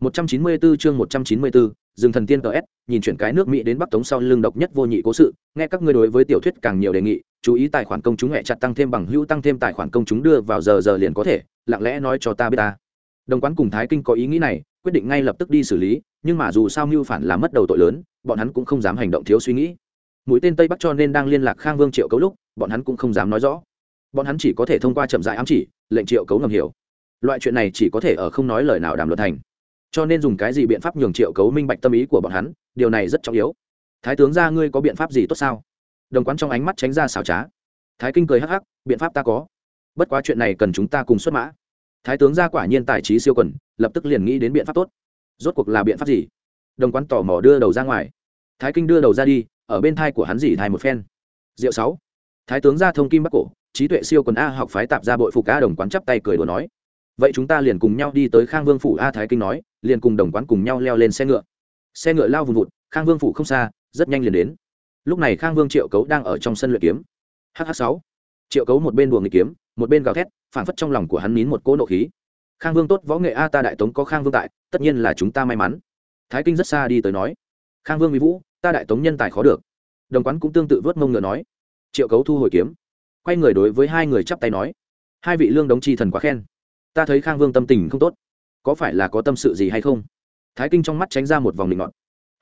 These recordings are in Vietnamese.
194 chương 194, Dừng thần tiên S, nhìn chuyển cái nước Mỹ đến Bắc Tống sau lưng độc nhất vô nhị cố sự, nghe các ngươi đối với tiểu thuyết càng nhiều đề nghị, chú ý tài khoản công chúng hệ chặt tăng thêm bằng hữu tăng thêm tài khoản công chúng đưa vào giờ giờ liền có thể, lặng lẽ nói cho ta biết ta. Đồng quán cùng Thái Kinh có ý nghĩ này, quyết định ngay lập tức đi xử lý, nhưng mà dù sao mưu phản là mất đầu tội lớn, bọn hắn cũng không dám hành động thiếu suy nghĩ. Mũi tên Tây Bắc cho nên đang liên lạc Khang Vương Triệu Cấu lúc, bọn hắn cũng không dám nói rõ. Bọn hắn chỉ có thể thông qua chậm rãi ám chỉ, lệnh Triệu Cấu ngầm hiểu. Loại chuyện này chỉ có thể ở không nói lời nào đàm luận thành cho nên dùng cái gì biện pháp nhường triệu cấu minh bạch tâm ý của bọn hắn, điều này rất trọng yếu. Thái tướng ra ngươi có biện pháp gì tốt sao? Đồng quán trong ánh mắt tránh ra xảo trá. Thái kinh cười hắc hắc, biện pháp ta có. Bất quá chuyện này cần chúng ta cùng xuất mã. Thái tướng ra quả nhiên tài trí siêu quần, lập tức liền nghĩ đến biện pháp tốt. Rốt cuộc là biện pháp gì? Đồng quán tò mò đưa đầu ra ngoài. Thái kinh đưa đầu ra đi, ở bên thai của hắn dỉ thai một phen. Diệu sáu. Thái tướng ra thông kim bắc cổ, trí tuệ siêu quần a học phái tạp ra bội phục a đồng quán chắp tay cười đùa nói vậy chúng ta liền cùng nhau đi tới khang vương phủ a thái kinh nói, liền cùng đồng quán cùng nhau leo lên xe ngựa. Xe ngựa lao vùng vụt, khang vương phủ không xa, rất nhanh liền đến. Lúc này khang vương triệu cấu đang ở trong sân luyện kiếm. Hh sáu. Triệu cấu một bên đùa nghịch kiếm, một bên gào thét phản phất trong lòng của hắn nín một cỗ nộ khí. Khang vương tốt võ nghệ a ta đại tống có khang vương tại, tất nhiên là chúng ta may mắn. Thái kinh rất xa đi tới nói. Khang vương mỹ vũ, ta đại tống nhân tài khó được. Đồng quán cũng tương tự vớt mông ngựa nói. Triệu cấu thu hồi kiếm. Quay người đối với hai người chắp tay nói. Hai vị lương đống chi thần quá khen ta thấy khang vương tâm tình không tốt, có phải là có tâm sự gì hay không? Thái kinh trong mắt tránh ra một vòng định ngọn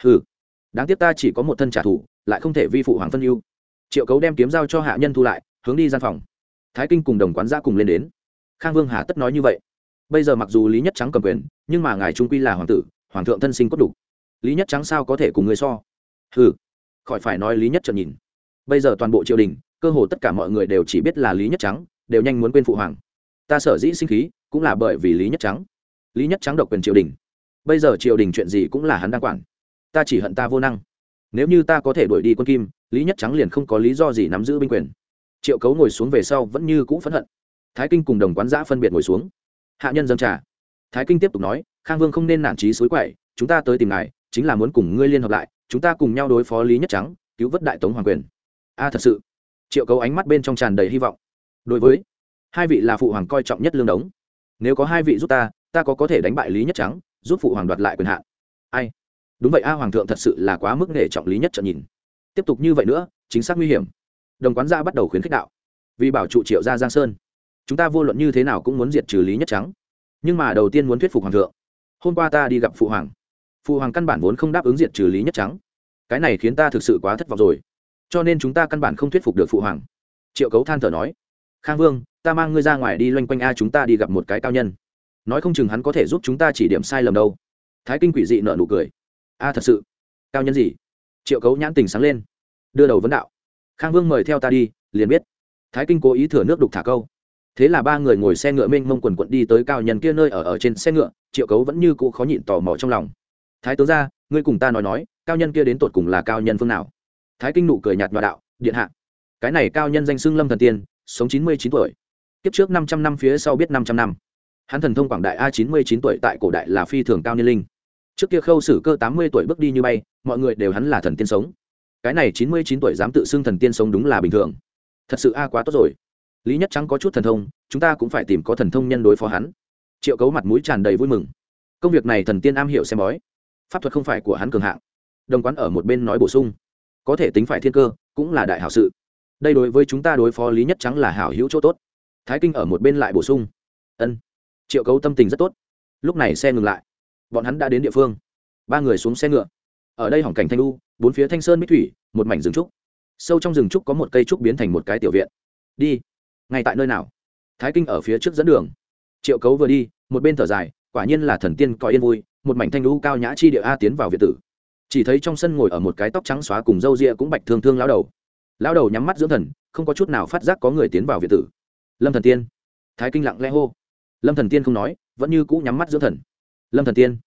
hừ, đáng tiếc ta chỉ có một thân trả thù, lại không thể vi phụ hoàng phân yêu triệu cấu đem kiếm giao cho hạ nhân thu lại, hướng đi gian phòng. Thái kinh cùng đồng quán giã cùng lên đến. Khang vương hà tất nói như vậy. Bây giờ mặc dù lý nhất trắng cầm quyền, nhưng mà ngài trung quy là hoàng tử, hoàng thượng thân sinh cốt đủ. Lý nhất trắng sao có thể cùng người so? Hừ, khỏi phải nói lý nhất trợn nhìn. Bây giờ toàn bộ triều đình, cơ hồ tất cả mọi người đều chỉ biết là lý nhất trắng, đều nhanh muốn quên phụ hoàng. Ta sở dĩ sinh khí cũng là bởi vì lý nhất trắng. Lý nhất trắng độc quyền triều đình. Bây giờ triều đình chuyện gì cũng là hắn đang quản. Ta chỉ hận ta vô năng. Nếu như ta có thể đuổi đi quân kim, lý nhất trắng liền không có lý do gì nắm giữ binh quyền. Triệu cấu ngồi xuống về sau vẫn như cũ phẫn hận. Thái kinh cùng đồng quán giã phân biệt ngồi xuống. Hạ nhân dâng trà. Thái kinh tiếp tục nói, khang vương không nên nản trí xối quậy, chúng ta tới tìm ngài, chính là muốn cùng ngươi liên hợp lại, chúng ta cùng nhau đối phó lý nhất trắng, cứu vớt đại tống hoàng quyền. A, thật sự. Triệu cấu ánh mắt bên trong tràn đầy hy vọng. Đối với hai vị là phụ hoàng coi trọng nhất lương đống nếu có hai vị giúp ta ta có có thể đánh bại lý nhất trắng, giúp phụ hoàng đoạt lại quyền hạn. Ai? Đúng vậy, a hoàng thượng thật sự là quá mức nể trọng lý nhất trận nhìn. Tiếp tục như vậy nữa, chính xác nguy hiểm. Đồng quán gia bắt đầu khuyến khích đạo. Vì bảo trụ triệu gia giang sơn, chúng ta vô luận như thế nào cũng muốn diệt trừ lý nhất trắng. Nhưng mà đầu tiên muốn thuyết phục hoàng thượng. Hôm qua ta đi gặp phụ hoàng. Phụ hoàng căn bản vốn không đáp ứng diệt trừ lý nhất trắng. Cái này khiến ta thực sự quá thất vọng rồi. Cho nên chúng ta căn bản không thuyết phục được phụ hoàng. Triệu cấu than thở nói. Khang vương ta mang ngươi ra ngoài đi loanh quanh a, chúng ta đi gặp một cái cao nhân. Nói không chừng hắn có thể giúp chúng ta chỉ điểm sai lầm đâu. Thái kinh quỷ dị nợ nụ cười. A, thật sự? Cao nhân gì? Triệu cấu nhãn tình sáng lên. Đưa đầu vấn đạo. Khang vương mời theo ta đi, liền biết. Thái kinh cố ý thừa nước đục thả câu. Thế là ba người ngồi xe ngựa mênh mông quần quận đi tới cao nhân kia nơi ở ở trên xe ngựa, triệu cấu vẫn như cũ khó nhịn tò mò trong lòng. Thái tướng ra, ngươi cùng ta nói nói, cao nhân kia đến tột cùng là cao nhân phương nào? Thái kinh nụ cười nhạt nhòa đạo, điện hạ. Cái này cao nhân danh xưng lâm thần tiên, sống chín mươi chín tuổi kiếp trước năm trăm năm phía sau biết năm trăm năm. Hắn thần thông quảng đại a chín mươi chín tuổi tại cổ đại là phi thường cao niên linh. Trước kia khâu sử cơ tám mươi tuổi bước đi như bay, mọi người đều hắn là thần tiên sống. Cái này chín mươi chín tuổi dám tự xưng thần tiên sống đúng là bình thường. Thật sự a quá tốt rồi. Lý nhất trắng có chút thần thông, chúng ta cũng phải tìm có thần thông nhân đối phó hắn. Triệu cấu mặt mũi tràn đầy vui mừng. Công việc này thần tiên am hiểu xem bói. Pháp thuật không phải của hắn cường hạng. Đồng quán ở một bên nói bổ sung. Có thể tính phải thiên cơ, cũng là đại hảo sự. Đây đối với chúng ta đối phó lý nhất trắng là hảo hữu chỗ tốt thái kinh ở một bên lại bổ sung. Ân, triệu cấu tâm tình rất tốt. Lúc này xe ngừng lại. Bọn hắn đã đến địa phương. Ba người xuống xe ngựa. Ở đây hỏng cảnh thanh lu bốn phía thanh sơn bích thủy, một mảnh rừng trúc. Sâu trong rừng trúc có một cây trúc biến thành một cái tiểu viện. Đi, ngay tại nơi nào? Thái kinh ở phía trước dẫn đường. Triệu cấu vừa đi, một bên thở dài, quả nhiên là thần tiên có yên vui, một mảnh thanh lu cao nhã chi địa a tiến vào viện tử. Chỉ thấy trong sân ngồi ở một cái tóc trắng xóa cùng râu ria cũng bạch thương thương lao đầu. Lao đầu nhắm mắt dưỡng thần, không có chút nào phát giác có người tiến vào viện tử lâm thần tiên. Thái kinh lặng lẽ hô. Lâm thần tiên không nói, vẫn như cũ nhắm mắt dưỡng thần. Lâm thần tiên.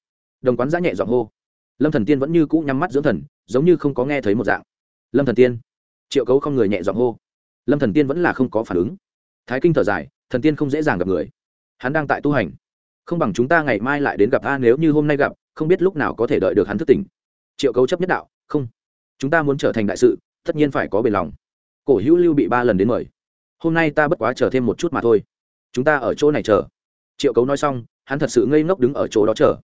Đồng quán giã nhẹ giọng hô. Lâm thần tiên vẫn như cũ nhắm mắt dưỡng thần, giống như không có nghe thấy một dạng. Lâm thần tiên. Triệu cấu không người nhẹ giọng hô. Lâm thần tiên vẫn là không có phản ứng. Thái kinh thở dài, thần tiên không dễ dàng gặp người. Hắn đang tại tu hành. Không bằng chúng ta ngày mai lại đến gặp a nếu như hôm nay gặp, không biết lúc nào có thể đợi được hắn thức tỉnh. Triệu cấu chấp nhất đạo, không. Chúng ta muốn trở thành đại sự, tất nhiên phải có bền lòng. Cổ hữu lưu bị ba lần đến mời hôm nay ta bất quá chờ thêm một chút mà thôi. Chúng ta ở chỗ này chờ. Triệu cấu nói xong, hắn thật sự ngây ngốc đứng ở chỗ đó chờ.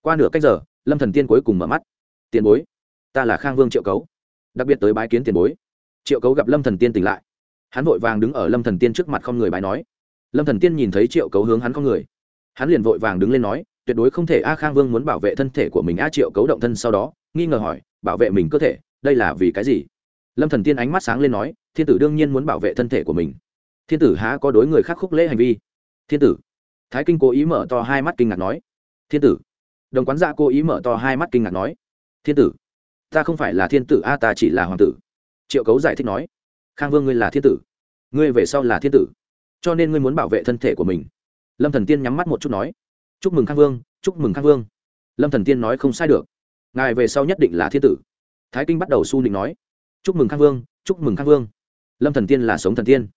Qua nửa cách giờ, lâm thần tiên cuối cùng mở mắt. Tiền bối, ta là khang vương triệu cấu. Đặc biệt tới bái kiến tiền bối. Triệu cấu gặp lâm thần tiên tỉnh lại. Hắn vội vàng đứng ở lâm thần tiên trước mặt không người bái nói. Lâm thần tiên nhìn thấy triệu cấu hướng hắn không người. Hắn liền vội vàng đứng lên nói, tuyệt đối không thể a khang vương muốn bảo vệ thân thể của mình a triệu cấu động thân sau đó, nghi ngờ hỏi, bảo vệ mình cơ thể, đây là vì cái gì? Lâm thần tiên ánh mắt sáng lên nói, thiên tử đương nhiên muốn bảo vệ thân thể của mình thiên tử há có đối người khác khúc lễ hành vi? Thiên tử. Thái kinh cố ý mở to hai mắt kinh ngạc nói. Thiên tử. Đồng quán dạ cố ý mở to hai mắt kinh ngạc nói. Thiên tử. Ta không phải là thiên tử, a, ta chỉ là hoàng tử. Triệu cấu giải thích nói. Khang vương ngươi là thiên tử. Ngươi về sau là thiên tử. Cho nên ngươi muốn bảo vệ thân thể của mình. Lâm thần tiên nhắm mắt một chút nói. Chúc mừng khang vương, chúc mừng khang vương. Lâm thần tiên nói không sai được. Ngài về sau nhất định là thiên tử. Thái kinh bắt đầu su nịnh nói. Chúc mừng khang vương, chúc mừng khang vương. Lâm thần tiên là sống thần tiên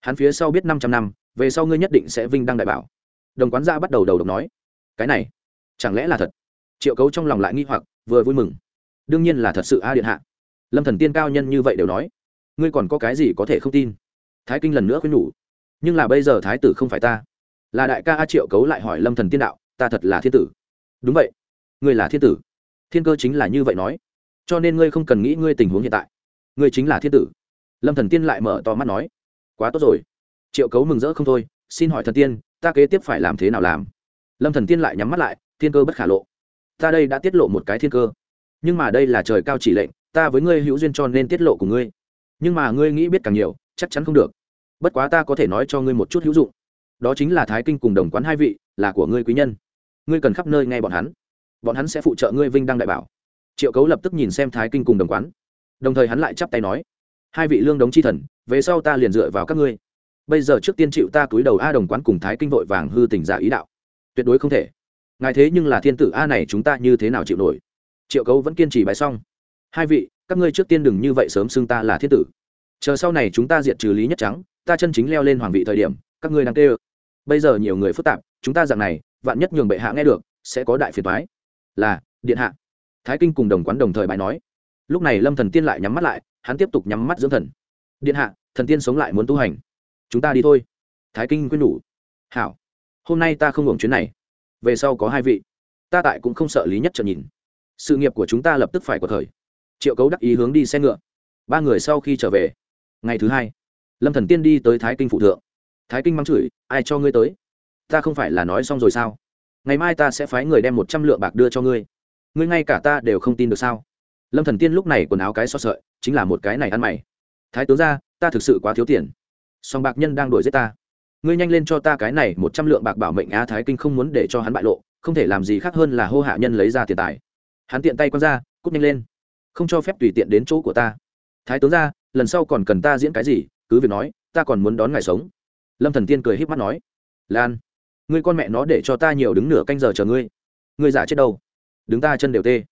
hắn phía sau biết năm trăm năm, về sau ngươi nhất định sẽ vinh đăng đại bảo. Đồng quán gia bắt đầu đầu độc nói, cái này, chẳng lẽ là thật? Triệu cấu trong lòng lại nghi hoặc, vừa vui mừng. Đương nhiên là thật sự a điện hạ. Lâm thần tiên cao nhân như vậy đều nói, ngươi còn có cái gì có thể không tin? Thái kinh lần nữa khuyên nhủ, nhưng là bây giờ thái tử không phải ta. Là đại ca a triệu cấu lại hỏi lâm thần tiên đạo, ta thật là thiên tử. Đúng vậy, ngươi là thiên tử. Thiên cơ chính là như vậy nói, cho nên ngươi không cần nghĩ ngươi tình huống hiện tại. Ngươi chính là thiên tử. Lâm thần tiên lại mở to mắt nói quá tốt rồi. Triệu cấu mừng rỡ không thôi, xin hỏi thần tiên, ta kế tiếp phải làm thế nào làm? Lâm thần tiên lại nhắm mắt lại, thiên cơ bất khả lộ. Ta đây đã tiết lộ một cái thiên cơ. Nhưng mà đây là trời cao chỉ lệnh, ta với ngươi hữu duyên cho nên tiết lộ của ngươi. Nhưng mà ngươi nghĩ biết càng nhiều, chắc chắn không được. Bất quá ta có thể nói cho ngươi một chút hữu dụng. Đó chính là thái kinh cùng đồng quán hai vị, là của ngươi quý nhân. Ngươi cần khắp nơi nghe bọn hắn. Bọn hắn sẽ phụ trợ ngươi vinh đăng đại bảo. Triệu cấu lập tức nhìn xem thái kinh cùng đồng quán. Đồng thời hắn lại chắp tay nói hai vị lương đống chi thần, về sau ta liền dựa vào các ngươi. Bây giờ trước tiên chịu ta túi đầu a đồng quán cùng thái kinh vội vàng hư tình giả ý đạo. Tuyệt đối không thể. Ngài thế nhưng là thiên tử a này chúng ta như thế nào chịu nổi? Triệu cấu vẫn kiên trì bài xong. Hai vị, các ngươi trước tiên đừng như vậy sớm xưng ta là thiên tử. Chờ sau này chúng ta diệt trừ lý nhất trắng, ta chân chính leo lên hoàng vị thời điểm, các ngươi đang tê ơ bây giờ nhiều người phức tạp, chúng ta dạng này, vạn nhất nhường bệ hạ nghe được, sẽ có đại phiền thoái là, điện hạ. Thái kinh cùng đồng quán đồng thời bài nói. Lúc này lâm thần tiên lại nhắm mắt lại hắn tiếp tục nhắm mắt dưỡng thần. Điện hạ, thần tiên sống lại muốn tu hành. Chúng ta đi thôi. Thái kinh quyên nhủ hảo. Hôm nay ta không hưởng chuyến này. Về sau có hai vị. Ta tại cũng không sợ lý nhất trợn nhìn. Sự nghiệp của chúng ta lập tức phải có thời. Triệu cấu đắc ý hướng đi xe ngựa. Ba người sau khi trở về, ngày thứ hai, lâm thần tiên đi tới thái kinh phụ thượng. Thái kinh mắng chửi, ai cho ngươi tới? Ta không phải là nói xong rồi sao? Ngày mai ta sẽ phái người đem một trăm lượng bạc đưa cho ngươi. Ngươi ngay cả ta đều không tin được sao? Lâm thần tiên lúc này quần áo cái so sợi, chính là một cái này ăn mày. Thái tướng ra, ta thực sự quá thiếu tiền. Song bạc nhân đang đuổi giết ta. Ngươi nhanh lên cho ta cái này một trăm lượng bạc bảo mệnh á thái kinh không muốn để cho hắn bại lộ, không thể làm gì khác hơn là hô hạ nhân lấy ra tiền tài. Hắn tiện tay quăng ra, cút nhanh lên. Không cho phép tùy tiện đến chỗ của ta. Thái tướng ra, lần sau còn cần ta diễn cái gì, cứ việc nói, ta còn muốn đón ngài sống. Lâm thần tiên cười híp mắt nói. Lan, ngươi con mẹ nó để cho ta nhiều đứng nửa canh giờ chờ ngươi. Ngươi giả chết đâu? Đứng ta chân đều tê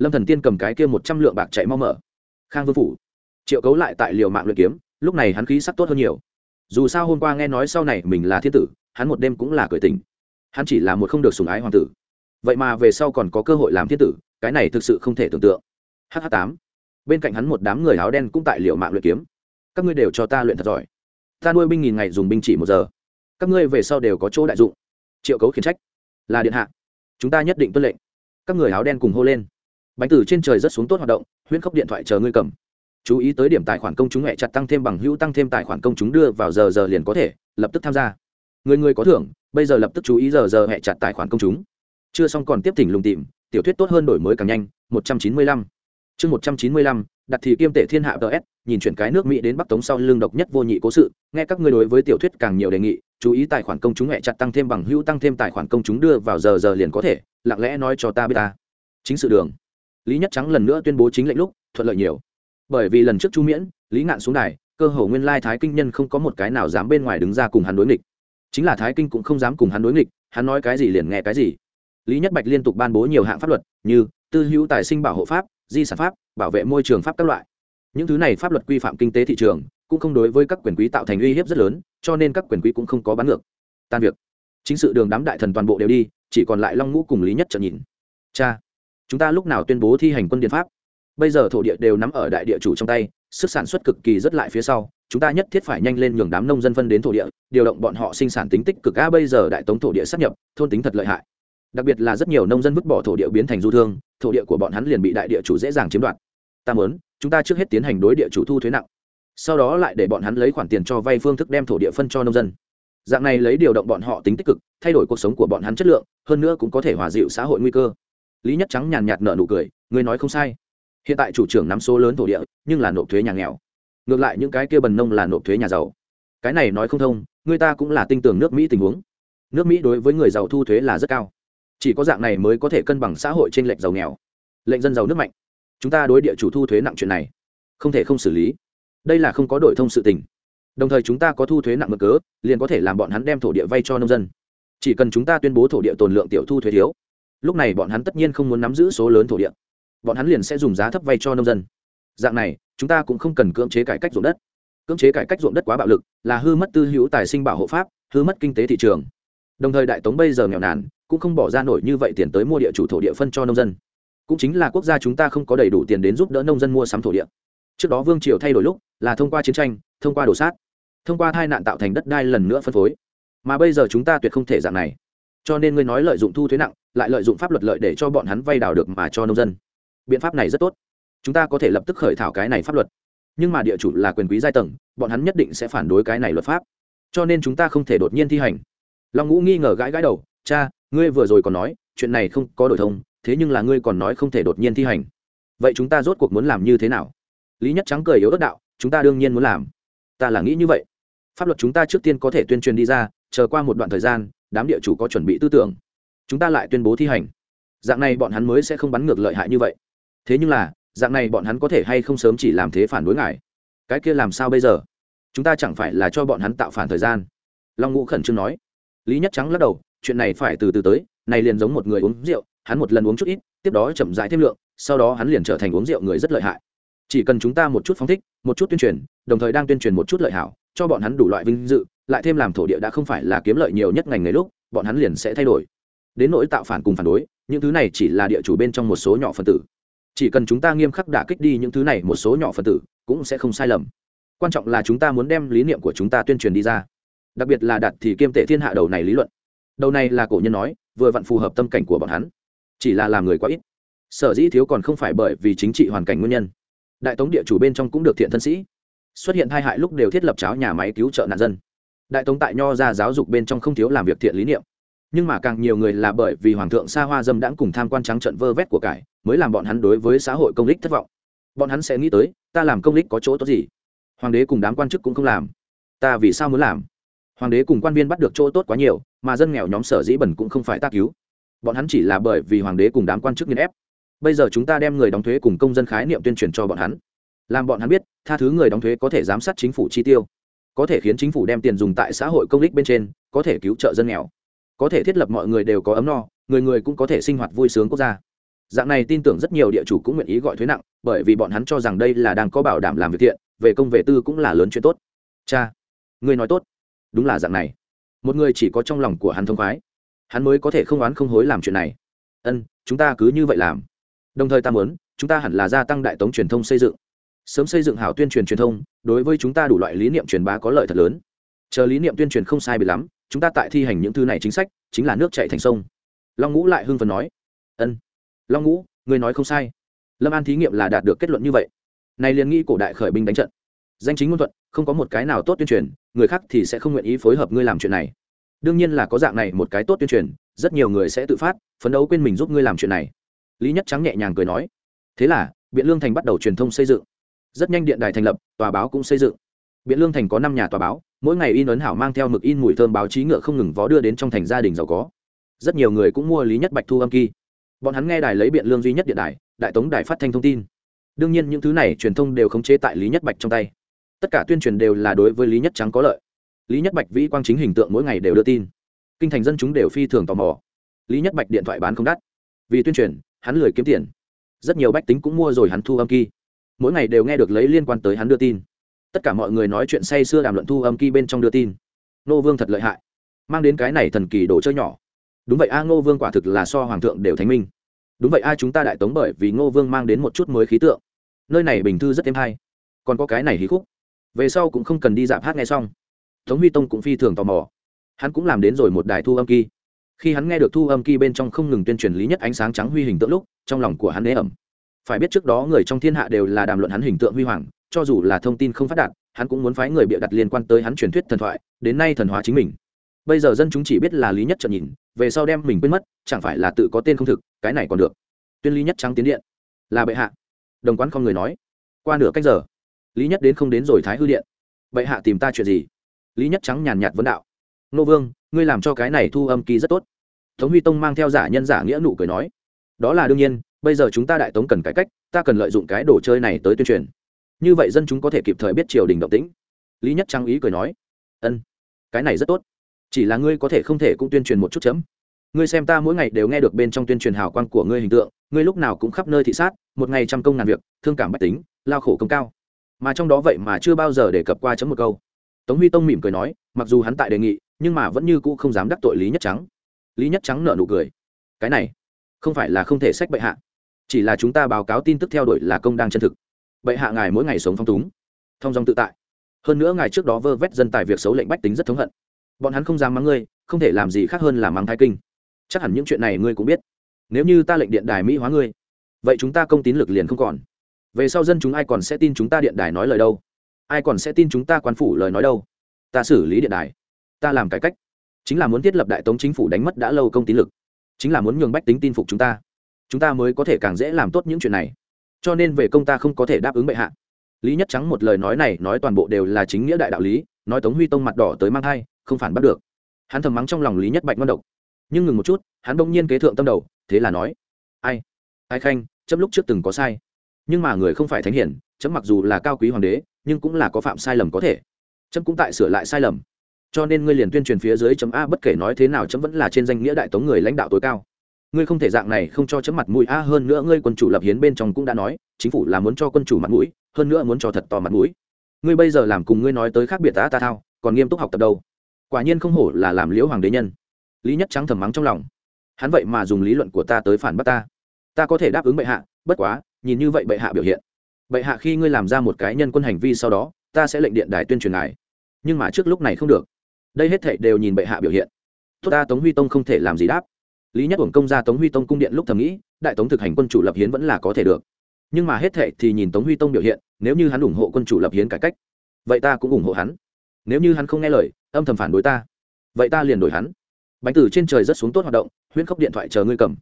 lâm thần tiên cầm cái kia một trăm lượng bạc chạy mau mở. Khang vương phủ, triệu cấu lại tại liều mạng luyện kiếm, lúc này hắn khí sắc tốt hơn nhiều. Dù sao hôm qua nghe nói sau này mình là thiên tử, hắn một đêm cũng là cười tình hắn chỉ là một không được sùng ái hoàng tử. Vậy mà về sau còn có cơ hội làm thiên tử, cái này thực sự không thể tưởng tượng. Hh tám, bên cạnh hắn một đám người áo đen cũng tại liệu mạng luyện kiếm. Các ngươi đều cho ta luyện thật giỏi. Ta nuôi binh nghìn ngày dùng binh chỉ một giờ. Các ngươi về sau đều có chỗ đại dụng. Triệu cấu khiển trách. Là điện hạ. Chúng ta nhất định tuân lệnh. Các người áo đen cùng hô lên bánh từ trên trời rất xuống tốt hoạt động, huyễn khốc điện thoại chờ ngươi cầm. Chú ý tới điểm tài khoản công chúng hẹ chặt tăng thêm bằng hữu, tăng thêm tài khoản công chúng đưa vào giờ giờ liền có thể, lập tức tham gia. Người người có thưởng, bây giờ lập tức chú ý giờ giờ hẹ chặt tài khoản công chúng. Chưa xong còn tiếp tỉnh lùng tìm, tiểu thuyết tốt hơn đổi mới càng nhanh, một trăm chín mươi lăm. Chương một trăm chín mươi lăm, đặt thì kiêm tể thiên hạ ts nhìn chuyển cái nước mỹ đến bắc tống sau lưng độc nhất vô nhị cố sự, nghe các ngươi đối với tiểu thuyết càng nhiều đề nghị, chú ý tài khoản công chúng hẹ chặt tăng thêm bằng hữu, tăng thêm tài khoản công chúng đưa vào giờ giờ liền có thể, lặng lẽ nói cho ta biết ta. Chính sự đường lý nhất trắng lần nữa tuyên bố chính lệnh lúc, thuận lợi nhiều. Bởi vì lần trước chu miễn, lý ngạn xuống đài, cơ hồ nguyên lai thái kinh nhân không có một cái nào dám bên ngoài đứng ra cùng hắn đối nghịch. Chính là thái kinh cũng không dám cùng hắn đối nghịch, hắn nói cái gì liền nghe cái gì. Lý nhất bạch liên tục ban bố nhiều hạng pháp luật, như tư hữu tài sinh bảo hộ pháp, di sản pháp, bảo vệ môi trường pháp các loại. Những thứ này pháp luật quy phạm kinh tế thị trường, cũng không đối với các quyền quý tạo thành uy hiếp rất lớn, cho nên các quyền quý cũng không có bán ngược. Tan việc. Chính sự đường đám đại thần toàn bộ đều đi, chỉ còn lại long ngũ cùng lý nhất trợ nhìn. Cha chúng ta lúc nào tuyên bố thi hành quân điện pháp? Bây giờ thổ địa đều nắm ở đại địa chủ trong tay, sức sản xuất cực kỳ rất lại phía sau, chúng ta nhất thiết phải nhanh lên nhường đám nông dân phân đến thổ địa, điều động bọn họ sinh sản tính tích cực. A, bây giờ đại tống thổ địa sắp nhập, thôn tính thật lợi hại. Đặc biệt là rất nhiều nông dân vứt bỏ thổ địa biến thành du thương, thổ địa của bọn hắn liền bị đại địa chủ dễ dàng chiếm đoạt. Ta muốn, chúng ta trước hết tiến hành đối địa chủ thu thuế nặng, sau đó lại để bọn hắn lấy khoản tiền cho vay phương thức đem thổ địa phân cho nông dân. Dạng này lấy điều động bọn họ tính tích cực, thay đổi cuộc sống của bọn hắn chất lượng, hơn nữa cũng có thể hòa dịu xã hội nguy cơ lý nhất trắng nhàn nhạt nợ nụ cười người nói không sai. Hiện tại chủ trưởng nắm số lớn thổ địa, nhưng là nộp thuế nhà nghèo. Ngược lại những cái kia bần nông là nộp thuế nhà giàu. Cái này nói không thông, người ta cũng là tin tưởng nước mỹ tình huống. Nước mỹ đối với người giàu thu thuế là rất cao. Chỉ có dạng này mới có thể cân bằng xã hội trên lệnh giàu nghèo. Lệnh dân giàu nước mạnh. Chúng ta đối địa chủ thu thuế nặng chuyện này, không thể không xử lý. Đây là không có đổi thông sự tình. Đồng thời chúng ta có thu thuế nặng mực cớ, liền có thể làm bọn hắn đem thổ địa vay cho nông dân. Chỉ cần chúng ta tuyên bố thổ địa tồn lượng tiểu thu thuế thiếu lúc này bọn hắn tất nhiên không muốn nắm giữ số lớn thổ địa. Bọn hắn liền sẽ dùng giá thấp vay cho nông dân. Dạng này, chúng ta cũng không cần cưỡng chế cải cách ruộng đất. Cưỡng chế cải cách ruộng đất quá bạo lực, là hư mất tư hữu tài sinh bảo hộ pháp, hư mất kinh tế thị trường. Đồng thời đại tống bây giờ nghèo nàn, cũng không bỏ ra nổi như vậy tiền tới mua địa chủ thổ địa phân cho nông dân. Cũng chính là quốc gia chúng ta không có đầy đủ tiền đến giúp đỡ nông dân mua sắm thổ địa. Trước đó vương triều thay đổi lúc, là thông qua chiến tranh, thông qua đổ sát, thông qua tai nạn tạo thành đất đai lần nữa phân phối. Mà bây giờ chúng ta tuyệt không thể dạng này cho nên ngươi nói lợi dụng thu thuế nặng, lại lợi dụng pháp luật lợi để cho bọn hắn vay đào được mà cho nông dân. Biện pháp này rất tốt. Chúng ta có thể lập tức khởi thảo cái này pháp luật. Nhưng mà địa chủ là quyền quý giai tầng, bọn hắn nhất định sẽ phản đối cái này luật pháp. Cho nên chúng ta không thể đột nhiên thi hành. Long ngũ nghi ngờ gãi gãi đầu, cha, ngươi vừa rồi còn nói, chuyện này không có đổi thông, thế nhưng là ngươi còn nói không thể đột nhiên thi hành. Vậy chúng ta rốt cuộc muốn làm như thế nào? Lý nhất trắng cười yếu ớt đạo, chúng ta đương nhiên muốn làm. Ta là nghĩ như vậy. Pháp luật chúng ta trước tiên có thể tuyên truyền đi ra, chờ qua một đoạn thời gian đám địa chủ có chuẩn bị tư tưởng. Chúng ta lại tuyên bố thi hành. Dạng này bọn hắn mới sẽ không bắn ngược lợi hại như vậy. Thế nhưng là, dạng này bọn hắn có thể hay không sớm chỉ làm thế phản đối ngài? Cái kia làm sao bây giờ? Chúng ta chẳng phải là cho bọn hắn tạo phản thời gian? Long ngũ khẩn trương nói. Lý nhất trắng lắc đầu, chuyện này phải từ từ tới, này liền giống một người uống rượu, hắn một lần uống chút ít, tiếp đó chậm rãi thêm lượng, sau đó hắn liền trở thành uống rượu người rất lợi hại. Chỉ cần chúng ta một chút phóng thích, một chút tuyên truyền, đồng thời đang tuyên truyền một chút lợi hảo, cho bọn hắn đủ loại vinh dự lại thêm làm thổ địa đã không phải là kiếm lợi nhiều nhất ngành nghề lúc, bọn hắn liền sẽ thay đổi. Đến nỗi tạo phản cùng phản đối, những thứ này chỉ là địa chủ bên trong một số nhỏ phần tử. Chỉ cần chúng ta nghiêm khắc đả kích đi những thứ này một số nhỏ phần tử, cũng sẽ không sai lầm. Quan trọng là chúng ta muốn đem lý niệm của chúng ta tuyên truyền đi ra. Đặc biệt là đặt thì kiêm tệ thiên hạ đầu này lý luận. Đầu này là cổ nhân nói, vừa vặn phù hợp tâm cảnh của bọn hắn. Chỉ là làm người quá ít. Sở dĩ thiếu còn không phải bởi vì chính trị hoàn cảnh nguyên nhân. Đại tống địa chủ bên trong cũng được thiện thân sĩ. Xuất hiện hai hại lúc đều thiết lập cháo nhà máy cứu trợ nạn dân đại tống tại nho ra giáo dục bên trong không thiếu làm việc thiện lý niệm. Nhưng mà càng nhiều người là bởi vì hoàng thượng xa hoa dâm đãng cùng tham quan trắng trận vơ vét của cải, mới làm bọn hắn đối với xã hội công lích thất vọng. Bọn hắn sẽ nghĩ tới, ta làm công lích có chỗ tốt gì? Hoàng đế cùng đám quan chức cũng không làm. Ta vì sao muốn làm? Hoàng đế cùng quan viên bắt được chỗ tốt quá nhiều, mà dân nghèo nhóm sở dĩ bẩn cũng không phải ta cứu. Bọn hắn chỉ là bởi vì hoàng đế cùng đám quan chức nghiên ép. Bây giờ chúng ta đem người đóng thuế cùng công dân khái niệm tuyên truyền cho bọn hắn. Làm bọn hắn biết, tha thứ người đóng thuế có thể giám sát chính phủ chi tiêu có thể khiến chính phủ đem tiền dùng tại xã hội công ích bên trên, có thể cứu trợ dân nghèo. Có thể thiết lập mọi người đều có ấm no, người người cũng có thể sinh hoạt vui sướng quốc gia. Dạng này tin tưởng rất nhiều địa chủ cũng nguyện ý gọi thuế nặng, bởi vì bọn hắn cho rằng đây là đang có bảo đảm làm việc thiện, về công về tư cũng là lớn chuyện tốt. Cha người nói tốt. Đúng là dạng này. Một người chỉ có trong lòng của hắn thông khoái. Hắn mới có thể không oán không hối làm chuyện này. Ân, chúng ta cứ như vậy làm. Đồng thời ta muốn, chúng ta hẳn là gia tăng đại tống truyền thông xây dựng sớm xây dựng hảo tuyên truyền truyền thông, đối với chúng ta đủ loại lý niệm truyền bá có lợi thật lớn. Chờ lý niệm tuyên truyền không sai bị lắm, chúng ta tại thi hành những thứ này chính sách, chính là nước chạy thành sông. Long ngũ lại hưng phần nói. Ân, long ngũ người nói không sai. Lâm an thí nghiệm là đạt được kết luận như vậy. Nay liền nghĩ cổ đại khởi binh đánh trận. Danh chính ngôn thuận, không có một cái nào tốt tuyên truyền, người khác thì sẽ không nguyện ý phối hợp ngươi làm chuyện này. Đương nhiên là có dạng này một cái tốt tuyên truyền, rất nhiều người sẽ tự phát, phấn đấu quên mình giúp ngươi làm chuyện này. Lý nhất trắng nhẹ nhàng cười nói. Thế là, biện lương thành bắt đầu truyền thông xây dựng rất nhanh điện đài thành lập, tòa báo cũng xây dựng. Biện lương thành có năm nhà tòa báo, mỗi ngày in ấn hảo mang theo mực in mùi thơm báo chí ngựa không ngừng vó đưa đến trong thành gia đình giàu có. Rất nhiều người cũng mua lý nhất bạch thu âm kỳ bọn hắn nghe đài lấy biện lương duy nhất điện đài, đại tống đài phát thanh thông tin. Đương nhiên những thứ này truyền thông đều khống chế tại lý nhất bạch trong tay. Tất cả tuyên truyền đều là đối với lý nhất trắng có lợi. Lý nhất bạch vĩ quang chính hình tượng mỗi ngày đều đưa tin. Kinh thành dân chúng đều phi thường tò mò. Lý nhất bạch điện thoại bán không đắt. Vì tuyên truyền, hắn lười kiếm tiền. Rất nhiều bách tính cũng mua rồi hắn thu âm kỳ mỗi ngày đều nghe được lấy liên quan tới hắn đưa tin. Tất cả mọi người nói chuyện say sưa đàm luận thu âm kỳ bên trong đưa tin. Nô vương thật lợi hại. Mang đến cái này thần kỳ đồ chơi nhỏ. Đúng vậy a, ngô vương quả thực là so hoàng thượng đều thánh minh. Đúng vậy a, chúng ta đại tống bởi vì ngô vương mang đến một chút mới khí tượng. Nơi này bình thư rất êm hay. Còn có cái này hí khúc. Về sau cũng không cần đi dạp hát nghe xong. Tống huy tông cũng phi thường tò mò. Hắn cũng làm đến rồi một đài thu âm kỳ khi hắn nghe được thu âm kỳ bên trong không ngừng tuyên truyền lý nhất ánh sáng trắng huy hình tượng lúc, trong lòng của hắn ế ẩm phải biết trước đó người trong thiên hạ đều là đàm luận hắn hình tượng huy hoàng, cho dù là thông tin không phát đạt, hắn cũng muốn phái người bịa đặt liên quan tới hắn truyền thuyết thần thoại, đến nay thần hóa chính mình. Bây giờ dân chúng chỉ biết là lý nhất trợn nhìn, về sau đem mình quên mất, chẳng phải là tự có tên không thực, cái này còn được. Tuyên lý nhất trắng tiến điện. Là bệ hạ. Đồng quán không người nói. Qua nửa cách giờ, lý nhất đến không đến rồi thái hư điện. Bệ hạ tìm ta chuyện gì? Lý nhất trắng nhàn nhạt vấn đạo. Nô vương, ngươi làm cho cái này thu âm kỳ rất tốt. Tống huy tông mang theo giả nhân giả nghĩa nụ cười nói. Đó là đương nhiên bây giờ chúng ta đại tống cần cải cách, ta cần lợi dụng cái đồ chơi này tới tuyên truyền. Như vậy dân chúng có thể kịp thời biết triều đình động tĩnh. Lý nhất trang ý cười nói. Ân, cái này rất tốt. Chỉ là ngươi có thể không thể cũng tuyên truyền một chút chấm. Ngươi xem ta mỗi ngày đều nghe được bên trong tuyên truyền hào quang của ngươi hình tượng, ngươi lúc nào cũng khắp nơi thị sát, một ngày trăm công ngàn việc, thương cảm bách tính, lao khổ công cao. Mà trong đó vậy mà chưa bao giờ đề cập qua chấm một câu. Tống huy tông mỉm cười nói, mặc dù hắn tại đề nghị, nhưng mà vẫn như cũ không dám đắc tội lý nhất trắng. Lý nhất trắng nợ nụ cười. Cái này không phải là không thể sách bệ hạ chỉ là chúng ta báo cáo tin tức theo đuổi là công đang chân thực. Vậy hạ ngài mỗi ngày sống phong túng. Thông dong tự tại. Hơn nữa ngài trước đó vơ vét dân tài việc xấu lệnh bách tính rất thống hận. Bọn hắn không dám mắng ngươi, không thể làm gì khác hơn là mắng thái kinh. Chắc hẳn những chuyện này ngươi cũng biết. Nếu như ta lệnh điện đài mỹ hóa ngươi, vậy chúng ta công tín lực liền không còn. Về sau dân chúng ai còn sẽ tin chúng ta điện đài nói lời đâu? Ai còn sẽ tin chúng ta quan phủ lời nói đâu? Ta xử lý điện đài. Ta làm cải cách. Chính là muốn thiết lập đại tống chính phủ đánh mất đã lâu công tín lực. Chính là muốn nhường bách tính tin phục chúng ta chúng ta mới có thể càng dễ làm tốt những chuyện này. Cho nên về công ta không có thể đáp ứng bệ hạ. Lý nhất trắng một lời nói này nói toàn bộ đều là chính nghĩa đại đạo lý, nói tống huy tông mặt đỏ tới mang thai, không phản bắt được. Hắn thầm mắng trong lòng lý nhất bạch ngon độc. Nhưng ngừng một chút, hắn bỗng nhiên kế thượng tâm đầu, thế là nói, ai ai khanh, chấm lúc trước từng có sai. Nhưng mà người không phải thánh hiển, chấm mặc dù là cao quý hoàng đế, nhưng cũng là có phạm sai lầm có thể. Chấm cũng tại sửa lại sai lầm. Cho nên ngươi liền tuyên truyền phía dưới chấm a, bất kể nói thế nào chấm vẫn là trên danh nghĩa đại tống người lãnh đạo tối cao ngươi không thể dạng này không cho chấm mặt mũi. A, hơn nữa ngươi quân chủ lập hiến bên trong cũng đã nói, chính phủ là muốn cho quân chủ mặt mũi, hơn nữa muốn cho thật to mặt mũi. Ngươi bây giờ làm cùng ngươi nói tới khác biệt ta ta thao, còn nghiêm túc học tập đâu? Quả nhiên không hổ là làm liễu hoàng đế nhân. Lý nhất trắng thầm mắng trong lòng. Hắn vậy mà dùng lý luận của ta tới phản bác ta. Ta có thể đáp ứng bệ hạ, bất quá, nhìn như vậy bệ hạ biểu hiện. Bệ hạ khi ngươi làm ra một cái nhân quân hành vi sau đó, ta sẽ lệnh điện đài tuyên truyền ngài. Nhưng mà trước lúc này không được. Đây hết thảy đều nhìn bệ hạ biểu hiện. Tốt ta, tống huy tông không thể làm gì đáp lý nhất uổng công ra tống huy tông cung điện lúc thầm nghĩ, đại tống thực hành quân chủ lập hiến vẫn là có thể được. Nhưng mà hết thệ thì nhìn tống huy tông biểu hiện, nếu như hắn ủng hộ quân chủ lập hiến cải cách, vậy ta cũng ủng hộ hắn. Nếu như hắn không nghe lời, âm thầm phản đối ta, vậy ta liền đổi hắn. Bánh từ trên trời rất xuống tốt hoạt động, huyễn khốc điện thoại chờ ngươi cầm.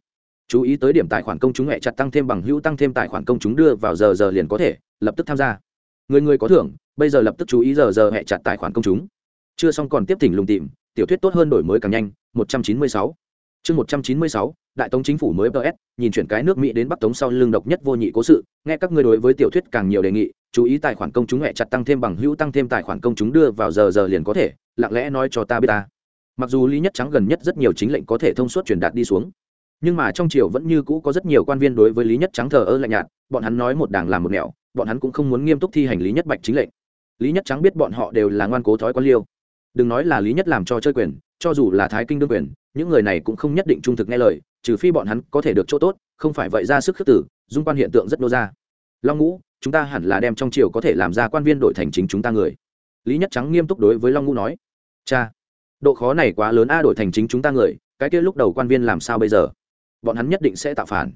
Chú ý tới điểm tài khoản công chúng hẹ chặt tăng thêm bằng hữu, tăng thêm tài khoản công chúng đưa vào giờ giờ liền có thể, lập tức tham gia. Người người có thưởng, bây giờ lập tức chú ý giờ giờ hẹ chặt tài khoản công chúng. Chưa xong còn tiếp thỉnh lùng tìm, tiểu thuyết tốt hơn đổi mới càng nhanh 196 chương 196 đại tống chính phủ mới ps nhìn chuyển cái nước mỹ đến bắc tống sau lưng độc nhất vô nhị cố sự, nghe các ngươi đối với tiểu thuyết càng nhiều đề nghị, chú ý tài khoản công chúng hẹ chặt tăng thêm bằng hữu, tăng thêm tài khoản công chúng đưa vào giờ giờ liền có thể, lặng lẽ nói cho ta biết ta. Mặc dù lý nhất trắng gần nhất rất nhiều chính lệnh có thể thông suốt truyền đạt đi xuống, nhưng mà trong triều vẫn như cũ có rất nhiều quan viên đối với lý nhất trắng thờ ơ lạnh nhạt, bọn hắn nói một đảng làm một nẻo, bọn hắn cũng không muốn nghiêm túc thi hành lý nhất bạch chính lệnh. Lý nhất trắng biết bọn họ đều là ngoan cố thói quan liêu. Đừng nói là lý nhất làm cho chơi quyền, cho dù là thái kinh đương quyền những người này cũng không nhất định trung thực nghe lời, trừ phi bọn hắn có thể được chỗ tốt, không phải vậy ra sức khước tử, dung quan hiện tượng rất nô ra. Long ngũ, chúng ta hẳn là đem trong triều có thể làm ra quan viên đổi thành chính chúng ta người. Lý nhất trắng nghiêm túc đối với long ngũ nói. Cha, độ khó này quá lớn a đổi thành chính chúng ta người, cái kia lúc đầu quan viên làm sao bây giờ? Bọn hắn nhất định sẽ tạo phản.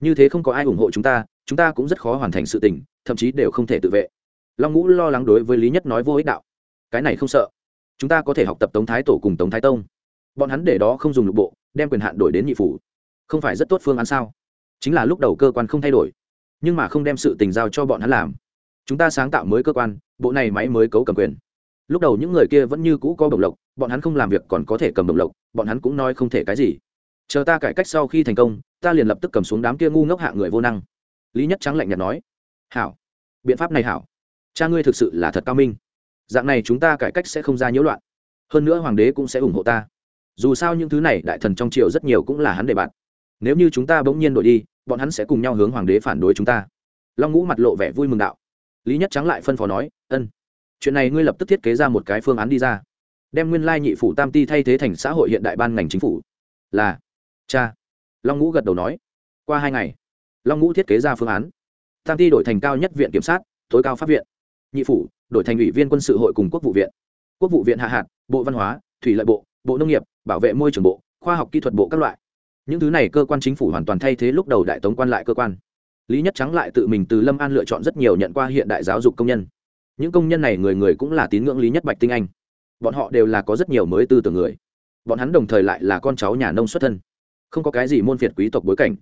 Như thế không có ai ủng hộ chúng ta chúng ta cũng rất khó hoàn thành sự tình, thậm chí đều không thể tự vệ. Long ngũ lo lắng đối với lý nhất nói vô ích đạo. Cái này không sợ. Chúng ta có thể học tập tống thái tổ cùng tống thái tông bọn hắn để đó không dùng lục bộ, đem quyền hạn đổi đến nhị phủ. Không phải rất tốt phương án sao? Chính là lúc đầu cơ quan không thay đổi, nhưng mà không đem sự tình giao cho bọn hắn làm. Chúng ta sáng tạo mới cơ quan, bộ này máy mới cấu cầm quyền. Lúc đầu những người kia vẫn như cũ có bổng lộc, bọn hắn không làm việc còn có thể cầm bổng lộc, bọn hắn cũng nói không thể cái gì. Chờ ta cải cách sau khi thành công, ta liền lập tức cầm xuống đám kia ngu ngốc hạ người vô năng. Lý nhất trắng lạnh nhạt nói. Hảo. Biện pháp này hảo. Cha ngươi thực sự là thật cao minh. Dạng này chúng ta cải cách sẽ không ra nhiễu loạn. Hơn nữa hoàng đế cũng sẽ ủng hộ ta dù sao những thứ này đại thần trong triều rất nhiều cũng là hắn đề bạt. Nếu như chúng ta bỗng nhiên đổi đi, bọn hắn sẽ cùng nhau hướng hoàng đế phản đối chúng ta. Long ngũ mặt lộ vẻ vui mừng đạo. Lý nhất trắng lại phân phó nói, ân, chuyện này ngươi lập tức thiết kế ra một cái phương án đi ra. Đem nguyên lai nhị phủ tam ti thay thế thành xã hội hiện đại ban ngành chính phủ. Là, cha. Long ngũ gật đầu nói. Qua hai ngày, long ngũ thiết kế ra phương án. Tam ti đổi thành cao nhất viện kiểm sát, tối cao pháp viện. Nhị phủ đổi thành ủy viên quân sự hội cùng quốc vụ viện. Quốc vụ viện hạ hạt, bộ văn hóa, thủy lợi bộ bộ nông nghiệp, bảo vệ môi trường bộ, khoa học kỹ thuật bộ các loại. Những thứ này cơ quan chính phủ hoàn toàn thay thế lúc đầu đại tống quan lại cơ quan. Lý nhất trắng lại tự mình từ lâm an lựa chọn rất nhiều nhận qua hiện đại giáo dục công nhân. Những công nhân này người người cũng là tín ngưỡng lý nhất bạch tinh anh. Bọn họ đều là có rất nhiều mới tư tưởng người. Bọn hắn đồng thời lại là con cháu nhà nông xuất thân. Không có cái gì môn phiệt quý tộc bối cảnh.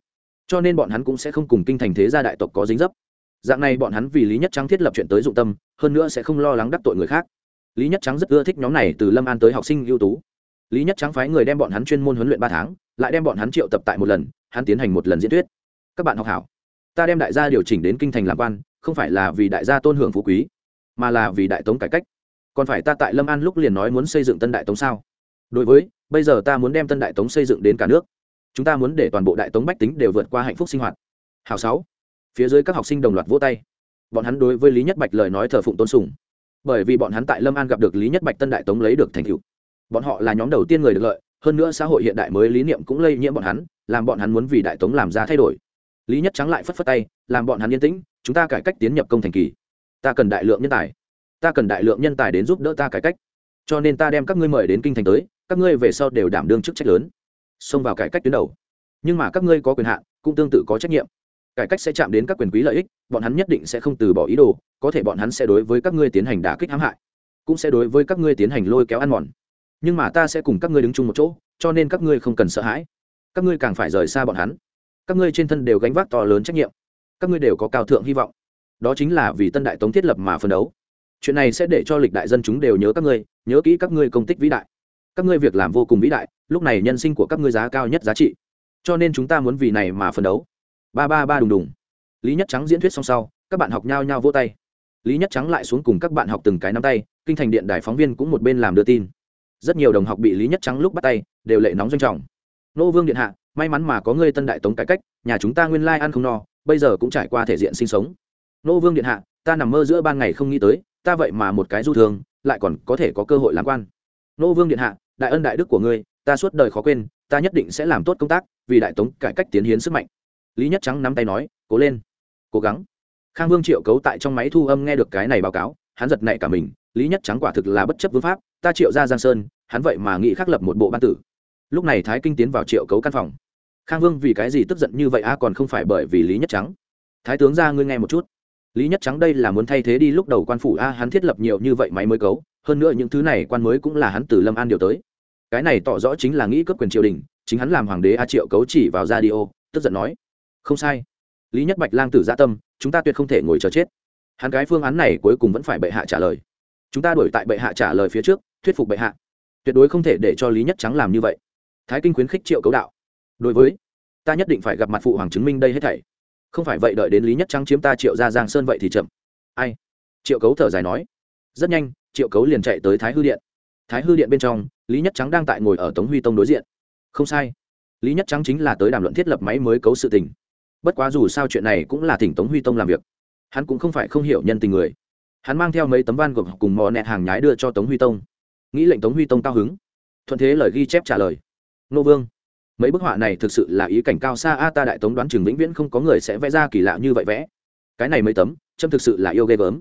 Cho nên bọn hắn cũng sẽ không cùng kinh thành thế gia đại tộc có dính dấp. Dạng này bọn hắn vì lý nhất trắng thiết lập chuyện tới dụng tâm, hơn nữa sẽ không lo lắng đắc tội người khác. Lý nhất trắng rất ưa thích nhóm này từ lâm an tới học sinh ưu tú lý nhất trắng phái người đem bọn hắn chuyên môn huấn luyện ba tháng, lại đem bọn hắn triệu tập tại một lần, hắn tiến hành một lần diễn thuyết. Các bạn học hảo. Ta đem đại gia điều chỉnh đến kinh thành làm quan, không phải là vì đại gia tôn hưởng phú quý, mà là vì đại tống cải cách. Còn phải ta tại lâm an lúc liền nói muốn xây dựng tân đại tống sao? Đối với, bây giờ ta muốn đem tân đại tống xây dựng đến cả nước. Chúng ta muốn để toàn bộ đại tống bách tính đều vượt qua hạnh phúc sinh hoạt. Hào sáu. Phía dưới các học sinh đồng loạt vỗ tay. Bọn hắn đối với lý nhất bạch lời nói thờ phụng tôn sùng. Bởi vì bọn hắn tại lâm an gặp được lý nhất bạch tân đại tống lấy được thành tựu bọn họ là nhóm đầu tiên người được lợi, hơn nữa xã hội hiện đại mới lý niệm cũng lây nhiễm bọn hắn, làm bọn hắn muốn vì đại tống làm ra thay đổi. Lý nhất trắng lại phất phất tay, làm bọn hắn yên tĩnh, chúng ta cải cách tiến nhập công thành kỳ. Ta cần đại lượng nhân tài. Ta cần đại lượng nhân tài đến giúp đỡ ta cải cách. Cho nên ta đem các ngươi mời đến kinh thành tới, các ngươi về sau đều đảm đương chức trách lớn. Xông vào cải cách tuyến đầu. Nhưng mà các ngươi có quyền hạn, cũng tương tự có trách nhiệm. Cải cách sẽ chạm đến các quyền quý lợi ích, bọn hắn nhất định sẽ không từ bỏ ý đồ, có thể bọn hắn sẽ đối với các ngươi tiến hành đả kích hãm hại, cũng sẽ đối với các ngươi tiến hành lôi kéo ăn mòn nhưng mà ta sẽ cùng các ngươi đứng chung một chỗ, cho nên các ngươi không cần sợ hãi. Các ngươi càng phải rời xa bọn hắn. Các ngươi trên thân đều gánh vác to lớn trách nhiệm. Các ngươi đều có cao thượng hy vọng. Đó chính là vì tân đại tống thiết lập mà phân đấu. Chuyện này sẽ để cho lịch đại dân chúng đều nhớ các ngươi, nhớ kỹ các ngươi công tích vĩ đại. Các ngươi việc làm vô cùng vĩ đại, lúc này nhân sinh của các ngươi giá cao nhất giá trị. Cho nên chúng ta muốn vì này mà phân đấu. Ba ba ba đùng đùng. Lý nhất trắng diễn thuyết xong sau, các bạn học nhao nhao vô tay. Lý nhất trắng lại xuống cùng các bạn học từng cái nắm tay, kinh thành điện đài phóng viên cũng một bên làm đưa tin rất nhiều đồng học bị lý nhất trắng lúc bắt tay, đều lệ nóng doanh trọng. Nô vương điện hạ, may mắn mà có ngươi tân đại tống cải cách, nhà chúng ta nguyên lai ăn không no, bây giờ cũng trải qua thể diện sinh sống. Nô vương điện hạ, ta nằm mơ giữa ban ngày không nghĩ tới, ta vậy mà một cái du thường, lại còn có thể có cơ hội làm quan. Nô vương điện hạ, đại ân đại đức của ngươi, ta suốt đời khó quên, ta nhất định sẽ làm tốt công tác, vì đại tống cải cách tiến hiến sức mạnh. Lý nhất trắng nắm tay nói, cố lên, cố gắng. Khang vương triệu cấu tại trong máy thu âm nghe được cái này báo cáo, hắn giật nảy cả mình, lý nhất trắng quả thực là bất chấp vương pháp ta triệu ra giang sơn, hắn vậy mà nghĩ khắc lập một bộ ban tử. Lúc này thái kinh tiến vào triệu cấu căn phòng. Khang vương vì cái gì tức giận như vậy a, còn không phải bởi vì lý nhất trắng. Thái tướng ra ngươi nghe một chút. Lý nhất trắng đây là muốn thay thế đi lúc đầu quan phủ a, hắn thiết lập nhiều như vậy máy mới cấu, hơn nữa những thứ này quan mới cũng là hắn từ lâm an điều tới. Cái này tỏ rõ chính là nghĩ cướp quyền triều đình, chính hắn làm hoàng đế a, triệu cấu chỉ vào ra đi ô tức giận nói. Không sai. Lý nhất bạch lang tử gia tâm, chúng ta tuyệt không thể ngồi chờ chết. Hắn cái phương án này cuối cùng vẫn phải bệ hạ trả lời. Chúng ta đổi tại bệ hạ trả lời phía trước thuyết phục bệ hạ. Tuyệt đối không thể để cho lý nhất trắng làm như vậy. Thái kinh khuyến khích triệu cấu đạo. Đối với, ta nhất định phải gặp mặt phụ hoàng chứng minh đây hết thảy. Không phải vậy đợi đến lý nhất trắng chiếm ta triệu ra giang sơn vậy thì chậm. Ai? Triệu cấu thở dài nói. Rất nhanh, triệu cấu liền chạy tới thái hư điện. Thái hư điện bên trong, lý nhất trắng đang tại ngồi ở tống huy tông đối diện. Không sai. Lý nhất trắng chính là tới đàm luận thiết lập máy mới cấu sự tình. Bất quá dù sao chuyện này cũng là thỉnh tống huy tông làm việc. Hắn cũng không phải không hiểu nhân tình người. Hắn mang theo mấy tấm van gộp cùng mò nẹt hàng nhái đưa cho tống huy tông nghĩ lệnh tống huy tông cao hứng. Thuận thế lời ghi chép trả lời. Nô vương, mấy bức họa này thực sự là ý cảnh cao xa a, ta đại tống đoán chừng vĩnh viễn không có người sẽ vẽ ra kỳ lạ như vậy vẽ. Cái này mấy tấm trâm thực sự là yêu ghê gớm.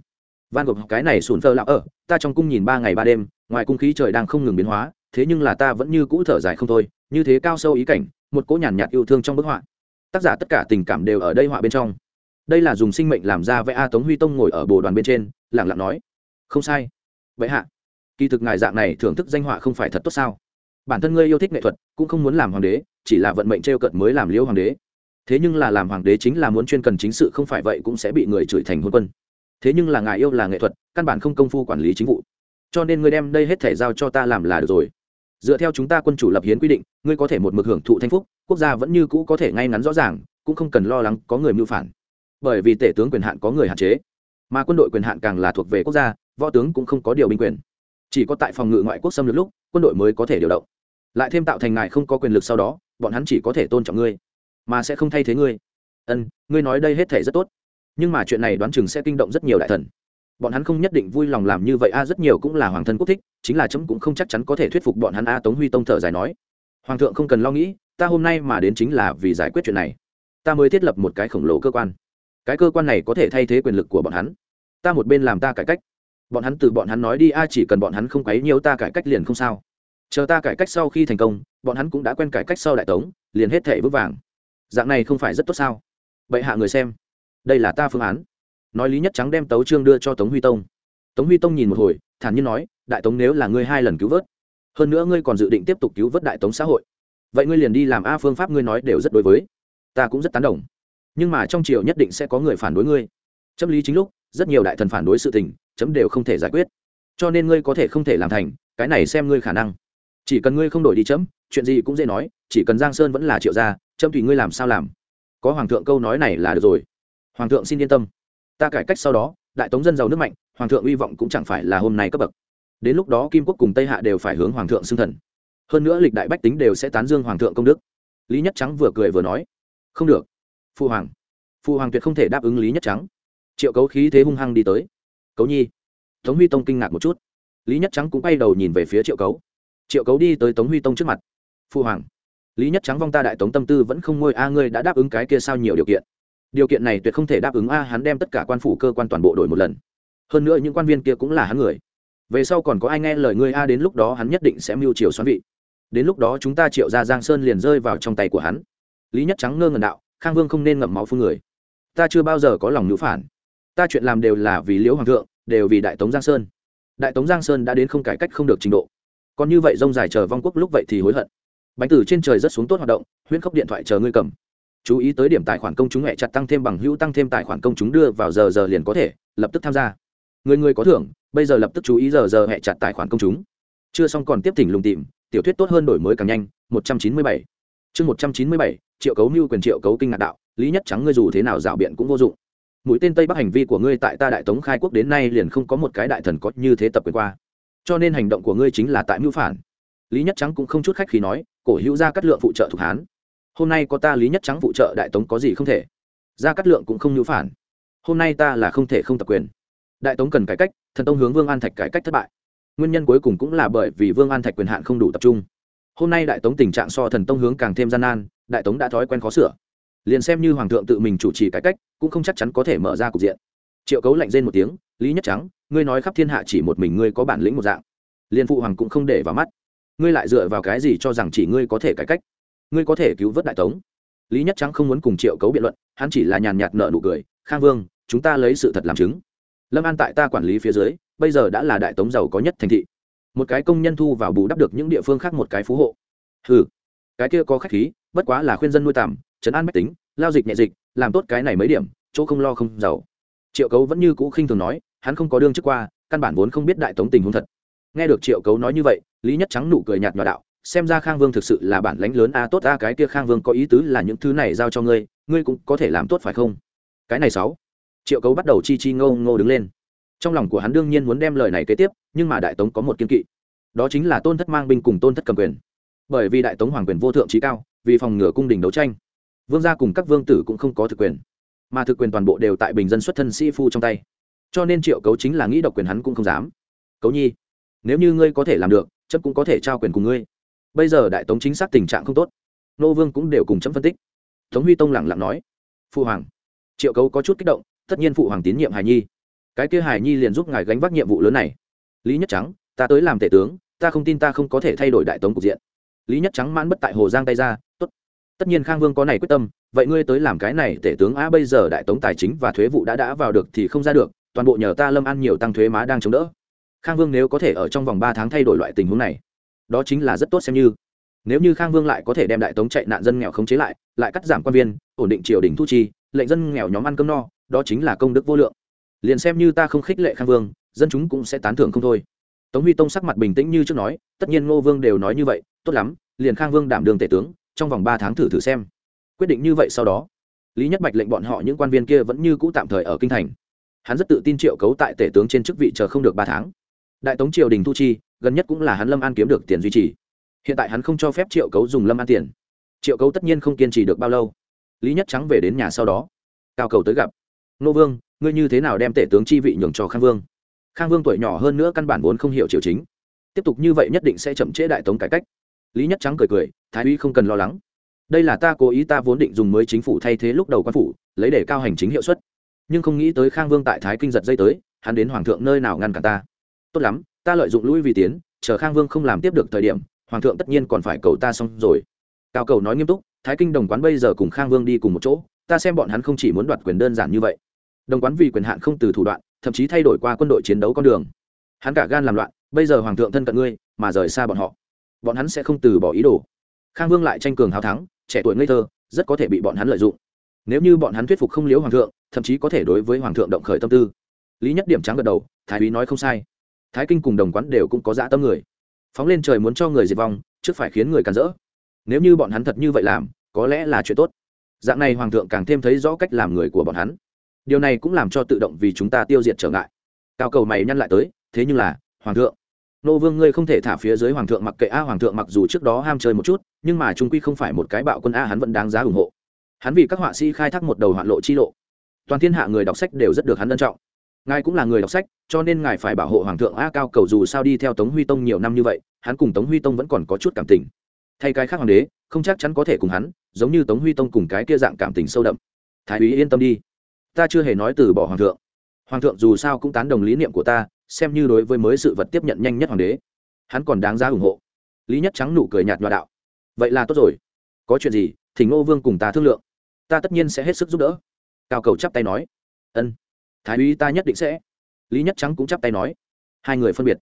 Van gộp cái này sùn phơ lão ở ờ, ta trong cung nhìn ba ngày ba đêm, ngoài cung khí trời đang không ngừng biến hóa, thế nhưng là ta vẫn như cũ thở dài không thôi, như thế cao sâu ý cảnh, một cỗ nhàn nhạt yêu thương trong bức họa. Tác giả tất cả tình cảm đều ở đây họa bên trong. Đây là dùng sinh mệnh làm ra vẽ a, tống huy tông ngồi ở bồ đoàn bên trên lẳng lặng nói. Không sai. Vậy hạ kỳ thực ngài dạng này thưởng thức danh họa không phải thật tốt sao? Bản thân ngươi yêu thích nghệ thuật, cũng không muốn làm hoàng đế, chỉ là vận mệnh t r e o cận mới làm liễu hoàng đế. Thế nhưng là làm hoàng đế chính là muốn chuyên cần chính sự, không phải vậy cũng sẽ bị người chửi thành hôn quân. Thế nhưng là ngài yêu là nghệ thuật, căn bản không công phu quản lý chính vụ. Cho nên ngươi đem đây hết thể giao cho ta làm là được rồi. Dựa theo chúng ta quân chủ lập hiến quy định, ngươi có thể một mực hưởng thụ thanh phúc, quốc gia vẫn như cũ có thể ngay ngắn rõ ràng, cũng không cần lo lắng có người mưu phản. Bởi vì tể tướng quyền hạn có người hạn chế, mà quân đội quyền hạn càng là thuộc về quốc gia, võ tướng cũng không có điều binh quyền chỉ có tại phòng ngự ngoại quốc xâm lược lúc, quân đội mới có thể điều động. Lại thêm tạo thành ngài không có quyền lực sau đó, bọn hắn chỉ có thể tôn trọng ngươi, mà sẽ không thay thế ngươi. Ân, ngươi nói đây hết thể rất tốt, nhưng mà chuyện này đoán chừng sẽ kinh động rất nhiều đại thần. Bọn hắn không nhất định vui lòng làm như vậy. A, rất nhiều cũng là hoàng thân quốc thích, chính là chấm cũng không chắc chắn có thể thuyết phục bọn hắn. A, tống huy tông thở dài nói, hoàng thượng không cần lo nghĩ, ta hôm nay mà đến chính là vì giải quyết chuyện này. Ta mới thiết lập một cái khổng lồ cơ quan. Cái cơ quan này có thể thay thế quyền lực của bọn hắn. Ta một bên làm ta cải cách bọn hắn từ bọn hắn nói đi, a, chỉ cần bọn hắn không quấy nhiều ta cải cách liền không sao. Chờ ta cải cách sau khi thành công, bọn hắn cũng đã quen cải cách sau đại tống, liền hết thể vững vàng. Dạng này không phải rất tốt sao? Bệ hạ người xem, đây là ta phương án. Nói lý nhất trắng đem tấu trương đưa cho tống huy tông. Tống huy tông nhìn một hồi, thản nhiên nói, đại tống nếu là ngươi hai lần cứu vớt, hơn nữa ngươi còn dự định tiếp tục cứu vớt đại tống xã hội, vậy ngươi liền đi làm a, phương pháp ngươi nói đều rất đối với. Ta cũng rất tán đồng. Nhưng mà trong triều nhất định sẽ có người phản đối ngươi. Chấp lý chính lúc, rất nhiều đại thần phản đối sự tình chấm đều không thể giải quyết. Cho nên ngươi có thể không thể làm thành, cái này xem ngươi khả năng. Chỉ cần ngươi không đổi đi chấm, chuyện gì cũng dễ nói, chỉ cần giang sơn vẫn là triệu gia, chấm tùy ngươi làm sao làm. Có hoàng thượng câu nói này là được rồi. Hoàng thượng xin yên tâm. Ta cải cách sau đó, đại tống dân giàu nước mạnh, hoàng thượng hy vọng cũng chẳng phải là hôm nay cấp bậc. Đến lúc đó kim quốc cùng tây hạ đều phải hướng hoàng thượng xưng thần. Hơn nữa lịch đại bách tính đều sẽ tán dương hoàng thượng công đức. Lý nhất trắng vừa cười vừa nói, không được. Phụ hoàng. Phụ hoàng tuyệt không thể đáp ứng lý nhất trắng. Triệu cấu khí thế hung hăng đi tới cấu nhi. Tống huy tông kinh ngạc một chút. Lý nhất trắng cũng bay đầu nhìn về phía triệu cấu. Triệu cấu đi tới tống huy tông trước mặt. Phu hoàng, lý nhất trắng vong ta đại tống tâm tư vẫn không ngôi a, ngươi đã đáp ứng cái kia sao nhiều điều kiện. Điều kiện này tuyệt không thể đáp ứng a, hắn đem tất cả quan phủ cơ quan toàn bộ đổi một lần. Hơn nữa những quan viên kia cũng là hắn người. Về sau còn có ai nghe lời ngươi a, đến lúc đó hắn nhất định sẽ mưu triều xoắn vị. Đến lúc đó chúng ta triệu ra giang sơn liền rơi vào trong tay của hắn. Lý nhất trắng ngơ ngần đạo, khang vương không nên ngậm máu phương người. Ta chưa bao giờ có lòng nhũ phản ta chuyện làm đều là vì liễu hoàng thượng, đều vì đại tống giang sơn. Đại tống giang sơn đã đến không cải cách, không được trình độ. Còn như vậy rông dài chờ vong quốc lúc vậy thì hối hận. Bánh tử trên trời rất xuống tốt hoạt động, huyễn khốc điện thoại chờ ngươi cầm. Chú ý tới điểm tài khoản công chúng hẹ chặt tăng thêm bằng hữu, tăng thêm tài khoản công chúng đưa vào giờ giờ liền có thể, lập tức tham gia. Người người có thưởng, bây giờ lập tức chú ý giờ giờ hẹ chặt tài khoản công chúng. Chưa xong còn tiếp tỉnh lùng tìm, tiểu thuyết tốt hơn đổi mới càng nhanh, một trăm chín mươi bảy. Chương một trăm chín mươi bảy, triệu cấu mưu quyền, triệu cấu kinh ngạc đạo, lý nhất trắng ngươi dù thế nào dạo biện cũng vô dụng mũi tên tây bắc hành vi của ngươi tại ta đại tống khai quốc đến nay liền không có một cái đại thần có như thế tập quyền qua. Cho nên hành động của ngươi chính là tại mưu phản. Lý nhất trắng cũng không chút khách khi nói, cổ hữu gia cắt lượng phụ trợ thuộc hán. Hôm nay có ta lý nhất trắng phụ trợ đại tống có gì không thể? Gia cắt lượng cũng không mưu phản. Hôm nay ta là không thể không tập quyền. Đại tống cần cải cách, thần tông hướng vương an thạch cải cách thất bại. Nguyên nhân cuối cùng cũng là bởi vì vương an thạch quyền hạn không đủ tập trung. Hôm nay đại tống tình trạng so thần tông hướng càng thêm gian nan, đại tống đã thói quen khó sửa liền xem như hoàng thượng tự mình chủ trì cải cách, cũng không chắc chắn có thể mở ra cục diện. Triệu cấu lạnh rên một tiếng, lý nhất trắng, ngươi nói khắp thiên hạ chỉ một mình ngươi có bản lĩnh một dạng. Liền phụ hoàng cũng không để vào mắt. Ngươi lại dựa vào cái gì cho rằng chỉ ngươi có thể cải cách? Ngươi có thể cứu vớt đại tống? Lý nhất trắng không muốn cùng triệu cấu biện luận, hắn chỉ là nhàn nhạt nợ nụ cười, khang vương, chúng ta lấy sự thật làm chứng. Lâm an tại ta quản lý phía dưới, bây giờ đã là đại tống giàu có nhất thành thị. Một cái công nhân thu vào bù đắp được những địa phương khác một cái phú hộ. Ừ cái kia có khách khí, bất quá là khuyên dân nuôi tạm trấn an mách tính, lao dịch nhẹ dịch, làm tốt cái này mấy điểm, chỗ không lo không giàu. Triệu cấu vẫn như cũ khinh thường nói, hắn không có đương trước qua, căn bản vốn không biết đại tống tình huống thật. Nghe được triệu cấu nói như vậy, lý nhất trắng nụ cười nhạt nhòa đạo, xem ra khang vương thực sự là bản lãnh lớn a, tốt a, cái kia khang vương có ý tứ là những thứ này giao cho ngươi ngươi cũng có thể làm tốt phải không? Cái này sáu. Triệu cấu bắt đầu chi chi ngô ngô đứng lên. Trong lòng của hắn đương nhiên muốn đem lời này kế tiếp, nhưng mà đại tống có một kiên kỵ. Đó chính là tôn thất mang binh cùng tôn thất cầm quyền. Bởi vì đại tống hoàng quyền vô thượng trí cao, vì phòng ngừa cung đình đấu tranh vương gia cùng các vương tử cũng không có thực quyền, mà thực quyền toàn bộ đều tại bình dân xuất thân sĩ phu trong tay. Cho nên triệu cấu chính là nghĩ độc quyền hắn cũng không dám. Cấu nhi, nếu như ngươi có thể làm được, chấp cũng có thể trao quyền cùng ngươi. Bây giờ đại tống chính xác tình trạng không tốt, nô vương cũng đều cùng chấm phân tích. Tống huy tông lẳng lặng nói, phụ hoàng. Triệu cấu có chút kích động, tất nhiên phụ hoàng tín nhiệm hải nhi. Cái kia hải nhi liền giúp ngài gánh vác nhiệm vụ lớn này. Lý nhất trắng, ta tới làm tể tướng, ta không tin ta không có thể thay đổi đại tống cục diện. Lý nhất trắng mãn bất tại hồ giang tay ra, tốt tất nhiên khang vương có này quyết tâm, vậy ngươi tới làm cái này tể tướng a bây giờ đại tống tài chính và thuế vụ đã đã vào được thì không ra được, toàn bộ nhờ ta lâm ăn nhiều tăng thuế má đang chống đỡ. Khang vương nếu có thể ở trong vòng ba tháng thay đổi loại tình huống này, đó chính là rất tốt xem như. Nếu như khang vương lại có thể đem đại tống chạy nạn dân nghèo khống chế lại lại cắt giảm quan viên, ổn định triều đình thu chi, lệnh dân nghèo nhóm ăn cơm no, đó chính là công đức vô lượng. Liền xem như ta không khích lệ khang vương, dân chúng cũng sẽ tán thưởng không thôi. Tống huy tông sắc mặt bình tĩnh như trước nói, tất nhiên ngô vương đều nói như vậy, tốt lắm, liền khang vương đảm đường tể tướng trong vòng ba tháng thử thử xem. Quyết định như vậy sau đó, lý nhất bạch lệnh bọn họ những quan viên kia vẫn như cũ tạm thời ở kinh thành. Hắn rất tự tin triệu cấu tại tể tướng trên chức vị chờ không được ba tháng. Đại tống triều đình thu chi, gần nhất cũng là hắn lâm an kiếm được tiền duy trì. Hiện tại hắn không cho phép triệu cấu dùng lâm an tiền. Triệu cấu tất nhiên không kiên trì được bao lâu. Lý nhất trắng về đến nhà sau đó, cao cầu tới gặp. Nô vương, ngươi như thế nào đem tể tướng chi vị nhường cho khang vương? Khang vương tuổi nhỏ hơn nữa căn bản vốn không hiểu triều chính. Tiếp tục như vậy nhất định sẽ chậm trễ đại tống cải cách lý nhất trắng cười cười, thái uy không cần lo lắng. Đây là ta cố ý, ta vốn định dùng mới chính phủ thay thế lúc đầu quan phủ, lấy để cao hành chính hiệu suất. Nhưng không nghĩ tới khang vương tại thái kinh giật dây tới, hắn đến hoàng thượng nơi nào ngăn cả ta. Tốt lắm, ta lợi dụng lũi vì tiến, chờ khang vương không làm tiếp được thời điểm, hoàng thượng tất nhiên còn phải cầu ta xong rồi. Cao cầu nói nghiêm túc, thái kinh đồng quán bây giờ cùng khang vương đi cùng một chỗ, ta xem bọn hắn không chỉ muốn đoạt quyền đơn giản như vậy. Đồng quán vì quyền hạn không từ thủ đoạn, thậm chí thay đổi qua quân đội chiến đấu con đường. Hắn cả gan làm loạn, bây giờ hoàng thượng thân cận ngươi, mà rời xa bọn họ bọn hắn sẽ không từ bỏ ý đồ. Khang vương lại tranh cường hào thắng, trẻ tuổi ngây thơ, rất có thể bị bọn hắn lợi dụng. Nếu như bọn hắn thuyết phục không liếu hoàng thượng, thậm chí có thể đối với hoàng thượng động khởi tâm tư. Lý nhất điểm trắng gật đầu, thái úy nói không sai. Thái kinh cùng đồng quán đều cũng có dã tâm người. Phóng lên trời muốn cho người diệt vong, trước phải khiến người càn rỡ. Nếu như bọn hắn thật như vậy làm, có lẽ là chuyện tốt. Dạng này hoàng thượng càng thêm thấy rõ cách làm người của bọn hắn. Điều này cũng làm cho tự động vì chúng ta tiêu diệt trở ngại. Cao cầu mày nhăn lại tới, thế nhưng là, hoàng thượng nô vương, ngươi không thể thả phía dưới hoàng thượng mặc kệ a, hoàng thượng mặc dù trước đó ham chơi một chút, nhưng mà trung quy không phải một cái bạo quân a, hắn vẫn đáng giá ủng hộ. Hắn vì các họa sĩ khai thác một đầu hoạn lộ chi lộ. Toàn thiên hạ người đọc sách đều rất được hắn ân trọng. Ngài cũng là người đọc sách, cho nên ngài phải bảo hộ hoàng thượng a cao cầu dù sao đi theo tống huy tông nhiều năm như vậy, hắn cùng tống huy tông vẫn còn có chút cảm tình. Thay cái khác hoàng đế, không chắc chắn có thể cùng hắn, giống như tống huy tông cùng cái kia dạng cảm tình sâu đậm. Thái úy yên tâm đi. Ta chưa hề nói từ bỏ hoàng thượng. Hoàng thượng dù sao cũng tán đồng lý niệm của ta xem như đối với mới sự vật tiếp nhận nhanh nhất hoàng đế. Hắn còn đáng giá ủng hộ. Lý nhất trắng nụ cười nhạt nhòa đạo. Vậy là tốt rồi. Có chuyện gì, thì ngô vương cùng ta thương lượng. Ta tất nhiên sẽ hết sức giúp đỡ. Cao cầu chắp tay nói. Ân. Thái úy ta nhất định sẽ. Lý nhất trắng cũng chắp tay nói. Hai người phân biệt.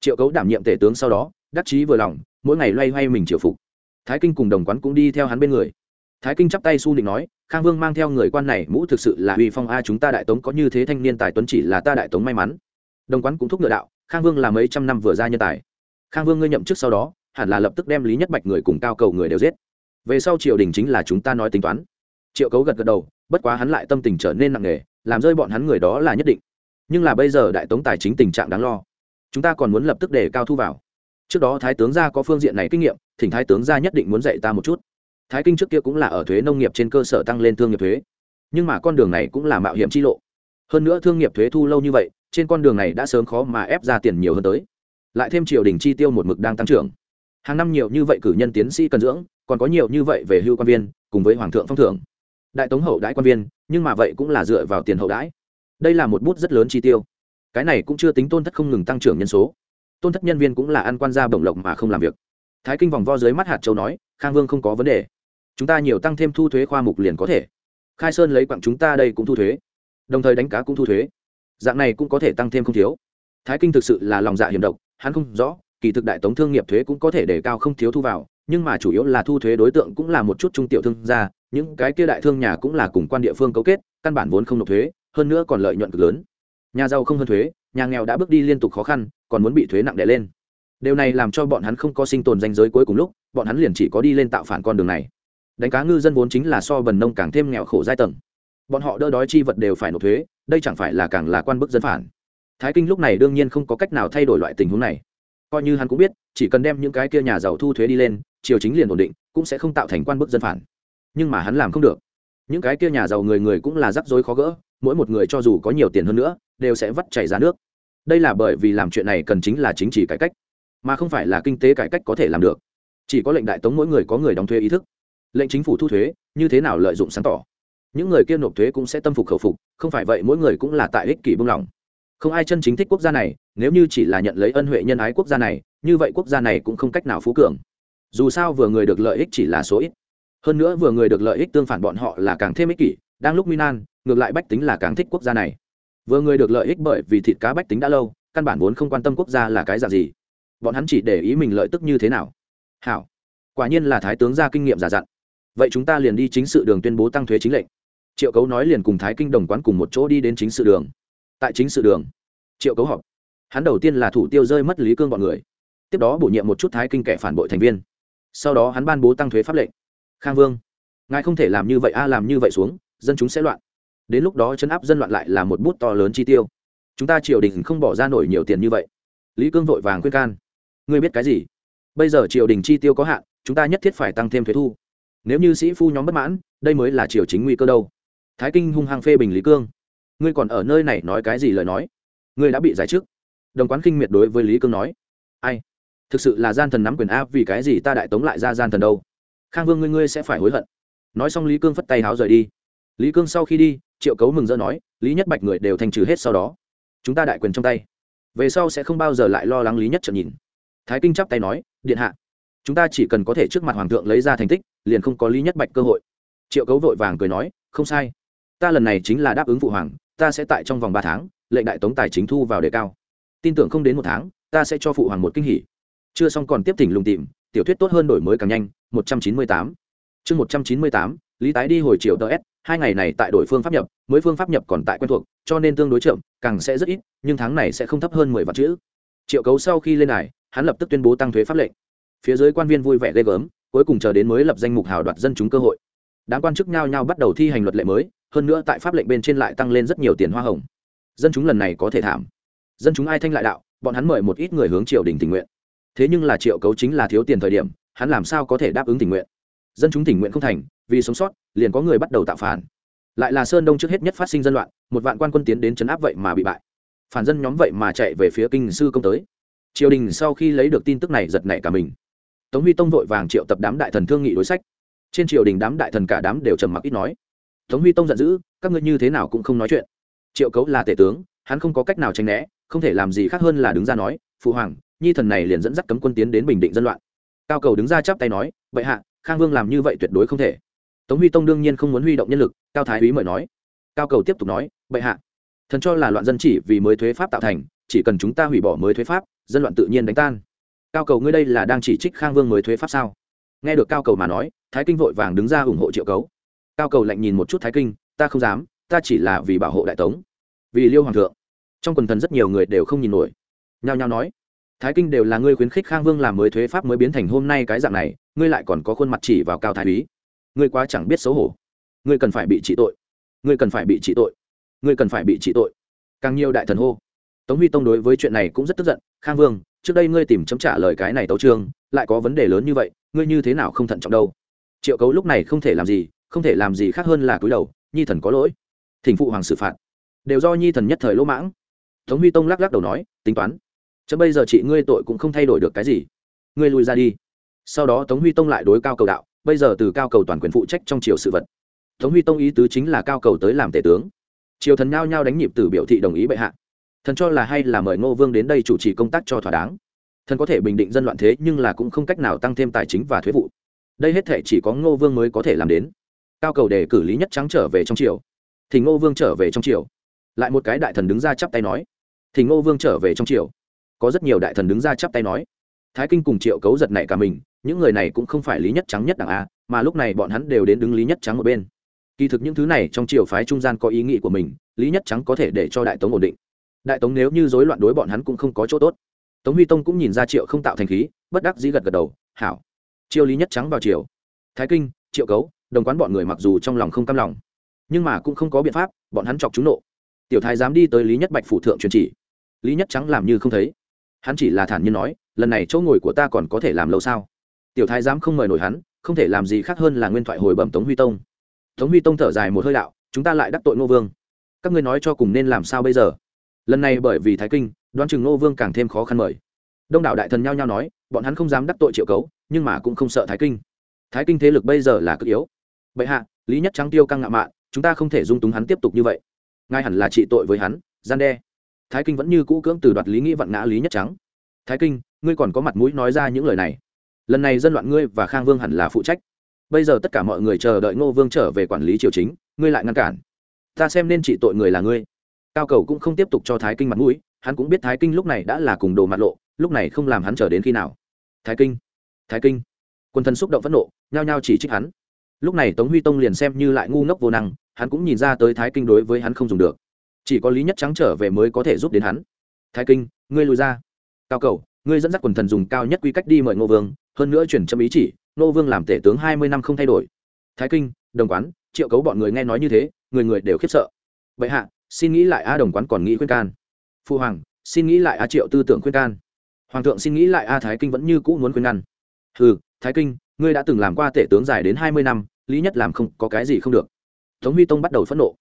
Triệu cấu đảm nhiệm tể tướng sau đó, đắc chí vừa lòng, mỗi ngày loay hoay mình triệu phục. Thái kinh cùng đồng quán cũng đi theo hắn bên người. Thái kinh chắp tay su định nói, khang vương mang theo người quan này, mũ thực sự là uy phong a, chúng ta đại tống có như thế thanh niên tài tuấn chỉ là ta đại tống may mắn đồng quán cũng thúc ngựa đạo, khang vương là mấy trăm năm vừa ra nhân tài. Khang vương ngươi nhậm chức sau đó, hẳn là lập tức đem lý nhất bạch người cùng cao cầu người đều giết. Về sau triều đình chính là chúng ta nói tính toán. Triệu cấu gật gật đầu, bất quá hắn lại tâm tình trở nên nặng nề, làm rơi bọn hắn người đó là nhất định. Nhưng là bây giờ đại tống tài chính tình trạng đáng lo. Chúng ta còn muốn lập tức để cao thu vào. Trước đó thái tướng gia có phương diện này kinh nghiệm, thỉnh thái tướng gia nhất định muốn dạy ta một chút. Thái kinh trước kia cũng là ở thuế nông nghiệp trên cơ sở tăng lên thương nghiệp thuế. Nhưng mà con đường này cũng là mạo hiểm chi lộ. Hơn nữa thương nghiệp thuế thu lâu như vậy trên con đường này đã sớm khó mà ép ra tiền nhiều hơn tới. Lại thêm triều đình chi tiêu một mực đang tăng trưởng. Hàng năm nhiều như vậy cử nhân tiến sĩ cần dưỡng, còn có nhiều như vậy về hưu quan viên, cùng với hoàng thượng phong thưởng. Đại tống hậu đãi quan viên, nhưng mà vậy cũng là dựa vào tiền hậu đãi. Đây là một bút rất lớn chi tiêu. Cái này cũng chưa tính tôn thất không ngừng tăng trưởng nhân số. Tôn thất nhân viên cũng là ăn quan gia bổng lộc mà không làm việc. Thái kinh vòng vo dưới mắt hạt châu nói, khang vương không có vấn đề. Chúng ta nhiều tăng thêm thu thuế khoa mục liền có thể. Khai sơn lấy quặng chúng ta đây cũng thu thuế. Đồng thời đánh cá cũng thu thuế dạng này cũng có thể tăng thêm không thiếu. Thái kinh thực sự là lòng dạ hiểm độc, hắn không rõ, kỳ thực đại tống thương nghiệp thuế cũng có thể để cao không thiếu thu vào, nhưng mà chủ yếu là thu thuế đối tượng cũng là một chút trung tiểu thương gia, những cái kia đại thương nhà cũng là cùng quan địa phương cấu kết, căn bản vốn không nộp thuế, hơn nữa còn lợi nhuận cực lớn. Nhà giàu không hơn thuế, nhà nghèo đã bước đi liên tục khó khăn, còn muốn bị thuế nặng đè lên. Điều này làm cho bọn hắn không có sinh tồn danh giới cuối cùng lúc, bọn hắn liền chỉ có đi lên tạo phản con đường này. Đánh cá ngư dân vốn chính là so bần nông càng thêm nghèo khổ giai tầng bọn họ đỡ đói chi vật đều phải nộp thuế, đây chẳng phải là càng là quan bức dân phản. Thái kinh lúc này đương nhiên không có cách nào thay đổi loại tình huống này. Coi như hắn cũng biết, chỉ cần đem những cái kia nhà giàu thu thuế đi lên, triều chính liền ổn định, cũng sẽ không tạo thành quan bức dân phản. Nhưng mà hắn làm không được. Những cái kia nhà giàu người người cũng là rắc rối khó gỡ, mỗi một người cho dù có nhiều tiền hơn nữa, đều sẽ vắt chảy ra nước. Đây là bởi vì làm chuyện này cần chính là chính trị cải cách, mà không phải là kinh tế cải cách có thể làm được. Chỉ có lệnh đại tống mỗi người có người đóng thuế ý thức. Lệnh chính phủ thu thuế, như thế nào lợi dụng sáng tỏ những người kia nộp thuế cũng sẽ tâm phục khẩu phục, không phải vậy mỗi người cũng là tại ích kỷ buông lỏng không ai chân chính thích quốc gia này, nếu như chỉ là nhận lấy ân huệ nhân ái quốc gia này, như vậy quốc gia này cũng không cách nào phú cường. Dù sao vừa người được lợi ích chỉ là số ít. Hơn nữa vừa người được lợi ích tương phản bọn họ là càng thêm ích kỷ, đang lúc minan ngược lại bách tính là càng thích quốc gia này. Vừa người được lợi ích bởi vì thịt cá bách tính đã lâu, căn bản vốn không quan tâm quốc gia là cái dạng gì. Bọn hắn chỉ để ý mình lợi tức như thế nào. Hảo. Quả nhiên là thái tướng ra kinh nghiệm giả dặn. Vậy chúng ta liền đi chính sự đường tuyên bố tăng thuế chính lệnh triệu cấu nói liền cùng thái kinh đồng quán cùng một chỗ đi đến chính sự đường. Tại chính sự đường, triệu cấu họp. Hắn đầu tiên là thủ tiêu rơi mất lý cương bọn người. Tiếp đó bổ nhiệm một chút thái kinh kẻ phản bội thành viên. Sau đó hắn ban bố tăng thuế pháp lệnh. Khang vương, ngài không thể làm như vậy a à, làm như vậy xuống, dân chúng sẽ loạn. Đến lúc đó chấn áp dân loạn lại là một bút to lớn chi tiêu. Chúng ta triều đình không bỏ ra nổi nhiều tiền như vậy. Lý cương vội vàng khuyên can. Ngươi biết cái gì? Bây giờ triều đình chi tiêu có hạn, chúng ta nhất thiết phải tăng thêm thuế thu. Nếu như sĩ phu nhóm bất mãn, đây mới là triều chính nguy cơ đâu thái kinh hung hăng phê bình lý cương. Ngươi còn ở nơi này nói cái gì lời nói? Ngươi đã bị giải chức. Đồng quán kinh miệt đối với lý cương nói. Ai? Thực sự là gian thần nắm quyền áp vì cái gì ta đại tống lại ra gian thần đâu? Khang vương ngươi ngươi sẽ phải hối hận. Nói xong lý cương phất tay háo rời đi. Lý cương sau khi đi, triệu cấu mừng rỡ nói, lý nhất bạch người đều thành trừ hết sau đó. Chúng ta đại quyền trong tay. Về sau sẽ không bao giờ lại lo lắng lý nhất trợn nhìn. Thái kinh chắp tay nói, điện hạ, chúng ta chỉ cần có thể trước mặt hoàng thượng lấy ra thành tích, liền không có lý nhất bạch cơ hội. Triệu cấu vội vàng cười nói, không sai ta lần này chính là đáp ứng phụ hoàng, ta sẽ tại trong vòng ba tháng, lệnh đại tống tài chính thu vào đề cao. Tin tưởng không đến một tháng, ta sẽ cho phụ hoàng một kinh hỉ. Chưa xong còn tiếp thỉnh lùng tìm, tiểu thuyết tốt hơn đổi mới càng nhanh, một trăm chín mươi tám. Chương một trăm chín mươi tám, lý tái đi hồi chiều ts hai ngày này tại đổi phương pháp nhập, mới phương pháp nhập còn tại quen thuộc, cho nên tương đối chậm, càng sẽ rất ít, nhưng tháng này sẽ không thấp hơn mười vạn chữ. Triệu cấu sau khi lên đài, hắn lập tức tuyên bố tăng thuế pháp lệnh. Phía dưới quan viên vui vẻ ghê gớm, cuối cùng chờ đến mới lập danh mục hào đoạt dân chúng cơ hội. Đám quan chức nhao nhao bắt đầu thi hành luật lệ mới hơn nữa tại pháp lệnh bên trên lại tăng lên rất nhiều tiền hoa hồng. Dân chúng lần này có thể thảm. Dân chúng ai thanh lại đạo, bọn hắn mời một ít người hướng triều đình tình nguyện. Thế nhưng là triệu cấu chính là thiếu tiền thời điểm, hắn làm sao có thể đáp ứng tình nguyện? Dân chúng tình nguyện không thành, vì sống sót, liền có người bắt đầu tạo phản. Lại là sơn đông trước hết nhất phát sinh dân loạn, một vạn quan quân tiến đến chấn áp vậy mà bị bại. Phản dân nhóm vậy mà chạy về phía kinh sư công tới. Triều đình sau khi lấy được tin tức này giật nảy cả mình. Tống huy tông vội vàng triệu tập đám đại thần thương nghị đối sách. Trên triều đình đám đại thần cả đám đều trầm mặc ít nói tống huy tông giận dữ, các ngươi như thế nào cũng không nói chuyện. Triệu cấu là tể tướng, hắn không có cách nào tranh né, không thể làm gì khác hơn là đứng ra nói, phụ hoàng, nhi thần này liền dẫn dắt cấm quân tiến đến bình định dân loạn. Cao cầu đứng ra chắp tay nói, bệ hạ, khang vương làm như vậy tuyệt đối không thể. Tống huy tông đương nhiên không muốn huy động nhân lực, cao thái úy mời nói. Cao cầu tiếp tục nói, bệ hạ, thần cho là loạn dân chỉ vì mới thuế pháp tạo thành, chỉ cần chúng ta hủy bỏ mới thuế pháp, dân loạn tự nhiên đánh tan. Cao cầu ngươi đây là đang chỉ trích khang vương mới thuế pháp sao? Nghe được cao cầu mà nói, thái kinh vội vàng đứng ra ủng hộ triệu cấu cao cầu lạnh nhìn một chút thái kinh, ta không dám, ta chỉ là vì bảo hộ đại tống, vì liêu hoàng thượng. Trong quần thần rất nhiều người đều không nhìn nổi. Nhao nhao nói, thái kinh đều là ngươi khuyến khích khang vương làm mới thuế pháp mới biến thành hôm nay cái dạng này, ngươi lại còn có khuôn mặt chỉ vào cao thái úy. Ngươi quá chẳng biết xấu hổ. Ngươi cần phải bị trị tội. Ngươi cần phải bị trị tội. Ngươi cần phải bị trị tội. Càng nhiều đại thần hô. Tống huy tông đối với chuyện này cũng rất tức giận, khang vương, trước đây ngươi tìm chấm trả lời cái này tấu trương lại có vấn đề lớn như vậy, ngươi như thế nào không thận trọng đâu? Triệu cấu lúc này không thể làm gì không thể làm gì khác hơn là cúi đầu, nhi thần có lỗi. Thỉnh phụ hoàng xử phạt. Đều do nhi thần nhất thời lỗ mãng. Tống huy tông lắc lắc đầu nói, tính toán. Chớ bây giờ chị ngươi tội cũng không thay đổi được cái gì. Ngươi lùi ra đi. Sau đó tống huy tông lại đối cao cầu đạo, bây giờ từ cao cầu toàn quyền phụ trách trong triều sự vật. Tống huy tông ý tứ chính là cao cầu tới làm tể tướng. Triều thần nhao nhao đánh nhịp từ biểu thị đồng ý bệ hạ. Thần cho là hay là mời ngô vương đến đây chủ trì công tác cho thỏa đáng. Thần có thể bình định dân loạn thế nhưng là cũng không cách nào tăng thêm tài chính và thuế vụ. Đây hết thể chỉ có ngô vương mới có thể làm đến cao cầu đề cử lý nhất trắng trở về trong triều. Thì ngô vương trở về trong triều. Lại một cái đại thần đứng ra chắp tay nói. Thì ngô vương trở về trong triều. Có rất nhiều đại thần đứng ra chắp tay nói. Thái kinh cùng triệu cấu giật này cả mình, những người này cũng không phải lý nhất trắng nhất đảng a, mà lúc này bọn hắn đều đến đứng lý nhất trắng một bên. Kỳ thực những thứ này trong triều phái trung gian có ý nghĩ của mình, lý nhất trắng có thể để cho đại tống ổn định. Đại tống nếu như rối loạn đối bọn hắn cũng không có chỗ tốt. Tống huy tông cũng nhìn ra triệu không tạo thành khí, bất đắc dĩ gật gật đầu, hảo. Chiêu lý nhất trắng vào triều. Thái kinh, triệu cấu đồng quán bọn người mặc dù trong lòng không cam lòng, nhưng mà cũng không có biện pháp, bọn hắn chọc chúng nộ. Tiểu thái dám đi tới lý nhất bạch phủ thượng truyền chỉ. Lý nhất trắng làm như không thấy. Hắn chỉ là thản nhiên nói, lần này chỗ ngồi của ta còn có thể làm lâu sao? Tiểu thái dám không mời nổi hắn, không thể làm gì khác hơn là nguyên thoại hồi bẩm tống huy tông. Tống huy tông thở dài một hơi đạo, chúng ta lại đắc tội ngô vương. Các ngươi nói cho cùng nên làm sao bây giờ? Lần này bởi vì thái kinh, đoán chừng ngô vương càng thêm khó khăn mời. Đông đảo đại thần nhao nhao nói, bọn hắn không dám đắc tội triệu cấu, nhưng mà cũng không sợ thái kinh. Thái kinh thế lực bây giờ là cực yếu bệ hạ, lý nhất trắng tiêu căng ngạo mạn, chúng ta không thể dung túng hắn tiếp tục như vậy. Ngay hẳn là trị tội với hắn, gian đe. Thái kinh vẫn như cũ cưỡng từ đoạt lý nghĩ vặn ngã lý nhất trắng. Thái kinh, ngươi còn có mặt mũi nói ra những lời này. Lần này dân loạn ngươi và khang vương hẳn là phụ trách. Bây giờ tất cả mọi người chờ đợi ngô vương trở về quản lý triều chính, ngươi lại ngăn cản. Ta xem nên trị tội người là ngươi. Cao cầu cũng không tiếp tục cho thái kinh mặt mũi, hắn cũng biết thái kinh lúc này đã là cùng đồ mặt lộ, lúc này không làm hắn chờ đến khi nào. Thái kinh thái kinh. Quân thân xúc động phẫn nộ, nhao nhao chỉ trích hắn lúc này tống huy tông liền xem như lại ngu ngốc vô năng, hắn cũng nhìn ra tới thái kinh đối với hắn không dùng được. Chỉ có lý nhất trắng trở về mới có thể giúp đến hắn. Thái kinh, ngươi lùi ra. Cao cầu ngươi dẫn dắt quần thần dùng cao nhất quy cách đi mời ngô vương, hơn nữa chuyển châm ý chỉ, ngô vương làm tể tướng hai mươi năm không thay đổi. Thái kinh, đồng quán, triệu cấu bọn người nghe nói như thế, người người đều khiếp sợ. Vậy hạ, xin nghĩ lại a đồng quán còn nghĩ khuyên can. Phu hoàng, xin nghĩ lại a triệu tư tưởng khuyên can. Hoàng thượng xin nghĩ lại a thái kinh vẫn như cũ muốn khuyên ngăn. Ừ thái kinh, ngươi đã từng làm qua tể tướng dài đến hai mươi năm lý nhất làm không có cái gì không được. Tống huy tông bắt đầu phẫn nộ.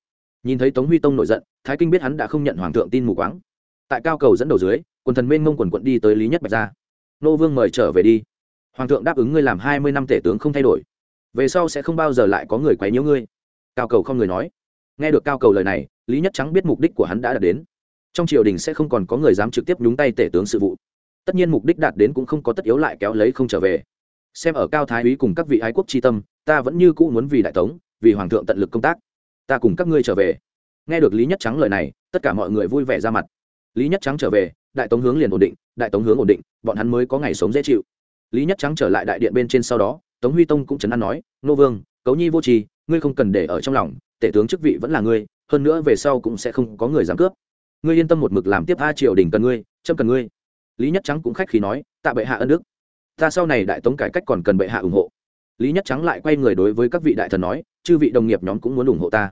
Nhìn thấy tống huy tông nổi giận, thái kinh biết hắn đã không nhận hoàng thượng tin mù quáng. Tại cao cầu dẫn đầu dưới, quần thần mênh mông quần quận đi tới lý nhất bạch ra. nô vương mời trở về đi. Hoàng thượng đáp ứng ngươi làm hai mươi năm tể tướng không thay đổi. Về sau sẽ không bao giờ lại có người quấy nhiễu ngươi. Cao cầu không người nói. Nghe được cao cầu lời này, lý nhất trắng biết mục đích của hắn đã đạt đến. Trong triều đình sẽ không còn có người dám trực tiếp nhúng tay tể tướng sự vụ. Tất nhiên mục đích đạt đến cũng không có tất yếu lại kéo lấy không trở về. Xem ở cao thái úy cùng các vị ái quốc tri tâm ta vẫn như cũ muốn vì đại tống, vì hoàng thượng tận lực công tác. Ta cùng các ngươi trở về. Nghe được lý nhất trắng lời này, tất cả mọi người vui vẻ ra mặt. Lý nhất trắng trở về, đại tống hướng liền ổn định, đại tống hướng ổn định, bọn hắn mới có ngày sống dễ chịu. Lý nhất trắng trở lại đại điện bên trên sau đó, tống huy tông cũng chấn an nói, nô vương, cấu nhi vô trì ngươi không cần để ở trong lòng, tể tướng chức vị vẫn là ngươi, hơn nữa về sau cũng sẽ không có người dám cướp. Ngươi yên tâm một mực làm tiếp a triều đình cần ngươi châm cần ngươi. Lý nhất trắng cũng khách khí nói, tạ bệ hạ ân đức. Ta sau này đại tống cải cách còn cần bệ hạ ủng hộ lý nhất trắng lại quay người đối với các vị đại thần nói, chư vị đồng nghiệp nhóm cũng muốn ủng hộ ta.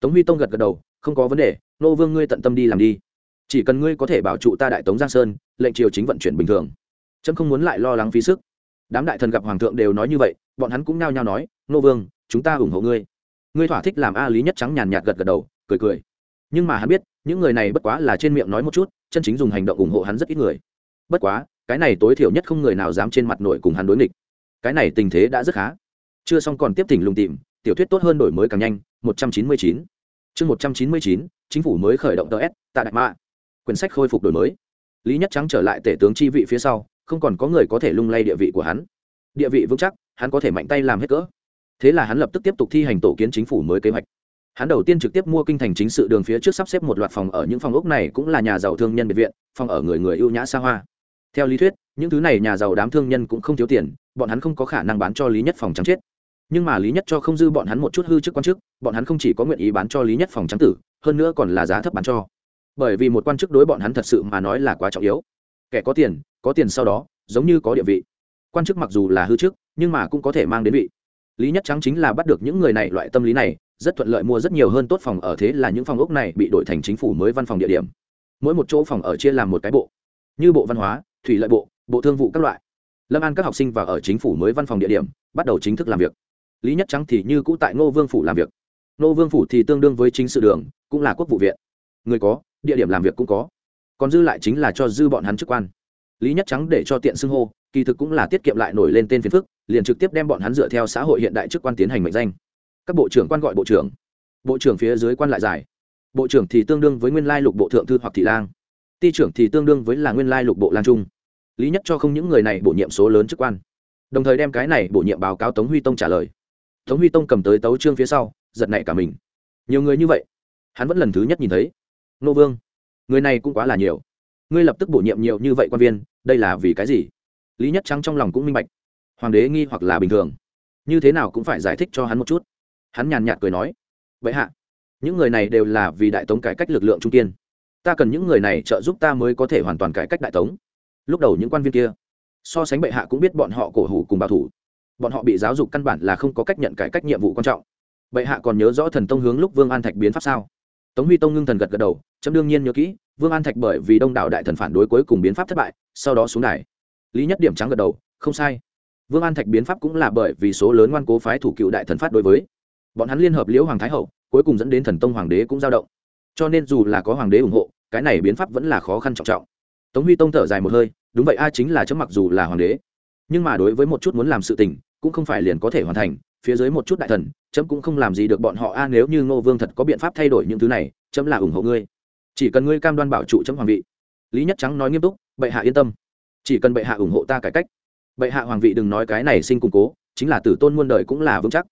Tống huy tông gật gật đầu, không có vấn đề, nô vương ngươi tận tâm đi làm đi. Chỉ cần ngươi có thể bảo trụ ta đại tống giang sơn, lệnh triều chính vận chuyển bình thường. Trâm không muốn lại lo lắng phí sức. Đám đại thần gặp hoàng thượng đều nói như vậy, bọn hắn cũng nao nhao nói, nô vương, chúng ta ủng hộ ngươi. Ngươi thỏa thích làm a lý nhất trắng nhàn nhạt gật gật đầu, cười cười. Nhưng mà hắn biết, những người này bất quá là trên miệng nói một chút, chân chính dùng hành động ủng hộ hắn rất ít người. Bất quá, cái này tối thiểu nhất không người nào dám trên mặt nội cùng hắn đối nghịch cái này tình thế đã rất khá. Chưa xong còn tiếp tỉnh lùng tìm, tiểu thuyết tốt hơn đổi mới càng nhanh 199 chương 199 chính phủ mới khởi động ts tại đại mạ. Quyển sách khôi phục đổi mới. Lý nhất trắng trở lại tể tướng chi vị phía sau, không còn có người có thể lung lay địa vị của hắn. Địa vị vững chắc, hắn có thể mạnh tay làm hết cỡ. Thế là hắn lập tức tiếp tục thi hành tổ kiến chính phủ mới kế hoạch. Hắn đầu tiên trực tiếp mua kinh thành chính sự đường phía trước sắp xếp một loạt phòng ở những phòng ốc này cũng là nhà giàu thương nhân biệt viện, phòng ở người người ưu nhã xa hoa. Theo lý thuyết những thứ này nhà giàu đám thương nhân cũng không thiếu tiền, bọn hắn không có khả năng bán cho lý nhất phòng trắng chết. Nhưng mà lý nhất cho không dư bọn hắn một chút hư chức quan chức, bọn hắn không chỉ có nguyện ý bán cho lý nhất phòng trắng tử, hơn nữa còn là giá thấp bán cho. Bởi vì một quan chức đối bọn hắn thật sự mà nói là quá trọng yếu. Kẻ có tiền có tiền sau đó, giống như có địa vị. Quan chức mặc dù là hư chức nhưng mà cũng có thể mang đến vị. Lý nhất trắng chính là bắt được những người này loại tâm lý này, rất thuận lợi mua rất nhiều hơn tốt phòng ở thế là những phòng ốc này bị đổi thành chính phủ mới văn phòng địa điểm. Mỗi một chỗ phòng ở chia làm một cái bộ. Như bộ văn hóa, thủy lợi bộ bộ thương vụ các loại. Lâm an các học sinh và ở chính phủ mới văn phòng địa điểm, bắt đầu chính thức làm việc. Lý nhất trắng thì như cũ tại ngô vương phủ làm việc. Ngô vương phủ thì tương đương với chính sự đường, cũng là quốc vụ viện. Người có, địa điểm làm việc cũng có. Còn dư lại chính là cho dư bọn hắn chức quan. Lý nhất trắng để cho tiện xưng hô, kỳ thực cũng là tiết kiệm lại nổi lên tên phiền phức, liền trực tiếp đem bọn hắn dựa theo xã hội hiện đại chức quan tiến hành mệnh danh. Các bộ trưởng quan gọi bộ trưởng. Bộ trưởng phía dưới quan lại giải. Bộ trưởng thì tương đương với nguyên lai lục bộ thượng thư hoặc thị lang. Ty trưởng thì tương đương với là nguyên lai lục bộ lang trung lý nhất cho không những người này bổ nhiệm số lớn chức quan, đồng thời đem cái này bổ nhiệm báo cáo tống huy tông trả lời. Tống huy tông cầm tới tấu trương phía sau, giật nảy cả mình. Nhiều người như vậy, hắn vẫn lần thứ nhất nhìn thấy. Nô vương, người này cũng quá là nhiều. Ngươi lập tức bổ nhiệm nhiều như vậy quan viên, đây là vì cái gì? Lý nhất trắng trong lòng cũng minh bạch. Hoàng đế nghi hoặc là bình thường. Như thế nào cũng phải giải thích cho hắn một chút. Hắn nhàn nhạt cười nói, vậy hạ, những người này đều là vì đại tống cải cách lực lượng trung kiên. Ta cần những người này trợ giúp ta mới có thể hoàn toàn cải cách đại tống lúc đầu những quan viên kia so sánh bệ hạ cũng biết bọn họ cổ hủ cùng bảo thủ. Bọn họ bị giáo dục căn bản là không có cách nhận cải cách nhiệm vụ quan trọng. Bệ hạ còn nhớ rõ thần tông hướng lúc vương an thạch biến pháp sao? Tống huy tông ngưng thần gật gật đầu, chấm đương nhiên nhớ kỹ, vương an thạch bởi vì đông đảo đại thần phản đối cuối cùng biến pháp thất bại, sau đó xuống đài. Lý nhất điểm trắng gật đầu, không sai. Vương an thạch biến pháp cũng là bởi vì số lớn ngoan cố phái thủ cựu đại thần phát đối với. Bọn hắn liên hợp liễu hoàng thái hậu, cuối cùng dẫn đến thần tông hoàng đế cũng dao động. Cho nên dù là có hoàng đế ủng hộ, cái này biến pháp vẫn là khó khăn trọng trọng tống huy tông thở dài một hơi, đúng vậy a, chính là chấm mặc dù là hoàng đế, nhưng mà đối với một chút muốn làm sự tình, cũng không phải liền có thể hoàn thành, phía dưới một chút đại thần, chấm cũng không làm gì được bọn họ a, nếu như ngô vương thật có biện pháp thay đổi những thứ này, chấm là ủng hộ ngươi. Chỉ cần ngươi cam đoan bảo trụ chấm hoàng vị. Lý nhất trắng nói nghiêm túc, bệ hạ yên tâm. Chỉ cần bệ hạ ủng hộ ta cải cách. Bệ hạ hoàng vị đừng nói cái này sinh củng cố, chính là tử tôn muôn đời cũng là vững chắc.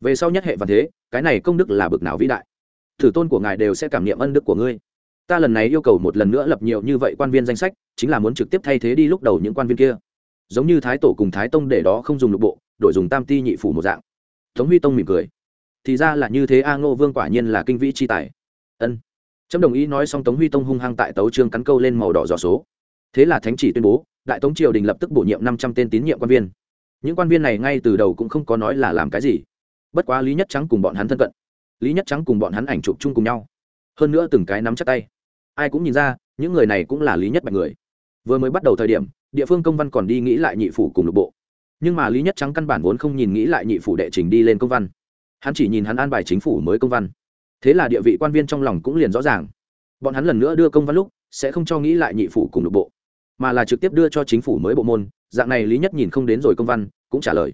Về sau nhất hệ và thế, cái này công đức là bực nào vĩ đại. Tử tôn của ngài đều sẽ cảm niệm ân đức của ngươi ta lần này yêu cầu một lần nữa lập nhiều như vậy quan viên danh sách, chính là muốn trực tiếp thay thế đi lúc đầu những quan viên kia. Giống như thái tổ cùng thái tông để đó không dùng lục bộ, đổi dùng tam ti nhị phủ một dạng. Tống huy tông mỉm cười. Thì ra là như thế a ngô vương quả nhiên là kinh vĩ chi tài. Ân. Trâm đồng ý nói xong tống huy tông hung hăng tại tấu trương cắn câu lên màu đỏ dò số. Thế là thánh chỉ tuyên bố, đại tống triều đình lập tức bổ nhiệm năm trăm tên tín nhiệm quan viên. Những quan viên này ngay từ đầu cũng không có nói là làm cái gì. Bất quá lý nhất trắng cùng bọn hắn thân cận. Lý nhất trắng cùng bọn hắn ảnh chụp chung cùng nhau. Hơn nữa từng cái nắm chắc tay ai cũng nhìn ra, những người này cũng là lý nhất bạch người. Vừa mới bắt đầu thời điểm, địa phương công văn còn đi nghĩ lại nhị phủ cùng lục bộ. Nhưng mà lý nhất trắng căn bản vốn không nhìn nghĩ lại nhị phủ đệ trình đi lên công văn. Hắn chỉ nhìn hắn an bài chính phủ mới công văn. Thế là địa vị quan viên trong lòng cũng liền rõ ràng. Bọn hắn lần nữa đưa công văn lúc, sẽ không cho nghĩ lại nhị phủ cùng lục bộ, mà là trực tiếp đưa cho chính phủ mới bộ môn. Dạng này lý nhất nhìn không đến rồi công văn, cũng trả lời.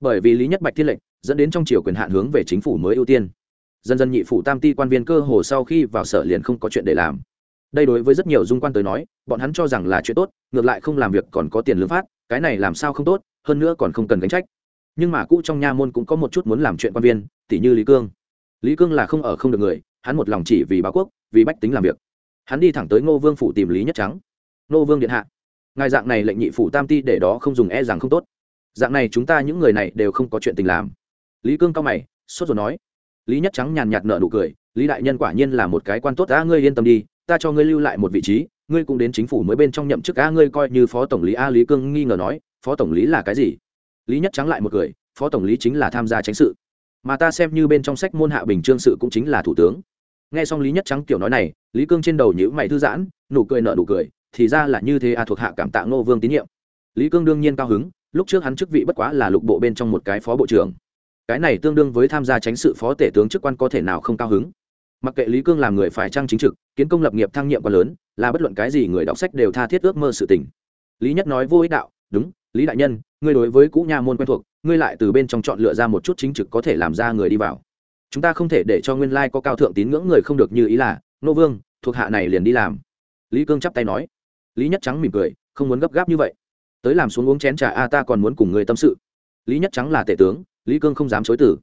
Bởi vì lý nhất bạch thiên lệnh, dẫn đến trong chiều quyền hạn hướng về chính phủ mới ưu tiên. Dần dần nhị phủ tam ti quan viên cơ hồ sau khi vào sở liền không có chuyện để làm đây đối với rất nhiều dung quan tới nói, bọn hắn cho rằng là chuyện tốt, ngược lại không làm việc còn có tiền lương phát, cái này làm sao không tốt, hơn nữa còn không cần gánh trách. Nhưng mà cũ trong nha môn cũng có một chút muốn làm chuyện quan viên tỷ như lý cương. Lý cương là không ở không được người, hắn một lòng chỉ vì báo quốc, vì bách tính làm việc. Hắn đi thẳng tới ngô vương phủ tìm lý nhất trắng. Ngô vương điện hạ, ngài dạng này lệnh nhị phủ tam ti để đó không dùng e rằng không tốt. Dạng này chúng ta những người này đều không có chuyện tình làm. Lý cương cao mày, sốt rồi nói. Lý nhất trắng nhàn nhạt nợ nụ cười, lý đại nhân quả nhiên là một cái quan tốt a ngươi yên tâm đi ta cho ngươi lưu lại một vị trí, ngươi cũng đến chính phủ mới bên trong nhậm chức, a, ngươi coi như phó tổng lý, a, lý cương nghi ngờ nói, phó tổng lý là cái gì? Lý nhất trắng lại một cười, phó tổng lý chính là tham gia tránh sự. Mà ta xem như bên trong sách môn hạ bình trương sự cũng chính là thủ tướng. Nghe xong lý nhất trắng kiểu nói này, lý cương trên đầu nhữ mày thư giãn, nụ cười nợ nụ cười, thì ra là như thế a, thuộc hạ cảm tạ ngô vương tín nhiệm. Lý cương đương nhiên cao hứng, lúc trước hắn chức vị bất quá là lục bộ bên trong một cái phó bộ trưởng. Cái này tương đương với tham gia tránh sự phó tể tướng chức quan có thể nào không cao hứng? Mặc kệ lý cương làm người phải trang chính trực, kiến công lập nghiệp thăng nhiệm quá lớn, là bất luận cái gì người đọc sách đều tha thiết ước mơ sự tình. Lý nhất nói vô ích đạo, đúng, lý đại nhân, ngươi đối với cũ nha môn quen thuộc, ngươi lại từ bên trong chọn lựa ra một chút chính trực có thể làm ra người đi vào. Chúng ta không thể để cho nguyên lai có cao thượng tín ngưỡng người không được như ý là, nô vương, thuộc hạ này liền đi làm. Lý cương chắp tay nói. Lý nhất trắng mỉm cười, không muốn gấp gáp như vậy. Tới làm xuống uống chén trà a, ta còn muốn cùng người tâm sự. Lý nhất trắng là tể tướng, lý cương không dám chối tử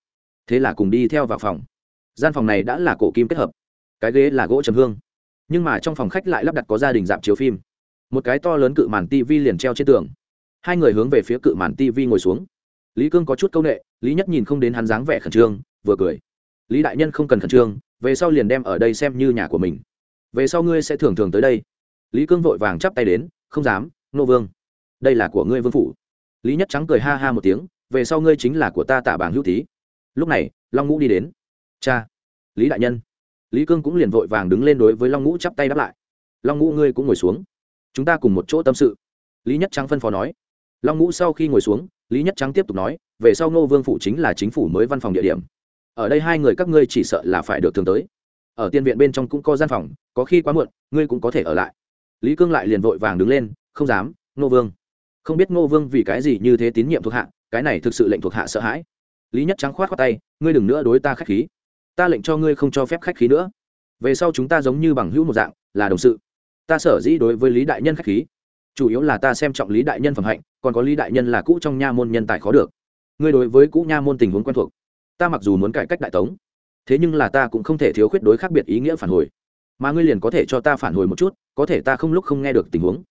thế là cùng đi theo vào phòng gian phòng này đã là cổ kim kết hợp. Cái ghế là gỗ trầm hương. Nhưng mà trong phòng khách lại lắp đặt có gia đình dạp chiếu phim. Một cái to lớn cự màn tv liền treo trên tường. Hai người hướng về phía cự màn tv ngồi xuống. Lý cương có chút c â u n ệ lý nhất nhìn không đến hắn dáng vẻ khẩn trương, vừa cười. Lý đại nhân không cần khẩn trương, về sau liền đem ở đây xem như nhà của mình. Về sau ngươi sẽ thường thường tới đây. Lý cương vội vàng chắp tay đến, không dám, nô vương. Đây là của ngươi vương phủ. Lý nhất trắng cười ha ha một tiếng, về sau ngươi chính là của ta tả bảng hữu tý lúc này, long ngũ đi đến cha, lý đại nhân. Lý cương cũng liền vội vàng đứng lên đối với long ngũ chắp tay đáp lại. Long ngũ ngươi cũng ngồi xuống. Chúng ta cùng một chỗ tâm sự. Lý nhất trắng phân phó nói. Long ngũ sau khi ngồi xuống, lý nhất trắng tiếp tục nói, về sau ngô vương phủ chính là chính phủ mới văn phòng địa điểm. Ở đây hai người các ngươi chỉ sợ là phải được thường tới. Ở tiên viện bên trong cũng có gian phòng, có khi quá muộn, ngươi cũng có thể ở lại. Lý cương lại liền vội vàng đứng lên, không dám, ngô vương. Không biết ngô vương vì cái gì như thế tín nhiệm thuộc hạ, cái này thực sự lệnh thuộc hạ sợ hãi. Lý nhất trắng khoát khoát tay, ngươi đừng nữa đối ta khách khí ta lệnh cho ngươi không cho phép khách khí nữa. Về sau chúng ta giống như bằng hữu một dạng, là đồng sự. Ta sở dĩ đối với lý đại nhân khách khí. Chủ yếu là ta xem trọng lý đại nhân phẩm hạnh, còn có lý đại nhân là cũ trong nha môn nhân tài khó được. Ngươi đối với cũ nha môn tình huống quen thuộc. Ta mặc dù muốn cải cách đại tống, thế nhưng là ta cũng không thể thiếu khuyết đối khác biệt ý nghĩa phản hồi. Mà ngươi liền có thể cho ta phản hồi một chút, có thể ta không lúc không nghe được tình huống.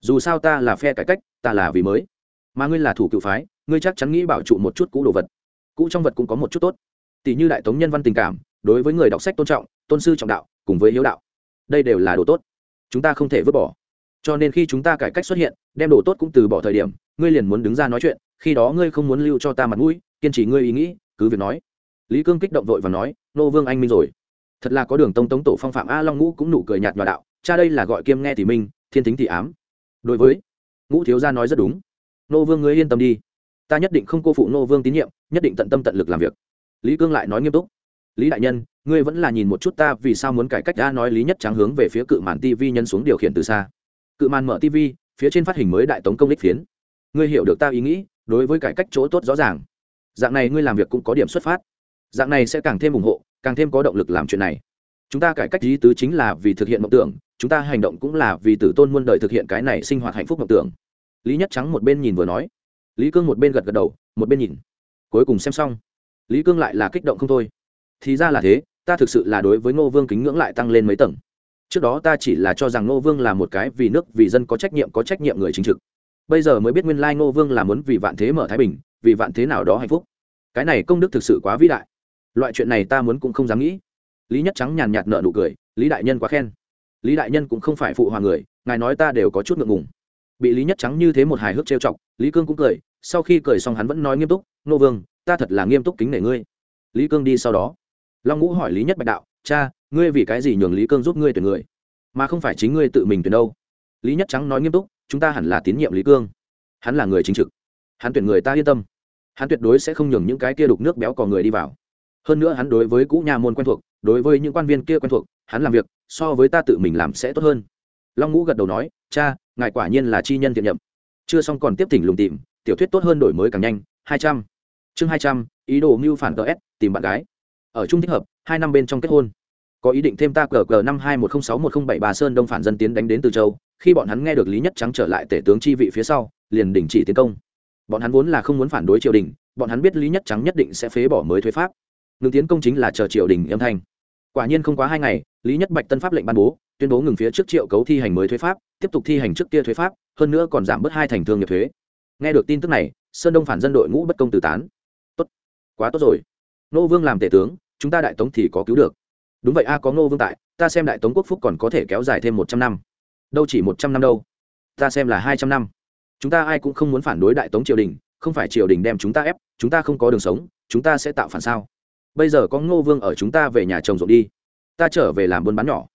Dù sao ta là phe cải cách, ta là vì mới. Mà ngươi là thủ cựu phái, ngươi chắc chắn nghĩ bảo trụ một chút cũ đồ vật. Cũ trong vật cũng có một chút tốt tỷ như đại tống nhân văn tình cảm, đối với người đọc sách tôn trọng, tôn sư trọng đạo, cùng với hiếu đạo. Đây đều là đồ tốt. Chúng ta không thể vứt bỏ. Cho nên khi chúng ta cải cách xuất hiện, đem đồ tốt cũng từ bỏ thời điểm, ngươi liền muốn đứng ra nói chuyện, khi đó ngươi không muốn lưu cho ta mặt mũi, kiên trì ngươi ý nghĩ, cứ việc nói. Lý cương kích động vội và nói, nô vương anh minh rồi. Thật là có đường tông tống tổ phong phạm a long ngũ cũng nụ cười nhạt nhòa đạo, cha đây là gọi kiêm nghe thì minh, thiên tính thì ám. Đối với ngũ thiếu gia nói rất đúng. Nô vương ngươi yên tâm đi. Ta nhất định không cô phụ nô vương tín nhiệm, nhất định tận tâm tận lực làm việc lý cương lại nói nghiêm túc. Lý đại nhân, ngươi vẫn là nhìn một chút ta vì sao muốn cải cách đã nói lý nhất trắng hướng về phía cự màn tv nhân xuống điều khiển từ xa. Cự màn mở tv phía trên phát hình mới đại tống công đích phiến. Ngươi hiểu được ta ý nghĩ, đối với cải cách chỗ tốt rõ ràng. Dạng này ngươi làm việc cũng có điểm xuất phát. Dạng này sẽ càng thêm ủng hộ, càng thêm có động lực làm chuyện này. Chúng ta cải cách lý tứ chính là vì thực hiện mộng tưởng, chúng ta hành động cũng là vì tử tôn muôn đời thực hiện cái này sinh hoạt hạnh phúc mộng tưởng. Lý nhất trắng một bên nhìn vừa nói. Lý cương một bên gật gật đầu, một bên nhìn. Cuối cùng xem xong lý cương lại là kích động không thôi. Thì ra là thế, ta thực sự là đối với ngô vương kính ngưỡng lại tăng lên mấy tầng. Trước đó ta chỉ là cho rằng ngô vương là một cái vì nước, vì dân có trách nhiệm, có trách nhiệm người chính trực. Bây giờ mới biết nguyên lai ngô vương là muốn vì vạn thế mở thái bình, vì vạn thế nào đó hạnh phúc. Cái này công đức thực sự quá vĩ đại. Loại chuyện này ta muốn cũng không dám nghĩ. Lý nhất trắng nhàn nhạt nợ nụ cười, lý đại nhân quá khen. Lý đại nhân cũng không phải phụ hòa người, ngài nói ta đều có chút ngượng ngùng. Bị lý nhất trắng như thế một hài hước trêu chọc, lý cương cũng cười, sau khi cười xong hắn vẫn nói nghiêm túc nô vương ta thật là nghiêm túc kính nể ngươi. Lý cương đi sau đó. Long ngũ hỏi lý nhất bạch đạo, cha, ngươi vì cái gì nhường lý cương giúp ngươi tuyển người? Mà không phải chính ngươi tự mình tuyển đâu? Lý nhất trắng nói nghiêm túc, chúng ta hẳn là tín nhiệm lý cương. Hắn là người chính trực. Hắn tuyển người ta yên tâm. Hắn tuyệt đối sẽ không nhường những cái kia đục nước béo cò người đi vào. Hơn nữa hắn đối với cũ nhà môn quen thuộc, đối với những quan viên kia quen thuộc, hắn làm việc, so với ta tự mình làm sẽ tốt hơn. Long ngũ gật đầu nói, cha, ngài quả nhiên là chi nhân thiện nhậm. Chưa xong còn tiếp tỉnh lùng tìm, tiểu thuyết tốt hơn đổi mới càng nhanh, hai trăm chương hai trăm, ý đồ mưu phản ts tìm bạn gái. Ở chung thích hợp, hai năm bên trong kết hôn. Có ý định thêm ta cờ cờ năm hai một không sáu một không bảy bà sơn đông phản dân tiến đánh đến từ châu, khi bọn hắn nghe được lý nhất trắng trở lại tể tướng chi vị phía sau, liền đình chỉ tiến công. Bọn hắn vốn là không muốn phản đối triều đình, bọn hắn biết lý nhất trắng nhất định sẽ phế bỏ mới thuế pháp. Ngừng tiến công chính là chờ triều đình âm thanh. Quả nhiên không quá hai ngày, lý nhất bạch tân pháp lệnh ban bố, tuyên bố ngừng phía trước triệu cấu thi hành mới thuế pháp, tiếp tục thi hành trước kia thuế pháp, hơn nữa còn giảm bớt hai thành thương nghiệp thuế. Nghe được tin tức này, sơn đông phản dân đội ngũ bất công từ tán quá tốt rồi. Nô vương làm tể tướng, chúng ta đại tống thì có cứu được. Đúng vậy a, có ngô vương tại, ta xem đại tống quốc phúc còn có thể kéo dài thêm một trăm năm. Đâu chỉ một trăm năm đâu. Ta xem là hai trăm năm. Chúng ta ai cũng không muốn phản đối đại tống triều đình, không phải triều đình đem chúng ta ép, chúng ta không có đường sống, chúng ta sẽ tạo phản sao? Bây giờ có ngô vương ở chúng ta về nhà chồng rộn đi. Ta trở về làm buôn bán nhỏ.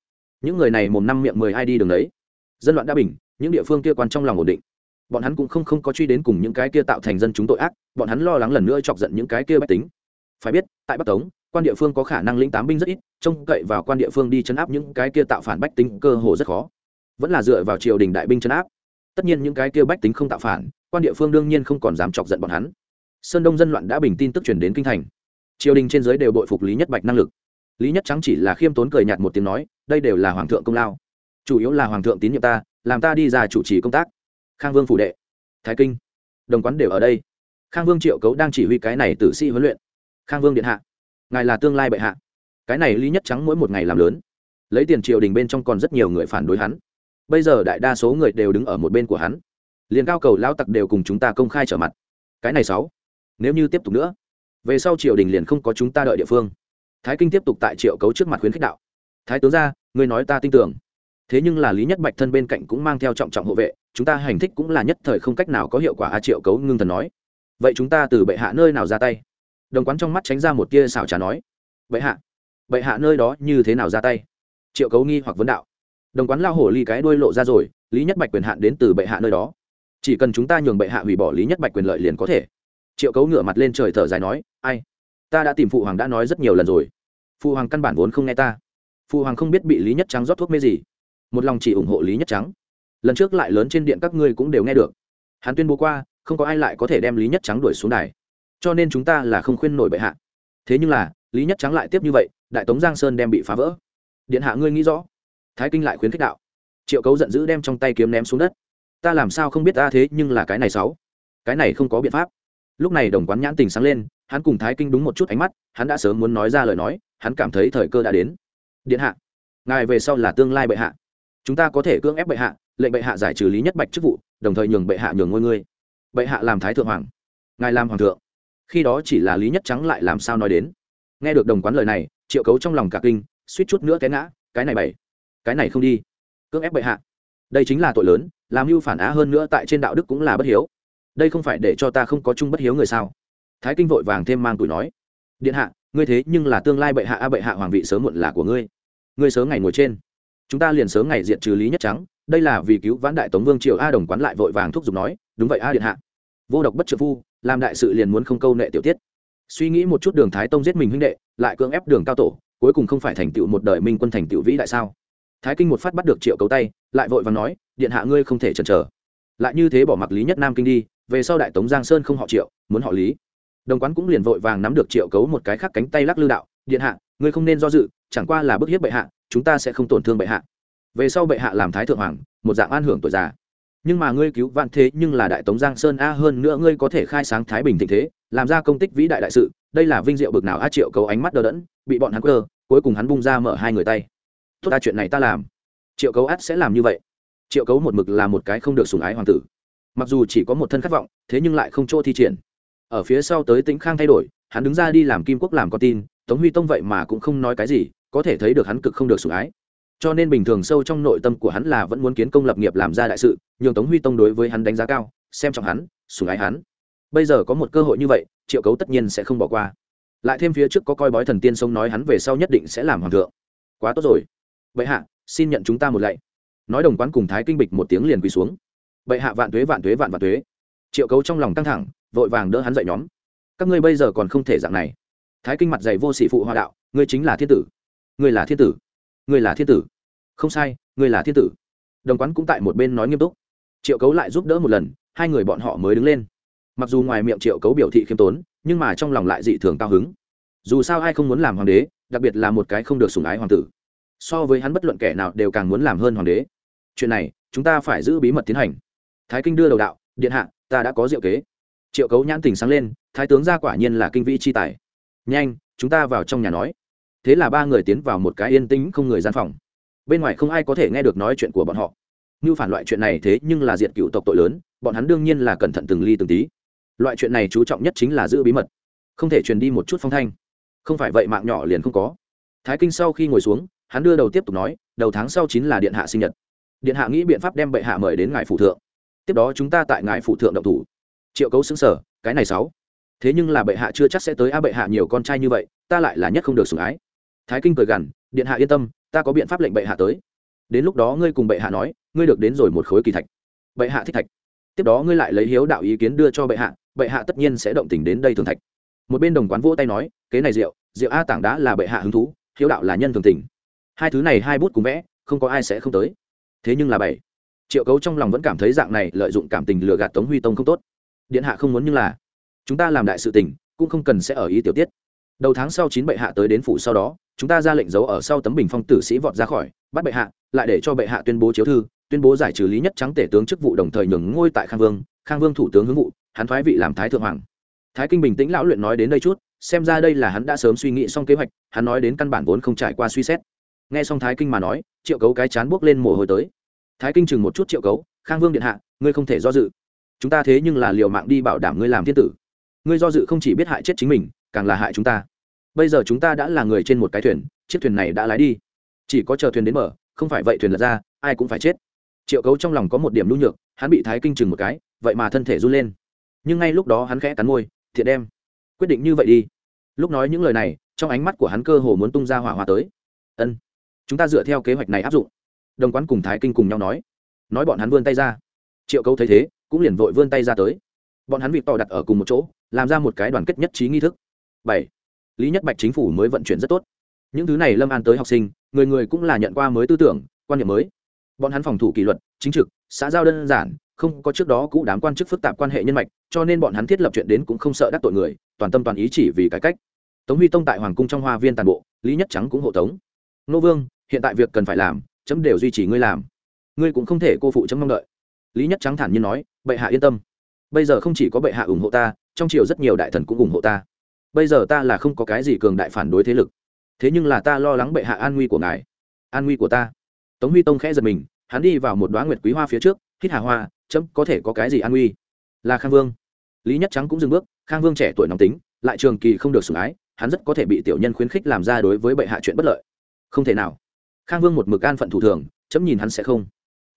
Những người này mồm năm miệng mười ai đi đường đấy. Dân loạn đã bình, những địa phương kia quan trong lòng ổn định bọn hắn cũng không không có truy đến cùng những cái kia tạo thành dân chúng tội ác, bọn hắn lo lắng lần nữa chọc giận những cái kia bách tính. Phải biết, tại bắc tống, quan địa phương có khả năng lĩnh tám binh rất ít, trông cậy vào quan địa phương đi chấn áp những cái kia tạo phản bách tính cơ hồ rất khó. Vẫn là dựa vào triều đình đại binh chấn áp. Tất nhiên những cái kia bách tính không tạo phản, quan địa phương đương nhiên không còn dám chọc giận bọn hắn. Sơn đông dân loạn đã bình tin tức chuyển đến kinh thành. Triều đình trên giới đều bội phục lý nhất bạch năng lực. Lý nhất trắng chỉ là khiêm tốn cười nhạt một tiếng nói, đây đều là hoàng thượng công lao. Chủ yếu là hoàng thượng tín nhiệm ta, làm ta đi ra chủ trì công tác khang vương phủ đệ, thái kinh, đồng quán đều ở đây. Khang vương triệu cấu đang chỉ huy cái này tử sĩ huấn luyện. Khang vương điện hạ, ngài là tương lai bệ hạ. Cái này lý nhất trắng mỗi một ngày làm lớn. Lấy tiền triều đình bên trong còn rất nhiều người phản đối hắn. Bây giờ đại đa số người đều đứng ở một bên của hắn. Liền cao cầu lao tặc đều cùng chúng ta công khai trở mặt. Cái này sáu, nếu như tiếp tục nữa, về sau triều đình liền không có chúng ta đợi địa phương. Thái kinh tiếp tục tại triệu cấu trước mặt khuyến khích đạo. Thái tướng ra ngươi nói ta tin tưởng. Thế nhưng là lý nhất bạch thân bên cạnh cũng mang theo trọng trọng hộ vệ chúng ta hành thích cũng là nhất thời không cách nào có hiệu quả, a triệu cấu ngưng thần nói. Vậy chúng ta từ bệ hạ nơi nào ra tay? Đồng quán trong mắt tránh ra một tia xảo trà nói. Bệ hạ bệ hạ nơi đó như thế nào ra tay? Triệu cấu nghi hoặc vấn đạo. Đồng quán lao hổ ly cái đuôi lộ ra rồi, lý nhất bạch quyền hạn đến từ bệ hạ nơi đó. Chỉ cần chúng ta nhường bệ hạ hủy bỏ lý nhất bạch quyền lợi liền có thể. Triệu cấu ngửa mặt lên trời thở dài nói, ai? Ta đã tìm phụ hoàng đã nói rất nhiều lần rồi. Phụ hoàng căn bản vốn không nghe ta. Phụ hoàng không biết bị lý nhất trắng rót thuốc mê gì. Một lòng chỉ ủng hộ lý nhất trắng lần trước lại lớn trên điện các ngươi cũng đều nghe được. Hắn tuyên bố qua, không có ai lại có thể đem lý nhất trắng đuổi xuống đài. Cho nên chúng ta là không khuyên nổi bệ hạ. Thế nhưng là, lý nhất trắng lại tiếp như vậy, đại tống giang sơn đem bị phá vỡ. Điện hạ ngươi nghĩ rõ. Thái kinh lại khuyến khích đạo. Triệu cấu giận dữ đem trong tay kiếm ném xuống đất. Ta làm sao không biết ta thế nhưng là cái này sáu. Cái này không có biện pháp. Lúc này đồng quán nhãn tình sáng lên, hắn cùng thái kinh đúng một chút ánh mắt, hắn đã sớm muốn nói ra lời nói, hắn cảm thấy thời cơ đã đến. Điện hạ, ngài về sau là tương lai bệ hạ. Chúng ta có thể cưỡng ép bệ hạ lệnh bệ hạ giải trừ lý nhất bạch chức vụ, đồng thời nhường bệ hạ nhường ngôi ngươi. Bệ hạ làm thái thượng hoàng, ngài làm hoàng thượng. Khi đó chỉ là lý nhất trắng lại làm sao nói đến. Nghe được đồng quán lời này, triệu cấu trong lòng cả kinh, suýt chút nữa té ngã, cái này bảy cái này không đi. Cưỡng ép bệ hạ. Đây chính là tội lớn, làm mưu phản á hơn nữa tại trên đạo đức cũng là bất hiếu. Đây không phải để cho ta không có chung bất hiếu người sao? Thái kinh vội vàng thêm mang tuổi nói. Điện hạ, ngươi thế nhưng là tương lai bệ hạ a bệ hạ hoàng vị sớm muộn là của ngươi. Ngươi sớm ngày ngồi trên. Chúng ta liền sớm ngày diện trừ lý nhất trắng đây là vì cứu vãn đại tống vương triều a đồng quán lại vội vàng thúc giục nói, đúng vậy a điện hạ. Vô độc bất trợ phu, làm đại sự liền muốn không câu nệ tiểu tiết. Suy nghĩ một chút đường thái tông giết mình huynh đệ, lại cưỡng ép đường cao tổ, cuối cùng không phải thành tựu một đời minh quân thành tựu vĩ đại sao? Thái kinh một phát bắt được triệu cấu tay, lại vội và nói, điện hạ ngươi không thể chần chờ. Lại như thế bỏ mặc lý nhất nam kinh đi, về sau đại tống giang sơn không họ triệu, muốn họ lý. Đồng quán cũng liền vội vàng nắm được triệu cấu một cái khác cánh tay lắc lư đạo, điện hạ, ngươi không nên do dự, chẳng qua là bức hiếp bệ hạ, chúng ta sẽ không tổn thương bệ hạ về sau bệ hạ làm thái thượng hoàng, một dạng an hưởng tuổi già. Nhưng mà ngươi cứu vạn thế nhưng là đại tống giang sơn a, hơn nữa ngươi có thể khai sáng thái bình thịnh thế, làm ra công tích vĩ đại đại sự, đây là vinh diệu bực nào a triệu cấu ánh mắt đờ đẫn, bị bọn hắn cơ cuối cùng hắn bung ra mở hai người tay. Tốt ta, chuyện này ta làm. Triệu cấu át sẽ làm như vậy. Triệu cấu một mực là một cái không được sùng ái hoàng tử. Mặc dù chỉ có một thân khát vọng, thế nhưng lại không chỗ thi triển. Ở phía sau tới tĩnh khang thay đổi, hắn đứng ra đi làm kim quốc làm con tin, tống huy tông vậy mà cũng không nói cái gì, có thể thấy được hắn cực không được sủng ái cho nên bình thường sâu trong nội tâm của hắn là vẫn muốn kiến công lập nghiệp làm ra đại sự, nhường tống huy tông đối với hắn đánh giá cao, xem trọng hắn, sủng ái hắn. Bây giờ có một cơ hội như vậy, triệu cấu tất nhiên sẽ không bỏ qua. Lại thêm phía trước có coi bói thần tiên sông nói hắn về sau nhất định sẽ làm hoàng thượng. Quá tốt rồi. Vậy hạ, xin nhận chúng ta một lạy. Nói đồng quán cùng thái kinh bịch một tiếng liền quỳ xuống. Bệ hạ vạn tuế vạn tuế, vạn vạn tuế. Triệu cấu trong lòng căng thẳng, vội vàng đỡ hắn dậy nhóm. Các ngươi bây giờ còn không thể dạng này. Thái kinh mặt dày vô sĩ phụ hoa đạo, ngươi chính là thiên tử. Ngươi là thiên tử ngươi là thiên tử. Không sai, ngươi là thiên tử. Đồng quán cũng tại một bên nói nghiêm túc. Triệu cấu lại giúp đỡ một lần, hai người bọn họ mới đứng lên. Mặc dù ngoài miệng triệu cấu biểu thị khiêm tốn, nhưng mà trong lòng lại dị thường cao hứng. Dù sao ai không muốn làm hoàng đế, đặc biệt là một cái không được sủng ái hoàng tử. So với hắn bất luận kẻ nào đều càng muốn làm hơn hoàng đế. Chuyện này, chúng ta phải giữ bí mật tiến hành. Thái kinh đưa đầu đạo, điện hạ, ta đã có diệu kế. Triệu cấu nhãn tình sáng lên, thái tướng ra quả nhiên là kinh vĩ chi tài. Nhanh, chúng ta vào trong nhà nói thế là ba người tiến vào một cái yên tĩnh không người gian phòng. Bên ngoài không ai có thể nghe được nói chuyện của bọn họ. Như phản loại chuyện này thế nhưng là diệt cựu tộc tội lớn, bọn hắn đương nhiên là cẩn thận từng ly từng tí. Loại chuyện này chú trọng nhất chính là giữ bí mật, không thể truyền đi một chút phong thanh. Không phải vậy mạng nhỏ liền không có. Thái kinh sau khi ngồi xuống, hắn đưa đầu tiếp tục nói, đầu tháng sau chính là điện hạ sinh nhật. Điện hạ nghĩ biện pháp đem bệ hạ mời đến ngài phụ thượng. Tiếp đó chúng ta tại ngài phụ thượng động thủ. Triệu cấu xứng sở cái này sáu. Thế nhưng là bệ hạ chưa chắc sẽ tới a, bệ hạ nhiều con trai như vậy, ta lại là nhất không được sủng ái thái kinh cười gằn, điện hạ yên tâm, ta có biện pháp lệnh bệ hạ tới. Đến lúc đó ngươi cùng bệ hạ nói, ngươi được đến rồi một khối kỳ thạch. Bệ hạ thích thạch. Tiếp đó ngươi lại lấy hiếu đạo ý kiến đưa cho bệ hạ bệ hạ tất nhiên sẽ động tình đến đây thường thạch. Một bên đồng quán vỗ tay nói, kế này rượu rượu a tảng đá là bệ hạ hứng thú, hiếu đạo là nhân thường tình. Hai thứ này hai bút cùng vẽ, không có ai sẽ không tới. Thế nhưng là bảy. Triệu cấu trong lòng vẫn cảm thấy dạng này lợi dụng cảm tình lừa gạt tống huy tông không tốt. Điện hạ không muốn nhưng là, chúng ta làm đại sự tình, cũng không cần sẽ ở ý tiểu tiết. Đầu tháng sau chín bệ hạ tới đến phủ sau đó chúng ta ra lệnh giấu ở sau tấm bình phong tử sĩ vọt ra khỏi, bắt bệ hạ, lại để cho bệ hạ tuyên bố chiếu thư, tuyên bố giải trừ lý nhất trắng tể tướng chức vụ đồng thời nhường ngôi tại khang vương khang vương thủ tướng hướng vụ, hắn thoái vị làm thái thượng hoàng. Thái kinh bình tĩnh lão luyện nói đến đây chút, xem ra đây là hắn đã sớm suy nghĩ xong kế hoạch, hắn nói đến căn bản vốn không trải qua suy xét. Nghe xong thái kinh mà nói, triệu cấu cái chán buốc lên mồ hôi tới. Thái kinh chừng một chút triệu cấu, khang vương điện hạ, ngươi không thể do dự. Chúng ta thế nhưng là liều mạng đi bảo đảm ngươi làm thiên tử. Ngươi do dự không chỉ biết hại chết chính mình, càng là hại chúng ta bây giờ chúng ta đã là người trên một cái thuyền, chiếc thuyền này đã lái đi. Chỉ có chờ thuyền đến mở, không phải vậy thuyền lật ra, ai cũng phải chết. Triệu cấu trong lòng có một điểm nhu nhược, hắn bị thái kinh chừng một cái, vậy mà thân thể run lên. Nhưng ngay lúc đó hắn khẽ cắn môi thiệt đem, quyết định như vậy đi. Lúc nói những lời này, trong ánh mắt của hắn cơ hồ muốn tung ra hỏa hoa tới. Ân, chúng ta dựa theo kế hoạch này áp dụng. Đồng quán cùng thái kinh cùng nhau nói. Nói bọn hắn vươn tay ra. Triệu cấu thấy thế, cũng liền vội vươn tay ra tới. Bọn hắn bị tỏ đặt ở cùng một chỗ, làm ra một cái đoàn kết nhất trí nghi thức. Bảy lý nhất bạch chính phủ mới vận chuyển rất tốt. Những thứ này lâm an tới học sinh, người người cũng là nhận qua mới tư tưởng, quan niệm mới. Bọn hắn phòng thủ kỷ luật, chính trực, xã giao đơn giản, không có trước đó cũ đám quan chức phức tạp quan hệ nhân mạch, cho nên bọn hắn thiết lập chuyện đến cũng không sợ đắc tội người, toàn tâm toàn ý chỉ vì cải cách. Tống huy tông tại hoàng cung trong hoa viên toàn bộ, lý nhất trắng cũng hộ tống. Nô vương, hiện tại việc cần phải làm, chấm đều duy trì ngươi làm. Ngươi cũng không thể cô phụ chấm mong đợi. Lý nhất trắng thản nhiên nói, bệ hạ yên tâm. Bây giờ không chỉ có bệ hạ ủng hộ ta, trong triều rất nhiều đại thần cũng ủng hộ ta bây giờ ta là không có cái gì cường đại phản đối thế lực. Thế nhưng là ta lo lắng bệ hạ an nguy của ngài. An nguy của ta. Tống huy tông khẽ giật mình, hắn đi vào một đoá nguyệt quý hoa phía trước, hít hà hoa, chấm, có thể có cái gì an nguy? Là khang vương. Lý nhất trắng cũng dừng bước, khang vương trẻ tuổi nóng tính, lại trường kỳ không được sủng ái, hắn rất có thể bị tiểu nhân khuyến khích làm ra đối với bệ hạ chuyện bất lợi. Không thể nào. Khang vương một mực an phận thủ thường, chấm nhìn hắn sẽ không.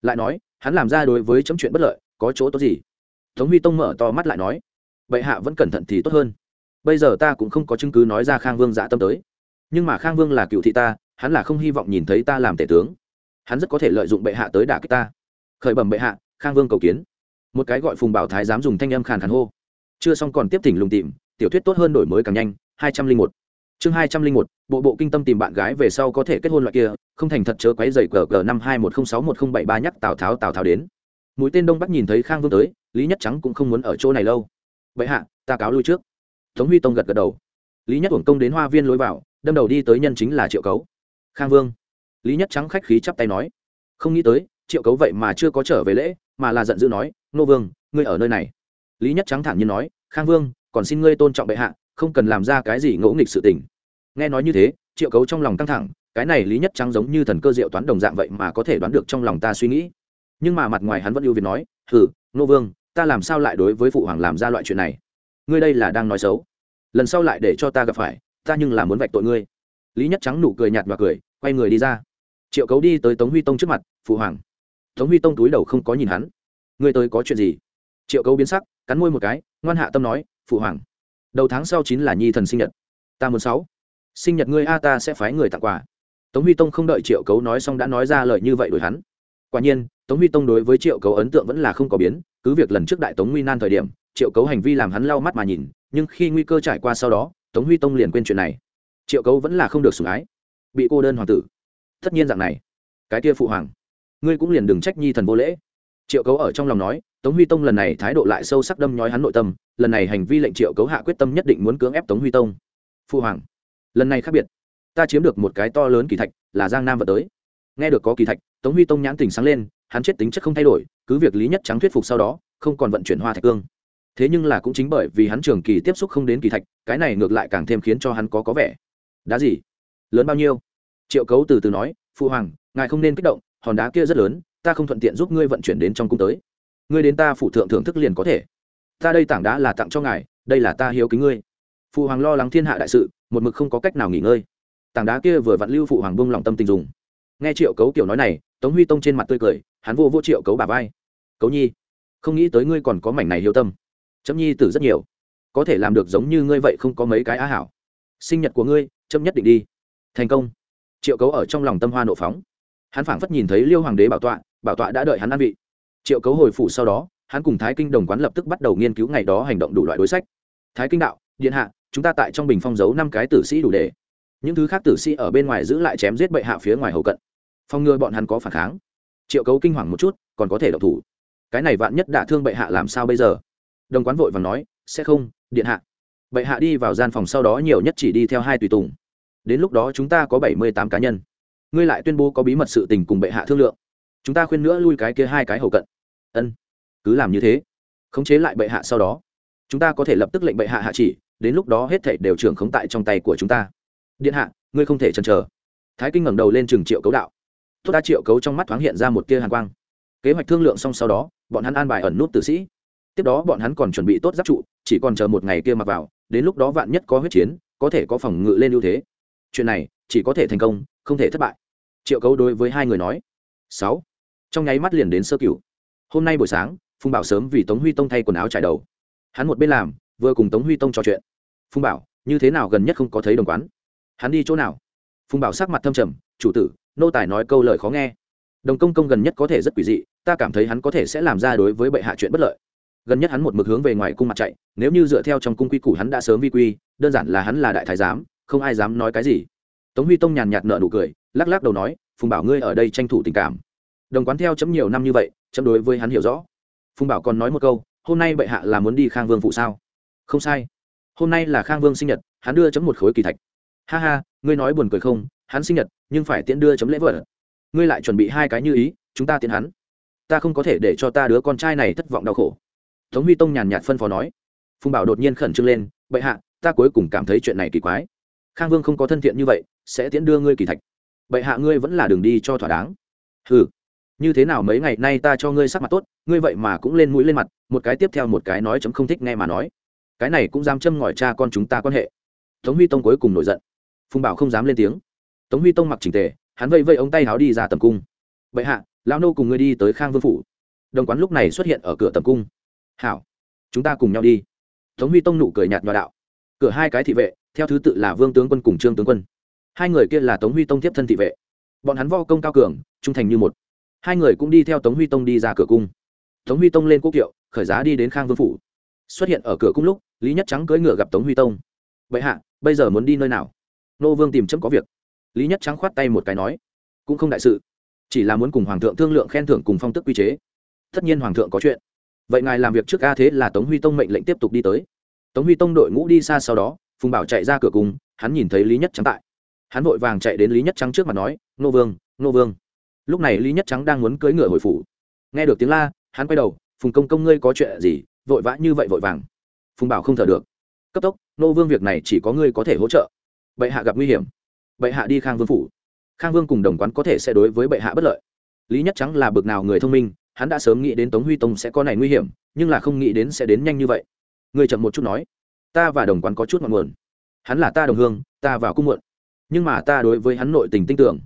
Lại nói, hắn làm ra đối với chấm chuyện bất lợi, có chỗ tốt gì? Tống huy tông mở to mắt lại nói, bệ hạ vẫn cẩn thận thì tốt hơn bây giờ ta cũng không có chứng cứ nói ra khang vương dạ tâm tới. Nhưng mà khang vương là cựu thị ta, hắn là không hy vọng nhìn thấy ta làm tể tướng. Hắn rất có thể lợi dụng bệ hạ tới đả kích ta. Khởi bẩm bệ hạ, khang vương cầu kiến. Một cái gọi phùng bảo thái dám dùng thanh âm khàn khàn hô. Chưa xong còn tiếp thỉnh lùng tìm, tiểu thuyết tốt hơn đổi mới càng nhanh, hai trăm linh một. Chương hai trăm linh một, bộ bộ kinh tâm tìm bạn gái về sau có thể kết hôn loại kia, không thành thật chớ quấy dày cờ cờ năm hai một không sáu một không bảy ba nhắc tào tháo tào tháo đến. Mũi tên đông bắc nhìn thấy khang vương tới, lý nhất trắng cũng không muốn ở chỗ này lâu. Vậy hạ, ta cáo lui trước tống huy tông gật gật đầu. Lý nhất uổng công đến hoa viên lối vào, đâm đầu đi tới nhân chính là triệu cấu. Khang vương. Lý nhất trắng khách khí chắp tay nói. Không nghĩ tới, triệu cấu vậy mà chưa có trở về lễ, mà là giận dữ nói, nô vương, ngươi ở nơi này. Lý nhất trắng thản nhiên nói, khang vương, còn xin ngươi tôn trọng bệ hạ, không cần làm ra cái gì ngỗ nghịch sự tình. Nghe nói như thế, triệu cấu trong lòng căng thẳng, cái này lý nhất trắng giống như thần cơ diệu toán đồng dạng vậy mà có thể đoán được trong lòng ta suy nghĩ. Nhưng mà mặt ngoài hắn vẫn ưu việt nói, hừ, nô vương, ta làm sao lại đối với phụ hoàng làm ra loại chuyện này? Ngươi đây là đang nói xấu. Lần sau lại để cho ta gặp phải, ta nhưng là muốn vạch tội ngươi. Lý nhất trắng nụ cười nhạt và cười, quay người đi ra. Triệu cấu đi tới tống huy tông trước mặt, phụ hoàng. Tống huy tông túi đầu không có nhìn hắn. Ngươi tới có chuyện gì? Triệu cấu biến sắc, cắn môi một cái, ngoan hạ tâm nói, phụ hoàng. Đầu tháng sau chín là nhi thần sinh nhật. Ta muốn sáu. Sinh nhật ngươi a, ta sẽ phái người tặng quà. Tống huy tông không đợi triệu cấu nói xong đã nói ra lời như vậy đổi hắn. Quả nhiên, tống huy tông đối với triệu cấu ấn tượng vẫn là không có biến, cứ việc lần trước đại tống nguy nan thời điểm triệu cấu hành vi làm hắn lau mắt mà nhìn, nhưng khi nguy cơ trải qua sau đó, tống huy tông liền quên chuyện này. Triệu cấu vẫn là không được sủng ái. Bị cô đơn hoàng tử. Tất nhiên dạng này. Cái kia phụ hoàng. Ngươi cũng liền đừng trách nhi thần vô lễ. Triệu cấu ở trong lòng nói, tống huy tông lần này thái độ lại sâu sắc đâm nhói hắn nội tâm, lần này hành vi lệnh triệu cấu hạ quyết tâm nhất định muốn cưỡng ép tống huy tông. Phụ hoàng. Lần này khác biệt. Ta chiếm được một cái to lớn kỳ thạch, là giang nam vật tới. Nghe được có kỳ thạch, tống huy tông nhãn tình sáng lên, hắn chết tính chất không thay đổi, cứ việc lý nhất trắng thuyết phục sau đó, không còn vận chuyển hoa thạch cương thế nhưng là cũng chính bởi vì hắn trường kỳ tiếp xúc không đến kỳ thạch, cái này ngược lại càng thêm khiến cho hắn có có vẻ. Đá gì? Lớn bao nhiêu? Triệu cấu từ từ nói phụ hoàng, ngài không nên kích động, hòn đá kia rất lớn, ta không thuận tiện giúp ngươi vận chuyển đến trong cung tới. Ngươi đến ta phụ thượng thưởng thức liền có thể. Ta đây tảng đá là tặng cho ngài, đây là ta hiếu kính ngươi. Phụ hoàng lo lắng thiên hạ đại sự, một mực không có cách nào nghỉ ngơi. Tảng đá kia vừa vặn lưu phụ hoàng bông lòng tâm tình dùng. Nghe triệu cấu kiểu nói này, tống huy tông trên mặt tươi cười, hắn vô vô triệu cấu bà vai. Cấu nhi, không nghĩ tới ngươi còn có mảnh này hiếu tâm chấm nhi tử rất nhiều. Có thể làm được giống như ngươi vậy không có mấy cái á hảo. Sinh nhật của ngươi, chấm nhất định đi. Thành công. Triệu cấu ở trong lòng tâm hoa nộ phóng. Hắn phảng phất nhìn thấy liêu hoàng đế bảo tọa bảo tọa đã đợi hắn ăn vị. Triệu cấu hồi phủ sau đó, hắn cùng thái kinh đồng quán lập tức bắt đầu nghiên cứu ngày đó hành động đủ loại đối sách. Thái kinh đạo, điện hạ, chúng ta tại trong bình phong giấu năm cái tử sĩ đủ để. Những thứ khác tử sĩ ở bên ngoài giữ lại chém giết bệ hạ phía ngoài hậu cận. Phong ngừa bọn hắn có phản kháng. Triệu cấu kinh hoàng một chút, còn có thể độc thủ. Cái này vạn nhất đả thương bệ hạ làm sao bây giờ? Đồng quán vội và nói, sẽ không, điện hạ. Bệ hạ đi vào gian phòng sau đó nhiều nhất chỉ đi theo hai tùy tùng. Đến lúc đó chúng ta có bảy mươi tám cá nhân. Ngươi lại tuyên bố có bí mật sự tình cùng bệ hạ thương lượng. Chúng ta khuyên nữa lui cái kia hai cái hậu cận. Ân, cứ làm như thế. Khống chế lại bệ hạ sau đó, chúng ta có thể lập tức lệnh bệ hạ hạ chỉ, đến lúc đó hết thảy đều trưởng khống tại trong tay của chúng ta. Điện hạ, ngươi không thể chần chờ. Thái kinh ngẩng đầu lên chừng triệu cấu đạo. Tốt đa triệu cấu trong mắt thoáng hiện ra một tia hàn quang. Kế hoạch thương lượng xong sau đó, bọn hắn an bài ẩn nút tử sĩ tiếp đó bọn hắn còn chuẩn bị tốt giáp trụ, chỉ còn chờ một ngày kia mặc vào, đến lúc đó vạn nhất có huyết chiến, có thể có phòng ngự lên ưu thế. Chuyện này, chỉ có thể thành công, không thể thất bại. Triệu cấu đối với hai người nói. Sáu. Trong nháy mắt liền đến sơ cửu. Hôm nay buổi sáng, phùng bảo sớm vì tống huy tông thay quần áo trải đầu. Hắn một bên làm, vừa cùng tống huy tông trò chuyện. Phùng bảo, như thế nào gần nhất không có thấy đồng quán? Hắn đi chỗ nào? Phùng bảo sắc mặt thâm trầm, chủ tử, nô tài nói câu lời khó nghe. Đồng công công gần nhất có thể rất quỷ dị, ta cảm thấy hắn có thể sẽ làm ra đối với bệ hạ chuyện bất lợi gần nhất hắn một mực hướng về ngoài cung mặt chạy, nếu như dựa theo trong cung quy củ hắn đã sớm vi quy, đơn giản là hắn là đại thái giám, không ai dám nói cái gì. Tống huy tông nhàn nhạt nợ nụ cười, lắc lắc đầu nói, phùng bảo ngươi ở đây tranh thủ tình cảm. Đồng quán theo chấm nhiều năm như vậy, chấm đối với hắn hiểu rõ. Phùng bảo còn nói một câu, hôm nay bệ hạ là muốn đi khang vương phụ sao? Không sai. Hôm nay là khang vương sinh nhật, hắn đưa chấm một khối kỳ thạch. Ha ha, ngươi nói buồn cười không? Hắn sinh nhật, nhưng phải tiễn đưa chấm lễ vật. Ngươi lại chuẩn bị hai cái như ý, chúng ta tiễn hắn. Ta không có thể để cho ta đứa con trai này thất vọng đau khổ tống huy tông nhàn nhạt phân phó nói. Phùng bảo đột nhiên khẩn trương lên, bệ hạ, ta cuối cùng cảm thấy chuyện này kỳ quái. Khang vương không có thân thiện như vậy, sẽ tiễn đưa ngươi kỳ thạch. Bệ hạ ngươi vẫn là đường đi cho thỏa đáng. Ừ như thế nào mấy ngày nay ta cho ngươi sắc mặt tốt, ngươi vậy mà cũng lên mũi lên mặt, một cái tiếp theo một cái nói chấm không thích nghe mà nói. Cái này cũng dám châm ngòi cha con chúng ta quan hệ. Tống huy tông cuối cùng nổi giận. Phùng bảo không dám lên tiếng. Tống huy tông mặc trình tề, hắn vây vây ống tay áo đi ra tầm cung. Bệ hạ, lão nô cùng ngươi đi tới khang vương phủ. Đồng quán lúc này xuất hiện ở cửa tầm cung hảo, chúng ta cùng nhau đi. Tống huy tông nụ cười nhạt nhòa đạo. Cửa hai cái thị vệ, theo thứ tự là vương tướng quân cùng trương tướng quân. Hai người kia là tống huy tông tiếp thân thị vệ. Bọn hắn vo công cao cường, trung thành như một. Hai người cũng đi theo tống huy tông đi ra cửa cung. Tống huy tông lên quốc kiệu, khởi giá đi đến khang vương phủ. Xuất hiện ở cửa cung lúc, lý nhất trắng cưỡi ngựa gặp tống huy tông. Vậy hạ, bây giờ muốn đi nơi nào? Nô vương tìm chấm có việc. Lý nhất trắng khoát tay một cái nói, cũng không đại sự, chỉ là muốn cùng hoàng thượng thương lượng khen thưởng cùng phong tức quy chế. Tất nhiên hoàng thượng có chuyện vậy ngài làm việc trước ca thế là tống huy tông mệnh lệnh tiếp tục đi tới. Tống huy tông đội ngũ đi xa sau đó, phùng bảo chạy ra cửa cùng, hắn nhìn thấy lý nhất trắng tại. Hắn vội vàng chạy đến lý nhất trắng trước mặt nói, nô vương nô vương. Lúc này lý nhất trắng đang muốn cưỡi ngựa hồi phủ. Nghe được tiếng la, hắn quay đầu, phùng công công ngươi có chuyện gì? Vội vã như vậy vội vàng. Phùng bảo không thở được. Cấp tốc, nô vương việc này chỉ có ngươi có thể hỗ trợ. Bệ hạ gặp nguy hiểm. Bệ hạ đi khang vương phủ. Khang vương cùng đồng quán có thể sẽ đối với bệ hạ bất lợi. Lý nhất trắng là bực nào người thông minh hắn đã sớm nghĩ đến tống huy tông sẽ có này nguy hiểm, nhưng là không nghĩ đến sẽ đến nhanh như vậy. Người chậm một chút nói, ta và đồng quán có chút ngọn nguồn. Hắn là ta đồng hương, ta vào cung muộn. Nhưng mà ta đối với hắn nội tình tin tưởng.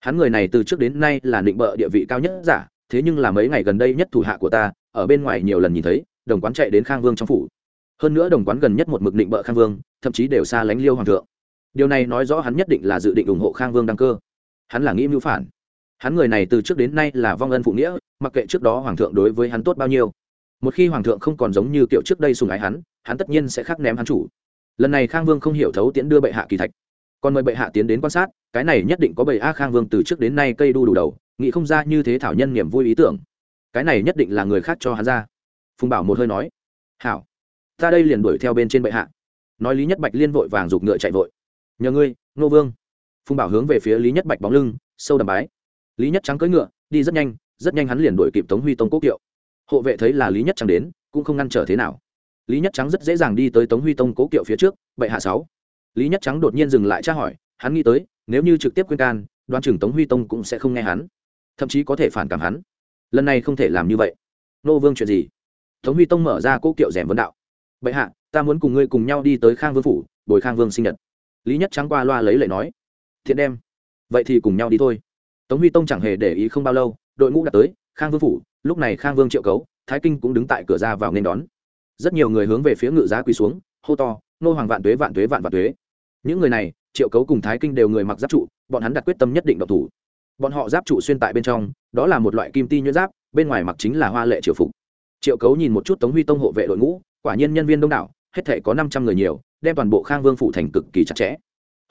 Hắn người này từ trước đến nay là định bợ địa vị cao nhất giả, thế nhưng là mấy ngày gần đây nhất thủ hạ của ta, ở bên ngoài nhiều lần nhìn thấy, đồng quán chạy đến khang vương trong phủ. Hơn nữa đồng quán gần nhất một mực định bợ khang vương, thậm chí đều xa lánh liêu hoàng thượng. Điều này nói rõ hắn nhất định là dự định ủng hộ khang vương đăng cơ. Hắn là nghĩ mưu phản. Hắn người này từ trước đến nay là vong ân phụ nghĩa mặc kệ trước đó hoàng thượng đối với hắn tốt bao nhiêu, một khi hoàng thượng không còn giống như kiểu trước đây sùng ái hắn hắn tất nhiên sẽ khắc ném hắn chủ. Lần này khang vương không hiểu thấu tiễn đưa bệ hạ kỳ thạch, còn mời bệ hạ tiến đến quan sát, cái này nhất định có bầy a khang vương từ trước đến nay cây đu đủ đầu, nghĩ không ra như thế thảo nhân niềm vui ý tưởng. Cái này nhất định là người khác cho hắn ra. Phùng bảo một hơi nói, hảo, ta đây liền đuổi theo bên trên bệ hạ. Nói lý nhất bạch liên vội vàng giục ngựa chạy vội. Nhờ ngươi nô vương. Phùng bảo hướng về phía lý nhất bạch bóng lưng, sâu đầm bái. Lý nhất trắng cưỡi ngựa, đi rất nhanh rất nhanh hắn liền đuổi kịp tống huy tông quốc kiệu. Hộ vệ thấy là lý nhất trắng đến, cũng không ngăn trở thế nào. Lý nhất trắng rất dễ dàng đi tới tống huy tông cố kiệu phía trước, bệ hạ sáu. Lý nhất trắng đột nhiên dừng lại tra hỏi, hắn nghĩ tới, nếu như trực tiếp khuyên can đoan trưởng tống huy tông cũng sẽ không nghe hắn. Thậm chí có thể phản cảm hắn. Lần này không thể làm như vậy. Nô vương chuyện gì? Tống huy tông mở ra cố kiệu rèm vấn đạo. Bệ hạ, ta muốn cùng ngươi cùng nhau đi tới khang vương phủ, bồi khang vương sinh nhật. Lý nhất trắng qua loa lấy lệ nói. Thiện đem. Vậy thì cùng nhau đi thôi. Tống huy tông chẳng hề để ý không bao lâu đội ngũ đã tới, khang vương phủ, lúc này khang vương triệu cấu, thái kinh cũng đứng tại cửa ra vào nên đón. Rất nhiều người hướng về phía ngự giá quỳ xuống, hô to, nô hoàng vạn tuế vạn tuế, vạn vạn tuế. Những người này, triệu cấu cùng thái kinh đều người mặc giáp trụ, bọn hắn đặt quyết tâm nhất định độc thủ. Bọn họ giáp trụ xuyên tại bên trong, đó là một loại kim ti nhuyễn giáp, bên ngoài mặc chính là hoa lệ triều phục. Triệu cấu nhìn một chút tống huy tông hộ vệ đội ngũ, quả nhiên nhân viên đông đảo, hết thể có năm trăm người nhiều, đem toàn bộ khang vương phủ thành cực kỳ chặt chẽ.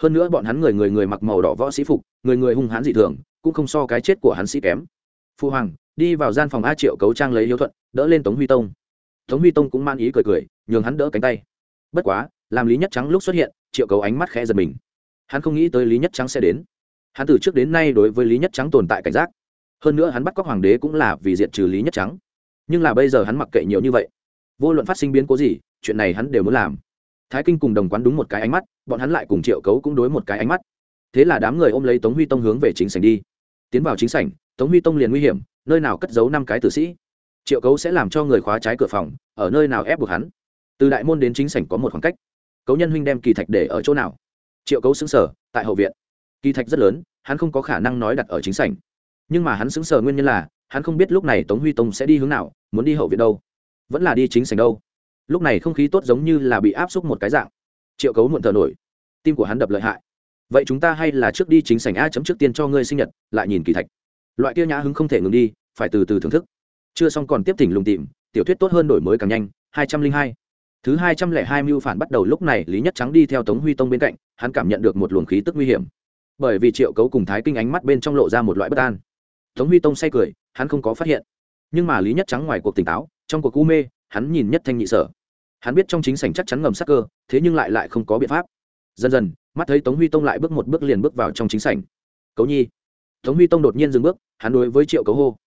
Hơn nữa bọn hắn người người người mặc màu đỏ võ sĩ phục, người người hung hãn dị thường, cũng không so cái chết của hắn sĩ kém phu hoàng, đi vào gian phòng a triệu cấu trang lấy hiếu thuận, đỡ lên tống huy tông. Tống huy tông cũng man ý cười cười, nhường hắn đỡ cánh tay. Bất quá, làm lý nhất trắng lúc xuất hiện, triệu cấu ánh mắt khẽ giật mình. Hắn không nghĩ tới lý nhất trắng sẽ đến. Hắn từ trước đến nay đối với lý nhất trắng tồn tại cảnh giác. Hơn nữa hắn bắt cóc hoàng đế cũng là vì diện trừ lý nhất trắng. Nhưng là bây giờ hắn mặc kệ nhiều như vậy, vô luận phát sinh biến cố gì, chuyện này hắn đều muốn làm. Thái kinh cùng đồng quán đúng một cái ánh mắt, bọn hắn lại cùng triệu cấu cũng đối một cái ánh mắt. Thế là đám người ôm lấy tống huy tông hướng về chính sảnh đi. Tiến vào chính sảnh tống huy tông liền nguy hiểm, nơi nào cất giấu năm cái tử sĩ? Triệu cấu sẽ làm cho người khóa trái cửa phòng, ở nơi nào ép buộc hắn? Từ đại môn đến chính sảnh có một khoảng cách. Cấu nhân huynh đem kỳ thạch để ở chỗ nào? Triệu cấu xứng sở tại hậu viện. Kỳ thạch rất lớn, hắn không có khả năng nói đặt ở chính sảnh. Nhưng mà hắn xứng sở nguyên nhân là, hắn không biết lúc này tống huy tông sẽ đi hướng nào, muốn đi hậu viện đâu. Vẫn là đi chính sảnh đâu. Lúc này không khí tốt giống như là bị áp xúc một cái dạng. Triệu cấu muộn thở nổi. Tim của hắn đập lợi hại. Vậy chúng ta hay là trước đi chính sảnh a chấm trước tiên cho ngươi sinh nhật, lại nhìn kỳ thạch loại kia nhã hứng không thể ngừng đi, phải từ từ thưởng thức. Chưa xong còn tiếp thỉnh lùng tìm, tiểu thuyết tốt hơn đổi mới càng nhanh, hai trăm linh hai. Thứ hai trăm lẻ hai mưu phản bắt đầu lúc này, lý nhất trắng đi theo tống huy tông bên cạnh, hắn cảm nhận được một luồng khí tức nguy hiểm. Bởi vì triệu cấu cùng thái kinh ánh mắt bên trong lộ ra một loại bất an. Tống huy tông say cười, hắn không có phát hiện. Nhưng mà lý nhất trắng ngoài cuộc tỉnh táo, trong cuộc u mê, hắn nhìn nhất thanh nhị sở. Hắn biết trong chính sảnh chắc chắn ngầm sắc cơ, thế nhưng lại lại không có biện pháp. Dần dần, mắt thấy tống huy tông lại bước một bước liền bước vào trong chính sảnh. Cấu nhi tống huy tông đột nhiên dừng bước, hắn đối với triệu cấu hô,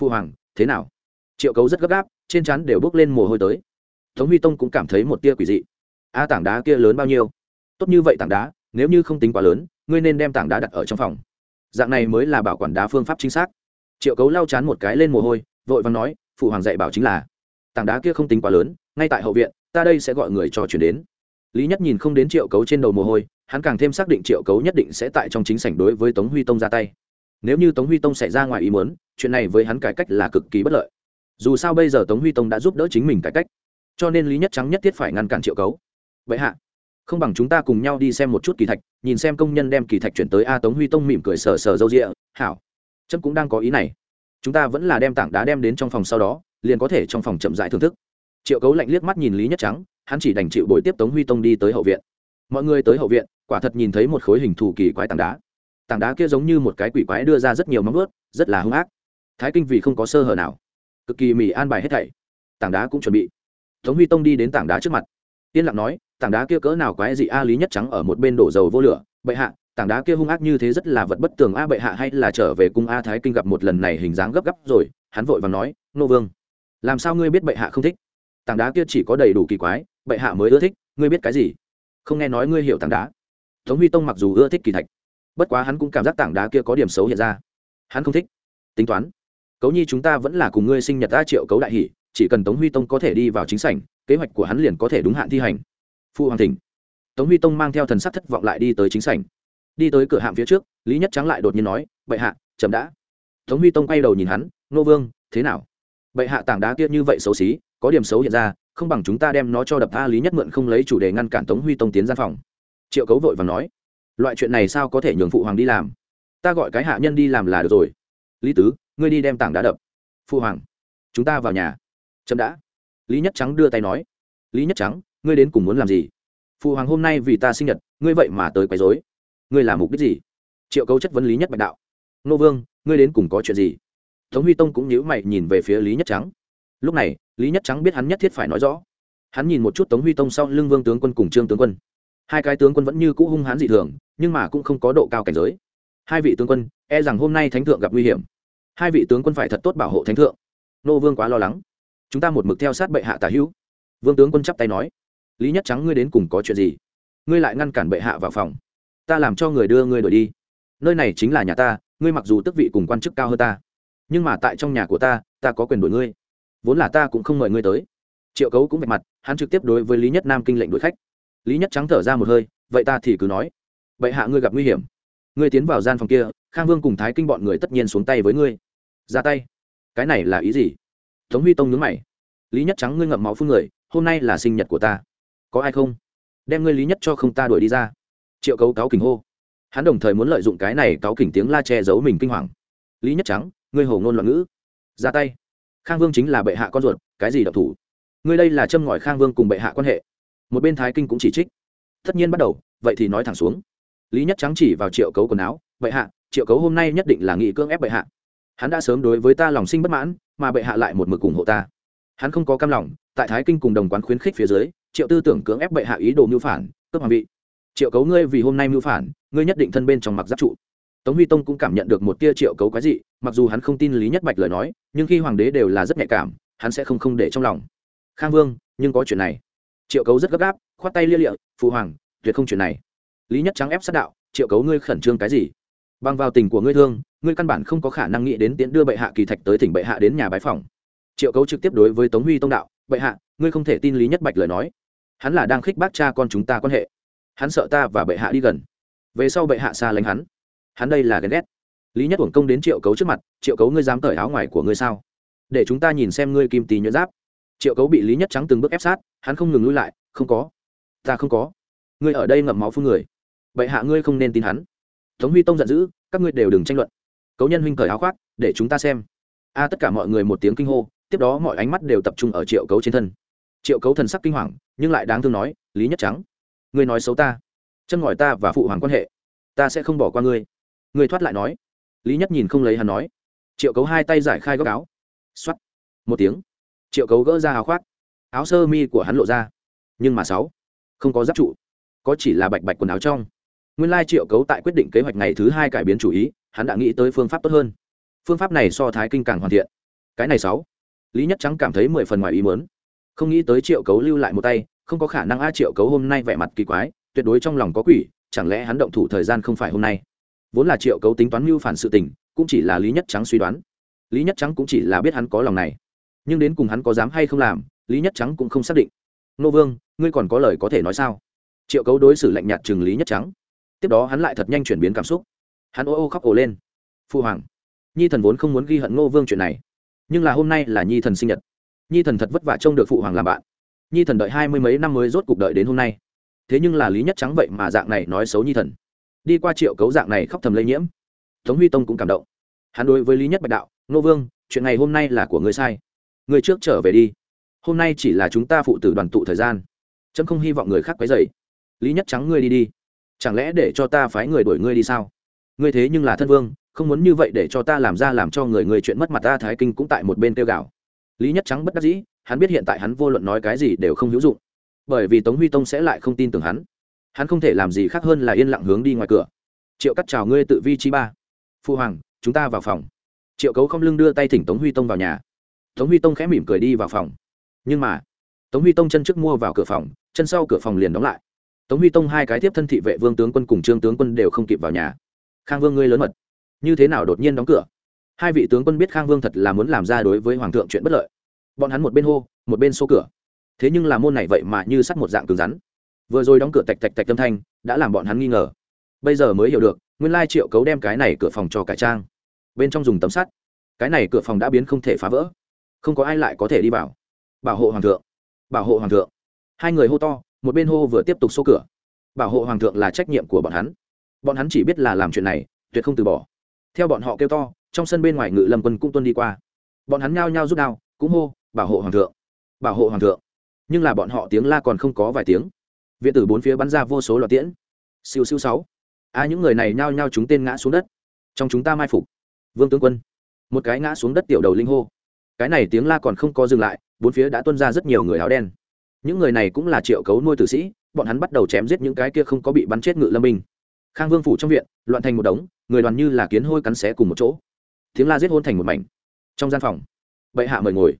phu hoàng, thế nào? Triệu cấu rất gấp gáp, trên chắn đều bước lên mồ hôi tới. Tống huy tông cũng cảm thấy một tia quỷ dị. A, tảng đá kia lớn bao nhiêu? Tốt như vậy tảng đá, nếu như không tính quá lớn, ngươi nên đem tảng đá đặt ở trong phòng. Dạng này mới là bảo quản đá phương pháp chính xác. Triệu cấu lau chán một cái lên mồ hôi, vội và nói phụ hoàng dạy bảo chính là, tảng đá kia không tính quá lớn, ngay tại hậu viện, ta đây sẽ gọi người cho chuyển đến. Lý nhất nhìn không đến triệu cấu trên đầu mồ hôi, hắn càng thêm xác định triệu cấu nhất định sẽ tại trong chính sảnh đối với tống huy tông ra tay nếu như tống huy tông xảy ra ngoài ý muốn, chuyện này với hắn cải cách là cực kỳ bất lợi. Dù sao bây giờ tống huy tông đã giúp đỡ chính mình cải cách, cho nên lý nhất trắng nhất thiết phải ngăn cản triệu cấu. Vậy hạ, không bằng chúng ta cùng nhau đi xem một chút kỳ thạch, nhìn xem công nhân đem kỳ thạch chuyển tới a tống huy tông mỉm cười sờ sờ râu rịa hảo. Trâm cũng đang có ý này. Chúng ta vẫn là đem tảng đá đem đến trong phòng sau đó, liền có thể trong phòng chậm rãi thưởng thức. Triệu cấu lạnh liếc mắt nhìn lý nhất trắng, hắn chỉ đành chịu bồi tiếp tống huy tông đi tới hậu viện. Mọi người tới hậu viện, quả thật nhìn thấy một khối hình thù kỳ quái tảng đá tảng đá kia giống như một cái quỷ quái đưa ra rất nhiều móng vớt rất là hung ác. Thái kinh vì không có sơ hở nào. Cực kỳ mỉ an bài hết thảy. Tảng đá cũng chuẩn bị. Tống huy tông đi đến tảng đá trước mặt. Yên lặng nói, tảng đá kia cỡ nào quái dị a lý nhất trắng ở một bên đổ dầu vô lửa. Bệ hạ, tảng đá kia hung ác như thế rất là vật bất tường a bệ hạ hay là trở về cung a thái kinh gặp một lần này hình dáng gấp gáp rồi, hắn vội và nói, nô vương, làm sao ngươi biết bệ hạ không thích? Tảng đá kia chỉ có đầy đủ kỳ quái, bệ hạ mới ưa thích, ngươi biết cái gì? Không nghe nói ngươi hiểu tảng đá. Tống huy tông mặc dù ưa thích kỳ thạch bất quá hắn cũng cảm giác tảng đá kia có điểm xấu hiện ra. Hắn không thích. Tính toán. Cấu nhi chúng ta vẫn là cùng ngươi sinh nhật ta triệu cấu đại hỷ, chỉ cần tống huy tông có thể đi vào chính sảnh, kế hoạch của hắn liền có thể đúng hạn thi hành. Phụ hoàng thỉnh tống huy tông mang theo thần sắc thất vọng lại đi tới chính sảnh. Đi tới cửa hạm phía trước, lý nhất trắng lại đột nhiên nói, bệ hạ, chậm đã. Tống huy tông quay đầu nhìn hắn, nô vương, thế nào? Bệ hạ, tảng đá kia như vậy xấu xí, có điểm xấu hiện ra, không bằng chúng ta đem nó cho đập tha lý nhất mượn không lấy chủ đề ngăn cản tống huy tông tiến ra phòng. Triệu cấu vội và nói loại chuyện này sao có thể nhường phụ hoàng đi làm? Ta gọi cái hạ nhân đi làm là được rồi. Lý tứ, ngươi đi đem tảng đá đập. Phụ hoàng, chúng ta vào nhà. Chậm đã. Lý nhất trắng đưa tay nói. Lý nhất trắng, ngươi đến cùng muốn làm gì? Phụ hoàng hôm nay vì ta sinh nhật, ngươi vậy mà tới quấy dối ngươi làm mục đích gì? Triệu cấu chất vấn lý nhất bạch đạo. Nô vương, ngươi đến cùng có chuyện gì? Tống huy tông cũng nhíu mày nhìn về phía lý nhất trắng. Lúc này, lý nhất trắng biết hắn nhất thiết phải nói rõ. Hắn nhìn một chút tống huy tông sau lưng vương tướng quân cùng trương tướng quân hai cái tướng quân vẫn như cũ hung hãn dị thường, nhưng mà cũng không có độ cao cảnh giới. Hai vị tướng quân e rằng hôm nay thánh thượng gặp nguy hiểm. Hai vị tướng quân phải thật tốt bảo hộ thánh thượng. Nô vương quá lo lắng. Chúng ta một mực theo sát bệ hạ tả hữu. Vương tướng quân chắp tay nói. Lý nhất trắng, ngươi đến cùng có chuyện gì? Ngươi lại ngăn cản bệ hạ vào phòng. Ta làm cho người đưa ngươi đổi đi. Nơi này chính là nhà ta, ngươi mặc dù tước vị cùng quan chức cao hơn ta, nhưng mà tại trong nhà của ta ta có quyền đổi ngươi. Vốn là ta cũng không mời ngươi tới. Triệu cấu cũng vạch mặt, hắn trực tiếp đối với lý nhất nam kinh lệnh đuổi khách lý nhất trắng thở ra một hơi, vậy ta thì cứ nói. Vậy hạ ngươi gặp nguy hiểm. Ngươi tiến vào gian phòng kia, khang vương cùng thái kinh bọn người tất nhiên xuống tay với ngươi. Ra tay? Cái này là ý gì? Tống huy tông nhướng mày. Lý nhất trắng ngươi ngậm máu phun người, hôm nay là sinh nhật của ta. Có ai không? Đem ngươi lý nhất cho không ta đuổi đi ra. Triệu cấu cáo kình hô. Hắn đồng thời muốn lợi dụng cái này cáo kình tiếng la che giấu mình kinh hoàng. Lý nhất trắng, ngươi hồ ngôn loạn ngữ. Ra tay. Khang vương chính là bệ hạ con ruột, cái gì độc thủ? Ngươi đây là châm ngòi khang vương cùng bệ hạ quan hệ một bên thái kinh cũng chỉ trích. Tất nhiên bắt đầu, vậy thì nói thẳng xuống. Lý nhất trắng chỉ vào triệu cấu quần áo, bệ hạ, triệu cấu hôm nay nhất định là nghị cưỡng ép bệ hạ. Hắn đã sớm đối với ta lòng sinh bất mãn, mà bệ hạ lại một mực ủng hộ ta. Hắn không có cam lòng, tại thái kinh cùng đồng quán khuyến khích phía dưới, triệu tư tưởng cưỡng ép bệ hạ ý đồ mưu phản, cướp hoàng vị. Triệu cấu ngươi vì hôm nay mưu phản, ngươi nhất định thân bên trong mặc giáp trụ. Tống huy tông cũng cảm nhận được một tia triệu cấu quái dị, mặc dù hắn không tin lý nhất bạch lời nói, nhưng khi hoàng đế đều là rất nhạy cảm, hắn sẽ không không để trong lòng. Khang vương, nhưng có chuyện này triệu cấu rất gấp gáp, khoát tay lia lịa, phụ hoàng, tuyệt không chuyện này. Lý nhất trắng ép sát đạo, triệu cấu ngươi khẩn trương cái gì? Bằng vào tình của ngươi thương, ngươi căn bản không có khả năng nghĩ đến tiễn đưa bệ hạ kỳ thạch tới thỉnh bệ hạ đến nhà bái phòng triệu cấu trực tiếp đối với tống huy tông đạo, bệ hạ, ngươi không thể tin lý nhất bạch lời nói. Hắn là đang khích bác cha con chúng ta quan hệ. Hắn sợ ta và bệ hạ đi gần. Về sau bệ hạ xa lánh hắn. Hắn đây là ghen ghét. Lý nhất uổng công đến triệu cấu trước mặt, triệu cấu ngươi dám cởi áo ngoài của ngươi sao? Để chúng ta nhìn xem ngươi kim tì nhuyễn giáp triệu cấu bị lý nhất trắng từng bước ép sát, hắn không ngừng lui lại, không có, ta không có. Ngươi ở đây ngậm máu phương người. Bệ hạ ngươi không nên tin hắn. Tống huy tông giận dữ, các ngươi đều đừng tranh luận. Cấu nhân huynh cởi áo khoác, để chúng ta xem. A, tất cả mọi người một tiếng kinh hô, tiếp đó mọi ánh mắt đều tập trung ở triệu cấu trên thân. Triệu cấu thần sắc kinh hoàng, nhưng lại đáng thương nói, lý nhất trắng, ngươi nói xấu ta. Chân ngòi ta và phụ hoàng quan hệ, ta sẽ không bỏ qua ngươi. Ngươi thoát lại nói. Lý nhất nhìn không lấy hắn nói. Triệu cấu hai tay giải khai góc áo. X o á t một tiếng triệu cấu gỡ ra áo khoác. Áo sơ mi của hắn lộ ra. Nhưng mà sáu, không có giáp trụ, có chỉ là bạch bạch quần áo trong. Nguyên lai triệu cấu tại quyết định kế hoạch ngày thứ hai cải biến chủ ý, hắn đã nghĩ tới phương pháp tốt hơn. Phương pháp này so thái kinh càng hoàn thiện. Cái này sáu, lý nhất trắng cảm thấy mười phần ngoài ý mớn không nghĩ tới triệu cấu lưu lại một tay, không có khả năng a triệu cấu hôm nay vẻ mặt kỳ quái, tuyệt đối trong lòng có quỷ, chẳng lẽ hắn động thủ thời gian không phải hôm nay? Vốn là triệu cấu tính toán mưu phản sự tình, cũng chỉ là lý nhất trắng suy đoán. Lý nhất trắng cũng chỉ là biết hắn có lòng này nhưng đến cùng hắn có dám hay không làm, lý nhất trắng cũng không xác định. Nô vương, ngươi còn có lời có thể nói sao? Triệu cấu đối xử lạnh nhạt chừng lý nhất trắng. Tiếp đó hắn lại thật nhanh chuyển biến cảm xúc. Hắn ô ô khóc ổ lên. Phu hoàng, nhi thần vốn không muốn ghi hận ngô vương chuyện này, nhưng là hôm nay là nhi thần sinh nhật. Nhi thần thật vất vả trông được phụ hoàng làm bạn. Nhi thần đợi hai mươi mấy năm mới rốt cuộc đợi đến hôm nay. Thế nhưng là lý nhất trắng vậy mà dạng này nói xấu nhi thần. Đi qua triệu cấu dạng này khóc thầm lây nhiễm. Tống huy tông cũng cảm động. Hắn đối với lý nhất bạch đạo nô vương, chuyện này hôm nay là của người sai người trước trở về đi. Hôm nay chỉ là chúng ta phụ tử đoàn tụ thời gian. Trâm không hy vọng người khác quấy dày lý nhất trắng ngươi đi đi. Chẳng lẽ để cho ta phái người đuổi ngươi đi sao? Ngươi thế nhưng là thân vương, không muốn như vậy để cho ta làm ra làm cho người người chuyện mất mặt ta thái kinh cũng tại một bên tiêu gạo lý nhất trắng bất đắc dĩ, hắn biết hiện tại hắn vô luận nói cái gì đều không hữu dụng. Bởi vì tống huy tông sẽ lại không tin tưởng hắn. Hắn không thể làm gì khác hơn là yên lặng hướng đi ngoài cửa. Triệu cắt chào ngươi tự vi chi ba. Phu hoàng, chúng ta vào phòng. Triệu cấu không lưng đưa tay thỉnh tống huy tông vào nhà tống huy tông khẽ mỉm cười đi vào phòng. Nhưng mà, tống huy tông chân trước mua vào cửa phòng, chân sau cửa phòng liền đóng lại. Tống huy tông hai cái tiếp thân thị vệ vương tướng quân cùng trương tướng quân đều không kịp vào nhà. Khang vương ngươi lớn mật. Như thế nào đột nhiên đóng cửa? Hai vị tướng quân biết khang vương thật là muốn làm ra đối với hoàng thượng chuyện bất lợi. Bọn hắn một bên hô, một bên xô cửa. Thế nhưng là môn này vậy mà như sắt một dạng cứng rắn. Vừa rồi đóng cửa tạch tạch tạch tâm thanh, đã làm bọn hắn nghi ngờ. Bây giờ mới hiểu được, nguyên lai triệu cấu đem cái này cửa phòng cho cải trang. Bên trong dùng tấm sắt. Cái này cửa phòng đã biến không thể phá vỡ không có ai lại có thể đi vào. Bảo hộ hoàng thượng. Bảo hộ hoàng thượng. Hai người hô to, một bên hô vừa tiếp tục xô cửa. Bảo hộ hoàng thượng là trách nhiệm của bọn hắn. Bọn hắn chỉ biết là làm chuyện này, tuyệt không từ bỏ. Theo bọn họ kêu to, trong sân bên ngoài ngự lâm quân cũng tuân đi qua. Bọn hắn nhao nhao rút đao, cũng hô, bảo hộ hoàng thượng. Bảo hộ hoàng thượng. Nhưng là bọn họ tiếng la còn không có vài tiếng. Viện tử bốn phía bắn ra vô số loạt tiễn. Siêu siêu sáu. A những người này nhao nhao chúng tên ngã xuống đất. Trong chúng ta mai phục. Vương tướng quân. Một cái ngã xuống đất tiểu đầu linh hô cái này tiếng la còn không có dừng lại, bốn phía đã tuân ra rất nhiều người áo đen. Những người này cũng là triệu cấu nuôi tử sĩ, bọn hắn bắt đầu chém giết những cái kia không có bị bắn chết ngự lâm binh. Khang vương phủ trong viện, loạn thành một đống, người đoàn như là kiến hôi cắn xé cùng một chỗ. Tiếng la giết hôn thành một mảnh. Trong gian phòng, bệ hạ mời ngồi.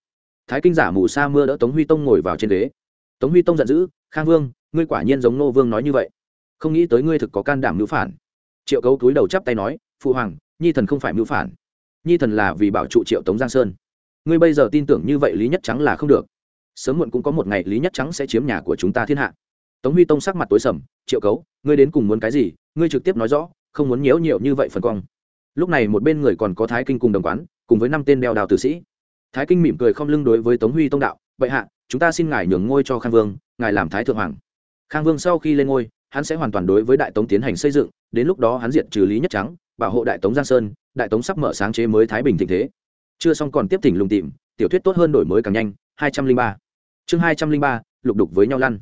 Thái kinh giả mù sa mưa đỡ tống huy tông ngồi vào trên ghế. Tống huy tông giận dữ, khang vương, ngươi quả nhiên giống nô vương nói như vậy. Không nghĩ tới ngươi thực có can đảm mưu phản. Triệu cấu túi đầu chắp tay nói, phụ hoàng, nhi thần không phải mưu phản. Nhi thần là vì bảo trụ triệu tống giang sơn ngươi bây giờ tin tưởng như vậy lý nhất trắng là không được. Sớm muộn cũng có một ngày lý nhất trắng sẽ chiếm nhà của chúng ta thiên hạ. Tống huy tông sắc mặt tối sầm, triệu cấu, ngươi đến cùng muốn cái gì? Ngươi trực tiếp nói rõ, không muốn nhiễu nhiều như vậy phần cong. Lúc này một bên người còn có thái kinh cùng đồng quán, cùng với năm tên đeo đào tử sĩ. Thái kinh mỉm cười không lưng đối với tống huy tông đạo vậy hạ, chúng ta xin ngài nhường ngôi cho khang vương, ngài làm thái thượng hoàng. Khang vương sau khi lên ngôi, hắn sẽ hoàn toàn đối với đại tống tiến hành xây dựng, đến lúc đó hắn diện trừ lý nhất trắng, bảo hộ đại tống giang sơn, đại tống sắp mở sáng chế mới thái bình thịnh thế chưa xong còn tiếp tỉnh lùng tìm, tiểu thuyết tốt hơn đổi mới càng nhanh, hai trăm linh ba. Chương hai trăm linh ba, lục đục với nhau lăn.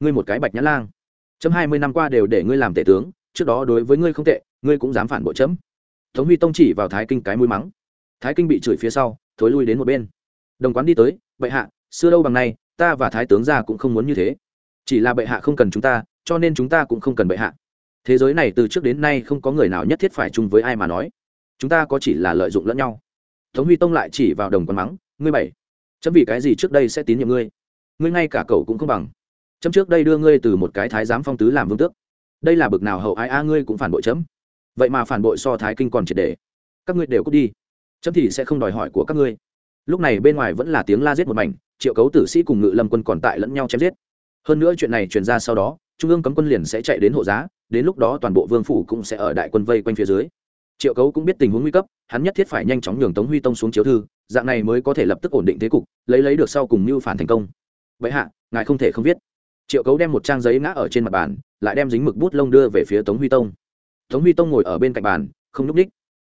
Ngươi một cái bạch nhã lang. Chấm hai mươi năm qua đều để ngươi làm tể tướng, trước đó đối với ngươi không tệ, ngươi cũng dám phản bội chấm. Tống huy tông chỉ vào thái kinh cái mũi mắng. Thái kinh bị chửi phía sau, thối lui đến một bên. Đồng quán đi tới, bệ hạ, xưa đâu bằng nay, ta và thái tướng gia cũng không muốn như thế. Chỉ là bệ hạ không cần chúng ta, cho nên chúng ta cũng không cần bệ hạ. Thế giới này từ trước đến nay không có người nào nhất thiết phải chung với ai mà nói. Chúng ta có chỉ là lợi dụng lẫn nhau tống huy tông lại chỉ vào đồng quán mắng, ngươi bảy, chấm vì cái gì trước đây sẽ tín nhiệm ngươi? Ngươi ngay cả cậu cũng không bằng. Chấm trước đây đưa ngươi từ một cái thái giám phong tứ làm vương tước. Đây là bực nào hậu ai a à, ngươi cũng phản bội chấm. Vậy mà phản bội so thái kinh còn triệt đề các ngươi đều cút đi. Chấm thì sẽ không đòi hỏi của các ngươi. Lúc này bên ngoài vẫn là tiếng la giết một mảnh, triệu cấu tử sĩ cùng ngự lâm quân còn tại lẫn nhau chém giết. Hơn nữa chuyện này truyền ra sau đó, trung ương cấm quân liền sẽ chạy đến hộ giá, đến lúc đó toàn bộ vương phủ cũng sẽ ở đại quân vây quanh phía dưới triệu cấu cũng biết tình huống nguy cấp, hắn nhất thiết phải nhanh chóng nhường tống huy tông xuống chiếu thư, dạng này mới có thể lập tức ổn định thế cục, lấy lấy được sau cùng mưu phản thành công. Vậy hạ, ngài không thể không viết. Triệu cấu đem một trang giấy ngã ở trên mặt bàn, lại đem dính mực bút lông đưa về phía tống huy tông. Tống huy tông ngồi ở bên cạnh bàn, không n ú c ních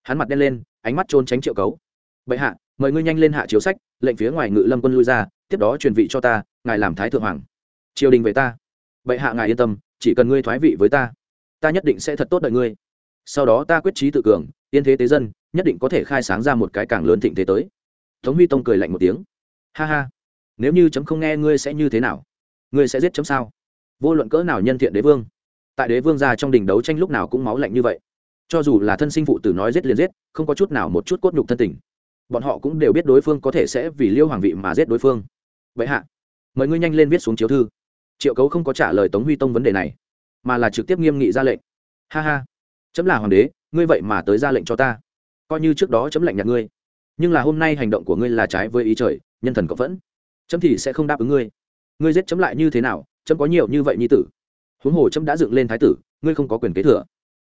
hắn mặt đen lên, ánh mắt trôn tránh triệu cấu. Vậy hạ, mời ngươi nhanh lên hạ chiếu sách, lệnh phía ngoài ngự lâm quân lui ra, tiếp đó truyền vị cho ta, ngài làm thái thượng hoàng. Triều đình về ta. Vậy hạ ngài yên tâm, chỉ cần ngươi thoái vị với ta ta nhất định sẽ thật tốt đợi ngươi sau đó ta quyết trí tự cường, yên thế tế dân, nhất định có thể khai sáng ra một cái càng lớn thịnh thế tới. Tống huy tông cười lạnh một tiếng. Ha ha, nếu như chấm không nghe ngươi sẽ như thế nào? Ngươi sẽ giết chấm sao? Vô luận cỡ nào nhân thiện đế vương, tại đế vương ra trong đình đấu tranh lúc nào cũng máu lạnh như vậy. Cho dù là thân sinh phụ tử nói giết liền giết, không có chút nào một chút cốt nhục thân tình. Bọn họ cũng đều biết đối phương có thể sẽ vì liêu hoàng vị mà giết đối phương. Vậy hạ, mời ngươi nhanh lên viết xuống chiếu thư. Triệu cấu không có trả lời tống huy tông vấn đề này, mà là trực tiếp nghiêm nghị ra lệnh. Ha ha chấm là hoàng đế, ngươi vậy mà tới ra lệnh cho ta. Coi như trước đó chấm lệnh nhặt ngươi, nhưng là hôm nay hành động của ngươi là trái với ý trời, nhân thần cộng vẫn. Chấm thì sẽ không đáp ứng ngươi. Ngươi giết chấm lại như thế nào, chấm có nhiều như vậy nhi tử. Huống hồ chấm đã dựng lên thái tử, ngươi không có quyền kế thừa.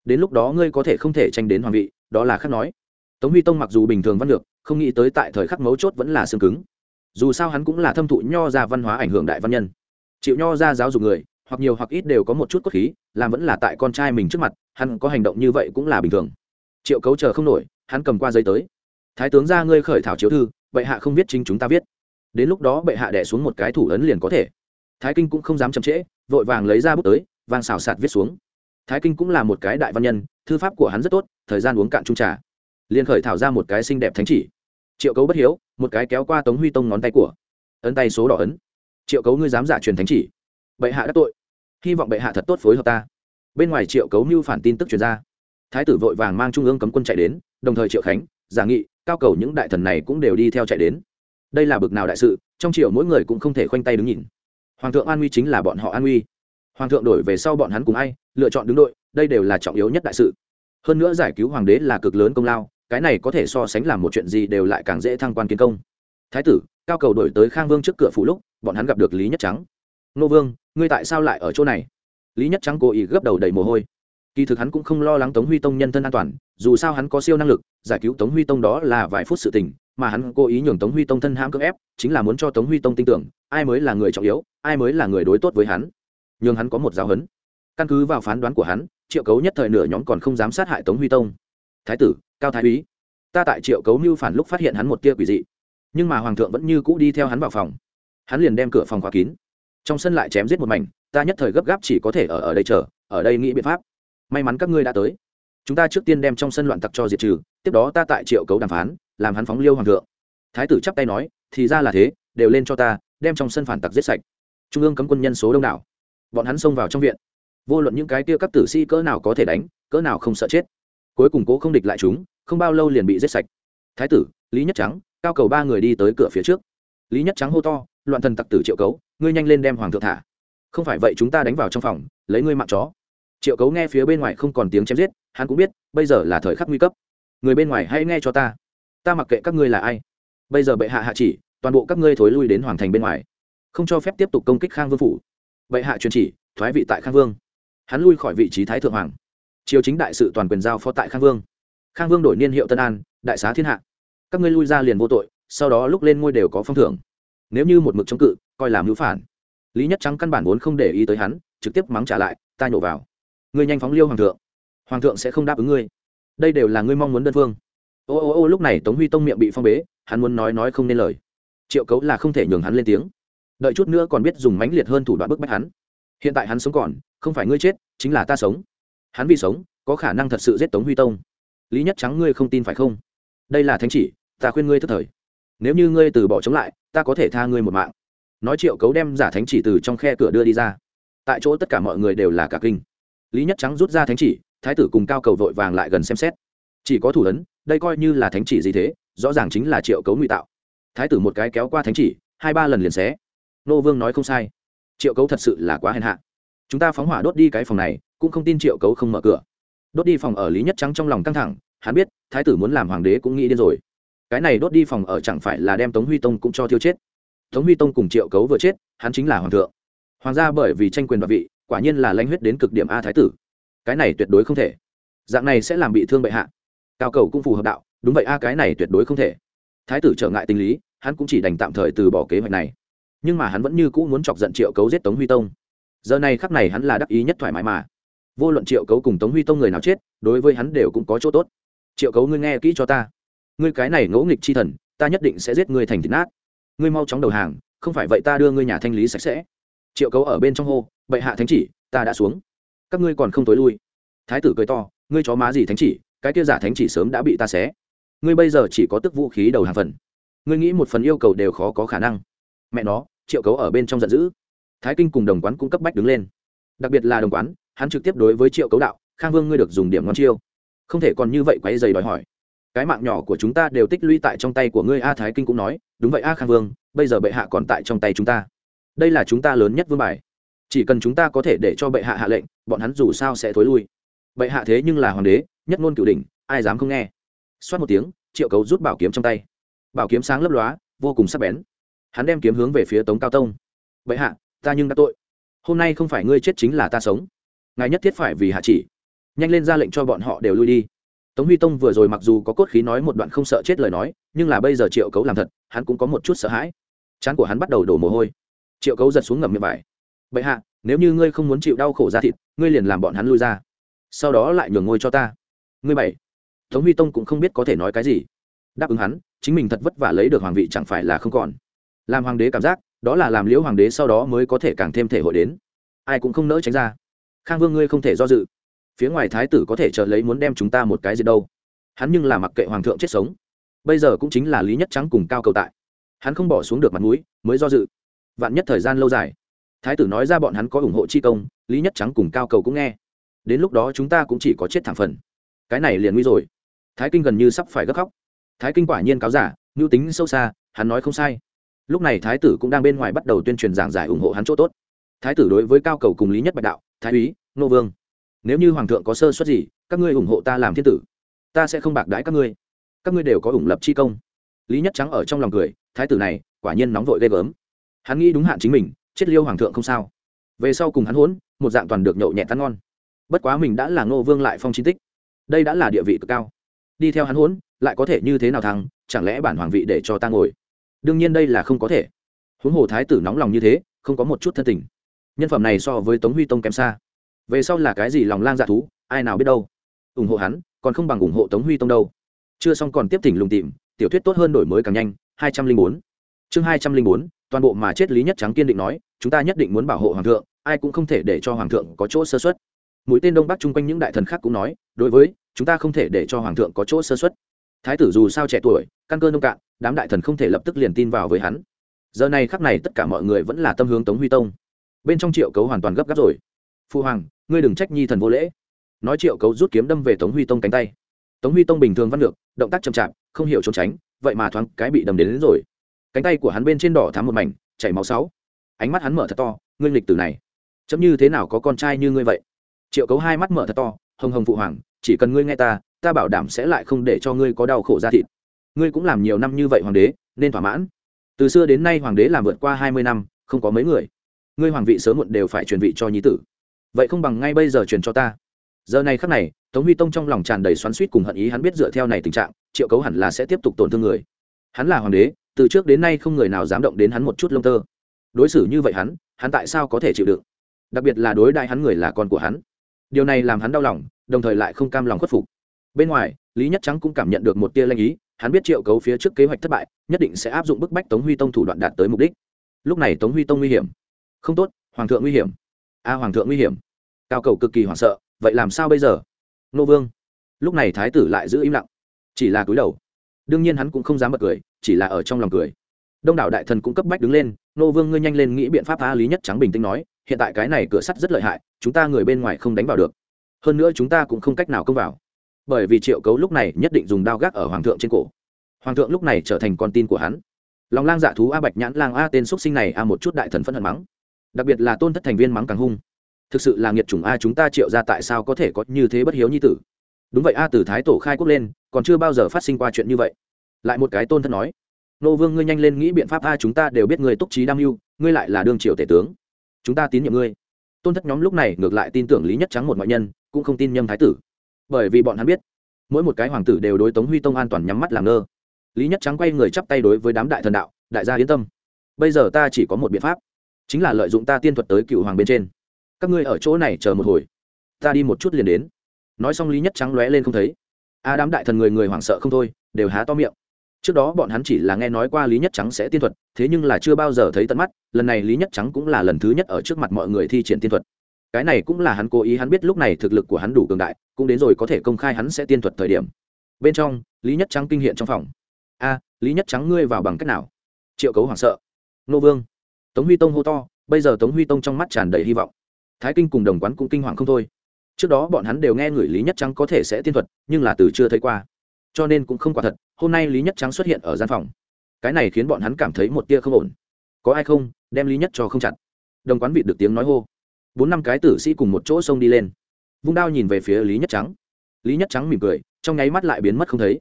Đến lúc đó ngươi có thể không thể tranh đến hoàng vị, đó là khác nói. Tống huy tông mặc dù bình thường văn lược không nghĩ tới tại thời khắc mấu chốt vẫn là xương cứng. Dù sao hắn cũng là thâm thụ nho ra văn hóa ảnh hưởng đại văn nhân. Chịu nho ra giáo dục người hoặc nhiều hoặc ít đều có một chút cốt khí, làm vẫn là tại con trai mình trước mặt, hắn có hành động như vậy cũng là bình thường. Triệu cấu chờ không nổi, hắn cầm qua giấy tới. Thái tướng ra ngươi khởi thảo chiếu thư, bệ hạ không viết chính chúng ta viết. Đến lúc đó bệ hạ đẻ xuống một cái thủ ấn liền có thể. Thái kinh cũng không dám chậm trễ, vội vàng lấy ra bút tới vàng xào sạt viết xuống. Thái kinh cũng là một cái đại văn nhân, thư pháp của hắn rất tốt, thời gian uống cạn trung trà. Liền khởi thảo ra một cái xinh đẹp thánh chỉ. Triệu cấu bất hiếu, một cái kéo qua tống huy tông ngón tay của. Ấn tay số đỏ ấn. Triệu cấu ngươi dám giả truyền thánh chỉ? Bệ hạ đắc tội hy vọng bệ hạ thật tốt phối hợp ta. Bên ngoài triệu cấu mưu phản tin tức truyền ra. Thái tử vội vàng mang trung ương cấm quân chạy đến, đồng thời triệu khánh giả nghị, cao cầu những đại thần này cũng đều đi theo chạy đến. Đây là bực nào đại sự, trong triệu mỗi người cũng không thể khoanh tay đứng nhìn. Hoàng thượng an uy chính là bọn họ an uy hoàng thượng đổi về sau bọn hắn cùng ai, lựa chọn đứng đội, đây đều là trọng yếu nhất đại sự. Hơn nữa giải cứu hoàng đế là cực lớn công lao, cái này có thể so sánh làm một chuyện gì đều lại càng dễ thăng quan kiến công. Thái tử, cao cầu đổi tới khang vương trước cửa phủ lúc, bọn hắn gặp được lý nhất trắng. Nô vương ngươi tại sao lại ở chỗ này? Lý nhất trắng cố ý gấp đầu đầy mồ hôi. Kỳ thực hắn cũng không lo lắng tống huy tông nhân thân an toàn, dù sao hắn có siêu năng lực, giải cứu tống huy tông đó là vài phút sự tình, mà hắn cố ý nhường tống huy tông thân hãm cưỡng ép, chính là muốn cho tống huy tông tin tưởng, ai mới là người trọng yếu, ai mới là người đối tốt với hắn. Nhường hắn có một giáo huấn. Căn cứ vào phán đoán của hắn, triệu cấu nhất thời nửa nhóm còn không dám sát hại tống huy tông. Thái tử, cao thái úy, ta tại triệu cấu mưu phản lúc phát hiện hắn một tia quỷ dị. Nhưng mà hoàng thượng vẫn như cũ đi theo hắn vào phòng. Hắn liền đem cửa phòng khóa kín trong sân lại chém giết một mảnh, ta nhất thời gấp gáp chỉ có thể ở ở đây chờ, ở đây nghĩ biện pháp. May mắn các ngươi đã tới. Chúng ta trước tiên đem trong sân loạn tặc cho diệt trừ, tiếp đó ta tại triệu cấu đàm phán, làm hắn phóng liêu hoàng thượng. Thái tử chắp tay nói, thì ra là thế, đều lên cho ta, đem trong sân phản tặc giết sạch. Trung ương cấm quân nhân số đông đảo. Bọn hắn xông vào trong viện. Vô luận những cái kia các tử sĩ cỡ nào có thể đánh, cỡ nào không sợ chết. Cuối cùng cố không địch lại chúng, không bao lâu liền bị giết sạch. Thái tử, lý nhất trắng, cao cầu ba người đi tới cửa phía trước. Lý nhất trắng hô to loạn thần tặc tử triệu cấu, ngươi nhanh lên đem hoàng thượng thả. Không phải vậy chúng ta đánh vào trong phòng, lấy ngươi mạng chó. Triệu cấu nghe phía bên ngoài không còn tiếng chém giết, hắn cũng biết, bây giờ là thời khắc nguy cấp. Người bên ngoài hãy nghe cho ta. Ta mặc kệ các ngươi là ai. Bây giờ bệ hạ hạ chỉ, toàn bộ các ngươi thối lui đến hoàng thành bên ngoài. Không cho phép tiếp tục công kích khang vương phủ. Bệ hạ truyền chỉ, thoái vị tại khang vương. Hắn lui khỏi vị trí thái thượng hoàng. Triều chính đại sự toàn quyền giao phó tại khang vương. Khang vương đổi niên hiệu tân an, đại xá thiên hạ. Các ngươi lui ra liền vô tội, sau đó lúc lên ngôi đều có phong thưởng nếu như một mực chống cự, coi làm hữu phản. Lý nhất trắng căn bản vốn không để ý tới hắn, trực tiếp mắng trả lại, ta nhổ vào. Ngươi nhanh phóng liêu hoàng thượng. Hoàng thượng sẽ không đáp ứng ngươi. Đây đều là ngươi mong muốn đơn phương. Ô ô ô, lúc này tống huy tông miệng bị phong bế, hắn muốn nói nói không nên lời. Triệu cấu là không thể nhường hắn lên tiếng. Đợi chút nữa còn biết dùng mãnh liệt hơn thủ đoạn bức bách hắn. Hiện tại hắn sống còn, không phải ngươi chết, chính là ta sống. Hắn vì sống, có khả năng thật sự giết tống huy tông. Lý nhất trắng, ngươi không tin phải không? Đây là thánh chỉ, ta khuyên ngươi thức thời nếu như ngươi từ bỏ chống lại, ta có thể tha ngươi một mạng. Nói triệu cấu đem giả thánh chỉ từ trong khe cửa đưa đi ra. Tại chỗ tất cả mọi người đều là cả kinh. Lý nhất trắng rút ra thánh chỉ, thái tử cùng cao cầu vội vàng lại gần xem xét. Chỉ có thủ ấn, đây coi như là thánh chỉ gì thế, rõ ràng chính là triệu cấu ngụy tạo. Thái tử một cái kéo qua thánh chỉ, hai ba lần liền xé. Nô vương nói không sai. Triệu cấu thật sự là quá hèn hạ. Chúng ta phóng hỏa đốt đi cái phòng này, cũng không tin triệu cấu không mở cửa. Đốt đi phòng ở lý nhất trắng trong lòng căng thẳng, hắn biết, thái tử muốn làm hoàng đế cũng nghĩ điên rồi cái này đốt đi phòng ở chẳng phải là đem tống huy tông cũng cho thiêu chết. Tống huy tông cùng triệu cấu vừa chết, hắn chính là hoàng thượng. Hoàng gia bởi vì tranh quyền và vị, quả nhiên là lãnh huyết đến cực điểm a thái tử. Cái này tuyệt đối không thể. Dạng này sẽ làm bị thương bệ hạ. Cao cầu cũng phù hợp đạo, đúng vậy a, cái này tuyệt đối không thể. Thái tử trở ngại tình lý, hắn cũng chỉ đành tạm thời từ bỏ kế hoạch này. Nhưng mà hắn vẫn như cũ muốn chọc giận triệu cấu giết tống huy tông. Giờ này khắc này hắn là đắc ý nhất thoải mái mà. Vô luận triệu cấu cùng tống huy tông người nào chết, đối với hắn đều cũng có chỗ tốt. Triệu cấu ngươi nghe kỹ cho ta ngươi cái này ngỗ nghịch chi thần, ta nhất định sẽ giết ngươi thành thịt nát. Ngươi mau chóng đầu hàng, không phải vậy ta đưa ngươi nhà thanh lý sạch sẽ. Triệu cấu ở bên trong hô, bệ hạ thánh chỉ, ta đã xuống. Các ngươi còn không tối lui. Thái tử cười to, ngươi chó má gì thánh chỉ, cái kia giả thánh chỉ sớm đã bị ta xé. Ngươi bây giờ chỉ có tức vũ khí đầu hàng phần. Ngươi nghĩ một phần yêu cầu đều khó có khả năng. Mẹ nó, triệu cấu ở bên trong giận dữ. Thái kinh cùng đồng quán cũng cấp bách đứng lên. Đặc biệt là đồng quán, hắn trực tiếp đối với triệu cấu đạo, khang vương, ngươi được dùng điểm ngon chiêu. Không thể còn như vậy quấy dày đòi hỏi cái mạng nhỏ của chúng ta đều tích lũy tại trong tay của ngươi, a thái kinh cũng nói. Đúng vậy, a khang vương, bây giờ bệ hạ còn tại trong tay chúng ta. Đây là chúng ta lớn nhất vương bài. Chỉ cần chúng ta có thể để cho bệ hạ hạ lệnh, bọn hắn dù sao sẽ thối lui. Bệ hạ thế nhưng là hoàng đế, nhất ngôn cửu đỉnh, ai dám không nghe? Xoát một tiếng, triệu cấu rút bảo kiếm trong tay. Bảo kiếm sáng lấp lóa, vô cùng sắc bén. Hắn đem kiếm hướng về phía tống cao tông. Bệ hạ, ta nhưng đã tội. Hôm nay không phải ngươi chết chính là ta sống. Ngài nhất thiết phải vì hạ chỉ. Nhanh lên ra lệnh cho bọn họ đều lui đi tống huy tông vừa rồi mặc dù có cốt khí nói một đoạn không sợ chết lời nói, nhưng là bây giờ triệu cấu làm thật, hắn cũng có một chút sợ hãi. Chán của hắn bắt đầu đổ mồ hôi. Triệu cấu giật xuống ngầm miệng vải. Bệ hạ, nếu như ngươi không muốn chịu đau khổ ra thịt, ngươi liền làm bọn hắn lui ra. Sau đó lại nhường ngôi cho ta. Ngươi bảy. Tống huy tông cũng không biết có thể nói cái gì. Đáp ứng hắn, chính mình thật vất vả lấy được hoàng vị chẳng phải là không còn. Làm hoàng đế cảm giác, đó là làm liễu hoàng đế sau đó mới có thể càng thêm thể hội đến. Ai cũng không nỡ tránh ra. Khang vương ngươi không thể do dự phía ngoài thái tử có thể chờ lấy muốn đem chúng ta một cái gì đâu. Hắn nhưng là mặc kệ hoàng thượng chết sống, bây giờ cũng chính là lý nhất trắng cùng cao cầu tại. Hắn không bỏ xuống được mặt mũi, mới do dự. Vạn nhất thời gian lâu dài, thái tử nói ra bọn hắn có ủng hộ chi công, lý nhất trắng cùng cao cầu cũng nghe. Đến lúc đó chúng ta cũng chỉ có chết thẳng phần. Cái này liền nguy rồi. Thái kinh gần như sắp phải gấp khóc. Thái kinh quả nhiên cáo giả, mưu tính sâu xa, hắn nói không sai. Lúc này thái tử cũng đang bên ngoài bắt đầu tuyên truyền giảng giải ủng hộ hắn chỗ tốt. Thái tử đối với cao cầu cùng lý nhất bạch đạo, thái úy, nô vương nếu như hoàng thượng có sơ suất gì, các ngươi ủng hộ ta làm thiên tử. Ta sẽ không bạc đãi các ngươi. Các ngươi đều có ủng lập chi công. Lý nhất trắng ở trong lòng cười, thái tử này, quả nhiên nóng vội ghê gớm. Hắn nghĩ đúng hạn chính mình, chết liêu hoàng thượng không sao. Về sau cùng hắn hỗn, một dạng toàn được nhậu nhẹ tan ngon. Bất quá mình đã là ngô vương lại phong chính tích. Đây đã là địa vị cực cao. Đi theo hắn hỗn, lại có thể như thế nào thăng chẳng lẽ bản hoàng vị để cho ta ngồi? Đương nhiên đây là không có thể. Huống hồ thái tử nóng lòng như thế, không có một chút thân tình. Nhân phẩm này so với tống huy tông kém xa về sau là cái gì lòng lang dạ thú, ai nào biết đâu. Ủng hộ hắn, còn không bằng ủng hộ tống huy tông đâu. Chưa xong còn tiếp thỉnh lùng tìm, tiểu thuyết tốt hơn đổi mới càng nhanh, hai trăm linh bốn. Chương hai trăm linh bốn, toàn bộ mà chết lý nhất trắng kiên định nói, chúng ta nhất định muốn bảo hộ hoàng thượng, ai cũng không thể để cho hoàng thượng có chỗ sơ xuất mũi tên đông bắc chung quanh những đại thần khác cũng nói, đối với, chúng ta không thể để cho hoàng thượng có chỗ sơ xuất thái tử dù sao trẻ tuổi, căn cơ nông cạn, đám đại thần không thể lập tức liền tin vào với hắn. Giờ này khắc này tất cả mọi người vẫn là tâm hướng tống huy tông. Bên trong triệu cấu hoàn toàn gấp gáp rồi phu hoàng ngươi đừng trách nhi thần vô lễ. Nói triệu cấu rút kiếm đâm về tống huy tông cánh tay. Tống huy tông bình thường văn lược động tác chậm chạp không hiểu trốn tránh vậy mà thoáng cái bị đâm đến, đến rồi. Cánh tay của hắn bên trên đỏ thắm một mảnh chảy máu sáu. Ánh mắt hắn mở thật to ngươi lịch tử này chấm như thế nào có con trai như ngươi vậy? Triệu cấu hai mắt mở thật to hồng hồng phụ hoàng chỉ cần ngươi nghe ta ta bảo đảm sẽ lại không để cho ngươi có đau khổ ra thịt. Ngươi cũng làm nhiều năm như vậy hoàng đế nên thỏa mãn. Từ xưa đến nay hoàng đế làm vượt qua hai mươi năm không có mấy người. Ngươi hoàng vị sớm muộn đều phải truyền vị cho nhí tử vậy không bằng ngay bây giờ truyền cho ta. Giờ này khắc này, tống huy tông trong lòng tràn đầy xoắn suýt cùng hận ý, hắn biết dựa theo này tình trạng, triệu cấu hẳn là sẽ tiếp tục tổn thương người. Hắn là hoàng đế, từ trước đến nay không người nào dám động đến hắn một chút lông tơ. Đối xử như vậy hắn hắn tại sao có thể chịu đựng? Đặc biệt là đối đại hắn người là con của hắn. Điều này làm hắn đau lòng, đồng thời lại không cam lòng khuất phục. Bên ngoài, lý nhất trắng cũng cảm nhận được một tia lanh ý, hắn biết triệu cấu phía trước kế hoạch thất bại, nhất định sẽ áp dụng bức bách tống huy tông thủ đoạn đạt tới mục đích. Lúc này tống huy tông nguy hiểm. Không tốt, hoàng thượng nguy hiểm a hoàng thượng nguy hiểm. Cao cầu cực kỳ hoảng sợ, vậy làm sao bây giờ? Nô vương. Lúc này thái tử lại giữ im lặng. Chỉ là cúi đầu. Đương nhiên hắn cũng không dám bật cười, chỉ là ở trong lòng cười. Đông đảo đại thần cũng cấp bách đứng lên, nô vương ngươi nhanh lên nghĩ biện pháp a lý nhất trắng bình tĩnh nói, hiện tại cái này cửa sắt rất lợi hại, chúng ta người bên ngoài không đánh vào được. Hơn nữa chúng ta cũng không cách nào công vào. Bởi vì triệu cấu lúc này nhất định dùng đao gác ở hoàng thượng trên cổ. Hoàng thượng lúc này trở thành con tin của hắn. Lòng lang dạ thú a bạch nhãn lang a tên x sinh này a một chút đại thần phân hận mắng đặc biệt là tôn thất thành viên mắng càng hung. Thực sự là nghiệt chủng a chúng ta triệu ra tại sao có thể có như thế bất hiếu như tử? Đúng vậy a từ thái tổ khai quốc lên, còn chưa bao giờ phát sinh qua chuyện như vậy. Lại một cái tôn thất nói, nô vương ngươi nhanh lên nghĩ biện pháp a chúng ta đều biết ngươi túc trí đam mưu, ngươi lại là đương triều tể tướng. Chúng ta tín nhiệm ngươi. Tôn thất nhóm lúc này ngược lại tin tưởng lý nhất trắng một ngoại nhân, cũng không tin nhâm thái tử. Bởi vì bọn hắn biết, mỗi một cái hoàng tử đều đối tống huy tông an toàn nhắm mắt làm ngơ. Lý nhất trắng quay người chắp tay đối với đám đại thần đạo, đại gia yên tâm. Bây giờ ta chỉ có một biện pháp chính là lợi dụng ta tiên thuật tới cựu hoàng bên trên. Các ngươi ở chỗ này chờ một hồi. Ta đi một chút liền đến. Nói xong lý nhất trắng lóe lên không thấy. A đám đại thần người người hoảng sợ không thôi, đều há to miệng. Trước đó bọn hắn chỉ là nghe nói qua lý nhất trắng sẽ tiên thuật, thế nhưng là chưa bao giờ thấy tận mắt, lần này lý nhất trắng cũng là lần thứ nhất ở trước mặt mọi người thi triển tiên thuật. Cái này cũng là hắn cố ý hắn biết lúc này thực lực của hắn đủ cường đại, cũng đến rồi có thể công khai hắn sẽ tiên thuật thời điểm. Bên trong, lý nhất trắng kinh hiện trong phòng. A, lý nhất trắng ngươi vào bằng cách nào? Triệu cấu hoảng sợ. Nô vương tống huy tông hô to, bây giờ tống huy tông trong mắt tràn đầy hy vọng. Thái kinh cùng đồng quán cũng kinh hoàng không thôi. Trước đó bọn hắn đều nghe người lý nhất trắng có thể sẽ tiên thuật, nhưng là từ chưa thấy qua. Cho nên cũng không quả thật, hôm nay lý nhất trắng xuất hiện ở gian phòng. Cái này khiến bọn hắn cảm thấy một tia không ổn. Có ai không? Đem lý nhất cho không chặt. Đồng quán vịt được tiếng nói hô. Bốn năm cái tử sĩ cùng một chỗ xông đi lên. Vung đao nhìn về phía lý nhất trắng. Lý nhất trắng mỉm cười, trong nháy mắt lại biến mất không thấy.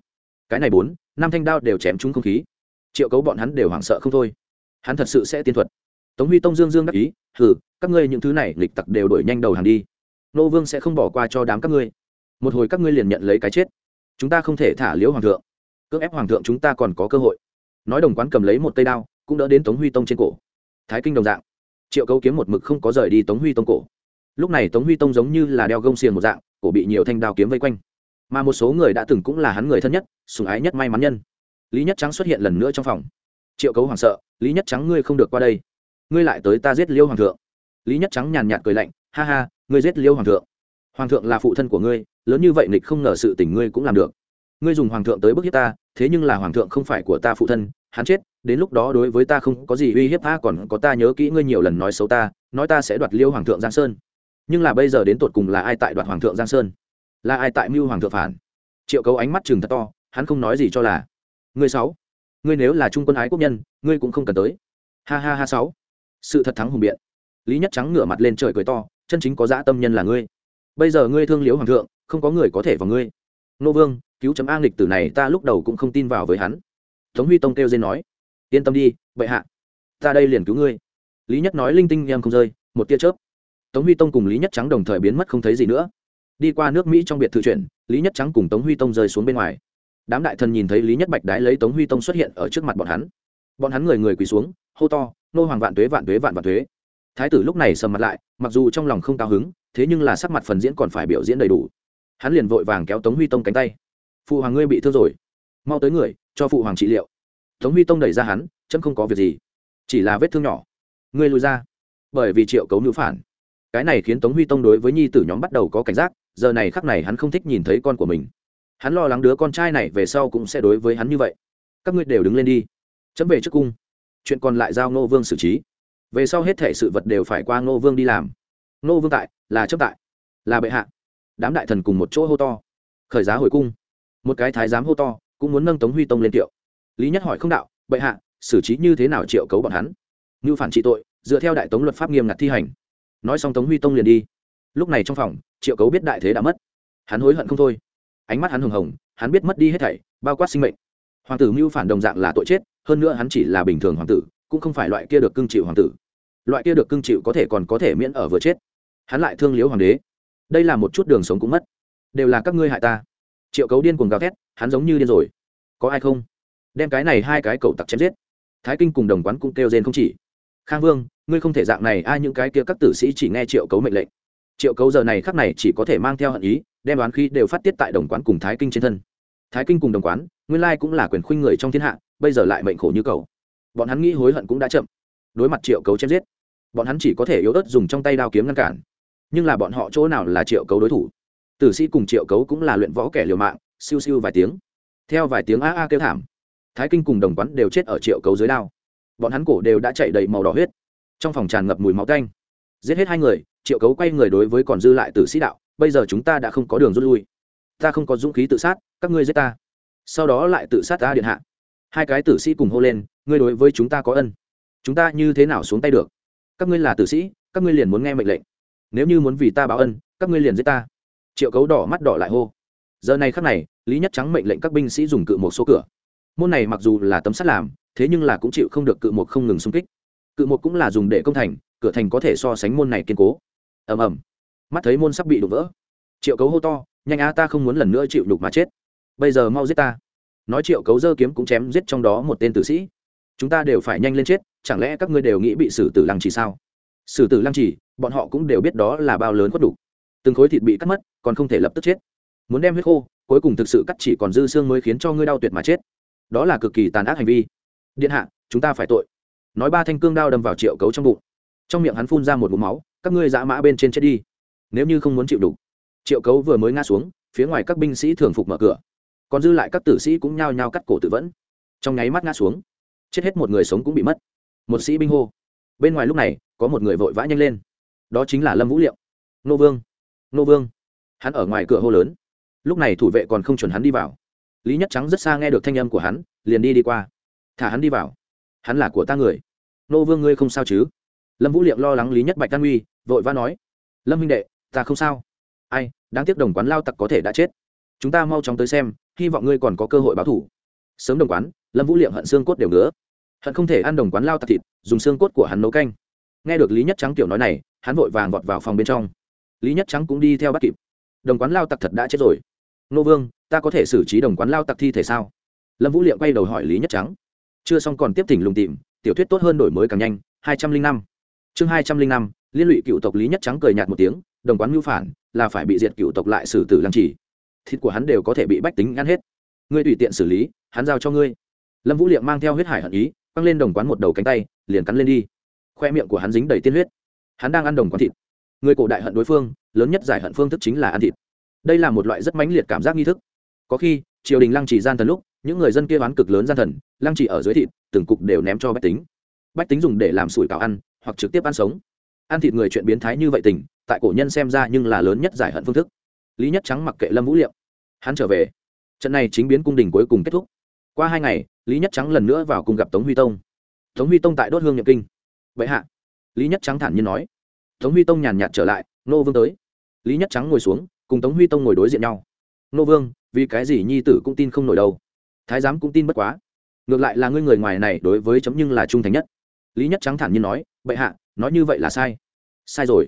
Cái này bốn, năm thanh đao đều chém trúng không khí. Triệu cấu bọn hắn đều hoảng sợ không thôi. Hắn thật sự sẽ tiên thuật tống huy tông dương dương đắc ý, hừ, các ngươi những thứ này lịch tặc đều đổi nhanh đầu hàng đi. Nô vương sẽ không bỏ qua cho đám các ngươi. Một hồi các ngươi liền nhận lấy cái chết. Chúng ta không thể thả liễu hoàng thượng, cưỡng ép hoàng thượng chúng ta còn có cơ hội. Nói đồng quán cầm lấy một tay đao, cũng đỡ đến tống huy tông trên cổ. Thái kinh đồng dạng, triệu cấu kiếm một mực không có rời đi tống huy tông cổ. Lúc này tống huy tông giống như là đeo gông xiềng một dạng, cổ bị nhiều thanh đao kiếm vây quanh. Mà một số người đã từng cũng là hắn người thân nhất sùng ái nhất may mắn nhân. Lý nhất trắng xuất hiện lần nữa trong phòng. Triệu cấu hoảng sợ, lý nhất trắng ngươi không được qua đây ngươi lại tới ta giết liêu hoàng thượng. Lý nhất trắng nhàn nhạt cười lạnh, ha ha, ngươi giết liêu hoàng thượng. Hoàng thượng là phụ thân của ngươi, lớn như vậy nịch không ngờ sự tình ngươi cũng làm được. Ngươi dùng hoàng thượng tới bức hiếp ta, thế nhưng là hoàng thượng không phải của ta phụ thân, hắn chết, đến lúc đó đối với ta không có gì uy hiếp, ta còn có ta nhớ kỹ ngươi nhiều lần nói xấu ta, nói ta sẽ đoạt liêu hoàng thượng giang sơn. Nhưng là bây giờ đến tột cùng là ai tại đoạt hoàng thượng giang sơn? Là ai tại mưu hoàng thượng phản? Triệu cấu ánh mắt chừng thật to, hắn không nói gì cho là, ngươi sáu, ngươi nếu là trung quân ái quốc nhân, ngươi cũng không cần tới. Ha ha ha sáu sự thật thắng hùng biện. Lý nhất trắng ngửa mặt lên trời cười to, chân chính có dã tâm nhân là ngươi. Bây giờ ngươi thương liếu hoàng thượng, không có người có thể vào ngươi. Nô vương, cứu chấm an lịch tử này ta lúc đầu cũng không tin vào với hắn. Tống huy tông kêu dên nói, yên tâm đi, bệ hạ, ta đây liền cứu ngươi. Lý nhất nói linh tinh em không rơi, một tia chớp. Tống huy tông cùng lý nhất trắng đồng thời biến mất không thấy gì nữa. Đi qua nước mỹ trong biệt thự chuyển lý nhất trắng cùng tống huy tông rơi xuống bên ngoài. Đám đại thần nhìn thấy lý nhất bạch đái lấy tống huy tông xuất hiện ở trước mặt bọn hắn. Bọn hắn người người quỳ xuống, hô to nô hoàng vạn tuế vạn tuế vạn vạn tuế. Thái tử lúc này sầm mặt lại, mặc dù trong lòng không cao hứng, thế nhưng là sắc mặt phần diễn còn phải biểu diễn đầy đủ. Hắn liền vội vàng kéo tống huy tông cánh tay. Phụ hoàng ngươi bị thương rồi. Mau tới người, cho phụ hoàng trị liệu. Tống huy tông đẩy ra hắn, chấm không có việc gì. Chỉ là vết thương nhỏ. Ngươi lùi ra. Bởi vì triệu cấu nữ phản. Cái này khiến tống huy tông đối với nhi tử nhóm bắt đầu có cảnh giác, giờ này khắc này hắn không thích nhìn thấy con của mình. Hắn lo lắng đứa con trai này về sau cũng sẽ đối với hắn như vậy. Các ngươi đều đứng lên đi. Chấm về trước cung chuyện còn lại giao ngô vương xử trí. Về sau hết thể sự vật đều phải qua ngô vương đi làm. Ngô vương tại, là chấp tại, là bệ hạ. Đám đại thần cùng một chỗ hô to. Khởi giá hồi cung. Một cái thái giám hô to, cũng muốn nâng tống huy tông lên tiệu. Lý nhất hỏi không đạo, bệ hạ, xử trí như thế nào triệu cấu bọn hắn? Như phản trị tội, dựa theo đại tống luật pháp nghiêm ngặt thi hành. Nói xong tống huy tông liền đi. Lúc này trong phòng, triệu cấu biết đại thế đã mất. Hắn hối hận không thôi. Ánh mắt hắn hừng hồng, hắn biết mất đi hết thảy, bao quát sinh mệnh. Hoàng tử mưu phản đồng dạng là tội chết hơn nữa hắn chỉ là bình thường hoàng tử, cũng không phải loại kia được cưng chịu hoàng tử. Loại kia được cưng chịu có thể còn có thể miễn ở vừa chết. Hắn lại thương liếu hoàng đế. Đây là một chút đường sống cũng mất. Đều là các ngươi hại ta. Triệu cấu điên cuồng gào thét, hắn giống như điên rồi. Có ai không? Đem cái này hai cái cậu tặc chém giết. Thái kinh cùng đồng quán cũng kêu rên không chỉ. Khang vương, ngươi không thể dạng này, ai những cái kia các tử sĩ chỉ nghe triệu cấu mệnh lệnh. Triệu cấu giờ này khắc này chỉ có thể mang theo hận ý, đem đoán khi đều phát tiết tại đồng quán cùng thái kinh trên thân. Thái kinh cùng đồng quán, nguyên lai cũng là quyền khuynh người trong thiên hạ bây giờ lại mệnh khổ như cầu bọn hắn nghĩ hối hận cũng đã chậm. Đối mặt triệu cấu chém giết, bọn hắn chỉ có thể yếu ớt dùng trong tay đao kiếm ngăn cản. Nhưng là bọn họ chỗ nào là triệu cấu đối thủ? Tử sĩ cùng triệu cấu cũng là luyện võ kẻ liều mạng, siêu siêu vài tiếng. Theo vài tiếng a a kêu thảm, thái kinh cùng đồng quán đều chết ở triệu cấu dưới đao. Bọn hắn cổ đều đã chạy đầy màu đỏ huyết. Trong phòng tràn ngập mùi máu canh giết hết hai người, triệu cấu quay người đối với còn dư lại tử sĩ đạo, bây giờ chúng ta đã không có đường rút lui. Ta không có dũng khí tự sát, các ngươi giết ta. Sau đó lại tự sát ta điện hạ hai cái tử sĩ cùng hô lên, ngươi đối với chúng ta có ân. Chúng ta như thế nào xuống tay được? Các ngươi là tử sĩ, các ngươi liền muốn nghe mệnh lệnh. Nếu như muốn vì ta báo ân, các ngươi liền giết ta. Triệu cấu đỏ mắt đỏ lại hô. Giờ này khắc này, lý nhất trắng mệnh lệnh các binh sĩ dùng cự một số cửa. Môn này mặc dù là tấm sắt làm, thế nhưng là cũng chịu không được cự một không ngừng xung kích. Cự một cũng là dùng để công thành, cửa thành có thể so sánh môn này kiên cố. Ầm ầm. Mắt thấy môn sắp bị đổ vỡ. Triệu cấu hô to, nhanh a ta không muốn lần nữa chịu đục mà chết. Bây giờ mau giết ta nói triệu cấu dơ kiếm cũng chém giết trong đó một tên tử sĩ. Chúng ta đều phải nhanh lên chết, chẳng lẽ các ngươi đều nghĩ bị xử tử lăng trì sao? Xử tử lăng trì bọn họ cũng đều biết đó là bao lớn khuất đủ. Từng khối thịt bị cắt mất, còn không thể lập tức chết. Muốn đem huyết khô, cuối cùng thực sự cắt chỉ còn dư xương mới khiến cho ngươi đau tuyệt mà chết. Đó là cực kỳ tàn ác hành vi. Điện hạ, chúng ta phải tội. Nói ba thanh cương đao đâm vào triệu cấu trong bụng. Trong miệng hắn phun ra một mũ máu, các ngươi dã mã bên trên chết đi. Nếu như không muốn chịu đủ. Triệu cấu vừa mới ngã xuống, phía ngoài các binh sĩ thường phục mở cửa còn dư lại các tử sĩ cũng nhao nhao cắt cổ tự vẫn. Trong nháy mắt ngã xuống. Chết hết một người sống cũng bị mất. Một sĩ binh hô. Bên ngoài lúc này, có một người vội vã nhanh lên. Đó chính là lâm vũ liệu. Nô vương. Nô vương. Hắn ở ngoài cửa hô lớn. Lúc này thủ vệ còn không chuẩn hắn đi vào. Lý nhất trắng rất xa nghe được thanh âm của hắn, liền đi đi qua. Thả hắn đi vào. Hắn là của ta người. Nô vương ngươi không sao chứ? Lâm vũ liệu lo lắng lý nhất bạch tan uy, vội vã nói. Lâm huynh đệ, ta không sao. Ai, đáng tiếc đồng quán lao tặc có thể đã chết. Chúng ta mau chóng tới xem hy vọng ngươi còn có cơ hội báo thủ. Sớm đồng quán, lâm vũ liệm hận xương cốt đều ngứa. Hận không thể ăn đồng quán lao tặc thịt, dùng xương cốt của hắn nấu canh. Nghe được lý nhất trắng tiểu nói này, hắn vội vàng vọt vào phòng bên trong. Lý nhất trắng cũng đi theo bắt kịp. Đồng quán lao tặc thật đã chết rồi. Nô vương, ta có thể xử trí đồng quán lao tặc thi thể sao? Lâm vũ liệm quay đầu hỏi lý nhất trắng. Chưa xong còn tiếp tỉnh lùng tìm, tiểu thuyết tốt hơn đổi mới càng nhanh, hai trăm linh năm. Chương hai trăm linh năm, liên lụy cựu tộc lý nhất trắng cười nhạt một tiếng, đồng quán mưu phản, là phải bị diệt cựu tộc lại xử tử làm chỉ thịt của hắn đều có thể bị bách tính ăn hết. Ngươi tùy tiện xử lý, hắn giao cho ngươi. Lâm vũ liệm mang theo huyết hải hận ý, quăng lên đồng quán một đầu cánh tay, liền cắn lên đi. Khoe miệng của hắn dính đầy tiên huyết. Hắn đang ăn đồng quán thịt. Người cổ đại hận đối phương, lớn nhất giải hận phương thức chính là ăn thịt. Đây là một loại rất mãnh liệt cảm giác nghi thức. Có khi, triều đình lăng trì gian thần lúc, những người dân kia bán cực lớn gian thần, lăng trì ở dưới thịt, từng cục đều ném cho bách tính. Bách tính dùng để làm sủi cảo ăn, hoặc trực tiếp ăn sống. Ăn thịt người chuyện biến thái như vậy tình, tại cổ nhân xem ra nhưng là lớn nhất giải hận phương thức lý nhất trắng mặc kệ lâm vũ liệu hắn trở về. Trận này chính biến cung đình cuối cùng kết thúc. Qua hai ngày, lý nhất trắng lần nữa vào cùng gặp tống huy tông. Tống huy tông tại đốt hương nhập kinh. Vậy hạ, lý nhất trắng thản nhiên nói. Tống huy tông nhàn nhạt trở lại nô vương tới. Lý nhất trắng ngồi xuống, cùng tống huy tông ngồi đối diện nhau. Nô vương, vì cái gì nhi tử cũng tin không nổi đâu? Thái giám cũng tin bất quá. Ngược lại là ngươi người ngoài này đối với chấm nhưng là trung thành nhất. Lý nhất trắng thản nhiên nói, bệ hạ, nói như vậy là sai. Sai rồi.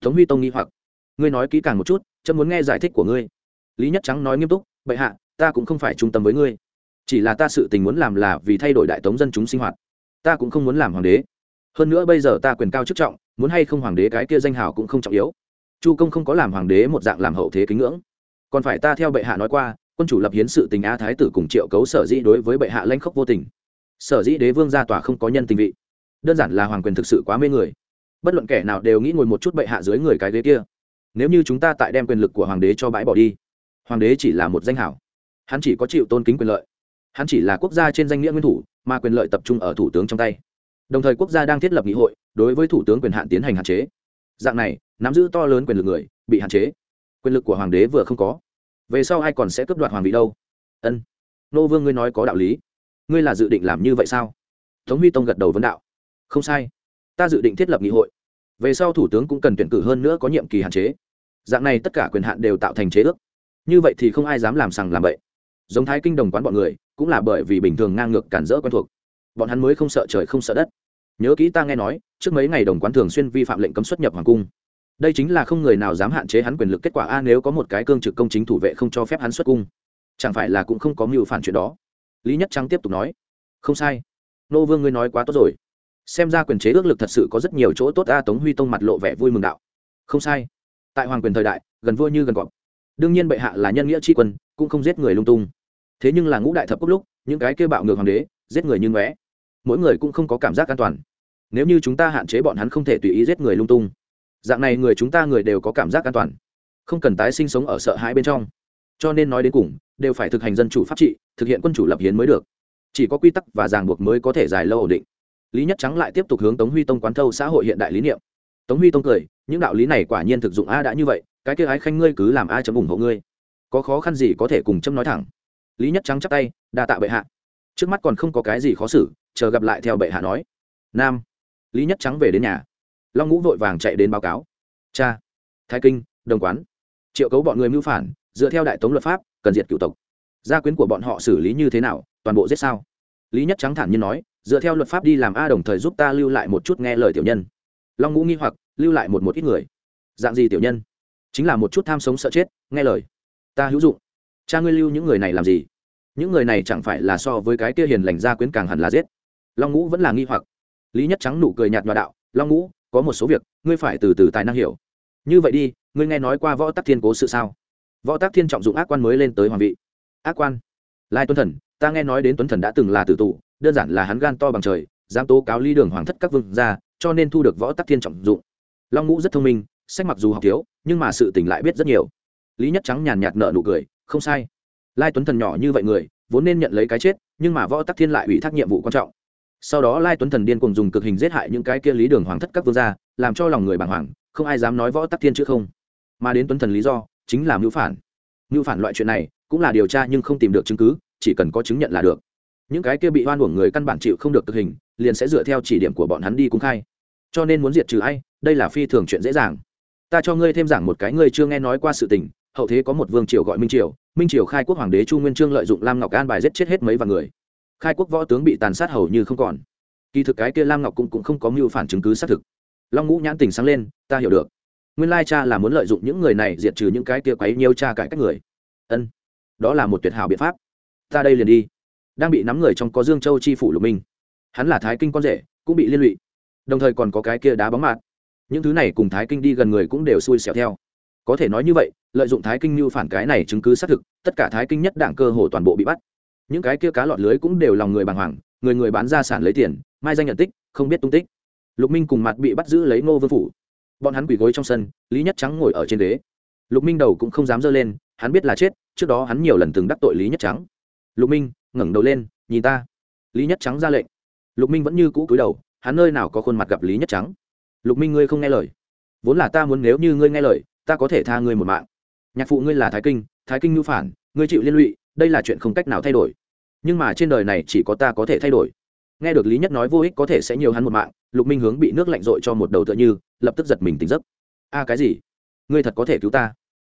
Tống huy tông nghi hoặc. Ngươi nói kỹ càng một chút chấm muốn nghe giải thích của ngươi. Lý nhất trắng nói nghiêm túc, bệ hạ, ta cũng không phải trung tâm với ngươi. Chỉ là ta sự tình muốn làm là vì thay đổi đại tống dân chúng sinh hoạt. Ta cũng không muốn làm hoàng đế. Hơn nữa bây giờ ta quyền cao chức trọng, muốn hay không hoàng đế cái kia danh hào cũng không trọng yếu. Chu công không có làm hoàng đế một dạng làm hậu thế kính ngưỡng. Còn phải ta theo bệ hạ nói qua, quân chủ lập hiến sự tình a thái tử cùng triệu cấu sở dĩ đối với bệ hạ lanh khốc vô tình. Sở dĩ đế vương ra tòa không có nhân tình vị. Đơn giản là hoàng quyền thực sự quá mê người. Bất luận kẻ nào đều nghĩ ngồi một chút bệ hạ dưới người cái ghế kia nếu như chúng ta tại đem quyền lực của hoàng đế cho bãi bỏ đi, hoàng đế chỉ là một danh hảo. Hắn chỉ có chịu tôn kính quyền lợi. Hắn chỉ là quốc gia trên danh nghĩa nguyên thủ, mà quyền lợi tập trung ở thủ tướng trong tay. Đồng thời quốc gia đang thiết lập nghị hội, đối với thủ tướng quyền hạn tiến hành hạn chế. Dạng này, nắm giữ to lớn quyền lực người, bị hạn chế. Quyền lực của hoàng đế vừa không có, về sau ai còn sẽ cướp đoạt hoàng vị đâu? Ân. Nô vương ngươi nói có đạo lý. Ngươi là dự định làm như vậy sao? Tống huy tông gật đầu vấn đạo. Không sai. Ta dự định thiết lập nghị hội. Về sau thủ tướng cũng cần tuyển cử hơn nữa có nhiệm kỳ hạn chế dạng này tất cả quyền hạn đều tạo thành chế ước. Như vậy thì không ai dám làm sằng làm bậy. Giống thái kinh đồng quán bọn người, cũng là bởi vì bình thường ngang ngược cản rỡ quen thuộc. Bọn hắn mới không sợ trời không sợ đất. Nhớ kỹ ta nghe nói, trước mấy ngày đồng quán thường xuyên vi phạm lệnh cấm xuất nhập hoàng cung. Đây chính là không người nào dám hạn chế hắn quyền lực kết quả a, nếu có một cái cương trực công chính thủ vệ không cho phép hắn xuất cung. Chẳng phải là cũng không có mưu phản chuyện đó? Lý nhất trắng tiếp tục nói. Không sai. Nô vương ngươi nói quá tốt rồi. Xem ra quyền chế ước lực thật sự có rất nhiều chỗ tốt a, tống huy tông mặt lộ vẻ vui mừng đạo. Không sai tại hoàng quyền thời đại, gần vua như gần cọp. Đương nhiên bệ hạ là nhân nghĩa tri quân, cũng không giết người lung tung. Thế nhưng là ngũ đại thập quốc lúc, những cái kêu bạo ngược hoàng đế, giết người như ngóe. Mỗi người cũng không có cảm giác an toàn. Nếu như chúng ta hạn chế bọn hắn không thể tùy ý giết người lung tung. Dạng này người chúng ta người đều có cảm giác an toàn. Không cần tái sinh sống ở sợ hãi bên trong. Cho nên nói đến cùng, đều phải thực hành dân chủ pháp trị, thực hiện quân chủ lập hiến mới được. Chỉ có quy tắc và ràng buộc mới có thể dài lâu ổn định. Lý nhất trắng lại tiếp tục hướng tống huy tông quán thâu xã hội hiện đại lý niệm tống huy tông cười, những đạo lý này quả nhiên thực dụng a, đã như vậy, cái kia ái khanh ngươi cứ làm a chấm ủng hộ ngươi. Có khó khăn gì có thể cùng chấm nói thẳng. Lý nhất trắng chắp tay, đa tạ bệ hạ. Trước mắt còn không có cái gì khó xử, chờ gặp lại theo bệ hạ nói. Nam. Lý nhất trắng về đến nhà. Long ngũ vội vàng chạy đến báo cáo. Cha. Thái kinh, đồng quán. Triệu cấu bọn người mưu phản, dựa theo đại tống luật pháp, cần diệt cựu tộc. Gia quyến của bọn họ xử lý như thế nào, toàn bộ giết sao? Lý nhất trắng thản nhiên nói, dựa theo luật pháp đi làm a, đồng thời giúp ta lưu lại một chút nghe lời tiểu nhân long ngũ nghi hoặc, lưu lại một một ít người. Dạng gì tiểu nhân? Chính là một chút tham sống sợ chết, nghe lời. Ta hữu dụng. Cha ngươi lưu những người này làm gì? Những người này chẳng phải là so với cái kia hiền lành gia quyến càng hẳn là giết. Long ngũ vẫn là nghi hoặc. Lý nhất trắng nụ cười nhạt nhòa đạo, long ngũ, có một số việc, ngươi phải từ từ tài năng hiểu. Như vậy đi, ngươi nghe nói qua võ tắc thiên cố sự sao? Võ tắc thiên trọng dụng ác quan mới lên tới hoàng vị. Ác quan? Lai tuấn thần, ta nghe nói đến tuấn thần đã từng là tử tù, đơn giản là hắn gan to bằng trời, dám tố cáo ly đường hoàng thất các vương gia cho nên thu được võ tắc thiên trọng dụng. Long ngũ rất thông minh, sách mặc dù học thiếu, nhưng mà sự tỉnh lại biết rất nhiều. Lý nhất trắng nhàn nhạt nợ nụ cười, không sai. Lai tuấn thần nhỏ như vậy người, vốn nên nhận lấy cái chết, nhưng mà võ tắc thiên lại ủy thác nhiệm vụ quan trọng. Sau đó lai tuấn thần điên cùng dùng cực hình giết hại những cái kia lý đường hoàng thất các vương gia, làm cho lòng người bàng hoàng, không ai dám nói võ tắc thiên chứ không. Mà đến tuấn thần lý do, chính là mưu phản. Mưu phản loại chuyện này, cũng là điều tra nhưng không tìm được chứng cứ, chỉ cần có chứng nhận là được những cái kia bị oan uổng người căn bản chịu không được thực hình liền sẽ dựa theo chỉ điểm của bọn hắn đi cung khai. Cho nên muốn diệt trừ ai đây là phi thường chuyện dễ dàng. Ta cho ngươi thêm giảng một cái ngươi chưa nghe nói qua sự tình hậu thế có một vương triều gọi minh triều minh triều khai quốc hoàng đế chu nguyên trương lợi dụng lam ngọc an bài giết chết hết mấy vạn người. Khai quốc võ tướng bị tàn sát hầu như không còn. Kỳ thực cái kia lam ngọc cũng, cũng không có mưu phản chứng cứ xác thực. Long ngũ nhãn tình sáng lên ta hiểu được. Nguyên lai cha là muốn lợi dụng những người này diệt trừ những cái kia quấy nhiều cha cải cách người. Ân đó là một tuyệt hảo biện pháp. Ta đây liền đi đang bị nắm người trong có dương châu chi phủ lục minh. Hắn là thái kinh con rể, cũng bị liên lụy. Đồng thời còn có cái kia đá bóng mạt. Những thứ này cùng thái kinh đi gần người cũng đều xui xẻo theo. Có thể nói như vậy, lợi dụng thái kinh mưu phản cái này chứng cứ xác thực, tất cả thái kinh nhất đảng cơ hồ toàn bộ bị bắt. Những cái kia cá lọt lưới cũng đều lòng người bàng hoàng, người người bán ra sản lấy tiền, mai danh nhận tích, không biết tung tích. Lục minh cùng mặt bị bắt giữ lấy ngô vương phủ. Bọn hắn quỳ gối trong sân, lý nhất trắng ngồi ở trên ghế. Lục minh đầu cũng không dám dơ lên, hắn biết là chết, trước đó hắn nhiều lần từng đắc tội lý nhất trắng. Lục minh ngẩng đầu lên, nhìn ta. Lý nhất trắng ra lệnh. Lục minh vẫn như cũ cúi đầu, hắn nơi nào có khuôn mặt gặp lý nhất trắng? Lục minh ngươi không nghe lời. Vốn là ta muốn nếu như ngươi nghe lời, ta có thể tha ngươi một mạng. Nhạc phụ ngươi là thái kinh thái kinh ngưu phản, ngươi chịu liên lụy, đây là chuyện không cách nào thay đổi. Nhưng mà trên đời này chỉ có ta có thể thay đổi. Nghe được lý nhất nói vô ích có thể sẽ nhiều hắn một mạng, lục minh hướng bị nước lạnh rội cho một đầu tựa như, lập tức giật mình tỉnh giấc. A, cái gì? Ngươi thật có thể cứu ta?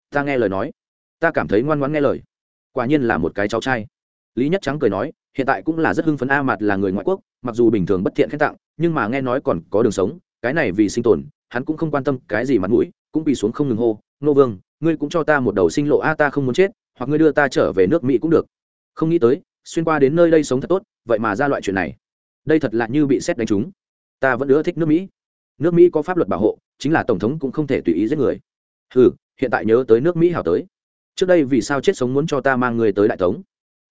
Ta nghe lời nói. Ta cảm thấy ngoan ngoãn nghe lời. Quả nhiên là một cái cháu trai lý nhất trắng cười nói, hiện tại cũng là rất hưng phấn a mặt là người ngoại quốc, mặc dù bình thường bất thiện khen tặng, nhưng mà nghe nói còn có đường sống, cái này vì sinh tồn, hắn cũng không quan tâm cái gì mặt mũi, cũng bị xuống không ngừng hô, nô vương, ngươi cũng cho ta một đầu sinh lộ a, ta không muốn chết, hoặc ngươi đưa ta trở về nước mỹ cũng được. Không nghĩ tới, xuyên qua đến nơi đây sống thật tốt, vậy mà ra loại chuyện này. Đây thật là như bị xét đánh trúng. Ta vẫn ưa thích nước mỹ. Nước mỹ có pháp luật bảo hộ, chính là tổng thống cũng không thể tùy ý giết người. Ừ hiện tại nhớ tới nước mỹ hào tới. Trước đây vì sao chết sống muốn cho ta mang người tới đại tống?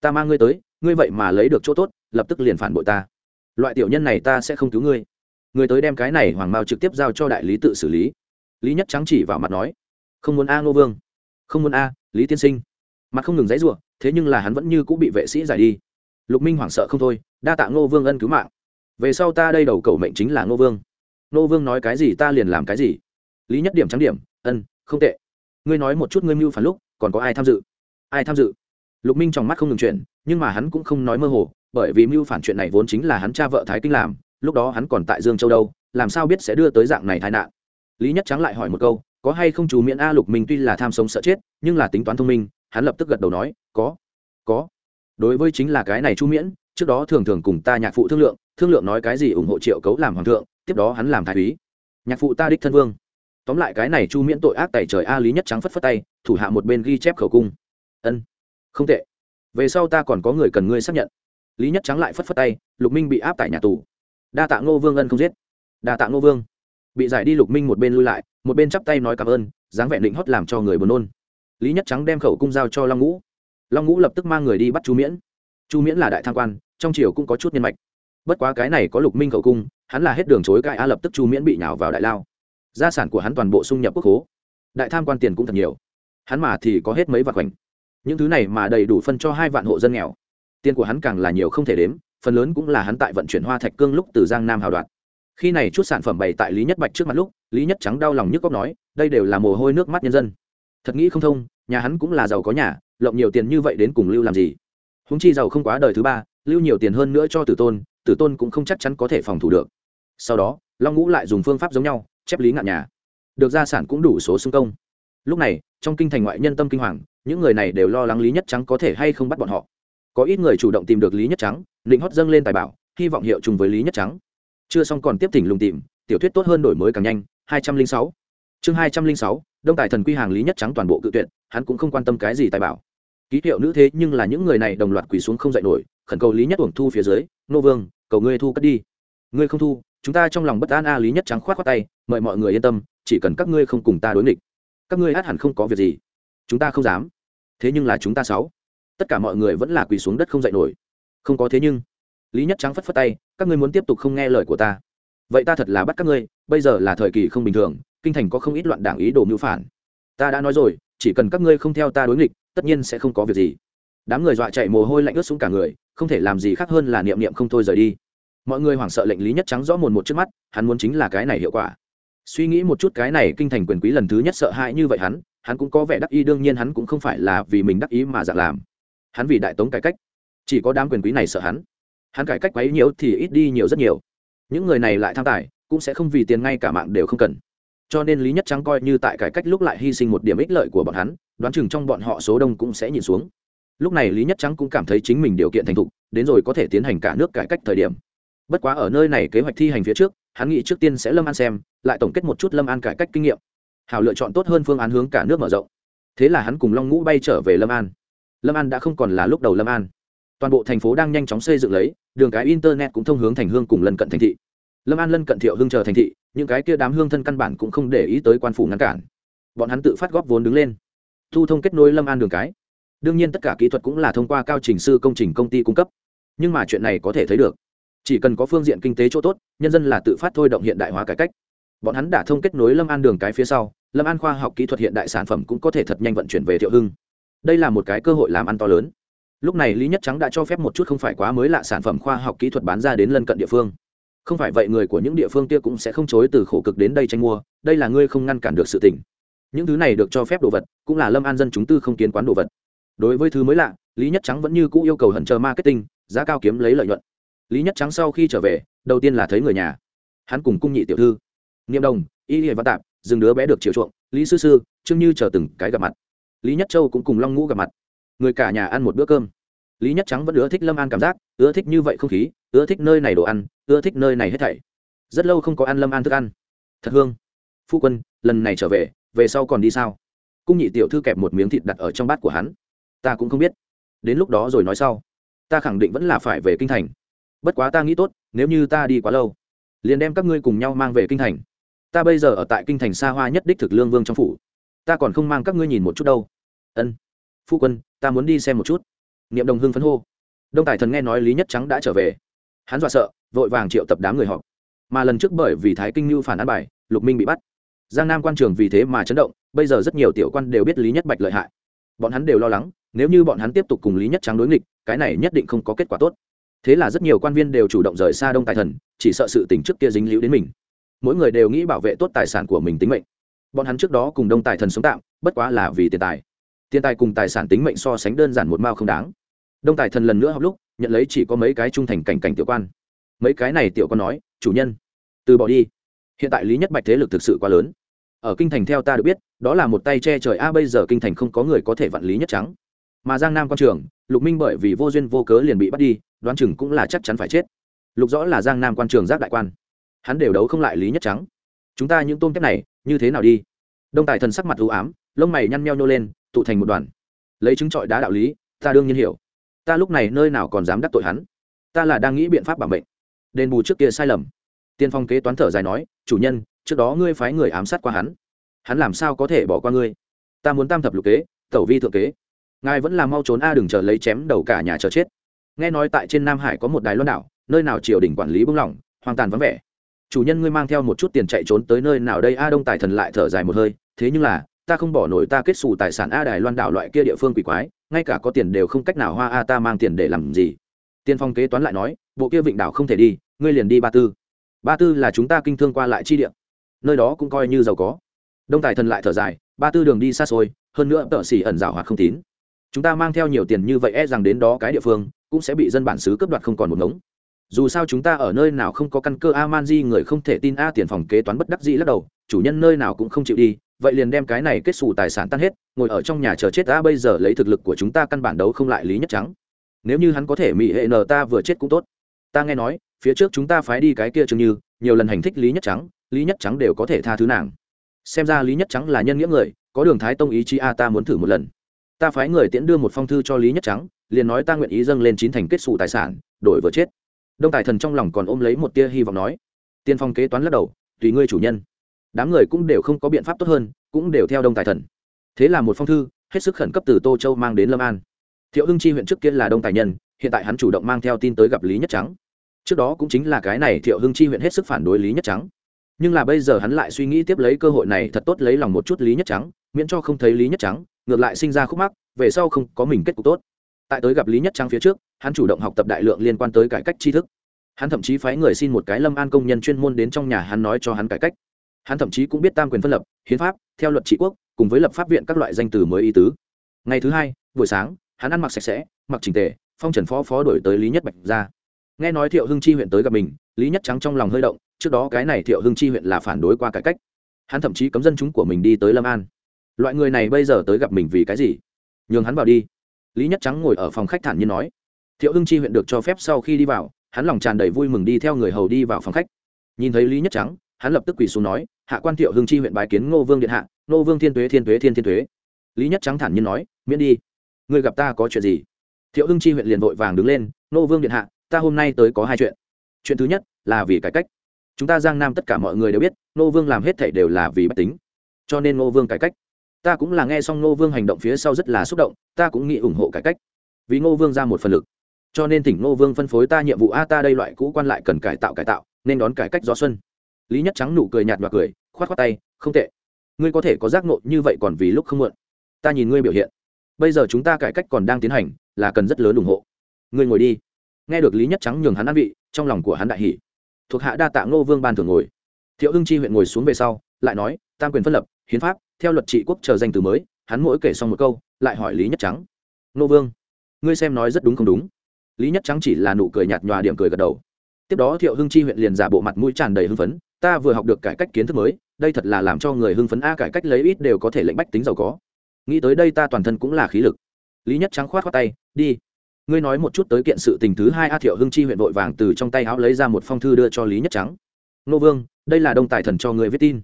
Ta mang ngươi tới, ngươi vậy mà lấy được chỗ tốt, lập tức liền phản bội ta. Loại tiểu nhân này ta sẽ không cứu ngươi. Người tới đem cái này hoàng mao trực tiếp giao cho đại lý tự xử lý. Lý nhất trắng chỉ vào mặt nói, không muốn a ngô vương, không muốn a, lý tiên sinh. Mặt không ngừng dãy ruộng thế nhưng là hắn vẫn như cũng bị vệ sĩ giải đi. Lục minh hoảng sợ không thôi, đa tạ ngô vương ân cứu mạng. Về sau ta đây đầu cầu mệnh chính là ngô vương. Ngô vương nói cái gì ta liền làm cái gì. Lý nhất điểm trắng điểm, ân, không tệ. Ngươi nói một chút ngươi mưu phản lúc, còn có ai tham dự? Ai tham dự? Lục minh trong mắt không ngừng chuyển, nhưng mà hắn cũng không nói mơ hồ, bởi vì mưu phản chuyện này vốn chính là hắn cha vợ thái kinh làm, lúc đó hắn còn tại dương châu đâu, làm sao biết sẽ đưa tới dạng này tai nạn? Lý nhất trắng lại hỏi một câu, có hay không chú miễn a lục minh tuy là tham sống sợ chết, nhưng là tính toán thông minh, hắn lập tức gật đầu nói, có có. Đối với chính là cái này chu miễn, trước đó thường thường cùng ta nhạc phụ thương lượng thương lượng nói cái gì ủng hộ triệu cấu làm hoàng thượng, tiếp đó hắn làm thái úy. Nhạc phụ ta đích thân vương. Tóm lại cái này chu miễn tội ác tẩy trời a lý nhất trắng phất phất tay, thủ hạ một bên ghi chép khẩu cung. Ân không tệ. Về sau ta còn có người cần ngươi xác nhận. Lý nhất trắng lại phất phất tay, lục minh bị áp tại nhà tù. Đa tạ ngô vương ân không giết. Đa tạ ngô vương. Bị giải đi lục minh một bên lui lại, một bên chắp tay nói cảm ơn, dáng vẻ định hót làm cho người buồn nôn. Lý nhất trắng đem khẩu cung giao cho long ngũ. Long ngũ lập tức mang người đi bắt chu miễn. Chu miễn là đại tham quan, trong triều cũng có chút nhân mạch. Bất quá cái này có lục minh khẩu cung, hắn là hết đường chối cãi a lập tức chu miễn bị nhào vào đại lao. Gia sản của hắn toàn bộ xung nhập quốc hố đại tham quan tiền cũng thật nhiều. Hắn mà thì có hết mấy vạt khoảnh những thứ này mà đầy đủ phân cho hai vạn hộ dân nghèo. Tiền của hắn càng là nhiều không thể đếm, phần lớn cũng là hắn tại vận chuyển hoa thạch cương lúc từ giang nam hào đoạt. Khi này chút sản phẩm bày tại lý nhất bạch trước mặt lúc, lý nhất trắng đau lòng nhức cóc nói, đây đều là mồ hôi nước mắt nhân dân. Thật nghĩ không thông, nhà hắn cũng là giàu có nhà, lộng nhiều tiền như vậy đến cùng lưu làm gì? Húng chi giàu không quá đời thứ ba, lưu nhiều tiền hơn nữa cho tử tôn tử tôn cũng không chắc chắn có thể phòng thủ được. Sau đó, long ngũ lại dùng phương pháp giống nhau, chép lý ngạn nhà. Được gia sản cũng đủ số xung công. Lúc này, trong kinh thành ngoại nhân tâm kinh hoàng những người này đều lo lắng lý nhất trắng có thể hay không bắt bọn họ. Có ít người chủ động tìm được lý nhất trắng định hót dâng lên tài bảo, hy vọng hiệu chung với lý nhất trắng. Chưa xong còn tiếp thỉnh lùng tìm, tiểu thuyết tốt hơn đổi mới càng nhanh, hai trăm linh sáu. Chương hai trăm linh sáu, đông tài thần quy hàng lý nhất trắng toàn bộ cự tuyệt, hắn cũng không quan tâm cái gì tài bảo. Ký hiệu nữ thế nhưng là những người này đồng loạt quỳ xuống không dạy nổi, khẩn cầu lý nhất uổng thu phía dưới, nô vương, cầu ngươi thu cất đi. Ngươi không thu, chúng ta trong lòng bất an a. Lý nhất trắng khoát khoát tay, mời mọi người yên tâm, chỉ cần các ngươi không cùng ta đối nghịch, các ngươi hát hẳn không có việc gì chúng ta không dám. Thế nhưng là chúng ta sáu. Tất cả mọi người vẫn là quỳ xuống đất không dậy nổi. Không có thế nhưng, lý nhất trắng phất phất tay, các ngươi muốn tiếp tục không nghe lời của ta. Vậy ta thật là bắt các ngươi, bây giờ là thời kỳ không bình thường, kinh thành có không ít loạn đảng ý đồ mưu phản. Ta đã nói rồi, chỉ cần các ngươi không theo ta đối nghịch, tất nhiên sẽ không có việc gì. Đám người dọa chạy mồ hôi lạnh ướt xuống cả người, không thể làm gì khác hơn là niệm niệm không thôi rời đi. Mọi người hoảng sợ lệnh lý nhất trắng rõ mồn một trước mắt, hắn muốn chính là cái này hiệu quả. Suy nghĩ một chút cái này kinh thành quyền quý lần thứ nhất sợ hãi như vậy hắn hắn cũng có vẻ đắc ý, đương nhiên hắn cũng không phải là vì mình đắc ý mà dạng làm. Hắn vì đại tống cải cách. Chỉ có đám quyền quý này sợ hắn. Hắn cải cách quấy nhiều thì ít đi nhiều rất nhiều. Những người này lại tham tài, cũng sẽ không vì tiền ngay cả mạng đều không cần. Cho nên lý nhất trắng coi như tại cải cách lúc lại hy sinh một điểm ích lợi của bọn hắn, đoán chừng trong bọn họ số đông cũng sẽ nhìn xuống. Lúc này lý nhất trắng cũng cảm thấy chính mình điều kiện thành thục, đến rồi có thể tiến hành cả nước cải cách thời điểm. Bất quá ở nơi này kế hoạch thi hành phía trước, hắn nghĩ trước tiên sẽ lâm an xem, lại tổng kết một chút lâm an cải cách kinh nghiệm hảo lựa chọn tốt hơn phương án hướng cả nước mở rộng. Thế là hắn cùng long ngũ bay trở về lâm an. Lâm an đã không còn là lúc đầu lâm an. Toàn bộ thành phố đang nhanh chóng xây dựng lấy, đường cái internet cũng thông hướng thành hương cùng lân cận thành thị. Lâm an lân cận thiệu hương chờ thành thị, những cái kia đám hương thân căn bản cũng không để ý tới quan phủ ngăn cản. Bọn hắn tự phát góp vốn đứng lên, thu thông kết nối lâm an đường cái. Đương nhiên tất cả kỹ thuật cũng là thông qua cao trình sư công trình công ty cung cấp. Nhưng mà chuyện này có thể thấy được, chỉ cần có phương diện kinh tế chỗ tốt, nhân dân là tự phát thôi động hiện đại hóa cải cách. Bọn hắn đã thông kết nối lâm an đường cái phía sau lâm an khoa học kỹ thuật hiện đại sản phẩm cũng có thể thật nhanh vận chuyển về thiệu hưng. Đây là một cái cơ hội làm ăn to lớn. Lúc này lý nhất trắng đã cho phép một chút không phải quá mới lạ sản phẩm khoa học kỹ thuật bán ra đến lân cận địa phương. Không phải vậy người của những địa phương kia cũng sẽ không chối từ khổ cực đến đây tranh mua, đây là ngươi không ngăn cản được sự tỉnh những thứ này được cho phép đồ vật, cũng là lâm an dân chúng tư không kiến quán đồ vật. Đối với thứ mới lạ, lý nhất trắng vẫn như cũ yêu cầu hận chờ marketing, giá cao kiếm lấy lợi nhuận. Lý nhất trắng sau khi trở về, đầu tiên là thấy người nhà. Hắn cùng cung nhị tiểu thư. Niệm đồng, y hiền văn tạp dừng đứa bé được chiều chuộng, lý sư sư, trương như chờ từng cái gặp mặt. Lý nhất châu cũng cùng long ngũ gặp mặt. Người cả nhà ăn một bữa cơm. Lý nhất trắng vẫn ưa thích lâm an cảm giác, ưa thích như vậy không khí, ưa thích nơi này đồ ăn, ưa thích nơi này hết thảy. Rất lâu không có ăn lâm an thức ăn. Thật hương. Phu quân, lần này trở về về sau còn đi sao? Cung nhị tiểu thư kẹp một miếng thịt đặt ở trong bát của hắn. Ta cũng không biết. Đến lúc đó rồi nói sau. Ta khẳng định vẫn là phải về kinh thành. Bất quá ta nghĩ tốt, nếu như ta đi quá lâu, liền đem các ngươi cùng nhau mang về kinh thành ta bây giờ ở tại kinh thành xa hoa nhất đích thực lương vương trong phủ. Ta còn không mang các ngươi nhìn một chút đâu. Ân. Phu quân, ta muốn đi xem một chút. Niệm đồng hưng phấn hô. Đông tài thần nghe nói lý nhất trắng đã trở về. Hắn dọa sợ, vội vàng triệu tập đám người họp. Mà lần trước bởi vì thái kinh như phản án bài, lục minh bị bắt. Giang nam quan trường vì thế mà chấn động, bây giờ rất nhiều tiểu quan đều biết lý nhất bạch lợi hại. Bọn hắn đều lo lắng, nếu như bọn hắn tiếp tục cùng lý nhất trắng đối nghịch, cái này nhất định không có kết quả tốt. Thế là rất nhiều quan viên đều chủ động rời xa đông tài thần, chỉ sợ sự tình trước kia dính líu đến mình mỗi người đều nghĩ bảo vệ tốt tài sản của mình tính mệnh. Bọn hắn trước đó cùng đông tài thần sống tạm, bất quá là vì tiền tài. Tiền tài cùng tài sản tính mệnh so sánh đơn giản một mao không đáng. Đông tài thần lần nữa học lúc, nhận lấy chỉ có mấy cái trung thành cảnh cảnh tiểu quan. Mấy cái này tiểu quan nói, chủ nhân, từ bỏ đi. Hiện tại lý nhất bạch thế lực thực sự quá lớn. Ở kinh thành theo ta được biết, đó là một tay che trời, a, bây giờ kinh thành không có người có thể vạn lý nhất trắng. Mà giang nam quan trường lục minh bởi vì vô duyên vô cớ liền bị bắt đi, đoán chừng cũng là chắc chắn phải chết. Lục rõ là giang nam quan trường giác đại quan hắn đều đấu không lại lý nhất trắng. Chúng ta những tôm tép này, như thế nào đi? Đông tài thần sắc mặt ưu ám, lông mày nhăn meo nhô lên, tụ thành một đoàn. Lấy chứng trọi đá đạo lý, ta đương nhiên hiểu. Ta lúc này nơi nào còn dám đắc tội hắn? Ta là đang nghĩ biện pháp bảo mệnh. Đền bù trước kia sai lầm. Tiên phong kế toán thở dài nói, chủ nhân, trước đó ngươi phái người ám sát qua hắn. Hắn làm sao có thể bỏ qua ngươi? Ta muốn tam thập lục kế, tẩu vi thượng kế. Ngài vẫn là mau trốn a, đừng chờ lấy chém đầu cả nhà chờ chết. Nghe nói tại trên nam hải có một đài loan đảo, nơi nào triều đình quản lý bung lỏng hoang tàn vắng vẻ chủ nhân ngươi mang theo một chút tiền chạy trốn tới nơi nào đây? A đông tài thần lại thở dài một hơi, thế nhưng là, ta không bỏ nổi ta kết xù tài sản a đài loan đảo loại kia địa phương quỷ quái, ngay cả có tiền đều không cách nào hoa a ta mang tiền để làm gì? Tiên phong kế toán lại nói, bộ kia vịnh đảo không thể đi, ngươi liền đi ba tư. Ba tư là chúng ta kinh thương qua lại chi địa, nơi đó cũng coi như giàu có. Đông tài thần lại thở dài, ba tư đường đi xa xôi, hơn nữa tợ xỉ ẩn rào hoặc không tín. Chúng ta mang theo nhiều tiền như vậy e rằng đến đó cái địa phương, cũng sẽ bị dân bản xứ cướp đoạt không còn một ngống dù sao chúng ta ở nơi nào không có căn cơ a man di người không thể tin a tiền phòng kế toán bất đắc dĩ lắc đầu, chủ nhân nơi nào cũng không chịu đi, vậy liền đem cái này kết xù tài sản tan hết, ngồi ở trong nhà chờ chết a bây giờ lấy thực lực của chúng ta căn bản đấu không lại lý nhất trắng. Nếu như hắn có thể mỹ hệ nờ ta vừa chết cũng tốt. Ta nghe nói, phía trước chúng ta phái đi cái kia chừng như, nhiều lần hành thích lý nhất trắng, lý nhất trắng đều có thể tha thứ nàng. Xem ra lý nhất trắng là nhân nghĩa người, có đường thái tông ý chí a ta muốn thử một lần. Ta phái người tiễn đưa một phong thư cho lý nhất trắng, liền nói ta nguyện ý dâng lên chín thành kết xù tài sản, đổi vừa chết đông tài thần trong lòng còn ôm lấy một tia hy vọng nói, tiên phong kế toán lắc đầu, tùy ngươi chủ nhân. Đám người cũng đều không có biện pháp tốt hơn, cũng đều theo đông tài thần. Thế là một phong thư, hết sức khẩn cấp từ tô châu mang đến lâm an. Thiệu hưng chi huyện trước kia là đông tài nhân, hiện tại hắn chủ động mang theo tin tới gặp lý nhất trắng. Trước đó cũng chính là cái này thiệu hưng chi huyện hết sức phản đối lý nhất trắng. Nhưng là bây giờ hắn lại suy nghĩ tiếp lấy cơ hội này thật tốt lấy lòng một chút lý nhất trắng, miễn cho không thấy lý nhất trắng, ngược lại sinh ra khúc mắc, về sau không có mình kết cục tốt tại tới gặp lý nhất trang phía trước, hắn chủ động học tập đại lượng liên quan tới cải cách tri thức. Hắn thậm chí phái người xin một cái lâm an công nhân chuyên môn đến trong nhà hắn nói cho hắn cải cách. Hắn thậm chí cũng biết tam quyền phân lập, hiến pháp, theo luật trị quốc, cùng với lập pháp viện các loại danh từ mới ý tứ. Ngày thứ hai, buổi sáng, hắn ăn mặc sạch sẽ, mặc trình tề, phong trần phó phó đổi tới lý nhất bạch ra. Nghe nói thiệu hưng chi huyện tới gặp mình, lý nhất trắng trong lòng hơi động, trước đó cái này thiệu hưng chi huyện là phản đối qua cải cách. Hắn thậm chí cấm dân chúng của mình đi tới lâm an. Loại người này bây giờ tới gặp mình vì cái gì? Nhường hắn vào đi lý nhất trắng ngồi ở phòng khách thản nhiên nói, thiệu hưng chi huyện được cho phép sau khi đi vào, hắn lòng tràn đầy vui mừng đi theo người hầu đi vào phòng khách. Nhìn thấy lý nhất trắng, hắn lập tức quỳ xuống nói, hạ quan thiệu hưng chi huyện bài kiến ngô vương điện hạ, ngô vương thiên tuế thiên tuế, thiên thiên tuế. Lý nhất trắng thản nhiên nói, miễn đi, người gặp ta có chuyện gì? Thiệu hưng chi huyện liền vội vàng đứng lên, ngô vương điện hạ, ta hôm nay tới có hai chuyện. Chuyện thứ nhất là vì cải cách. Chúng ta giang nam tất cả mọi người đều biết, ngô vương làm hết thảy đều là vì bách tính. Cho nên ngô vương cải cách ta cũng là nghe xong ngô vương hành động phía sau rất là xúc động, ta cũng nghĩ ủng hộ cải cách. Vì ngô vương ra một phần lực. Cho nên tỉnh ngô vương phân phối ta nhiệm vụ a, ta đây loại cũ quan lại cần cải tạo cải tạo, nên đón cải cách gió xuân. Lý nhất trắng nụ cười nhạt và cười k h o á t k h o á tay, không tệ. Ngươi có thể có giác nộ như vậy còn vì lúc không muộn. Ta nhìn ngươi biểu hiện. Bây giờ chúng ta cải cách còn đang tiến hành, là cần rất lớn ủng hộ. Ngươi ngồi đi. Nghe được lý nhất trắng nhường hắn ăn vị, trong lòng của hắn đại hỷ thuộc hạ đa tạ ngô vương ban thường ngồi. Thiệu hưng chi huyện ngồi xuống về sau, lại nói, tam quyền phân lập, hiến pháp theo luật trị quốc chờ danh từ mới, hắn mỗi kể xong một câu, lại hỏi lý nhất trắng. Ngô vương, ngươi xem nói rất đúng không đúng? Lý nhất trắng chỉ là nụ cười nhạt nhòa điểm cười gật đầu. Tiếp đó thiệu hưng chi huyện liền giả bộ mặt mũi tràn đầy hưng phấn, ta vừa học được cải cách kiến thức mới, đây thật là làm cho người hưng phấn a, cải cách lấy ít đều có thể lệnh bách tính giàu có. Nghĩ tới đây ta toàn thân cũng là khí lực. Lý nhất trắng khoát khoát tay, đi, ngươi nói một chút tới kiện sự tình thứ hai a. Thiệu hưng chi huyện vội vàng từ trong tay áo lấy ra một phong thư đưa cho lý nhất trắng. Nô vương, đây là đông tài thần cho người viết tin.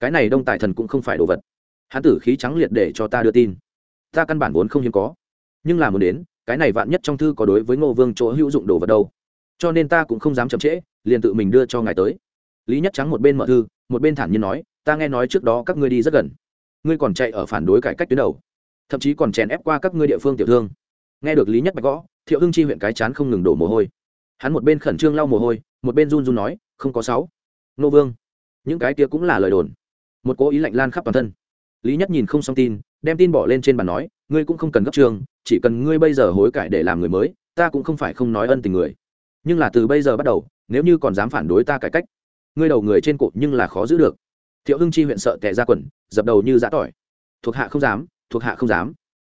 Cái này đông tài thần cũng không phải đồ vật hắn tử khí trắng liệt để cho ta đưa tin. Ta căn bản vốn không hiếm có. Nhưng là muốn đến, cái này vạn nhất trong thư có đối với ngô vương chỗ hữu dụng đồ vật đâu. Cho nên ta cũng không dám chậm trễ, liền tự mình đưa cho ngài tới. Lý nhất trắng một bên mở thư, một bên thản nhiên nói, ta nghe nói trước đó các ngươi đi rất gần. Ngươi còn chạy ở phản đối cải cách tuyến đầu. Thậm chí còn chèn ép qua các ngươi địa phương tiểu thương. Nghe được lý nhất bạch gõ, thiệu hưng chi huyện cái chán không ngừng đổ mồ hôi. Hắn một bên khẩn trương lau mồ hôi, một bên run run nói, không có sáu. Nô vương, những cái kia cũng là lời đồn. Một cố ý lạnh lan khắp toàn thân lý nhất nhìn không xong tin, đem tin bỏ lên trên bàn nói, ngươi cũng không cần gấp trường, chỉ cần ngươi bây giờ hối cải để làm người mới, ta cũng không phải không nói ân tình người. Nhưng là từ bây giờ bắt đầu, nếu như còn dám phản đối ta cải cách, ngươi đầu người trên cột nhưng là khó giữ được. Thiệu hưng chi huyện sợ tệ ra quần, dập đầu như giã tỏi. Thuộc hạ không dám, thuộc hạ không dám.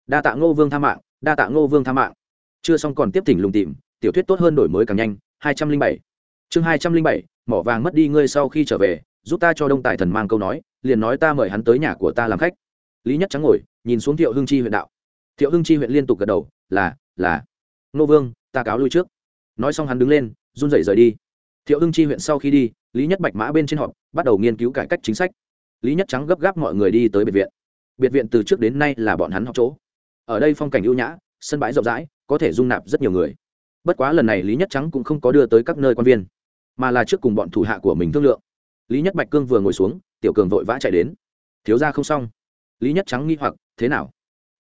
Đa tạ ngô vương tha mạng, đa tạ ngô vương tha mạng. Chưa xong còn tiếp tỉnh lùng tìm, tiểu thuyết tốt hơn đổi mới càng nhanh, hai trăm linh bảy. Chương hai trăm linh bảy, mỏ vàng mất đi ngươi sau khi trở về giúp ta cho đông tài thần mang câu nói, liền nói ta mời hắn tới nhà của ta làm khách. Lý nhất trắng ngồi, nhìn xuống thiệu hưng chi huyện đạo. Thiệu hưng chi huyện liên tục gật đầu, là là. Nô vương, ta cáo lui trước. Nói xong hắn đứng lên, run rẩy rời đi. Thiệu hưng chi huyện sau khi đi, lý nhất bạch mã bên trên họp, bắt đầu nghiên cứu cải cách chính sách. Lý nhất trắng gấp gáp mọi người đi tới biệt viện. Biệt viện từ trước đến nay là bọn hắn học chỗ. Ở đây phong cảnh ưu nhã, sân bãi rộng rãi, có thể dung nạp rất nhiều người. Bất quá lần này lý nhất trắng cũng không có đưa tới các nơi quan viên, mà là trước cùng bọn thủ hạ của mình thương lượng lý nhất bạch cương vừa ngồi xuống, tiểu cường vội vã chạy đến. Thiếu ra không xong. Lý nhất trắng nghi hoặc, thế nào?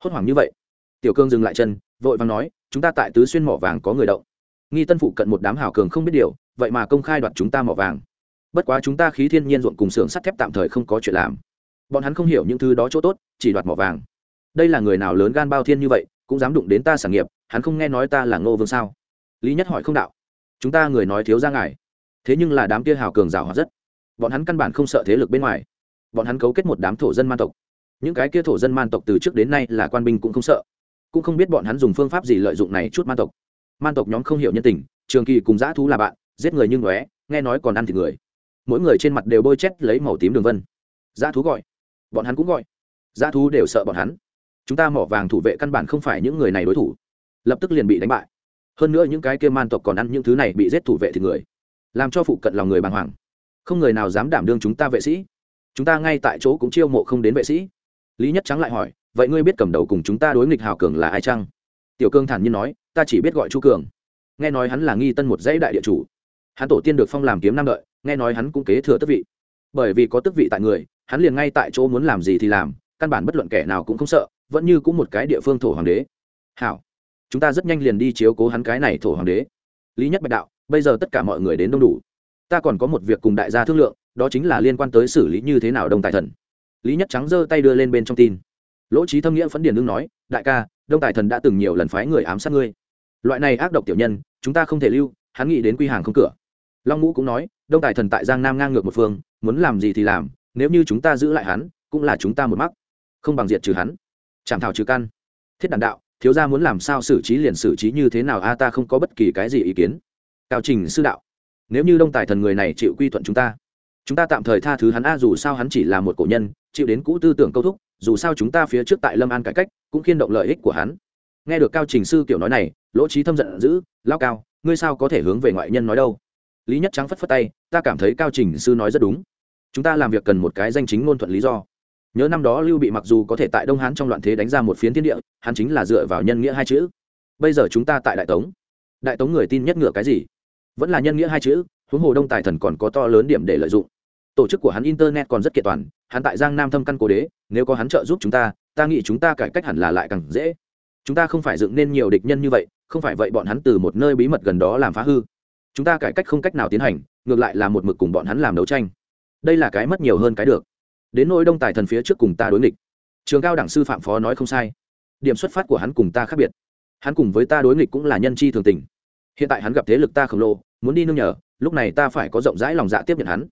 Hốt hoảng như vậy. Tiểu cương dừng lại chân, vội vàng nói, chúng ta tại tứ xuyên mỏ vàng có người động. Nghi tân phụ cận một đám hảo cường không biết điều, vậy mà công khai đoạt chúng ta mỏ vàng. Bất quá chúng ta khí thiên nhiên ruộng cùng xưởng sắt thép tạm thời không có chuyện làm. Bọn hắn không hiểu những thứ đó chỗ tốt, chỉ đoạt mỏ vàng. Đây là người nào lớn gan bao thiên như vậy, cũng dám đụng đến ta sản nghiệp, hắn không nghe nói ta là ngô vương sao? Lý nhất hỏi không đạo. Chúng ta người nói thiếu ra ngài. Thế nhưng là đám kia hào cường rào hoạt rất bọn hắn căn bản không sợ thế lực bên ngoài. Bọn hắn cấu kết một đám thổ dân man tộc. Những cái kia thổ dân man tộc từ trước đến nay là quan binh cũng không sợ. Cũng không biết bọn hắn dùng phương pháp gì lợi dụng này chút man tộc. Man tộc nhóm không hiểu nhân tình, trường kỳ cùng dã thú là bạn, giết người nhưng ngóe, nghe nói còn ăn thịt người. Mỗi người trên mặt đều bôi chét lấy màu tím đường vân. Dã thú gọi. Bọn hắn cũng gọi. Dã thú đều sợ bọn hắn. Chúng ta mỏ vàng thủ vệ căn bản không phải những người này đối thủ. Lập tức liền bị đánh bại. Hơn nữa những cái kia man tộc còn ăn những thứ này bị giết thủ vệ thì người. Làm cho phụ cận lòng người bàng hoàng không người nào dám đảm đương chúng ta vệ sĩ. Chúng ta ngay tại chỗ cũng chiêu mộ không đến vệ sĩ. Lý nhất trắng lại hỏi, vậy ngươi biết cầm đầu cùng chúng ta đối nghịch hào cường là ai chăng? Tiểu cương thản nhiên nói, ta chỉ biết gọi chu cường. Nghe nói hắn là nghi tân một dãy đại địa chủ. Hắn tổ tiên được phong làm kiếm năm đợi, nghe nói hắn cũng kế thừa tước vị. Bởi vì có tước vị tại người, hắn liền ngay tại chỗ muốn làm gì thì làm, căn bản bất luận kẻ nào cũng không sợ, vẫn như cũng một cái địa phương thổ hoàng đế. Hảo, chúng ta rất nhanh liền đi chiếu cố hắn cái này thổ hoàng đế. Lý nhất bạch đạo, bây giờ tất cả mọi người đến đông đủ ta còn có một việc cùng đại gia thương lượng, đó chính là liên quan tới xử lý như thế nào đông tài thần. Lý nhất trắng giơ tay đưa lên bên trong tin. Lỗ trí thâm nghĩa phấn điền đương nói, đại ca, đông tài thần đã từng nhiều lần phái người ám sát ngươi. Loại này ác độc tiểu nhân, chúng ta không thể lưu, hắn nghĩ đến quy hàng không cửa. Long ngũ cũng nói, đông tài thần tại giang nam ngang ngược một phương, muốn làm gì thì làm, nếu như chúng ta giữ lại hắn, cũng là chúng ta một mắc. Không bằng diệt trừ hắn. Chảm thảo trừ căn. Thiết đàn đạo, thiếu gia muốn làm sao xử trí liền xử trí như thế nào a, ta không có bất kỳ cái gì ý kiến. Cao trình sư đạo nếu như đông tài thần người này chịu quy thuận chúng ta chúng ta tạm thời tha thứ hắn a, dù sao hắn chỉ là một cổ nhân, chịu đến cũ tư tưởng câu thúc, dù sao chúng ta phía trước tại lâm an cải cách, cũng khiên động lợi ích của hắn. Nghe được cao trình sư kiểu nói này, lỗ trí thâm giận dữ, lao cao, ngươi sao có thể hướng về ngoại nhân nói đâu? Lý nhất trắng phất phất tay, ta cảm thấy cao trình sư nói rất đúng. Chúng ta làm việc cần một cái danh chính ngôn thuận lý do. Nhớ năm đó lưu bị mặc dù có thể tại đông hán trong loạn thế đánh ra một phiến thiên địa, hắn chính là dựa vào nhân nghĩa hai chữ. Bây giờ chúng ta tại đại tống. Đại tống người tin nhất ngựa cái gì? Vẫn là nhân nghĩa hai chữ, huống hồ đông tài thần còn có to lớn điểm để lợi dụng. Tổ chức của hắn internet còn rất kiện toàn, hắn tại giang nam thâm căn cố đế, nếu có hắn trợ giúp chúng ta ta nghĩ chúng ta cải cách hẳn là lại càng dễ. Chúng ta không phải dựng nên nhiều địch nhân như vậy, không phải vậy bọn hắn từ một nơi bí mật gần đó làm phá hư. Chúng ta cải cách không cách nào tiến hành, ngược lại là một mực cùng bọn hắn làm đấu tranh. Đây là cái mất nhiều hơn cái được. Đến nỗi đông tài thần phía trước cùng ta đối nghịch. Trường cao đẳng sư phạm phó nói không sai. Điểm xuất phát của hắn cùng ta khác biệt. Hắn cùng với ta đối nghịch cũng là nhân chi thường tình hiện tại hắn gặp thế lực ta khổng lồ, muốn đi nương nhờ, lúc này ta phải có rộng rãi lòng dạ tiếp nhận hắn.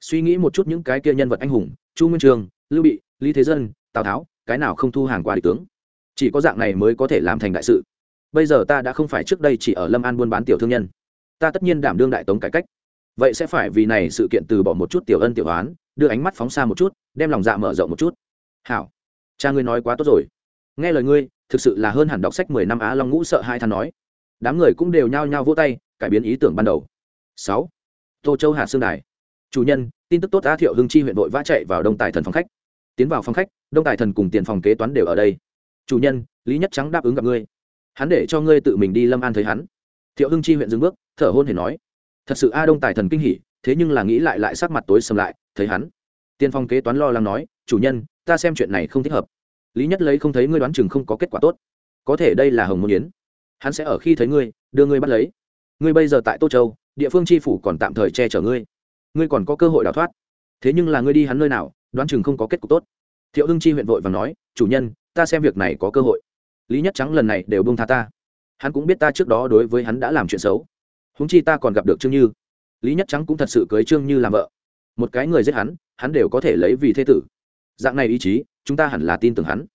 Suy nghĩ một chút những cái kia nhân vật anh hùng, chu nguyên trường, lưu bị, lý thế dân, tào tháo, cái nào không thu hàng qua địch tướng? Chỉ có dạng này mới có thể làm thành đại sự. Bây giờ ta đã không phải trước đây chỉ ở lâm an buôn bán tiểu thương nhân. Ta tất nhiên đảm đương đại tống cải cách. Vậy sẽ phải vì này sự kiện từ bỏ một chút tiểu ân tiểu oán, đưa ánh mắt phóng xa một chút, đem lòng dạ mở rộng một chút. Hảo, cha ngươi nói quá tốt rồi. Nghe lời ngươi, thực sự là hơn hẳn đọc sách mười năm á long ngũ sợ hai than nói đám người cũng đều nhao nhao vỗ tay, cải biến ý tưởng ban đầu. Sáu. Tô châu hà sương đài. Chủ nhân, tin tức tốt á thiệu hưng chi huyện đội vã chạy vào đông tài thần phòng khách. Tiến vào phòng khách, đông tài thần cùng tiền phòng kế toán đều ở đây. Chủ nhân, lý nhất trắng đáp ứng gặp ngươi. Hắn để cho ngươi tự mình đi lâm an thấy hắn. Thiệu hưng chi huyện dừng bước, thở hôn hề nói, thật sự a đông tài thần kinh hỉ, thế nhưng là nghĩ lại lại sắc mặt tối sầm lại, thấy hắn. Tiên phong kế toán lo lắng nói, chủ nhân, ta xem chuyện này không thích hợp. Lý nhất lấy không thấy ngươi đoán chừng không có kết quả tốt. Có thể đây là hồng môn yến hắn sẽ ở khi thấy ngươi, đưa ngươi bắt lấy. Ngươi bây giờ tại tô châu, địa phương tri phủ còn tạm thời che chở ngươi. Ngươi còn có cơ hội đào thoát. Thế nhưng là ngươi đi hắn nơi nào, đoán chừng không có kết cục tốt. Thiệu hưng chi huyện vội và nói, chủ nhân, ta xem việc này có cơ hội. Lý nhất trắng lần này đều bông tha ta. Hắn cũng biết ta trước đó đối với hắn đã làm chuyện xấu. Húng chi ta còn gặp được trương như. Lý nhất trắng cũng thật sự cưới trương như làm vợ. Một cái người giết hắn hắn đều có thể lấy vì thế tử. Dạng này ý chí, chúng ta hẳn là tin tưởng hắn.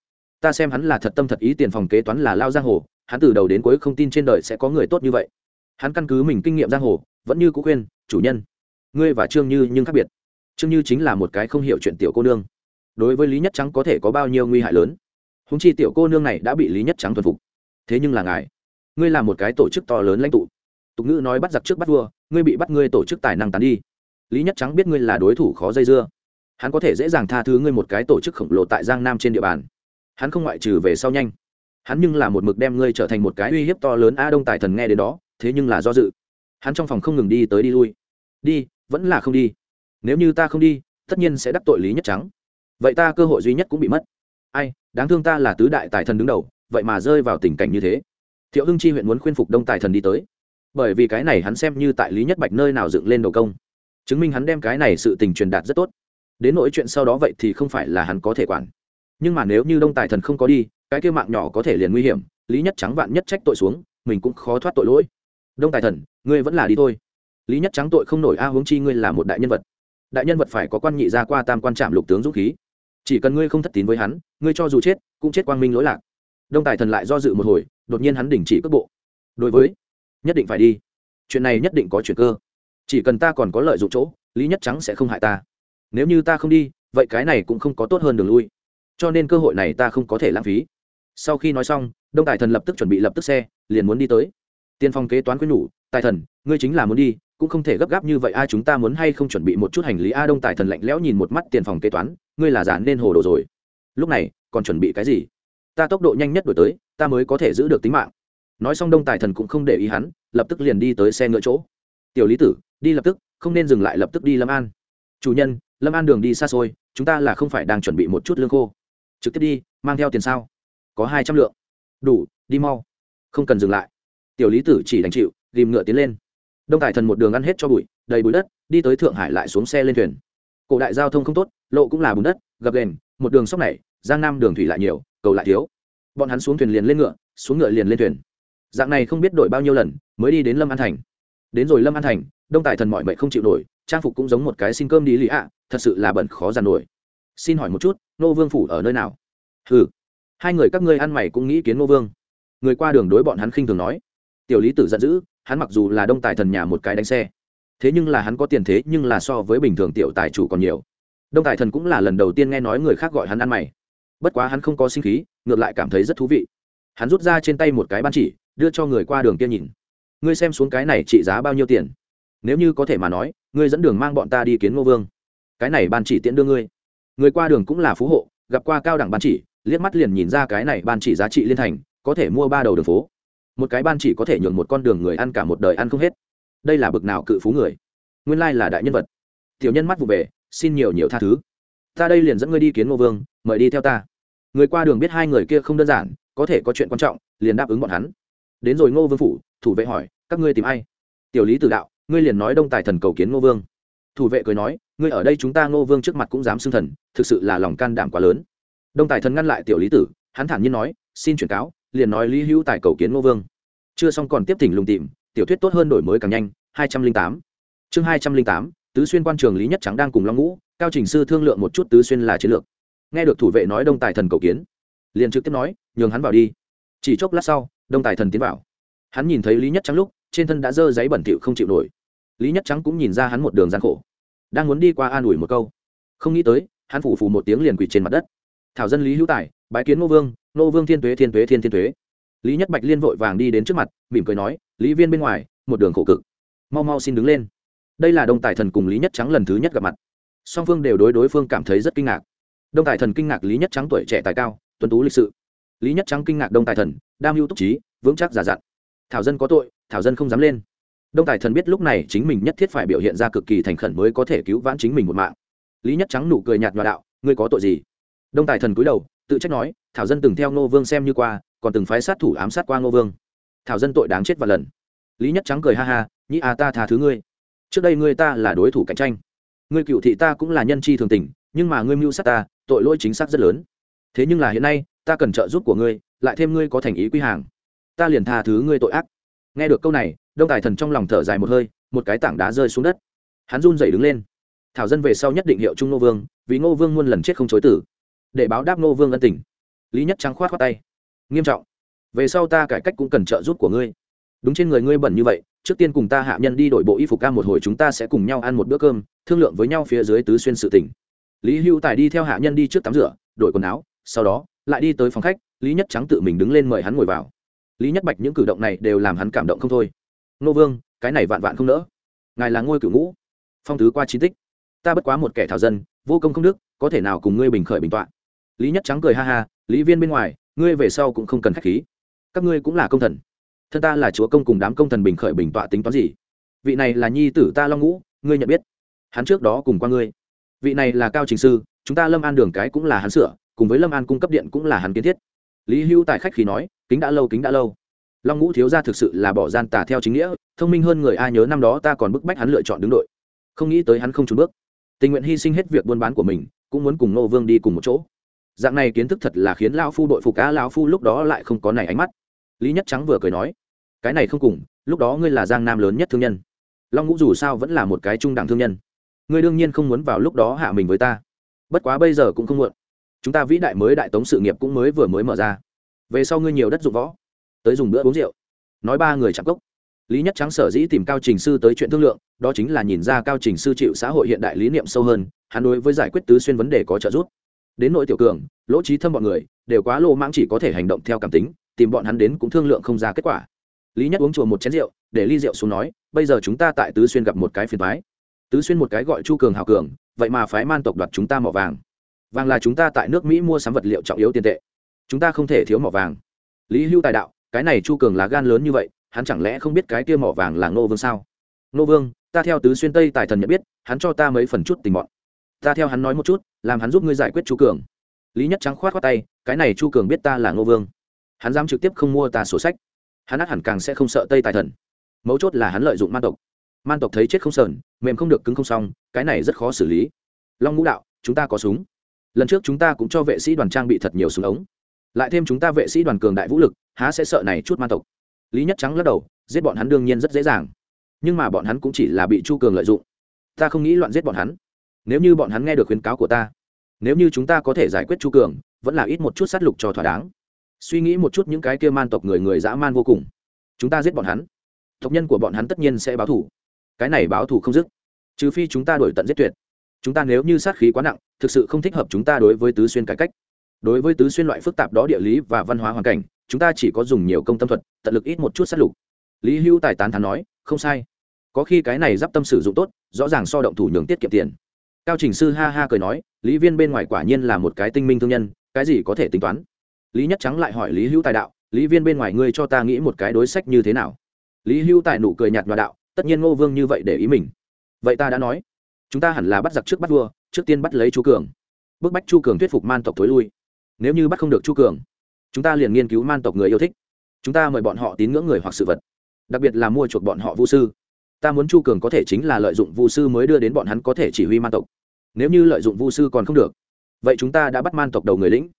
Ta xem hắn là thật tâm thật ý tiền phòng kế toán là lao giang hồ hắn từ đầu đến cuối không tin trên đời sẽ có người tốt như vậy. Hắn căn cứ mình kinh nghiệm giang hồ, vẫn như cũ khuyên, chủ nhân, ngươi và trương như nhưng khác biệt. Trương như chính là một cái không hiểu chuyện tiểu cô nương. Đối với lý nhất trắng có thể có bao nhiêu nguy hại lớn húng chi tiểu cô nương này đã bị lý nhất trắng thuần phục. Thế nhưng là ngài, ngươi là một cái tổ chức to lớn lãnh tụ. Tục ngữ nói bắt giặc trước bắt vua, ngươi bị bắt ngươi tổ chức tài năng tán đi. Lý nhất trắng biết ngươi là đối thủ khó dây dưa. Hắn có thể dễ dàng tha thứ ngươi một cái tổ chức khổng lồ tại giang nam trên địa bàn. Hắn không ngoại trừ về sau nhanh hắn nhưng là một mực đem ngươi trở thành một cái uy hiếp to lớn a đông tài thần nghe đến đó, thế nhưng là do dự. Hắn trong phòng không ngừng đi tới đi lui. Đi, vẫn là không đi. Nếu như ta không đi, tất nhiên sẽ đắc tội lý nhất trắng. Vậy ta cơ hội duy nhất cũng bị mất. Ai, đáng thương ta là tứ đại tài thần đứng đầu, vậy mà rơi vào tình cảnh như thế. Thiệu hưng chi huyện muốn khuyên phục đông tài thần đi tới. Bởi vì cái này hắn xem như tại lý nhất bạch nơi nào dựng lên đầu công. Chứng minh hắn đem cái này sự tình truyền đạt rất tốt. Đến nỗi chuyện sau đó vậy thì không phải là hắn có thể quản. Nhưng mà nếu như đông tài thần không có đi cái kia mạng nhỏ có thể liền nguy hiểm, lý nhất trắng vạn nhất trách tội xuống, mình cũng khó thoát tội lỗi. Đông tài thần, ngươi vẫn là đi thôi. Lý nhất trắng tội không nổi a, huống chi ngươi là một đại nhân vật. Đại nhân vật phải có quan nhị ra qua tam quan trạm lục tướng dũng khí. Chỉ cần ngươi không thất tín với hắn, ngươi cho dù chết, cũng chết quang minh lỗi lạc. Đông tài thần lại do dự một hồi, đột nhiên hắn đình chỉ cước bộ. Đối với, nhất định phải đi. Chuyện này nhất định có chuyện cơ. Chỉ cần ta còn có lợi dụng chỗ, lý nhất trắng sẽ không hại ta. Nếu như ta không đi, vậy cái này cũng không có tốt hơn đường lui. Cho nên cơ hội này ta không có thể lãng phí sau khi nói xong, đông tài thần lập tức chuẩn bị lập tức xe, liền muốn đi tới. Tiên phong kế toán quyết nhủ, tài thần, ngươi chính là muốn đi, cũng không thể gấp gáp như vậy ai chúng ta muốn hay không chuẩn bị một chút hành lý a? Đông tài thần lạnh lẽo nhìn một mắt tiền phòng kế toán, ngươi là giả nên hồ đồ rồi. Lúc này, còn chuẩn bị cái gì? Ta tốc độ nhanh nhất đổi tới, ta mới có thể giữ được tính mạng. Nói xong đông tài thần cũng không để ý hắn, lập tức liền đi tới xe ngựa chỗ. Tiểu lý tử, đi lập tức, không nên dừng lại lập tức đi lâm an. Chủ nhân, lâm an đường đi xa xôi, chúng ta là không phải đang chuẩn bị một chút lương khô. Trực tiếp đi, mang theo tiền sao? Có hai trăm lượng. Đủ, đi mau. Không cần dừng lại. Tiểu lý tử chỉ đành chịu ghìm ngựa tiến lên. Đông tài thần một đường ăn hết cho bụi, đầy bụi đất, đi tới thượng hải lại xuống xe lên thuyền. Cổ đại giao thông không tốt, lộ cũng là bùn đất, gập đền một đường sóc này, giang nam đường thủy lại nhiều, cầu lại thiếu. Bọn hắn xuống thuyền liền lên ngựa, xuống ngựa liền lên thuyền. Dạng này không biết đổi bao nhiêu lần, mới đi đến lâm an thành. Đến rồi lâm an thành, đông tài thần mọi mệnh không chịu nổi, trang phục cũng giống một cái xin cơm đi lý ạ, thật sự là bẩn khó giàn nổi. Xin hỏi một chút, nô vương phủ ở nơi nào? Ừ hai người các ngươi ăn mày cũng nghĩ kiến Ngô vương. Người qua đường đối bọn hắn khinh thường nói. Tiểu lý tử giận dữ, hắn mặc dù là đông tài thần nhà một cái đánh xe, thế nhưng là hắn có tiền thế nhưng là so với bình thường tiểu tài chủ còn nhiều. Đông tài thần cũng là lần đầu tiên nghe nói người khác gọi hắn ăn mày. Bất quá hắn không có sinh khí, ngược lại cảm thấy rất thú vị. Hắn rút ra trên tay một cái ban chỉ, đưa cho người qua đường kia nhìn. Ngươi xem xuống cái này trị giá bao nhiêu tiền? Nếu như có thể mà nói, ngươi dẫn đường mang bọn ta đi kiến ngô vương. Cái này ban chỉ tiễn đưa ngươi. Người qua đường cũng là phú hộ, gặp qua cao đẳng ban chỉ liếc mắt liền nhìn ra cái này ban chỉ giá trị liên thành, có thể mua ba đầu đường phố. Một cái ban chỉ có thể nhường một con đường người ăn cả một đời ăn không hết. Đây là bực nào cự phú người. Nguyên lai là đại nhân vật. Tiểu nhân mắt vụ về, xin nhiều nhiều tha thứ. Ta đây liền dẫn ngươi đi kiến ngô vương, mời đi theo ta. Người qua đường biết hai người kia không đơn giản, có thể có chuyện quan trọng, liền đáp ứng bọn hắn. Đến rồi ngô vương phủ, thủ vệ hỏi, các ngươi tìm ai? Tiểu lý tử đạo, ngươi liền nói đông tài thần cầu kiến ngô vương. Thủ vệ cười nói, ngươi ở đây chúng ta ngô vương trước mặt cũng dám xưng thần, thực sự là lòng can đảm quá lớn đông tài thần ngăn lại tiểu lý tử, hắn thản nhiên nói, xin chuyển cáo, liền nói lý hữu tài cầu kiến ngô vương. Chưa xong còn tiếp thỉnh lùng tìm, tiểu thuyết tốt hơn đổi mới càng nhanh, hai trăm linh tám. Chương hai trăm linh tám, tứ xuyên quan trường lý nhất trắng đang cùng long ngũ, cao trình sư thương lượng một chút tứ xuyên là chiến lược. Nghe được thủ vệ nói đông tài thần cầu kiến, liền trực tiếp nói, nhường hắn vào đi. Chỉ chốc lát sau, đông tài thần tiến vào. Hắn nhìn thấy lý nhất trắng lúc, trên thân đã dơ giấy bẩn thỉu không chịu nổi. Lý nhất trắng cũng nhìn ra hắn một đường gian khổ, đang muốn đi qua an ủi một câu. Không nghĩ tới, hắn phủ phủ một tiếng liền quỳ trên mặt đất thảo dân lý hữu tài, bái kiến ngô vương ngô vương thiên tuế thiên tuế, thiên thiên tuế. Lý nhất bạch liên vội vàng đi đến trước mặt, mỉm cười nói, lý viên bên ngoài, một đường khổ cực. Mau mau xin đứng lên. Đây là đông tài thần cùng lý nhất trắng lần thứ nhất gặp mặt. Song phương đều đối đối phương cảm thấy rất kinh ngạc. Đông tài thần kinh ngạc lý nhất trắng tuổi trẻ tài cao tuân tú lịch sự. Lý nhất trắng kinh ngạc đông tài thần, đam mưu túc trí, vững chắc giả dặn thảo dân có tội, thảo dân không dám lên. Đông tài thần biết lúc này chính mình nhất thiết phải biểu hiện ra cực kỳ thành khẩn mới có thể cứu vãn chính mình một mạng. Lý nhất trắng nụ cười nhạt nhòa đạo, ngươi có tội gì? Đông tài thần cúi đầu, tự trách nói, thảo dân từng theo ngô vương xem như qua, còn từng phái sát thủ ám sát qua ngô vương. Thảo dân tội đáng chết và lần. Lý nhất trắng cười ha ha nhĩ à ta tha thứ ngươi. Trước đây ngươi ta là đối thủ cạnh tranh. Ngươi cựu thị ta cũng là nhân chi thường tình, nhưng mà ngươi mưu sát ta, tội lỗi chính xác rất lớn. Thế nhưng là hiện nay, ta cần trợ giúp của ngươi, lại thêm ngươi có thành ý quy hàng. Ta liền tha thứ ngươi tội ác. Nghe được câu này, đông tài thần trong lòng thở dài một hơi, một cái tảng đá rơi xuống đất. Hắn run dậy đứng lên. Thảo dân về sau nhất định hiệu trung ngô vương, vì ngô vương muôn lần chết không chối tử để báo đáp ngô vương ân tình. Lý nhất trắng khoát khoát tay. Nghiêm trọng. Về sau ta cải cách cũng cần trợ giúp của ngươi. Đúng trên người ngươi bẩn như vậy, trước tiên cùng ta hạ nhân đi đổi bộ y phục ca một hồi chúng ta sẽ cùng nhau ăn một bữa cơm, thương lượng với nhau phía dưới tứ xuyên sự tỉnh lý hưu tài đi theo hạ nhân đi trước tắm rửa, đổi quần áo, sau đó, lại đi tới phòng khách, lý nhất trắng tự mình đứng lên mời hắn ngồi vào. Lý nhất bạch những cử động này đều làm hắn cảm động không thôi. Nô vương, cái này vạn vạn không nỡ. Ngài là ngôi cửu ngũ. Phong tứ qua chín tích. Ta bất quá một kẻ thảo dân, vô công không đức, có thể nào cùng ngươi bình khởi bình tọa? Lý nhất trắng cười ha ha, lý viên bên ngoài, ngươi về sau cũng không cần k h á c h khí. Các ngươi cũng là công thần. Thân ta là chúa công cùng đám công thần bình khởi bình tọa tính toán gì? Vị này là nhi tử ta long ngũ, ngươi nhận biết. Hắn trước đó cùng qua ngươi. Vị này là cao trình sư, chúng ta lâm an đường cái cũng là hắn sửa, cùng với lâm an cung cấp điện cũng là hắn kiến thiết. Lý Hưu tài khách khí nói, kính đã lâu, kính đã lâu. Long ngũ thiếu ra thực sự là bỏ gian tà theo chính nghĩa, thông minh hơn người ai nhớ năm đó ta còn bức bách hắn lựa chọn đứng đội. Không nghĩ tới hắn không trốn bước. Tình nguyện hy sinh hết việc buôn bán của mình, cũng muốn cùng nô vương đi cùng một chỗ dạng này kiến thức thật là khiến lão phu đội phục cá lão phu lúc đó lại không có này ánh mắt. Lý nhất trắng vừa cười nói, cái này không cùng, lúc đó ngươi là giang nam lớn nhất thương nhân. Long ngũ dù sao vẫn là một cái trung đẳng thương nhân. Ngươi đương nhiên không muốn vào lúc đó hạ mình với ta. Bất quá bây giờ cũng không muộn. Chúng ta vĩ đại mới đại tống sự nghiệp cũng mới vừa mới mở ra. Về sau ngươi nhiều đất dụng võ. Tới dùng bữa uống rượu. Nói ba người chạm cốc. Lý nhất trắng sở dĩ tìm cao trình sư tới chuyện thương lượng, đó chính là nhìn ra cao trình sư chịu xã hội hiện đại lý niệm sâu hơn, hắn đối với giải quyết tứ xuyên vấn đề có trợ giúp đến nội tiểu cường, lỗ trí thâm bọn người, đều quá lô mãng chỉ có thể hành động theo cảm tính, tìm bọn hắn đến cũng thương lượng không ra kết quả. Lý nhất uống chùa một chén rượu, để ly rượu xuống nói, bây giờ chúng ta tại tứ xuyên gặp một cái phiền thoái tứ xuyên một cái gọi chu cường hào cường, vậy mà phái man tộc đoạt chúng ta mỏ vàng. Vàng là chúng ta tại nước mỹ mua sắm vật liệu trọng yếu tiền tệ. Chúng ta không thể thiếu mỏ vàng. Lý hưu tài đạo, cái này chu cường là gan lớn như vậy, hắn chẳng lẽ không biết cái kia mỏ vàng là ngô vương sao? Ngô vương, ta theo tứ xuyên tây tài thần nhận biết, hắn cho ta mấy phần chút tình bọn ta theo hắn nói một chút, làm hắn giúp ngươi giải quyết chu cường. Lý nhất trắng khoát khoát tay, cái này chu cường biết ta là ngô vương. Hắn dám trực tiếp không mua ta sổ sách. Hắn át hẳn càng sẽ không sợ tây tài thần. Mấu chốt là hắn lợi dụng man tộc. Man tộc thấy chết không sờn, mềm không được cứng không xong, cái này rất khó xử lý. Long ngũ đạo, chúng ta có súng. Lần trước chúng ta cũng cho vệ sĩ đoàn trang bị thật nhiều súng ống. Lại thêm chúng ta vệ sĩ đoàn cường đại vũ lực, há sẽ sợ này chút man tộc. Lý nhất trắng lắc đầu, giết bọn hắn đương nhiên rất dễ dàng. Nhưng mà bọn hắn cũng chỉ là bị chu cường lợi dụng. Ta không nghĩ loạn giết bọn hắn nếu như bọn hắn nghe được khuyến cáo của ta, nếu như chúng ta có thể giải quyết chu cường, vẫn là ít một chút sát lục cho thỏa đáng. Suy nghĩ một chút những cái kia man tộc người người dã man vô cùng. Chúng ta giết bọn hắn. Tộc nhân của bọn hắn tất nhiên sẽ báo thủ cái này báo thủ không dứt. Trừ phi chúng ta đổi tận giết tuyệt. Chúng ta nếu như sát khí quá nặng, thực sự không thích hợp chúng ta đối với tứ xuyên cải cách. Đối với tứ xuyên loại phức tạp đó địa lý và văn hóa hoàn cảnh, chúng ta chỉ có dùng nhiều công tâm thuật, tận lực ít một chút sát lục. Lý Hưu tài tán thán nói, không sai. Có khi cái này d i p tâm sử dụng tốt, rõ ràng so động thủ nhường tiết kiệm tiền cao trình sư ha ha cười nói, lý viên bên ngoài quả nhiên là một cái tinh minh thương nhân, cái gì có thể tính toán? Lý nhất trắng lại hỏi lý hữu tài đạo, lý viên bên ngoài ngươi cho ta nghĩ một cái đối sách như thế nào? Lý hữu tài nụ cười nhạt nhòa đạo, tất nhiên ngô vương như vậy để ý mình. Vậy ta đã nói, chúng ta hẳn là bắt giặc trước bắt vua, trước tiên bắt lấy chu cường. Bức bách chu cường thuyết phục man tộc thối lui. Nếu như bắt không được chu cường, chúng ta liền nghiên cứu man tộc người yêu thích. Chúng ta mời bọn họ tín ngưỡng người hoặc sự vật. Đặc biệt là mua chuộc bọn họ vu sư ta muốn chu cường có thể chính là lợi dụng vu sư mới đưa đến bọn hắn có thể chỉ huy man tộc. Nếu như lợi dụng vu sư còn không được, vậy chúng ta đã bắt man tộc đầu người lĩnh.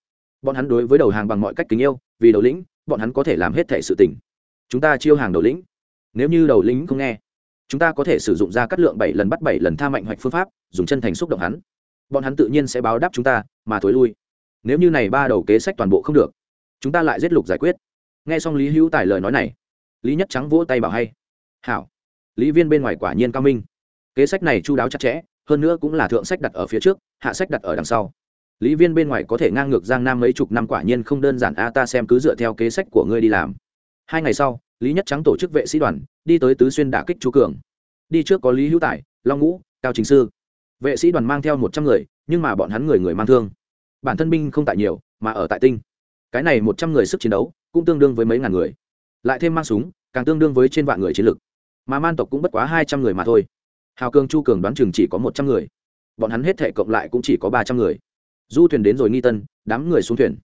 Bọn hắn đối với đầu hàng bằng mọi cách kính yêu, vì đầu lĩnh, bọn hắn có thể làm hết thể sự tình. Chúng ta chiêu hàng đầu lĩnh. Nếu như đầu lĩnh không nghe, chúng ta có thể sử dụng ra cắt lượng bảy lần bắt bảy lần tha mạnh hoạch phương pháp, dùng chân thành xúc động hắn. Bọn hắn tự nhiên sẽ báo đáp chúng ta, mà thối lui. Nếu như này ba đầu kế sách toàn bộ không được, chúng ta lại giết lục giải quyết. Nghe xong lý hữu tài lời nói này, lý nhất trắng vỗ tay bảo hay. Hảo lý viên bên ngoài quả nhiên cao minh. Kế sách này chu đáo chặt chẽ, hơn nữa cũng là thượng sách đặt ở phía trước, hạ sách đặt ở đằng sau. Lý viên bên ngoài có thể ngang ngược giang nam mấy chục năm quả nhiên không đơn giản, a, ta xem cứ dựa theo kế sách của ngươi đi làm. Hai ngày sau, lý nhất trắng tổ chức vệ sĩ đoàn, đi tới tứ xuyên đả kích chú cường. Đi trước có lý hữu tài, long ngũ, cao chính sư. Vệ sĩ đoàn mang theo một trăm người, nhưng mà bọn hắn người người mang thương. Bản thân binh không tại nhiều, mà ở tại tinh. Cái này một trăm người sức chiến đấu, cũng tương đương với mấy ngàn người. Lại thêm mang súng, càng tương đương với trên vạn người chiến lực mà man tộc cũng bất quá hai trăm người mà thôi. Hào cường, chu cường đoán chừng chỉ có một trăm người. Bọn hắn hết thể cộng lại cũng chỉ có ba trăm người. Du thuyền đến rồi nghi tân, đám người xuống thuyền.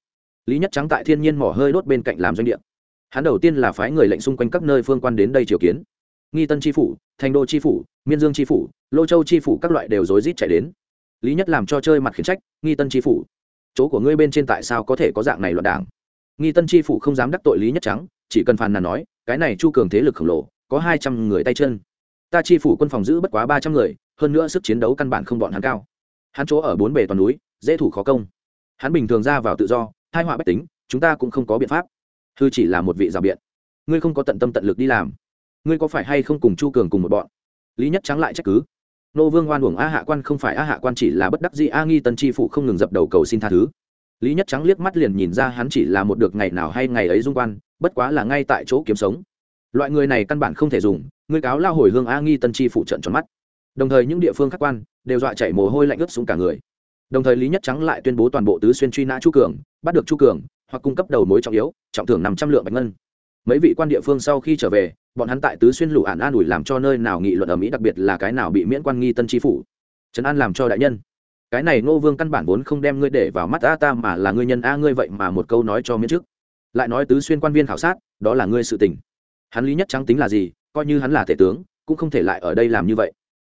Lý nhất trắng tại thiên nhiên mỏ hơi đốt bên cạnh làm doanh địa. Hắn đầu tiên là phái người lệnh xung quanh các nơi phương quan đến đây triều kiến. Nghi tân tri phủ, thành đô tri phủ, miên dương tri phủ, lô châu tri phủ các loại đều rối rít chạy đến. Lý nhất làm cho chơi mặt khiển trách, nghi tân tri phủ. Chỗ của ngươi bên trên tại sao có thể có dạng này loạn đảng? Nghi tân tri phủ không dám đắc tội lý nhất trắng, chỉ cần phàn nàn nói, cái này chu cường thế lực khổng lồ có hai trăm người tay chân. Ta chi phủ quân phòng giữ bất quá ba trăm người, hơn nữa sức chiến đấu căn bản không bọn hắn cao. Hắn chỗ ở bốn bề toàn núi, dễ thủ khó công. Hắn bình thường ra vào tự do hai họa bách tính, chúng ta cũng không có biện pháp. Thư chỉ là một vị rào biện. Ngươi không có tận tâm tận lực đi làm. Ngươi có phải hay không cùng chu cường cùng một bọn? Lý nhất trắng lại trách cứ. Nô vương oan uổng a hạ quan không phải a hạ quan chỉ là bất đắc dĩ a nghi tân chi phủ không ngừng dập đầu cầu xin tha thứ. Lý nhất trắng liếc mắt liền nhìn ra hắn chỉ là một được ngày nào hay ngày ấy dung quan, bất quá là ngay tại chỗ kiếm sống loại người này căn bản không thể dùng, ngươi cáo lao hồi hương a nghi tân chi phụ trận tròn mắt. Đồng thời những địa phương khác quan, đều dọa chảy mồ hôi lạnh ướt xuống cả người. Đồng thời lý nhất trắng lại tuyên bố toàn bộ tứ xuyên truy nã chu cường, bắt được chu cường, hoặc cung cấp đầu mối trọng yếu, trọng thưởng năm trăm lượng bạch ngân. Mấy vị quan địa phương sau khi trở về, bọn hắn tại tứ xuyên lũ ản an ủi làm cho nơi nào nghị luận ở mỹ, đặc biệt là cái nào bị miễn quan nghi tân tri phủ. Trấn an làm cho đại nhân. Cái này ngô vương căn bản vốn không đem ngươi để vào mắt a ta mà là ngươi nhân a ngươi vậy mà một câu nói cho miễn trước. Lại nói tứ xuyên quan viên khảo sát, đó là ngươi sự tình hắn lý nhất trắng tính là gì, coi như hắn là tể tướng, cũng không thể lại ở đây làm như vậy.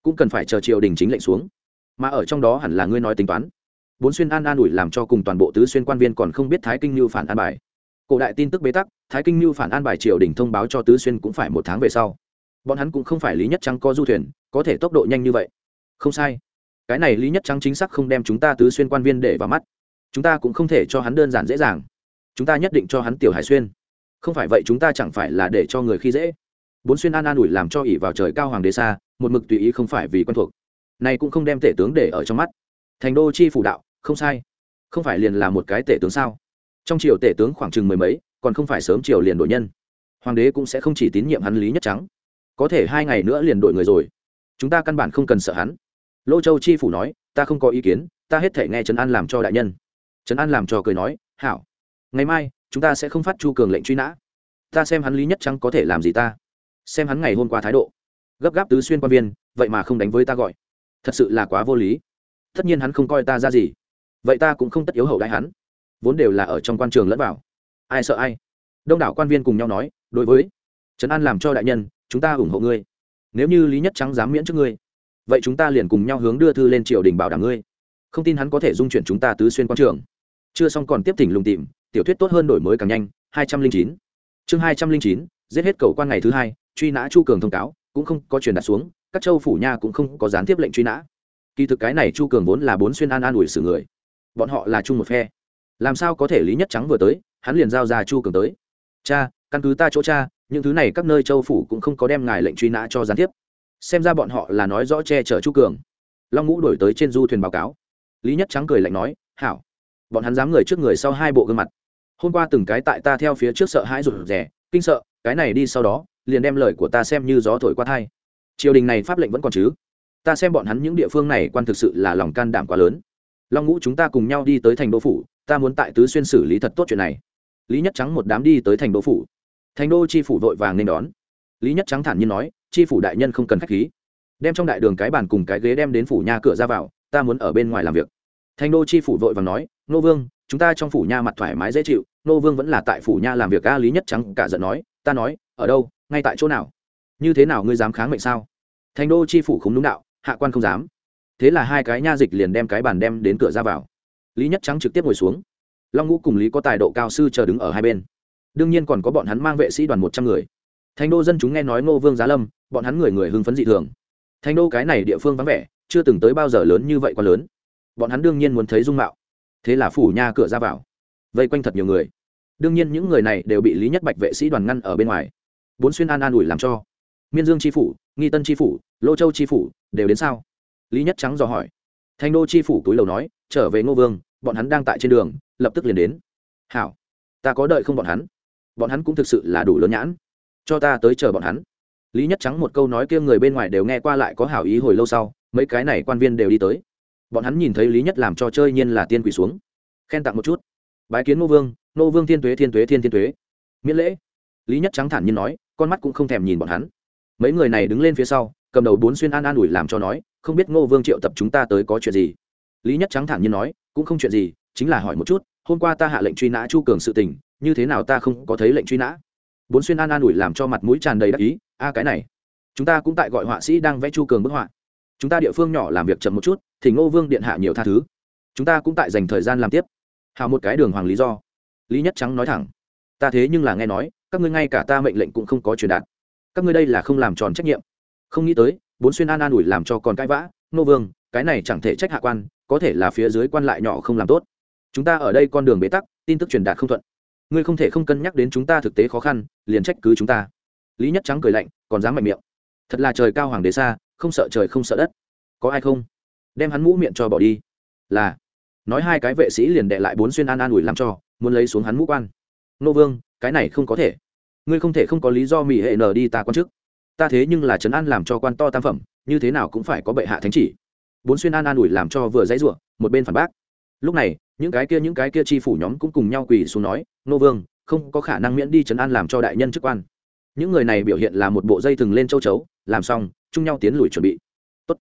Cũng cần phải chờ triều đình chính lệnh xuống. Mà ở trong đó hẳn là ngươi nói tính toán. Bốn xuyên an an ủi làm cho cùng toàn bộ tứ xuyên quan viên còn không biết thái kinh như phản an bài. Cổ đại tin tức bế tắc, thái kinh như phản an bài triều đình thông báo cho tứ xuyên cũng phải một tháng về sau. Bọn hắn cũng không phải lý nhất trắng có du thuyền, có thể tốc độ nhanh như vậy. Không sai. Cái này lý nhất trắng chính xác không đem chúng ta tứ xuyên quan viên để vào mắt. Chúng ta cũng không thể cho hắn đơn giản dễ dàng. Chúng ta nhất định cho hắn tiểu hải xuyên không phải vậy chúng ta chẳng phải là để cho người khi dễ. Bốn xuyên an an ủi làm cho ỉ vào trời cao hoàng đế xa, một mực tùy ý không phải vì quen thuộc. Này cũng không đem tể tướng để ở trong mắt. Thành đô chi phủ đạo, không sai. Không phải liền là một cái tể tướng sao? Trong triều tể tướng khoảng chừng mười mấy, còn không phải sớm triều liền đổi nhân. Hoàng đế cũng sẽ không chỉ tín nhiệm hắn lý nhất trắng. Có thể hai ngày nữa liền đổi người rồi. Chúng ta căn bản không cần sợ hắn. Lô châu chi phủ nói, ta không có ý kiến, ta hết thể nghe trấn an làm cho đại nhân. Trấn an làm cho cười nói, hảo. Ngày mai chúng ta sẽ không phát chu cường lệnh truy nã. Ta xem hắn lý nhất trắng có thể làm gì ta? Xem hắn ngày hôm qua thái độ. Gấp gáp tứ xuyên quan viên, vậy mà không đánh với ta gọi. Thật sự là quá vô lý. Tất nhiên hắn không coi ta ra gì. Vậy ta cũng không tất yếu hậu đại hắn. Vốn đều là ở trong quan trường lẫn vào. Ai sợ ai? Đông đảo quan viên cùng nhau nói, đối với. Trấn an làm cho đại nhân, chúng ta ủng hộ ngươi. Nếu như lý nhất trắng dám miễn trước ngươi, vậy chúng ta liền cùng nhau hướng đưa thư lên triều đình bảo đảm ngươi. Không tin hắn có thể dung chuyển chúng ta tứ xuyên quan trường. Chưa xong còn tiếp tỉnh lùng tìm tiểu thuyết tốt hơn đổi mới càng nhanh, hai trăm linh chín. Chương hai trăm linh chín, giết hết cầu quan ngày thứ hai, truy nã chu cường thông cáo, cũng không có truyền đạt xuống, các châu phủ nha cũng không có gián tiếp lệnh truy nã. Kỳ thực cái này chu cường vốn là bốn xuyên an an ủi xử người. Bọn họ là chung một phe. Làm sao có thể lý nhất trắng vừa tới, hắn liền giao ra chu cường tới. Cha, căn cứ ta chỗ cha, những thứ này các nơi châu phủ cũng không có đem ngài lệnh truy nã cho gián tiếp. Xem ra bọn họ là nói rõ che chở chu cường. Long ngũ đổi tới trên du thuyền báo cáo. Lý nhất trắng cười lạnh nói, hảo. Bọn hắn dám người trước người sau hai bộ gương mặt hôm qua từng cái tại ta theo phía trước sợ hãi rụt rè, kinh sợ, cái này đi sau đó, liền đem lời của ta xem như gió thổi qua thai. Triều đình này pháp lệnh vẫn còn chứ? Ta xem bọn hắn những địa phương này quan thực sự là lòng can đảm quá lớn. Long ngũ chúng ta cùng nhau đi tới thành đô phủ, ta muốn tại tứ xuyên xử lý thật tốt chuyện này. Lý nhất trắng một đám đi tới thành đô phủ. Thành đô chi phủ vội vàng nên đón. Lý nhất trắng thản nhiên nói, chi phủ đại nhân không cần k h á c h khí. Đem trong đại đường cái bàn cùng cái ghế đem đến phủ nhà cửa ra vào, ta muốn ở bên ngoài làm việc. Thành đô chi phủ vội vàng nói, nô vương, chúng ta trong phủ nhà mặt thoải mái dễ chịu nô vương vẫn là tại phủ nha làm việc a lý nhất trắng cả giận nói, ta nói, ở đâu, ngay tại chỗ nào? Như thế nào ngươi dám kháng mệnh sao? Thành đô chi phủ không đúng đạo, hạ quan không dám. Thế là hai cái nha dịch liền đem cái bàn đem đến cửa ra vào. Lý nhất trắng trực tiếp ngồi xuống. Long ngũ cùng lý có tài độ cao sư chờ đứng ở hai bên. Đương nhiên còn có bọn hắn mang vệ sĩ đoàn một trăm người. Thành đô dân chúng nghe nói ngô vương giá lâm, bọn hắn người người hưng phấn dị thường. Thành đô cái này địa phương vắng vẻ, chưa từng tới bao giờ lớn như vậy quá lớn. Bọn hắn đương nhiên muốn thấy dung mạo. Thế là phủ nha cửa ra vào vây quanh thật nhiều người. Đương nhiên những người này đều bị lý nhất bạch vệ sĩ đoàn ngăn ở bên ngoài. Bốn xuyên an an ủi làm cho. Miên dương tri phủ, nghi tân tri phủ, lô châu tri phủ đều đến sao? Lý nhất trắng dò hỏi. Thành đô tri phủ túi lầu nói, trở về ngô vương, bọn hắn đang tại trên đường, lập tức liền đến. Hảo, ta có đợi không bọn hắn? Bọn hắn cũng thực sự là đủ lớn nhãn. Cho ta tới chờ bọn hắn. Lý nhất trắng một câu nói kia người bên ngoài đều nghe qua lại có hảo ý hồi lâu sau, mấy cái này quan viên đều đi tới. Bọn hắn nhìn thấy lý nhất làm cho chơi nhiên là tiên quỷ xuống. Khen tặng một chút bái kiến nô vương nô vương thiên tuế thiên tuế, thiên thiên tuế. Miễn lễ. Lý nhất trắng thản nhiên nói, con mắt cũng không thèm nhìn bọn hắn. Mấy người này đứng lên phía sau, cầm đầu bốn xuyên an an ủi làm cho nói, không biết ngô vương triệu tập chúng ta tới có chuyện gì. Lý nhất trắng thản nhiên nói, cũng không chuyện gì, chính là hỏi một chút, hôm qua ta hạ lệnh truy nã chu cường sự tình, như thế nào ta không có thấy lệnh truy nã? Bốn xuyên an an ủi làm cho mặt mũi tràn đầy đắc ý, a cái này. Chúng ta cũng tại gọi họa sĩ đang vẽ chu cường bức họa. Chúng ta địa phương nhỏ làm việc chậm một chút, thì ngô vương điện hạ nhiều tha thứ. Chúng ta cũng tại dành thời gian làm tiếp hào một cái đường hoàng lý do. Lý nhất trắng nói thẳng, ta thế nhưng là nghe nói, các ngươi ngay cả ta mệnh lệnh cũng không có truyền đạt. Các ngươi đây là không làm tròn trách nhiệm. Không nghĩ tới, bốn xuyên an an ủi làm cho còn cãi vã, nô vương, cái này chẳng thể trách hạ quan, có thể là phía dưới quan lại nhỏ không làm tốt. Chúng ta ở đây con đường bế tắc, tin tức truyền đạt không thuận. Ngươi không thể không cân nhắc đến chúng ta thực tế khó khăn, liền trách cứ chúng ta. Lý nhất trắng cười lạnh, còn dám mạnh miệng. Thật là trời cao hoàng đế xa, không sợ trời không sợ đất. Có ai không? Đem hắn mũ miệng cho bỏ đi. Là nói hai cái vệ sĩ liền đệ lại bốn xuyên an an ủi làm cho, muốn lấy xuống hắn mũ quan. Nô vương, cái này không có thể. Ngươi không thể không có lý do mỹ hệ nở đi ta quan chức. Ta thế nhưng là trấn an làm cho quan to tam phẩm, như thế nào cũng phải có bệ hạ thánh chỉ. Bốn xuyên an an ủi làm cho vừa dãy ruộng, một bên phản bác. Lúc này, những cái kia những cái kia chi phủ nhóm cũng cùng nhau quỳ xuống nói, nô vương, không có khả năng miễn đi trấn an làm cho đại nhân chức quan. Những người này biểu hiện là một bộ dây thừng lên châu chấu, làm xong, chung nhau tiến lùi chuẩn bị. Tốt.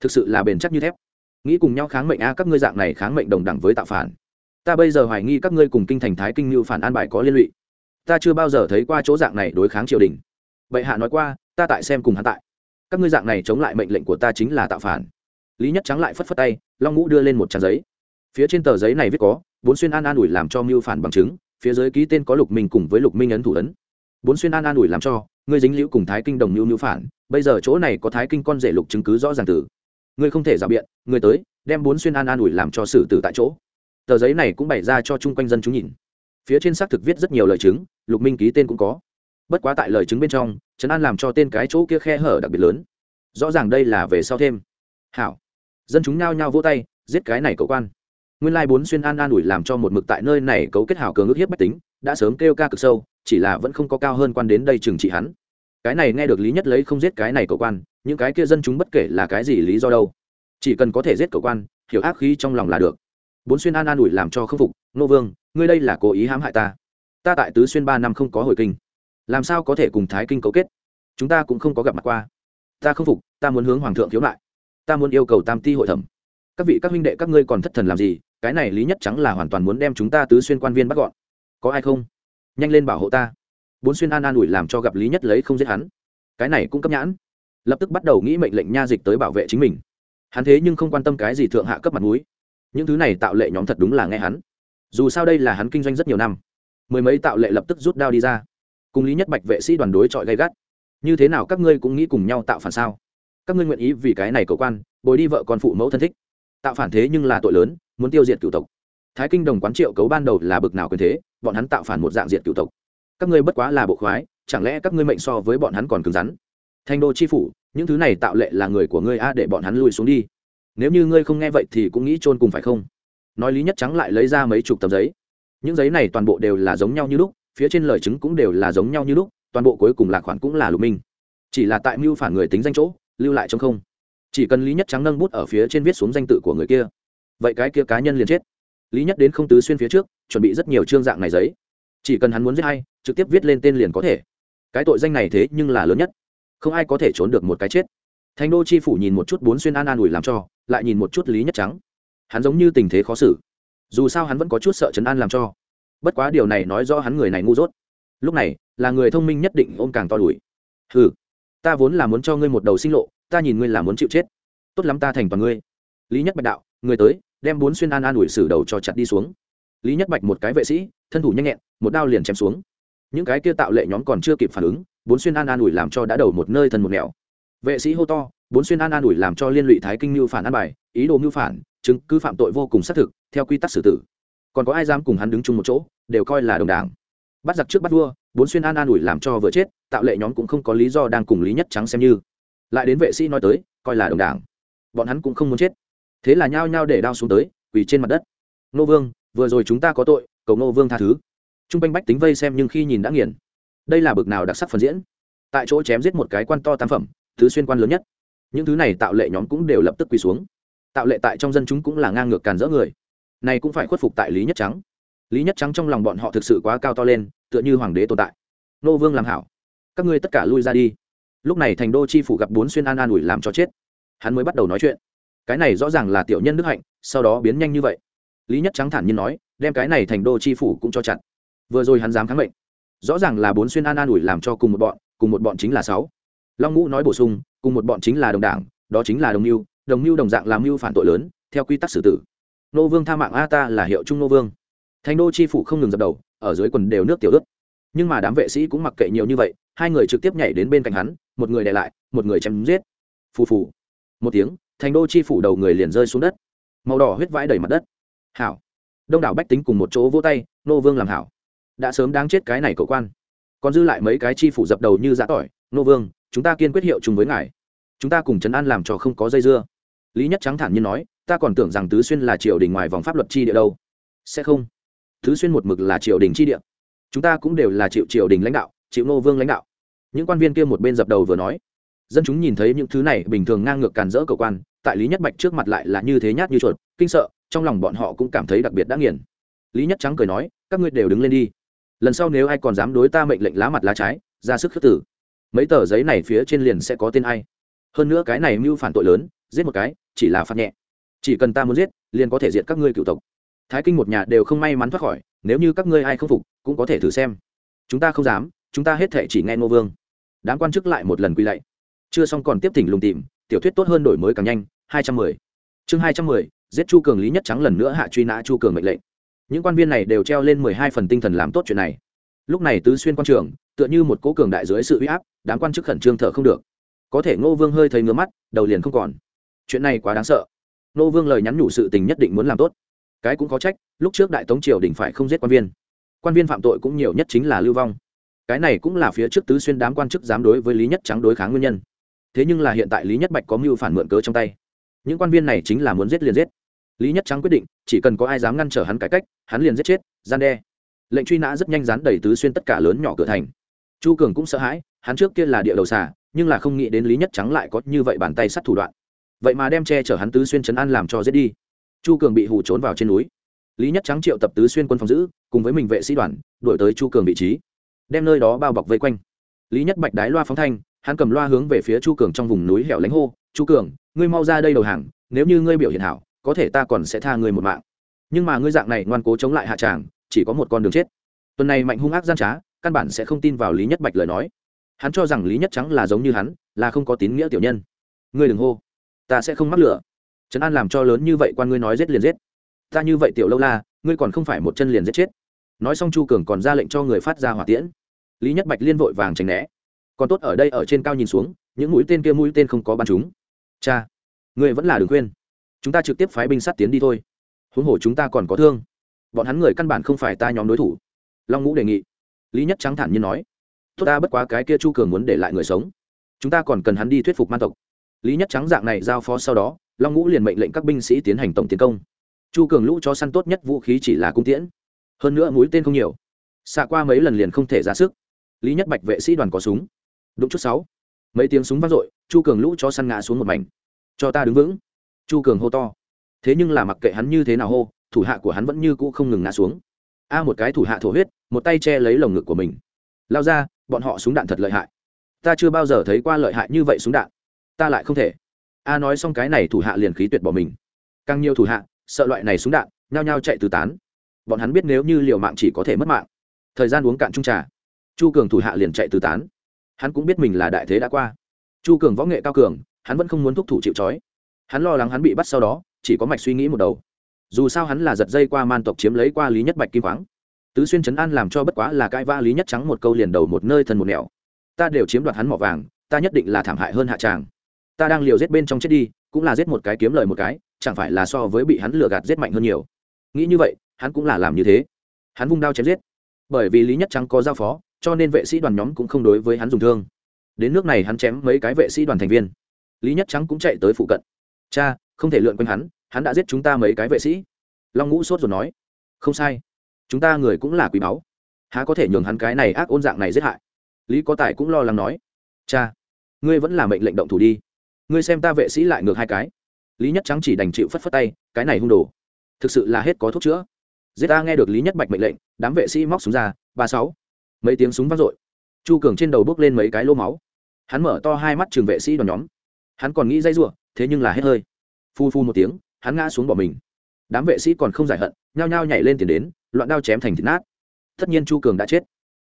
Thực sự là bền chắc như thép nghĩ cùng nhau kháng mệnh a, các ngươi dạng này kháng mệnh đồng đẳng với tạo phản. Ta bây giờ hoài nghi các ngươi cùng kinh thành thái kinh như phản an bài có liên lụy. Ta chưa bao giờ thấy qua chỗ dạng này đối kháng triều đình. Bệ hạ nói qua, ta tại xem cùng hắn tại. Các ngươi dạng này chống lại mệnh lệnh của ta chính là tạo phản. Lý nhất trắng lại phất phất tay, long ngũ đưa lên một trang giấy. Phía trên tờ giấy này viết có, bốn xuyên an an ủi làm cho mưu phản bằng chứng, phía dưới ký tên có lục minh cùng với lục minh ấn thủ ấn. Bốn xuyên an an ủi làm cho, ngươi dính liễu cùng thái kinh đồng mưu mưu phản, bây giờ chỗ này có thái kinh con rể lục chứng cứ rõ ràng tử ngươi không thể rào biện, ngươi tới, đem bốn xuyên an an ủi làm cho xử tử tại chỗ. Tờ giấy này cũng bày ra cho chung quanh dân chúng nhìn. Phía trên xác thực viết rất nhiều lời chứng, lục minh ký tên cũng có. Bất quá tại lời chứng bên trong, trấn an làm cho tên cái chỗ kia khe hở đặc biệt lớn. Rõ ràng đây là về sau thêm. Hảo. Dân chúng nhao nhao vỗ tay, giết cái này cậu quan. Nguyên lai bốn xuyên an an ủi làm cho một mực tại nơi này cấu kết hảo cường ước hiếp bách tính, đã sớm kêu ca cực sâu, chỉ là vẫn không có cao hơn quan đến đây trừng trị hắn cái này nghe được lý nhất lấy không giết cái này cậu quan, những cái kia dân chúng bất kể là cái gì lý do đâu. Chỉ cần có thể giết cậu quan, hiểu ác khí trong lòng là được. Bốn xuyên an an ủi làm cho khâm phục, nô vương, ngươi đây là cố ý hãm hại ta. Ta tại tứ xuyên ba năm không có hồi kinh. Làm sao có thể cùng thái kinh cấu kết? Chúng ta cũng không có gặp mặt qua. Ta không phục, ta muốn hướng hoàng thượng khiếu nại. Ta muốn yêu cầu tam ti hội thẩm. Các vị, các huynh đệ, các ngươi còn thất thần làm gì? Cái này lý nhất trắng là hoàn toàn muốn đem chúng ta tứ xuyên quan viên bắt gọn. Có ai không? Nhanh lên bảo hộ ta bốn xuyên an an ủi làm cho gặp lý nhất lấy không giết hắn. Cái này cũng cấp nhãn. Lập tức bắt đầu nghĩ mệnh lệnh nha dịch tới bảo vệ chính mình. Hắn thế nhưng không quan tâm cái gì thượng hạ cấp mặt mũi. Những thứ này tạo lệ nhóm thật đúng là nghe hắn. Dù sao đây là hắn kinh doanh rất nhiều năm. Mười mấy tạo lệ lập tức rút đao đi ra. Cùng lý nhất bạch vệ sĩ đoàn đối chọi gay gắt. Như thế nào các ngươi cũng nghĩ cùng nhau tạo phản sao? Các ngươi nguyện ý vì cái này cầu quan, bồi đi vợ con phụ mẫu thân thích. Tạo phản thế nhưng là tội lớn, muốn tiêu diệt cựu tộc. Thái kinh đồng quán triệu cấu ban đầu là bực nào quyền thế, bọn hắn tạo phản một dạng diệt cựu tộc các ngươi bất quá là bộ khoái, chẳng lẽ các ngươi mệnh so với bọn hắn còn cứng rắn? Thanh đô chi phủ, những thứ này tạo lệ là người của ngươi a, để bọn hắn lùi xuống đi. Nếu như ngươi không nghe vậy thì cũng nghĩ chôn cùng phải không? Nói lý nhất trắng lại lấy ra mấy chục tập giấy. Những giấy này toàn bộ đều là giống nhau như lúc, phía trên lời chứng cũng đều là giống nhau như lúc, toàn bộ cuối cùng là khoản cũng là lục minh. Chỉ là tại mưu phản người tính danh chỗ, lưu lại trong không. Chỉ cần lý nhất trắng nâng bút ở phía trên viết xuống danh tự của người kia. Vậy cái kia cá nhân liền chết. Lý nhất đến không tứ xuyên phía trước, chuẩn bị rất nhiều chương dạng này giấy. Chỉ cần hắn muốn giết hay trực tiếp viết lên tên liền có thể. Cái tội danh này thế nhưng là lớn nhất. Không ai có thể trốn được một cái chết. Thành đô chi phủ nhìn một chút bốn xuyên an an ủi làm cho, lại nhìn một chút lý nhất trắng. Hắn giống như tình thế khó xử. Dù sao hắn vẫn có chút sợ chấn an làm cho. Bất quá điều này nói do hắn người này ngu dốt. Lúc này, là người thông minh nhất định ôm càng to đùi ừ ta vốn là muốn cho ngươi một đầu sinh lộ, ta nhìn ngươi là muốn chịu chết. Tốt lắm ta thành toàn ngươi. Lý nhất bạch đạo, người tới, đem bốn xuyên an an ủi xử đầu cho chặt đi xuống. Lý nhất bạch một cái vệ sĩ, thân thủ nhanh nhẹn, một đao liền chém xuống những cái kia tạo lệ nhóm còn chưa kịp phản ứng, bốn xuyên an an ủi làm cho đã đầu một nơi thân một nẻo. Vệ sĩ hô to, bốn xuyên an an ủi làm cho liên lụy thái kinh mưu phản an bài, ý đồ mưu phản, chứng cứ phạm tội vô cùng xác thực, theo quy tắc xử tử. Còn có ai dám cùng hắn đứng chung một chỗ, đều coi là đồng đảng. Bắt giặc trước bắt vua, bốn xuyên an an ủi làm cho vừa chết, tạo lệ nhóm cũng không có lý do đang cùng lý nhất trắng xem như. Lại đến vệ sĩ nói tới, coi là đồng đảng. Bọn hắn cũng không muốn chết. Thế là nhao nhao để đao xuống tới, quỳ trên mặt đất. Nô vương, vừa rồi chúng ta có tội, cầu nô vương tha thứ t r u n g quanh bách tính vây xem nhưng khi nhìn đã nghiền. Đây là bực nào đặc sắc phần diễn? Tại chỗ chém giết một cái quan to tam phẩm, thứ xuyên quan lớn nhất. Những thứ này tạo lệ nhóm cũng đều lập tức quỳ xuống. Tạo lệ tại trong dân chúng cũng là ngang ngược càn rỡ người. Này cũng phải khuất phục tại lý nhất trắng. Lý nhất trắng trong lòng bọn họ thực sự quá cao to lên, tựa như hoàng đế tồn tại. Nô vương làm hảo. Các ngươi tất cả lui ra đi. Lúc này thành đô chi phủ gặp bốn xuyên an an ủi làm cho chết. Hắn mới bắt đầu nói chuyện. Cái này rõ ràng là tiểu nhân đức hạnh, sau đó biến nhanh như vậy. Lý nhất trắng thản nhiên nói, đem cái này thành đô chi phủ cũng cho chặn vừa rồi hắn dám kháng mệnh. Rõ ràng là bốn xuyên an an ủi làm cho cùng một bọn, cùng một bọn chính là sáu. Long ngũ nói bổ sung, cùng một bọn chính là đồng đảng, đó chính là đồng mưu đồng mưu đồng dạng làm mưu phản tội lớn, theo quy tắc xử tử. Nô vương tha mạng a ta là hiệu trung nô vương. Thành đô chi phủ không ngừng dập đầu, ở dưới quần đều nước tiểu ướt. Nhưng mà đám vệ sĩ cũng mặc kệ nhiều như vậy, hai người trực tiếp nhảy đến bên cạnh hắn, một người đè lại, một người chém giết. Phù phù. Một tiếng, thành đô chi phủ đầu người liền rơi xuống đất. Màu đỏ huyết vãi đầy mặt đất. Hảo. Đông đảo bách tính cùng một chỗ vỗ tay, nô vương làm hảo đã sớm đáng chết cái này cậu quan. Còn dư lại mấy cái chi phủ dập đầu như giã tỏi. Nô vương, chúng ta kiên quyết hiệu chung với ngài. Chúng ta cùng trấn an làm cho không có dây dưa. Lý nhất trắng thản nhiên nói, ta còn tưởng rằng tứ xuyên là triều đình ngoài vòng pháp luật chi địa đâu. Sẽ không. Tứ xuyên một mực là triều đình chi địa. Chúng ta cũng đều là chịu triều đình lãnh đạo, chịu nô vương lãnh đạo. Những quan viên kia một bên dập đầu vừa nói. Dân chúng nhìn thấy những thứ này bình thường ngang ngược càn rỡ cầu quan, tại lý nhất bạch trước mặt lại là như thế nhát như chuột, kinh sợ, trong lòng bọn họ cũng cảm thấy đặc biệt đã nghiền. Lý nhất trắng cười nói, các ngươi đều đứng lên đi lần sau nếu ai còn dám đối ta mệnh lệnh lá mặt lá trái, ra sức khước tử mấy tờ giấy này phía trên liền sẽ có tên ai. Hơn nữa cái này mưu phản tội lớn, giết một cái, chỉ là phạt nhẹ. Chỉ cần ta muốn giết, liền có thể diệt các ngươi cựu tộc. Thái kinh một nhà đều không may mắn thoát khỏi, nếu như các ngươi ai không phục, cũng có thể thử xem. Chúng ta không dám, chúng ta hết thể chỉ nghe ngô vương. Đám quan chức lại một lần quy lạy. Chưa xong còn tiếp tỉnh lùng tìm, tiểu thuyết tốt hơn đổi mới càng nhanh, hai trăm mười. Chương hai trăm mười, giết chu cường lý nhất trắng lần nữa hạ truy nã chu cường mệnh lệnh những quan viên này đều treo lên mười hai phần tinh thần làm tốt chuyện này. Lúc này tứ xuyên quan trường, tựa như một cố cường đại dưới sự uy áp, đám quan chức khẩn trương thở không được. Có thể ngô vương hơi thấy ngứa mắt, đầu liền không còn. Chuyện này quá đáng sợ. Ngô vương lời nhắn nhủ sự tình nhất định muốn làm tốt. Cái cũng có trách, lúc trước đại tống triều đình phải không giết quan viên. Quan viên phạm tội cũng nhiều nhất chính là lưu vong. Cái này cũng là phía trước tứ xuyên đám quan chức dám đối với lý nhất trắng đối kháng nguyên nhân. Thế nhưng là hiện tại lý nhất bạch có mưu phản mượn cớ trong tay. Những quan viên này chính là muốn giết liền giết lý nhất trắng quyết định, chỉ cần có ai dám ngăn trở hắn cải cách, hắn liền giết chết, gian đe. Lệnh truy nã rất nhanh dán đầy tứ xuyên tất cả lớn nhỏ cửa thành. Chu cường cũng sợ hãi, hắn trước kia là địa đầu xà, nhưng là không nghĩ đến lý nhất trắng lại có như vậy bàn tay sắt thủ đoạn. Vậy mà đem che chở hắn tứ xuyên chấn an làm cho giết đi. Chu cường bị hù trốn vào trên núi. Lý nhất trắng triệu tập tứ xuyên quân phòng giữ, cùng với mình vệ sĩ đoàn đổi tới chu cường vị trí. Đem nơi đó bao bọc vây quanh. Lý nhất bạch đái loa phóng thanh, hắn cầm loa hướng về phía chu cường trong vùng núi hẻo lánh hô, chu cường, ngươi mau ra đây đầu hàng, nếu như ngươi biểu hiện hảo có thể ta còn sẽ tha ngươi một mạng. Nhưng mà ngươi dạng này ngoan cố chống lại hạ tràng, chỉ có một con đường chết. Tuần này mạnh hung ác gian trá, căn bản sẽ không tin vào lý nhất bạch lời nói. Hắn cho rằng lý nhất trắng là giống như hắn, là không có tín nghĩa tiểu nhân. Ngươi đừng hô. Ta sẽ không mắc lửa. Trấn an làm cho lớn như vậy quan ngươi nói giết liền giết. Ta như vậy tiểu lâu la, ngươi còn không phải một chân liền giết chết. Nói xong chu cường còn ra lệnh cho người phát ra hỏa tiễn. Lý nhất bạch liên vội vàng tránh né. Còn tốt ở đây ở trên cao nhìn xuống, những mũi tên kia mũi tên không có bắn chúng. Cha người vẫn là đừng khuyên chúng ta trực tiếp phái binh sát tiến đi thôi. Huống hồ chúng ta còn có thương. Bọn hắn người căn bản không phải ta nhóm đối thủ. Long ngũ đề nghị. Lý nhất trắng thản nhiên nói. Tốt ta, bất quá cái kia chu cường muốn để lại người sống. Chúng ta còn cần hắn đi thuyết phục man tộc. Lý nhất trắng dạng này giao phó sau đó, long ngũ liền mệnh lệnh các binh sĩ tiến hành tổng tiến công. Chu cường lũ cho săn tốt nhất vũ khí chỉ là cung tiễn. Hơn nữa mũi tên không nhiều. Xạ qua mấy lần liền không thể ra sức. Lý nhất bạch vệ sĩ đoàn có súng. Đúng chút sáu. Mấy tiếng súng vang dội, chu cường lũ cho săn ngã xuống một mảnh. Cho ta đứng vững chu cường hô to. Thế nhưng là mặc kệ hắn như thế nào hô, thủ hạ của hắn vẫn như cũ không ngừng ngã xuống. A một cái thủ hạ thổ huyết, một tay che lấy lồng ngực của mình. Lao ra, bọn họ súng đạn thật lợi hại. Ta chưa bao giờ thấy qua lợi hại như vậy súng đạn. Ta lại không thể. A nói xong cái này thủ hạ liền khí tuyệt bỏ mình. Càng nhiều thủ hạ, sợ loại này súng đạn, nhao nhao chạy tứ tán. Bọn hắn biết nếu như liều mạng chỉ có thể mất mạng. Thời gian uống cạn trung trà. Chu cường thủ hạ liền chạy tứ tán. Hắn cũng biết mình là đại thế đã qua. Chu cường võ nghệ cao cường, hắn vẫn không muốn thúc thủ chịu trói hắn lo lắng hắn bị bắt sau đó, chỉ có mạch suy nghĩ một đầu. Dù sao hắn là giật dây qua man tộc chiếm lấy qua lý nhất bạch kim khoáng. Tứ xuyên trấn an làm cho bất quá là cãi va lý nhất trắng một câu liền đầu một nơi thần một nẻo. Ta đều chiếm đoạt hắn mỏ vàng, ta nhất định là thảm hại hơn hạ tràng. Ta đang liều giết bên trong chết đi, cũng là giết một cái kiếm lời một cái, chẳng phải là so với bị hắn lừa gạt giết mạnh hơn nhiều. Nghĩ như vậy, hắn cũng là làm như thế. Hắn vung đao chém giết. Bởi vì lý nhất trắng có giao phó, cho nên vệ sĩ đoàn nhóm cũng không đối với hắn dùng thương. Đến nước này hắn chém mấy cái vệ sĩ đoàn thành viên. Lý nhất trắng cũng chạy tới phụ cận cha, không thể lượn quanh hắn hắn đã giết chúng ta mấy cái vệ sĩ. Long ngũ sốt rồi nói. Không sai. Chúng ta người cũng là quý báu. Há có thể nhường hắn cái này ác ôn dạng này giết hại? Lý có tài cũng lo lắng nói. Cha, ngươi vẫn là mệnh lệnh động thủ đi. Ngươi xem ta vệ sĩ lại ngược hai cái. Lý nhất trắng chỉ đành chịu phất phất tay, cái này hung đồ. Thực sự là hết có thuốc chữa. Giết ta nghe được lý nhất bạch mệnh lệnh, đám vệ sĩ móc súng ra, ba sáu. Mấy tiếng súng vang dội. Chu cường trên đầu bước lên mấy cái lô máu. Hắn mở to hai mắt trường vệ sĩ đoàn nhóm. Hắn còn nghĩ dây r thế nhưng là hết hơi. Phu phu một tiếng, hắn ngã xuống bỏ mình. Đám vệ sĩ còn không giải hận, nhao nhao nhảy lên tiền đến, loạn đao chém thành thịt nát. Tất nhiên chu cường đã chết.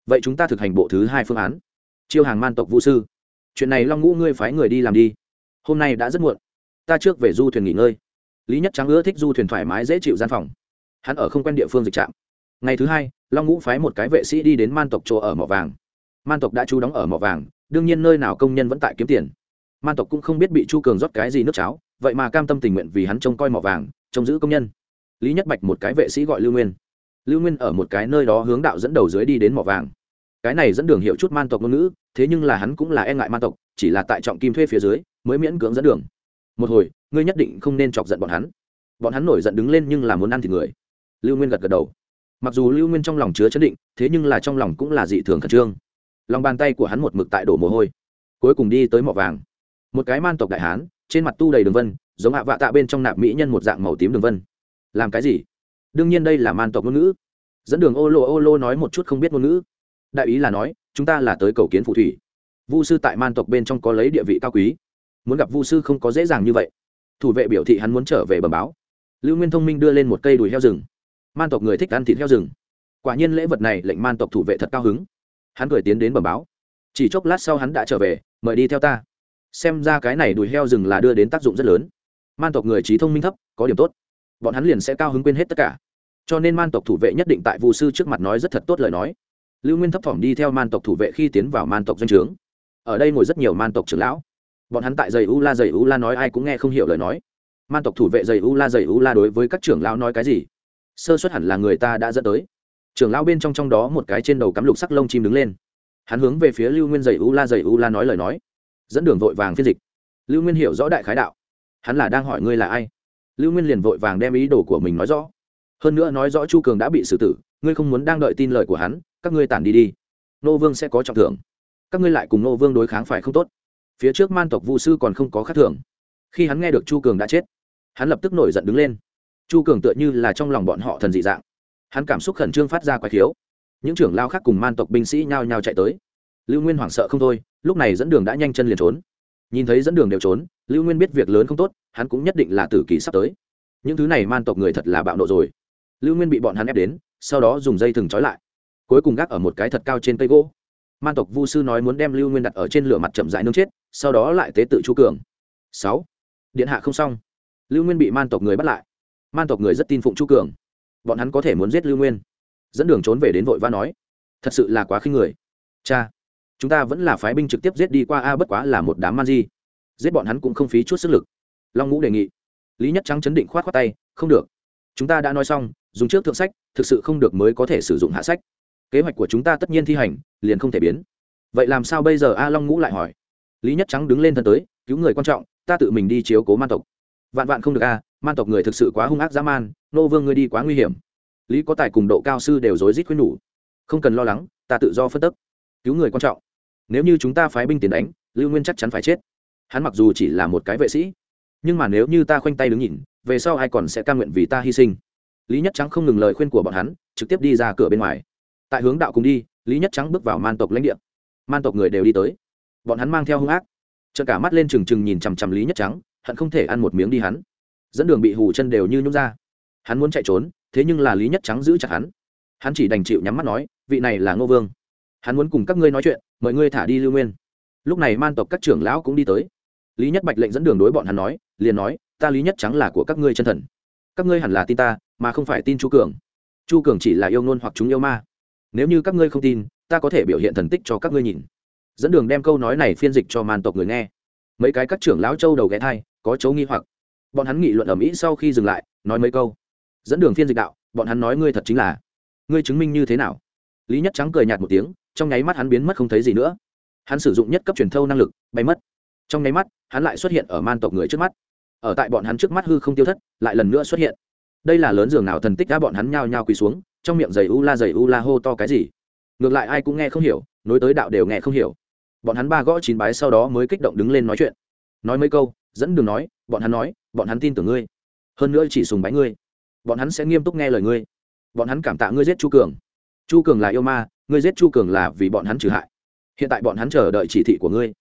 Vậy chúng ta thực hành bộ thứ hai phương án. Chiêu hàng man tộc vũ sư. Chuyện này long ngũ ngươi phái người đi làm đi. Hôm nay đã rất muộn. Ta trước về du thuyền nghỉ ngơi. Lý nhất trắng ưa thích du thuyền thoải mái dễ chịu gian phòng. Hắn ở không quen địa phương dịch trạm. Ngày thứ hai, long ngũ phái một cái vệ sĩ đi đến man tộc chỗ ở mỏ vàng. Man tộc đã trú đóng ở mỏ vàng, đương nhiên nơi nào công nhân vẫn tại kiếm tiền man tộc cũng không biết bị chu cường rót cái gì nước cháo, vậy mà cam tâm tình nguyện vì hắn trông coi mỏ vàng, trông giữ công nhân. Lý nhất bạch một cái vệ sĩ gọi lưu nguyên. Lưu nguyên ở một cái nơi đó hướng đạo dẫn đầu dưới đi đến mỏ vàng. Cái này dẫn đường hiệu chút man tộc ngôn ngữ, thế nhưng là hắn cũng là e ngại man tộc, chỉ là tại trọng kim thuê phía dưới mới miễn cưỡng dẫn đường. Một hồi, ngươi nhất định không nên chọc giận bọn hắn. Bọn hắn nổi giận đứng lên nhưng là muốn ăn thịt người. Lưu nguyên gật gật đầu. Mặc dù lưu nguyên trong lòng chứa chấn định, thế nhưng là trong lòng cũng là dị thường khẩn trương. Lòng bàn tay của hắn một mực tại đổ mồ hôi. Cuối cùng đi tới mỏ vàng một cái man tộc đại hán, trên mặt tu đầy đường vân, giống hạ vạ tạ bên trong nạp mỹ nhân một dạng màu tím đường vân. Làm cái gì? Đương nhiên đây là man tộc ngôn ngữ. Dẫn đường ô lô ô lô nói một chút không biết ngôn ngữ. Đại ý là nói, chúng ta là tới cầu kiến phù thủy. Vu sư tại man tộc bên trong có lấy địa vị cao quý. Muốn gặp vu sư không có dễ dàng như vậy. Thủ vệ biểu thị hắn muốn trở về bờ báo. Lưu nguyên thông minh đưa lên một cây đùi heo rừng. Man tộc người thích ăn thịt heo rừng. Quả nhiên lễ vật này lệnh man tộc thủ vệ thật cao hứng. Hắn cười tiến đến bờ báo. Chỉ chốc lát sau hắn đã trở về, mời đi theo ta xem ra cái này đùi heo rừng là đưa đến tác dụng rất lớn. Man tộc người trí thông minh thấp, có điểm tốt. Bọn hắn liền sẽ cao hứng quên hết tất cả. Cho nên man tộc thủ vệ nhất định tại vụ sư trước mặt nói rất thật tốt lời nói. Lưu nguyên thấp thỏm đi theo man tộc thủ vệ khi tiến vào man tộc doanh trướng. Ở đây ngồi rất nhiều man tộc trưởng lão. Bọn hắn tại giày u la giày u la nói ai cũng nghe không hiểu lời nói. Man tộc thủ vệ giày u la giày u la đối với các trưởng lão nói cái gì? Sơ xuất hẳn là người ta đã dẫn tới. Trưởng lão bên trong trong đó một cái trên đầu cắm lục sắc lông chim đứng lên. Hắn hướng về phía lưu nguyên giày u la giày u la nói lời nói dẫn đường vội vàng phiên dịch. Lưu nguyên hiểu rõ đại khái đạo. Hắn là đang hỏi ngươi là ai? Lưu nguyên liền vội vàng đem ý đồ của mình nói rõ. Hơn nữa nói rõ chu cường đã bị xử tử, ngươi không muốn đang đợi tin lời của hắn, các ngươi tản đi đi. Nô vương sẽ có trọng thưởng. Các ngươi lại cùng nô vương đối kháng phải không tốt? Phía trước man tộc vu sư còn không có khắc thưởng khi hắn nghe được chu cường đã chết, hắn lập tức nổi giận đứng lên. Chu cường tựa như là trong lòng bọn họ thần dị dạng. Hắn cảm xúc khẩn trương phát ra quái khiếu. Những trưởng lao khác cùng man tộc binh sĩ nhao nhao chạy tới lưu nguyên hoảng sợ không thôi, lúc này dẫn đường đã nhanh chân liền trốn. Nhìn thấy dẫn đường đều trốn, lưu nguyên biết việc lớn không tốt, hắn cũng nhất định là tử kỳ sắp tới. Những thứ này man tộc người thật là bạo nộ rồi. Lưu nguyên bị bọn hắn ép đến, sau đó dùng dây thừng trói lại. Cuối cùng gác ở một cái thật cao trên cây gỗ. Man tộc vu sư nói muốn đem lưu nguyên đặt ở trên lửa mặt chậm dại nương chết, sau đó lại tế tự chu cường. Sáu. Điện hạ không xong. Lưu nguyên bị man tộc người bắt lại. Man tộc người rất tin phụng chu cường. Bọn hắn có thể muốn giết lưu nguyên. Dẫn đường trốn về đến vội va nói. Thật sự là quá khinh người. Cha chúng ta vẫn là phái binh trực tiếp giết đi qua a, bất quá là một đám man di. Giết bọn hắn cũng không phí chút sức lực. Long ngũ đề nghị. Lý nhất trắng chấn định khoát khoát tay, không được. Chúng ta đã nói xong, dùng trước thượng sách, thực sự không được mới có thể sử dụng hạ sách. Kế hoạch của chúng ta tất nhiên thi hành, liền không thể biến. Vậy làm sao bây giờ a, long ngũ lại hỏi. Lý nhất trắng đứng lên thân tới, cứu người quan trọng, ta tự mình đi chiếu cố man tộc. Vạn vạn không được a, man tộc người thực sự quá hung ác dã man, nô vương ngươi đi quá nguy hiểm. Lý có tài cùng độ cao sư đều rối rít khuyên nhủ. Không cần lo lắng, ta tự do phân tức. Cứu người quan trọng nếu như chúng ta phái binh tiền đánh, lưu nguyên chắc chắn phải chết. Hắn mặc dù chỉ là một cái vệ sĩ, nhưng mà nếu như ta khoanh tay đứng nhìn, về sau ai còn sẽ ca nguyện vì ta hy sinh? Lý nhất trắng không ngừng lời khuyên của bọn hắn, trực tiếp đi ra cửa bên ngoài. Tại hướng đạo cùng đi, lý nhất trắng bước vào man tộc lãnh địa. Man tộc người đều đi tới. Bọn hắn mang theo hung ác. Chợt cả mắt lên trừng trừng nhìn chằm chằm lý nhất trắng, hận không thể ăn một miếng đi hắn. Dẫn đường bị hù chân đều như nhúng ra. Hắn muốn chạy trốn, thế nhưng là lý nhất trắng giữ chặt hắn. Hắn chỉ đành chịu nhắm mắt nói, vị này là ngô vương hắn muốn cùng các ngươi nói chuyện, mời ngươi thả đi lưu nguyên. Lúc này man tộc các trưởng lão cũng đi tới. Lý nhất bạch lệnh dẫn đường đối bọn hắn nói, liền nói, ta lý nhất trắng là của các ngươi chân thần. Các ngươi hẳn là tin ta, mà không phải tin chu cường. Chu cường chỉ là yêu nôn hoặc chúng yêu ma. Nếu như các ngươi không tin, ta có thể biểu hiện thần tích cho các ngươi nhìn. Dẫn đường đem câu nói này phiên dịch cho man tộc người nghe. Mấy cái các trưởng lão châu đầu ghé thai, có chấu nghi hoặc. Bọn hắn nghị luận ở mỹ sau khi dừng lại, nói mấy câu. Dẫn đường phiên dịch đạo, bọn hắn nói ngươi thật chính là. Ngươi chứng minh như thế nào? Lý nhất trắng cười nhạt một tiếng trong nháy mắt hắn biến mất không thấy gì nữa. Hắn sử dụng nhất cấp truyền thâu năng lực, bay mất. Trong nháy mắt, hắn lại xuất hiện ở man tộc người trước mắt. Ở tại bọn hắn trước mắt hư không tiêu thất, lại lần nữa xuất hiện. Đây là lớn giường nào thần tích đã bọn hắn nhao nhao quỳ xuống, trong miệng giày u la giày u la hô to cái gì? Ngược lại ai cũng nghe không hiểu, nối tới đạo đều nghe không hiểu. Bọn hắn ba gõ chín bái sau đó mới kích động đứng lên nói chuyện. Nói mấy câu, dẫn đường nói, bọn hắn nói, bọn hắn tin tưởng ngươi. Hơn nữa chỉ sùng bái ngươi. Bọn hắn sẽ nghiêm túc nghe lời ngươi. Bọn hắn cảm tạ ngươi giết chu cường. Chu cường là yêu ma ngươi giết chu cường là vì bọn hắn trừ hại. Hiện tại bọn hắn chờ đợi chỉ thị của ngươi.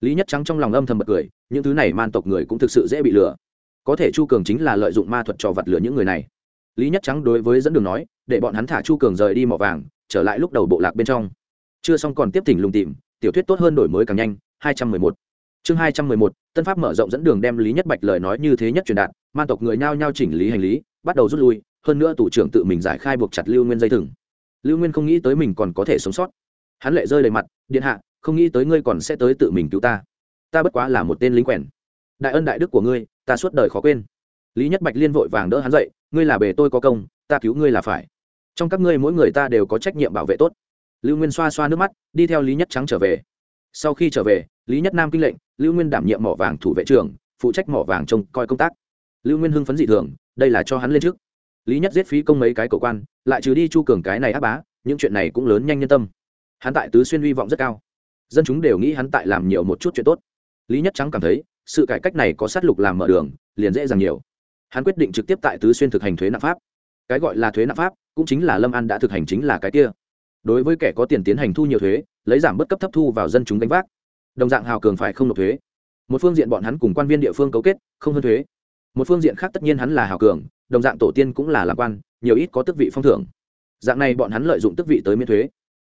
Lý nhất trắng trong lòng âm thầm bật cười, những thứ này man tộc người cũng thực sự dễ bị lừa. Có thể chu cường chính là lợi dụng ma thuật trò vặt lừa những người này. Lý nhất trắng đối với dẫn đường nói, để bọn hắn thả chu cường rời đi mỏ vàng, trở lại lúc đầu bộ lạc bên trong. Chưa xong còn tiếp thỉnh lùng tìm, tiểu thuyết tốt hơn đổi mới càng nhanh, hai trăm mười một. Chương hai trăm mười một, tân pháp mở rộng dẫn đường đem lý nhất bạch lời nói như thế nhất truyền đạt, man tộc người nhao nhao chỉnh lý hành lý, bắt đầu rút lui, hơn nữa thủ trưởng tự mình giải khai buộc chặt lưu nguyên dây thừng lưu nguyên không nghĩ tới mình còn có thể sống sót. Hắn lệ rơi đầy mặt, điện hạ, không nghĩ tới ngươi còn sẽ tới tự mình cứu ta. Ta bất quá là một tên lính quèn. Đại ân đại đức của ngươi, ta suốt đời khó quên. Lý nhất bạch liên vội vàng đỡ hắn dậy, ngươi là bề tôi có công, ta cứu ngươi là phải. Trong các ngươi mỗi người ta đều có trách nhiệm bảo vệ tốt. Lưu nguyên xoa xoa nước mắt, đi theo lý nhất trắng trở về. Sau khi trở về, lý nhất nam kinh lệnh, lưu nguyên đảm nhiệm mỏ vàng thủ vệ trưởng, phụ trách mỏ vàng trông coi công tác. Lưu nguyên hưng phấn dị thường, đây là cho hắn lên trước lý nhất giết phí công mấy cái cổ quan, lại trừ đi chu cường cái này áp bá, những chuyện này cũng lớn nhanh nhân tâm. Hắn tại tứ xuyên hy vọng rất cao. Dân chúng đều nghĩ hắn tại làm nhiều một chút chuyện tốt. Lý nhất trắng cảm thấy, sự cải cách này có sát lục làm mở đường, liền dễ dàng nhiều. Hắn quyết định trực tiếp tại tứ xuyên thực hành thuế nạp pháp. Cái gọi là thuế nạp pháp, cũng chính là lâm an đã thực hành chính là cái kia. Đối với kẻ có tiền tiến hành thu nhiều thuế, lấy giảm bất cấp thấp thu vào dân chúng đánh vác. Đồng dạng hào cường phải không nộp thuế. Một phương diện bọn hắn cùng quan viên địa phương cấu kết, không hơn thuế một phương diện khác tất nhiên hắn là hào cường, đồng dạng tổ tiên cũng là lạc quan, nhiều ít có tước vị phong thưởng. Dạng này bọn hắn lợi dụng tước vị tới miễn thuế.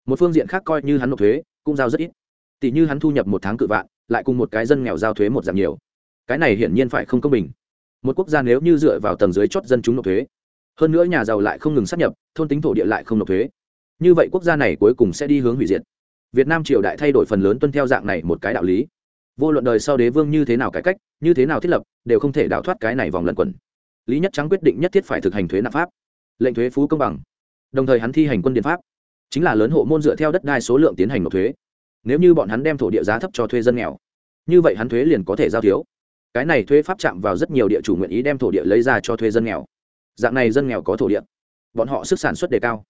Một phương diện khác coi như hắn nộp thuế, cũng giao rất ít. Tỷ như hắn thu nhập một tháng cự vạn, lại cùng một cái dân nghèo giao thuế một giảm nhiều. Cái này hiển nhiên phải không công bình. Một quốc gia nếu như dựa vào tầng dưới chót dân chúng nộp thuế, hơn nữa nhà giàu lại không ngừng sát nhập, thôn tính thổ địa lại không nộp thuế. Như vậy quốc gia này cuối cùng sẽ đi hướng hủy diệt. Việt nam triều đại thay đổi phần lớn tuân theo dạng này một cái đạo lý vô luận đời sau đế vương như thế nào cải cách, như thế nào thiết lập, đều không thể đào thoát cái này vòng lẩn quẩn. Lý nhất trắng quyết định nhất thiết phải thực hành thuế nạp pháp, lệnh thuế phú công bằng. Đồng thời hắn thi hành quân điện pháp, chính là lớn hộ môn dựa theo đất đai số lượng tiến hành nộp thuế. Nếu như bọn hắn đem thổ địa giá thấp cho thuê dân nghèo, như vậy hắn thuế liền có thể giao thiếu. Cái này thuế pháp chạm vào rất nhiều địa chủ nguyện ý đem thổ địa lấy ra cho thuê dân nghèo. Dạng này dân nghèo có thổ địa, bọn họ sức sản xuất đề cao,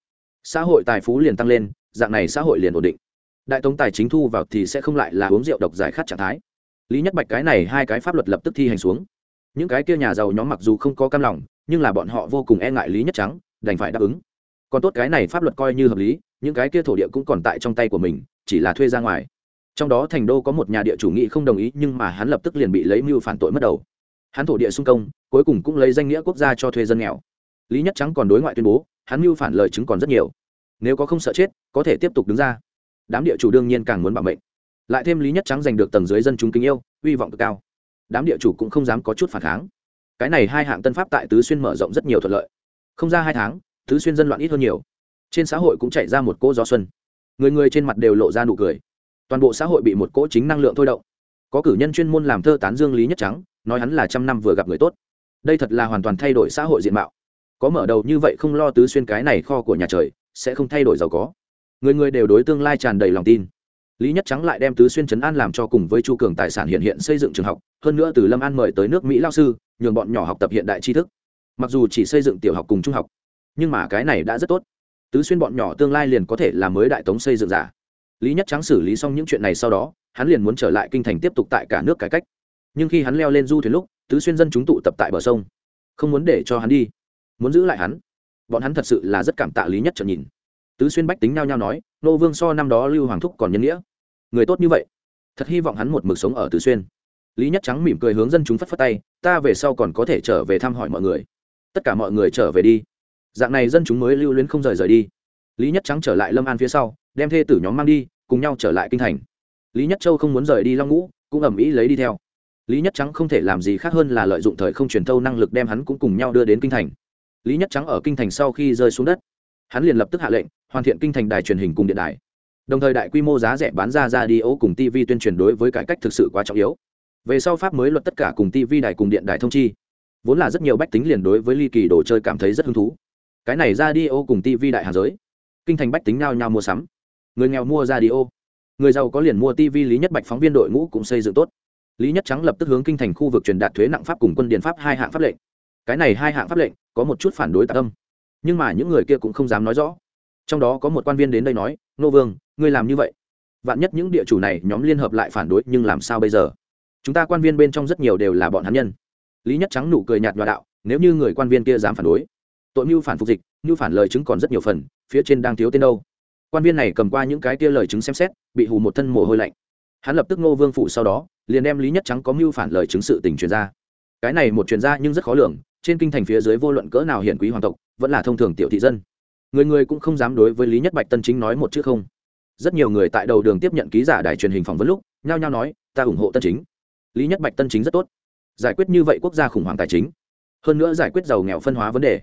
xã hội tài phú liền tăng lên, dạng này xã hội liền ổn định đại tống tài chính thu vào thì sẽ không lại là uống rượu độc giải khát trạng thái. Lý nhất bạch cái này hai cái pháp luật lập tức thi hành xuống. Những cái kia nhà giàu nhóm mặc dù không có cam lòng, nhưng là bọn họ vô cùng e ngại lý nhất trắng, đành phải đáp ứng. Còn tốt cái này pháp luật coi như hợp lý, những cái kia thổ địa cũng còn tại trong tay của mình, chỉ là thuê ra ngoài. Trong đó thành đô có một nhà địa chủ nghị không đồng ý, nhưng mà hắn lập tức liền bị lấy mưu phản tội mất đầu. Hắn thổ địa xung công, cuối cùng cũng lấy danh nghĩa quốc gia cho thuê dân nghèo. Lý nhất trắng còn đối ngoại tuyên bố, hắn mưu phản lời chứng còn rất nhiều. Nếu có không sợ chết, có thể tiếp tục đứng ra đám địa chủ đương nhiên càng muốn bảo mệnh. Lại thêm lý nhất trắng giành được tầng dưới dân chúng kính yêu hy vọng cực cao. Đám địa chủ cũng không dám có chút phản kháng. Cái này hai hạng tân pháp tại tứ xuyên mở rộng rất nhiều thuận lợi. Không ra hai tháng, tứ xuyên dân loạn ít hơn nhiều. Trên xã hội cũng chạy ra một cỗ gió xuân. Người người trên mặt đều lộ ra nụ cười. Toàn bộ xã hội bị một cỗ chính năng lượng thôi động. Có cử nhân chuyên môn làm thơ tán dương lý nhất trắng, nói hắn là trăm năm vừa gặp người tốt. Đây thật là hoàn toàn thay đổi xã hội diện mạo. Có mở đầu như vậy không lo tứ xuyên cái này kho của nhà trời, sẽ không thay đổi giàu có người người đều đối tương lai tràn đầy lòng tin. Lý nhất trắng lại đem tứ xuyên trấn an làm cho cùng với chu cường tài sản hiện hiện xây dựng trường học, hơn nữa từ lâm an mời tới nước mỹ lao sư, nhường bọn nhỏ học tập hiện đại tri thức. Mặc dù chỉ xây dựng tiểu học cùng trung học, nhưng mà cái này đã rất tốt. Tứ xuyên bọn nhỏ tương lai liền có thể là mới đại tống xây dựng giả. Lý nhất trắng xử lý xong những chuyện này sau đó, hắn liền muốn trở lại kinh thành tiếp tục tại cả nước cải cách. Nhưng khi hắn leo lên du thuyền lúc, tứ xuyên dân chúng tụ tập tại bờ sông. Không muốn để cho hắn đi, muốn giữ lại hắn. Bọn hắn thật sự là rất cảm tạ lý nhất trợ nhìn tứ xuyên bách tính nhao nhao nói, nô vương so năm đó lưu hoàng thúc còn nhân nghĩa. Người tốt như vậy, thật hy vọng hắn một mực sống ở tứ xuyên. Lý nhất trắng mỉm cười hướng dân chúng phất phất tay, ta về sau còn có thể trở về thăm hỏi mọi người. Tất cả mọi người trở về đi. Dạng này dân chúng mới lưu luyến không rời rời đi. Lý nhất trắng trở lại lâm an phía sau, đem thê tử nhóm mang đi, cùng nhau trở lại kinh thành. Lý nhất châu không muốn rời đi long ngũ, cũng ẩm ý lấy đi theo. Lý nhất trắng không thể làm gì khác hơn là lợi dụng thời không truyền thâu năng lực đem hắn cũng cùng nhau đưa đến kinh thành. Lý nhất trắng ở kinh thành sau khi rơi xuống đất, hắn liền lập tức hạ lệnh hoàn thiện kinh thành đài truyền hình cùng điện đài. Đồng thời đại quy mô giá rẻ bán ra ra đi ấu cùng tv tuyên truyền đối với cải cách thực sự quá trọng yếu. Về sau pháp mới luật tất cả cùng tv đài cùng điện đài thông chi. Vốn là rất nhiều bách tính liền đối với ly kỳ đồ chơi cảm thấy rất hứng thú. Cái này ra đi ô cùng tv đại hà giới. Kinh thành bách tính nhao nhao mua sắm. Người nghèo mua ra đi ô người giàu có liền mua tv lý nhất bạch phóng viên đội ngũ cũng xây dựng tốt. Lý nhất trắng lập tức hướng kinh thành khu vực truyền đạt thuế nặng pháp cùng quân điện pháp hai hạng pháp lệnh. Cái này hai hạng pháp lệnh có một chút phản đối tạ tâm nhưng mà những người kia cũng không dám nói rõ trong đó có một quan viên đến đây nói, nô vương, ngươi làm như vậy. Vạn nhất những địa chủ này nhóm liên hợp lại phản đối, nhưng làm sao bây giờ? Chúng ta quan viên bên trong rất nhiều đều là bọn hắn nhân. Lý nhất trắng nụ cười nhạt nhòa đạo, nếu như người quan viên kia dám phản đối, tội mưu phản phục dịch như phản lời chứng còn rất nhiều phần, phía trên đang thiếu tên đâu? Quan viên này cầm qua những cái kia lời chứng xem xét, bị hù một thân mồ hôi lạnh. Hắn lập tức ngô vương phủ sau đó, liền đem lý nhất trắng có mưu phản lời chứng sự tình truyền ra. Cái này một truyền ra nhưng rất khó lường, trên kinh thành phía dưới vô luận cỡ nào hiển quý hoàng tộc, vẫn là thông thường tiểu thị dân người người cũng không dám đối với lý nhất bạch tân chính nói một chữ không. Rất nhiều người tại đầu đường tiếp nhận ký giả đài truyền hình phỏng vấn lúc, nhao nhao nói, ta ủng hộ tân chính. Lý nhất bạch tân chính rất tốt. Giải quyết như vậy quốc gia khủng hoảng tài chính. Hơn nữa giải quyết giàu nghèo phân hóa vấn đề.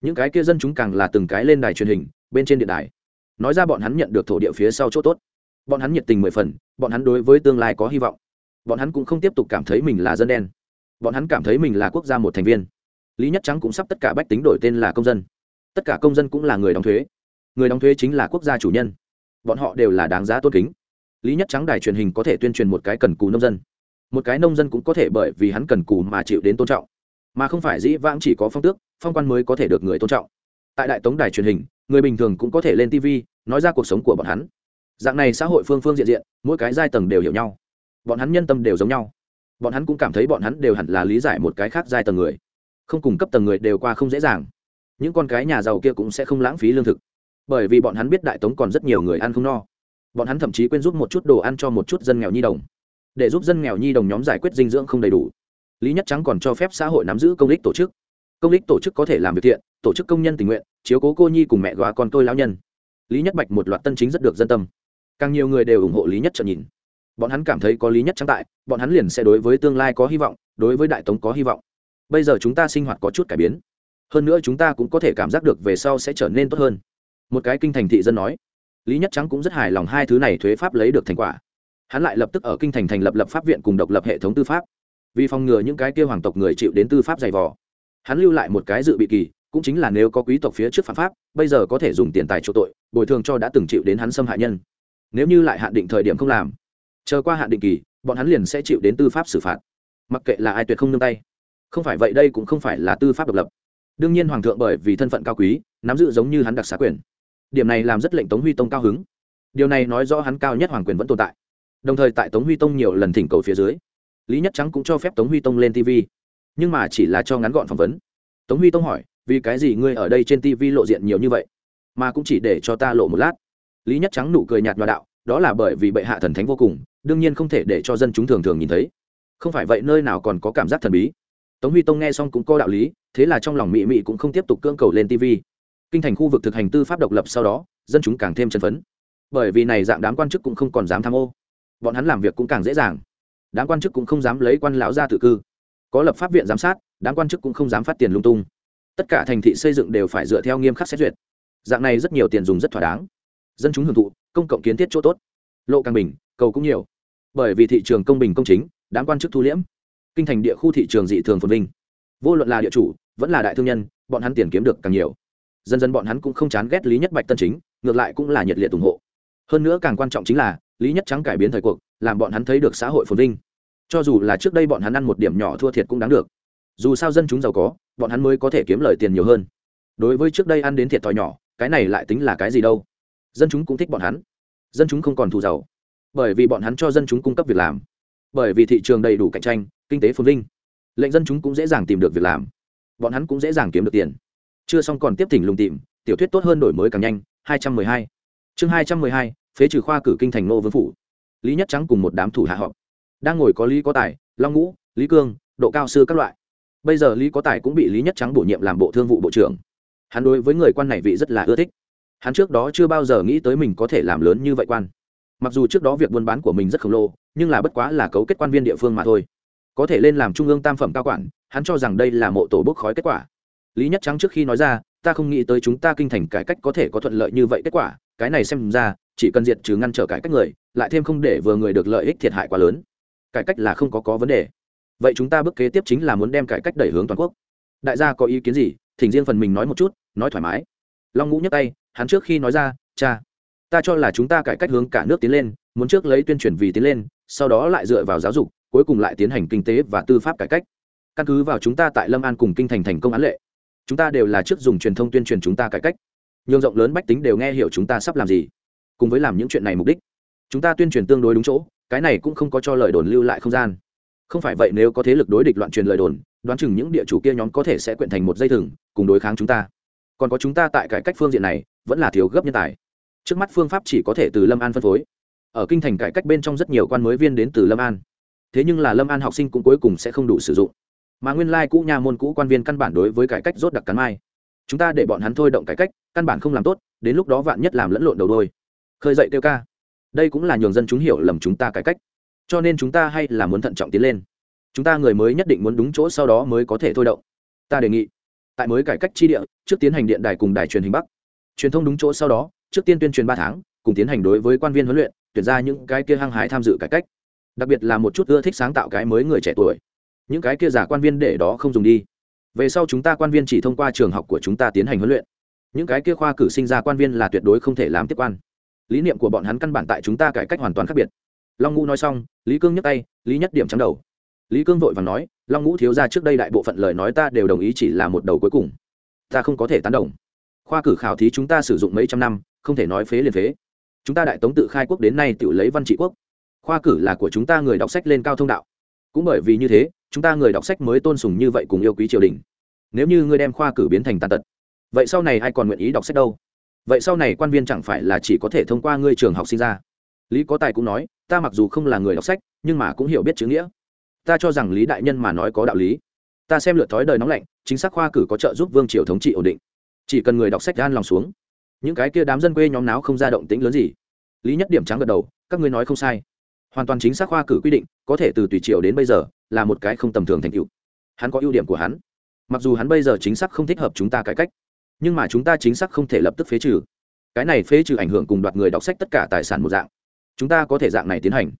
Những cái kia dân chúng càng là từng cái lên đài truyền hình, bên trên điện đài. Nói ra bọn hắn nhận được thổ địa phía sau chỗ tốt. Bọn hắn nhiệt tình mười phần, bọn hắn đối với tương lai có hy vọng. Bọn hắn cũng không tiếp tục cảm thấy mình là dân đen. Bọn hắn cảm thấy mình là quốc gia một thành viên. Lý nhất trắng cũng sắp tất cả bách tính đổi tên là công dân tất cả công dân cũng là người đóng thuế. Người đóng thuế chính là quốc gia chủ nhân. Bọn họ đều là đáng giá tôn kính. Lý nhất trắng đài truyền hình có thể tuyên truyền một cái cần cù nông dân. Một cái nông dân cũng có thể bởi vì hắn cần cù mà chịu đến tôn trọng. Mà không phải dĩ vãng chỉ có phong tước, phong quan mới có thể được người tôn trọng. Tại đại tống đài truyền hình, người bình thường cũng có thể lên tv nói ra cuộc sống của bọn hắn. Dạng này xã hội phương phương diện diện, mỗi cái giai tầng đều hiểu nhau. Bọn hắn nhân tâm đều giống nhau. Bọn hắn cũng cảm thấy bọn hắn đều hẳn là lý giải một cái khác giai tầng người. Không cùng cấp tầng người đều qua không dễ dàng những con cái nhà giàu kia cũng sẽ không lãng phí lương thực. Bởi vì bọn hắn biết đại tống còn rất nhiều người ăn không no. Bọn hắn thậm chí quên giúp một chút đồ ăn cho một chút dân nghèo nhi đồng. Để giúp dân nghèo nhi đồng nhóm giải quyết dinh dưỡng không đầy đủ. Lý nhất trắng còn cho phép xã hội nắm giữ công ích tổ chức. Công ích tổ chức có thể làm việc thiện, tổ chức công nhân tình nguyện, chiếu cố cô nhi cùng mẹ góa con tôi lão nhân. Lý nhất bạch một loạt tân chính rất được dân tâm. Càng nhiều người đều ủng hộ lý nhất trợn nhìn. Bọn hắn cảm thấy có lý nhất trắng tại, bọn hắn liền sẽ đối với tương lai có hy vọng, đối với đại tống có hy vọng. Bây giờ chúng ta sinh hoạt có chút cải biến hơn nữa chúng ta cũng có thể cảm giác được về sau sẽ trở nên tốt hơn. Một cái kinh thành thị dân nói, lý nhất trắng cũng rất hài lòng hai thứ này thuế pháp lấy được thành quả. Hắn lại lập tức ở kinh thành thành lập lập pháp viện cùng độc lập hệ thống tư pháp. Vì phòng ngừa những cái kia hoàng tộc người chịu đến tư pháp dày vò, hắn lưu lại một cái dự bị kỳ, cũng chính là nếu có quý tộc phía trước phạm pháp, bây giờ có thể dùng tiền tài chỗ tội, bồi thường cho đã từng chịu đến hắn xâm hại nhân. Nếu như lại hạn định thời điểm không làm, chờ qua hạn định kỳ, bọn hắn liền sẽ chịu đến tư pháp xử phạt. Mặc kệ là ai tuyệt không nương tay. Không phải vậy đây cũng không phải là tư pháp độc lập đương nhiên hoàng thượng bởi vì thân phận cao quý, nắm giữ giống như hắn đặc xá quyền. Điểm này làm rất lệnh tống huy tông cao hứng. Điều này nói rõ hắn cao nhất hoàng quyền vẫn tồn tại. Đồng thời tại tống huy tông nhiều lần thỉnh cầu phía dưới, lý nhất trắng cũng cho phép tống huy tông lên tv nhưng mà chỉ là cho ngắn gọn phỏng vấn. Tống huy tông hỏi, vì cái gì ngươi ở đây trên tv lộ diện nhiều như vậy, mà cũng chỉ để cho ta lộ một lát? Lý nhất trắng nụ cười nhạt nhòa đạo, đó là bởi vì bệ hạ thần thánh vô cùng, đương nhiên không thể để cho dân chúng thường thường nhìn thấy. Không phải vậy nơi nào còn có cảm giác thần bí tống huy tông nghe xong cũng có đạo lý, thế là trong lòng mị mị cũng không tiếp tục cưỡng cầu lên tv kinh thành khu vực thực hành tư pháp độc lập sau đó, dân chúng càng thêm chân phấn. Bởi vì này dạng đám quan chức cũng không còn dám tham ô. Bọn hắn làm việc cũng càng dễ dàng. Đám quan chức cũng không dám lấy quan lão ra tự cư. Có lập pháp viện giám sát, đám quan chức cũng không dám phát tiền lung tung. Tất cả thành thị xây dựng đều phải dựa theo nghiêm khắc xét duyệt. Dạng này rất nhiều tiền dùng rất thỏa đáng. Dân chúng hưởng thụ, công cộng kiến thiết chỗ tốt. Lộ càng bình, cầu cũng nhiều. Bởi vì thị trường công bình công chính, đám quan chức thu liễm kinh thành địa khu thị trường dị thường phồn vinh. Vô luận là địa chủ, vẫn là đại thương nhân, bọn hắn tiền kiếm được càng nhiều. Dần dần bọn hắn cũng không chán ghét lý nhất bạch tân chính, ngược lại cũng là nhiệt liệt ủng hộ. Hơn nữa càng quan trọng chính là, lý nhất trắng cải biến thời cuộc, làm bọn hắn thấy được xã hội phồn vinh. Cho dù là trước đây bọn hắn ăn một điểm nhỏ thua thiệt cũng đáng được. Dù sao dân chúng giàu có, bọn hắn mới có thể kiếm lời tiền nhiều hơn. Đối với trước đây ăn đến thiệt thòi nhỏ, cái này lại tính là cái gì đâu? Dân chúng cũng thích bọn hắn. Dân chúng không còn thù giàu. Bởi vì bọn hắn cho dân chúng cung cấp việc làm. Bởi vì thị trường đầy đủ cạnh tranh kinh tế phồn vinh. Lệnh dân chúng cũng dễ dàng tìm được việc làm. Bọn hắn cũng dễ dàng kiếm được tiền. Chưa xong còn tiếp thỉnh lùng tìm tiểu thuyết tốt hơn đổi mới càng nhanh 212. chương 212, phế trừ khoa cử kinh thành nô vương phủ. Lý nhất trắng cùng một đám thủ hạ họp. Đang ngồi có lý có tài long ngũ lý cương độ cao sư các loại. Bây giờ lý có tài cũng bị lý nhất trắng bổ nhiệm làm bộ thương vụ bộ trưởng. Hắn đối với người quan này vị rất là ưa thích. Hắn trước đó chưa bao giờ nghĩ tới mình có thể làm lớn như vậy quan. Mặc dù trước đó việc buôn bán của mình rất khổng lồ nhưng là bất quá là cấu kết quan viên địa phương mà thôi có thể lên làm trung ương tam phẩm cao quản, hắn cho rằng đây là mộ tổ bốc khói kết quả. Lý nhất trắng trước khi nói ra, ta không nghĩ tới chúng ta kinh thành cải cách có thể có thuận lợi như vậy kết quả, cái này xem ra, chỉ cần diệt trừ ngăn trở cải cách người, lại thêm không để vừa người được lợi ích thiệt hại quá lớn. Cải cách là không có có vấn đề. Vậy chúng ta bước kế tiếp chính là muốn đem cải cách đẩy hướng toàn quốc. Đại gia có ý kiến gì? Thỉnh riêng phần mình nói một chút, nói thoải mái. Long ngũ nhấc tay, hắn trước khi nói ra, cha, ta cho là chúng ta cải cách hướng cả nước tiến lên, muốn trước lấy tuyên truyền vì tiến lên, sau đó lại dựa vào giáo dục cuối cùng lại tiến hành kinh tế và tư pháp cải cách. Căn cứ vào chúng ta tại lâm an cùng kinh thành thành công án lệ, chúng ta đều là trước dùng truyền thông tuyên truyền chúng ta cải cách. Nhường rộng lớn bách tính đều nghe hiểu chúng ta sắp làm gì, cùng với làm những chuyện này mục đích. Chúng ta tuyên truyền tương đối đúng chỗ, cái này cũng không có cho lời đồn lưu lại không gian. Không phải vậy nếu có thế lực đối địch loạn truyền lời đồn, đoán chừng những địa chủ kia nhóm có thể sẽ quyện thành một dây thừng, cùng đối kháng chúng ta. Còn có chúng ta tại cải cách phương diện này, vẫn là thiếu gấp nhân tài. Trước mắt phương pháp chỉ có thể từ lâm an phân phối. Ở kinh thành cải cách bên trong rất nhiều quan mới viên đến từ lâm an thế nhưng là lâm an học sinh cũng cuối cùng sẽ không đủ sử dụng. Mà nguyên lai cũ nhà môn cũ quan viên căn bản đối với cải cách rốt đặc cắn mai. Chúng ta để bọn hắn thôi động cải cách, căn bản không làm tốt, đến lúc đó vạn nhất làm lẫn lộn đầu đôi. Khơi dậy kêu ca. Đây cũng là nhường dân chúng hiểu lầm chúng ta cải cách. Cho nên chúng ta hay là muốn thận trọng tiến lên. Chúng ta người mới nhất định muốn đúng chỗ sau đó mới có thể thôi động. Ta đề nghị, tại mới cải cách chi địa, trước tiến hành điện đài cùng đài truyền hình bắc. Truyền thông đúng chỗ sau đó, trước tiên tuyên truyền ba tháng, cùng tiến hành đối với quan viên huấn luyện, tuyển ra những cái kia hăng hái tham dự cải cách đặc biệt là một chút ưa thích sáng tạo cái mới người trẻ tuổi. Những cái kia giả quan viên để đó không dùng đi. Về sau chúng ta quan viên chỉ thông qua trường học của chúng ta tiến hành huấn luyện. Những cái kia khoa cử sinh ra quan viên là tuyệt đối không thể làm tiếp quan. Lý niệm của bọn hắn căn bản tại chúng ta cải cách hoàn toàn khác biệt. Long ngũ nói xong, lý cương nhấc tay, lý nhất điểm trắng đầu. Lý cương vội và nói, long ngũ thiếu ra trước đây đại bộ phận lời nói ta đều đồng ý chỉ là một đầu cuối cùng. Ta không có thể tán đồng. Khoa cử khảo thí chúng ta sử dụng mấy trăm năm, không thể nói phế liền phế. Chúng ta đại tống tự khai quốc đến nay tự lấy văn trị quốc khoa cử là của chúng ta người đọc sách lên cao thông đạo. Cũng bởi vì như thế, chúng ta người đọc sách mới tôn sùng như vậy cùng yêu quý triều đình. Nếu như ngươi đem khoa cử biến thành tàn tật, vậy sau này ai còn nguyện ý đọc sách đâu? Vậy sau này quan viên chẳng phải là chỉ có thể thông qua ngươi trường học sinh ra? Lý có tài cũng nói, ta mặc dù không là người đọc sách, nhưng mà cũng hiểu biết chữ nghĩa. Ta cho rằng lý đại nhân mà nói có đạo lý. Ta xem lượt thói đời nóng lạnh, chính xác khoa cử có trợ giúp vương triều thống trị ổn định. Chỉ cần người đọc sách gan lòng xuống. Những cái kia đám dân quê nhóm náo không ra động tĩnh lớn gì. Lý nhất điểm trắng gật đầu, các ngươi nói không sai hoàn toàn chính xác khoa cử quy định, có thể từ tùy triều đến bây giờ, là một cái không tầm thường thành tựu. Hắn có ưu điểm của hắn. Mặc dù hắn bây giờ chính xác không thích hợp chúng ta cải cách, nhưng mà chúng ta chính xác không thể lập tức phế trừ. Cái này phế trừ ảnh hưởng cùng đoạt người đọc sách tất cả tài sản một dạng. Chúng ta có thể dạng này tiến hành.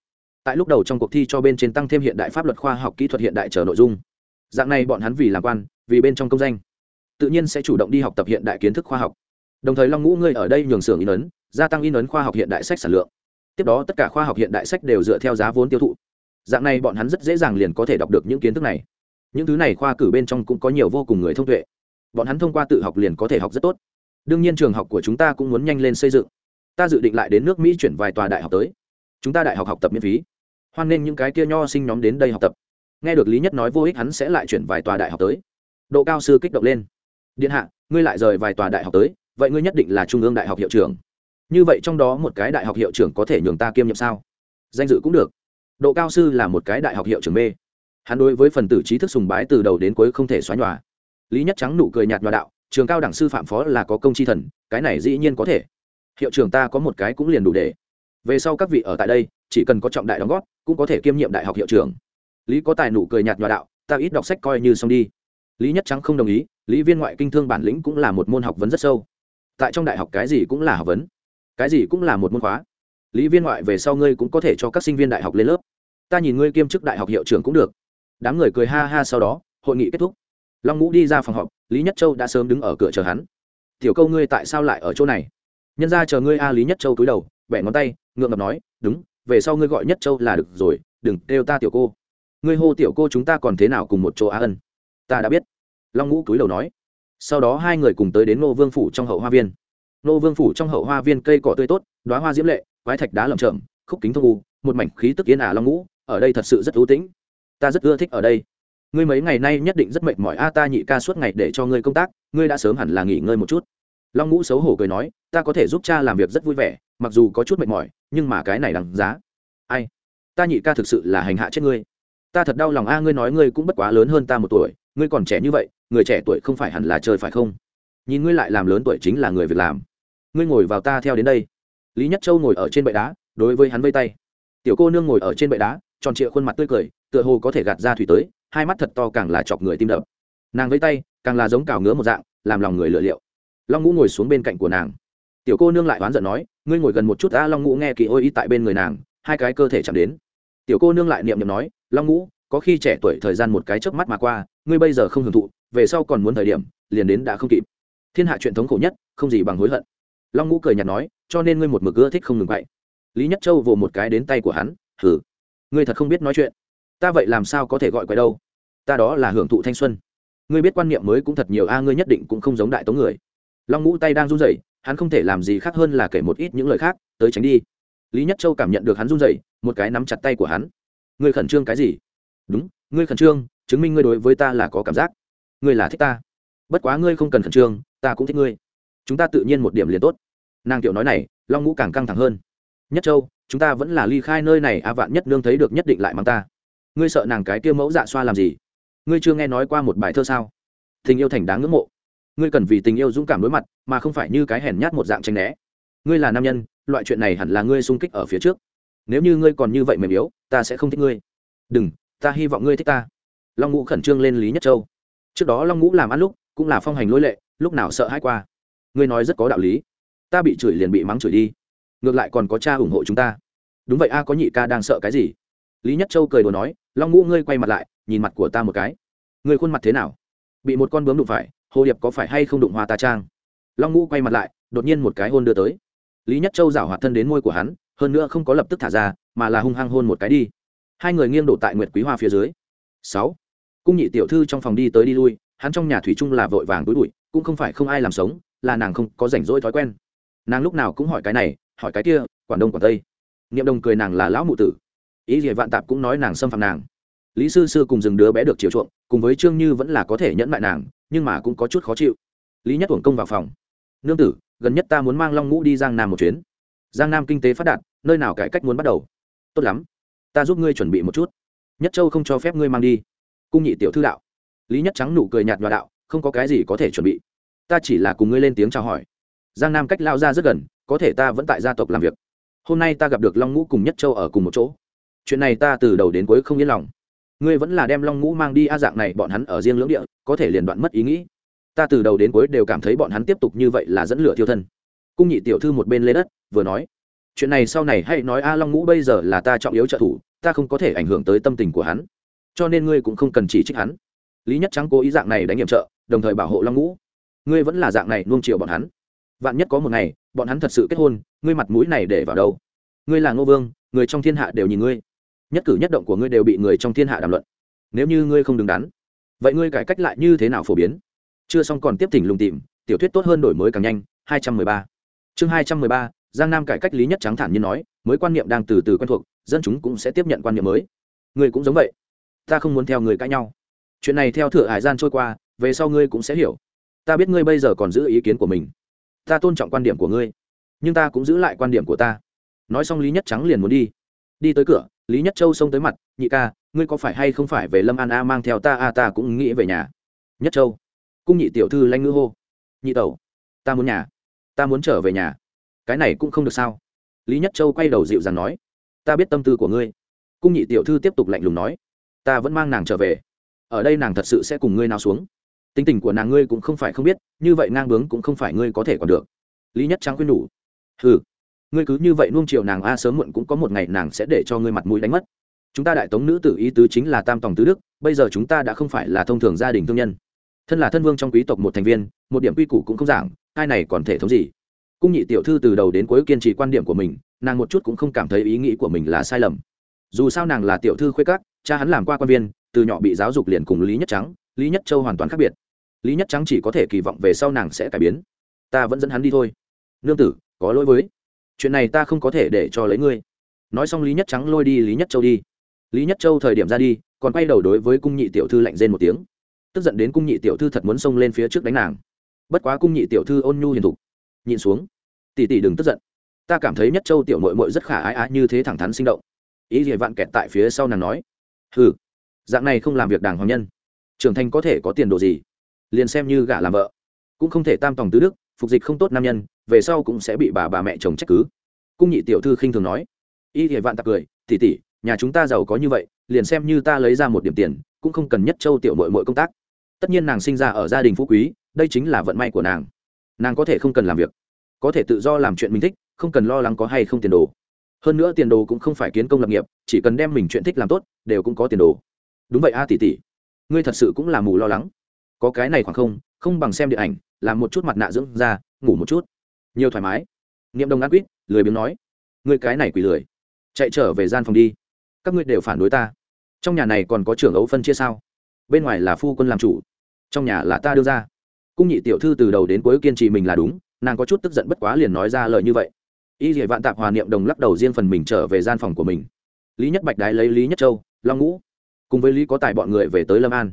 Tại lúc đầu trong cuộc thi cho bên trên tăng thêm hiện đại pháp luật khoa học kỹ thuật hiện đại chờ nội dung. Dạng này bọn hắn vì làm quan, vì bên trong công danh, tự nhiên sẽ chủ động đi học tập hiện đại kiến thức khoa học. Đồng thời long ngũ, ngươi ở đây nhường xưởng in ấn, gia tăng in ấn khoa học hiện đại sách sản lượng tiếp đó tất cả khoa học hiện đại sách đều dựa theo giá vốn tiêu thụ. Dạng này bọn hắn rất dễ dàng liền có thể đọc được những kiến thức này. Những thứ này khoa cử bên trong cũng có nhiều vô cùng người thông tuệ. Bọn hắn thông qua tự học liền có thể học rất tốt. Đương nhiên trường học của chúng ta cũng muốn nhanh lên xây dựng. Ta dự định lại đến nước mỹ chuyển vài tòa đại học tới. Chúng ta đại học học tập miễn phí. Hoan nghênh những cái kia nho sinh nhóm đến đây học tập. Nghe được lý nhất nói vô ích, hắn sẽ lại chuyển vài tòa đại học tới. Độ cao sư kích động lên. Điện hạ, ngươi lại rời vài tòa đại học tới, vậy ngươi nhất định là trung ương đại học hiệu trưởng như vậy trong đó một cái đại học hiệu trưởng có thể nhường ta kiêm nhiệm sao? Danh dự cũng được. Độ cao sư là một cái đại học hiệu trưởng b. Hắn đối với phần tử trí thức sùng bái từ đầu đến cuối không thể xóa nhòa. Lý nhất trắng nụ cười nhạt nhòa đạo, trường cao đẳng sư phạm phó là có công chi thần, cái này dĩ nhiên có thể. Hiệu trưởng ta có một cái cũng liền đủ để. Về sau các vị ở tại đây, chỉ cần có trọng đại đóng góp, cũng có thể kiêm nhiệm đại học hiệu trưởng. Lý có tài nụ cười nhạt nhòa đạo, ta ít đọc sách coi như xong đi. Lý nhất trắng không đồng ý, lý viên ngoại kinh thương bản lĩnh cũng là một môn học vấn rất sâu. Tại trong đại học cái gì cũng là học vấn cái gì cũng là một môn khóa. Lý viên ngoại về sau ngươi cũng có thể cho các sinh viên đại học lên lớp. Ta nhìn ngươi kiêm chức đại học hiệu trưởng cũng được. Đám người cười ha ha sau đó, hội nghị kết thúc. Long ngũ đi ra phòng họp, lý nhất châu đã sớm đứng ở cửa chờ hắn. Tiểu câu ngươi tại sao lại ở chỗ này? Nhân ra chờ ngươi a, lý nhất châu cúi đầu, bẻ ngón tay, ngượng ngập nói, đúng, về sau ngươi gọi nhất châu là được rồi, đừng kêu ta tiểu cô. Ngươi hô tiểu cô chúng ta còn thế nào cùng một chỗ á ân? Ta đã biết. Long ngũ cúi đầu nói. Sau đó hai người cùng tới đến ngô vương phủ trong hậu hoa viên nô vương phủ trong hậu hoa viên cây cỏ tươi tốt đoá hoa diễm lệ, quái thạch đá lầm chậm khúc kính thông u, một mảnh khí tức yên ả long ngũ, ở đây thật sự rất ưu tĩnh. Ta rất ưa thích ở đây. Ngươi mấy ngày nay nhất định rất mệt mỏi a, ta nhị ca suốt ngày để cho ngươi công tác, ngươi đã sớm hẳn là nghỉ ngơi một chút. Long ngũ xấu hổ cười nói, ta có thể giúp cha làm việc rất vui vẻ, mặc dù có chút mệt mỏi, nhưng mà cái này đằng giá. Ai? Ta nhị ca thực sự là hành hạ chết ngươi. Ta thật đau lòng a, ngươi nói ngươi cũng bất quá lớn hơn ta một tuổi, ngươi còn trẻ như vậy, người trẻ tuổi không phải hẳn là chơi phải không? Nhìn ngươi lại làm lớn tuổi chính là người việc làm ngươi ngồi vào ta theo đến đây. Lý nhất châu ngồi ở trên bệ đá, đối với hắn vây tay. Tiểu cô nương ngồi ở trên bệ đá, tròn trịa khuôn mặt tươi cười, tựa hồ có thể gạt ra thủy tới, hai mắt thật to càng là chọc người tim đập. Nàng vây tay, càng là giống cào ngứa một dạng, làm lòng người lựa liệu. Long ngũ ngồi xuống bên cạnh của nàng. Tiểu cô nương lại oán giận nói, ngươi ngồi gần một chút đã long ngũ nghe kỳ ôi ý tại bên người nàng, hai cái cơ thể chạm đến. Tiểu cô nương lại niệm niệm nói, long ngũ, có khi trẻ tuổi thời gian một cái chớp mắt mà qua, ngươi bây giờ không hưởng thụ, về sau còn muốn thời điểm, liền đến đã không kịp. Thiên hạ truyền thống khổ nhất, không gì bằng hối hận long ngũ cười nhạt nói cho nên ngươi một mực ưa thích không ngừng vậy lý nhất châu vồ một cái đến tay của hắn thử ngươi thật không biết nói chuyện ta vậy làm sao có thể gọi quái đâu ta đó là hưởng thụ thanh xuân ngươi biết quan niệm mới cũng thật nhiều a à, ngươi nhất định cũng không giống đại tống người long ngũ tay đang run rẩy, hắn không thể làm gì khác hơn là kể một ít những lời khác tới tránh đi lý nhất châu cảm nhận được hắn run rẩy, một cái nắm chặt tay của hắn ngươi khẩn trương cái gì đúng ngươi khẩn trương chứng minh ngươi đối với ta là có cảm giác ngươi là thích ta bất quá ngươi không cần khẩn trương ta cũng thích ngươi chúng ta tự nhiên một điểm liền tốt nàng tiểu nói này, long ngũ càng căng thẳng hơn. Nhất châu, chúng ta vẫn là ly khai nơi này, a vạn nhất nương thấy được nhất định lại mang ta. Ngươi sợ nàng cái kia mẫu dạ xoa làm gì? Ngươi chưa nghe nói qua một bài thơ sao? Tình yêu thành đáng ngưỡng mộ. Ngươi cần vì tình yêu dũng cảm đối mặt, mà không phải như cái hèn nhát một dạng tranh né. Ngươi là nam nhân, loại chuyện này hẳn là ngươi sung kích ở phía trước. Nếu như ngươi còn như vậy mềm yếu, ta sẽ không thích ngươi. Đừng, ta hy vọng ngươi thích ta. Long ngũ khẩn trương lên lý nhất châu. Trước đó long ngũ làm ăn lúc, cũng là phong hành lối lệ, lúc nào sợ hãi qua. Ngươi nói rất có đạo lý ta bị chửi liền bị mắng chửi đi. Ngược lại còn có cha ủng hộ chúng ta. Đúng vậy a, có nhị ca đang sợ cái gì? Lý nhất châu cười đùa nói, long ngũ ngươi quay mặt lại, nhìn mặt của ta một cái. Người khuôn mặt thế nào? Bị một con bướm đụng phải, hồ điệp có phải hay không đụng hoa ta trang? Long ngũ quay mặt lại, đột nhiên một cái hôn đưa tới. Lý nhất châu giảo hoạt thân đến môi của hắn, hơn nữa không có lập tức thả ra, mà là hung hăng hôn một cái đi. Hai người nghiêng đổ tại nguyệt quý hoa phía dưới. Sáu. Cung nhị tiểu thư trong phòng đi tới đi lui, hắn trong nhà thủy chung là vội vàng túi bụi, cũng không phải không ai làm sống, là nàng không có rảnh rỗi thói quen nàng lúc nào cũng hỏi cái này, hỏi cái kia, quản đông quản tây. Niệm đồng cười nàng là lão mụ tử. Ý gì vạn tạp cũng nói nàng xâm phạm nàng. Lý sư sư cùng dừng đứa bé được chiều chuộng, cùng với trương như vẫn là có thể nhẫn lại nàng, nhưng mà cũng có chút khó chịu. Lý nhất uổng công vào phòng. Nương tử, gần nhất ta muốn mang long ngũ đi giang nam một chuyến. Giang nam kinh tế phát đạt, nơi nào cải cách muốn bắt đầu? Tốt lắm, ta giúp ngươi chuẩn bị một chút. Nhất châu không cho phép ngươi mang đi. Cung nhị tiểu thư đạo. Lý nhất trắng nụ cười nhạt nhòa đạo, không có cái gì có thể chuẩn bị. Ta chỉ là cùng ngươi lên tiếng chào hỏi giang nam cách lao ra rất gần, có thể ta vẫn tại gia tộc làm việc. Hôm nay ta gặp được long ngũ cùng nhất châu ở cùng một chỗ. Chuyện này ta từ đầu đến cuối không yên lòng. Ngươi vẫn là đem long ngũ mang đi a dạng này, bọn hắn ở riêng lưỡng địa, có thể liền đoạn mất ý nghĩ. Ta từ đầu đến cuối đều cảm thấy bọn hắn tiếp tục như vậy là dẫn lửa thiêu thân. Cung nhị tiểu thư một bên lê đất, vừa nói, chuyện này sau này hãy nói a, long ngũ bây giờ là ta trọng yếu trợ thủ, ta không có thể ảnh hưởng tới tâm tình của hắn. Cho nên ngươi cũng không cần chỉ trích hắn. Lý nhất trắng cố ý dạng này đánh nhiệm trợ, đồng thời bảo hộ long ngũ. Ngươi vẫn là dạng này nuông chiều bọn hắn vạn nhất có một ngày bọn hắn thật sự kết hôn ngươi mặt mũi này để vào đâu? Ngươi là ngô vương người trong thiên hạ đều nhìn ngươi. Nhất cử nhất động của ngươi đều bị người trong thiên hạ đàm luận. Nếu như ngươi không đứng đắn vậy ngươi cải cách lại như thế nào phổ biến? Chưa xong còn tiếp thỉnh lùng tìm tiểu thuyết tốt hơn đổi mới càng nhanh 213. chương 213, giang nam cải cách lý nhất trắng thản như nói mới quan niệm đang từ từ quen thuộc dân chúng cũng sẽ tiếp nhận quan niệm mới. Ngươi cũng giống vậy. Ta không muốn theo người cãi nhau. Chuyện này theo thừa hải gian trôi qua về sau ngươi cũng sẽ hiểu. Ta biết ngươi bây giờ còn giữ ý kiến của mình ta tôn trọng quan điểm của ngươi, nhưng ta cũng giữ lại quan điểm của ta. Nói xong lý nhất trắng liền muốn đi. Đi tới cửa, lý nhất châu xông tới mặt, nhị ca, ngươi có phải hay không phải về lâm an a mang theo ta? A, ta cũng nghĩ về nhà. Nhất châu? Cung nhị tiểu thư lanh ngữ hô. Nhị tẩu, ta muốn nhà, ta muốn trở về nhà. Cái này cũng không được sao. Lý nhất châu quay đầu dịu dàng nói, ta biết tâm tư của ngươi. Cung nhị tiểu thư tiếp tục lạnh lùng nói, ta vẫn mang nàng trở về. Ở đây nàng thật sự sẽ cùng ngươi nào xuống tính tình của nàng ngươi cũng không phải không biết, như vậy ngang bướng cũng không phải ngươi có thể còn được. Lý nhất trắng khuyên nhủ ừ ngươi cứ như vậy nuông chiều nàng a à, sớm muộn cũng có một ngày nàng sẽ để cho ngươi mặt mũi đánh mất. Chúng ta đại tống nữ tử ý tứ chính là tam tòng tứ đức, bây giờ chúng ta đã không phải là thông thường gia đình thương nhân. Thân là thân vương trong quý tộc một thành viên, một điểm quy củ cũng không giảng, ai này còn thể thống gì? Cung nhị tiểu thư từ đầu đến cuối kiên trì quan điểm của mình, nàng một chút cũng không cảm thấy ý nghĩ của mình là sai lầm. Dù sao nàng là tiểu thư khuê các, cha hắn làm qua quan viên, từ nhỏ bị giáo dục liền cùng lý nhất trắng lý nhất châu hoàn toàn khác biệt. Lý nhất trắng chỉ có thể kỳ vọng về sau nàng sẽ cải biến. Ta vẫn dẫn hắn đi thôi. Nương tử, có lỗi với. Chuyện này ta không có thể để cho lấy ngươi. Nói xong lý nhất trắng lôi đi lý nhất châu đi. Lý nhất châu thời điểm ra đi, còn quay đầu đối với cung nhị tiểu thư lạnh rên một tiếng. Tức giận đến cung nhị tiểu thư thật muốn xông lên phía trước đánh nàng. Bất quá cung nhị tiểu thư ôn nhu hiền thục. Nhìn xuống. Tỷ tỷ đừng tức giận. Ta cảm thấy nhất châu tiểu mội mội rất khả ái á như thế thẳng thắn sinh động. Ý gì vạn kẹt tại phía sau nàng nói. Hừ. Dạng này không làm việc đàng hoàng nhân trưởng thành có thể có tiền đồ gì? Liền xem như gả làm vợ, cũng không thể tam tòng tứ đức, phục dịch không tốt nam nhân, về sau cũng sẽ bị bà bà mẹ chồng trách cứ. Cung nhị tiểu thư khinh thường nói. Y thì vạn tặc cười tỉ tỉ nhà chúng ta giàu có như vậy, liền xem như ta lấy ra một điểm tiền, cũng không cần nhất châu tiểu mội mội công tác. Tất nhiên nàng sinh ra ở gia đình phú quý, đây chính là vận may của nàng. Nàng có thể không cần làm việc, có thể tự do làm chuyện mình thích, không cần lo lắng có hay không tiền đồ. Hơn nữa tiền đồ cũng không phải kiến công lập nghiệp, chỉ cần đem mình chuyện thích làm tốt, đều cũng có tiền đồ. Đúng vậy a, tỷ tỷ ngươi thật sự cũng là mù lo lắng. Có cái này khoảng không không bằng xem điện ảnh, làm một chút mặt nạ dưỡng ra ngủ một chút. Nhiều thoải mái. Niệm đồng ăn quýt, lười biếng nói. Ngươi cái này quỳ lười. Chạy trở về gian phòng đi. Các ngươi đều phản đối ta. Trong nhà này còn có trưởng ấu phân chia sao? Bên ngoài là phu quân làm chủ. Trong nhà là ta đưa ra. Cung nhị tiểu thư từ đầu đến cuối kiên trì mình là đúng, nàng có chút tức giận bất quá liền nói ra lời như vậy. Y dỉa vạn tạp hòa niệm đồng lắc đầu riêng phần mình trở về gian phòng của mình. Lý nhất bạch đái lấy lý nhất châu, long ngũ cùng với lý có tài bọn người về tới lâm an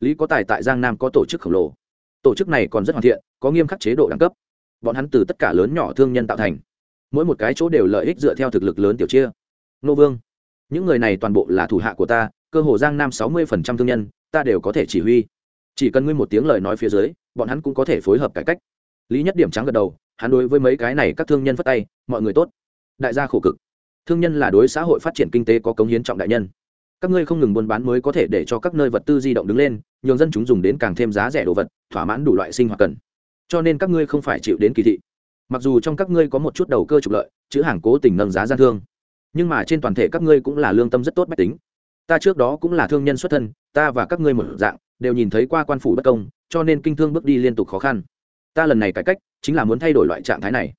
lý có tài tại giang nam có tổ chức khổng lồ tổ chức này còn rất hoàn thiện có nghiêm khắc chế độ đẳng cấp bọn hắn từ tất cả lớn nhỏ thương nhân tạo thành mỗi một cái chỗ đều lợi ích dựa theo thực lực lớn tiểu chia nô vương những người này toàn bộ là thủ hạ của ta cơ hồ giang nam sáu mươi phần trăm thương nhân ta đều có thể chỉ huy chỉ cần ngươi một tiếng lời nói phía dưới bọn hắn cũng có thể phối hợp cải cách lý nhất điểm trắng gật đầu hắn đối với mấy cái này các thương nhân phất tay mọi người tốt đại gia khổ cực thương nhân là đối xã hội phát triển kinh tế có cống hiến trọng đại nhân các ngươi không ngừng buôn bán mới có thể để cho các nơi vật tư di động đứng lên, nhường dân chúng dùng đến càng thêm giá rẻ đồ vật, thỏa mãn đủ loại sinh hoạt cần. Cho nên các ngươi không phải chịu đến kỳ thị. Mặc dù trong các ngươi có một chút đầu cơ trục lợi, chữ hàng cố tình nâng giá gian thương, nhưng mà trên toàn thể các ngươi cũng là lương tâm rất tốt bách tính. Ta trước đó cũng là thương nhân xuất thân, ta và các ngươi một dạng, đều nhìn thấy qua quan phủ bất công, cho nên kinh thương bước đi liên tục khó khăn. Ta lần này cải cách, chính là muốn thay đổi loại trạng thái này.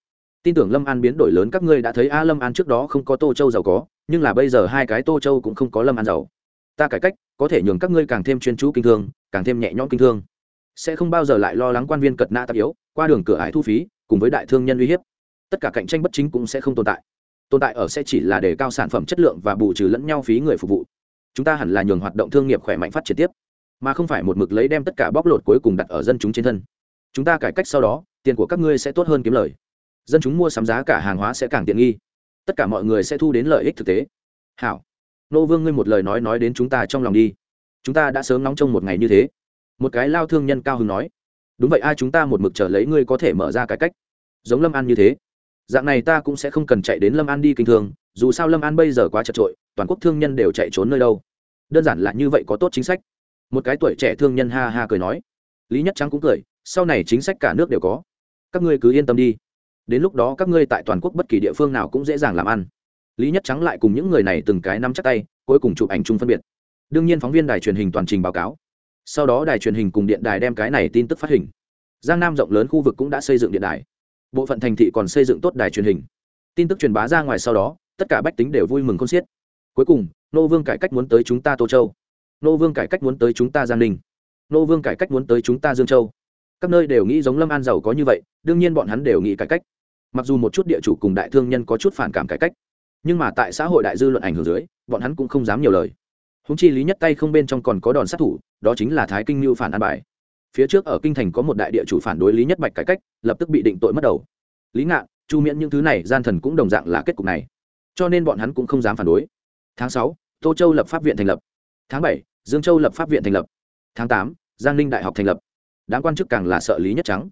Tin tưởng lâm an biến đổi lớn các ngươi đã thấy a lâm an trước đó không có tô châu giàu có nhưng là bây giờ hai cái tô châu cũng không có lâm ăn giàu. Ta cải cách, có thể nhường các ngươi càng thêm chuyên chú kinh thương, càng thêm nhẹ nhõm kinh thương. Sẽ không bao giờ lại lo lắng quan viên cật nã tạp yếu, qua đường cửa ải thu phí, cùng với đại thương nhân uy hiếp. Tất cả cạnh tranh bất chính cũng sẽ không tồn tại. Tồn tại ở sẽ chỉ là để cao sản phẩm chất lượng và bù trừ lẫn nhau phí người phục vụ. Chúng ta hẳn là nhường hoạt động thương nghiệp khỏe mạnh phát triển tiếp, mà không phải một mực lấy đem tất cả bóc lột cuối cùng đặt ở dân chúng trên thân. Chúng ta cải cách sau đó, tiền của các ngươi sẽ tốt hơn kiếm lời. Dân chúng mua sắm giá cả hàng hóa sẽ càng tiện nghi tất cả mọi người sẽ thu đến lợi ích thực tế. Hảo. Nô vương ngươi một lời nói nói đến chúng ta trong lòng đi. Chúng ta đã sớm nóng trong một ngày như thế. Một cái lao thương nhân cao hứng nói. Đúng vậy ai chúng ta một mực chờ lấy ngươi có thể mở ra cái cách. Giống lâm an như thế. Dạng này ta cũng sẽ không cần chạy đến lâm an đi kinh thường. dù sao lâm an bây giờ quá chật trội toàn quốc thương nhân đều chạy trốn nơi đâu. Đơn giản là như vậy có tốt chính sách. Một cái tuổi trẻ thương nhân ha ha cười nói. Lý nhất trắng cũng cười, sau này chính sách cả nước đều có. Các ngươi cứ yên tâm đi đến lúc đó các ngươi tại toàn quốc bất kỳ địa phương nào cũng dễ dàng làm ăn. Lý nhất trắng lại cùng những người này từng cái nắm chắc tay, cuối cùng chụp ảnh chung phân biệt. Đương nhiên phóng viên đài truyền hình toàn trình báo cáo. Sau đó đài truyền hình cùng điện đài đem cái này tin tức phát hình. Giang nam rộng lớn khu vực cũng đã xây dựng điện đài. Bộ phận thành thị còn xây dựng tốt đài truyền hình. Tin tức truyền bá ra ngoài sau đó, tất cả bách tính đều vui mừng con xiết. Cuối cùng, nô vương cải cách muốn tới chúng ta tô châu. Nô vương cải cách muốn tới chúng ta giang ninh. Nô vương cải cách muốn tới chúng ta dương châu. Các nơi đều nghĩ giống lâm an giàu có như vậy, đương nhiên bọn hắn đều nghĩ cải cách mặc dù một chút địa chủ cùng đại thương nhân có chút phản cảm cải cách, nhưng mà tại xã hội đại dư luận ảnh hưởng dưới, bọn hắn cũng không dám nhiều lời. Húng chi lý nhất tay không bên trong còn có đòn sát thủ, đó chính là thái kinh lưu phản an bài. Phía trước ở kinh thành có một đại địa chủ phản đối lý nhất bạch cải cách, lập tức bị định tội mất đầu. Lý ngạn, chu miễn những thứ này gian thần cũng đồng dạng là kết cục này. Cho nên bọn hắn cũng không dám phản đối. Tháng sáu, tô châu lập pháp viện thành lập. Tháng bảy, dương châu lập pháp viện thành lập. Tháng tám, giang ninh đại học thành lập. Đáng quan chức càng là sợ lý nhất trắng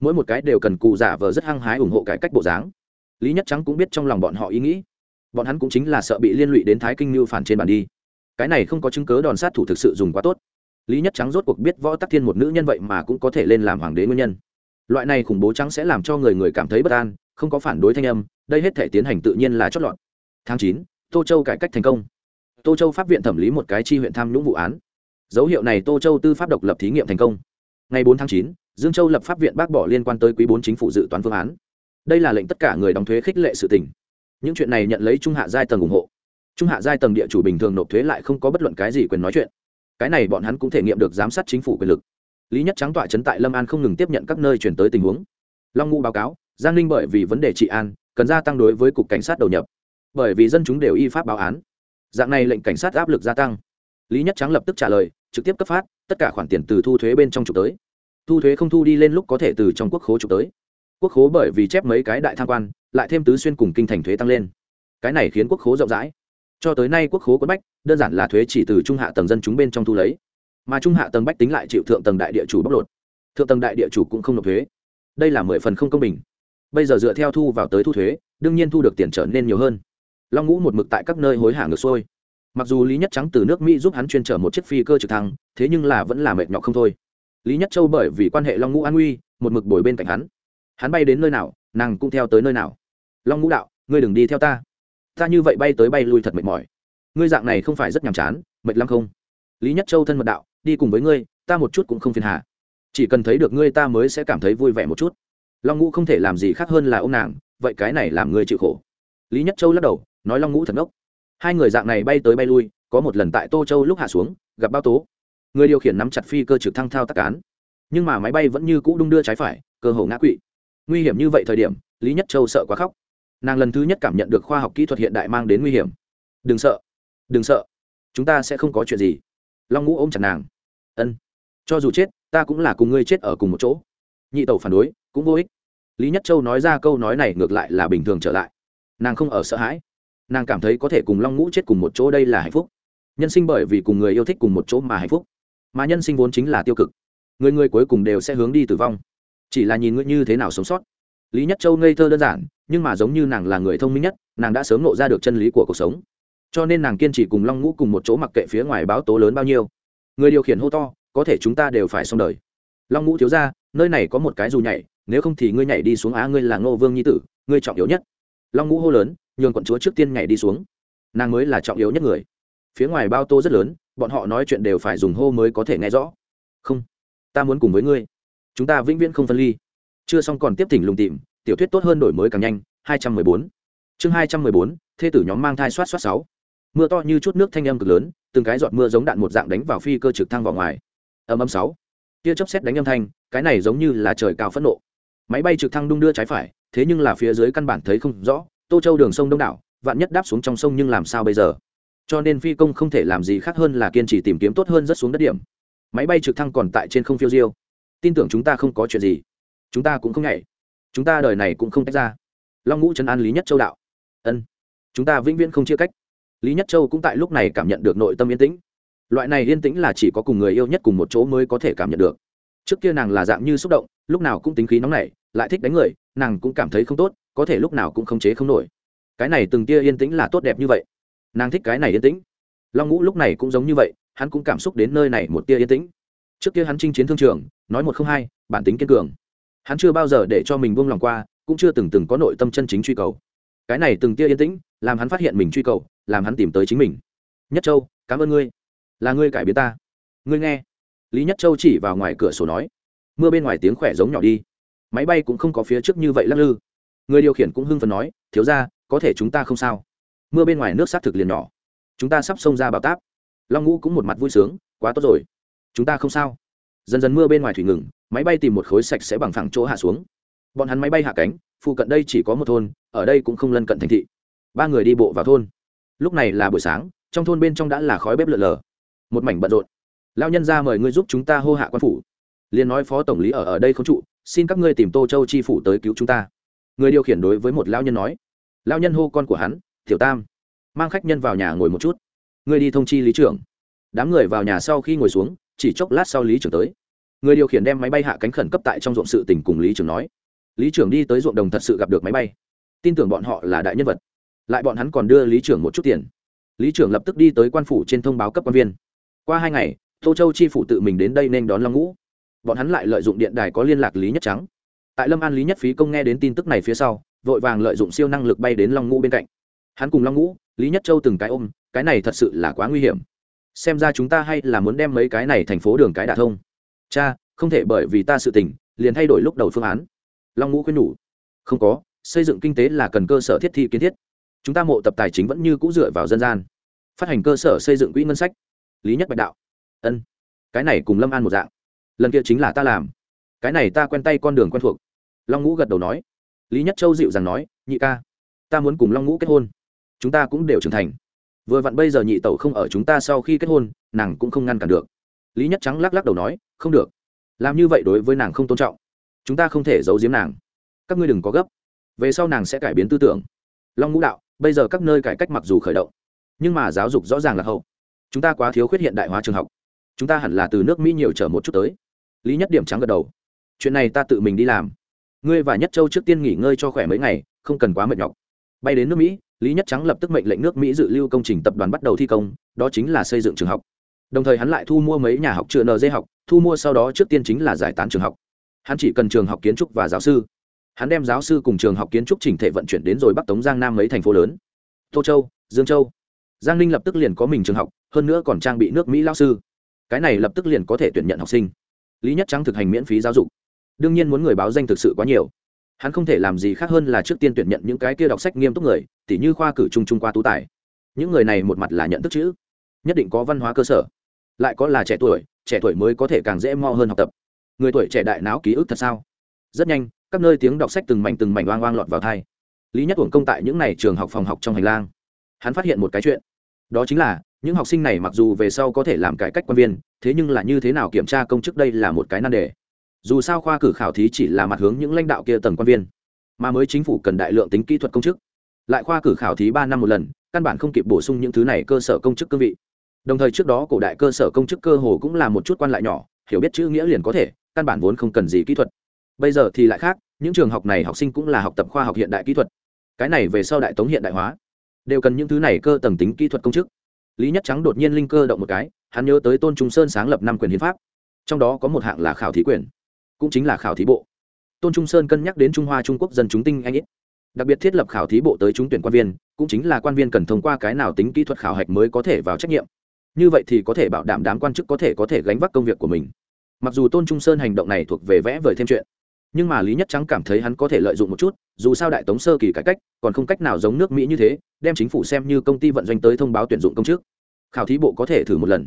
mỗi một cái đều cần cụ giả vờ rất hăng hái ủng hộ cải cách bộ dáng. Lý nhất trắng cũng biết trong lòng bọn họ ý nghĩ. Bọn hắn cũng chính là sợ bị liên lụy đến thái kinh mưu phản trên bàn đi. Cái này không có chứng cớ đòn sát thủ thực sự dùng quá tốt. Lý nhất trắng rốt cuộc biết võ tắc thiên một nữ nhân vậy mà cũng có thể lên làm hoàng đế nguyên nhân. Loại này khủng bố trắng sẽ làm cho người người cảm thấy bất an, không có phản đối thanh âm, đây hết thể tiến hành tự nhiên là chót lọt. Tháng chín, tô châu cải cách thành công. Tô châu pháp viện thẩm lý một cái chi huyện tham nhũng vụ án. Dấu hiệu này tô châu tư pháp độc lập thí nghiệm thành công. Ngày bốn tháng chín dương châu lập pháp viện bác bỏ liên quan tới quý bốn chính phủ dự toán phương án. Đây là lệnh tất cả người đóng thuế khích lệ sự tỉnh những chuyện này nhận lấy trung hạ giai tầng ủng hộ. Trung hạ giai tầng địa chủ bình thường nộp thuế lại không có bất luận cái gì quyền nói chuyện. Cái này bọn hắn cũng thể nghiệm được giám sát chính phủ quyền lực. Lý nhất trắng tọa trấn tại lâm an không ngừng tiếp nhận các nơi chuyển tới tình huống. Long ngu báo cáo, giang ninh bởi vì vấn đề trị an, cần gia tăng đối với cục cảnh sát đầu nhập. Bởi vì dân chúng đều y pháp báo án. Dạng này lệnh cảnh sát áp lực gia tăng. Lý nhất trắng lập tức trả lời, trực tiếp cấp phát, tất cả khoản tiền từ thu thuế bên trong trục tới thu thuế không thu đi lên lúc có thể từ trong quốc khố trục tới. Quốc khố bởi vì chép mấy cái đại tham quan, lại thêm tứ xuyên cùng kinh thành thuế tăng lên. Cái này khiến quốc khố rộng rãi. Cho tới nay quốc khố quất bách, đơn giản là thuế chỉ từ trung hạ tầng dân chúng bên trong thu lấy. Mà trung hạ tầng bách tính lại chịu thượng tầng đại địa chủ bóc lột. Thượng tầng đại địa chủ cũng không nộp thuế. Đây là mười phần không công bình. Bây giờ dựa theo thu vào tới thu thuế, đương nhiên thu được tiền trở nên nhiều hơn. Long ngũ một mực tại các nơi hối hả ngược xuôi. Mặc dù lý nhất trắng từ nước mỹ giúp hắn chuyên trở một chiếc phi cơ trực thăng, thế nhưng là vẫn là mệt nhọc không thôi lý nhất châu bởi vì quan hệ long ngũ an nguy một mực bồi bên cạnh hắn. Hắn bay đến nơi nào, nàng cũng theo tới nơi nào. Long ngũ đạo, ngươi đừng đi theo ta. Ta như vậy bay tới bay lui thật mệt mỏi. Ngươi dạng này không phải rất nhàm chán, mệt lắm không? Lý nhất châu thân mật đạo, đi cùng với ngươi, ta một chút cũng không phiền hà. Chỉ cần thấy được ngươi ta mới sẽ cảm thấy vui vẻ một chút. Long ngũ không thể làm gì khác hơn là ông nàng, vậy cái này làm ngươi chịu khổ. Lý nhất châu lắc đầu, nói long ngũ thật ngốc. Hai người dạng này bay tới bay lui, có một lần tại tô châu lúc hạ xuống, gặp bao tố người điều khiển nắm chặt phi cơ trực thăng thao tác cán. Nhưng mà máy bay vẫn như cũ đung đưa trái phải, cơ hồ ngã quỵ. Nguy hiểm như vậy thời điểm, lý nhất châu sợ quá khóc. Nàng lần thứ nhất cảm nhận được khoa học kỹ thuật hiện đại mang đến nguy hiểm. Đừng sợ đừng sợ, chúng ta sẽ không có chuyện gì. Long ngũ ôm chặt nàng. Ân, cho dù chết, ta cũng là cùng ngươi chết ở cùng một chỗ. Nhị tẩu phản đối, cũng vô ích. Lý nhất châu nói ra câu nói này ngược lại là bình thường trở lại. Nàng không ở sợ hãi. Nàng cảm thấy có thể cùng long ngũ chết cùng một chỗ đây là hạnh phúc. Nhân sinh bởi vì cùng người yêu thích cùng một chỗ mà hạnh phúc mà nhân sinh vốn chính là tiêu cực. Người người cuối cùng đều sẽ hướng đi tử vong. Chỉ là nhìn ngươi như thế nào sống sót. Lý nhất châu ngây thơ đơn giản, nhưng mà giống như nàng là người thông minh nhất, nàng đã sớm nộ ra được chân lý của cuộc sống. Cho nên nàng kiên trì cùng long ngũ cùng một chỗ mặc kệ phía ngoài báo tố lớn bao nhiêu. Người điều khiển hô to, có thể chúng ta đều phải xong đời. Long ngũ thiếu ra nơi này có một cái dù nhảy, nếu không thì ngươi nhảy đi xuống á, ngươi là ngô vương nhi tử, ngươi trọng yếu nhất. Long ngũ hô lớn, nhường quận chúa trước tiên nhảy đi xuống. Nàng mới là trọng yếu nhất người. Phía ngoài bao tô rất lớn bọn họ nói chuyện đều phải dùng hô mới có thể nghe rõ. Không ta muốn cùng với ngươi. Chúng ta vĩnh viễn không phân ly. Chưa xong còn tiếp thỉnh lùng tìm tiểu thuyết tốt hơn đổi mới càng nhanh 214. chương 214, thê tử nhóm mang thai soát soát sáu. Mưa to như chút nước thanh âm cực lớn từng cái giọt mưa giống đạn một dạng đánh vào phi cơ trực thăng vào ngoài. Âm âm sáu. Tia chớp xét đánh âm thanh cái này giống như là trời cao phẫn nộ. Máy bay trực thăng đung đưa trái phải thế nhưng là phía dưới căn bản thấy không rõ tô châu đường sông đông đảo vạn nhất đáp xuống trong sông nhưng làm sao bây giờ? Cho nên phi công không thể làm gì khác hơn là kiên trì tìm kiếm tốt hơn rất xuống đất điểm. Máy bay trực thăng còn tại trên không phiêu diêu. Tin tưởng chúng ta không có chuyện gì. Chúng ta cũng không nhảy. Chúng ta đời này cũng không tách ra. Long ngũ trấn an lý nhất châu đạo. Ân. Chúng ta vĩnh viễn không chia cách. Lý nhất châu cũng tại lúc này cảm nhận được nội tâm yên tĩnh. Loại này yên tĩnh là chỉ có cùng người yêu nhất cùng một chỗ mới có thể cảm nhận được. Trước kia nàng là dạng như xúc động, lúc nào cũng tính khí nóng nảy, lại thích đánh người, nàng cũng cảm thấy không tốt, có thể lúc nào cũng không chế không nổi. Cái này từng tia yên tĩnh là tốt đẹp như vậy nàng thích cái này yên tĩnh. Long ngũ lúc này cũng giống như vậy, hắn cũng cảm xúc đến nơi này một tia yên tĩnh. Trước kia hắn chinh chiến thương trường, nói một không hai, bản tính kiên cường. Hắn chưa bao giờ để cho mình buông lòng qua, cũng chưa từng từng có nội tâm chân chính truy cầu. Cái này từng tia yên tĩnh, làm hắn phát hiện mình truy cầu, làm hắn tìm tới chính mình. Nhất châu, cảm ơn ngươi. Là ngươi cải biến ta. Ngươi nghe. Lý nhất châu chỉ vào ngoài cửa sổ nói. Mưa bên ngoài tiếng khỏe giống nhỏ đi. Máy bay cũng không có phía trước như vậy lắc lư. Người điều khiển cũng hưng phấn nói, thiếu ra có thể chúng ta không sao mưa bên ngoài nước xác thực liền nhỏ. Chúng ta sắp xông ra bảo táp. Long ngũ cũng một mặt vui sướng, quá tốt rồi. Chúng ta không sao. Dần dần mưa bên ngoài thủy ngừng, máy bay tìm một khối sạch sẽ bằng phẳng chỗ hạ xuống. Bọn hắn máy bay hạ cánh, phụ cận đây chỉ có một thôn, ở đây cũng không lân cận thành thị. Ba người đi bộ vào thôn. Lúc này là buổi sáng, trong thôn bên trong đã là khói bếp lợn lờ. Một mảnh bận rộn. Lao nhân ra mời ngươi giúp chúng ta hô hạ quan phủ. Liền nói phó tổng lý ở ở đây không trụ, xin các ngươi tìm tô châu chi phủ tới cứu chúng ta. Người điều khiển đối với một lao nhân nói. Lao nhân hô con của hắn tiểu tam. Mang khách nhân vào nhà ngồi một chút. Người đi thông chi lý trưởng. Đám người vào nhà sau khi ngồi xuống, chỉ chốc lát sau lý trưởng tới. Người điều khiển đem máy bay hạ cánh khẩn cấp tại trong ruộng sự tình cùng lý trưởng nói. Lý trưởng đi tới ruộng đồng thật sự gặp được máy bay. Tin tưởng bọn họ là đại nhân vật. Lại bọn hắn còn đưa lý trưởng một chút tiền. Lý trưởng lập tức đi tới quan phủ trên thông báo cấp quan viên. Qua hai ngày, tô châu chi phủ tự mình đến đây nên đón long ngũ. Bọn hắn lại lợi dụng điện đài có liên lạc lý nhất trắng. Tại lâm an lý nhất phí công nghe đến tin tức này phía sau, vội vàng lợi dụng siêu năng lực bay đến long ngũ bên cạnh hắn cùng long ngũ, lý nhất châu từng cái ôm, cái này thật sự là quá nguy hiểm. Xem ra chúng ta hay là muốn đem mấy cái này thành phố đường cái đả thông. Cha, không thể bởi vì ta sự tình, liền thay đổi lúc đầu phương án. Long ngũ khuyên nhủ. Không có, xây dựng kinh tế là cần cơ sở thiết thi kiến thiết. Chúng ta mộ tập tài chính vẫn như c ũ dựa vào dân gian. Phát hành cơ sở xây dựng quỹ ngân sách. Lý nhất bạch đạo. Ân. Cái này cùng lâm an một dạng. Lần kia chính là ta làm. Cái này ta quen tay con đường quen thuộc. Long ngũ gật đầu nói. Lý nhất châu dịu rằng nói, nhị ca, ta muốn cùng long ngũ kết hôn chúng ta cũng đều trưởng thành. Vừa vặn bây giờ nhị tẩu không ở chúng ta sau khi kết hôn, nàng cũng không ngăn cản được. Lý nhất trắng lắc lắc đầu nói, không được. Làm như vậy đối với nàng không tôn trọng. Chúng ta không thể giấu giếm nàng. Các ngươi đừng có gấp. Về sau nàng sẽ cải biến tư tưởng. Long ngũ đạo, bây giờ các nơi cải cách mặc dù khởi động, nhưng mà giáo dục rõ ràng là hậu. Chúng ta quá thiếu khuyết hiện đại hóa trường học. Chúng ta hẳn là từ nước mỹ nhiều trở một chút tới. Lý nhất điểm trắng gật đầu. Chuyện này ta tự mình đi làm. Ngươi và nhất châu trước tiên nghỉ ngơi cho khỏe mấy ngày, không cần quá mệt nhọc. Bay đến nước mỹ lý nhất trắng lập tức mệnh lệnh nước mỹ dự lưu công trình tập đoàn bắt đầu thi công, đó chính là xây dựng trường học. Đồng thời hắn lại thu mua mấy nhà học chữa nd học, thu mua sau đó trước tiên chính là giải tán trường học. Hắn chỉ cần trường học kiến trúc và giáo sư. Hắn đem giáo sư cùng trường học kiến trúc chỉnh thể vận chuyển đến rồi bắc tống giang nam mấy thành phố lớn. Tô châu, dương châu. Giang ninh lập tức liền có mình trường học, hơn nữa còn trang bị nước mỹ lao sư. Cái này lập tức liền có thể tuyển nhận học sinh. Lý nhất trắng thực hành miễn phí giáo dục. Đương nhiên muốn người báo danh thực sự quá nhiều. Hắn không thể làm gì khác hơn là trước tiên tuyển nhận những cái kia đọc sách nghiêm túc người tỉ như khoa cử trung trung qua tú tài. Những người này một mặt là nhận thức chữ, nhất định có văn hóa cơ sở. Lại có là trẻ tuổi trẻ tuổi mới có thể càng dễ mo hơn học tập. Người tuổi trẻ đại não ký ức thật sao? Rất nhanh, các nơi tiếng đọc sách từng mảnh từng mảnh oang oang lọt vào thai lý nhất uổng công tại những n à y trường học phòng học trong hành lang. Hắn phát hiện một cái chuyện. Đó chính là, những học sinh này mặc dù về sau có thể làm cải cách quan viên, thế nhưng là như thế nào kiểm tra công chức đây là một cái nan đề. Dù sao khoa cử khảo thí chỉ là mặt hướng những lãnh đạo kia tầng quan viên, mà mới chính phủ cần đại lượng tính kỹ thuật công chức lại khoa cử khảo thí ba năm một lần, căn bản không kịp bổ sung những thứ này cơ sở công chức cương vị. Đồng thời trước đó cổ đại cơ sở công chức cơ hồ cũng là một chút quan lại nhỏ, hiểu biết chữ nghĩa liền có thể, căn bản vốn không cần gì kỹ thuật. Bây giờ thì lại khác, những trường học này học sinh cũng là học tập khoa học hiện đại kỹ thuật. Cái này về sau đại tống hiện đại hóa. Đều cần những thứ này cơ tầng tính kỹ thuật công chức. Lý nhất trắng đột nhiên linh cơ động một cái, hắn nhớ tới tôn trung sơn sáng lập năm quyền hiến pháp. Trong đó có một hạng là khảo thí quyền, cũng chính là khảo thí bộ. Tôn trung sơn cân nhắc đến trung hoa trung quốc dân chúng tinh anh ít đặc biệt thiết lập khảo thí bộ tới trúng tuyển quan viên, cũng chính là quan viên cần thông qua cái nào tính kỹ thuật khảo hạch mới có thể vào trách nhiệm. Như vậy thì có thể bảo đảm đám quan chức có thể có thể gánh vác công việc của mình. Mặc dù tôn trung sơn hành động này thuộc về vẽ vời thêm chuyện, nhưng mà lý nhất trắng cảm thấy hắn có thể lợi dụng một chút, dù sao đại tống sơ kỳ cải cách, còn không cách nào giống nước mỹ như thế, đem chính phủ xem như công ty vận doanh tới thông báo tuyển dụng công chức. Khảo thí bộ có thể thử một lần.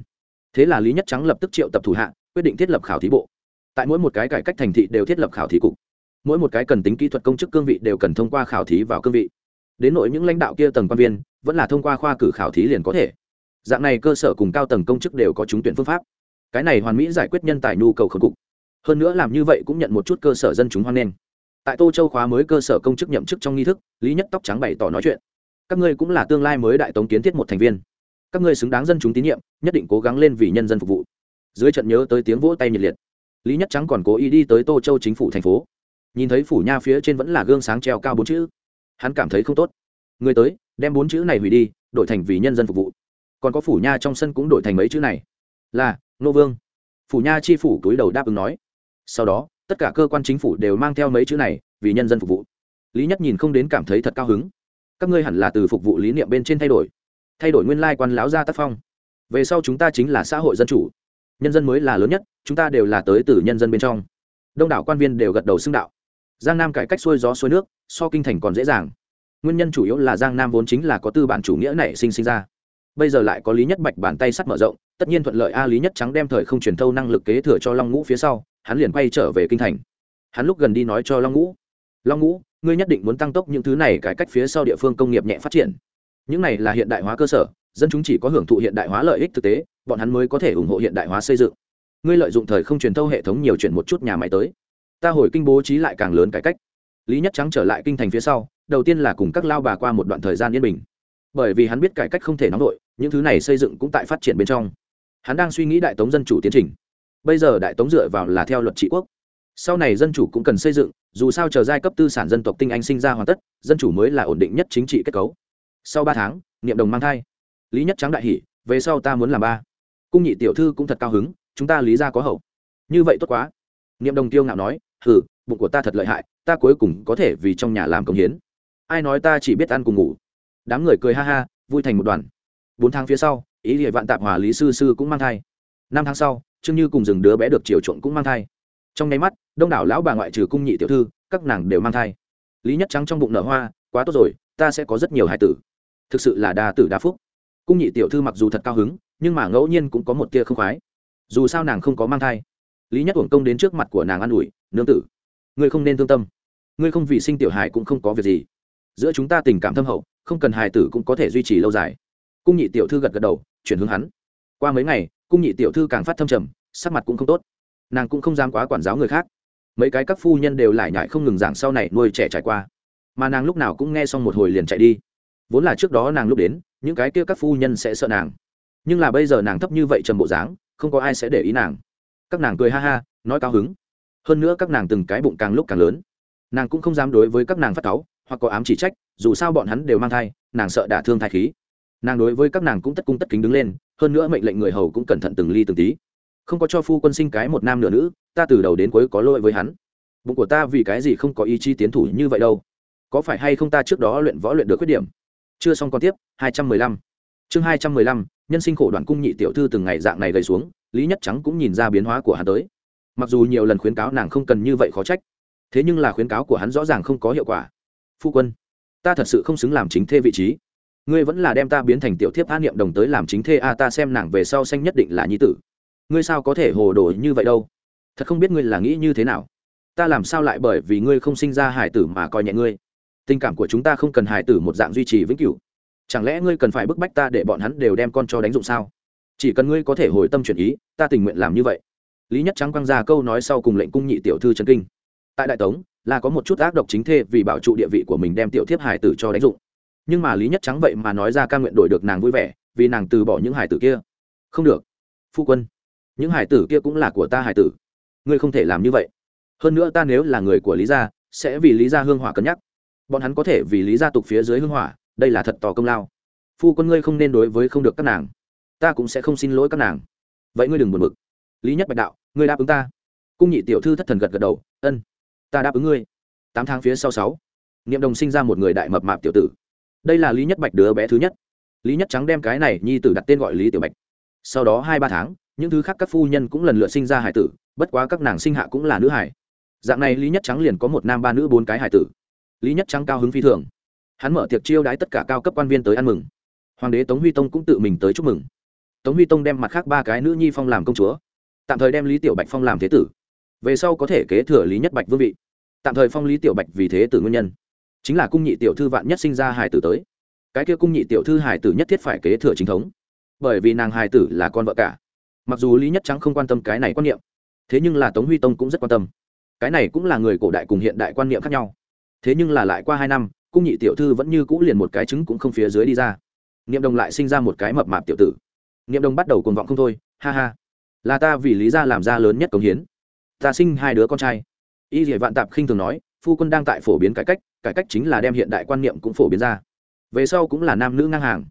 Thế là lý nhất trắng lập tức triệu tập thủ hạ, quyết định thiết lập khảo thí bộ. Tại mỗi một cái cải cách thành thị đều thiết lập khảo thí cục mỗi một cái cần tính kỹ thuật công chức cương vị đều cần thông qua khảo thí vào cương vị. Đến nội những lãnh đạo kia tầng quan viên, vẫn là thông qua khoa cử khảo thí liền có thể. Dạng này cơ sở cùng cao tầng công chức đều có trúng tuyển phương pháp. Cái này hoàn mỹ giải quyết nhân tài nhu cầu khẩn cục. Hơn nữa làm như vậy cũng nhận một chút cơ sở dân chúng hoan nghênh. Tại tô châu khóa mới cơ sở công chức nhậm chức trong nghi thức, lý nhất tóc trắng bày tỏ nói chuyện. Các ngươi cũng là tương lai mới đại tống kiến thiết một thành viên. Các ngươi xứng đáng dân chúng tín nhiệm, nhất định cố gắng lên vì nhân dân phục vụ. Dưới trận nhớ tới tiếng vỗ tay nhiệt liệt. Lý nhất trắng còn cố ý đi tới tô châu chính phủ thành phố nhìn thấy phủ nha phía trên vẫn là gương sáng treo cao bốn chữ. Hắn cảm thấy không tốt. Người tới, đem bốn chữ này hủy đi, đổi thành vì nhân dân phục vụ. Còn có phủ nha trong sân cũng đổi thành mấy chữ này. Là, nô vương. Phủ nha chi phủ túi đầu đáp ứng nói. Sau đó, tất cả cơ quan chính phủ đều mang theo mấy chữ này, vì nhân dân phục vụ. Lý nhất nhìn không đến cảm thấy thật cao hứng. Các ngươi hẳn là từ phục vụ lý niệm bên trên thay đổi. Thay đổi nguyên lai quan láo ra tác phong. Về sau chúng ta chính là xã hội dân chủ. Nhân dân mới là lớn nhất, chúng ta đều là tới từ nhân dân bên trong. Đông đảo quan viên đều gật đầu xưng đạo giang nam cải cách xuôi gió xuôi nước, so kinh thành còn dễ dàng. Nguyên nhân chủ yếu là giang nam vốn chính là có tư bản chủ nghĩa nảy sinh sinh ra. Bây giờ lại có lý nhất bạch bàn tay sắt mở rộng, tất nhiên thuận lợi a lý nhất trắng đem thời không truyền thâu năng lực kế thừa cho long ngũ phía sau, hắn liền quay trở về kinh thành. Hắn lúc gần đi nói cho long ngũ long ngũ, ngươi nhất định muốn tăng tốc những thứ này cải cách phía sau địa phương công nghiệp nhẹ phát triển. Những này là hiện đại hóa cơ sở, dân chúng chỉ có hưởng thụ hiện đại hóa lợi ích thực tế, bọn hắn mới có thể ủng hộ hiện đại hóa xây dựng. Ngươi lợi dụng thời không truyền thâu hệ thống nhiều chuyển một chút nhà máy tới ta hồi kinh bố trí lại càng lớn cải cách. Lý nhất trắng trở lại kinh thành phía sau, đầu tiên là cùng các lao bà qua một đoạn thời gian yên bình. Bởi vì hắn biết cải cách không thể nóng vội những thứ này xây dựng cũng tại phát triển bên trong. Hắn đang suy nghĩ đại tống dân chủ tiến trình. Bây giờ đại tống dựa vào là theo luật trị quốc. Sau này dân chủ cũng cần xây dựng, dù sao chờ giai cấp tư sản dân tộc tinh anh sinh ra hoàn tất, dân chủ mới là ổn định nhất chính trị kết cấu. Sau ba tháng, niệm đồng mang thai. Lý nhất trắng đại hỷ về sau ta muốn làm ba. Cung nhị tiểu thư cũng thật cao hứng, chúng ta lý ra có hậu. Như vậy tốt quá. Niệm đồng tiêu ngạo nói hừ, bụng của ta thật lợi hại, ta cuối cùng có thể vì trong nhà làm công hiến. Ai nói ta chỉ biết ăn cùng ngủ. Đám người cười ha ha, vui thành một đoàn. Bốn tháng phía sau, ý địa vạn tạp hòa lý sư sư cũng mang thai. Năm tháng sau, trương như cùng rừng đứa bé được chiều chuộng cũng mang thai. Trong nháy mắt, đông đảo lão bà ngoại trừ cung nhị tiểu thư, các nàng đều mang thai. Lý nhất trắng trong bụng nở hoa, quá tốt rồi, ta sẽ có rất nhiều hài tử. Thực sự là đa tử đa phúc. Cung nhị tiểu thư mặc dù thật cao hứng, nhưng mà ngẫu nhiên cũng có một tia không khoái. Dù sao nàng không có mang thai lý nhất uổng công đến trước mặt của nàng an ủi, nương tử, ngươi không nên thương tâm. Ngươi không vì sinh tiểu hài cũng không có việc gì. Giữa chúng ta tình cảm thâm hậu, không cần hài tử cũng có thể duy trì lâu dài. Cung nhị tiểu thư gật gật đầu, chuyển hướng hắn. Qua mấy ngày, cung nhị tiểu thư càng phát thâm trầm, sắc mặt cũng không tốt. Nàng cũng không dám quá quản giáo người khác. Mấy cái các phu nhân đều lại nhại không ngừng giảng sau này nuôi trẻ trải qua. Mà nàng lúc nào cũng nghe xong một hồi liền chạy đi. Vốn là trước đó nàng lúc đến, những cái kia các phu nhân sẽ sợ nàng. Nhưng là bây giờ nàng thấp như vậy trầm bộ dáng, không có ai sẽ để ý nàng các nàng cười ha ha, nói cao hứng. Hơn nữa các nàng từng cái bụng càng lúc càng lớn. Nàng cũng không dám đối với các nàng phát cáu, hoặc có ám chỉ trách, dù sao bọn hắn đều mang thai, nàng sợ đả thương thai khí. Nàng đối với các nàng cũng tất cung tất kính đứng lên, hơn nữa mệnh lệnh người hầu cũng cẩn thận từng ly từng tí. Không có cho phu quân sinh cái một nam nửa nữ, ta từ đầu đến cuối có lỗi với hắn. Bụng của ta vì cái gì không có ý chí tiến thủ như vậy đâu. Có phải hay không ta trước đó luyện võ luyện được khuyết điểm? Chưa xong còn tiếp, hai trăm mười lăm. Chương hai trăm mười lăm, nhân sinh khổ đoạn cung nhị tiểu thư từng ngày dạng này gầy xuống lý nhất trắng cũng nhìn ra biến hóa của hắn tới. Mặc dù nhiều lần khuyến cáo nàng không cần như vậy khó trách, thế nhưng là khuyến cáo của hắn rõ ràng không có hiệu quả. Phu quân, ta thật sự không xứng làm chính thê vị trí. Ngươi vẫn là đem ta biến thành tiểu thiếp an niệm đồng tới làm chính thê a, ta xem nàng về sau xanh nhất định là nhi tử. Ngươi sao có thể hồ đồ như vậy đâu? Thật không biết ngươi là nghĩ như thế nào. Ta làm sao lại bởi vì ngươi không sinh ra hải tử mà coi nhẹ ngươi? Tình cảm của chúng ta không cần hải tử một dạng duy trì vĩnh cửu. Chẳng lẽ ngươi cần phải bức bách ta để bọn hắn đều đem con cho đánh dụng sao? Chỉ cần ngươi có thể hồi tâm chuyển ý, ta tình nguyện làm như vậy. Lý nhất trắng quăng ra câu nói sau cùng lệnh cung nhị tiểu thư trần kinh. Tại đại tống, là có một chút ác độc chính thê vì bảo trụ địa vị của mình đem tiểu thiếp hải tử cho đánh dụng. Nhưng mà lý nhất trắng vậy mà nói ra ca nguyện đổi được nàng vui vẻ, vì nàng từ bỏ những hải tử kia. Không được. Phu quân, những hải tử kia cũng là của ta hải tử. Ngươi không thể làm như vậy. Hơn nữa ta nếu là người của lý gia, sẽ vì lý gia hương hỏa cân nhắc. Bọn hắn có thể vì lý gia tục phía dưới hương hỏa, đây là thật tò công lao. Phu quân ngươi không nên đối với không được các nàng ta cũng sẽ không xin lỗi các nàng. Vậy ngươi đừng buồn bực. Lý nhất bạch đạo, ngươi đáp ứng ta. Cung nhị tiểu thư thất thần gật gật đầu, ân, ta đáp ứng ngươi. Tám tháng phía sau sáu, niệm đồng sinh ra một người đại mập mạp tiểu tử. Đây là lý nhất bạch đứa bé thứ nhất. Lý nhất trắng đem cái này nhi tử đặt tên gọi lý tiểu bạch. Sau đó hai ba tháng, những thứ khác các phu nhân cũng lần lượt sinh ra hải tử, bất quá các nàng sinh hạ cũng là nữ hải. Dạng này lý nhất trắng liền có một nam ba nữ bốn cái hải tử. Lý nhất trắng cao hứng phi thường. Hắn mở tiệc chiêu đái tất cả cao cấp quan viên tới ăn mừng. Hoàng đế tống huy tông cũng tự mình tới chúc mừng tống huy tông đem mặt khác ba cái nữ nhi phong làm công chúa. Tạm thời đem lý tiểu bạch phong làm thế tử. Về sau có thể kế thừa lý nhất bạch vương vị. Tạm thời phong lý tiểu bạch vì thế tử nguyên nhân. Chính là cung nhị tiểu thư vạn nhất sinh ra hải tử tới. Cái kia cung nhị tiểu thư hải tử nhất thiết phải kế thừa chính thống. Bởi vì nàng hải tử là con vợ cả. Mặc dù lý nhất trắng không quan tâm cái này quan niệm, thế nhưng là tống huy tông cũng rất quan tâm. Cái này cũng là người cổ đại cùng hiện đại quan niệm khác nhau. Thế nhưng là lại qua hai năm, cung nhị tiểu thư vẫn như cũ liền một cái trứng cũng không phía dưới đi ra. Niệm đồng lại sinh ra một cái mập mạp tiểu tử niệm đồng bắt đầu cuồng vọng không thôi, ha ha. Là ta vì lý gia làm ra lớn nhất cống hiến. Ta sinh hai đứa con trai. Y dỉa vạn tạp khinh thường nói, phu quân đang tại phổ biến cải cách cải cách chính là đem hiện đại quan niệm cũng phổ biến ra. Về sau cũng là nam nữ ngang hàng.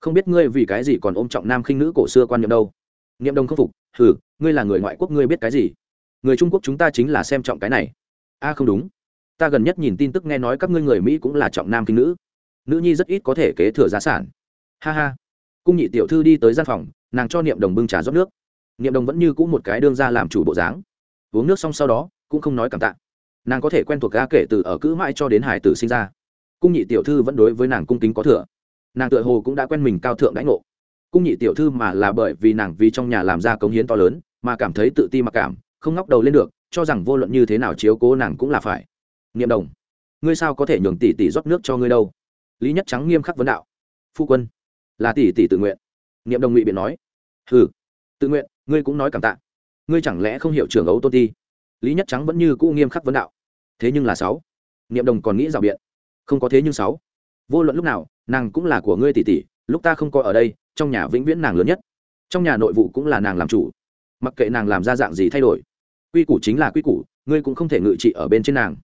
Không biết ngươi vì cái gì còn ôm trọng nam khinh nữ cổ xưa quan niệm đâu. Niệm đồng không phục, hừ, ngươi là người ngoại quốc ngươi biết cái gì? Người trung quốc chúng ta chính là xem trọng cái này. A, không đúng. Ta gần nhất nhìn tin tức nghe nói các ngươi người mỹ cũng là trọng nam khinh nữ. Nữ nhi rất ít có thể kế thừa giá sản. Ha ha cung nhị tiểu thư đi tới gian phòng, nàng cho niệm đồng bưng trà rót nước. Niệm đồng vẫn như c ũ một cái đương ra làm chủ bộ dáng. Uống nước xong sau đó, cũng không nói cảm tạ. Nàng có thể quen thuộc ga kể từ ở cữ mãi cho đến hải tử sinh ra. Cung nhị tiểu thư vẫn đối với nàng cung kính có thừa. Nàng tựa hồ cũng đã quen mình cao thượng đãi ngộ. Cung nhị tiểu thư mà là bởi vì nàng vì trong nhà làm ra cống hiến to lớn, mà cảm thấy tự ti mặc cảm, không ngóc đầu lên được, cho rằng vô luận như thế nào chiếu cố nàng cũng là phải. Niệm đồng, ngươi sao có thể nhường tỷ tỷ rót nước cho ngươi đâu? Lý nhất trắng nghiêm khắc vấn đạo. Phu quân là tỷ tỷ tự nguyện. Niệm đồng ngụy biện nói. Hừ, tự nguyện, ngươi cũng nói cảm tạ. Ngươi chẳng lẽ không hiểu trưởng ấu tôn ti? Lý nhất trắng vẫn như cũ nghiêm khắc vấn đạo. Thế nhưng là sáu. Niệm đồng còn nghĩ rào biện. Không có thế nhưng sáu. Vô luận lúc nào, nàng cũng là của ngươi tỷ tỷ, lúc ta không có ở đây, trong nhà vĩnh viễn nàng lớn nhất. Trong nhà nội vụ cũng là nàng làm chủ. Mặc kệ nàng làm ra dạng gì thay đổi, quy củ chính là quy củ, ngươi cũng không thể ngự trị ở bên trên nàng.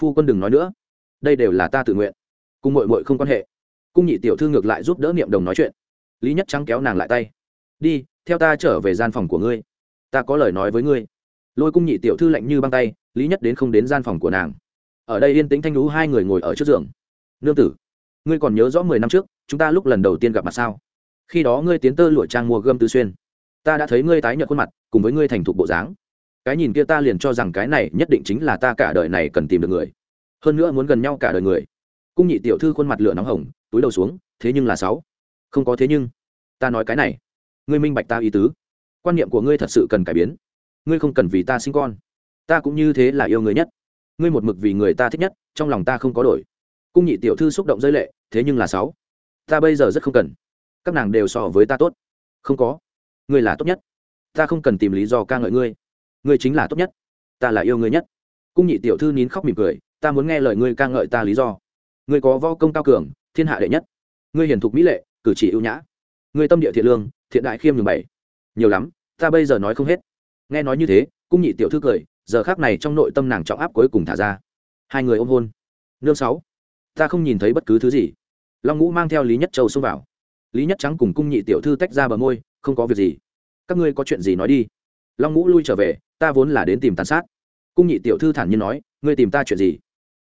Phu quân đừng nói nữa. Đây đều là ta tự nguyện. Cùng mội mội không quan hệ cung nhị tiểu thư ngược lại giúp đỡ niệm đồng nói chuyện. Lý nhất trắng kéo nàng lại tay. Đi, theo ta trở về gian phòng của ngươi. Ta có lời nói với ngươi. Lôi cung nhị tiểu thư lạnh như băng tay, lý nhất đến không đến gian phòng của nàng. Ở đây yên tĩnh thanh lũ hai người ngồi ở trước giường. Nương tử, ngươi còn nhớ rõ mười năm trước, chúng ta lúc lần đầu tiên gặp mặt sao? Khi đó ngươi tiến tơ lụa trang mua gươm tứ xuyên. Ta đã thấy ngươi tái nhợt khuôn mặt, cùng với ngươi thành thục bộ dáng. Cái nhìn kia ta liền cho rằng cái này nhất định chính là ta cả đời này cần tìm được người. Hơn nữa muốn gần nhau cả đời người. Cung nhị tiểu thư khuôn mặt lửa nóng hồng túi đầu xuống, thế nhưng là sáu. Không có thế nhưng. Ta nói cái này. Ngươi minh bạch ta ý tứ. Quan niệm của ngươi thật sự cần cải biến. Ngươi không cần vì ta sinh con. Ta cũng như thế là yêu người nhất. Ngươi một mực vì người ta thích nhất, trong lòng ta không có đổi. Cung nhị tiểu thư xúc động rơi lệ, thế nhưng là sáu. Ta bây giờ rất không cần. Các nàng đều so với ta tốt. Không có. Ngươi là tốt nhất. Ta không cần tìm lý do ca ngợi ngươi. Ngươi chính là tốt nhất. Ta là yêu ngươi nhất. Cung nhị tiểu thư nín khóc mỉm cười, ta muốn nghe lời ngươi ca ngợi ta lý do. Ngươi có vo công cao cường thiên hạ đệ nhất. Ngươi hiền thục mỹ lệ, cử chỉ ưu nhã. Ngươi tâm địa thiện lương, thiện đại khiêm nhường bảy nhiều lắm, ta bây giờ nói không hết. Nghe nói như thế, cung nhị tiểu thư cười, giờ khác này trong nội tâm nàng trọng áp cuối cùng thả ra. Hai người ôm hôn. Nương sáu, ta không nhìn thấy bất cứ thứ gì. Long ngũ mang theo lý nhất châu xông vào. Lý nhất trắng cùng cung nhị tiểu thư tách ra bờ môi, không có việc gì. Các ngươi có chuyện gì nói đi. Long ngũ lui trở về, ta vốn là đến tìm tàn sát. Cung nhị tiểu thư thản nhiên nói, ngươi tìm ta chuyện gì?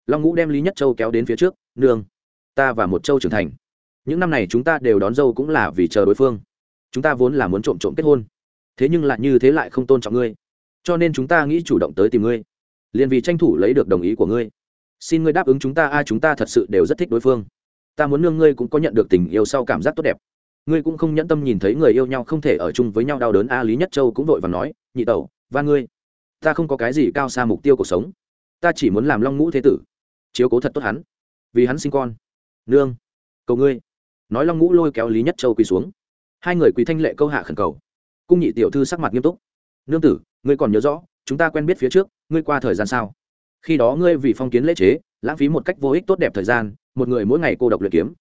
Long ngũ đem lý nhất châu kéo đến phía trước, nương ta và một châu trưởng thành. Những năm này chúng ta đều đón dâu cũng là vì chờ đối phương. Chúng ta vốn là muốn trộm trộm kết hôn. Thế nhưng lại như thế lại không tôn trọng ngươi. Cho nên chúng ta nghĩ chủ động tới tìm ngươi. Liền vì tranh thủ lấy được đồng ý của ngươi. Xin ngươi đáp ứng chúng ta, a, chúng ta thật sự đều rất thích đối phương. Ta muốn nương ngươi cũng có nhận được tình yêu sau cảm giác tốt đẹp. Ngươi cũng không nhẫn tâm nhìn thấy người yêu nhau không thể ở chung với nhau đau đớn, a, lý nhất châu cũng vội và nói, nhị tẩu, và ngươi. Ta không có cái gì cao xa mục tiêu cuộc sống. Ta chỉ muốn làm long ngũ thế tử, chiếu cố thật tốt hắn, vì hắn sinh con nương, cầu ngươi. Nói long ngũ lôi kéo lý nhất châu quỳ xuống. Hai người quỳ thanh lệ câu hạ khẩn cầu. Cung nhị tiểu thư sắc mặt nghiêm túc. Nương tử, ngươi còn nhớ rõ, chúng ta quen biết phía trước, ngươi qua thời gian sao? Khi đó ngươi vì phong kiến lễ chế, lãng phí một cách vô ích tốt đẹp thời gian, một người mỗi ngày cô độc luyện kiếm.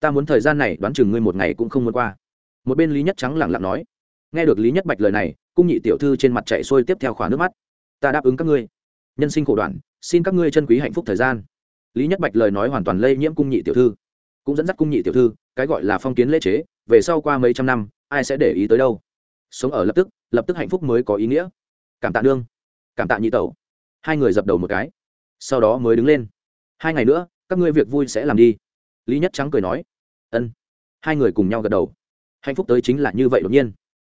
Ta muốn thời gian này đoán chừng ngươi một ngày cũng không muốn qua. Một bên lý nhất trắng lẳng lặng nói. Nghe được lý nhất bạch lời này, cung nhị tiểu thư trên mặt chạy xuôi tiếp theo khỏa nước mắt. Ta đáp ứng các ngươi. Nhân sinh khổ đoạn, xin các ngươi chân quý hạnh phúc thời gian lý nhất bạch lời nói hoàn toàn lây nhiễm cung nhị tiểu thư. Cũng dẫn dắt cung nhị tiểu thư, cái gọi là phong kiến lễ chế, về sau qua mấy trăm năm, ai sẽ để ý tới đâu? Sống ở lập tức lập tức hạnh phúc mới có ý nghĩa. Cảm tạ nương. Cảm tạ nhị tẩu. Hai người dập đầu một cái. Sau đó mới đứng lên. Hai ngày nữa, các ngươi việc vui sẽ làm đi. Lý nhất trắng cười nói. Ân. Hai người cùng nhau gật đầu. Hạnh phúc tới chính là như vậy đột nhiên.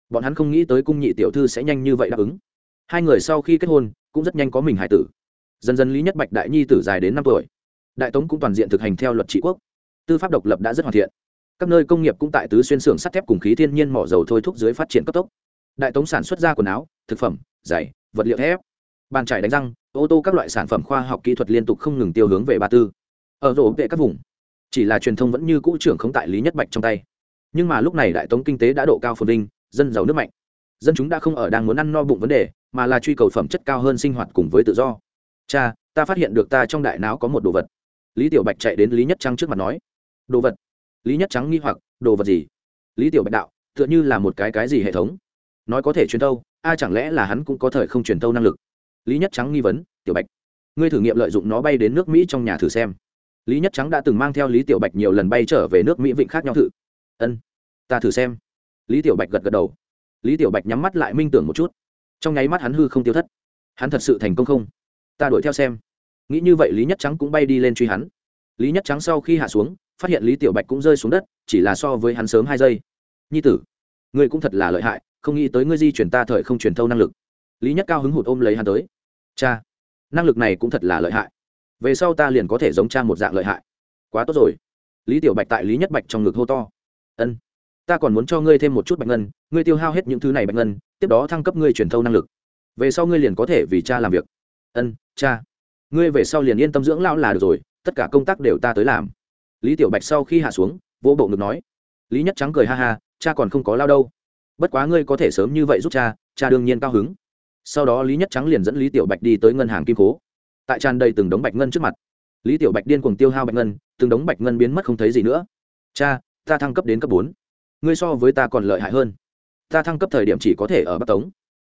Bọn hắn không nghĩ tới cung nhị tiểu thư sẽ nhanh như vậy đáp ứng. Hai người sau khi kết hôn, cũng rất nhanh có mình hải tử. Dần dần lý nhất bạch đại nhi tử dài đến năm tuổi đại tống cũng toàn diện thực hành theo luật trị quốc. Tư pháp độc lập đã rất hoàn thiện. Các nơi công nghiệp cũng tại tứ xuyên xưởng sắt thép cùng khí thiên nhiên mỏ dầu thôi thúc dưới phát triển cấp tốc. Đại tống sản xuất ra quần áo, thực phẩm, giày, vật liệu thép. Bàn trải đánh răng, ô tô các loại sản phẩm khoa học kỹ thuật liên tục không ngừng tiêu hướng về ba tư. Ở rổ vệ các vùng, chỉ là truyền thông vẫn như cũ trưởng không tại lý nhất bạch trong tay. Nhưng mà lúc này đại tống kinh tế đã độ cao phồn vinh, dân giàu nước mạnh. Dân chúng đã không ở đang muốn ăn no bụng vấn đề, mà là truy cầu phẩm chất cao hơn sinh hoạt cùng với tự do. Cha, ta phát hiện được ta trong đại não có một đồ vật lý tiểu bạch chạy đến lý nhất trắng trước mặt nói, đồ vật. Lý nhất trắng nghi hoặc, đồ vật gì? Lý tiểu bạch đạo, tựa như là một cái cái gì hệ thống? Nói có thể truyền tâu a chẳng lẽ là hắn cũng có thời không truyền tâu năng lực? Lý nhất trắng nghi vấn, tiểu bạch, ngươi thử nghiệm lợi dụng nó bay đến nước mỹ trong nhà thử xem. Lý nhất trắng đã từng mang theo lý tiểu bạch nhiều lần bay trở về nước mỹ vịnh khác nhau thử. Ân, ta thử xem. Lý tiểu bạch gật gật đầu. Lý tiểu bạch nhắm mắt lại minh tưởng một chút. Trong nháy mắt hắn hư không tiêu thất. Hắn thật sự thành công không? Ta đuổi theo xem nghĩ như vậy lý nhất trắng cũng bay đi lên truy hắn. Lý nhất trắng sau khi hạ xuống, phát hiện lý tiểu bạch cũng rơi xuống đất, chỉ là so với hắn sớm hai giây. Nhi tử, ngươi cũng thật là lợi hại, không nghĩ tới ngươi di chuyển ta thời không truyền thâu năng lực. Lý nhất cao hứng hụt ôm lấy hắn tới. Cha, năng lực này cũng thật là lợi hại. Về sau ta liền có thể giống cha một dạng lợi hại. Quá tốt rồi. Lý tiểu bạch tại lý nhất bạch trong ngực hô to. Ân, ta còn muốn cho ngươi thêm một chút bạch ngân, ngươi tiêu hao hết những thứ này bạch ngân, tiếp đó thăng cấp ngươi truyền thâu năng lực. Về sau ngươi liền có thể vì cha làm việc. Ân, cha ngươi về sau liền yên tâm dưỡng lão là được rồi, tất cả công tác đều ta tới làm. Lý tiểu bạch sau khi hạ xuống, vỗ bộ ngực nói, lý nhất trắng cười ha ha, cha còn không có lao đâu. Bất quá ngươi có thể sớm như vậy giúp cha cha đương nhiên cao hứng. Sau đó lý nhất trắng liền dẫn lý tiểu bạch đi tới ngân hàng kim cố tại tràn đầy từng đống bạch ngân trước mặt, lý tiểu bạch điên cuồng tiêu hao bạch ngân, từng đống bạch ngân biến mất không thấy gì nữa. Cha, ta thăng cấp đến cấp bốn. Ngươi so với ta còn lợi hại hơn. Ta thăng cấp thời điểm chỉ có thể ở bắc tống.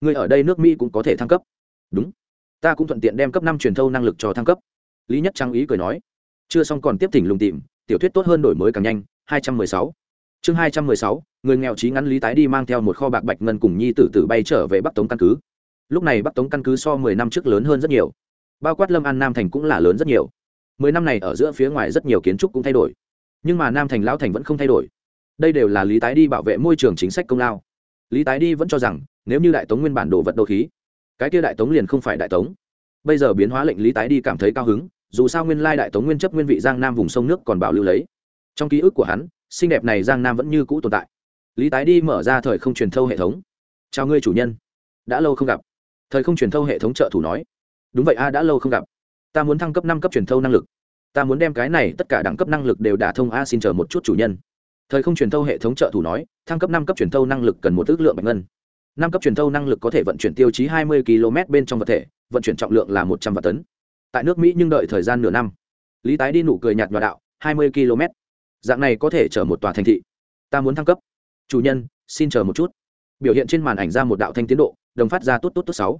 Ngươi ở đây nước mỹ cũng có thể thăng cấp. Đúng ta cũng thuận tiện đem cấp năm truyền thâu năng lực cho thăng cấp. Lý nhất trang ý cười nói. Chưa xong còn tiếp thỉnh lùng tìm, tiểu thuyết tốt hơn đổi mới càng nhanh, hai trăm mười sáu. Chương hai trăm mười sáu, người nghèo trí ngắn lý tái đi mang theo một kho bạc bạch ngân cùng nhi tử tử bay trở về bắc tống căn cứ. Lúc này bắc tống căn cứ so mười năm trước lớn hơn rất nhiều. Bao quát lâm an nam thành cũng là lớn rất nhiều. Mười năm này ở giữa phía ngoài rất nhiều kiến trúc cũng thay đổi. Nhưng mà nam thành lão thành vẫn không thay đổi. Đây đều là lý tái đi bảo vệ môi trường chính sách công lao. Lý tái đi vẫn cho rằng, nếu như đại tống nguyên bản đồ vật đô khí cái kia đại tống liền không phải đại tống. Bây giờ biến hóa lệnh lý tái đi cảm thấy cao hứng, dù sao nguyên lai đại tống nguyên chấp nguyên vị giang nam vùng sông nước còn bảo lưu lấy. Trong ký ức của hắn, xinh đẹp này giang nam vẫn như cũ tồn tại. Lý tái đi mở ra thời không truyền thâu hệ thống. Chào ngươi chủ nhân. Đã lâu không gặp. Thời không truyền thâu hệ thống trợ thủ nói. Đúng vậy a, đã lâu không gặp. Ta muốn thăng cấp năm cấp truyền thâu năng lực. Ta muốn đem cái này tất cả đẳng cấp năng lực đều đả thông a, xin chờ một chút chủ nhân. Thời không truyền thâu hệ thống trợ thủ nói, thăng cấp năm cấp truyền thâu năng lực cần một ước lượng bạch ngân năm cấp truyền thâu năng lực có thể vận chuyển tiêu chí hai mươi km bên trong vật thể, vận chuyển trọng lượng là một trăm vạn tấn. Tại nước mỹ nhưng đợi thời gian nửa năm. Lý tái đi nụ cười nhạt nhòa đạo, hai mươi km. Dạng này có thể chở một tòa thành thị. Ta muốn thăng cấp. Chủ nhân, xin chờ một chút. Biểu hiện trên màn ảnh ra một đạo thanh tiến độ, đồng phát ra tốt tốt tốt sáu.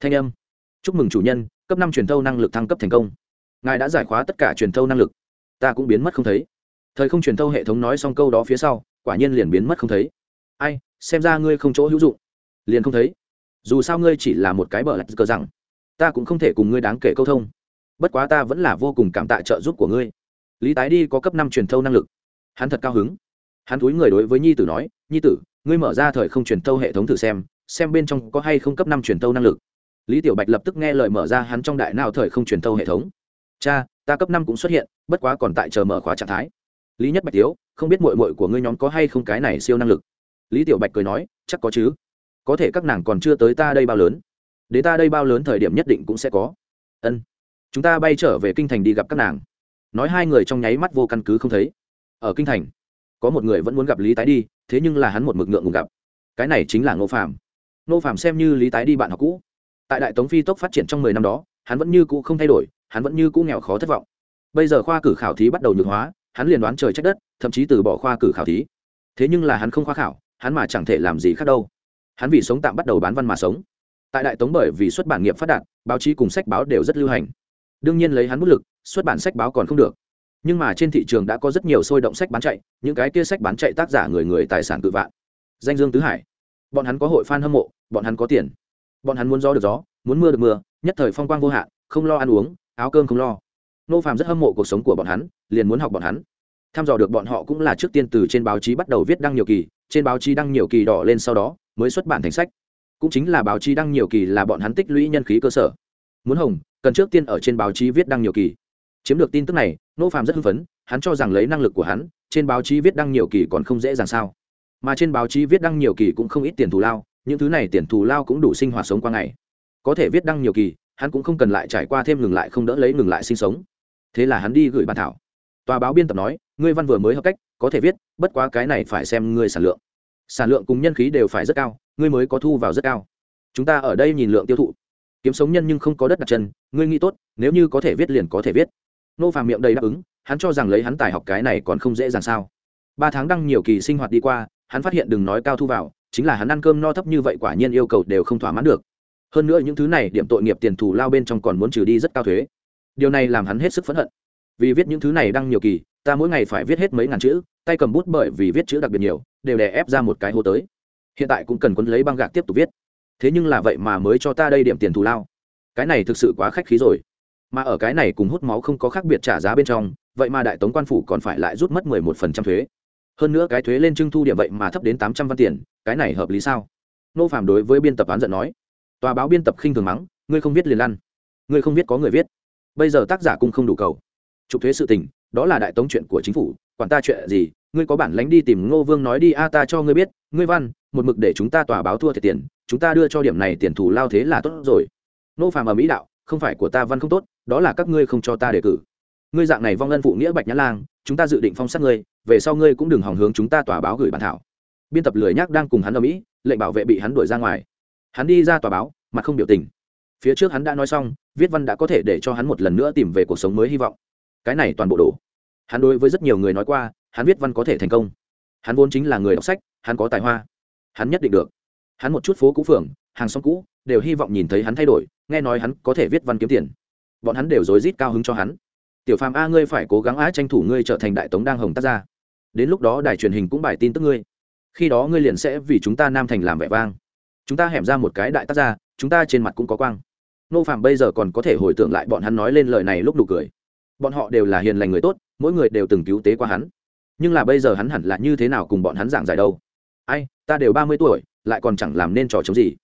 Thanh âm. Chúc mừng chủ nhân, cấp năm truyền thâu năng lực thăng cấp thành công. Ngài đã giải khóa tất cả truyền thâu năng lực. Ta cũng biến mất không thấy. Thời không truyền thâu hệ thống nói xong câu đó phía sau, quả nhiên liền biến mất không thấy. Ai, xem ra ngươi không chỗ hữu dụng liền không thấy. Dù sao ngươi chỉ là một cái bờ lạch cờ rằng, ta cũng không thể cùng ngươi đáng kể câu thông. Bất quá ta vẫn là vô cùng cảm tạ trợ giúp của ngươi. Lý tái đi có cấp năm truyền thâu năng lực. Hắn thật cao hứng. Hắn túi người đối với nhi tử nói, nhi tử, ngươi mở ra thời không truyền thâu hệ thống thử xem xem bên trong có hay không cấp năm truyền thâu năng lực. Lý tiểu bạch lập tức nghe lời mở ra hắn trong đại nào thời không truyền thâu hệ thống. Cha, ta cấp năm cũng xuất hiện, bất quá còn tại chờ mở khóa trạng thái. Lý nhất bạch tiếu, không biết mội mội của ngươi nhóm có hay không cái này siêu năng lực? Lý tiểu bạch cười nói, chắc có chứ có thể các nàng còn chưa tới ta đây bao lớn. Đến ta đây bao lớn thời điểm nhất định cũng sẽ có. Ân, chúng ta bay trở về kinh thành đi gặp các nàng. Nói hai người trong nháy mắt vô căn cứ không thấy. Ở kinh thành, có một người vẫn muốn gặp lý tái đi, thế nhưng là hắn một mực ngượng ngùng gặp. Cái này chính là ngô phạm ngô phạm xem như lý tái đi bạn học cũ. Tại đại tống phi tốc phát triển trong mười năm đó, hắn vẫn như cũ không thay đổi, hắn vẫn như cũ nghèo khó thất vọng. Bây giờ khoa cử khảo thí bắt đầu nhược hóa, hắn liền đoán trời trách đất, thậm chí từ bỏ khoa cử khảo thí. Thế nhưng là hắn không khoa khảo, hắn mà chẳng thể làm gì khác đâu hắn vì sống tạm bắt đầu bán văn mà sống. Tại đại tống bởi vì xuất bản nghiệp phát đạt, báo chí cùng sách báo đều rất lưu hành. Đương nhiên lấy hắn bút lực, xuất bản sách báo còn không được. Nhưng mà trên thị trường đã có rất nhiều sôi động sách bán chạy, những cái kia sách bán chạy tác giả người người tài sản tự vạn. Danh dương tứ hải. Bọn hắn có hội f a n hâm mộ, bọn hắn có tiền. Bọn hắn muốn gió được gió, muốn mưa được mưa, nhất thời phong quang vô hạn, không lo ăn uống, áo cơm không lo. Nô phàm rất hâm mộ cuộc sống của bọn hắn, liền muốn học bọn hắn. Tham dò được bọn họ cũng là trước tiên từ trên báo chí bắt đầu viết đăng nhiều kỳ trên báo chí đăng nhiều kỳ đỏ lên sau đó, mới xuất bản thành sách. Cũng chính là báo chí đăng nhiều kỳ là bọn hắn tích lũy nhân khí cơ sở. Muốn hồng, cần trước tiên ở trên báo chí viết đăng nhiều kỳ. Chiếm được tin tức này, nô phạm rất hưng phấn, hắn cho rằng lấy năng lực của hắn, trên báo chí viết đăng nhiều kỳ còn không dễ dàng sao. Mà trên báo chí viết đăng nhiều kỳ cũng không ít tiền thù lao, những thứ này tiền thù lao cũng đủ sinh hoạt sống qua ngày. Có thể viết đăng nhiều kỳ, hắn cũng không cần lại trải qua thêm ngừng lại không đỡ lấy ngừng lại sinh sống. Thế là hắn đi gửi bàn thảo. Tòa báo biên tập nói, ngươi văn vừa mới hợp cách có thể viết, bất quá cái này phải xem ngươi sản lượng. Sản lượng cùng nhân khí đều phải rất cao, ngươi mới có thu vào rất cao. Chúng ta ở đây nhìn lượng tiêu thụ. Kiếm sống nhân nhưng không có đất đặt chân, ngươi nghĩ tốt, nếu như có thể viết liền có thể viết. Nô phàm miệng đầy đáp ứng, hắn cho rằng lấy hắn tài học cái này còn không dễ dàng sao. Ba tháng đăng nhiều kỳ sinh hoạt đi qua, hắn phát hiện đừng nói cao thu vào, chính là hắn ăn cơm no thấp như vậy quả nhiên yêu cầu đều không thỏa mãn được. Hơn nữa những thứ này điểm tội nghiệp tiền thù lao bên trong còn muốn trừ đi rất cao thuế. Điều này làm hắn hết sức phẫn hận. Vì viết những thứ này đăng nhiều kỳ, ta mỗi ngày phải viết hết mấy ngàn chữ tay cầm bút bởi vì viết chữ đặc biệt nhiều, đều đè ép ra một cái hô tới. Hiện tại cũng cần quấn lấy băng gạc tiếp tục viết. Thế nhưng là vậy mà mới cho ta đây điểm tiền thù lao. Cái này thực sự quá khách khí rồi. Mà ở cái này cùng hút máu không có khác biệt trả giá bên trong, vậy mà đại tống quan phủ còn phải lại rút mất mười một phần trăm thuế. Hơn nữa cái thuế lên trưng thu điểm vậy mà thấp đến tám trăm văn tiền, cái này hợp lý sao? Nô phạm đối với biên tập án giận nói. Tòa báo biên tập khinh thường mắng, ngươi không viết liền lăn. Ngươi không viết có người viết. Bây giờ tác giả cũng không đủ cầu. Trục thuế sự tình đó là đại tống chuyện của chính phủ, quản ta chuyện gì, ngươi có bản lánh đi tìm ngô vương nói đi, a, ta cho ngươi biết, ngươi văn, một mực để chúng ta tòa báo thua thiệt tiền, chúng ta đưa cho điểm này tiền thù lao thế là tốt rồi. Nô phàm ở mỹ đạo, không phải của ta văn không tốt, đó là các ngươi không cho ta đề cử. Ngươi dạng này vong ân phụ nghĩa bạch nhã lang, chúng ta dự định phong sát ngươi, về sau ngươi cũng đừng hòng hướng chúng ta tòa báo gửi bản thảo. Biên tập lười nhác đang cùng hắn ở mỹ lệnh bảo vệ bị hắn đuổi ra ngoài. Hắn đi ra tòa báo mà không biểu tình. Phía trước hắn đã nói xong, viết văn đã có thể để cho hắn một lần nữa tìm về cuộc sống mới hy vọng cái này toàn bộ đổ. Hắn đối với rất nhiều người nói qua, hắn viết văn có thể thành công. Hắn vốn chính là người đọc sách, hắn có tài hoa. Hắn nhất định được. Hắn một chút phố cũ phường, hàng xóm cũ, đều hy vọng nhìn thấy hắn thay đổi, nghe nói hắn có thể viết văn kiếm tiền. Bọn hắn đều rối rít cao hứng cho hắn. Tiểu phàm a, ngươi phải cố gắng á tranh thủ ngươi trở thành đại tống đang hồng tác gia. Đến lúc đó đài truyền hình cũng bài tin tức ngươi. Khi đó ngươi liền sẽ vì chúng ta nam thành làm vẻ vang. Chúng ta hẻm ra một cái đại tác gia, chúng ta trên mặt cũng có quang. Nô phạm bây giờ còn có thể hồi tưởng lại bọn hắn nói lên lời này lúc đủ cười bọn họ đều là hiền lành người tốt, mỗi người đều từng cứu tế qua hắn. Nhưng là bây giờ hắn hẳn là như thế nào cùng bọn hắn giảng giải đâu? Ai, ta đều ba mươi tuổi, lại còn chẳng làm nên trò chống gì.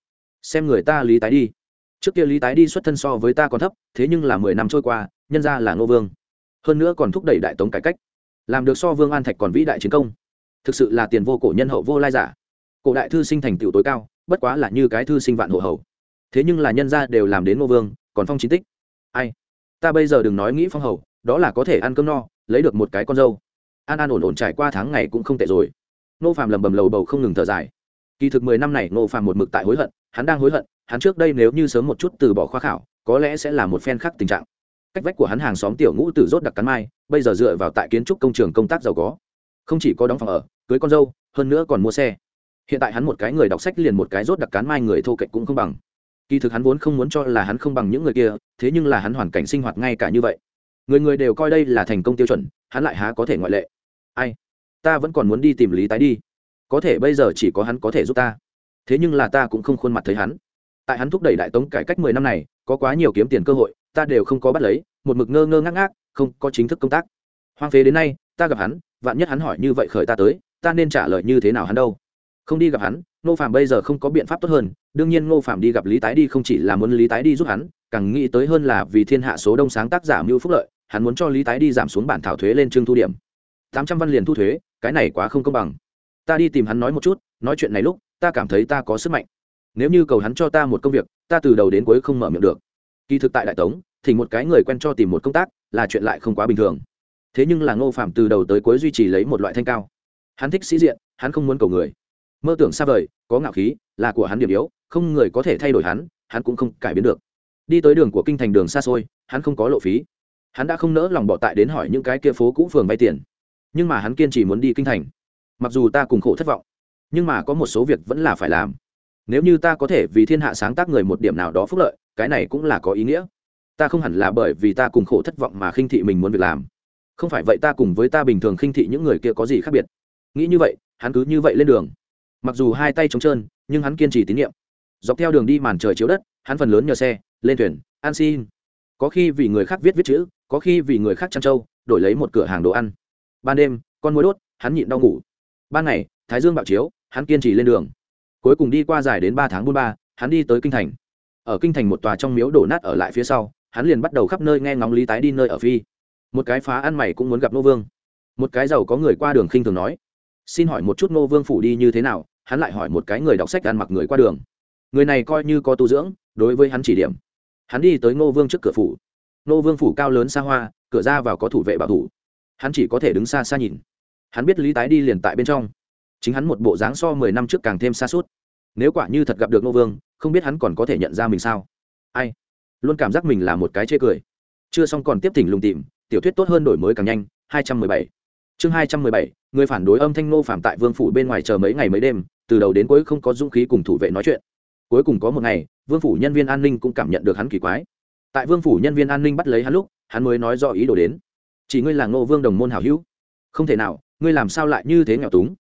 Xem người ta lý tái đi. Trước kia lý tái đi xuất thân so với ta còn thấp, thế nhưng là mười năm trôi qua, nhân ra là ngô vương. Hơn nữa còn thúc đẩy đại tống cải cách. Làm được so vương an thạch còn vĩ đại chiến công. Thực sự là tiền vô cổ nhân hậu vô lai giả. Cổ đại thư sinh thành tựu tối cao, bất quá là như cái thư sinh vạn hộ hầu. Thế nhưng là nhân ra đều làm đến ngô vương, còn phong chính tích. Ai? Ta bây giờ đừng nói nghĩ phong hầu, đó là có thể ăn cơm no, lấy được một cái con dâu. An an ổn ổn trải qua tháng ngày cũng không tệ rồi. Nô phạm lầm bầm lầu bầu không ngừng thở dài. Kỳ thực mười năm này nô phạm một mực tại hối hận, hắn đang hối hận, hắn trước đây nếu như sớm một chút từ bỏ khoa khảo, có lẽ sẽ là một phen khác tình trạng. Cách vách của hắn hàng xóm tiểu ngũ tử rốt đặc cắn mai, bây giờ dựa vào tại kiến trúc công trường công tác giàu có. Không chỉ có đóng phòng ở, cưới con dâu, hơn nữa còn mua xe. Hiện tại hắn một cái người đọc sách liền một cái rốt đặc cán mai người thô kệch cũng không bằng kỳ thực hắn vốn không muốn cho là hắn không bằng những người kia, thế nhưng là hắn hoàn cảnh sinh hoạt ngay cả như vậy. Người người đều coi đây là thành công tiêu chuẩn, hắn lại há có thể ngoại lệ. Ai? Ta vẫn còn muốn đi tìm lý tái đi. Có thể bây giờ chỉ có hắn có thể giúp ta. Thế nhưng là ta cũng không khuôn mặt thấy hắn. Tại hắn thúc đẩy đại tống cải cách mười năm này, có quá nhiều kiếm tiền cơ hội, ta đều không có bắt lấy, một mực ngơ ngơ ngác ngác, không có chính thức công tác. Hoang phế đến nay, ta gặp hắn, vạn nhất hắn hỏi như vậy khởi ta tới, ta nên trả lời như thế nào hắn đâu? Không đi gặp hắn, ngô phạm bây giờ không có biện pháp tốt hơn, đương nhiên ngô phạm đi gặp lý tái đi không chỉ là muốn lý tái đi giúp hắn, càng nghĩ tới hơn là vì thiên hạ số đông sáng tác giả mưu phúc lợi, hắn muốn cho lý tái đi giảm xuống bản thảo thuế lên trương thu điểm. Tám trăm văn liền thu thuế, cái này quá không công bằng. Ta đi tìm hắn nói một chút, nói chuyện này lúc, ta cảm thấy ta có sức mạnh. Nếu như cầu hắn cho ta một công việc, ta từ đầu đến cuối không mở miệng được. Kỳ thực tại đại tống, thì một cái người quen cho tìm một công tác, là chuyện lại không quá bình thường. Thế nhưng là ngô phạm từ đầu tới cuối duy trì lấy một loại thanh cao. Hắn thích sĩ diện, hắn không muốn cầu người mơ tưởng xa vời, có ngạo khí, là của hắn điểm yếu, không người có thể thay đổi hắn hắn cũng không cải biến được. Đi tới đường của kinh thành đường xa xôi, hắn không có lộ phí. Hắn đã không nỡ lòng bỏ tại đến hỏi những cái kia phố cũ phường vay tiền. Nhưng mà hắn kiên trì muốn đi kinh thành. Mặc dù ta cùng khổ thất vọng, nhưng mà có một số việc vẫn là phải làm. Nếu như ta có thể vì thiên hạ sáng tác người một điểm nào đó phúc lợi, cái này cũng là có ý nghĩa. Ta không hẳn là bởi vì ta cùng khổ thất vọng mà khinh thị mình muốn việc làm. Không phải vậy ta cùng với ta bình thường khinh thị những người kia có gì khác biệt. Nghĩ như vậy, hắn cứ như vậy lên đường mặc dù hai tay trống trơn, nhưng hắn kiên trì tín nhiệm. Dọc theo đường đi màn trời chiếu đất, hắn phần lớn nhờ xe, lên thuyền an xin. Có khi vì người khác viết viết chữ, có khi vì người khác chăn trâu, đổi lấy một cửa hàng đồ ăn. Ban đêm, con mối đốt, hắn nhịn đau ngủ. Ban ngày, thái dương bạo chiếu, hắn kiên trì lên đường. Cuối cùng đi qua dài đến ba tháng bốn ba, hắn đi tới kinh thành. Ở kinh thành một tòa trong miếu đổ nát ở lại phía sau, hắn liền bắt đầu khắp nơi nghe ngóng lý tái đi nơi ở phi. Một cái phá ăn mày cũng muốn gặp nô vương. Một cái giàu có người qua đường khinh thường nói xin hỏi một chút Ngô vương phủ đi như thế nào, hắn lại hỏi một cái người đọc sách ăn mặc người qua đường. Người này coi như có tu dưỡng, đối với hắn chỉ điểm. Hắn đi tới ngô vương trước cửa phủ. Ngô vương phủ cao lớn xa hoa, cửa ra vào có thủ vệ bảo thủ. Hắn chỉ có thể đứng xa xa nhìn. Hắn biết lý tái đi liền tại bên trong. Chính hắn một bộ dáng so mười năm trước càng thêm xa suốt. Nếu quả như thật gặp được ngô vương, không biết hắn còn có thể nhận ra mình sao? Ai? Luôn cảm giác mình là một cái chê cười. Chưa xong còn tiếp thỉnh lùng tìm, tiểu thuyết tốt hơn đổi mới càng nhanh, hai trăm mười bảy chương hai trăm mười bảy, người phản đối âm thanh nô phạm tại vương phủ bên ngoài chờ mấy ngày mấy đêm, từ đầu đến cuối không có dũng khí cùng thủ vệ nói chuyện. Cuối cùng có một ngày, vương phủ nhân viên an ninh cũng cảm nhận được hắn kỳ quái. Tại vương phủ nhân viên an ninh bắt lấy hắn lúc, hắn mới nói do ý đồ đến. Chỉ ngươi là ngô vương đồng môn hảo hữu. Không thể nào, ngươi làm sao lại như thế nghèo túng?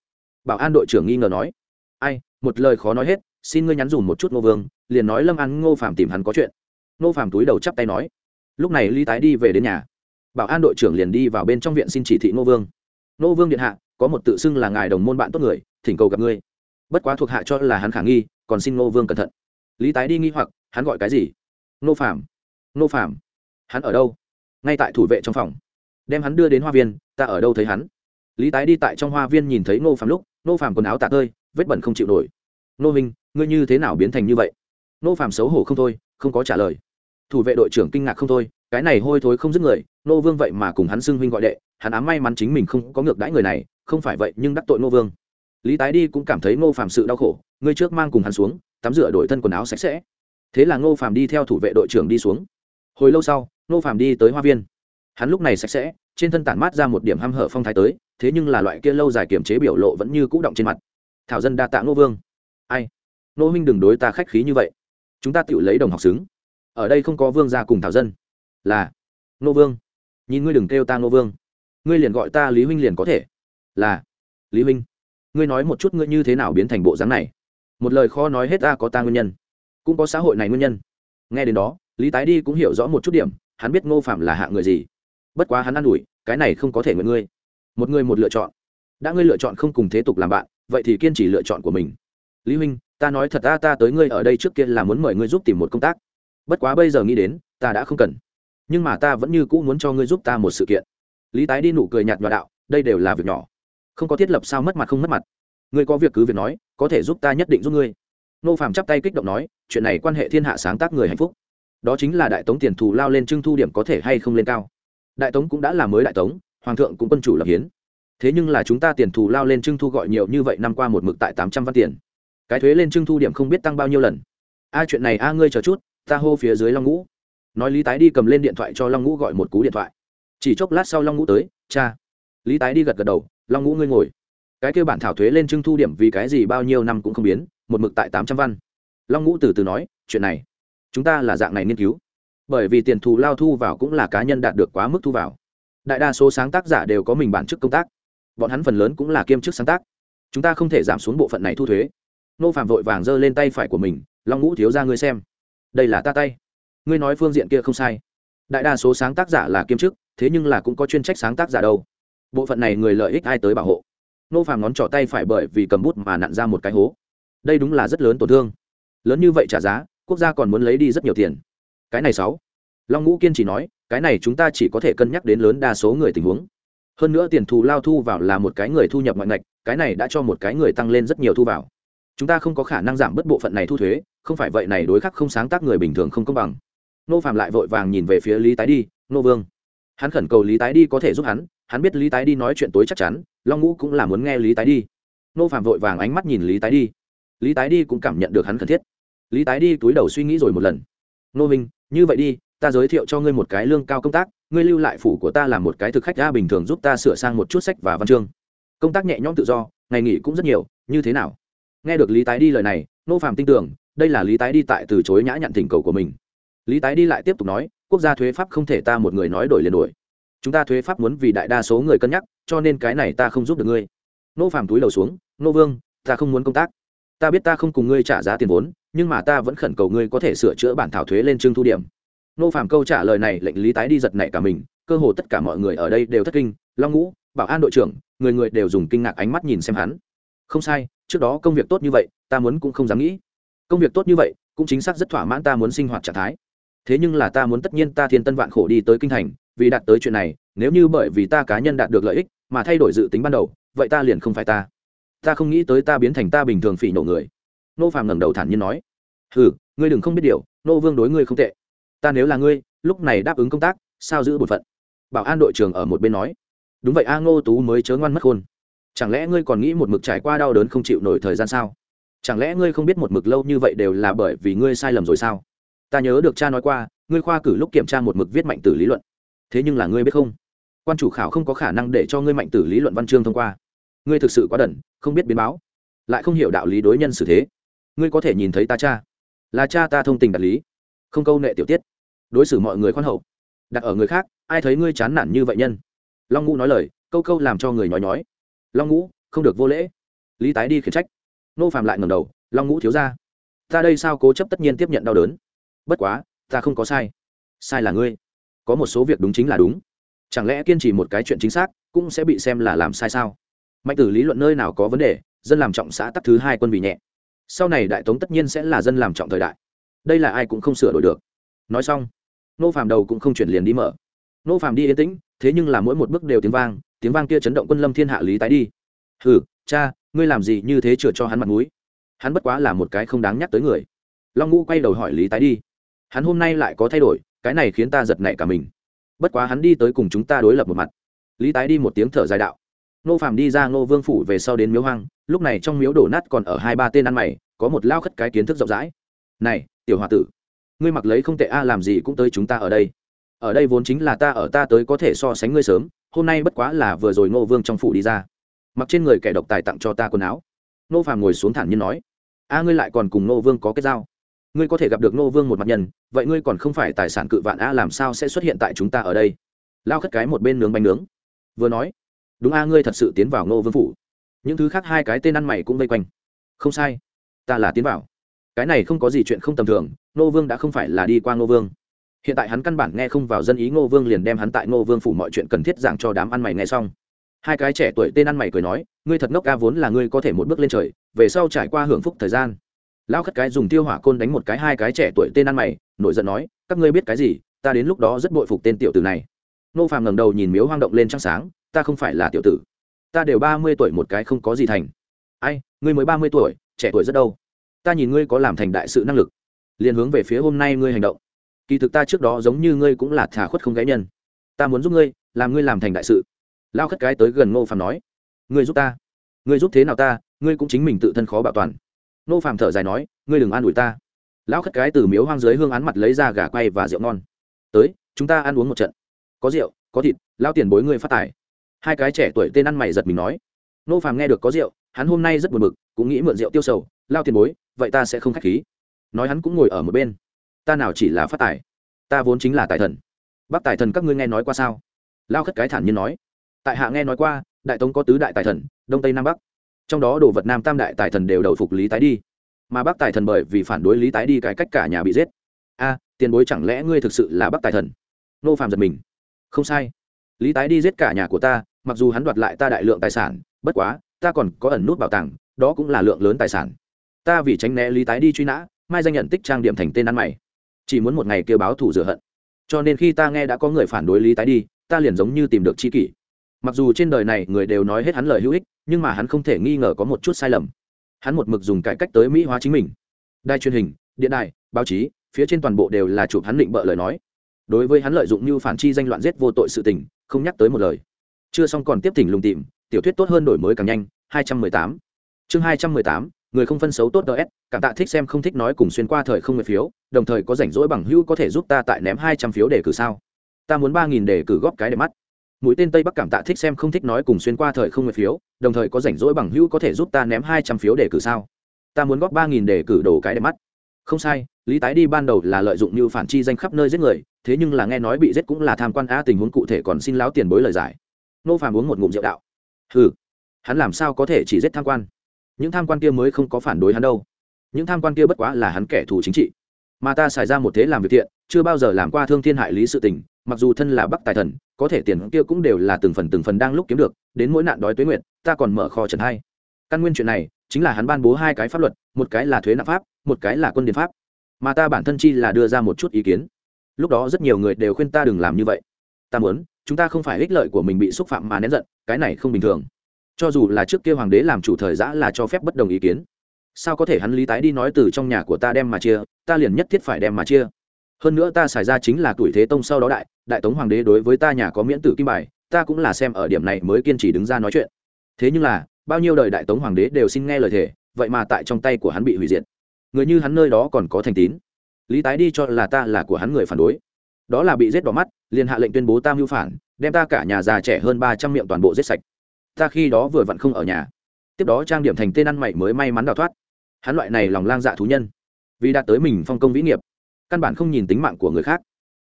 Bảo an đội trưởng nghi ngờ nói. Ai, một lời khó nói hết, xin ngươi nhắn dùm một chút ngô vương, liền nói lâm an ngô phạm tìm hắn có chuyện. Ngô phạm túi đầu chắp tay nói. Lúc này ly tái đi về đến nhà. Bảo an đội trưởng liền đi vào bên trong viện xin chỉ thị ngô vương nô vương điện hạ, có một tự xưng là ngài đồng môn bạn tốt người, thỉnh cầu gặp ngươi. Bất quá thuộc hạ cho là hắn khả nghi, còn xin nô vương cẩn thận. Lý tái đi nghi hoặc, hắn gọi cái gì? Nô phạm Nô phạm hắn ở đâu? Ngay tại thủ vệ trong phòng. Đem hắn đưa đến hoa viên, ta ở đâu thấy hắn? Lý tái đi tại trong hoa viên nhìn thấy nô phạm lúc, nô phạm quần áo tạ tơi, vết bẩn không chịu nổi. Nô minh, ngươi như thế nào biến thành như vậy? Nô phạm xấu hổ không thôi, không có trả lời. Thủ vệ đội trưởng kinh ngạc không thôi cái này hôi thối không dứt người, nô vương vậy mà cùng hắn xưng huynh gọi đệ, hắn ám may mắn chính mình không có ngược đãi người này, không phải vậy nhưng đắc tội nô vương. Lý tái đi cũng cảm thấy nô phạm sự đau khổ, ngươi trước mang cùng hắn xuống, tắm rửa đổi thân quần áo sạch sẽ. Thế là ngô phạm đi theo thủ vệ đội trưởng đi xuống. Hồi lâu sau, ngô phạm đi tới hoa viên. Hắn lúc này sạch sẽ, trên thân tản mát ra một điểm hăm hở phong thái tới, thế nhưng là loại kia lâu dài kiểm chế biểu lộ vẫn như cũ động trên mặt. Thảo dân đa tạ ngô vương. Ai? Ngô minh đừng đối ta khách khí như vậy. Chúng ta tự lấy đồng học xứng. Ở đây không có vương gia cùng thảo dân là, ngô vương. Nhìn ngươi đừng kêu ta ngô vương. Ngươi liền gọi ta lý huynh liền có thể. Là, lý huynh, ngươi nói một chút ngươi như thế nào biến thành bộ dáng này. Một lời khó nói hết ta có ta nguyên nhân. Cũng có xã hội này nguyên nhân. Nghe đến đó, lý tái đi cũng hiểu rõ một chút điểm, hắn biết ngô phạm là hạ người gì. Bất quá hắn ă n ủi, cái này không có thể nguyện ngươi. Một người một lựa chọn. Đã ngươi lựa chọn không cùng thế tục làm bạn, vậy thì kiên trì lựa chọn của mình. Lý huynh, ta nói thật ta ta tới ngươi ở đây trước kia là muốn mời ngươi giúp tìm một công tác. Bất quá bây giờ nghĩ đến, ta đã không cần nhưng mà ta vẫn như cũ muốn cho ngươi giúp ta một sự kiện. Lý tái đi nụ cười nhạt nhòa đạo, đây đều là việc nhỏ. Không có thiết lập sao mất mặt không mất mặt. Ngươi có việc cứ việc nói, có thể giúp ta nhất định giúp ngươi. Nô Phạm chắp tay kích động nói, chuyện này quan hệ thiên hạ sáng tác người hạnh phúc. Đó chính là đại tống tiền thù lao lên trưng thu điểm có thể hay không lên cao. Đại tống cũng đã là mới đại tống, hoàng thượng cũng quân chủ lập hiến. Thế nhưng là chúng ta tiền thù lao lên trưng thu gọi nhiều như vậy năm qua một mực tại tám trăm văn tiền. Cái thuế lên trưng thu điểm không biết tăng bao nhiêu lần. A, chuyện này a, ngươi chờ chút, ta hô phía dưới long ngũ nói lý tái đi cầm lên điện thoại cho long ngũ gọi một cú điện thoại chỉ chốc lát sau long ngũ tới cha lý tái đi gật gật đầu long ngũ ngươi ngồi cái kêu bản thảo thuế lên trưng thu điểm vì cái gì bao nhiêu năm cũng không biến một mực tại tám trăm văn long ngũ từ từ nói chuyện này chúng ta là dạng này nghiên cứu bởi vì tiền thù lao thu vào cũng là cá nhân đạt được quá mức thu vào đại đa số sáng tác giả đều có mình bản chức công tác bọn hắn phần lớn cũng là kiêm chức sáng tác chúng ta không thể giảm xuống bộ phận này thu thuế nô phạm vội vàng giơ lên tay phải của mình long ngũ thiếu ra ngươi xem đây là ta tay ngươi nói phương diện kia không sai. Đại đa số sáng tác giả là kiêm chức, thế nhưng là cũng có chuyên trách sáng tác giả đâu. Bộ phận này người lợi ích ai tới bảo hộ? Nô phàm ngón trỏ tay phải bởi vì cầm bút mà nặn ra một cái hố. Đây đúng là rất lớn tổn thương. Lớn như vậy trả giá, quốc gia còn muốn lấy đi rất nhiều tiền. Cái này sáu. Long ngũ kiên chỉ nói, cái này chúng ta chỉ có thể cân nhắc đến lớn đa số người tình huống. Hơn nữa tiền thù lao thu vào là một cái người thu nhập ngoại ngạch, cái này đã cho một cái người tăng lên rất nhiều thu vào. Chúng ta không có khả năng giảm bớt bộ phận này thu thuế, không phải vậy này đối khắc không sáng tác người bình thường không công bằng nô phạm lại vội vàng nhìn về phía lý tái đi nô vương. Hắn khẩn cầu lý tái đi có thể giúp hắn hắn biết lý tái đi nói chuyện tối chắc chắn, long ngũ cũng là muốn nghe lý tái đi. Nô phạm vội vàng ánh mắt nhìn lý tái đi. Lý tái đi cũng cảm nhận được hắn cần thiết. Lý tái đi túi đầu suy nghĩ rồi một lần. Nô minh, như vậy đi, ta giới thiệu cho ngươi một cái lương cao công tác, ngươi lưu lại phủ của ta làm một cái thực khách ra bình thường giúp ta sửa sang một chút sách và văn chương. Công tác nhẹ nhõm tự do, ngày nghỉ cũng rất nhiều, như thế nào? Nghe được lý tái đi lời này nô phạm tin tưởng, đây là lý tái đi tại từ chối nhã nhặn thỉnh cầu của mình lý tái đi lại tiếp tục nói, quốc gia thuế pháp không thể ta một người nói đổi liền đổi. Chúng ta thuế pháp muốn vì đại đa số người cân nhắc, cho nên cái này ta không giúp được ngươi. Nô phàm túi đầu xuống, nô vương, ta không muốn công tác. Ta biết ta không cùng ngươi trả giá tiền vốn, nhưng mà ta vẫn khẩn cầu ngươi có thể sửa chữa bản thảo thuế lên chương thu điểm. Nô phàm câu trả lời này lệnh lý tái đi giật nảy cả mình, cơ hồ tất cả mọi người ở đây đều thất kinh. Long ngũ, bảo an đội trưởng, người người đều dùng kinh ngạc ánh mắt nhìn xem hắn. Không sai, trước đó công việc tốt như vậy, ta muốn cũng không dám nghĩ. Công việc tốt như vậy, cũng chính xác rất thỏa mãn ta muốn sinh hoạt trạng thái thế nhưng là ta muốn tất nhiên ta thiên tân vạn khổ đi tới kinh thành, vì đạt tới chuyện này, nếu như bởi vì ta cá nhân đạt được lợi ích, mà thay đổi dự tính ban đầu, vậy ta liền không phải ta. Ta không nghĩ tới ta biến thành ta bình thường phỉ nổ người. Nô phàm ngẩng đầu thản nhiên nói. Hừ, ngươi đừng không biết điều, nô vương đối ngươi không tệ. Ta nếu là ngươi, lúc này đáp ứng công tác, sao giữ bổn phận? Bảo an đội trưởng ở một bên nói. Đúng vậy a, ngô tú mới chớ ngoan mất khôn. Chẳng lẽ ngươi còn nghĩ một mực trải qua đau đớn không chịu nổi thời gian sao? Chẳng lẽ ngươi không biết một mực lâu như vậy đều là bởi vì ngươi sai lầm rồi sao? Ta nhớ được cha nói qua, ngươi khoa cử lúc kiểm tra một mực viết mạnh tử lý luận. Thế nhưng là ngươi biết không? Quan chủ khảo không có khả năng để cho ngươi mạnh tử lý luận văn chương thông qua. Ngươi thực sự quá đần, không biết biến báo. Lại không hiểu đạo lý đối nhân xử thế. Ngươi có thể nhìn thấy ta cha. Là cha ta thông tình đạt lý. Không câu nệ tiểu tiết. Đối xử mọi người khoan hậu. Đặt ở người khác, ai thấy ngươi chán nản như vậy nhân? Long ngũ nói lời, câu câu làm cho người nói nói long ngũ, không được vô lễ. Lý tái đi khiển trách. Nô phạm lại ngầm đầu, long ngũ thiếu ra. Ta đây sao cố chấp tất nhiên tiếp nhận đau đớn? Bất quá, ta không có sai. Sai là ngươi. Có một số việc đúng chính là đúng. Chẳng lẽ kiên trì một cái chuyện chính xác cũng sẽ bị xem là làm sai sao? Mạnh tử lý luận nơi nào có vấn đề, dân làm trọng xã tắc thứ hai quân bị nhẹ. Sau này đại tống tất nhiên sẽ là dân làm trọng thời đại. Đây là ai cũng không sửa đổi được. Nói xong, nô phàm đầu cũng không chuyển liền đi mở. Nô phàm đi yên tĩnh, thế nhưng là mỗi một bước đều tiếng vang tiếng vang kia chấn động quân lâm thiên hạ lý tái đi. Hừ, cha, ngươi làm gì như thế chừa cho hắn mặt mũi? Hắn bất quá là một cái không đáng nhắc tới người. Long ngũ quay đầu hỏi lý tái đi hắn hôm nay lại có thay đổi, cái này khiến ta giật nảy cả mình. Bất quá hắn đi tới cùng chúng ta đối lập một mặt. Lý tái đi một tiếng thở dài đạo. Nô phàm đi ra ngô vương phủ về sau đến miếu hoang, lúc này trong miếu đổ nát còn ở hai ba tên ăn mày, có một lao khất cái kiến thức rộng rãi. Này, tiểu h o a tử, ngươi mặc lấy không tệ a à, làm gì cũng tới chúng ta ở đây. Ở đây vốn chính là ta ở ta tới có thể so sánh ngươi sớm, hôm nay bất quá là vừa rồi ngô vương trong phủ đi ra. Mặc trên người kẻ độc tài tặng cho ta quần áo. Nô phàm ngồi xuống thản nhiên nói, a, ngươi lại còn cùng nô vương có cái dao ngươi có thể gặp được nô vương một mặt nhân, vậy ngươi còn không phải tài sản cự vạn a làm sao sẽ xuất hiện tại chúng ta ở đây? Lao khất cái một bên nướng bánh nướng. Vừa nói, đúng a, ngươi thật sự tiến vào nô vương phủ. Những thứ khác hai cái tên ăn mày cũng vây quanh. Không sai, ta là tiến vào. Cái này không có gì chuyện không tầm thường nô vương đã không phải là đi qua nô vương. Hiện tại hắn căn bản nghe không vào dân ý ngô vương liền đem hắn tại ngô vương phủ mọi chuyện cần thiết giảng cho đám ăn mày nghe xong. Hai cái trẻ tuổi tên ăn mày cười nói, ngươi thật ngốc ca vốn là ngươi có thể một bước lên trời, về sau trải qua hưởng phúc thời gian lao khất cái dùng tiêu hỏa côn đánh một cái, hai cái trẻ tuổi tên ăn mày, nổi giận nói, các ngươi biết cái gì, ta đến lúc đó rất bội phục tên tiểu tử này. Nô phàm ngẩng đầu nhìn miếu hoang động lên trăng sáng, ta không phải là tiểu tử. Ta đều ba mươi tuổi một cái không có gì thành. Ai, ngươi mới ba mươi tuổi, trẻ tuổi rất đâu. Ta nhìn ngươi có làm thành đại sự năng lực. Liền hướng về phía hôm nay ngươi hành động. Kỳ thực ta trước đó giống như ngươi cũng là thả khuất không gãy nhân. Ta muốn giúp ngươi, làm ngươi làm thành đại sự. Lao khất cái tới gần ngô phàm nói, ngươi giúp ta. Ngươi giúp thế nào ta, ngươi cũng chính mình tự thân khó bảo toàn. Nô phàm thở dài nói, ngươi đừng an ủi ta. Lão khất cái từ miếu hoang dưới hương án mặt lấy ra gà quay và rượu ngon. Tới, chúng ta ăn uống một trận. Có rượu, có thịt lao tiền bối ngươi phát tài. Hai cái trẻ tuổi tên ăn mày giật mình nói. Nô phàm nghe được có rượu, hắn hôm nay rất buồn bực, cũng nghĩ mượn rượu tiêu sầu lao tiền bối, vậy ta sẽ không k h á c h khí. Nói hắn cũng ngồi ở một bên. Ta nào chỉ là phát tài, ta vốn chính là tài thần. Bác tài thần các ngươi nghe nói qua sao? Lao khất cái thản nhiên nói. Tại hạ nghe nói qua, đại tống có tứ đại tài thần, đông tây nam bắc trong đó đồ vật nam tam đại tài thần đều đầu phục lý tái đi. Mà bắc tài thần bởi vì phản đối lý tái đi cái cách cả nhà bị giết. A, tiền bối chẳng lẽ ngươi thực sự là bắc tài thần? Nô phàm giật mình. Không sai. Lý tái đi giết cả nhà của ta, mặc dù hắn đoạt lại ta đại lượng tài sản, bất quá, ta còn có ẩn nút bảo tàng, đó cũng là lượng lớn tài sản. Ta vì tránh né lý tái đi truy nã, mai danh nhận tích trang điểm thành tên ăn mày. Chỉ muốn một ngày kêu báo thủ rửa hận. Cho nên khi ta nghe đã có người phản đối lý tái đi, ta liền giống như tìm được c h i kỷ. Mặc dù trên đời này người đều nói hết hắn lời hữu ích nhưng mà hắn không thể nghi ngờ có một chút sai lầm. Hắn một mực dùng cải cách tới mỹ hóa chính mình. Đài truyền hình, điện đài, báo chí, phía trên toàn bộ đều là chụp hắn định bợ lời nói. Đối với hắn lợi dụng như phản chi danh loạn giết vô tội sự tình, không nhắc tới một lời. Chưa xong còn tiếp tỉnh lùng tìm, tiểu thuyết tốt hơn đổi mới càng nhanh 218 chương 218 người không phân xấu tốt ds cảm tạ thích xem không thích nói cùng xuyên qua thời không nguyện phiếu, đồng thời có rảnh rỗi bằng hữu có thể giúp ta tại ném hai trăm phiếu để cử sao? Ta muốn 3.000 để cử góp cái để mắt mũi tên tây bắc cảm tạ thích xem không thích nói cùng xuyên qua thời không nguyệt phiếu, đồng thời có rảnh rỗi bằng hữu có thể giúp ta ném hai trăm phiếu để cử sao? Ta muốn góp ba nghìn để cử đồ cái để mắt. Không sai, lý tái đi ban đầu là lợi dụng như phản chi danh khắp nơi giết người, thế nhưng là nghe nói bị giết cũng là tham quan á tình huống cụ thể còn xin láo tiền bối lời giải. Nô phàm uống một ngụm rượu đạo. Ừ hắn làm sao có thể chỉ giết tham quan? Những tham quan kia mới không có phản đối hắn đâu. Những tham quan kia bất quá là hắn kẻ thù chính trị. Mà ta xài ra một thế làm việc thiện, chưa bao giờ làm qua thương thiên hại lý sự tình mặc dù thân là bắc tài thần, có thể tiền kia cũng đều là từng phần từng phần đang lúc kiếm được, đến mỗi nạn đói tuế nguyện ta còn mở kho trần hai. Căn nguyên chuyện này, chính là hắn ban bố hai cái pháp luật, một cái là thuế nạp pháp, một cái là quân điền pháp. Mà ta bản thân chi là đưa ra một chút ý kiến. Lúc đó rất nhiều người đều khuyên ta đừng làm như vậy. Ta muốn, chúng ta không phải ích lợi của mình bị xúc phạm mà nén giận, cái này không bình thường. Cho dù là trước kia hoàng đế làm chủ thời giã là cho phép bất đồng ý kiến. Sao có thể hắn lý tái đi nói từ trong nhà của ta đem mà chia, ta liền nhất thiết phải đem mà chia hơn nữa ta xài ra chính là tuổi thế tông sau đó đại đại tống hoàng đế đối với ta nhà có miễn tử kim bài, ta cũng là xem ở điểm này mới kiên trì đứng ra nói chuyện. Thế nhưng là, bao nhiêu đời đại tống hoàng đế đều xin nghe lời thề, vậy mà tại trong tay của hắn bị hủy diệt. Người như hắn nơi đó còn có thành tín. Lý tái đi cho là ta là của hắn người phản đối. Đó là bị giết đỏ mắt, liền hạ lệnh tuyên bố tam mưu phản, đem ta cả nhà già trẻ hơn ba trăm miệng toàn bộ giết sạch. Ta khi đó vừa vặn không ở nhà. Tiếp đó trang điểm thành tên ăn mày mới may mắn đào thoát. Hắn loại này lòng lang dạ thú nhân. Vì đạt tới mình phong công vĩ nghiệp căn bản không nhìn tính mạng của người khác.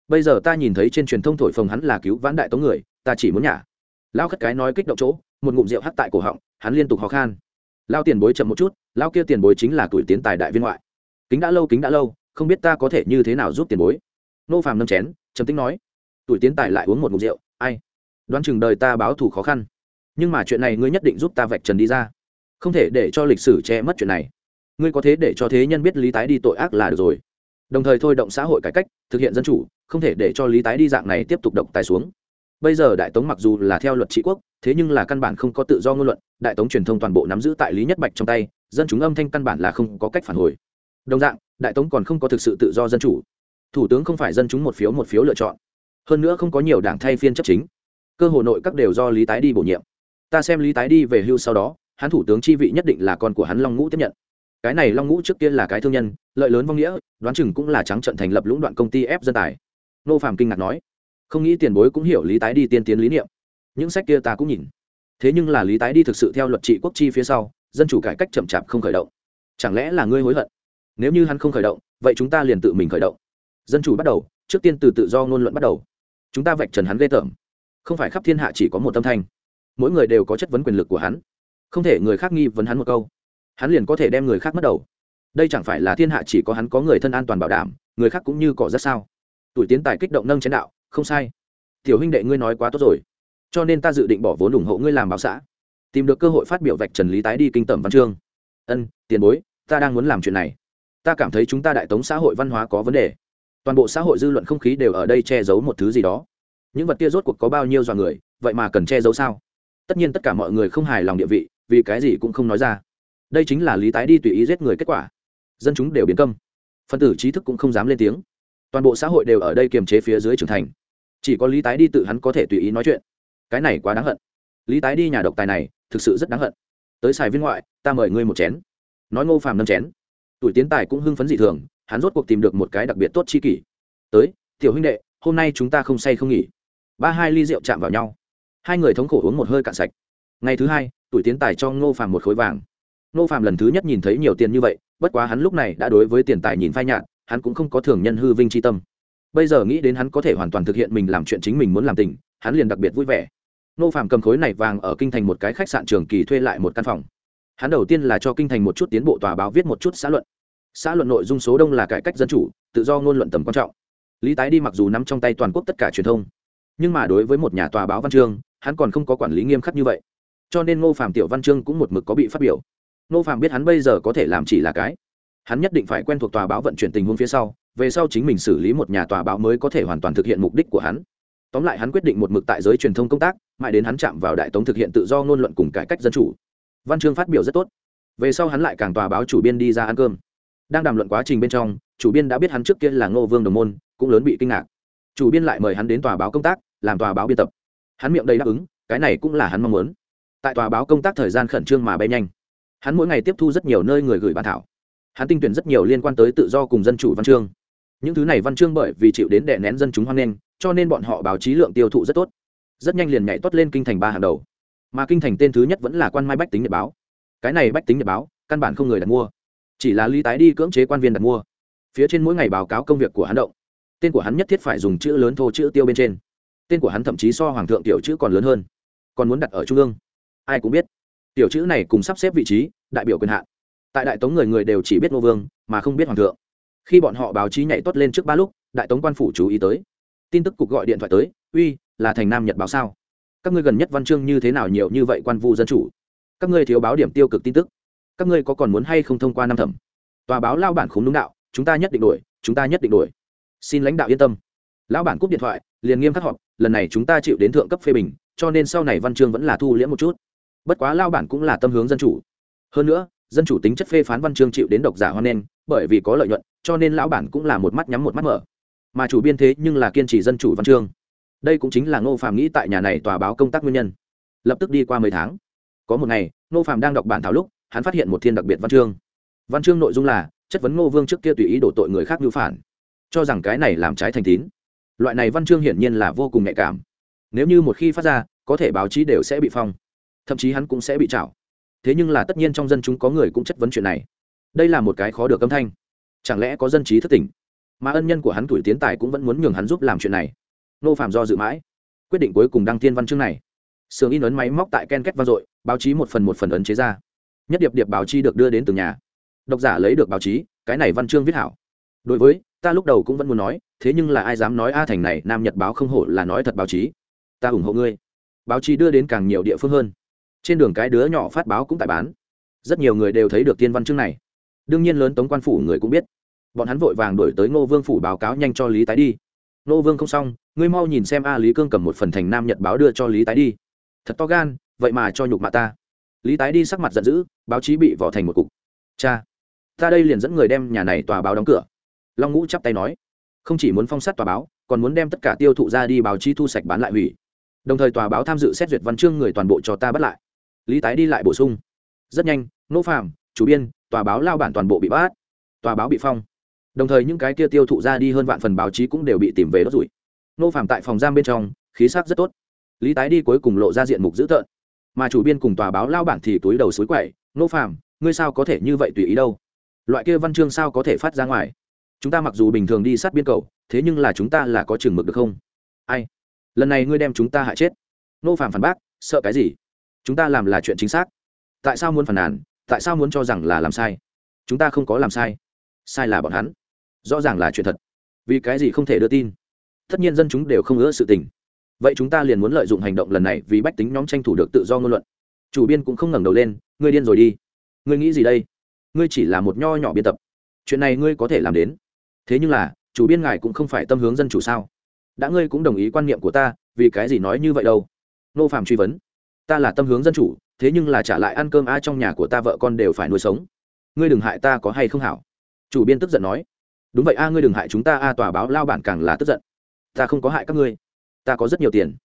Bây giờ ta nhìn thấy trên truyền thông thổi phồng hắn là cứu vãn đại tống người, ta chỉ muốn nhả. Lao khất cái nói kích động chỗ, một ngụm rượu hắt tại cổ họng, hắn liên tục khó khăn lao tiền bối chậm một chút, lao kia tiền bối chính là tuổi tiến tài đại viên ngoại. Kính đã lâu, kính đã lâu, không biết ta có thể như thế nào giúp tiền bối. Nô phàm nâm chén, trầm tính nói, tuổi tiến tài lại uống một ngụm rượu, ai? Đoán chừng đời ta báo thù khó khăn. Nhưng mà chuyện này ngươi nhất định giúp ta vạch trần đi ra. Không thể để cho lịch sử che mất chuyện này. Ngươi có thế để cho thế nhân biết lý tái đi tội ác là được rồi đồng thời thôi động xã hội cải cách, thực hiện dân chủ, không thể để cho lý tái đi dạng này tiếp tục động tài xuống. Bây giờ đại tống mặc dù là theo luật trị quốc, thế nhưng là căn bản không có tự do ngôn luận, đại tống truyền thông toàn bộ nắm giữ tại lý nhất bạch trong tay, dân chúng âm thanh căn bản là không có cách phản hồi. Đồng dạng, đại tống còn không có thực sự tự do dân chủ. Thủ tướng không phải dân chúng một phiếu một phiếu lựa chọn. Hơn nữa không có nhiều đảng thay phiên chấp chính. Cơ hội nội các đều do lý tái đi bổ nhiệm. Ta xem lý tái đi về hưu sau đó, hắn thủ tướng chi vị nhất định là con của hắn long ngũ tiếp nhận cái này long ngũ trước kia là cái thương nhân, lợi lớn vong nghĩa, đoán chừng cũng là trắng trận thành lập lũng đoạn công ty ép dân tài. Nô phạm kinh ngạc nói, không nghĩ tiền bối cũng hiểu lý tái đi tiên tiến lý niệm. Những sách kia ta cũng nhìn. Thế nhưng là lý tái đi thực sự theo luật trị quốc chi phía sau, dân chủ cải cách chậm chạp không khởi động. Chẳng lẽ là ngươi hối hận? Nếu như hắn không khởi động, vậy chúng ta liền tự mình khởi động. Dân chủ bắt đầu, trước tiên từ tự do ngôn luận bắt đầu. Chúng ta vạch trần hắn ghê tởm. Không phải khắp thiên hạ chỉ có một tâm thanh. Mỗi người đều có chất vấn quyền lực của hắn. Không thể người khác nghi vấn hắn một câu hắn liền có thể đem người khác mất đầu. Đây chẳng phải là thiên hạ chỉ có hắn có người thân an toàn bảo đảm, người khác cũng như cỏ rất sao? Tuổi tiến tài kích động nâng chén đạo, không sai. Tiểu huynh đệ ngươi nói quá tốt rồi, cho nên ta dự định bỏ vốn ủng hộ ngươi làm báo xã. Tìm được cơ hội phát biểu vạch trần lý tái đi kinh tẩm văn chương. Ân, tiền bối, ta đang muốn làm chuyện này. Ta cảm thấy chúng ta đại tống xã hội văn hóa có vấn đề. Toàn bộ xã hội dư luận không khí đều ở đây che giấu một thứ gì đó. Những vật kia rốt cuộc có bao nhiêu dọa người, vậy mà cần che giấu sao? Tất nhiên tất cả mọi người không hài lòng địa vị, vì cái gì cũng không nói ra đây chính là lý tái đi tùy ý giết người kết quả. Dân chúng đều biến câm. Phân tử trí thức cũng không dám lên tiếng. Toàn bộ xã hội đều ở đây kiềm chế phía dưới trưởng thành. Chỉ có lý tái đi tự hắn có thể tùy ý nói chuyện. Cái này quá đáng hận. Lý tái đi nhà độc tài này, thực sự rất đáng hận. Tới xài viên ngoại, ta mời ngươi một chén. Nói ngô phàm năm chén. Tuổi tiến tài cũng hưng phấn dị thường, hắn rốt cuộc tìm được một cái đặc biệt tốt chi kỷ. Tới, tiểu huynh đệ, hôm nay chúng ta không say không nghỉ. Ba hai ly rượu chạm vào nhau. Hai người thống khổ uống một hơi cạn sạch. Ngày thứ hai, tuổi tiến tài cho ngô phàm một khối vàng. Nô Phạm lần thứ nhất nhìn thấy nhiều tiền như vậy, bất quá hắn lúc này đã đối với tiền tài nhìn phai nhạt, hắn cũng không có thường nhân hư vinh c tâm. Bây giờ nghĩ đến hắn có thể hoàn toàn thực hiện mình làm chuyện chính mình muốn làm tình, hắn liền đặc biệt vui vẻ. Nô Phạm cầm khối này vàng ở kinh thành một cái khách sạn trường kỳ thuê lại một căn phòng. Hắn đầu tiên là cho kinh thành một chút tiến bộ tòa báo viết một chút xã luận. Xã luận nội dung số đông là cải cách dân chủ, tự do ngôn luận tầm quan trọng. Lý tái đi mặc dù nắm trong tay toàn quốc tất cả truyền thông, nhưng mà đối với một nhà tòa báo văn chương, hắn còn không có quản lý nghiêm khắc như vậy. Cho nên ngô phạm tiểu văn chương cũng một mực có bị phát biểu. Nô phạm biết hắn bây giờ có thể làm chỉ là cái. Hắn nhất định phải quen thuộc tòa báo vận chuyển tình huống phía sau, về sau chính mình xử lý một nhà tòa báo mới có thể hoàn toàn thực hiện mục đích của hắn. Tóm lại hắn quyết định một mực tại giới truyền thông công tác, mãi đến hắn chạm vào đại tống thực hiện tự do ngôn luận cùng cải cách dân chủ. Văn chương phát biểu rất tốt. Về sau hắn lại càng tòa báo chủ biên đi ra ăn cơm. Đang đàm luận quá trình bên trong, chủ biên đã biết hắn trước kia là ngô vương đồng môn, cũng lớn bị kinh ngạc. Chủ biên lại mời hắn đến tòa báo công tác, làm tòa báo biên tập. Hắn miệng đầy đáp ứng, cái này cũng là hắn mong muốn. Tại tòa báo công tác thời gian khẩn trương mà bay nhanh hắn mỗi ngày tiếp thu rất nhiều nơi người gửi bản thảo. Hắn tinh tuyển rất nhiều liên quan tới tự do cùng dân chủ văn chương. Những thứ này văn chương bởi vì chịu đến đè nén dân chúng hoan nghênh, cho nên bọn họ báo chí lượng tiêu thụ rất tốt. Rất nhanh liền nhảy tốt lên kinh thành ba hàng đầu. Mà kinh thành tên thứ nhất vẫn là quan mai bách tính nhật báo. Cái này bách tính nhật báo, căn bản không người đặt mua. Chỉ là lý tái đi cưỡng chế quan viên đặt mua. Phía trên mỗi ngày báo cáo công việc của hắn động. Tên của hắn nhất thiết phải dùng chữ lớn thô chữ tiêu bên trên. Tên của hắn thậm chí so hoàng thượng tiểu chữ còn lớn hơn. Còn muốn đặt ở trung ương. Ai cũng biết tiểu chữ này cùng sắp xếp vị trí, đại biểu quyền hạn. Tại đại tống người người đều chỉ biết ngô vương, mà không biết hoàng thượng. Khi bọn họ báo chí nhảy tốt lên trước ba lúc, đại tống quan phủ chú ý tới. Tin tức cục gọi điện thoại tới, uy, là thành nam nhật báo sao? Các ngươi gần nhất văn chương như thế nào nhiều như vậy quan vụ dân chủ? Các ngươi thiếu báo điểm tiêu cực tin tức. Các ngươi có còn muốn hay không thông qua năm thẩm? Tòa báo lao bản khốn đúng đạo, chúng ta nhất định đổi, chúng ta nhất định đổi. Xin lãnh đạo yên tâm. Lão bản cúp điện thoại, liền nghiêm khắc họp, lần này chúng ta chịu đến thượng cấp phê bình, cho nên sau này văn chương vẫn là thu liễm một chút bất quá lao bản cũng là tâm hướng dân chủ. Hơn nữa, dân chủ tính chất phê phán văn chương chịu đến độc giả hoan nghênh, bởi vì có lợi nhuận, cho nên lão bản cũng là một mắt nhắm một mắt mở. Mà chủ biên thế nhưng là kiên trì dân chủ văn chương. Đây cũng chính là ngô phạm nghĩ tại nhà này tòa báo công tác nguyên nhân. Lập tức đi qua mấy tháng. Có một ngày, ngô phạm đang đọc bản thảo lúc, hắn phát hiện một thiên đặc biệt văn chương. Văn chương nội dung là, chất vấn ngô vương trước kia tùy ý đổ tội người khác ngữ phản. Cho rằng cái này làm trái thành tín. Loại này văn chương hiển nhiên là vô cùng nhạy cảm. Nếu như một khi phát ra, có thể báo chí đều sẽ bị phong thậm chí hắn cũng sẽ bị trảo. Thế nhưng là tất nhiên trong dân chúng có người cũng chất vấn chuyện này. Đây là một cái khó được âm thanh. Chẳng lẽ có dân trí thất tỉnh? Mà ân nhân của hắn tuổi tiến tài cũng vẫn muốn nhường hắn giúp làm chuyện này. Nô phạm do dự mãi, quyết định cuối cùng đăng tiên văn chương này. Sưởng in ấn máy móc tại ken két vang dội, báo chí một phần một phần ấn chế ra. Nhất điệp điệp báo chí được đưa đến từng nhà. Độc giả lấy được báo chí, cái này văn chương viết hảo. Đối với, ta lúc đầu cũng vẫn muốn nói, thế nhưng là ai dám nói a thành này, nam nhật báo không hổ là nói thật báo chí. Ta ủng hộ ngươi. Báo chí đưa đến càng nhiều địa phương hơn trên đường cái đứa nhỏ phát báo cũng tại bán. Rất nhiều người đều thấy được tiên văn chương này. Đương nhiên lớn tống quan phủ người cũng biết. Bọn hắn vội vàng đổi tới ngô vương phủ báo cáo nhanh cho lý tái đi. Ngô vương không xong, ngươi mau nhìn xem a lý cương cầm một phần thành nam nhật báo đưa cho lý tái đi. Thật to gan, vậy mà cho nhục mạ ta. Lý tái đi sắc mặt giận dữ, báo chí bị vỏ thành một cục. Cha, ta đây liền dẫn người đem nhà này tòa báo đóng cửa. Long ngũ chắp tay nói, không chỉ muốn phong sát tòa báo, còn muốn đem tất cả tiêu thụ ra đi báo chí thu sạch bán lại hủy. Đồng thời tòa báo tham dự xét duyệt văn chương người toàn bộ cho ta bắt lại lý tái đi lại bổ sung. Rất nhanh nô phạm chủ biên, tòa báo lao bản toàn bộ bị bắt, tòa báo bị phong. Đồng thời những cái kia tiêu thụ ra đi hơn vạn phần báo chí cũng đều bị tìm về đốt rủi. Nô phạm tại phòng giam bên trong, khí sắc rất tốt. Lý tái đi cuối cùng lộ ra diện mục dữ tợn. Mà chủ biên cùng tòa báo lao bản thì túi đầu suối quậy nô phạm ngươi sao có thể như vậy tùy ý đâu? Loại kia văn chương sao có thể phát ra ngoài? Chúng ta mặc dù bình thường đi sát biên cầu, thế nhưng là chúng ta là có chừng mực được không? Ai? Lần này ngươi đem chúng ta hại chết. Nô phạm phản bác, sợ cái gì? Chúng ta làm là chuyện chính xác. Tại sao muốn phản nàn? Tại sao muốn cho rằng là làm sai? Chúng ta không có làm sai. Sai là bọn hắn. Rõ ràng là chuyện thật. Vì cái gì không thể đưa tin? Tất nhiên dân chúng đều không ngỡ sự tình. Vậy chúng ta liền muốn lợi dụng hành động lần này vì bách tính nhóm tranh thủ được tự do ngôn luận. Chủ biên cũng không ngẩng đầu lên, ngươi điên rồi đi. Ngươi nghĩ gì đây? Ngươi chỉ là một nho nhỏ biên tập. Chuyện này ngươi có thể làm đến. Thế nhưng là, chủ biên ngài cũng không phải tâm hướng dân chủ sao? Đã ngươi cũng đồng ý quan niệm của ta, vì cái gì nói như vậy đâu? Nô phạm truy vấn ta là tâm hướng dân chủ thế nhưng là trả lại ăn cơm ai trong nhà của ta vợ con đều phải nuôi sống. Ngươi đừng hại ta có hay không hảo? Chủ biên tức giận nói. Đúng vậy a ngươi đừng hại chúng ta a tòa báo lao bản càng là tức giận. Ta không có hại các ngươi ta có rất nhiều tiền.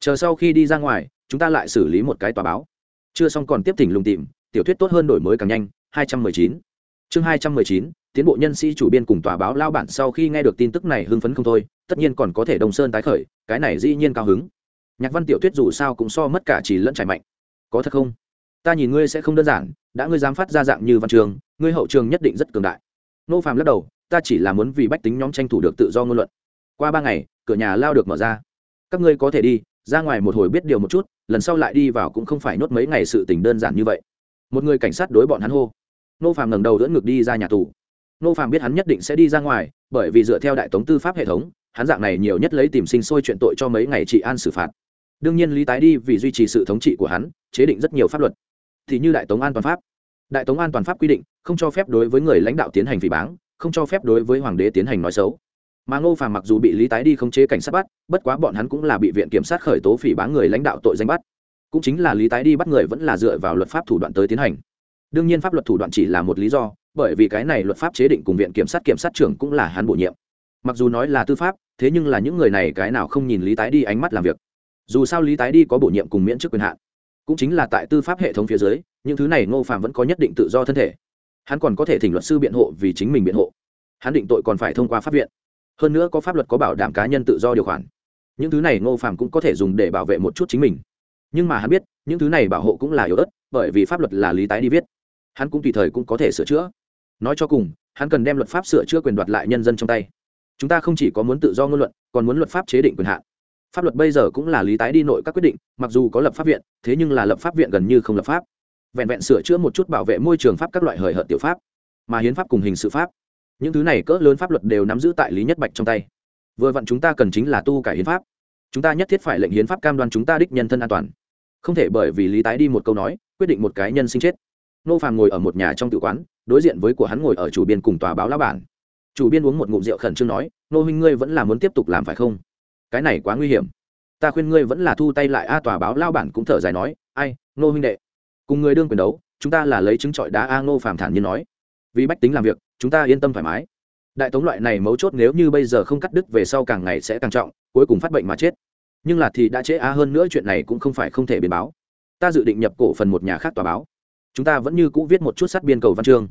Chờ sau khi đi ra ngoài chúng ta lại xử lý một cái tòa báo. Chưa xong còn tiếp tỉnh lùng tìm tiểu thuyết tốt hơn đổi mới càng nhanh 219. chương 219, tiến bộ nhân sĩ chủ biên cùng tòa báo lao bản sau khi nghe được tin tức này hưng phấn không thôi tất nhiên còn có thể đồng sơn tái khởi cái này dĩ nhiên cao hứng nhạc văn tiểu thuyết dù sao cũng so mất cả chỉ lẫn trải mạnh. Có thật không? Ta nhìn ngươi sẽ không đơn giản, đã ngươi dám phát ra dạng như văn trường, ngươi hậu trường nhất định rất cường đại. Nô phàm lắc đầu, ta chỉ là muốn vì bách tính nhóm tranh thủ được tự do ngôn luận. Qua ba ngày, cửa nhà lao được mở ra. Các ngươi có thể đi, ra ngoài một hồi biết điều một chút, lần sau lại đi vào cũng không phải nốt mấy ngày sự tình đơn giản như vậy. Một người cảnh sát đối bọn hắn hô. Nô phàm ngẩng đầu dẫn ngược đi ra nhà tù. Nô phàm biết hắn nhất định sẽ đi ra ngoài, bởi vì dựa theo đại tống tư pháp hệ thống, hắn dạng này nhiều nhất lấy tìm sinh sôi chuyện tội cho mấy ngày trị an xử phạt đương nhiên lý tái đi vì duy trì sự thống trị của hắn, chế định rất nhiều pháp luật. Thì như đại tống an toàn pháp. Đại tống an toàn pháp quy định, không cho phép đối với người lãnh đạo tiến hành phỉ báng, không cho phép đối với hoàng đế tiến hành nói xấu. Mà ngô phàm mặc dù bị lý tái đi không chế cảnh sát bắt, bất quá bọn hắn cũng là bị viện kiểm sát khởi tố phỉ báng người lãnh đạo tội danh bắt. Cũng chính là lý tái đi bắt người vẫn là dựa vào luật pháp thủ đoạn tới tiến hành. Đương nhiên pháp luật thủ đoạn chỉ là một lý do, bởi vì cái này luật pháp chế định cùng viện kiểm sát kiểm sát trưởng cũng là hắn bổ nhiệm. Mặc dù nói là tư pháp, thế nhưng là những người này cái nào không nhìn lý tái đi ánh mắt làm việc dù sao lý tái đi có bổ nhiệm cùng miễn chức quyền hạn cũng chính là tại tư pháp hệ thống phía dưới những thứ này ngô phạm vẫn có nhất định tự do thân thể hắn còn có thể thỉnh luật sư biện hộ vì chính mình biện hộ hắn định tội còn phải thông qua pháp viện hơn nữa có pháp luật có bảo đảm cá nhân tự do điều khoản những thứ này ngô phạm cũng có thể dùng để bảo vệ một chút chính mình nhưng mà hắn biết những thứ này bảo hộ cũng là yếu ớt bởi vì pháp luật là lý tái đi viết hắn cũng tùy thời cũng có thể sửa chữa nói cho cùng hắn cần đem luật pháp sửa chữa quyền đoạt lại nhân dân trong tay chúng ta không chỉ có muốn tự do ngôn luận còn muốn luật pháp chế định quyền hạn pháp luật bây giờ cũng là lý tái đi nội các quyết định, mặc dù có lập pháp viện, thế nhưng là lập pháp viện gần như không lập pháp. Vẹn vẹn sửa chữa một chút bảo vệ môi trường pháp các loại hời hợt tiểu pháp, mà hiến pháp cùng hình sự pháp. Những thứ này cỡ lớn pháp luật đều nắm giữ tại lý nhất bạch trong tay. Vừa vặn chúng ta cần chính là tu cải hiến pháp. Chúng ta nhất thiết phải lệnh hiến pháp cam đoan chúng ta đích nhân thân an toàn. Không thể bởi vì lý tái đi một câu nói, quyết định một cái nhân sinh chết. Nô phàm ngồi ở một nhà trong tự quán, đối diện với của hắn ngồi ở chủ biên cùng tòa báo lá bản. Chủ biên uống một ngụm rượu khẩn trương nói, nô huynh ngươi vẫn là muốn tiếp tục làm phải không? Cái này quá nguy hiểm. Ta khuyên ngươi vẫn là thu tay lại, a tòa báo lao bản cũng thở dài nói, ai nô huynh đệ, cùng người đương quyền đấu, chúng ta là lấy chứng trọi đá a ngô phàm thản nhiên nói. Vì bách tính làm việc, chúng ta yên tâm thoải mái. Đại tống loại này mấu chốt nếu như bây giờ không cắt đứt về sau càng ngày sẽ càng trọng, cuối cùng phát bệnh mà chết. Nhưng là thì đã trễ a hơn nữa chuyện này cũng không phải không thể biến báo. Ta dự định nhập cổ phần một nhà khác tòa báo. Chúng ta vẫn như cũ viết một chút sát biên cầu văn chương.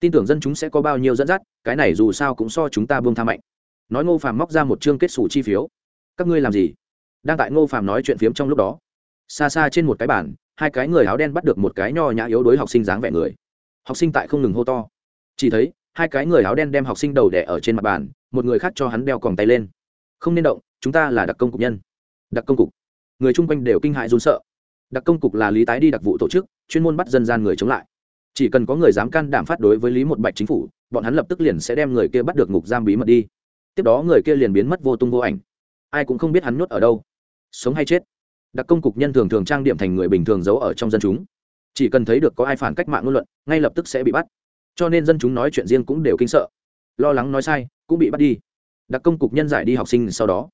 Tin tưởng dân chúng sẽ có bao nhiêu dẫn dắt, cái này dù sao cũng so chúng ta buông tha mạnh. Nói ngô phàm móc ra một chương kết xù chi phiếu các ngươi làm gì? Đang tại ngô phàm nói chuyện phiếm trong lúc đó xa xa trên một cái bàn, hai cái người áo đen bắt được một cái nho nhã yếu đối học sinh dáng vẻ người. Học sinh tại không ngừng hô to. Chỉ thấy hai cái người áo đen đem học sinh đầu đẻ ở trên mặt bàn một người khác cho hắn đeo còng tay lên. Không nên động chúng ta là đặc công cục nhân. Đặc công cục. Người chung quanh đều kinh hại run sợ. Đặc công cục là lý tái đi đặc vụ tổ chức chuyên môn bắt dân gian người chống lại. Chỉ cần có người dám can đảm phát đối với lý một bạch chính phủ bọn hắn lập tức liền sẽ đem người kia bắt được ngục giam bí mật đi. Tiếp đó người kia liền biến mất vô tung vô ảnh ai cũng không biết hắn nhốt ở đâu. Sống hay chết? Đặc công cục nhân thường thường trang điểm thành người bình thường giấu ở trong dân chúng. Chỉ cần thấy được có ai phản cách mạng ngôn luận, ngay lập tức sẽ bị bắt. Cho nên dân chúng nói chuyện riêng cũng đều kinh sợ. Lo lắng nói sai, cũng bị bắt đi. Đặc công cục nhân giải đi học sinh sau đó.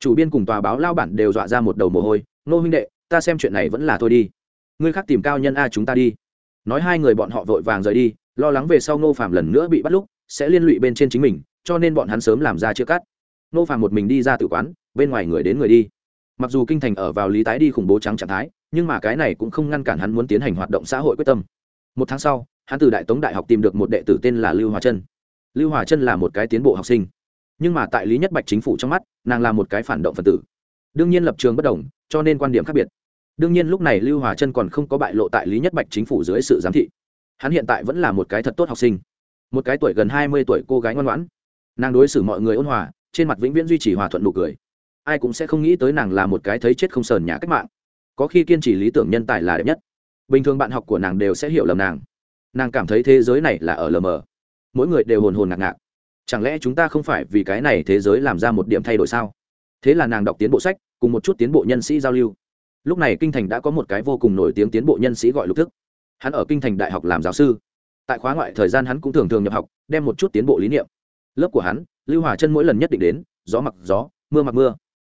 Chủ biên cùng tòa báo lao bản đều dọa ra một đầu mồ hôi. Nô huynh đệ, ta xem chuyện này vẫn là thôi đi. Ngươi khác tìm cao nhân a chúng ta đi. Nói hai người bọn họ vội vàng rời đi, lo lắng về sau nô phạm lần nữa bị bắt lúc sẽ liên lụy bên trên chính mình, cho nên bọn hắn sớm làm ra chưa cắt. Nô phạm một mình đi ra tử quán bên ngoài người đến người đi. Mặc dù kinh thành ở vào lý tái đi khủng bố trắng trạng thái, nhưng mà cái này cũng không ngăn cản hắn muốn tiến hành hoạt động xã hội quyết tâm. Một tháng sau, hắn từ đại tống đại học tìm được một đệ tử tên là lưu hòa chân lưu hòa chân là một cái tiến bộ học sinh. Nhưng mà tại lý nhất bạch chính phủ trong mắt, nàng là một cái phản động phần tử. Đương nhiên lập trường bất đồng, cho nên quan điểm khác biệt. Đương nhiên lúc này lưu hòa chân còn không có bại lộ tại lý nhất bạch chính phủ dưới sự giám thị. Hắn hiện tại vẫn là một cái thật tốt học sinh. Một cái tuổi gần hai mươi tuổi cô gái ngoan ngoãn. Nàng đối xử mọi người ôn hòa, trên mặt vĩnh viễn duy trì hòa thuận nụ cười ai cũng sẽ không nghĩ tới nàng là một cái thấy chết không sờn nhà cách mạng. Có khi kiên trì lý tưởng nhân tài là đẹp nhất. Bình thường bạn học của nàng đều sẽ hiểu lầm nàng. Nàng cảm thấy thế giới này là ở lờ mờ. Mỗi người đều hồn hồn ngạc ngạc. Chẳng lẽ chúng ta không phải vì cái này thế giới làm ra một điểm thay đổi sao? Thế là nàng đọc tiến bộ sách, cùng một chút tiến bộ nhân sĩ giao lưu. Lúc này kinh thành đã có một cái vô cùng nổi tiếng tiến bộ nhân sĩ gọi lục thức. Hắn ở kinh thành đại học làm giáo sư. Tại khóa ngoại thời gian hắn cũng thường thường nhập học, đem một chút tiến bộ lý niệm. Lớp của hắn, lưu hòa chân mỗi lần nhất định đến, gió mặc gió, mưa mặc mưa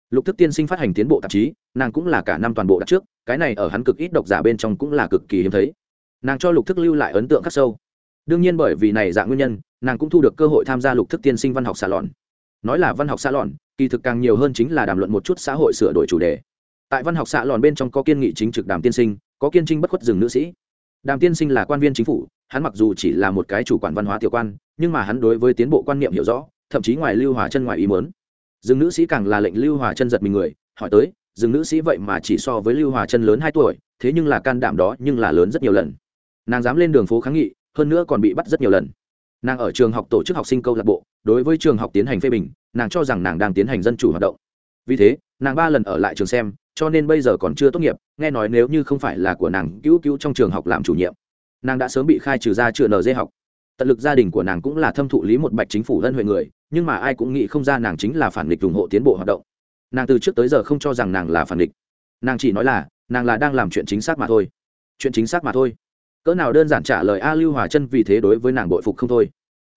lục thức tiên sinh phát hành tiến bộ tạp chí, nàng cũng là cả năm toàn bộ đặt trước, cái này ở hắn cực ít độc giả bên trong cũng là cực kỳ hiếm thấy. Nàng cho lục thức lưu lại ấn tượng khắc sâu. Đương nhiên bởi vì này dạng nguyên nhân, nàng cũng thu được cơ hội tham gia lục thức tiên sinh văn học xa lòn nói là văn học xa lòn kỳ thực càng nhiều hơn chính là đàm luận một chút xã hội sửa đổi chủ đề. Tại văn học xạ lòn bên trong có kiên nghị chính trực đàm tiên sinh, có kiên trinh bất khuất rừng nữ sĩ. Đàm tiên sinh là quan viên chính phủ, hắn mặc dù chỉ là một cái chủ quản văn hóa tiểu quan, nhưng mà hắn đối với tiến bộ quan niệm hiểu rõ, thậm chí ngoài lưu hòa chân ngoài ý mớn rừng nữ sĩ càng là lệnh lưu hòa chân giật mình người, hỏi tới, rừng nữ sĩ vậy mà chỉ so với lưu hòa chân lớn hai tuổi, thế nhưng là can đảm đó nhưng là lớn rất nhiều lần. Nàng dám lên đường phố kháng nghị, hơn nữa còn bị bắt rất nhiều lần. Nàng ở trường học tổ chức học sinh câu lạc bộ, đối với trường học tiến hành phê bình, nàng cho rằng nàng đang tiến hành dân chủ hoạt động. Vì thế, nàng ba lần ở lại trường xem, cho nên bây giờ còn chưa tốt nghiệp, nghe nói nếu như không phải là của nàng cứu cứu trong trường học làm chủ nhiệm, nàng đã sớm bị khai trừ ra chưa nd học tận lực gia đình của nàng cũng là thâm thụ lý một bạch chính phủ lân huệ người, nhưng mà ai cũng nghĩ không ra nàng chính là phản nghịch ủng hộ tiến bộ hoạt động. Nàng từ trước tới giờ không cho rằng nàng là phản nghịch. Nàng chỉ nói là, nàng là đang làm chuyện chính xác mà thôi. Chuyện chính xác mà thôi. Cỡ nào đơn giản trả lời a lưu hòa chân vì thế đối với nàng bội phục không thôi.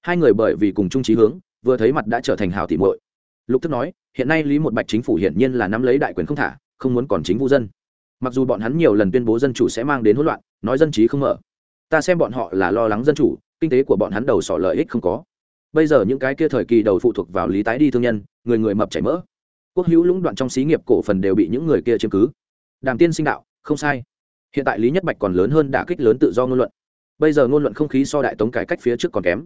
Hai người bởi vì cùng chung trí hướng, vừa thấy mặt đã trở thành hào tỉ muội. Lục thức nói, hiện nay lý một bạch chính phủ hiển nhiên là nắm lấy đại quyền không thả, không muốn còn chính vũ dân. Mặc dù bọn hắn nhiều lần tuyên bố dân chủ sẽ mang đến hỗn loạn, nói dân trí không mở. Ta xem bọn họ là lo lắng dân chủ kinh tế của bọn hắn đầu sỏ lợi ích không có. Bây giờ những cái kia thời kỳ đầu phụ thuộc vào lý tái đi thương nhân, người người mập chảy mỡ. Quốc hữu lũng đoạn trong xí nghiệp cổ phần đều bị những người kia chiếm cứ. Đàm tiên sinh đạo, không sai. Hiện tại lý nhất bạch còn lớn hơn đả kích lớn tự do ngôn luận. Bây giờ ngôn luận không khí so đại tống cải cách phía trước còn kém.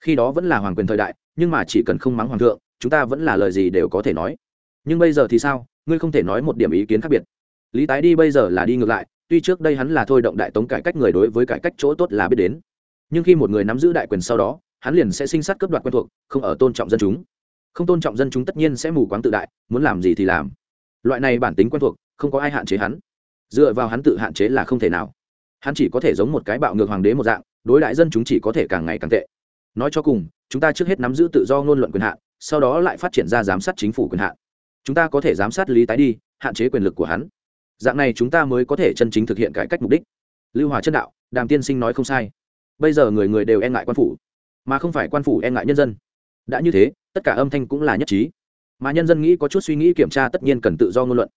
Khi đó vẫn là hoàng quyền thời đại, nhưng mà chỉ cần không mắng hoàng thượng, chúng ta vẫn là lời gì đều có thể nói. Nhưng bây giờ thì sao? Ngươi không thể nói một điểm ý kiến khác biệt. Lý tái đi bây giờ là đi ngược lại, tuy trước đây hắn là thôi động đại tống cải cách người đối với cải cách chỗ tốt là biết đến nhưng khi một người nắm giữ đại quyền sau đó, hắn liền sẽ sinh sát cướp đoạt quen thuộc, không ở tôn trọng dân chúng. Không tôn trọng dân chúng tất nhiên sẽ mù quáng tự đại, muốn làm gì thì làm. Loại này bản tính quen thuộc, không có ai hạn chế hắn. Dựa vào hắn tự hạn chế là không thể nào. Hắn chỉ có thể giống một cái bạo ngược hoàng đế một dạng, đối đại dân chúng chỉ có thể càng ngày càng tệ. Nói cho cùng, chúng ta trước hết nắm giữ tự do ngôn luận quyền hạn, sau đó lại phát triển ra giám sát chính phủ quyền hạn. Chúng ta có thể giám sát lý tái đi, hạn chế quyền lực của hắn. Dạng này chúng ta mới có thể chân chính thực hiện cải cách mục đích. Lưu hòa chân đạo, đàm tiên sinh nói không sai bây giờ người người đều e ngại quan phủ, mà không phải quan phủ e ngại nhân dân. Đã như thế, tất cả âm thanh cũng là nhất trí. Mà nhân dân nghĩ có chút suy nghĩ kiểm tra tất nhiên cần tự do ngôn luận.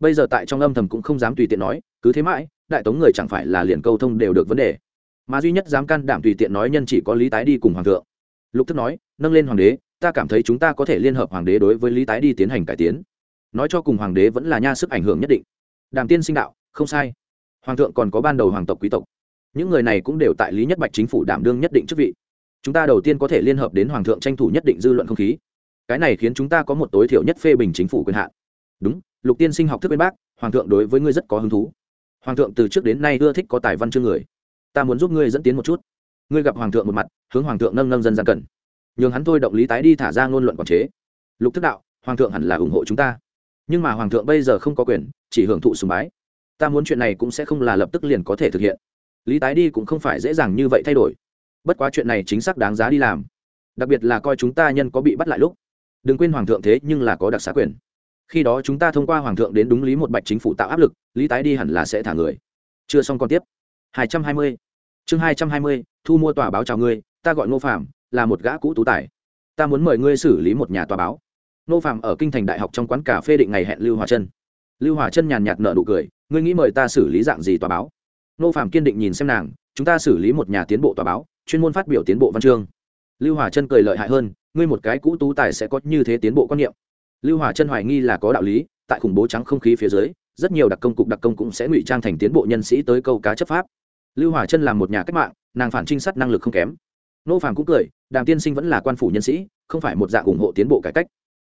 Bây giờ tại trong âm thầm cũng không dám tùy tiện nói, cứ thế mãi, đại tống người chẳng phải là liền câu thông đều được vấn đề. Mà duy nhất dám can đảm tùy tiện nói nhân chỉ có lý tái đi cùng hoàng thượng. Lục thức nói, nâng lên hoàng đế, ta cảm thấy chúng ta có thể liên hợp hoàng đế đối với lý tái đi tiến hành cải tiến. Nói cho cùng hoàng đế vẫn là nha sức ảnh hưởng nhất định. Đàm tiên sinh đạo, không sai. Hoàng thượng còn có ban đầu hoàng tộc quý tộc những người này cũng đều tại lý nhất bạch chính phủ đảm đương nhất định chức vị. Chúng ta đầu tiên có thể liên hợp đến hoàng thượng tranh thủ nhất định dư luận không khí. Cái này khiến chúng ta có một tối thiểu nhất phê bình chính phủ quyền hạn. Đúng, lục tiên sinh học thức bên bác hoàng thượng đối với ngươi rất có hứng thú. Hoàng thượng từ trước đến nay ưa thích có tài văn chương người. Ta muốn giúp ngươi dẫn tiến một chút. Ngươi gặp hoàng thượng một mặt, hướng hoàng thượng nâng nâng dân gian cần. Nhường hắn thôi động lý tái đi thả ra ngôn luận quản chế. Lục thức đạo, hoàng thượng hẳn là ủng hộ chúng ta. Nhưng mà hoàng thượng bây giờ không có quyền, chỉ hưởng thụ sùng bái. Ta muốn chuyện này cũng sẽ không là lập tức liền có thể thực hiện lý tái đi cũng không phải dễ dàng như vậy thay đổi. Bất quá chuyện này chính xác đáng giá đi làm. Đặc biệt là coi chúng ta nhân có bị bắt lại lúc. Đừng quên hoàng thượng thế nhưng là có đặc xá quyền. Khi đó chúng ta thông qua hoàng thượng đến đúng lý một bạch chính phủ tạo áp lực lý tái đi hẳn là sẽ thả người. Chưa xong còn tiếp. 220. chương 220, thu mua tòa báo chào ngươi ta gọi ngô phạm là một gã cũ tú tài. Ta muốn mời ngươi xử lý một nhà tòa báo. Ngô phạm ở kinh thành đại học trong quán cà phê định ngày hẹn lưu hòa chân lưu hòa chân nhàn nhạt nợ nụ cười ngươi nghĩ mời ta xử lý dạng gì tòa báo? Nô phạm kiên định nhìn xem nàng, chúng ta xử lý một nhà tiến bộ tòa báo, chuyên môn phát biểu tiến bộ văn chương. Lưu hòa chân cười lợi hại hơn, ngươi một cái cũ tú tài sẽ có như thế tiến bộ quan niệm. Lưu hòa chân hoài nghi là có đạo lý, tại khủng bố trắng không khí phía dưới, rất nhiều đặc công cục đặc công cũng sẽ ngụy trang thành tiến bộ nhân sĩ tới câu cá chấp pháp. Lưu hòa chân là một nhà cách mạng, nàng phản trinh sát năng lực không kém. Nô Phạm cũng cười, đàm tiên sinh vẫn là quan phủ nhân sĩ, không phải một dạng ủng hộ tiến bộ cải cách.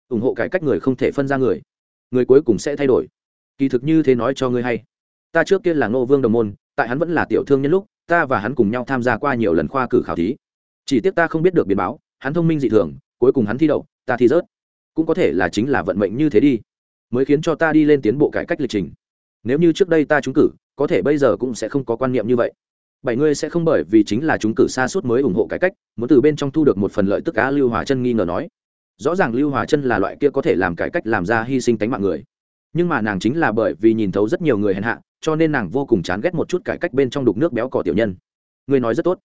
Ủng hộ cải cách người không thể phân ra người người cuối cùng sẽ thay đổi. Kỳ thực như thế nói cho ngươi hay. Ta trước kia là ngô vương đồng môn tại hắn vẫn là tiểu thương nhân lúc, ta và hắn cùng nhau tham gia qua nhiều lần khoa cử khảo thí. Chỉ tiếc ta không biết được biến báo, hắn thông minh dị thường, cuối cùng hắn thi đậu, ta thi rớt. Cũng có thể là chính là vận mệnh như thế đi, mới khiến cho ta đi lên tiến bộ cải cách lịch trình. Nếu như trước đây ta trúng cử, có thể bây giờ cũng sẽ không có quan niệm như vậy. Bảy ngươi sẽ không bởi vì chính là chúng cử xa suốt mới ủng hộ cải cách, muốn từ bên trong thu được một phần lợi tức cá lưu hòa chân nghi ngờ nói. Rõ ràng lưu hòa chân là loại kia có thể làm cải cách làm ra hy sinh tánh mạng người. Nhưng mà nàng chính là bởi vì nhìn thấu rất nhiều người hèn hạ cho nên nàng vô cùng chán ghét một chút cải cách bên trong đục nước béo cỏ tiểu nhân. Ngươi nói rất tốt.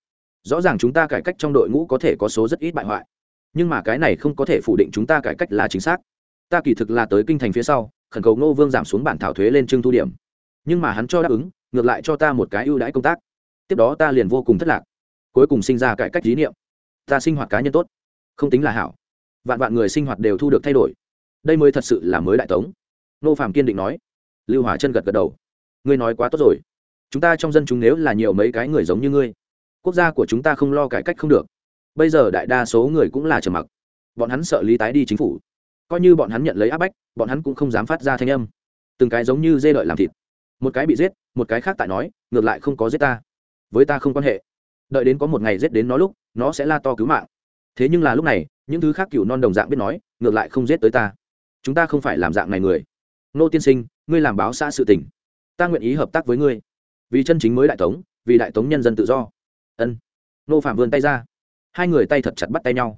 Rõ ràng chúng ta cải cách trong đội ngũ có thể có số rất ít bại hoại. Nhưng mà cái này không có thể phủ định chúng ta cải cách là chính xác. Ta kỳ thực là tới kinh thành phía sau, khẩn cầu ngô vương giảm xuống bản thảo thuế lên trưng thu điểm. Nhưng mà hắn cho đáp ứng, ngược lại cho ta một cái ưu đãi công tác. Tiếp đó ta liền vô cùng thất lạc. Cuối cùng sinh ra cải cách lý niệm. Ta sinh hoạt cá nhân tốt. Không tính là hảo. Vạn vạn người sinh hoạt đều thu được thay đổi. Đây mới thật sự là mới đại tống. Nô phạm kiên định nói. Lưu hỏa chân gật gật đầu ngươi nói quá tốt rồi. Chúng ta trong dân chúng nếu là nhiều mấy cái người giống như ngươi, quốc gia của chúng ta không lo cải cách không được. Bây giờ đại đa số người cũng là trầm mặc. Bọn hắn sợ lý tái đi chính phủ. Coi như bọn hắn nhận lấy áp bách, bọn hắn cũng không dám phát ra thanh âm. Từng cái giống như dê lợi làm thịt. Một cái bị giết, một cái khác tại nói, ngược lại không có giết ta. Với ta không quan hệ. Đợi đến có một ngày giết đến nó lúc, nó sẽ la to cứu mạng. Thế nhưng là lúc này, những thứ khác cựu non đồng dạng biết nói, ngược lại không giết tới ta. Chúng ta không phải làm dạng này người. Nô tiên sinh, ngươi làm báo xã sự tỉnh ta nguyện ý hợp tác với ngươi. Vì chân chính mới đại tống, vì đại tống nhân dân tự do. Ân. Nô phạm vươn tay ra. Hai người tay thật chặt bắt tay nhau.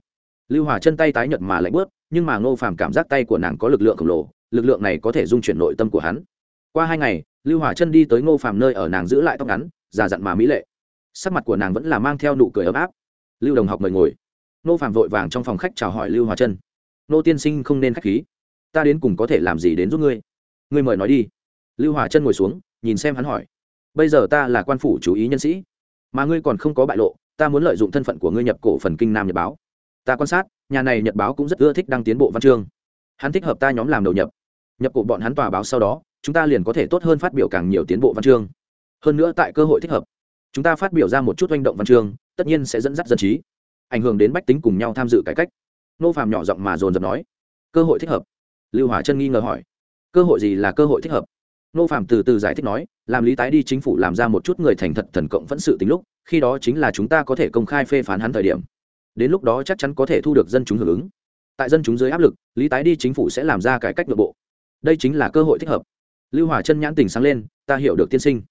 Lưu hòa chân tay tái nhợt mà lạnh bớt, nhưng mà ngô Phạm cảm giác tay của nàng có lực lượng khổng lồ, lực lượng này có thể dung chuyển nội tâm của hắn. Qua hai ngày, lưu hòa chân đi tới ngô Phạm nơi ở nàng giữ lại tóc ngắn, già dặn mà mỹ lệ. Sắc mặt của nàng vẫn là mang theo nụ cười ấm áp. Lưu đồng học mời ngồi. Ngô Phạm vội vàng trong phòng khách chào hỏi lưu hòa chân. Nô tiên sinh không nên k h á c h khí. Ta đến cùng có thể làm gì đến giúp ngươi? Ngươi mời nói đi lưu hòa chân ngồi xuống, nhìn xem hắn hỏi, bây giờ ta là quan phủ chú ý nhân sĩ, mà ngươi còn không có bại lộ, ta muốn lợi dụng thân phận của ngươi nhập cổ phần kinh nam nhật báo. Ta quan sát, nhà này nhật báo cũng rất ưa thích đăng tiến bộ văn chương. Hắn thích hợp ta nhóm làm đầu nhập. Nhập cổ bọn hắn tòa báo sau đó, chúng ta liền có thể tốt hơn phát biểu càng nhiều tiến bộ văn chương. Hơn nữa tại cơ hội thích hợp, chúng ta phát biểu ra một chút oanh động văn chương, tất nhiên sẽ dẫn dắt dân trí, ảnh hưởng đến bách tính cùng nhau tham dự cải cách. Nô phàm nhỏ giọng mà dồn dập nói, cơ hội thích hợp. Lưu hỏa chân nghi ngờ hỏi, cơ hội gì là cơ hội thích hợp? Nô phạm từ từ giải thích nói, làm lý tái đi chính phủ làm ra một chút người thành thật thần cộng vẫn sự tính lúc, khi đó chính là chúng ta có thể công khai phê phán hắn thời điểm. Đến lúc đó chắc chắn có thể thu được dân chúng hưởng ứng. Tại dân chúng dưới áp lực, lý tái đi chính phủ sẽ làm ra cải cách nội bộ. Đây chính là cơ hội thích hợp. Lưu hòa chân nhãn tình sáng lên, ta hiểu được tiên sinh.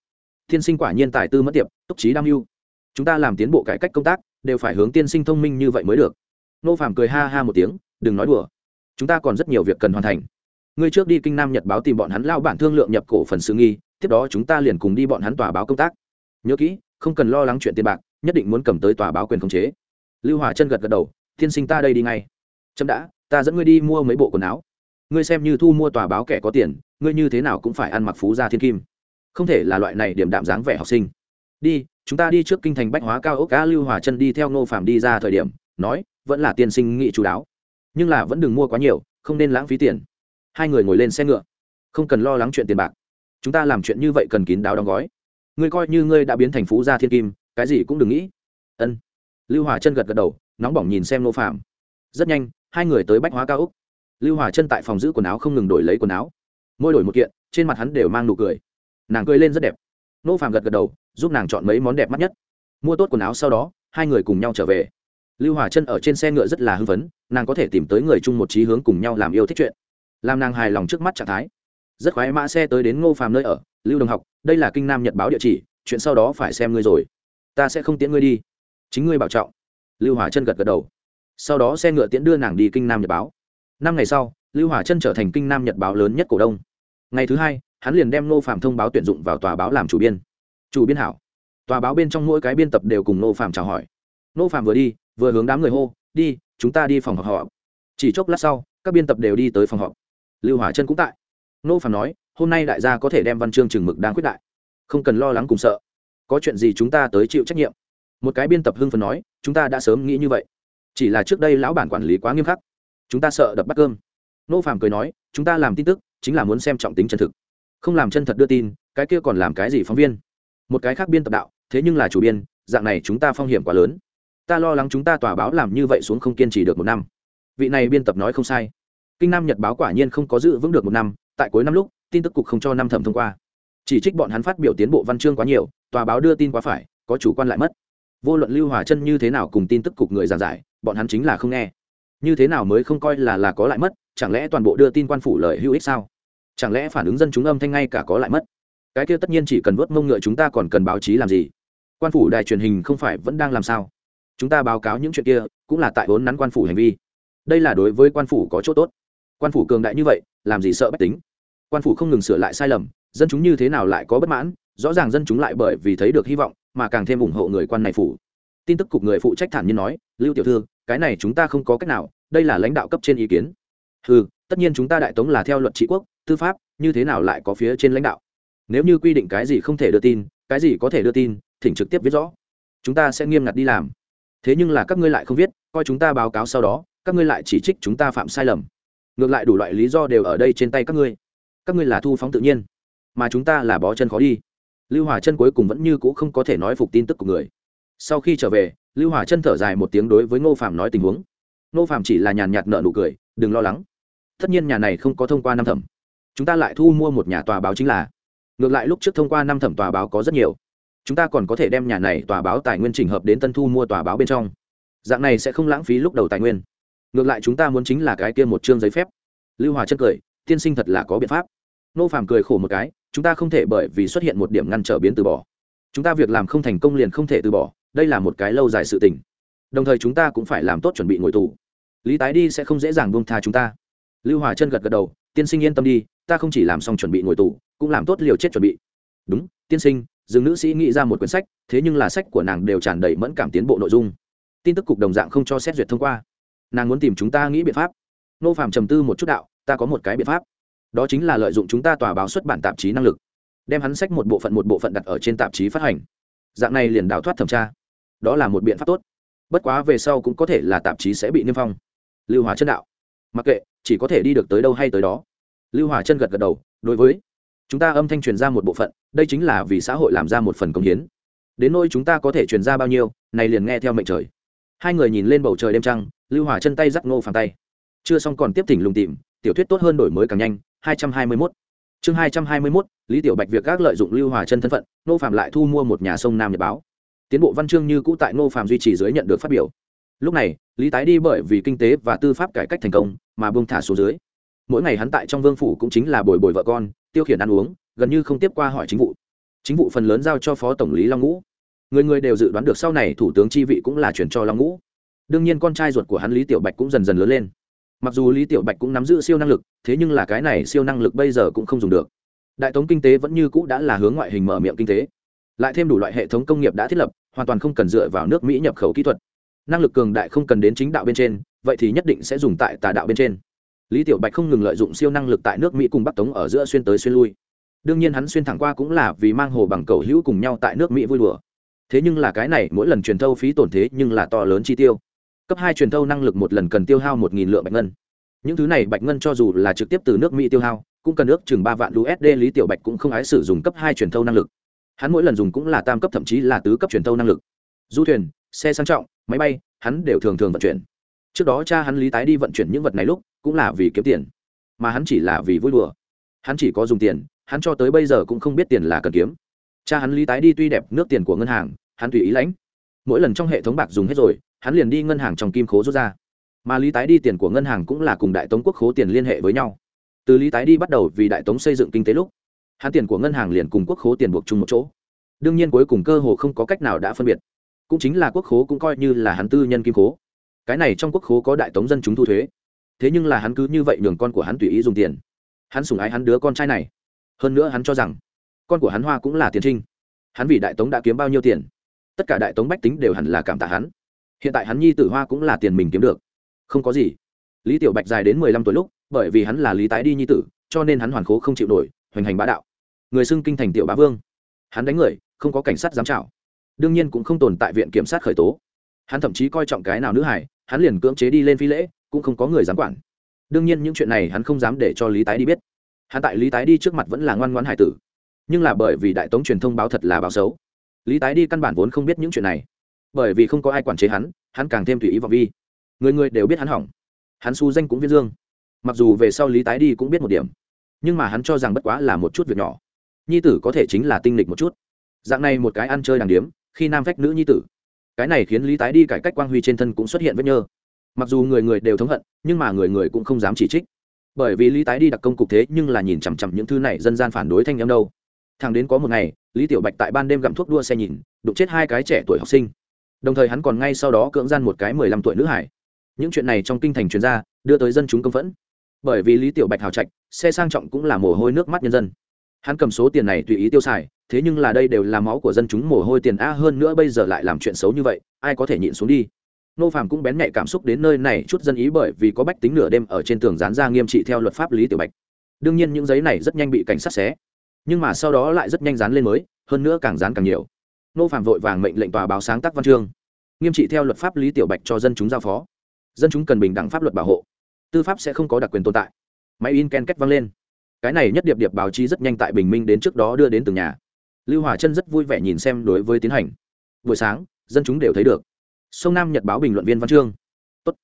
Tiên sinh quả nhiên tài tư mất tiệp, túc trí đam mưu. Chúng ta làm tiến bộ cải cách công tác, đều phải hướng tiên sinh thông minh như vậy mới được. Nô phạm cười ha ha một tiếng, đừng nói đùa. Chúng ta còn rất nhiều việc cần hoàn thành ngươi trước đi kinh nam nhật báo tìm bọn hắn lao bản thương lượng nhập cổ phần sự nghi, tiếp đó chúng ta liền cùng đi bọn hắn tòa báo công tác. Nhớ kỹ, không cần lo lắng chuyện tiền bạc, nhất định muốn cầm tới tòa báo quyền khống chế. Lưu hòa chân gật gật đầu, tiên sinh ta đây đi ngay. Chậm đã, ta dẫn ngươi đi mua mấy bộ quần áo. Ngươi xem như thu mua tòa báo kẻ có tiền, ngươi như thế nào cũng phải ăn mặc phú gia thiên kim. Không thể là loại này điểm đạm dáng vẻ học sinh. Đi, chúng ta đi trước kinh thành bách hóa cao ốc. Cá lưu hòa chân đi theo ngô phạm đi ra thời điểm, nói, vẫn là tiên sinh nghị chú đáo. Nhưng là vẫn đừng mua quá nhiều, không nên lãng phí tiền hai người ngồi lên xe ngựa. Không cần lo lắng chuyện tiền bạc. Chúng ta làm chuyện như vậy cần kín đáo đóng gói. Ngươi coi như ngươi đã biến thành phú gia thiên kim, cái gì cũng đừng nghĩ. Ân. Lưu hòa chân gật gật đầu, nóng bỏng nhìn xem nô phạm rất nhanh, hai người tới bách hóa cao úc. Lưu hòa chân tại phòng giữ quần áo không ngừng đổi lấy quần áo. Mỗi đổi một kiện, trên mặt hắn đều mang nụ cười. Nàng cười lên rất đẹp. Nô phạm gật gật đầu, giúp nàng chọn mấy món đẹp mắt nhất. Mua tốt quần áo sau đó, hai người cùng nhau trở về. Lưu hòa chân ở trên xe ngựa rất là hưng phấn, nàng có thể tìm tới người chung một trí hướng cùng nhau làm yêu thích chuyện làm nàng hài lòng trước mắt trạng thái. Rất khoái mã xe tới đến ngô phàm nơi ở, lưu đồng học, đây là kinh nam nhật báo địa chỉ, chuyện sau đó phải xem ngươi rồi. Ta sẽ không tiễn ngươi đi. Chính ngươi bảo trọng. Lưu hỏa chân gật gật đầu. Sau đó xe ngựa tiễn đưa nàng đi kinh nam nhật báo. Năm ngày sau, lưu hỏa chân trở thành kinh nam nhật báo lớn nhất cổ đông. Ngày thứ hai, hắn liền đem ngô phạm thông báo tuyển dụng vào tòa báo làm chủ biên. Chủ biên hảo. Tòa báo bên trong mỗi cái biên tập đều cùng ngô phạm chào hỏi. Ngô phạm vừa đi, vừa hướng đám người hô, đi, chúng ta đi phòng họp họ chỉ chốc lát sau, các biên tập đều đi tới phòng họp lưu hỏa chân cũng tại. Nô phạm nói, hôm nay đại gia có thể đem văn chương chừng mực đang quyết đại. Không cần lo lắng cùng sợ. Có chuyện gì chúng ta tới chịu trách nhiệm. Một cái biên tập hưng phần nói, chúng ta đã sớm nghĩ như vậy. Chỉ là trước đây lão bản quản lý quá nghiêm khắc. Chúng ta sợ đập bắt cơm. Nô phạm cười nói, chúng ta làm tin tức, chính là muốn xem trọng tính chân thực. Không làm chân thật đưa tin, cái kia còn làm cái gì phóng viên? Một cái khác biên tập đạo, thế nhưng là chủ biên, dạng này chúng ta phong hiểm quá lớn. Ta lo lắng chúng ta tòa báo làm như vậy xuống không kiên trì được một năm. Vị này biên tập nói không sai kinh nam nhật báo quả nhiên không có giữ vững được một năm, tại cuối năm lúc, tin tức cục không cho năm thẩm thông qua. Chỉ trích bọn hắn phát biểu tiến bộ văn chương quá nhiều, tòa báo đưa tin quá phải, có chủ quan lại mất. Vô luận lưu hòa chân như thế nào cùng tin tức cục người giảng giải, bọn hắn chính là không nghe. Như thế nào mới không coi là là có lại mất, chẳng lẽ toàn bộ đưa tin quan phủ lợi hữu ích sao? Chẳng lẽ phản ứng dân chúng âm thanh ngay cả có lại mất? Cái kia tất nhiên chỉ cần vớt mông ngựa chúng ta còn cần báo chí làm gì? Quan phủ đài truyền hình không phải vẫn đang làm sao? Chúng ta báo cáo những chuyện kia, cũng là tại vốn nắn quan phủ hành vi. Đây là đối với quan phủ có chỗ tốt quan phủ cường đại như vậy, làm gì sợ bách tính? Quan phủ không ngừng sửa lại sai lầm, dân chúng như thế nào lại có bất mãn? Rõ ràng dân chúng lại bởi vì thấy được hy vọng mà càng thêm ủng hộ người quan này phủ. Tin tức cục người phụ trách thản nhiên nói, lưu tiểu thư, cái này chúng ta không có cách nào, đây là lãnh đạo cấp trên ý kiến. Ừ tất nhiên chúng ta đại tống là theo luật trị quốc, tư pháp, như thế nào lại có phía trên lãnh đạo? Nếu như quy định cái gì không thể đưa tin, cái gì có thể đưa tin, thỉnh trực tiếp viết rõ. Chúng ta sẽ nghiêm ngặt đi làm. Thế nhưng là các ngươi lại không viết, coi chúng ta báo cáo sau đó, các ngươi lại chỉ trích chúng ta phạm sai lầm ngược lại đủ loại lý do đều ở đây trên tay các ngươi. Các ngươi là thu phóng tự nhiên, mà chúng ta là bó chân khó đi. Lưu hòa chân cuối cùng vẫn như c ũ không có thể nói phục tin tức của người. Sau khi trở về, lưu hòa chân thở dài một tiếng đối với ngô phạm nói tình huống. Ngô phạm chỉ là nhàn nhạt nợ nụ cười, đừng lo lắng. Tất nhiên nhà này không có thông qua năm thẩm. Chúng ta lại thu mua một nhà tòa báo chính là. Ngược lại lúc trước thông qua năm thẩm tòa báo có rất nhiều. Chúng ta còn có thể đem nhà này tòa báo tài nguyên trình hợp đến tân thu mua tòa báo bên trong. Dạng này sẽ không lãng phí lúc đầu tài nguyên ngược lại chúng ta muốn chính là cái kia một chương giấy phép. Lưu hòa chân cười, tiên sinh thật là có biện pháp. Nô phàm cười khổ một cái, chúng ta không thể bởi vì xuất hiện một điểm ngăn trở biến từ bỏ. Chúng ta việc làm không thành công liền không thể từ bỏ, đây là một cái lâu dài sự tình. Đồng thời chúng ta cũng phải làm tốt chuẩn bị ngồi tù. Lý tái đi sẽ không dễ dàng buông tha chúng ta. Lưu hòa chân gật gật đầu, tiên sinh yên tâm đi, ta không chỉ làm xong chuẩn bị ngồi tù, cũng làm tốt liều chết chuẩn bị. Đúng, tiên sinh dừng nữ sĩ nghĩ ra một quyển sách, thế nhưng là sách của nàng đều tràn đầy mẫn cảm tiến bộ nội dung. Tin tức cục đồng dạng không cho xét duyệt thông qua nàng muốn tìm chúng ta nghĩ biện pháp. Nô phạm trầm tư một chút đạo, ta có một cái biện pháp. Đó chính là lợi dụng chúng ta tòa báo xuất bản tạp chí năng lực, đem hắn sách một bộ phận một bộ phận đặt ở trên tạp chí phát hành. Dạng này liền đào thoát thẩm tra. Đó là một biện pháp tốt. Bất quá về sau cũng có thể là tạp chí sẽ bị niêm phong. Lưu hóa chân đạo. Mặc kệ, chỉ có thể đi được tới đâu hay tới đó. Lưu hòa chân gật gật đầu, đối với. Chúng ta âm thanh truyền ra một bộ phận, đây chính là vì xã hội làm ra một phần công hiến. Đến nỗi chúng ta có thể truyền ra bao nhiêu, này liền nghe theo mệnh trời hai người nhìn lên bầu trời đêm trăng, lưu hỏa chân tay dắt ngô phàng tay. Chưa xong còn tiếp thỉnh lùng tìm, tiểu thuyết tốt hơn đổi mới càng nhanh, hai trăm hai mươi mốt. Chương hai trăm hai mươi mốt, lý tiểu bạch việc các lợi dụng lưu hòa chân thân phận nô phạm lại thu mua một nhà sông nam nhật báo. Tiến bộ văn chương như cũ tại nô phạm duy trì dưới nhận được phát biểu. Lúc này, lý tái đi bởi vì kinh tế và tư pháp cải cách thành công, mà buông thả xuống dưới. Mỗi ngày hắn tại trong vương phủ cũng chính là bồi bồi vợ con, tiêu khiển ăn uống, gần như không tiếp qua hỏi chính vụ. Chính vụ phần lớn giao cho phó tổng lý long ngũ người người đều dự đoán được sau này thủ tướng chi vị cũng là chuyển cho long ngũ. Đương nhiên con trai ruột của hắn lý tiểu bạch cũng dần dần lớn lên. Mặc dù lý tiểu bạch cũng nắm giữ siêu năng lực, thế nhưng là cái này siêu năng lực bây giờ cũng không dùng được. Đại tống kinh tế vẫn như cũ đã là hướng ngoại hình mở miệng kinh tế. Lại thêm đủ loại hệ thống công nghiệp đã thiết lập, hoàn toàn không cần dựa vào nước mỹ nhập khẩu kỹ thuật. Năng lực cường đại không cần đến chính đạo bên trên, vậy thì nhất định sẽ dùng tại tà đạo bên trên. Lý tiểu bạch không ngừng lợi dụng siêu năng lực tại nước mỹ cùng bắc tống ở giữa xuyên tới xuyên lui. Đương nhiên hắn xuyên thẳng qua cũng là vì mang hồ bằng cầu hữu cùng nhau tại nước mỹ vui đùa thế nhưng là cái này mỗi lần truyền thâu phí tổn thế nhưng là to lớn chi tiêu. Cấp hai truyền thâu năng lực một lần cần tiêu hao một nghìn lượng bạch ngân. Những thứ này bạch ngân cho dù là trực tiếp từ nước mỹ tiêu hao, cũng cần ước chừng ba vạn usd lý tiểu bạch cũng không ái sử dụng cấp hai truyền thâu năng lực. Hắn mỗi lần dùng cũng là tam cấp thậm chí là tứ cấp truyền thâu năng lực. Du thuyền, xe sang trọng, máy bay, hắn đều thường thường vận chuyển. Trước đó cha hắn lý tái đi vận chuyển những vật này lúc, cũng là vì kiếm tiền. Mà hắn chỉ là vì vui đùa. Hắn chỉ có dùng tiền, hắn cho tới bây giờ cũng không biết tiền là cần kiếm. Cha hắn lý tái đi tuy đẹp nước tiền của ngân hàng hắn tùy ý lãnh. Mỗi lần trong hệ thống bạc dùng hết rồi, hắn liền đi ngân hàng trong kim khố rút ra. Mà lý tái đi tiền của ngân hàng cũng là cùng đại tống quốc khố tiền liên hệ với nhau. Từ lý tái đi bắt đầu vì đại tống xây dựng kinh tế lúc, hắn tiền của ngân hàng liền cùng quốc khố tiền buộc chung một chỗ. Đương nhiên cuối cùng cơ hồ không có cách nào đã phân biệt. Cũng chính là quốc khố cũng coi như là hắn tư nhân kim khố. Cái này trong quốc khố có đại tống dân chúng thu thuế. Thế nhưng là hắn cứ như vậy nhường con của hắn tùy ý dùng tiền. Hắn sủng ái hắn đứa con trai này. Hơn nữa hắn cho rằng, con của hắn hoa cũng là tiền trinh. Hắn vì đại tống đã kiếm bao nhiêu tiền? Tất cả đại tống bách tính đều hẳn là cảm tạ hắn. Hiện tại hắn nhi tử hoa cũng là tiền mình kiếm được. Không có gì. Lý tiểu bạch dài đến mười lăm tuổi lúc, bởi vì hắn là lý tái đi nhi tử, cho nên hắn hoàn khố không chịu nổi, hoành hành bá đạo. Người xưng kinh thành tiểu bá vương. Hắn đánh người, không có cảnh sát giám trảo đương nhiên cũng không tồn tại viện kiểm sát khởi tố. Hắn thậm chí coi trọng cái nào nữ hải hắn liền cưỡng chế đi lên phi lễ, cũng không có người dám quản. Đương nhiên những chuyện này hắn không dám để cho lý tái đi biết. Hắn tại lý tái đi trước mặt vẫn là ngoan ngoãn hải tử. Nhưng là bởi vì đại tống truyền thông báo thật là báo xấu lý tái đi căn bản vốn không biết những chuyện này. Bởi vì không có ai quản chế hắn hắn càng thêm tùy ý vào vi. Người người đều biết hắn hỏng. Hắn xu danh cũng viên dương. Mặc dù về sau lý tái đi cũng biết một điểm. Nhưng mà hắn cho rằng bất quá là một chút việc nhỏ. Nhi tử có thể chính là tinh lịch một chút. Dạng này một cái ăn chơi đàng điếm, khi nam phách nữ nhi tử. Cái này khiến lý tái đi cải cách quang huy trên thân cũng xuất hiện vết nhơ. Mặc dù người người đều thống hận, nhưng mà người người cũng không dám chỉ trích. Bởi vì lý tái đi đặc công cục thế nhưng là nhìn chằm chằm những thứ này dân gian phản đối thanh em đâu thằng đến có một ngày, lý tiểu bạch tại ban đêm gặm thuốc đua xe nhìn, đụng chết hai cái trẻ tuổi học sinh. Đồng thời hắn còn ngay sau đó cưỡng gian một cái mười lăm tuổi nữ hải. Những chuyện này trong kinh thành chuyên gia đưa tới dân chúng công phẫn. Bởi vì lý tiểu bạch hào trạch, xe sang trọng cũng là mồ hôi nước mắt nhân dân. Hắn cầm số tiền này tùy ý tiêu xài, thế nhưng là đây đều là máu của dân chúng mồ hôi tiền a hơn nữa bây giờ lại làm chuyện xấu như vậy, ai có thể nhịn xuống đi. Nô phàm cũng bén nhạy cảm xúc đến nơi này chút dân ý bởi vì có bách tính nửa đêm ở trên tường dán ra nghiêm trị theo luật pháp lý tiểu bạch. Đương nhiên những giấy này rất nhanh bị cảnh sát xé nhưng mà sau đó lại rất nhanh dán lên mới, hơn nữa càng dán càng nhiều. Nô phàm vội vàng mệnh lệnh tòa báo sáng tác văn chương, nghiêm trị theo luật pháp lý tiểu bạch cho dân chúng giao phó. Dân chúng cần bình đẳng pháp luật bảo hộ, tư pháp sẽ không có đặc quyền tồn tại. Máy in ken kết vang lên. Cái này nhất điệp điệp báo chí rất nhanh tại bình minh đến trước đó đưa đến từng nhà. Lưu hòa chân rất vui vẻ nhìn xem đối với tiến hành. Buổi sáng, dân chúng đều thấy được. Sông nam nhật báo bình luận viên văn chương. Tốt.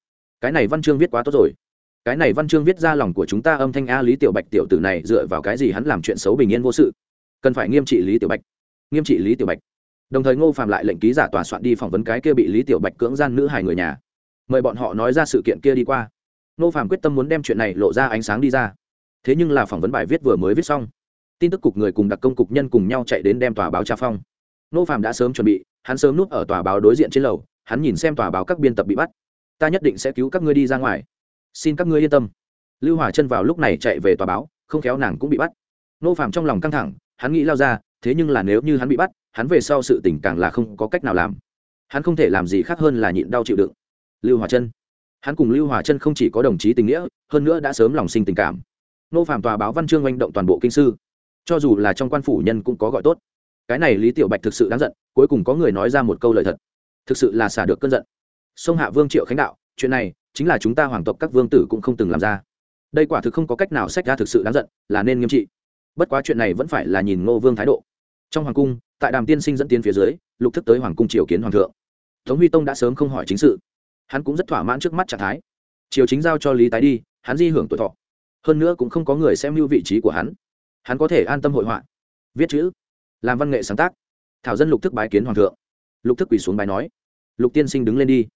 Cái này văn chương viết quá tốt rồi cái này văn chương viết ra lòng của chúng ta âm thanh a lý tiểu bạch tiểu tử này dựa vào cái gì hắn làm chuyện xấu bình yên vô sự? Cần phải nghiêm trị lý tiểu bạch. Nghiêm trị lý tiểu bạch. Đồng thời ngô phạm lại lệnh ký giả tòa soạn đi phỏng vấn cái kia bị lý tiểu bạch cưỡng gian nữ hài người nhà. Mời bọn họ nói ra sự kiện kia đi qua. Ngô phạm quyết tâm muốn đem chuyện này lộ ra ánh sáng đi ra. Thế nhưng là phỏng vấn bài viết vừa mới viết xong, tin tức cục người cùng đặc công cục nhân cùng nhau chạy đến đem tòa báo tra phong. Ngô phạm đã sớm chuẩn bị, hắn sớm núp ở tòa báo đối diện trên lầu, hắn nhìn xem tòa báo các biên tập bị bắt. Ta nhất định sẽ cứu các ngươi đi ra ngoài xin các ngươi yên tâm. Lưu hỏa chân vào lúc này chạy về tòa báo, không khéo nàng cũng bị bắt. Nô phạm trong lòng căng thẳng, hắn nghĩ lao ra, thế nhưng là nếu như hắn bị bắt, hắn về sau sự tình càng là không có cách nào làm. Hắn không thể làm gì khác hơn là nhịn đau chịu đựng. Lưu hòa chân. Hắn cùng lưu hòa chân không chỉ có đồng chí tình nghĩa, hơn nữa đã sớm lòng sinh tình cảm. Nô phạm tòa báo văn chương manh động toàn bộ kinh sư. Cho dù là trong quan phủ nhân cũng có gọi tốt. Cái này lý tiểu bạch thực sự đáng giận, cuối cùng có người nói ra một câu lời thật. Thực sự là xả được cơn giận. Sông hạ vương triệu khánh đạo, chuyện này chính là chúng ta hoàng tộc các vương tử cũng không từng làm ra. Đây quả thực không có cách nào sách ra thực sự đáng giận, là nên nghiêm trị. Bất quá chuyện này vẫn phải là nhìn ngô vương thái độ. Trong hoàng cung, tại đàm tiên sinh dẫn tiến phía dưới, lục thức tới hoàng cung triều kiến hoàng thượng. Tống huy tông đã sớm không hỏi chính sự. Hắn cũng rất thỏa mãn trước mắt trạng thái. Triều chính giao cho lý tái đi, hắn di hưởng tuổi thọ. Hơn nữa cũng không có người xem mưu vị trí của hắn. Hắn có thể an tâm hội họa. Viết chữ. Làm văn nghệ sáng tác. Thảo dân lục thức bái kiến hoàng thượng. Lục thức quỳ xuống bài nói. Lục tiên sinh đứng lên đi.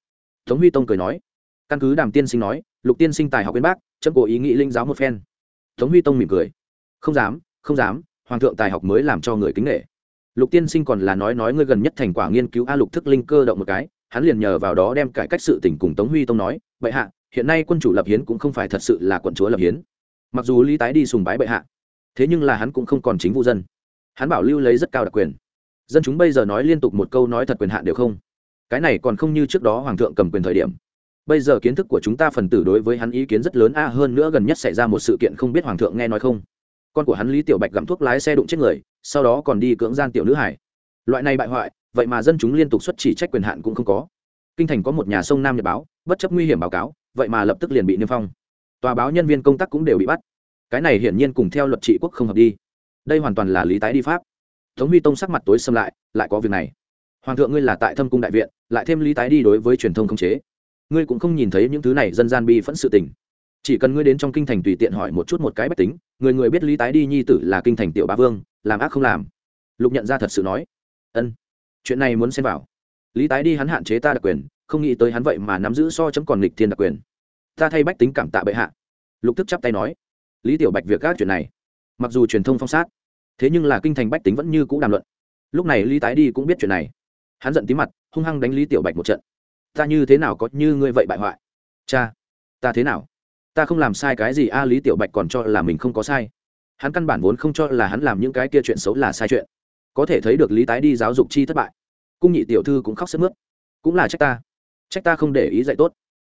Tống huy tông cười nói căn cứ đàm tiên sinh nói, lục tiên sinh tài học bên bác, chấm cố ý nghĩ linh giáo một phen. Tống huy tông mỉm cười. Không dám không dám, hoàng thượng tài học mới làm cho người kính nghệ lục tiên sinh còn là nói nói ngươi gần nhất thành quả nghiên cứu a lục thức linh cơ động một cái, hắn liền nhờ vào đó đem cải cách sự tình cùng tống huy tông nói, bệ hạ, hiện nay quân chủ lập hiến cũng không phải thật sự là quận chúa lập hiến. Mặc dù lý tái đi sùng bái bệ hạ, thế nhưng là hắn cũng không còn chính vụ dân. Hắn bảo lưu lấy rất cao đặc quyền. Dân chúng bây giờ nói liên tục một câu nói thật quyền hạn đều không. Cái này còn không như trước đó hoàng thượng cầm quyền thời điểm bây giờ kiến thức của chúng ta phần tử đối với hắn ý kiến rất lớn, a, hơn nữa gần nhất xảy ra một sự kiện không biết hoàng thượng nghe nói không? Con của hắn lý tiểu bạch gặm thuốc lái xe đụng chết người, sau đó còn đi cưỡng gian tiểu nữ hải. Loại này bại hoại, vậy mà dân chúng liên tục xuất chỉ trách quyền hạn cũng không có. Kinh thành có một nhà sông nam nhật báo, bất chấp nguy hiểm báo cáo, vậy mà lập tức liền bị niêm phong. Tòa báo nhân viên công tác cũng đều bị bắt. Cái này hiển nhiên cùng theo luật trị quốc không hợp đi. Đây hoàn toàn là lý tái đi pháp. Tống huy tông sắc mặt tối xâm lại lại có việc này. Hoàng thượng ngươi là tại thâm cung đại viện, lại thêm lý tái đi đối với truyền thông khống chế ngươi cũng không nhìn thấy những thứ này dân gian bi phẫn sự tình. Chỉ cần ngươi đến trong kinh thành tùy tiện hỏi một chút một cái bách tính, người người biết lý tái đi nhi tử là kinh thành tiểu bá vương, làm ác không làm. Lục nhận ra thật sự nói, ân, chuyện này muốn xem vào. Lý tái đi hắn hạn chế ta đặc quyền, không nghĩ tới hắn vậy mà nắm giữ so chấm còn nghịch thiên đặc quyền. Ta thay bách tính cảm tạ bệ hạ. Lục thức chắp tay nói, lý tiểu bạch việc các chuyện này, mặc dù truyền thông phong sát, thế nhưng là kinh thành bách tính vẫn như cũ đàm luận. Lúc này lý tái đi cũng biết chuyện này. Hắn giận tí mặt, hung hăng đánh lý tiểu bạch một trận ta như thế nào có như ngươi vậy bại hoại? Cha, ta thế nào? Ta không làm sai cái gì a, lý tiểu bạch còn cho là mình không có sai. Hắn căn bản vốn không cho là hắn làm những cái kia chuyện xấu là sai chuyện. Có thể thấy được lý tái đi giáo dục chi thất bại. Cung nhị tiểu thư cũng khóc sức mướt. Cũng là trách ta. Trách ta không để ý dạy tốt.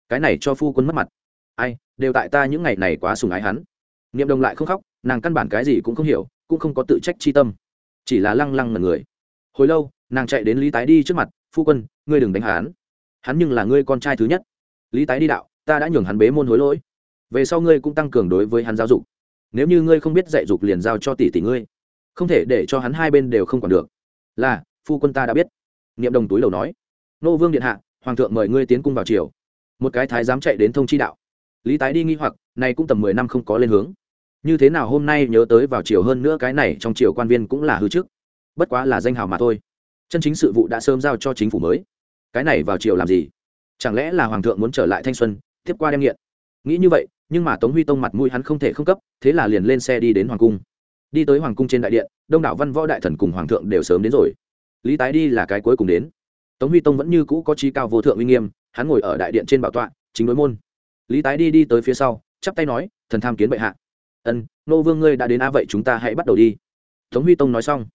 Cái này cho phu quân mất mặt. Ai, đều tại ta những ngày này quá sùng ái hắn. Niệm đồng lại không khóc, nàng căn bản cái gì cũng không hiểu, cũng không có tự trách chi tâm. Chỉ là lăng lăng mật người. Hồi lâu, nàng chạy đến lý tái đi trước mặt, phu quân, ngươi đừng đánh hắn hắn nhưng là ngươi con trai thứ nhất. Lý tái đi đạo, ta đã nhường hắn bế môn hối lỗi. Về sau ngươi cũng tăng cường đối với hắn giáo dục. Nếu như ngươi không biết dạy dục liền giao cho tỷ tỷ ngươi. Không thể để cho hắn hai bên đều không còn được. Là, phu quân ta đã biết. Niệm đồng túi lầu nói. Nô vương điện hạ, hoàng thượng mời ngươi tiến cung vào triều. Một cái thái dám chạy đến thông chi đạo. Lý tái đi nghi hoặc này cũng tầm mười năm không có lên hướng. Như thế nào hôm nay nhớ tới vào triều hơn nữa cái này trong triều quan viên cũng là hư chức bất quá là danh hào mà thôi. Chân chính sự vụ đã sớm giao cho chính phủ mới cái này vào chiều làm gì? Chẳng lẽ là hoàng thượng muốn trở lại thanh xuân, tiếp qua đem nghiện? Nghĩ như vậy, nhưng mà tống huy tông mặt mũi hắn không thể không cấp, thế là liền lên xe đi đến hoàng cung. Đi tới hoàng cung trên đại điện, đông đảo văn võ đại thần cùng hoàng thượng đều sớm đến rồi. Lý tái đi là cái cuối cùng đến. Tống huy tông vẫn như cũ có trí cao vô thượng uy nghiêm, hắn ngồi ở đại điện trên bảo tọa, chính đối môn. Lý tái đi đi tới phía sau, chắp tay nói, thần tham kiến bệ hạ. Ân, nô vương ngươi đã đến a vậy chúng ta hãy bắt đầu đi. Tống huy tông nói xong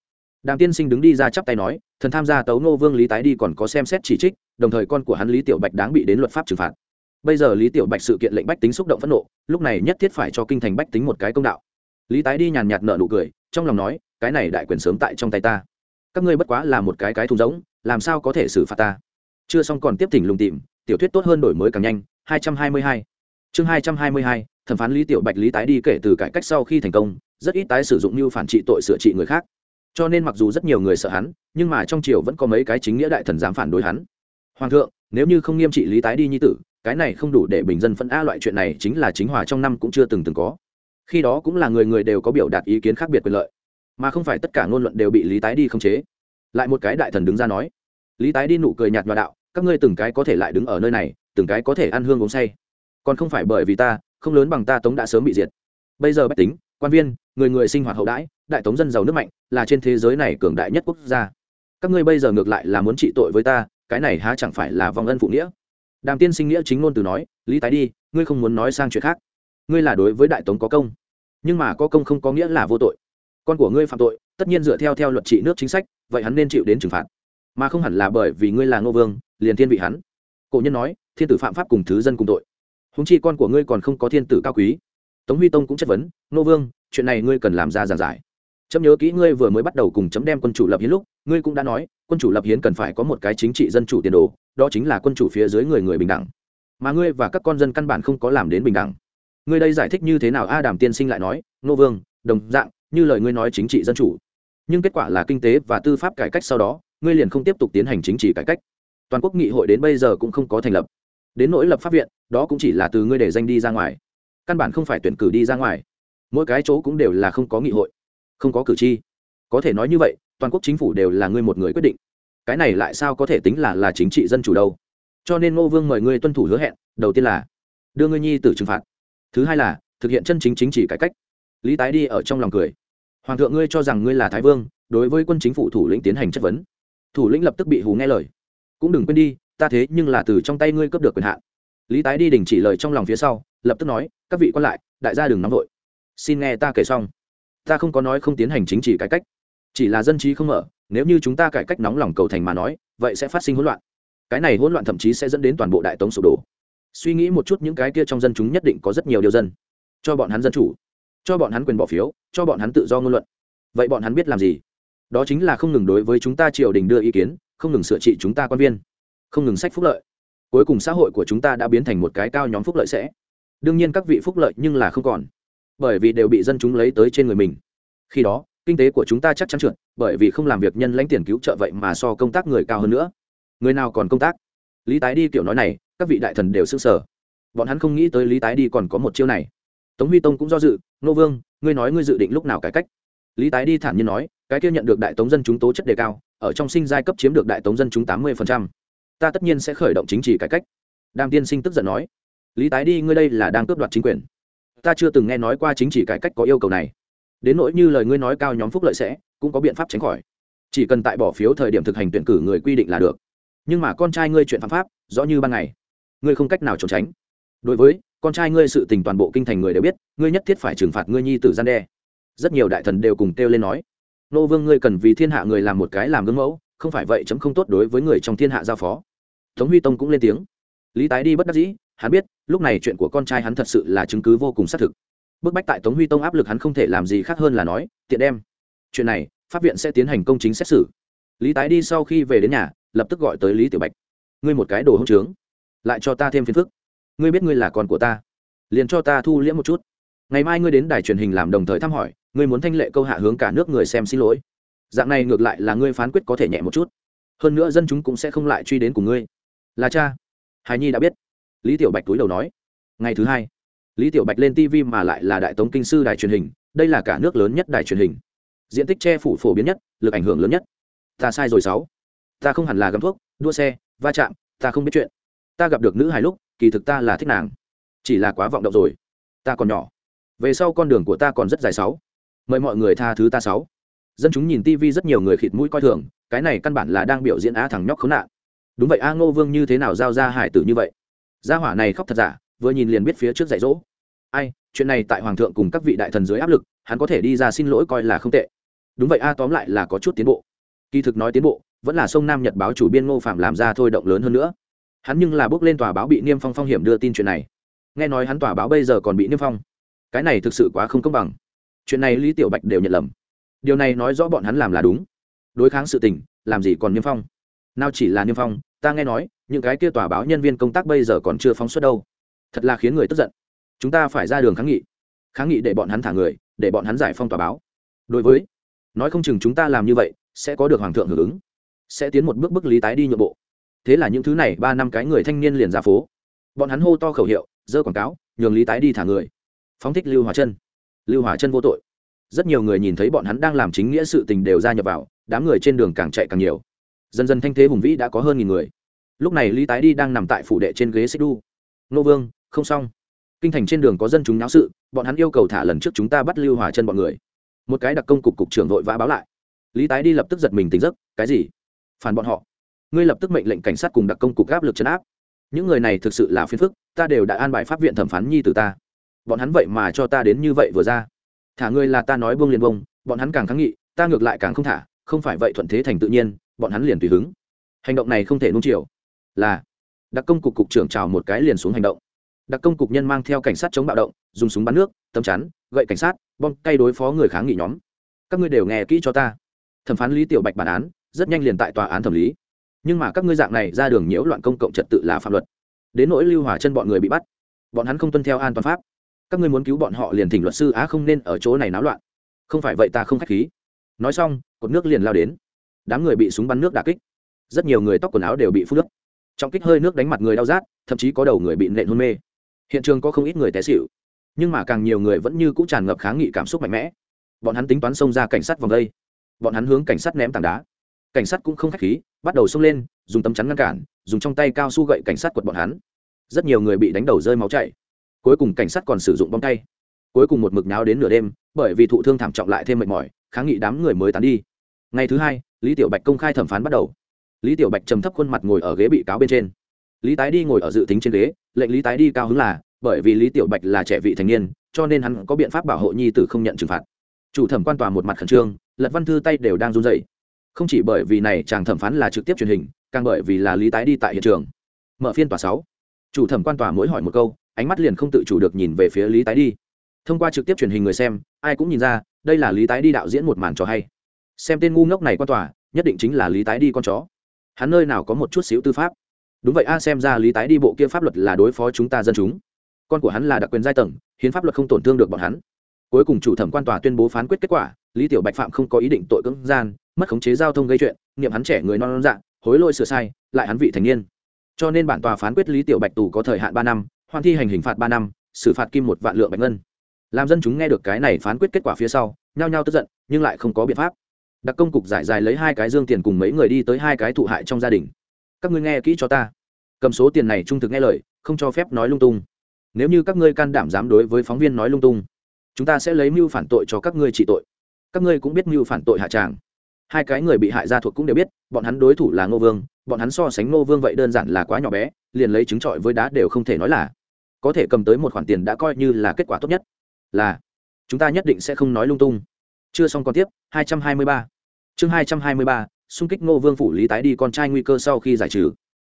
đàm tiên sinh đứng đi ra chắp tay nói, thần tham gia tấu nô vương lý tái đi còn có xem xét chỉ trích, đồng thời con của hắn lý tiểu bạch đáng bị đến luật pháp trừng phạt. Bây giờ lý tiểu bạch sự kiện lệnh bách tính xúc động phẫn nộ, lúc này nhất thiết phải cho kinh thành bách tính một cái công đạo. Lý tái đi nhàn nhạt nợ nụ cười, trong lòng nói, cái này đại quyền sớm tại trong tay ta. Các ngươi bất quá là một cái cái thùng rỗng, làm sao có thể xử phạt ta? Chưa xong còn tiếp thỉnh lùng tìm, tiểu thuyết tốt hơn đổi mới càng nhanh 222 chương 222 thẩm phán lý tiểu bạch lý tái đi kể từ cải cách sau khi thành công, rất ít tái sử dụng như phản trị tội sửa trị người khác cho nên mặc dù rất nhiều người sợ hắn, nhưng mà trong triều vẫn có mấy cái chính nghĩa đại thần dám phản đối hắn. Hoàng thượng, nếu như không nghiêm trị lý tái đi nhi tử, cái này không đủ để bình dân phân a, loại chuyện này chính là chính hòa trong năm cũng chưa từng từng có. Khi đó cũng là người người đều có biểu đạt ý kiến khác biệt quyền lợi, mà không phải tất cả ngôn luận đều bị lý tái đi khống chế. Lại một cái đại thần đứng ra nói, lý tái đi nụ cười nhạt và đạo, các ngươi từng cái có thể lại đứng ở nơi này, từng cái có thể ăn hương uống say. Còn không phải bởi vì ta, không lớn bằng ta tống đã sớm bị diệt. Bây giờ bách tính, quan viên, người người sinh hoạt hậu đãi đại tống dân giàu nước mạnh, là trên thế giới này cường đại nhất quốc gia. Các ngươi bây giờ ngược lại là muốn trị tội với ta, cái này há chẳng phải là vong ân phụ nghĩa? Đàm tiên sinh nghĩa chính ngôn từ nói, lý tái đi, ngươi không muốn nói sang chuyện khác. Ngươi là đối với đại tống có công, nhưng mà có công không có nghĩa là vô tội. Con của ngươi phạm tội, tất nhiên dựa theo theo luật trị nước chính sách, vậy hắn nên chịu đến trừng phạt. Mà không hẳn là bởi vì ngươi là ngô vương, liền thiên vị hắn. Cổ nhân nói, thiên tử phạm pháp cùng thứ dân cùng tội. Húng chi con của ngươi còn không có thiên tử cao quý. Tống huy tông cũng chất vấn, ngô vương, chuyện này ngươi cần làm ra giảng giải chấm nhớ kỹ ngươi vừa mới bắt đầu cùng chấm đem quân chủ lập hiến lúc, ngươi cũng đã nói, quân chủ lập hiến cần phải có một cái chính trị dân chủ tiền đồ, đó chính là quân chủ phía dưới người người bình đẳng. Mà ngươi và các con dân căn bản không có làm đến bình đẳng. Ngươi đây giải thích như thế nào? A đàm tiên sinh lại nói, nô vương, đồng dạng, như lời ngươi nói chính trị dân chủ. Nhưng kết quả là kinh tế và tư pháp cải cách sau đó, ngươi liền không tiếp tục tiến hành chính trị cải cách. Toàn quốc nghị hội đến bây giờ cũng không có thành lập. Đến nỗi lập pháp viện, đó cũng chỉ là từ ngươi để danh đi ra ngoài. Căn bản không phải tuyển cử đi ra ngoài. Mỗi cái chỗ cũng đều là không có nghị hội không có cử tri. Có thể nói như vậy, toàn quốc chính phủ đều là ngươi một người quyết định. Cái này lại sao có thể tính là là chính trị dân chủ đâu? Cho nên ngô vương mời ngươi tuân thủ hứa hẹn, đầu tiên là đưa ngươi nhi tử trừng phạt. Thứ hai là thực hiện chân chính chính trị cải cách. Lý tái đi ở trong lòng cười. Hoàng thượng ngươi cho rằng ngươi là thái vương, đối với quân chính phủ thủ lĩnh tiến hành chất vấn. Thủ lĩnh lập tức bị hù nghe lời. Cũng đừng quên đi, ta thế nhưng là từ trong tay ngươi cướp được quyền hạn. Lý tái đi đình chỉ lời trong lòng phía sau, lập tức nói, các vị quan lại, đại gia đừng nóng vội. Xin nghe ta kể xong ta không có nói không tiến hành chính trị cải cách, chỉ là dân trí không mở, nếu như chúng ta cải cách nóng lòng cầu thành mà nói, vậy sẽ phát sinh hỗn loạn. Cái này hỗn loạn thậm chí sẽ dẫn đến toàn bộ đại tống sụp đổ. Suy nghĩ một chút những cái kia trong dân chúng nhất định có rất nhiều điều dân. Cho bọn hắn dân chủ, cho bọn hắn quyền bỏ phiếu, cho bọn hắn tự do ngôn luận. Vậy bọn hắn biết làm gì? Đó chính là không ngừng đối với chúng ta triều đình đưa ý kiến, không ngừng sửa trị chúng ta quan viên, không ngừng sách phúc lợi. Cuối cùng xã hội của chúng ta đã biến thành một cái cao nhóm phúc lợi sẽ. Đương nhiên các vị phúc lợi nhưng là không còn bởi vì đều bị dân chúng lấy tới trên người mình. Khi đó, kinh tế của chúng ta chắc chắn trượt, bởi vì không làm việc nhân lãnh tiền cứu trợ vậy mà so công tác người cao hơn nữa. Người nào còn công tác? Lý tái đi kiểu nói này, các vị đại thần đều s ư n g sở bọn hắn không nghĩ tới lý tái đi còn có một chiêu này. Tống huy tông cũng do dự, nô vương, ngươi nói ngươi dự định lúc nào cải cách? Lý tái đi thản nhiên nói, cái kia nhận được đại tống dân chúng tố chất đề cao, ở trong sinh giai cấp chiếm được đại tống dân chúng tám mươi ta tất nhiên sẽ khởi động chính trị cải cách. Đàm tiên sinh tức giận nói, lý tái đi, ngươi đây là đang cướp đoạt chính quyền ta chưa từng nghe nói qua chính trị cải cách có yêu cầu này. Đến nỗi như lời ngươi nói cao nhóm phúc lợi sẽ, cũng có biện pháp tránh khỏi. Chỉ cần tại bỏ phiếu thời điểm thực hành tuyển cử người quy định là được. Nhưng mà con trai ngươi chuyện phạm pháp, rõ như ban ngày. Ngươi không cách nào trốn tránh. Đối với, con trai ngươi sự tình toàn bộ kinh thành người đều biết, ngươi nhất thiết phải trừng phạt ngươi nhi tử gian đe. Rất nhiều đại thần đều cùng kêu lên nói, nô vương ngươi cần vì thiên hạ người làm một cái làm gương mẫu, không phải vậy chấm không tốt đối với người trong thiên hạ giao phó. Tống huy tông cũng lên tiếng. Lý tái đi bất đắc dĩ, hắn biết lúc này chuyện của con trai hắn thật sự là chứng cứ vô cùng xác thực. Bức bách tại tống huy tông áp lực hắn không thể làm gì khác hơn là nói, tiện đem. Chuyện này, pháp viện sẽ tiến hành công chính xét xử. Lý tái đi sau khi về đến nhà, lập tức gọi tới lý tiểu bạch. Ngươi một cái đồ hông trướng, lại cho ta thêm phiền phức. Ngươi biết ngươi là con của ta, liền cho ta thu liễm một chút. Ngày mai ngươi đến đài truyền hình làm đồng thời thăm hỏi, ngươi muốn thanh lệ câu hạ hướng cả nước người xem xin lỗi. Dạng này ngược lại là ngươi phán quyết có thể nhẹ một chút. Hơn nữa dân chúng cũng sẽ không lại truy đến của ngươi. Là cha. Hài nhi đã biết lý tiểu bạch túi đầu nói, ngày thứ hai, lý tiểu bạch lên tv mà lại là đại tống kinh sư đài truyền hình, đây là cả nước lớn nhất đài truyền hình. Diện tích che phủ phổ biến nhất, lực ảnh hưởng lớn nhất. Ta sai rồi sáu. Ta không hẳn là gắm thuốc, đua xe, va chạm, ta không biết chuyện. Ta gặp được nữ hài lúc, kỳ thực ta là thích nàng. Chỉ là quá vọng động rồi. Ta còn nhỏ. Về sau con đường của ta còn rất dài sáu. Mời mọi người tha thứ ta sáu. Dân chúng nhìn tv rất nhiều người khịt mũi coi thường, cái này căn bản là đang biểu diễn á thằng nhóc khốn nạn. Đúng vậy, a ngô vương như thế nào giao ra hải tử như vậy? Gia hỏa này khóc thật giả, vừa nhìn liền biết phía trước dạy dỗ. Ai, chuyện này tại hoàng thượng cùng các vị đại thần dưới áp lực, hắn có thể đi ra xin lỗi coi là không tệ. Đúng vậy a, tóm lại là có chút tiến bộ. Kỳ thực nói tiến bộ, vẫn là sông nam nhật báo chủ biên ngô phạm làm ra thôi động lớn hơn nữa. Hắn nhưng là bước lên tòa báo bị niêm phong phong hiểm đưa tin chuyện này. Nghe nói hắn tòa báo bây giờ còn bị niêm phong. Cái này thực sự quá không công bằng. Chuyện này lý tiểu bạch đều nhận lầm. Điều này nói rõ bọn hắn làm là đúng. Đối kháng sự tình, làm gì còn niêm phong? Nào chỉ là niêm phong, ta nghe nói những cái kia tòa báo nhân viên công tác bây giờ còn chưa phóng xuất đâu. Thật là khiến người tức giận. Chúng ta phải ra đường kháng nghị. Kháng nghị để bọn hắn thả người, để bọn hắn giải phong tòa báo. Đối với, nói không chừng chúng ta làm như vậy, sẽ có được hoàng thượng hưởng ứng. Sẽ tiến một bước bức lý tái đi nhượng bộ. Thế là những thứ này, ba năm cái người thanh niên liền ra phố. Bọn hắn hô to khẩu hiệu dơ quảng cáo, nhường lý tái đi thả người. Phóng thích lưu hòa chân lưu hòa chân vô tội. Rất nhiều người nhìn thấy bọn hắn đang làm chính nghĩa sự tình đều ra nhập vào, đám người trên đường càng chạy càng nhiều. Dần dần thanh thế hùng vĩ đã có hơn nghìn người lúc này lý tái đi đang nằm tại phủ đệ trên ghế xích đu nô vương, không xong. Kinh thành trên đường có dân chúng náo sự, bọn hắn yêu cầu thả lần trước chúng ta bắt lưu hòa chân bọn người. Một cái đặc công cục cục trưởng vội vã báo lại. Lý tái đi lập tức giật mình tỉnh giấc, cái gì? Phản bọn họ? Ngươi lập tức mệnh lệnh cảnh sát cùng đặc công cục áp lực chấn áp. Những người này thực sự là phiền phức, ta đều đã an bài pháp viện thẩm phán nhi từ ta. Bọn hắn vậy mà cho ta đến như vậy vừa ra. Thả ngươi là ta nói bông liền bông bọn hắn càng kháng nghị, ta ngược lại càng không thả, không phải vậy thuận thế thành tự nhiên, bọn hắn liền tùy hứng. Hành động này không thể nung chiều là đặc công cục cục trưởng chào một cái liền xuống hành động. Đặc công cục nhân mang theo cảnh sát chống bạo động, dùng súng bắn nước, tấm chắn, gậy cảnh sát, bom cay đối phó người kháng nghị nhóm. Các ngươi đều nghe kỹ cho ta. Thẩm phán lý tiểu bạch bản án, rất nhanh liền tại tòa án thẩm lý. Nhưng mà các ngươi dạng này ra đường nhiễu loạn công cộng trật tự là phạm luật. Đến nỗi lưu hỏa chân bọn người bị bắt, bọn hắn không tuân theo an toàn pháp. Các ngươi muốn cứu bọn họ liền thỉnh luật sư á không nên ở chỗ này náo loạn. Không phải vậy ta không khách khí. Nói xong, cột nước liền lao đến. Đám người bị súng bắn nước đà kích. Rất nhiều người tóc quần áo đều bị phun nước trong kích hơi nước đánh mặt người đau rát, thậm chí có đầu người bị nện hôn mê. Hiện trường có không ít người té xịu nhưng mà càng nhiều người vẫn như cũng tràn ngập kháng nghị cảm xúc mạnh mẽ. Bọn hắn tính toán xông ra cảnh sát vòng đây. Bọn hắn hướng cảnh sát ném tảng đá. Cảnh sát cũng không k h á c h khí, bắt đầu xông lên, dùng tấm chắn ngăn cản, dùng trong tay cao su gậy cảnh sát quật bọn hắn. Rất nhiều người bị đánh đầu rơi máu chảy. Cuối cùng cảnh sát còn sử dụng bom tay. Cuối cùng một mực náo đến nửa đêm, bởi vì thụ thương thảm trọng lại thêm mệt mỏi kháng nghị đám người mới tán đi. Ngày thứ hai, lý tiểu bạch công khai thẩm phán bắt đầu lý tiểu bạch trầm thấp khuôn mặt ngồi ở ghế bị cáo bên trên. Lý tái đi ngồi ở dự tính trên ghế, lệnh lý tái đi cao hứng là, bởi vì lý tiểu bạch là trẻ vị thành niên, cho nên hắn có biện pháp bảo hộ nhi tử không nhận trừng phạt. Chủ thẩm quan tòa một mặt khẩn trương, lật văn thư tay đều đang run dậy không chỉ bởi vì này chàng thẩm phán là trực tiếp truyền hình, càng bởi vì là lý tái đi tại hiện trường. Mở phiên tòa sáu. Chủ thẩm quan tòa mỗi hỏi một câu, ánh mắt liền không tự chủ được nhìn về phía lý tái đi. Thông qua trực tiếp truyền hình người xem, ai cũng nhìn ra, đây là lý tái đi đạo diễn một màn trò hay. Xem tên ngu ngốc này quan tòa, nhất định chính là lý tái đi con chó hắn nơi nào có một chút xíu tư pháp? Đúng vậy, a, xem ra lý tái đi bộ kia pháp luật là đối phó chúng ta dân chúng. Con của hắn là đặc quyền giai tầng, hiến pháp luật không tổn thương được bọn hắn. Cuối cùng chủ thẩm quan tòa tuyên bố phán quyết kết quả, lý tiểu bạch phạm không có ý định tội cưỡng gian, mất khống chế giao thông gây chuyện nghiệm hắn trẻ người non non dạng hối lỗi sửa sai, lại hắn vị thành niên. Cho nên bản tòa phán quyết lý tiểu bạch tù có thời hạn ba năm, hoàn thi hành hình phạt ba năm, xử phạt kim một vạn lượng bạch ngân. Làm dân chúng nghe được cái này phán quyết kết quả phía sau, nhao nhao tức giận, nhưng lại không có biện pháp đặc công cục giải dài lấy hai cái dương tiền cùng mấy người đi tới hai cái thụ hại trong gia đình. Các ngươi nghe kỹ cho ta. Cầm số tiền này trung thực nghe lời, không cho phép nói lung tung. Nếu như các ngươi can đảm dám đối với phóng viên nói lung tung, chúng ta sẽ lấy mưu phản tội cho các ngươi trị tội. Các ngươi cũng biết mưu phản tội hạ tràng. Hai cái người bị hại gia thuộc cũng đều biết, bọn hắn đối thủ là ngô vương, bọn hắn so sánh ngô vương vậy đơn giản là quá nhỏ bé, liền lấy chứng trọi với đá đều không thể nói là. Có thể cầm tới một khoản tiền đã coi như là kết quả tốt nhất. Là, chúng ta nhất định sẽ không nói lung tung. Chưa xong còn tiếp 223 chương 223, xung kích ngô vương phủ lý tái đi con trai nguy cơ sau khi giải trừ.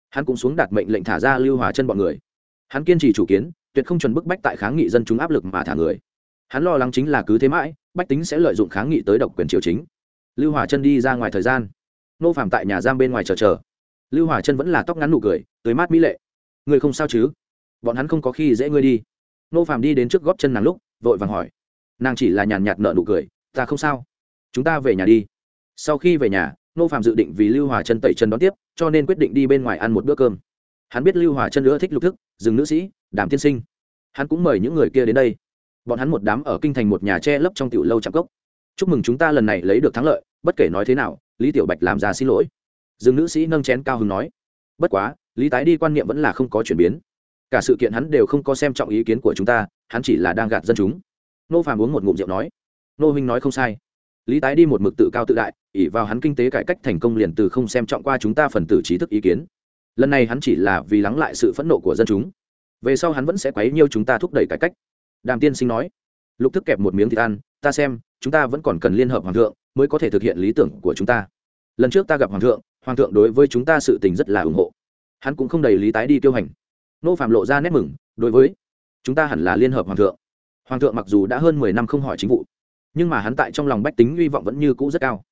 Hắn cũng xuống đặt mệnh lệnh thả ra lưu hòa chân bọn người. Hắn kiên trì chủ kiến tuyệt không chuẩn bức bách tại kháng nghị dân chúng áp lực mà thả người. Hắn lo lắng chính là cứ thế mãi bách tính sẽ lợi dụng kháng nghị tới độc quyền triều chính. Lưu hòa chân đi ra ngoài thời gian. Nô phạm tại nhà giam bên ngoài chờ chờ. Lưu hòa chân vẫn là tóc ngắn nụ cười tươi mát mỹ lệ. Người không sao chứ? Bọn hắn không có khi dễ ngươi đi. Nô phạm đi đến trước góp chân nàng lúc vội vàng hỏi. Nàng chỉ là nhàn nhạt nợ nụ cười ta không sao. Chúng ta về nhà đi sau khi về nhà nô phạm dự định vì lưu hòa chân tẩy chân đón tiếp, cho nên quyết định đi bên ngoài ăn một bữa cơm. Hắn biết lưu hòa chân nữa thích lục thức dừng nữ sĩ, đàm tiên sinh. Hắn cũng mời những người kia đến đây. Bọn hắn một đám ở kinh thành một nhà tre lấp trong tiểu lâu chạm cốc. Chúc mừng chúng ta lần này lấy được thắng lợi, bất kể nói thế nào, lý tiểu bạch làm ra xin lỗi. Dừng nữ sĩ nâng chén cao hứng nói. Bất quá, lý tái đi quan niệm vẫn là không có chuyển biến. Cả sự kiện hắn đều không có xem trọng ý kiến của chúng ta, hắn chỉ là đang gạt dân chúng. Nô phàm uống một ngụm rượu nói. Nô huynh nói không sai. Lý tái đi một mực tự cao tự đại ỉ vào hắn kinh tế cải cách thành công liền từ không xem trọng qua chúng ta phần tử trí thức ý kiến. Lần này hắn chỉ là vì lắng lại sự phẫn nộ của dân chúng. Về sau hắn vẫn sẽ quấy nhiêu chúng ta thúc đẩy cải cách. Đàm tiên sinh nói. Lục thức kẹp một miếng thịt ăn. Ta xem, chúng ta vẫn còn cần liên hợp hoàng thượng mới có thể thực hiện lý tưởng của chúng ta. Lần trước ta gặp hoàng thượng hoàng thượng đối với chúng ta sự tình rất là ủng hộ. Hắn cũng không đầy lý tái đi tiêu hành. Nô phạm lộ ra nét mừng, đối với chúng ta hẳn là liên hợp hoàng thượng. Hoàng thượng mặc dù đã hơn mười năm không hỏi chính vụ, nhưng mà hắn tại trong lòng bách tính hy vọng vẫn như cũ rất cao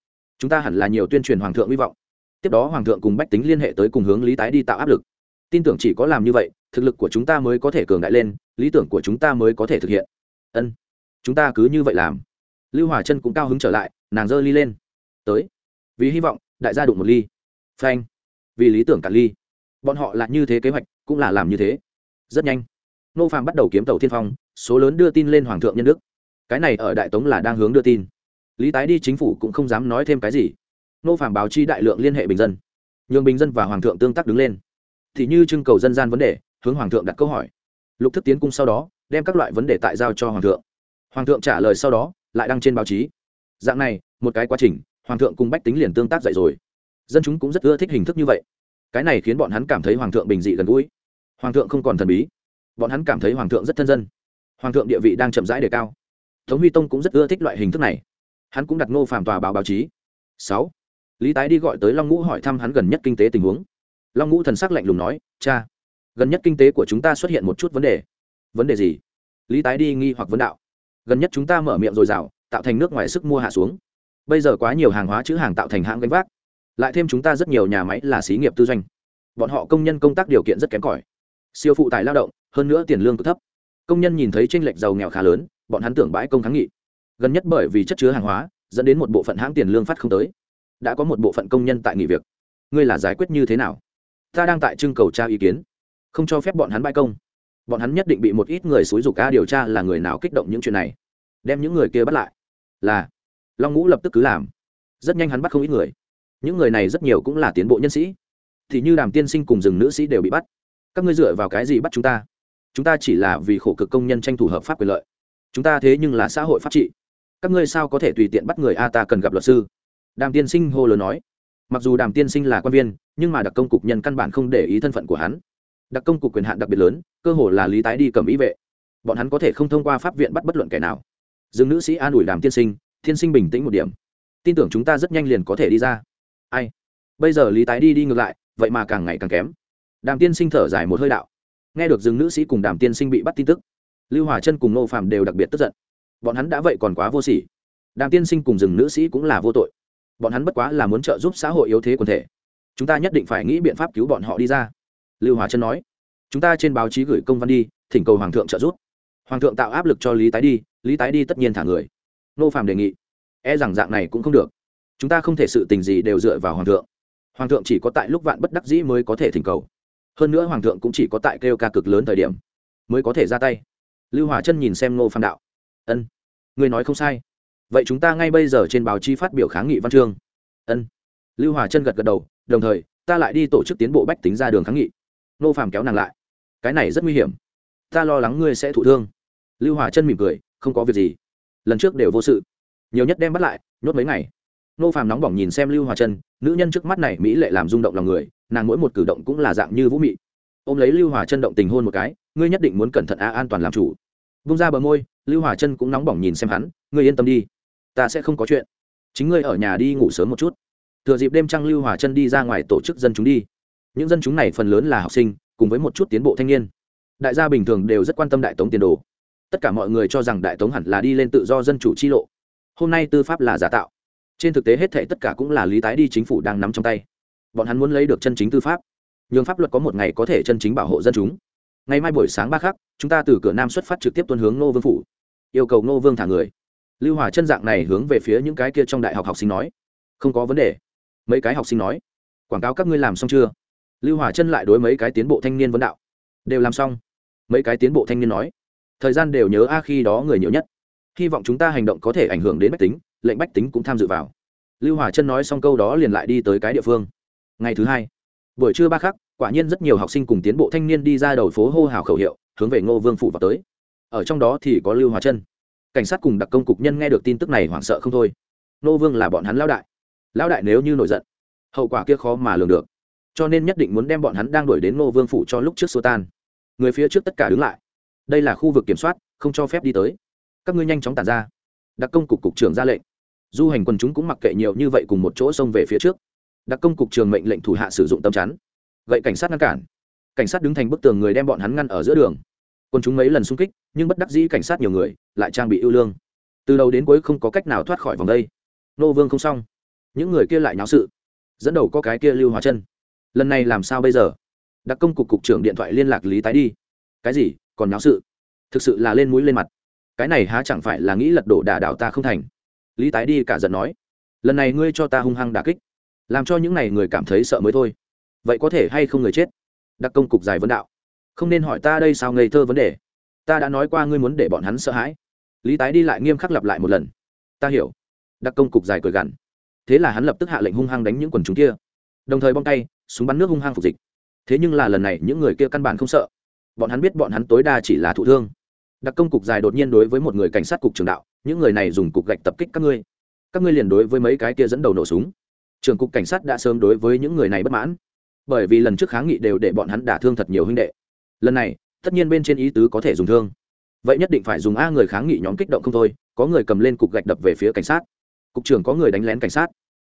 chúng ta hẳn là nhiều tuyên truyền hoàng thượng hy vọng. Tiếp đó hoàng thượng cùng bách tính liên hệ tới cùng hướng lý tái đi tạo áp lực. Tin tưởng chỉ có làm như vậy, thực lực của chúng ta mới có thể cường đại lên, lý tưởng của chúng ta mới có thể thực hiện. Ân, chúng ta cứ như vậy làm. Lưu hòa chân cũng cao hứng trở lại, nàng giơ ly lên. Tới. Vì hy vọng, đại gia đụng một ly. Phanh. Vì lý tưởng cả ly. Bọn họ là như thế kế hoạch, cũng là làm như thế. Rất nhanh. Nô phàm bắt đầu kiếm tàu thiên phong, số lớn đưa tin lên hoàng thượng nhân đức. Cái này ở đại tống là đang hướng đưa tin lý tái đi chính phủ cũng không dám nói thêm cái gì. Nô phạm báo chi đại lượng liên hệ bình dân. Nhường bình dân và hoàng thượng tương tác đứng lên. Thì như trưng cầu dân gian vấn đề, hướng hoàng thượng đặt câu hỏi. Lục thức tiến cung sau đó, đem các loại vấn đề tại giao cho hoàng thượng. Hoàng thượng trả lời sau đó, lại đăng trên báo chí. Dạng này, một cái quá trình, hoàng thượng cùng bách tính liền tương tác dậy rồi. Dân chúng cũng rất ưa thích hình thức như vậy. Cái này khiến bọn hắn cảm thấy hoàng thượng bình dị gần gũi. Hoàng thượng không còn thần bí. Bọn hắn cảm thấy hoàng thượng rất thân dân. Hoàng thượng địa vị đang chậm rãi đề cao. Tống huy tông cũng rất ưa thích loại hình thức này hắn cũng đặt ngô phàm tòa báo báo chí. Sáu. Lý tái đi gọi tới long ngũ hỏi thăm hắn gần nhất kinh tế tình huống. Long ngũ thần sắc lạnh lùng nói, cha, gần nhất kinh tế của chúng ta xuất hiện một chút vấn đề. Vấn đề gì? Lý tái đi nghi hoặc vấn đạo. Gần nhất chúng ta mở miệng dồi dào, tạo thành nước ngoài sức mua hạ xuống. Bây giờ quá nhiều hàng hóa chữ hàng tạo thành hãng gánh vác. Lại thêm chúng ta rất nhiều nhà máy là xí nghiệp tư doanh. Bọn họ công nhân công tác điều kiện rất kém cỏi. Siêu phụ tài lao động, hơn nữa tiền lương cực thấp. Công nhân nhìn thấy tranh lệch giàu nghèo khá lớn, bọn hắn tưởng bãi công kháng nghị gần nhất bởi vì chất chứa hàng hóa, dẫn đến một bộ phận hãng tiền lương phát không tới. Đã có một bộ phận công nhân tại nghỉ việc. Ngươi là giải quyết như thế nào? Ta đang tại trưng cầu tra ý kiến. Không cho phép bọn hắn bãi công. Bọn hắn nhất định bị một ít người xúi rục ca điều tra là người nào kích động những chuyện này. Đem những người kia bắt lại. Là. Long ngũ lập tức cứ làm. Rất nhanh hắn bắt không ít người. Những người này rất nhiều cũng là tiến bộ nhân sĩ. Thì như đàm tiên sinh cùng rừng nữ sĩ đều bị bắt. Các ngươi dựa vào cái gì bắt chúng ta? Chúng ta chỉ là vì khổ cực công nhân tranh thủ hợp pháp quyền lợi. Chúng ta thế nhưng là xã hội pháp trị các ngươi sao có thể tùy tiện bắt người a, ta cần gặp luật sư. Đàm tiên sinh hô lớn nói. Mặc dù đàm tiên sinh là quan viên, nhưng mà đặc công cục nhân căn bản không để ý thân phận của hắn. Đặc công cục quyền hạn đặc biệt lớn, cơ hồ là lý tái đi cầm ý vệ. Bọn hắn có thể không thông qua pháp viện bắt bất luận kẻ nào. Dương nữ sĩ an ủi đàm tiên sinh tiên sinh bình tĩnh một điểm. Tin tưởng chúng ta rất nhanh liền có thể đi ra. Ai? Bây giờ lý tái đi đi ngược lại, vậy mà càng ngày càng kém. Đàm tiên sinh thở dài một hơi đạo. Nghe được dừng nữ sĩ cùng đàm tiên sinh bị bắt tin tức, lưu hòa chân cùng nô phạm đều đặc biệt tức giận bọn hắn đã vậy còn quá vô sỉ. Đàm tiên sinh cùng rừng nữ sĩ cũng là vô tội. Bọn hắn bất quá là muốn trợ giúp xã hội yếu thế quần thể. Chúng ta nhất định phải nghĩ biện pháp cứu bọn họ đi ra. Lưu hóa chân nói. Chúng ta trên báo chí gửi công văn đi, thỉnh cầu hoàng thượng trợ giúp. Hoàng thượng tạo áp lực cho lý tái đi, lý tái đi tất nhiên thả người. Nô phạm đề nghị. E rằng dạng này cũng không được. Chúng ta không thể sự tình gì đều dựa vào hoàng thượng. Hoàng thượng chỉ có tại lúc vạn bất đắc dĩ mới có thể thỉnh cầu. Hơn nữa hoàng thượng cũng chỉ có tại kêu ca cực lớn thời điểm mới có thể ra tay. Lưu hòa chân nhìn xem nô phạm đạo ân. Người nói không sai. Vậy chúng ta ngay bây giờ trên báo chí phát biểu kháng nghị văn chương. Ân. Lưu hòa chân gật gật đầu, đồng thời, ta lại đi tổ chức tiến bộ bách tính ra đường kháng nghị. Nô phạm kéo nàng lại. Cái này rất nguy hiểm. Ta lo lắng ngươi sẽ thụ thương. Lưu hòa chân mỉm cười, không có việc gì. Lần trước đều vô sự. Nhiều nhất đem bắt lại, nhốt mấy ngày. Nô phàm nóng bỏng nhìn xem lưu hòa chân nữ nhân trước mắt này mỹ lệ làm rung động lòng người, nàng mỗi một cử động cũng là dạng như vũ mị. Ôm lấy lưu hòa chân động tình hôn một cái, ngươi nhất định muốn cẩn thận á an toàn làm chủ. Vung ra bờ môi lưu hòa chân cũng nóng bỏng nhìn xem hắn, ngươi yên tâm đi, ta sẽ không có chuyện. Chính ngươi ở nhà đi ngủ sớm một chút. Thừa dịp đêm trăng lưu hòa chân đi ra ngoài tổ chức dân chúng đi. Những dân chúng này phần lớn là học sinh, cùng với một chút tiến bộ thanh niên. Đại gia bình thường đều rất quan tâm đại tống tiền đồ. Tất cả mọi người cho rằng đại tống hẳn là đi lên tự do dân chủ chi lộ. Hôm nay tư pháp là giả tạo. Trên thực tế hết thệ tất cả cũng là lý tái đi chính phủ đang nắm trong tay. Bọn hắn muốn lấy được chân chính tư pháp. Nhường pháp luật có một ngày có thể chân chính bảo hộ dân chúng ngày mai buổi sáng ba khắc, chúng ta từ cửa nam xuất phát trực tiếp tuân hướng nô vương phủ. Yêu cầu nô vương thả người. Lưu hòa chân dạng này hướng về phía những cái kia trong đại học học sinh nói. Không có vấn đề. Mấy cái học sinh nói. Quảng cáo các ngươi làm xong chưa? Lưu hòa chân lại đối mấy cái tiến bộ thanh niên vấn đạo. Đều làm xong. Mấy cái tiến bộ thanh niên nói. Thời gian đều nhớ a khi đó người nhiều nhất. Hy vọng chúng ta hành động có thể ảnh hưởng đến bách tính, lệnh bách tính cũng tham dự vào. Lưu hòa chân nói xong câu đó liền lại đi tới cái địa phương. Ngày thứ hai. Buổi trưa ba khắc quả nhiên rất nhiều học sinh cùng tiến bộ thanh niên đi ra đầu phố hô hào khẩu hiệu, hướng về ngô vương phủ vào tới. Ở trong đó thì có lưu hòa chân cảnh sát cùng đặc công cục nhân nghe được tin tức này hoảng sợ không thôi. Ngô vương là bọn hắn lão đại. Lão đại nếu như nổi giận, hậu quả kia khó mà lường được. Cho nên nhất định muốn đem bọn hắn đang đuổi đến ngô vương phủ cho lúc trước xô tan. Người phía trước tất cả đứng lại. Đây là khu vực kiểm soát, không cho phép đi tới. Các ngươi nhanh chóng tàn ra. Đặc công cục cục trưởng ra lệnh. Du hành quần chúng cũng mặc kệ nhiều như vậy cùng một chỗ xông về phía trước. Đặc công cục trường mệnh lệnh thủ hạ sử dụng tâm chắn gậy cảnh sát ngăn cản. Cảnh sát đứng thành bức tường người đem bọn hắn ngăn ở giữa đường. Quân chúng mấy lần xung kích, nhưng bất đắc dĩ cảnh sát nhiều người, lại trang bị ưu lương. Từ đầu đến cuối không có cách nào thoát khỏi vòng đây. Nô vương không xong. Những người kia lại nháo sự. Dẫn đầu có cái kia lưu hóa chân lần này làm sao bây giờ? Đặc công cục cục trưởng điện thoại liên lạc lý tái đi. Cái gì? Còn nháo sự? Thực sự là lên mũi lên mặt. Cái này há chẳng phải là nghĩ lật đổ đả đảo ta không thành? Lý tái đi cả giận nói. Lần này ngươi cho ta hung hăng đả kích. Làm cho những n à y người cảm thấy sợ mới thôi vậy có thể hay không người chết? Đặc công cục dài vấn đạo. Không nên hỏi ta đây sao ngây thơ vấn đề. Ta đã nói qua ngươi muốn để bọn hắn sợ hãi. Lý tái đi lại nghiêm khắc lặp lại một lần. Ta hiểu. Đặc công cục dài cười gằn. Thế là hắn lập tức hạ lệnh hung hăng đánh những quần chúng kia. Đồng thời bong tay, súng bắn nước hung hăng phục dịch. Thế nhưng là lần này những người kia căn bản không sợ. Bọn hắn biết bọn hắn tối đa chỉ là thụ thương. Đặc công cục dài đột nhiên đối với một người cảnh sát cục trường đạo, những người này dùng cục gạch tập kích các ngươi. Các ngươi liền đối với mấy cái kia dẫn đầu nổ súng. Trường cục cảnh sát đã sớm đối với những người này bất mãn bởi vì lần trước kháng nghị đều để bọn hắn đả thương thật nhiều huynh đệ. Lần này, tất nhiên bên trên ý tứ có thể dùng thương. Vậy nhất định phải dùng a người kháng nghị nhóm kích động không thôi, có người cầm lên cục gạch đập về phía cảnh sát. Cục trưởng có người đánh lén cảnh sát.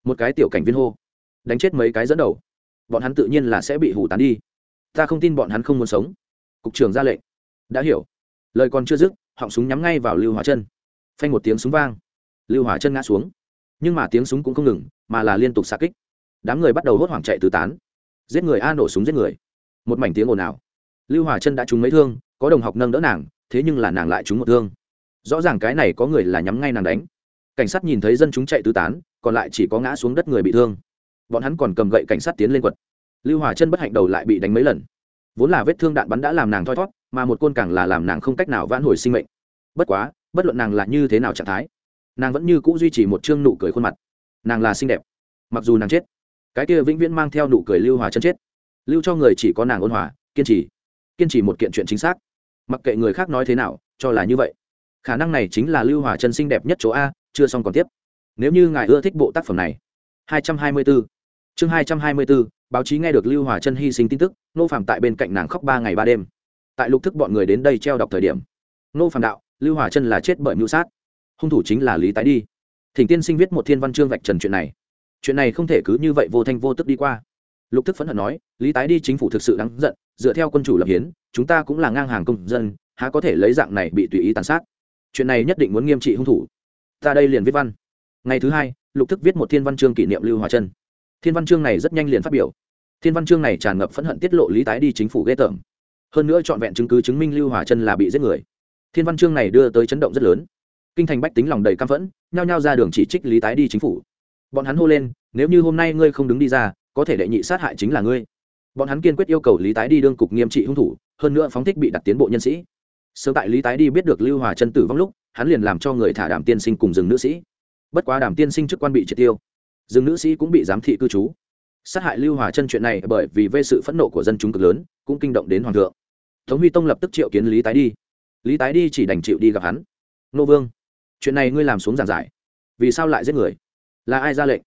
Một cái tiểu cảnh viên hô. Đánh chết mấy cái dẫn đầu. Bọn hắn tự nhiên là sẽ bị hủ tán đi. Ta không tin bọn hắn không muốn sống. Cục trưởng ra lệnh. Đã hiểu. Lời còn chưa dứt, họng súng nhắm ngay vào lưu hỏa chân. Phanh một tiếng súng vang. Lưu hỏa chân ngã xuống. Nhưng mà tiếng súng cũng không ngừng, mà là liên tục xa kích. Đám người bắt đầu hốt hoảng chạy tứ tán giết người a, nổ súng giết người. Một mảnh tiếng ồn ào. Lưu hòa chân đã trúng mấy thương, có đồng học nâng đỡ nàng, thế nhưng là nàng lại trúng một thương. Rõ ràng cái này có người là nhắm ngay nàng đánh. Cảnh sát nhìn thấy dân chúng chạy tứ tán, còn lại chỉ có ngã xuống đất người bị thương. Bọn hắn còn cầm gậy cảnh sát tiến lên quật. Lưu hòa chân bất hạnh đầu lại bị đánh mấy lần. Vốn là vết thương đạn bắn đã làm nàng thoi thót, mà một côn càng là làm nàng không cách nào vãn hồi sinh mệnh. Bất quá, bất luận nàng là như thế nào trạng thái, nàng vẫn như c ũ duy trì một chương nụ cười khuôn mặt. Nàng là xinh đẹp, mặc dù nàng chết cái kia vĩnh viễn mang theo nụ cười lưu hòa chân chết. Lưu cho người chỉ có nàng ôn hòa kiên trì. Kiên trì một kiện chuyện chính xác. Mặc kệ người khác nói thế nào cho là như vậy. Khả năng này chính là lưu hòa chân xinh đẹp nhất chỗ a chưa xong còn tiếp. Nếu như ngài ưa thích bộ tác phẩm này. 224. chương 224, báo chí nghe được lưu hòa chân hy sinh tin tức nô phạm tại bên cạnh nàng khóc ba ngày ba đêm. Tại lục thức bọn người đến đây treo đọc thời điểm. Nô phạm đạo lưu hòa chân là chết bởi mưu sát. Hung thủ chính là lý tái đi. Thỉnh tiên sinh viết một thiên văn chương vạch trần chuyện này chuyện này không thể cứ như vậy vô thanh vô tức đi qua. Lục thức phẫn hận nói, lý tái đi chính phủ thực sự đáng giận, dựa theo quân chủ lập hiến, chúng ta cũng là ngang hàng công dân, há có thể lấy dạng này bị tùy ý tàn sát. Chuyện này nhất định muốn nghiêm trị hung thủ. Ta đây liền viết văn. Ngày thứ hai, lục thức viết một thiên văn chương kỷ niệm lưu hòa chân thiên văn chương này rất nhanh liền phát biểu. Thiên văn chương này tràn ngập phẫn hận tiết lộ lý tái đi chính phủ ghê tởm. Hơn nữa trọn vẹn chứng cứ chứng minh lưu hòa chân là bị giết người. Thiên văn chương này đưa tới chấn động rất lớn. Kinh thành bách tính lòng đầy căm phẫn, nhao nhao ra đường chỉ trích lý tái đi chính phủ bọn hắn hô lên, nếu như hôm nay ngươi không đứng đi ra, có thể đệ nhị sát hại chính là ngươi. Bọn hắn kiên quyết yêu cầu lý tái đi đương cục nghiêm trị hung thủ, hơn nữa phóng thích bị đặt tiến bộ nhân sĩ. Sớm tại lý tái đi biết được lưu hòa chân tử vong lúc, hắn liền làm cho người thả đàm tiên sinh cùng rừng nữ sĩ. Bất quá đàm tiên sinh chức quan bị triệt tiêu, rừng nữ sĩ cũng bị giám thị cư trú. Sát hại lưu hòa chân chuyện này bởi vì vê sự phẫn nộ của dân chúng cực lớn, cũng kinh động đến hoàng thượng. Tống huy tông lập tức triệu kiến lý tái đi. Lý tái đi chỉ đành chịu đi gặp hắn. Nô vương, chuyện này ngươi làm xuống giảng giải, vì sao lại giết người? Là ai ra lệnh?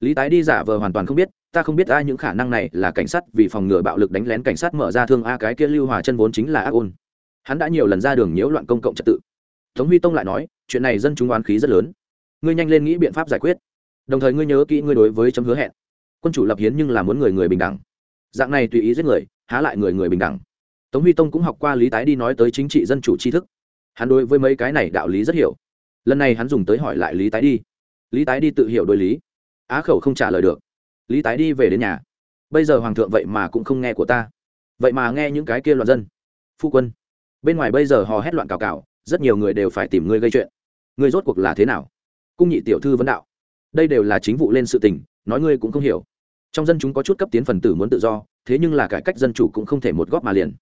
Lý tái đi giả vờ hoàn toàn không biết, ta không biết ai những khả năng này là cảnh sát vì phòng ngừa bạo lực đánh lén cảnh sát mở ra thương a cái kia lưu hòa chân vốn chính là ác ôn. Hắn đã nhiều lần ra đường nhiễu loạn công cộng trật tự. Tống huy tông lại nói, chuyện này dân chúng oán khí rất lớn. Ngươi nhanh lên nghĩ biện pháp giải quyết. Đồng thời ngươi nhớ kỹ ngươi đối với chấm hứa hẹn. Quân chủ lập hiến nhưng là muốn người người bình đẳng. Dạng này tùy ý giết người, há lại người người bình đẳng. Tống huy tông cũng học qua lý tái đi nói tới chính trị dân chủ tri thức. Hắn đối với mấy cái này đạo lý rất hiểu. Lần này hắn dùng tới hỏi lại lý tái đi lý tái đi tự hiểu đối lý. Á khẩu không trả lời được. Lý tái đi về đến nhà. Bây giờ hoàng thượng vậy mà cũng không nghe của ta. Vậy mà nghe những cái kia loạn dân. Phu quân, bên ngoài bây giờ hò hét loạn cào cào, rất nhiều người đều phải tìm ngươi gây chuyện. Ngươi rốt cuộc là thế nào? Cung nhị tiểu thư vấn đạo. Đây đều là chính vụ lên sự tình, nói ngươi cũng không hiểu. Trong dân chúng có chút cấp tiến phần tử muốn tự do, thế nhưng là cải cách dân chủ cũng không thể một góp mà liền.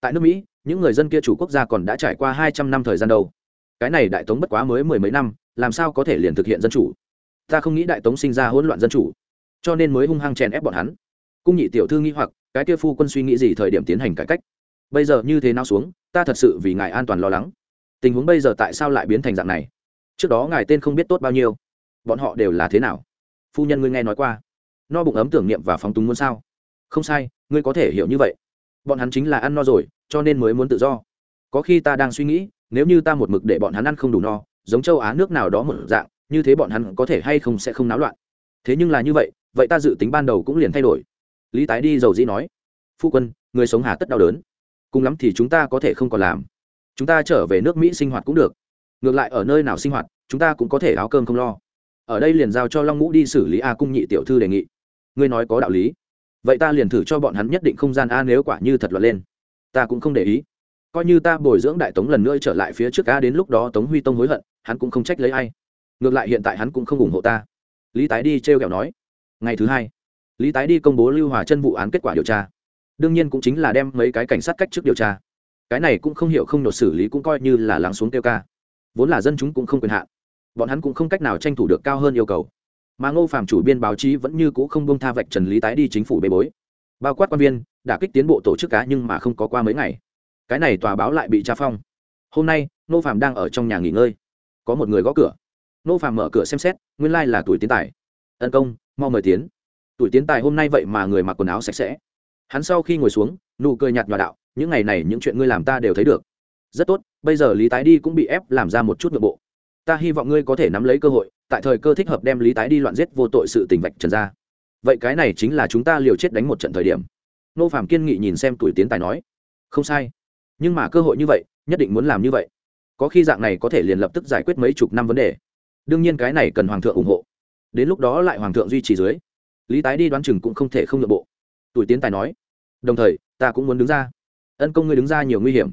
Tại nước mỹ, những người dân kia chủ quốc gia còn đã trải qua hai trăm năm thời gian đâu. Cái này đại tống bất quá mới mười mấy năm, làm sao có thể liền thực hiện dân chủ? Ta không nghĩ đại tống sinh ra hỗn loạn dân chủ, cho nên mới hung hăng chèn ép bọn hắn. Cung nhị tiểu thư nghĩ hoặc, cái kia phu quân suy nghĩ gì thời điểm tiến hành cải cách? Bây giờ như thế nào xuống, ta thật sự vì ngài an toàn lo lắng. Tình huống bây giờ tại sao lại biến thành dạng này? Trước đó ngài tên không biết tốt bao nhiêu. Bọn họ đều là thế nào? Phu nhân ngươi nghe nói qua. No bụng ấm tưởng niệm và phóng túng muốn sao? Không sai, ngươi có thể hiểu như vậy. Bọn hắn chính là ăn no rồi, cho nên mới muốn tự do. Có khi ta đang suy nghĩ, nếu như ta một mực để bọn hắn ăn không đủ no, giống châu á nước nào đó một dạng như thế bọn hắn có thể hay không sẽ không náo loạn. Thế nhưng là như vậy vậy ta dự tính ban đầu cũng liền thay đổi. Lý tái đi dầu dĩ nói, phu quân, người sống hà tất đau đớn. Cùng lắm thì chúng ta có thể không còn làm. Chúng ta trở về nước mỹ sinh hoạt cũng được. Ngược lại ở nơi nào sinh hoạt, chúng ta cũng có thể áo cơm không lo. Ở đây liền giao cho long ngũ đi xử lý a cung nhị tiểu thư đề nghị. Ngươi nói có đạo lý. Vậy ta liền thử cho bọn hắn nhất định không gian a nếu quả như thật loạn lên. Ta cũng không để ý. Coi như ta bồi dưỡng đại tống lần nữa trở lại phía trước a đến lúc đó tống huy tông hối hận, hắn cũng không trách lấy ai ngược lại hiện tại hắn cũng không ủng hộ ta. Lý tái đi t r e o kẹo nói. Ngày thứ hai, lý tái đi công bố lưu hòa chân vụ án kết quả điều tra. Đương nhiên cũng chính là đem mấy cái cảnh sát cách trước điều tra. Cái này cũng không hiểu không nộp xử lý cũng coi như là lắng xuống tiêu ca. Vốn là dân chúng cũng không quyền hạn. Bọn hắn cũng không cách nào tranh thủ được cao hơn yêu cầu. Mà ngô phạm chủ biên báo chí vẫn như c ũ không bông tha vạch trần lý tái đi chính phủ bê bối. Bao quát quan viên đã kích tiến bộ tổ chức cá nhưng mà không có qua mấy ngày. Cái này tòa báo lại bị tra phong. Hôm nay, ngô phạm đang ở trong nhà nghỉ ngơi. Có một người gõ cửa. Nô phạm mở cửa xem xét, nguyên lai là tuổi tiến tài. Ân công, mau mời tiến. Tuổi tiến tài hôm nay vậy mà người mặc quần áo sạch sẽ. Hắn sau khi ngồi xuống, nụ cười nhạt nhòa đạo, những ngày này những chuyện ngươi làm ta đều thấy được. Rất tốt, bây giờ lý tái đi cũng bị ép làm ra một chút nội bộ. Ta hy vọng ngươi có thể nắm lấy cơ hội, tại thời cơ thích hợp đem lý tái đi loạn giết vô tội sự tình vạch trần ra. Vậy cái này chính là chúng ta liều chết đánh một trận thời điểm. Nô phạm kiên nghị nhìn xem tuổi tiến tài nói. Không sai. Nhưng mà cơ hội như vậy, nhất định muốn làm như vậy. Có khi dạng này có thể liền lập tức giải quyết mấy chục năm vấn đề đương nhiên cái này cần hoàng thượng ủng hộ. Đến lúc đó lại hoàng thượng duy trì dưới. Lý tái đi đoán chừng cũng không thể không nội bộ. Tuổi tiến tài nói, đồng thời, ta cũng muốn đứng ra. Ân công ngươi đứng ra nhiều nguy hiểm.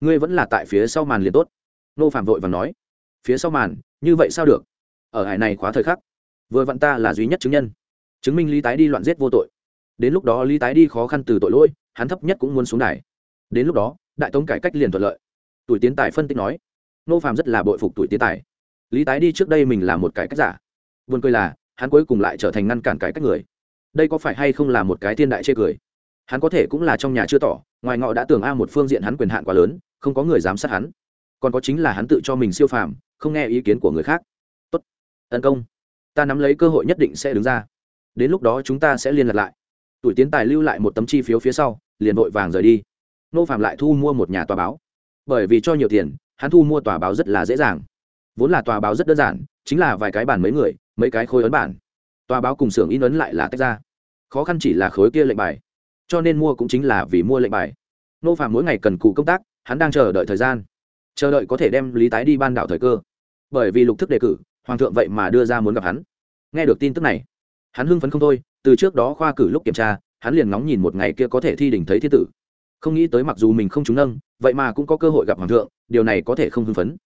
Ngươi vẫn là tại phía sau màn liền tốt. Nô phạm vội và nói, phía sau màn, như vậy sao được? Ở hải này khóa thời khắc, vừa vặn ta là duy nhất chứng nhân. Chứng minh lý tái đi loạn giết vô tội. Đến lúc đó lý tái đi khó khăn từ tội lỗi, hắn thấp nhất cũng muốn xuống đài. Đến lúc đó, đại tống cải cách liền thuận lợi. Tuổi tiến tài phân tích nói, nô phạm rất là bội phục tuổi tiến tài lý tái đi trước đây mình là một cái cách giả. Vườn cười là, hắn cuối cùng lại trở thành ngăn cản cái cách người. Đây có phải hay không là một cái thiên đại chê cười? Hắn có thể cũng là trong nhà chưa tỏ, ngoài ngọ đã tưởng a một phương diện hắn quyền hạn quá lớn, không có người giám sát hắn. Còn có chính là hắn tự cho mình siêu phàm, không nghe ý kiến của người khác. Tốt. Tấn công. Ta nắm lấy cơ hội nhất định sẽ đứng ra. Đến lúc đó chúng ta sẽ liên lạc lại. Tuổi tiến tài lưu lại một tấm chi phiếu phía sau, liền vội vàng rời đi. Nô phạm lại thu mua một nhà tòa báo. Bởi vì cho nhiều tiền, hắn thu mua tòa báo rất là dễ dàng vốn là tòa báo rất đơn giản, chính là vài cái bản mấy người, mấy cái khối ấn bản. Tòa báo cùng xưởng in ấn lại là tách ra. Khó khăn chỉ là khối kia lệnh bài. Cho nên mua cũng chính là vì mua lệnh bài. Nô phạm mỗi ngày cần cụ công tác, hắn đang chờ đợi thời gian. Chờ đợi có thể đem lý tái đi ban đảo thời cơ. Bởi vì lục thức đề cử, hoàng thượng vậy mà đưa ra muốn gặp hắn. Nghe được tin tức này, hắn hưng phấn không thôi, từ trước đó khoa cử lúc kiểm tra, hắn liền ngóng nhìn một ngày kia có thể thi đỉnh thấy thiên tử. Không nghĩ tới mặc dù mình không trúng nâng, vậy mà cũng có cơ hội gặp hoàng thượng, điều này có thể không hưng phấn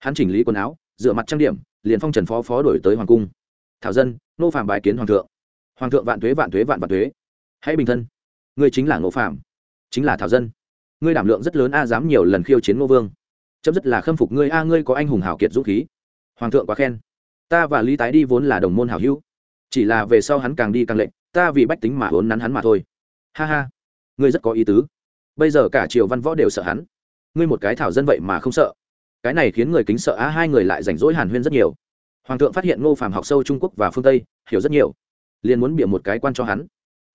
hắn chỉnh lý quần áo, rửa mặt trang điểm, liền phong trần phó phó đổi tới hoàng cung. Thảo dân, nô phạm bài kiến hoàng thượng. Hoàng thượng vạn tuế vạn tuế vạn vạn tuế hãy bình thân. Ngươi chính là ngô phạm chính là thảo dân. Ngươi đảm lượng rất lớn a dám nhiều lần khiêu chiến ngô vương. Chấm dứt là khâm phục ngươi a, ngươi có anh hùng hảo kiệt dũng khí. Hoàng thượng quá khen. Ta và lý tái đi vốn là đồng môn hảo hữu. Chỉ là về sau hắn càng đi càng lệnh ta vì bách tính mà vốn nắn hắn mà thôi. Ha ha. Ngươi rất có ý tứ. Bây giờ cả triều văn võ đều sợ hắn. Ngươi một cái thảo dân vậy mà không sợ cái này khiến người kính sợ á, hai người lại rảnh rỗi hàn huyên rất nhiều. Hoàng thượng phát hiện ngô phàm học sâu trung quốc và phương tây, hiểu rất nhiều. Liền muốn bịa một cái quan cho hắn.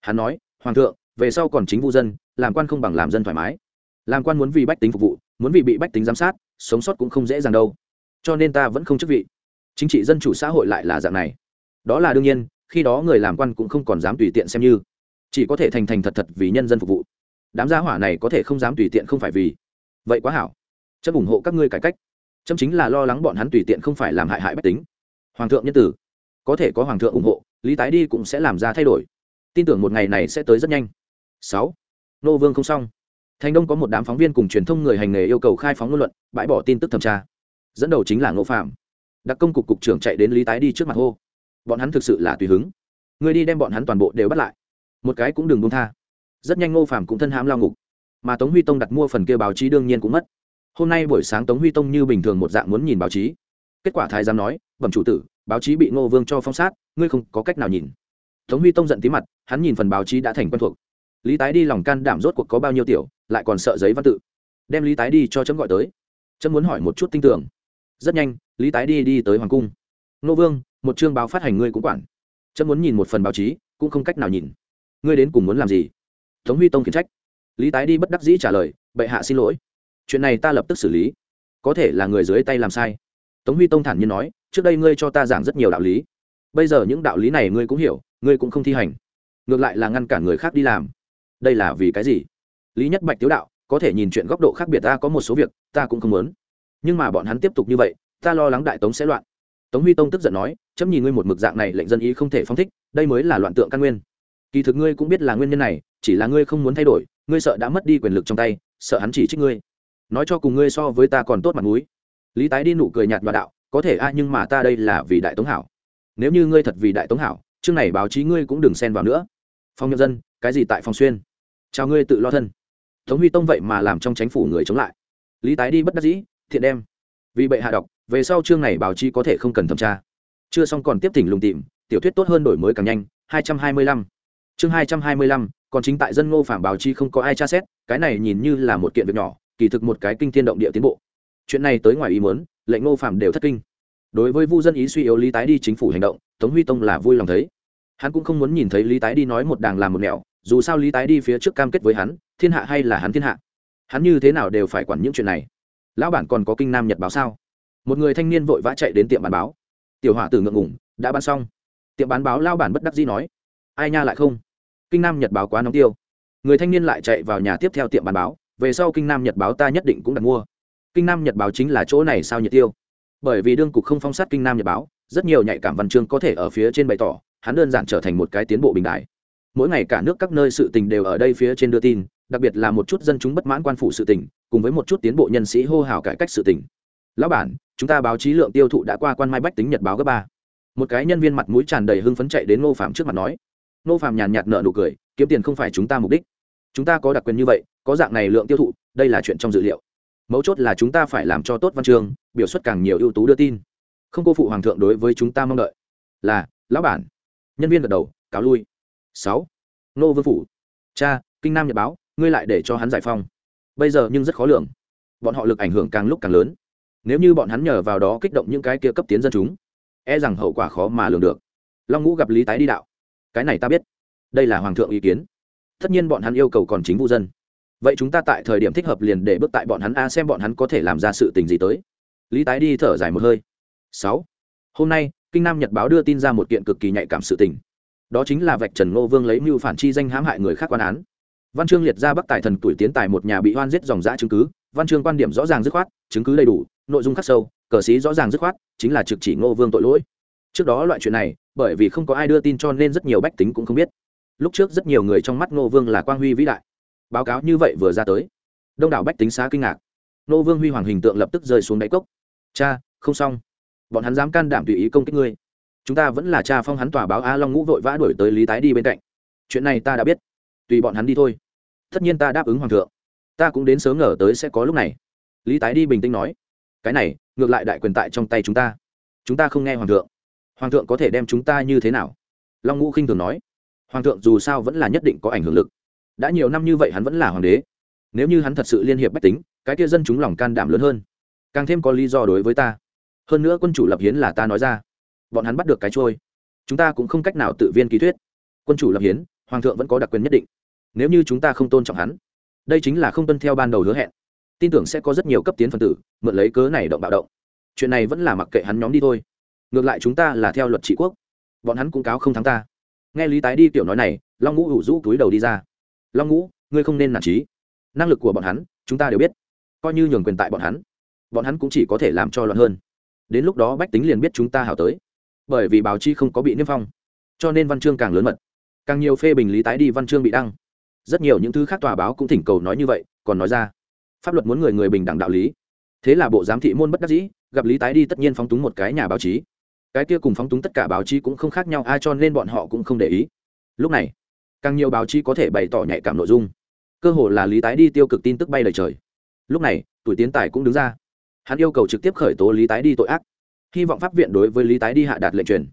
Hắn nói, hoàng thượng, về sau còn chính vu dân, làm quan không bằng làm dân thoải mái. Làm quan muốn vì bách tính phục vụ, muốn vì bị bách tính giám sát, sống sót cũng không dễ dàng đâu. Cho nên ta vẫn không chức vị. Chính trị dân chủ xã hội lại là dạng này. Đó là đương nhiên, khi đó người làm quan cũng không còn dám tùy tiện xem như. Chỉ có thể thành thành thật thật vì nhân dân phục vụ. Đám gia hỏa này có thể không dám tùy tiện không phải vì. Vậy quá hảo chấm ủng hộ các ngươi cải cách. Trâm chính là lo lắng bọn hắn tùy tiện không phải làm hại hại bách tính. Hoàng thượng nhân tử, có thể có hoàng thượng ủng hộ, lý tái đi cũng sẽ làm ra thay đổi. Tin tưởng một ngày này sẽ tới rất nhanh. Sáu, nô vương không xong. Thành đông có một đám phóng viên cùng truyền thông người hành nghề yêu cầu khai phóng ngôn luận, bãi bỏ tin tức thẩm tra. Dẫn đầu chính là ngô phạm. Đặc công cục cục trưởng chạy đến lý tái đi trước mặt hô. Bọn hắn thực sự là tùy hứng. Người đi đem bọn hắn toàn bộ đều bắt lại. Một cái cũng đừng buông tha. Rất nhanh ngô phạm cũng thân hãm lao ngục. Mà tống huy tông đặt mua phần kia báo chí đương nhiên cũng mất hôm nay buổi sáng tống huy tông như bình thường một dạng muốn nhìn báo chí. Kết quả thái giám nói, bẩm chủ tử, báo chí bị ngô vương cho phong sát, ngươi không có cách nào nhìn. Tống huy tông giận tí mặt, hắn nhìn phần báo chí đã thành quen thuộc. Lý tái đi lòng can đảm rốt cuộc có bao nhiêu tiểu, lại còn sợ giấy văn tự. Đem lý tái đi cho chấm gọi tới. Chấm muốn hỏi một chút tin tưởng rất nhanh, lý tái đi đi tới hoàng cung. Ngô vương, một chương báo phát hành ngươi cũng quản. Chấm muốn nhìn một phần báo chí, cũng không cách nào nhìn. Ngươi đến cùng muốn làm gì? Tống huy tông khiển trách. Lý tái đi bất đắc dĩ trả lời, bệ hạ xin lỗi chuyện này ta lập tức xử lý. Có thể là người dưới tay làm sai. Tống huy tông thản nhiên nói, trước đây ngươi cho ta giảng rất nhiều đạo lý. Bây giờ những đạo lý này ngươi cũng hiểu, ngươi cũng không thi hành. Ngược lại là ngăn cản người khác đi làm. Đây là vì cái gì? Lý nhất bạch tiếu đạo, có thể nhìn chuyện góc độ khác biệt ta có một số việc, ta cũng không muốn. Nhưng mà bọn hắn tiếp tục như vậy, ta lo lắng đại tống sẽ loạn. Tống huy tông tức giận nói, chấm nhìn ngươi một mực dạng này lệnh dân ý không thể phong thích, đây mới là loạn tượng căn nguyên. Kỳ thực ngươi cũng biết là nguyên nhân này, chỉ là ngươi không muốn thay đổi, ngươi sợ đã mất đi quyền lực trong tay, sợ hắn chỉ trích ngươi nói cho cùng ngươi so với ta còn tốt mặt mũi. Lý tái đi nụ cười nhạt nhòa đạo có thể a nhưng mà ta đây là vì đại tống hảo. Nếu như ngươi thật vì đại tống hảo chương này báo chí ngươi cũng đừng xen vào nữa. Phong nhân dân cái gì tại phòng xuyên? Chào ngươi tự lo thân. Tống huy tông vậy mà làm trong chính phủ người chống lại. Lý tái đi bất đắc dĩ thiện đem. Vì bệ hạ đọc về sau chương này báo chí có thể không cần thẩm tra. Chưa xong còn tiếp thỉnh lùng tìm tiểu thuyết tốt hơn đổi mới càng nhanh 225. chương 225, còn chính tại dân ngô phạm báo chí không có ai tra xét cái này nhìn như là một kiện việc nhỏ kỳ thực một cái kinh thiên động địa tiến bộ. Chuyện này tới ngoài ý muốn, lệnh ngô phạm đều thất kinh. Đối với vu dân ý suy yếu lý tái đi chính phủ hành động, tống huy tông là vui lòng thấy. Hắn cũng không muốn nhìn thấy lý tái đi nói một đàng làm một nẻo, dù sao lý tái đi phía trước cam kết với hắn, thiên hạ hay là hắn thiên hạ. Hắn như thế nào đều phải quản những chuyện này. Lão bản còn có kinh nam nhật báo sao? Một người thanh niên vội vã chạy đến tiệm bán báo. Tiểu hỏa tử ngượng ngủng đã bán xong. Tiệm bán báo lao bản bất đắc dĩ nói, ai nha lại không? Kinh nam nhật báo quá nóng tiêu. Người thanh niên lại chạy vào nhà tiếp theo tiệm bán báo về sau kinh nam nhật báo ta nhất định cũng đặt mua. Kinh nam nhật báo chính là chỗ này sao nhiệt tiêu? Bởi vì đương cục không phong sát kinh nam nhật báo, rất nhiều nhạy cảm văn chương có thể ở phía trên bày tỏ, hắn đơn giản trở thành một cái tiến bộ bình đại. Mỗi ngày cả nước các nơi sự tình đều ở đây phía trên đưa tin, đặc biệt là một chút dân chúng bất mãn quan phủ sự tình, cùng với một chút tiến bộ nhân sĩ hô hào cải cách sự tình. Lão bản, chúng ta báo chí lượng tiêu thụ đã qua quan mai bách tính nhật báo cấp ba. Một cái nhân viên mặt mũi tràn đầy hưng phấn chạy đến ngô phạm trước mặt nói. Ngô phạm nhàn nhạt nợ nụ cười, kiếm tiền không phải chúng ta mục đích chúng ta có đặc quyền như vậy, có dạng này lượng tiêu thụ, đây là chuyện trong dự liệu. Mấu chốt là chúng ta phải làm cho tốt văn chương, biểu xuất càng nhiều ưu tú đưa tin. Không cô phụ hoàng thượng đối với chúng ta mong đợi là, lão bản. Nhân viên gật đầu, cáo lui. Sáu. Nô vương phủ. Cha, kinh nam nhật báo, ngươi lại để cho hắn giải phong bây giờ nhưng rất khó lường. Bọn họ lực ảnh hưởng càng lúc càng lớn. Nếu như bọn hắn nhờ vào đó kích động những cái kia cấp tiến dân chúng e rằng hậu quả khó mà lường được. Long ngũ gặp lý tái đi đạo. Cái này ta biết. Đây là hoàng thượng ý kiến tất nhiên bọn hắn yêu cầu còn chính vụ dân. Vậy chúng ta tại thời điểm thích hợp liền để bước tại bọn hắn a xem bọn hắn có thể làm ra sự tình gì tới. Lý tái đi thở dài một hơi. Sáu. Hôm nay, kinh nam nhật báo đưa tin ra một kiện cực kỳ nhạy cảm sự tình. Đó chính là vạch trần ngô vương lấy mưu phản chi danh hãm hại người khác quan án. Văn chương liệt ra bắc tài thần tuổi tiến tài một nhà bị oan giết dòng dã chứng cứ. Văn chương quan điểm rõ ràng dứt khoát, chứng cứ đầy đủ, nội dung khắc sâu, cờ sĩ rõ ràng dứt khoát, chính là trực chỉ ngô vương tội lỗi. Trước đó loại chuyện này, bởi vì không có ai đưa tin cho nên rất nhiều bách tính cũng không biết lúc trước rất nhiều người trong mắt ngô vương là quang huy vĩ đại. Báo cáo như vậy vừa ra tới. Đông đảo bách tính xá kinh ngạc. Ngô vương huy hoàng hình tượng lập tức rơi xuống đáy cốc. Cha, không xong. Bọn hắn dám can đảm tùy ý công kích ngươi. Chúng ta vẫn là cha phong hắn tòa báo a long ngũ vội vã đuổi tới lý tái đi bên cạnh. Chuyện này ta đã biết. Tùy bọn hắn đi thôi. Tất nhiên ta đáp ứng hoàng thượng. Ta cũng đến sớm ngờ tới sẽ có lúc này. Lý tái đi bình tĩnh nói. Cái này, ngược lại đại quyền tại trong tay chúng ta. Chúng ta không nghe hoàng thượng. Hoàng thượng có thể đem chúng ta như thế nào? Long ngũ khinh thường nói hoàng thượng dù sao vẫn là nhất định có ảnh hưởng lực. Đã nhiều năm như vậy hắn vẫn là hoàng đế. Nếu như hắn thật sự liên hiệp bách tính, cái kia dân chúng lòng can đảm lớn hơn. Càng thêm có lý do đối với ta. Hơn nữa quân chủ lập hiến là ta nói ra. Bọn hắn bắt được cái trôi chúng ta cũng không cách nào tự viên ký thuyết. Quân chủ lập hiến, hoàng thượng vẫn có đặc quyền nhất định. Nếu như chúng ta không tôn trọng hắn, đây chính là không tuân theo ban đầu hứa hẹn. Tin tưởng sẽ có rất nhiều cấp tiến phần tử, mượn lấy cớ này động bạo động. Chuyện này vẫn là mặc kệ hắn nhóm đi thôi. Ngược lại chúng ta là theo luật trị quốc. Bọn hắn cũng cáo không thắng ta nghe lý tái đi tiểu nói này, long ngũ ủ rũ túi đầu đi ra. Long ngũ, ngươi không nên nản trí. Năng lực của bọn hắn, chúng ta đều biết. Coi như nhường quyền tại bọn hắn bọn hắn cũng chỉ có thể làm cho loạn hơn. Đến lúc đó bách tính liền biết chúng ta hảo tới. Bởi vì báo chí không có bị niêm phong, cho nên văn chương càng lớn mật. Càng nhiều phê bình lý tái đi văn chương bị đăng. Rất nhiều những thứ khác tòa báo cũng thỉnh cầu nói như vậy, còn nói ra. Pháp luật muốn người người bình đẳng đạo lý. Thế là bộ giám thị môn bất đắc dĩ, gặp lý tái đi tất nhiên phóng túng một cái nhà báo chí cái kia cùng phóng túng tất cả báo chí cũng không khác nhau ai cho nên bọn họ cũng không để ý. Lúc này, càng nhiều báo chí có thể bày tỏ nhạy cảm nội dung. Cơ hồ là lý tái đi tiêu cực tin tức bay lời trời. Lúc này, tuổi tiến tài cũng đứng ra. Hắn yêu cầu trực tiếp khởi tố lý tái đi tội ác. Hy vọng pháp viện đối với lý tái đi hạ đạt lệnh truyền.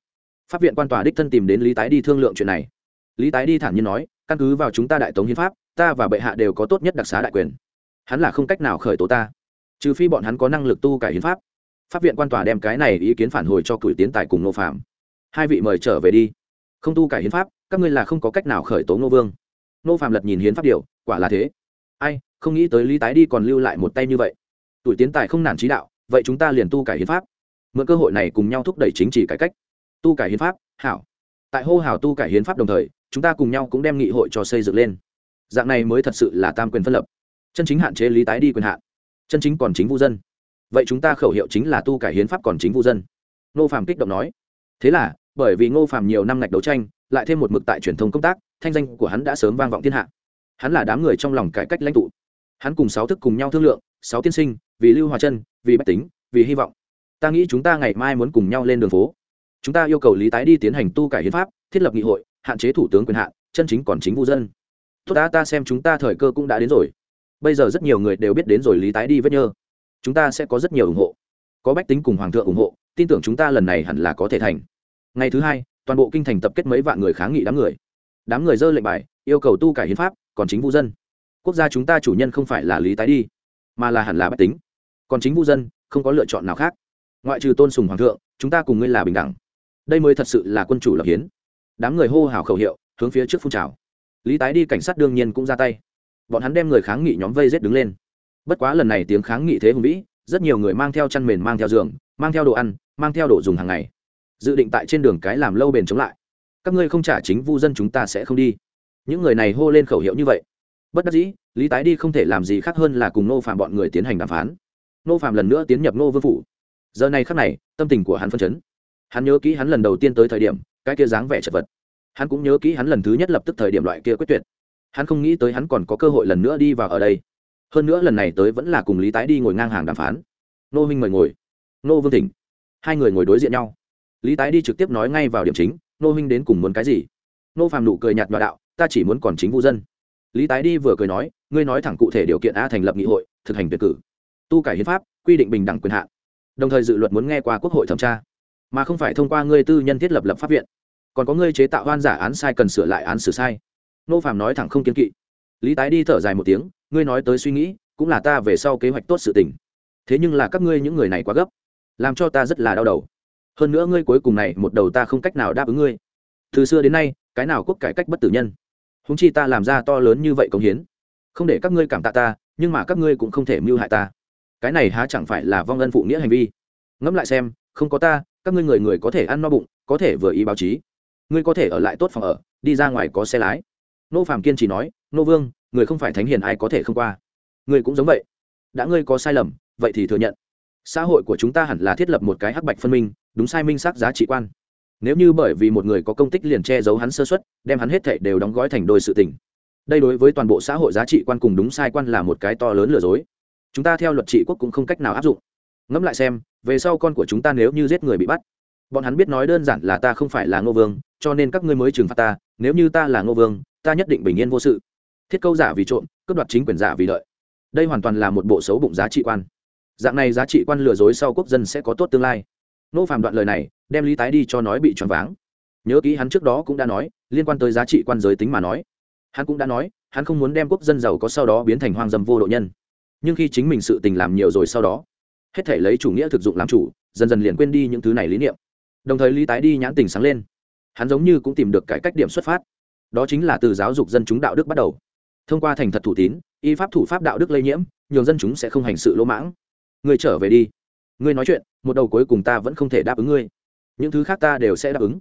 Pháp viện quan tòa đích thân tìm đến lý tái đi thương lượng chuyện này. Lý tái đi thản nhiên nói, căn cứ vào chúng ta đại tống hiến pháp, ta và bệ hạ đều có tốt nhất đặc xá đại quyền. Hắn là không cách nào khởi tố ta. Trừ phi bọn hắn có năng lực tu cải hiến pháp pháp viện quan tòa đem cái này ý kiến phản hồi cho cửi tiến tài cùng nô phạm hai vị mời trở về đi. Không tu cải hiến pháp, các ngươi là không có cách nào khởi tố nô vương. Nô phạm lật nhìn hiến pháp điều, quả là thế. Ai, không nghĩ tới lý tái đi còn lưu lại một tay như vậy. Tuổi tiến tài không nản trí đạo, vậy chúng ta liền tu cải hiến pháp. Mượn cơ hội này cùng nhau thúc đẩy chính trị cải cách. Tu cải hiến pháp, hảo. Tại hô hào tu cải hiến pháp đồng thời, chúng ta cùng nhau cũng đem nghị hội cho xây dựng lên. Dạng này mới thật sự là tam quyền phân lập. Chân chính hạn chế lý tái đi quyền hạn. Chân chính còn chính vu dân vậy chúng ta khẩu hiệu chính là tu cải hiến pháp còn chính vu dân. Ngô phạm kích động nói. Thế là, bởi vì ngô phạm nhiều năm ngạch đấu tranh, lại thêm một mực tại truyền thông công tác, thanh danh của hắn đã sớm vang vọng thiên hạ. Hắn là đám người trong lòng cải cách lãnh tụ. Hắn cùng sáu thức cùng nhau thương lượng, sáu tiên sinh, vì lưu hòa chân vì bách tính, vì hy vọng. Ta nghĩ chúng ta ngày mai muốn cùng nhau lên đường phố. Chúng ta yêu cầu lý tái đi tiến hành tu cải hiến pháp, thiết lập nghị hội, hạn chế thủ tướng quyền hạn, chân chính còn chính vu dân. Tốt đã, ta xem chúng ta thời cơ cũng đã đến rồi. Bây giờ rất nhiều người đều biết đến rồi lý tái đi vết nhơ chúng ta sẽ có rất nhiều ủng hộ. Có bách tính cùng hoàng thượng ủng hộ, tin tưởng chúng ta lần này hẳn là có thể thành. Ngày thứ hai, toàn bộ kinh thành tập kết mấy vạn người kháng nghị đám người. Đám người dơ lệnh bài, yêu cầu tu cải hiến pháp, còn chính vũ dân. Quốc gia chúng ta chủ nhân không phải là lý tái đi, mà là hẳn là bách tính. Còn chính vũ dân, không có lựa chọn nào khác. Ngoại trừ tôn sùng hoàng thượng, chúng ta cùng ngươi là bình đẳng. Đây mới thật sự là quân chủ lập hiến. Đám người hô hào khẩu hiệu, hướng phía trước phun trào. Lý tái đi cảnh sát đương nhiên cũng ra tay. Bọn hắn đem người kháng nghị nhóm vây rết đứng lên bất quá lần này tiếng kháng nghị thế hùng vĩ, rất nhiều người mang theo chăn mền mang theo giường, mang theo đồ ăn, mang theo đồ dùng hàng ngày. Dự định tại trên đường cái làm lâu bền chống lại. Các ngươi không trả chính vu dân chúng ta sẽ không đi. Những người này hô lên khẩu hiệu như vậy. Bất đắc dĩ, lý tái đi không thể làm gì khác hơn là cùng nô phạm bọn người tiến hành đàm phán. Nô phạm lần nữa tiến nhập nô vương phủ. Giờ này khắc này, tâm tình của hắn phân chấn. Hắn nhớ kỹ hắn lần đầu tiên tới thời điểm, cái kia dáng vẻ chật vật. Hắn cũng nhớ kỹ hắn lần thứ nhất lập tức thời điểm loại kia quyết tuyệt. Hắn không nghĩ tới hắn còn có cơ hội lần nữa đi vào ở đây hơn nữa lần này tới vẫn là cùng lý tái đi ngồi ngang hàng đàm phán. Nô huynh mời ngồi. Nô vương thỉnh. Hai người ngồi đối diện nhau. Lý tái đi trực tiếp nói ngay vào điểm chính, nô huynh đến cùng muốn cái gì? Nô phàm nụ cười nhạt nhòa đạo, ta chỉ muốn còn chính vụ dân. Lý tái đi vừa cười nói, ngươi nói thẳng cụ thể điều kiện a thành lập nghị hội, thực hành tuyệt cử. Tu cải hiến pháp, quy định bình đẳng quyền hạn. Đồng thời dự luật muốn nghe qua quốc hội thẩm tra. Mà không phải thông qua ngươi tư nhân thiết lập lập pháp viện. Còn có ngươi chế tạo hoan giả án sai cần sửa lại án xử sai. Nô phạm nói thẳng không kiên kỵ. Lý tái đi thở dài một tiếng ngươi nói tới suy nghĩ, cũng là ta về sau kế hoạch tốt sự tình. Thế nhưng là các ngươi những người này quá gấp, làm cho ta rất là đau đầu. Hơn nữa ngươi cuối cùng này, một đầu ta không cách nào đáp ứng ngươi. Từ xưa đến nay, cái nào quốc cải cách bất tử nhân? Húng chi ta làm ra to lớn như vậy công hiến. Không để các ngươi cảm tạ ta, nhưng mà các ngươi cũng không thể mưu hại ta. Cái này há chẳng phải là vong ân phụ nghĩa hành vi? Ngẫm lại xem, không có ta, các ngươi người người có thể ăn no bụng, có thể vừa ý báo chí. Ngươi có thể ở lại tốt phòng ở, đi ra ngoài có xe lái. Nô phạm kiên chỉ nói, nô vương người không phải thánh hiền ai có thể không qua. Người cũng giống vậy. Đã ngươi có sai lầm, vậy thì thừa nhận. Xã hội của chúng ta hẳn là thiết lập một cái hắc bạch phân minh, đúng sai minh xác giá trị quan. Nếu như bởi vì một người có công tích liền che giấu hắn sơ xuất đem hắn hết thảy đều đóng gói thành đôi sự tình. Đây đối với toàn bộ xã hội giá trị quan cùng đúng sai quan là một cái to lớn lừa dối. Chúng ta theo luật trị quốc cũng không cách nào áp dụng. Ngẫm lại xem, về sau con của chúng ta nếu như giết người bị bắt, bọn hắn biết nói đơn giản là ta không phải là ngô vương, cho nên các ngươi mới trừng phạt ta, nếu như ta là ngô vương, ta nhất định bình yên vô sự thiết câu giả vì trộm, cướp đoạt chính quyền giả vì lợi. Đây hoàn toàn là một bộ xấu bụng giá trị quan. Dạng này giá trị quan lừa dối sau quốc dân sẽ có tốt tương lai. Nô phạm đoạn lời này, đem lý tái đi cho nói bị choáng váng. Nhớ kỹ hắn trước đó cũng đã nói, liên quan tới giá trị quan giới tính mà nói. Hắn cũng đã nói, hắn không muốn đem quốc dân giàu có sau đó biến thành hoang dâm vô độ nhân. Nhưng khi chính mình sự tình làm nhiều rồi sau đó, hết thể lấy chủ nghĩa thực dụng làm chủ, dần dần liền quên đi những thứ này lý niệm. Đồng thời lý tái đi nhãn tình sáng lên. Hắn giống như cũng tìm được cải cách điểm xuất phát. Đó chính là từ giáo dục dân chúng đạo đức bắt đầu thông qua thành thật thủ tín, y pháp thủ pháp đạo đức lây nhiễm, nhường dân chúng sẽ không hành sự lỗ mãng. Ngươi trở về đi. Ngươi nói chuyện, một đầu cuối cùng ta vẫn không thể đáp ứng ngươi. Những thứ khác ta đều sẽ đáp ứng.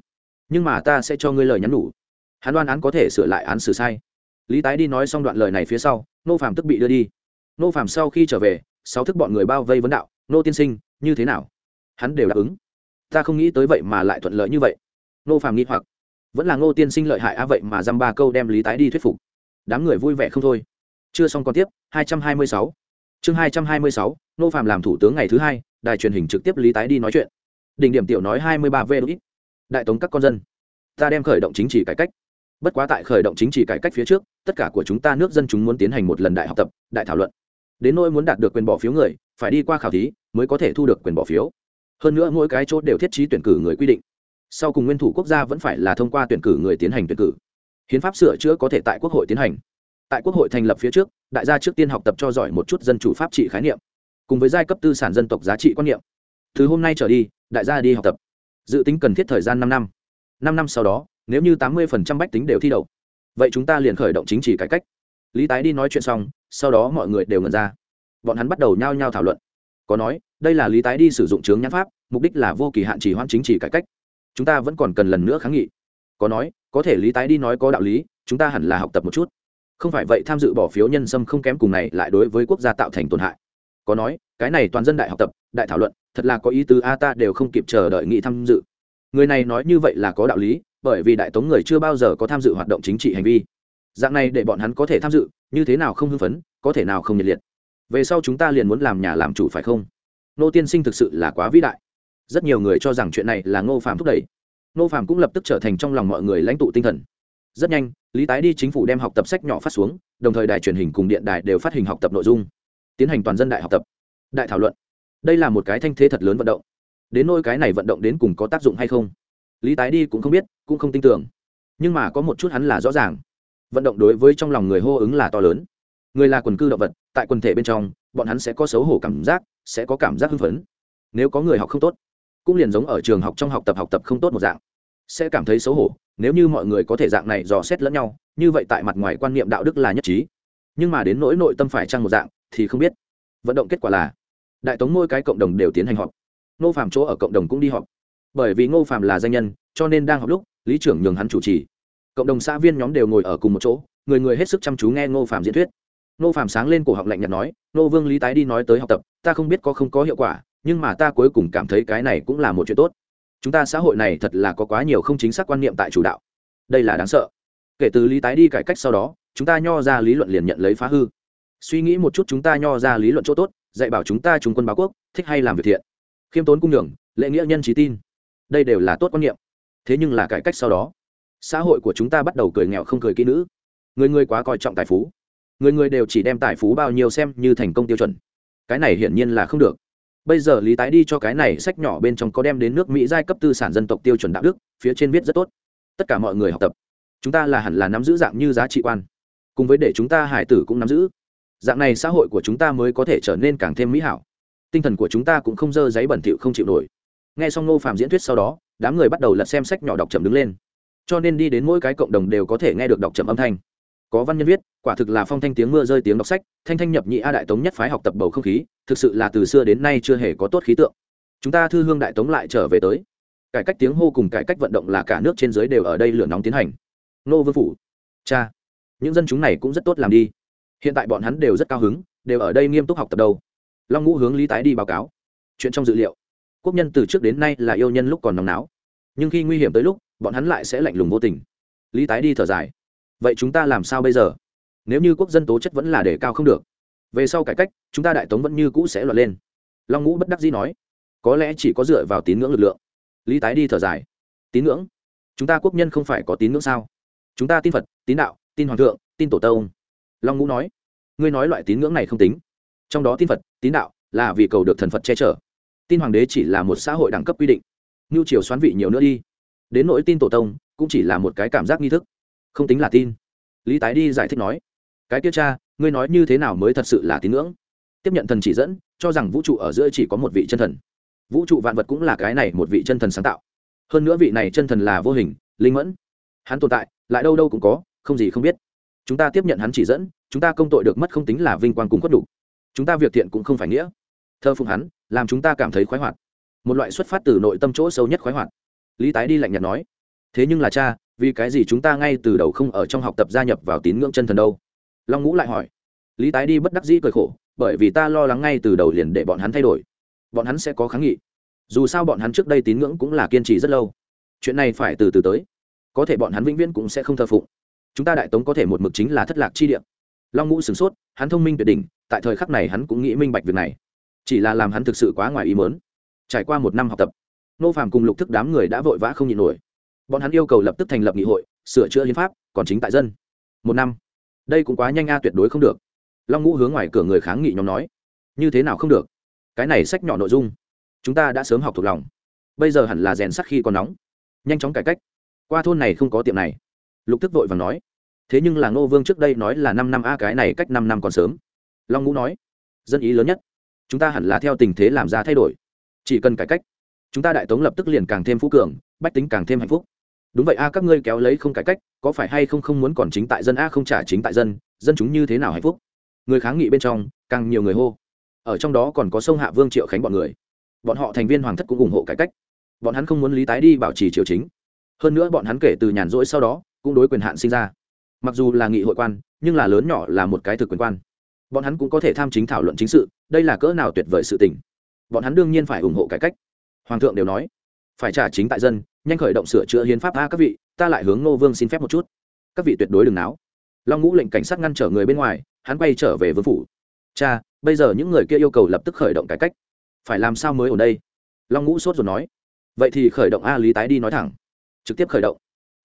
Nhưng mà ta sẽ cho ngươi lời nhắn nhủ. Hắn đoan án có thể sửa lại án xử sai. Lý tái đi nói xong đoạn lời này phía sau, nô phạm tức bị đưa đi. Nô phạm sau khi trở về, sáu thức bọn người bao vây vấn đạo, nô tiên sinh, như thế nào? Hắn đều đáp ứng. Ta không nghĩ tới vậy mà lại thuận lợi như vậy. Nô phạm nghĩ hoặc. Vẫn là ngô tiên sinh lợi hại á, vậy mà dăm ba câu đem lý tái đi thuyết phục đám người vui vẻ không thôi. Chưa xong còn tiếp 226. chương 226, nô phạm làm thủ tướng ngày thứ hai đài truyền hình trực tiếp lý tái đi nói chuyện. Đỉnh điểm tiểu nói 23 v đại tống các con dân ta đem khởi động chính trị cải cách. Bất quá tại khởi động chính trị cải cách phía trước tất cả của chúng ta nước dân chúng muốn tiến hành một lần đại học tập đại thảo luận. Đến nỗi muốn đạt được quyền bỏ phiếu người phải đi qua khảo thí mới có thể thu được quyền bỏ phiếu. Hơn nữa mỗi cái chốt đều thiết trí tuyển cử người quy định. Sau cùng nguyên thủ quốc gia vẫn phải là thông qua tuyển cử người tiến hành tuyển cử hiến pháp sửa chữa có thể tại quốc hội tiến hành. Tại quốc hội thành lập phía trước, đại gia trước tiên học tập cho giỏi một chút dân chủ pháp trị khái niệm, cùng với giai cấp tư sản dân tộc giá trị quan niệm. Từ hôm nay trở đi, đại gia đi học tập. Dự tính cần thiết thời gian năm năm. Năm năm sau đó, nếu như tám mươi bách tính đều thi đậu, vậy chúng ta liền khởi động chính trị cải cách. Lý tái đi nói chuyện xong, sau đó mọi người đều ngần ra. Bọn hắn bắt đầu nhao nhao thảo luận. Có nói, đây là lý tái đi sử dụng chướng nhãn pháp, mục đích là vô kỳ hạn chỉ hoãn chính trị cải cách. Chúng ta vẫn còn cần lần nữa kháng nghị. Có nói có thể lý tái đi nói có đạo lý, chúng ta hẳn là học tập một chút. Không phải vậy tham dự bỏ phiếu nhân sâm không kém cùng này lại đối với quốc gia tạo thành tổn hại. Có nói, cái này toàn dân đại học tập, đại thảo luận, thật là có ý tứ a ta đều không kịp chờ đợi nghị tham dự. Người này nói như vậy là có đạo lý, bởi vì đại tống người chưa bao giờ có tham dự hoạt động chính trị hành vi. Dạng này để bọn hắn có thể tham dự, như thế nào không hưng phấn, có thể nào không nhiệt liệt. Về sau chúng ta liền muốn làm nhà làm chủ phải không? Nô tiên sinh thực sự là quá vĩ đại. Rất nhiều người cho rằng chuyện này là ngô phạm thúc đẩy nô phạm cũng lập tức trở thành trong lòng mọi người lãnh tụ tinh thần. Rất nhanh, lý tái đi chính phủ đem học tập sách nhỏ phát xuống, đồng thời đài truyền hình cùng điện đài đều phát hình học tập nội dung, tiến hành toàn dân đại học tập, đại thảo luận. Đây là một cái thanh thế thật lớn vận động. Đến nôi cái này vận động đến cùng có tác dụng hay không? Lý tái đi cũng không biết, cũng không tin tưởng. Nhưng mà có một chút hắn là rõ ràng. Vận động đối với trong lòng người hô ứng là to lớn. Người là quần cư động vật, tại quần thể bên trong, bọn hắn sẽ có xấu hổ cảm giác, sẽ có cảm giác hưng phấn. Nếu có người học không tốt cũng liền giống ở trường học trong học tập học tập không tốt một dạng. Sẽ cảm thấy xấu hổ, nếu như mọi người có thể dạng này dò xét lẫn nhau, như vậy tại mặt ngoài quan niệm đạo đức là nhất trí. Nhưng mà đến nỗi nội tâm phải trăng một dạng, thì không biết. Vận động kết quả là, đại tống mỗi cái cộng đồng đều tiến hành họp. Ngô phạm chỗ ở cộng đồng cũng đi họp. Bởi vì ngô phạm là danh nhân, cho nên đang họp lúc, lý trưởng nhường hắn chủ trì. Cộng đồng xã viên nhóm đều ngồi ở cùng một chỗ, người người hết sức chăm chú nghe ngô phạm diễn thuyết. Ngô phạm sáng lên cổ họng lạnh nhạt nói, ngô vương lý tái đi nói tới học tập, ta không biết có không có hiệu quả nhưng mà ta cuối cùng cảm thấy cái này cũng là một chuyện tốt. Chúng ta xã hội này thật là có quá nhiều không chính xác quan niệm tại chủ đạo. Đây là đáng sợ. Kể từ lý tái đi cải cách sau đó, chúng ta nho ra lý luận liền nhận lấy phá hư. Suy nghĩ một chút chúng ta nho ra lý luận chỗ tốt, dạy bảo chúng ta trung quân báo quốc, thích hay làm việc thiện. Khiêm tốn cung đường, lễ nghĩa nhân trí tin. Đây đều là tốt quan niệm. Thế nhưng là cải cách sau đó, xã hội của chúng ta bắt đầu cười nghèo không cười kỹ nữ. Người người quá coi trọng tài phú. Người người đều chỉ đem tài phú bao nhiêu xem như thành công tiêu chuẩn. Cái này hiển nhiên là không được bây giờ lý tái đi cho cái này sách nhỏ bên trong có đem đến nước mỹ giai cấp tư sản dân tộc tiêu chuẩn đạo đức, phía trên viết rất tốt. Tất cả mọi người học tập. Chúng ta là hẳn là nắm giữ dạng như giá trị quan. Cùng với để chúng ta hải tử cũng nắm giữ. Dạng này xã hội của chúng ta mới có thể trở nên càng thêm mỹ hảo. Tinh thần của chúng ta cũng không dơ giấy bẩn thỉu không chịu nổi. Nghe xong ngô phạm diễn thuyết sau đó, đám người bắt đầu lật xem sách nhỏ đọc chậm đứng lên. Cho nên đi đến mỗi cái cộng đồng đều có thể nghe được đọc chậm âm thanh có văn nhân viết, quả thực là phong thanh tiếng mưa rơi tiếng đọc sách, thanh thanh nhập nhị a đại tống nhất phái học tập bầu không khí, thực sự là từ xưa đến nay chưa hề có tốt khí tượng. Chúng ta thư hương đại tống lại trở về tới. Cải cách tiếng hô cùng cải cách vận động là cả nước trên giới đều ở đây lửa nóng tiến hành. Nô vương phủ, cha, những dân chúng này cũng rất tốt làm đi. Hiện tại bọn hắn đều rất cao hứng, đều ở đây nghiêm túc học tập đâu. Long ngũ hướng lý tái đi báo cáo. Chuyện trong dự liệu. Quốc nhân từ trước đến nay là yêu nhân lúc còn nóng náo. Nhưng khi nguy hiểm tới lúc, bọn hắn lại sẽ lạnh lùng vô tình. Lý tái đi thở dài vậy chúng ta làm sao bây giờ? Nếu như quốc dân tố chất vẫn là đề cao không được, về sau cải cách, chúng ta đại tống vẫn như cũ sẽ lọt lên. Long ngũ bất đắc dĩ nói, có lẽ chỉ có dựa vào tín ngưỡng lực lượng. Lý tái đi thở dài, tín ngưỡng? Chúng ta quốc nhân không phải có tín ngưỡng sao? Chúng ta tin phật, tín đạo, tin hoàng thượng, tin tổ tông. Long ngũ nói, ngươi nói loại tín ngưỡng này không tính. Trong đó tin phật, tín đạo là vì cầu được thần phật che chở. Tin hoàng đế chỉ là một xã hội đẳng cấp quy định. Nhu triều xoán vị nhiều nữa đi. Đến nỗi tin tổ tông cũng chỉ là một cái cảm giác nghi thức không tính là tin. Lý tái đi giải thích nói, cái tiết cha, ngươi nói như thế nào mới thật sự là tín ngưỡng? Tiếp nhận thần chỉ dẫn, cho rằng vũ trụ ở giữa chỉ có một vị chân thần. Vũ trụ vạn vật cũng là cái này một vị chân thần sáng tạo. Hơn nữa vị này chân thần là vô hình, linh mẫn. Hắn tồn tại, lại đâu đâu cũng có, không gì không biết. Chúng ta tiếp nhận hắn chỉ dẫn, chúng ta công tội được mất không tính là vinh quang cùng khuất đủ. Chúng ta việc thiện cũng không phải nghĩa. Thơ phụng hắn, làm chúng ta cảm thấy khoái hoạt. Một loại xuất phát từ nội tâm chỗ sâu nhất khoái hoạt. Lý tái đi lạnh nhạt nói, thế nhưng là cha vì cái gì chúng ta ngay từ đầu không ở trong học tập gia nhập vào tín ngưỡng chân thần đâu? Long ngũ lại hỏi. Lý tái đi bất đắc dĩ cười khổ, bởi vì ta lo lắng ngay từ đầu liền để bọn hắn thay đổi. Bọn hắn sẽ có kháng nghị. Dù sao bọn hắn trước đây tín ngưỡng cũng là kiên trì rất lâu. Chuyện này phải từ từ tới. Có thể bọn hắn vĩnh viễn cũng sẽ không thờ phụng. Chúng ta đại tống có thể một mực chính là thất lạc chi địa. Long ngũ sửng sốt, hắn thông minh tuyệt đỉnh, tại thời khắc này hắn cũng nghĩ minh bạch việc này. Chỉ là làm hắn thực sự quá ngoài ý mớn trải qua một năm học tập nô phàm cùng lục thức đám người đã vội vã không nhịn nổi bọn hắn yêu cầu lập tức thành lập nghị hội, sửa chữa hiến pháp, còn chính tại dân. Một năm. Đây cũng quá nhanh a, tuyệt đối không được. Long ngũ hướng ngoài cửa người kháng nghị nhóm nói. Như thế nào không được? Cái này sách nhỏ nội dung. Chúng ta đã sớm học thuộc lòng. Bây giờ hẳn là rèn sắc khi còn nóng. Nhanh chóng cải cách. Qua thôn này không có tiệm này. Lục tức vội và nói. Thế nhưng là ngô vương trước đây nói là năm năm a, cái này cách năm năm còn sớm. Long ngũ nói. Dân ý lớn nhất. Chúng ta hẳn là theo tình thế làm ra thay đổi. Chỉ cần cải cách, chúng ta đại tống lập tức liền càng thêm phú cường, bách tính càng thêm hạnh phúc đúng vậy a, các ngươi kéo lấy không cải cách, có phải hay không không muốn còn chính tại dân a, không trả chính tại dân dân chúng như thế nào hạnh phúc? Người kháng nghị bên trong, càng nhiều người hô. Ở trong đó còn có sông hạ vương triệu khánh bọn người. Bọn họ thành viên hoàng thất cũng ủng hộ cải cách. Bọn hắn không muốn lý tái đi bảo trì triều chính. Hơn nữa bọn hắn kể từ nhàn rỗi sau đó, cũng đối quyền hạn sinh ra. Mặc dù là nghị hội quan, nhưng là lớn nhỏ là một cái thực quyền quan. Bọn hắn cũng có thể tham chính thảo luận chính sự, đây là cỡ nào tuyệt vời sự tình. Bọn hắn đương nhiên phải ủng hộ cải cách. Hoàng thượng đều nói, phải trả chính tại dân nhanh khởi động sửa chữa hiến pháp a, các vị, ta lại hướng ngô vương xin phép một chút. Các vị tuyệt đối đừng náo. Long ngũ lệnh cảnh sát ngăn trở người bên ngoài, hắn quay trở về vương phủ. Cha, bây giờ những người kia yêu cầu lập tức khởi động cải cách. Phải làm sao mới ở đây? Long ngũ sốt rồi nói. Vậy thì khởi động a lý tái đi nói thẳng. Trực tiếp khởi động.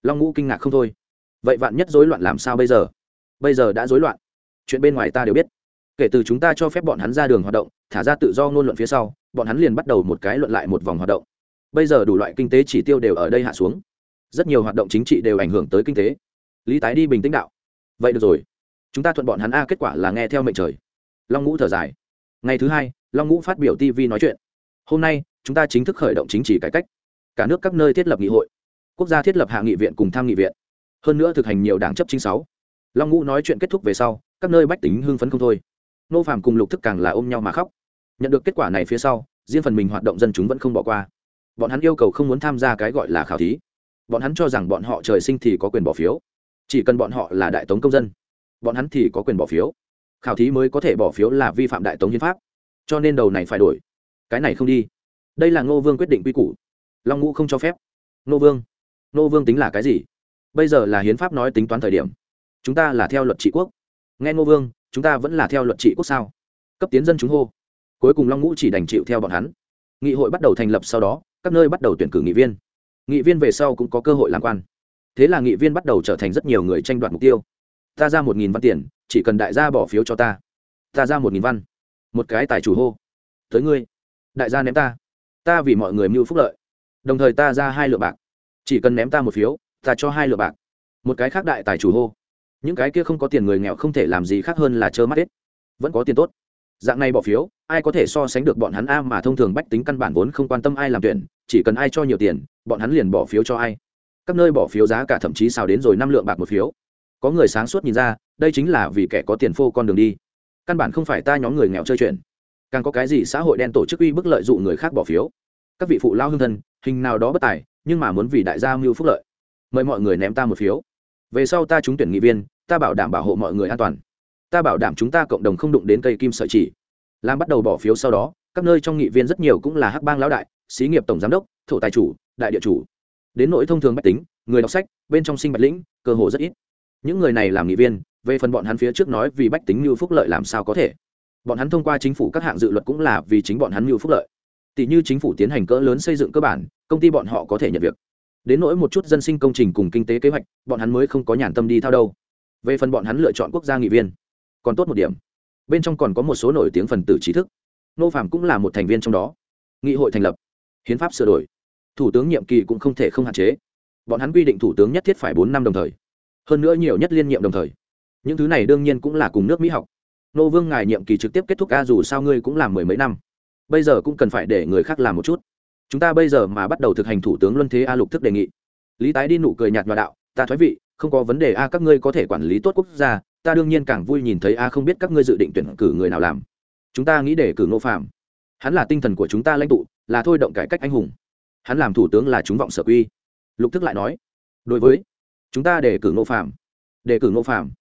Long ngũ kinh ngạc không thôi. Vậy vạn nhất rối loạn làm sao bây giờ? Bây giờ đã rối loạn. Chuyện bên ngoài ta đều biết. Kể từ chúng ta cho phép bọn hắn ra đường hoạt động, thả ra tự do ngôn luận phía sau, bọn hắn liền bắt đầu một cái luận lại một vòng hoạt động bây giờ đủ loại kinh tế chỉ tiêu đều ở đây hạ xuống. Rất nhiều hoạt động chính trị đều ảnh hưởng tới kinh tế. Lý tái đi bình tĩnh đạo. Vậy được rồi. Chúng ta thuận bọn hắn a, kết quả là nghe theo mệnh trời. Long ngũ thở dài. Ngày thứ hai, long ngũ phát biểu tv nói chuyện. Hôm nay, chúng ta chính thức khởi động chính trị cải cách. Cả nước các nơi thiết lập nghị hội. Quốc gia thiết lập hạ nghị viện cùng tham nghị viện. Hơn nữa thực hành nhiều đảng chấp chính sáu. Long ngũ nói chuyện kết thúc về sau, các nơi bách tính hưng phấn không thôi. Nô phàm cùng lục thức càng là ôm nhau mà khóc. Nhận được kết quả này phía sau, riêng phần mình hoạt động dân chúng vẫn không bỏ qua bọn hắn yêu cầu không muốn tham gia cái gọi là khảo thí. Bọn hắn cho rằng bọn họ trời sinh thì có quyền bỏ phiếu. Chỉ cần bọn họ là đại tống công dân, bọn hắn thì có quyền bỏ phiếu. Khảo thí mới có thể bỏ phiếu là vi phạm đại tống hiến pháp. Cho nên đầu này phải đổi. Cái này không đi. Đây là ngô vương quyết định quy củ. Long ngũ không cho phép. Ngô vương. Ngô vương tính là cái gì? Bây giờ là hiến pháp nói tính toán thời điểm. Chúng ta là theo luật trị quốc. Nghe ngô vương, chúng ta vẫn là theo luật trị quốc sao? Cấp tiến dân chúng hô. Cuối cùng long ngũ chỉ đành chịu theo bọn hắn. Nghị hội bắt đầu thành lập sau đó các nơi bắt đầu tuyển cử nghị viên. Nghị viên về sau cũng có cơ hội làm quan. Thế là nghị viên bắt đầu trở thành rất nhiều người tranh đoạt mục tiêu. Ta ra một nghìn văn tiền, chỉ cần đại gia bỏ phiếu cho ta. Ta ra một nghìn văn. Một cái tài chủ hô. Tới ngươi. Đại gia ném ta. Ta vì mọi người mưu phúc lợi. Đồng thời ta ra hai lượng bạc. Chỉ cần ném ta một phiếu, ta cho hai lượng bạc. Một cái khác đại tài chủ hô. Những cái kia không có tiền người nghèo không thể làm gì khác hơn là trơ mắt hết. Vẫn có tiền tốt dạng này bỏ phiếu, ai có thể so sánh được bọn hắn a mà thông thường bách tính căn bản vốn không quan tâm ai làm tuyển, chỉ cần ai cho nhiều tiền, bọn hắn liền bỏ phiếu cho ai. Các nơi bỏ phiếu giá cả thậm chí xào đến rồi năm lượng bạc một phiếu. Có người sáng suốt nhìn ra, đây chính là vì kẻ có tiền phô con đường đi. Căn bản không phải ta nhóm người nghèo chơi chuyện. Càng có cái gì xã hội đen tổ chức uy bức lợi dụ người khác bỏ phiếu. Các vị phụ lao hương thân, hình nào đó bất tài, nhưng mà muốn vì đại gia mưu phúc lợi. Mời mọi người ném ta một phiếu. Về sau ta trúng tuyển nghị viên, ta bảo đảm bảo hộ mọi người an toàn ta bảo đảm chúng ta cộng đồng không đụng đến cây kim sợi chỉ. Làm bắt đầu bỏ phiếu sau đó, các nơi trong nghị viên rất nhiều cũng là hắc bang lão đại, xí nghiệp tổng giám đốc, thổ tài chủ, đại địa chủ. Đến nỗi thông thường bách tính, người đọc sách, bên trong sinh bạch lĩnh, cơ hồ rất ít. Những người này làm nghị viên, về phần bọn hắn phía trước nói vì bách tính như phúc lợi làm sao có thể. Bọn hắn thông qua chính phủ các hạng dự luật cũng là vì chính bọn hắn như phúc lợi. Tỷ như chính phủ tiến hành cỡ lớn xây dựng cơ bản, công ty bọn họ có thể nhận việc. Đến nỗi một chút dân sinh công trình cùng kinh tế kế hoạch, bọn hắn mới không có nhàn tâm đi theo đâu. Về phần bọn hắn lựa chọn quốc gia nghị viên còn tốt một điểm. Bên trong còn có một số nổi tiếng phần tử trí thức. Nô phạm cũng là một thành viên trong đó. Nghị hội thành lập. Hiến pháp sửa đổi. Thủ tướng nhiệm kỳ cũng không thể không hạn chế. Bọn hắn quy định thủ tướng nhất thiết phải bốn năm đồng thời. Hơn nữa nhiều nhất liên nhiệm đồng thời. Những thứ này đương nhiên cũng là cùng nước mỹ học. Nô vương ngài nhiệm kỳ trực tiếp kết thúc ca dù sao ngươi cũng làm mười mấy năm. Bây giờ cũng cần phải để người khác làm một chút. Chúng ta bây giờ mà bắt đầu thực hành thủ tướng luân thế a lục thức đề nghị. Lý tái đi nụ cười nhạt nhòa đạo, ta thoái vị, không có vấn đề a, các ngươi có thể quản lý tốt quốc gia ta đương nhiên càng vui nhìn thấy a không biết các ngươi dự định tuyển cử người nào làm. Chúng ta nghĩ để cử ngô phạm hắn là tinh thần của chúng ta lãnh tụ, là thôi động cải cách anh hùng. Hắn làm thủ tướng là chúng vọng sở quy. Lục thức lại nói, đối với, chúng ta để cử ngô phạm để cử ngô phạm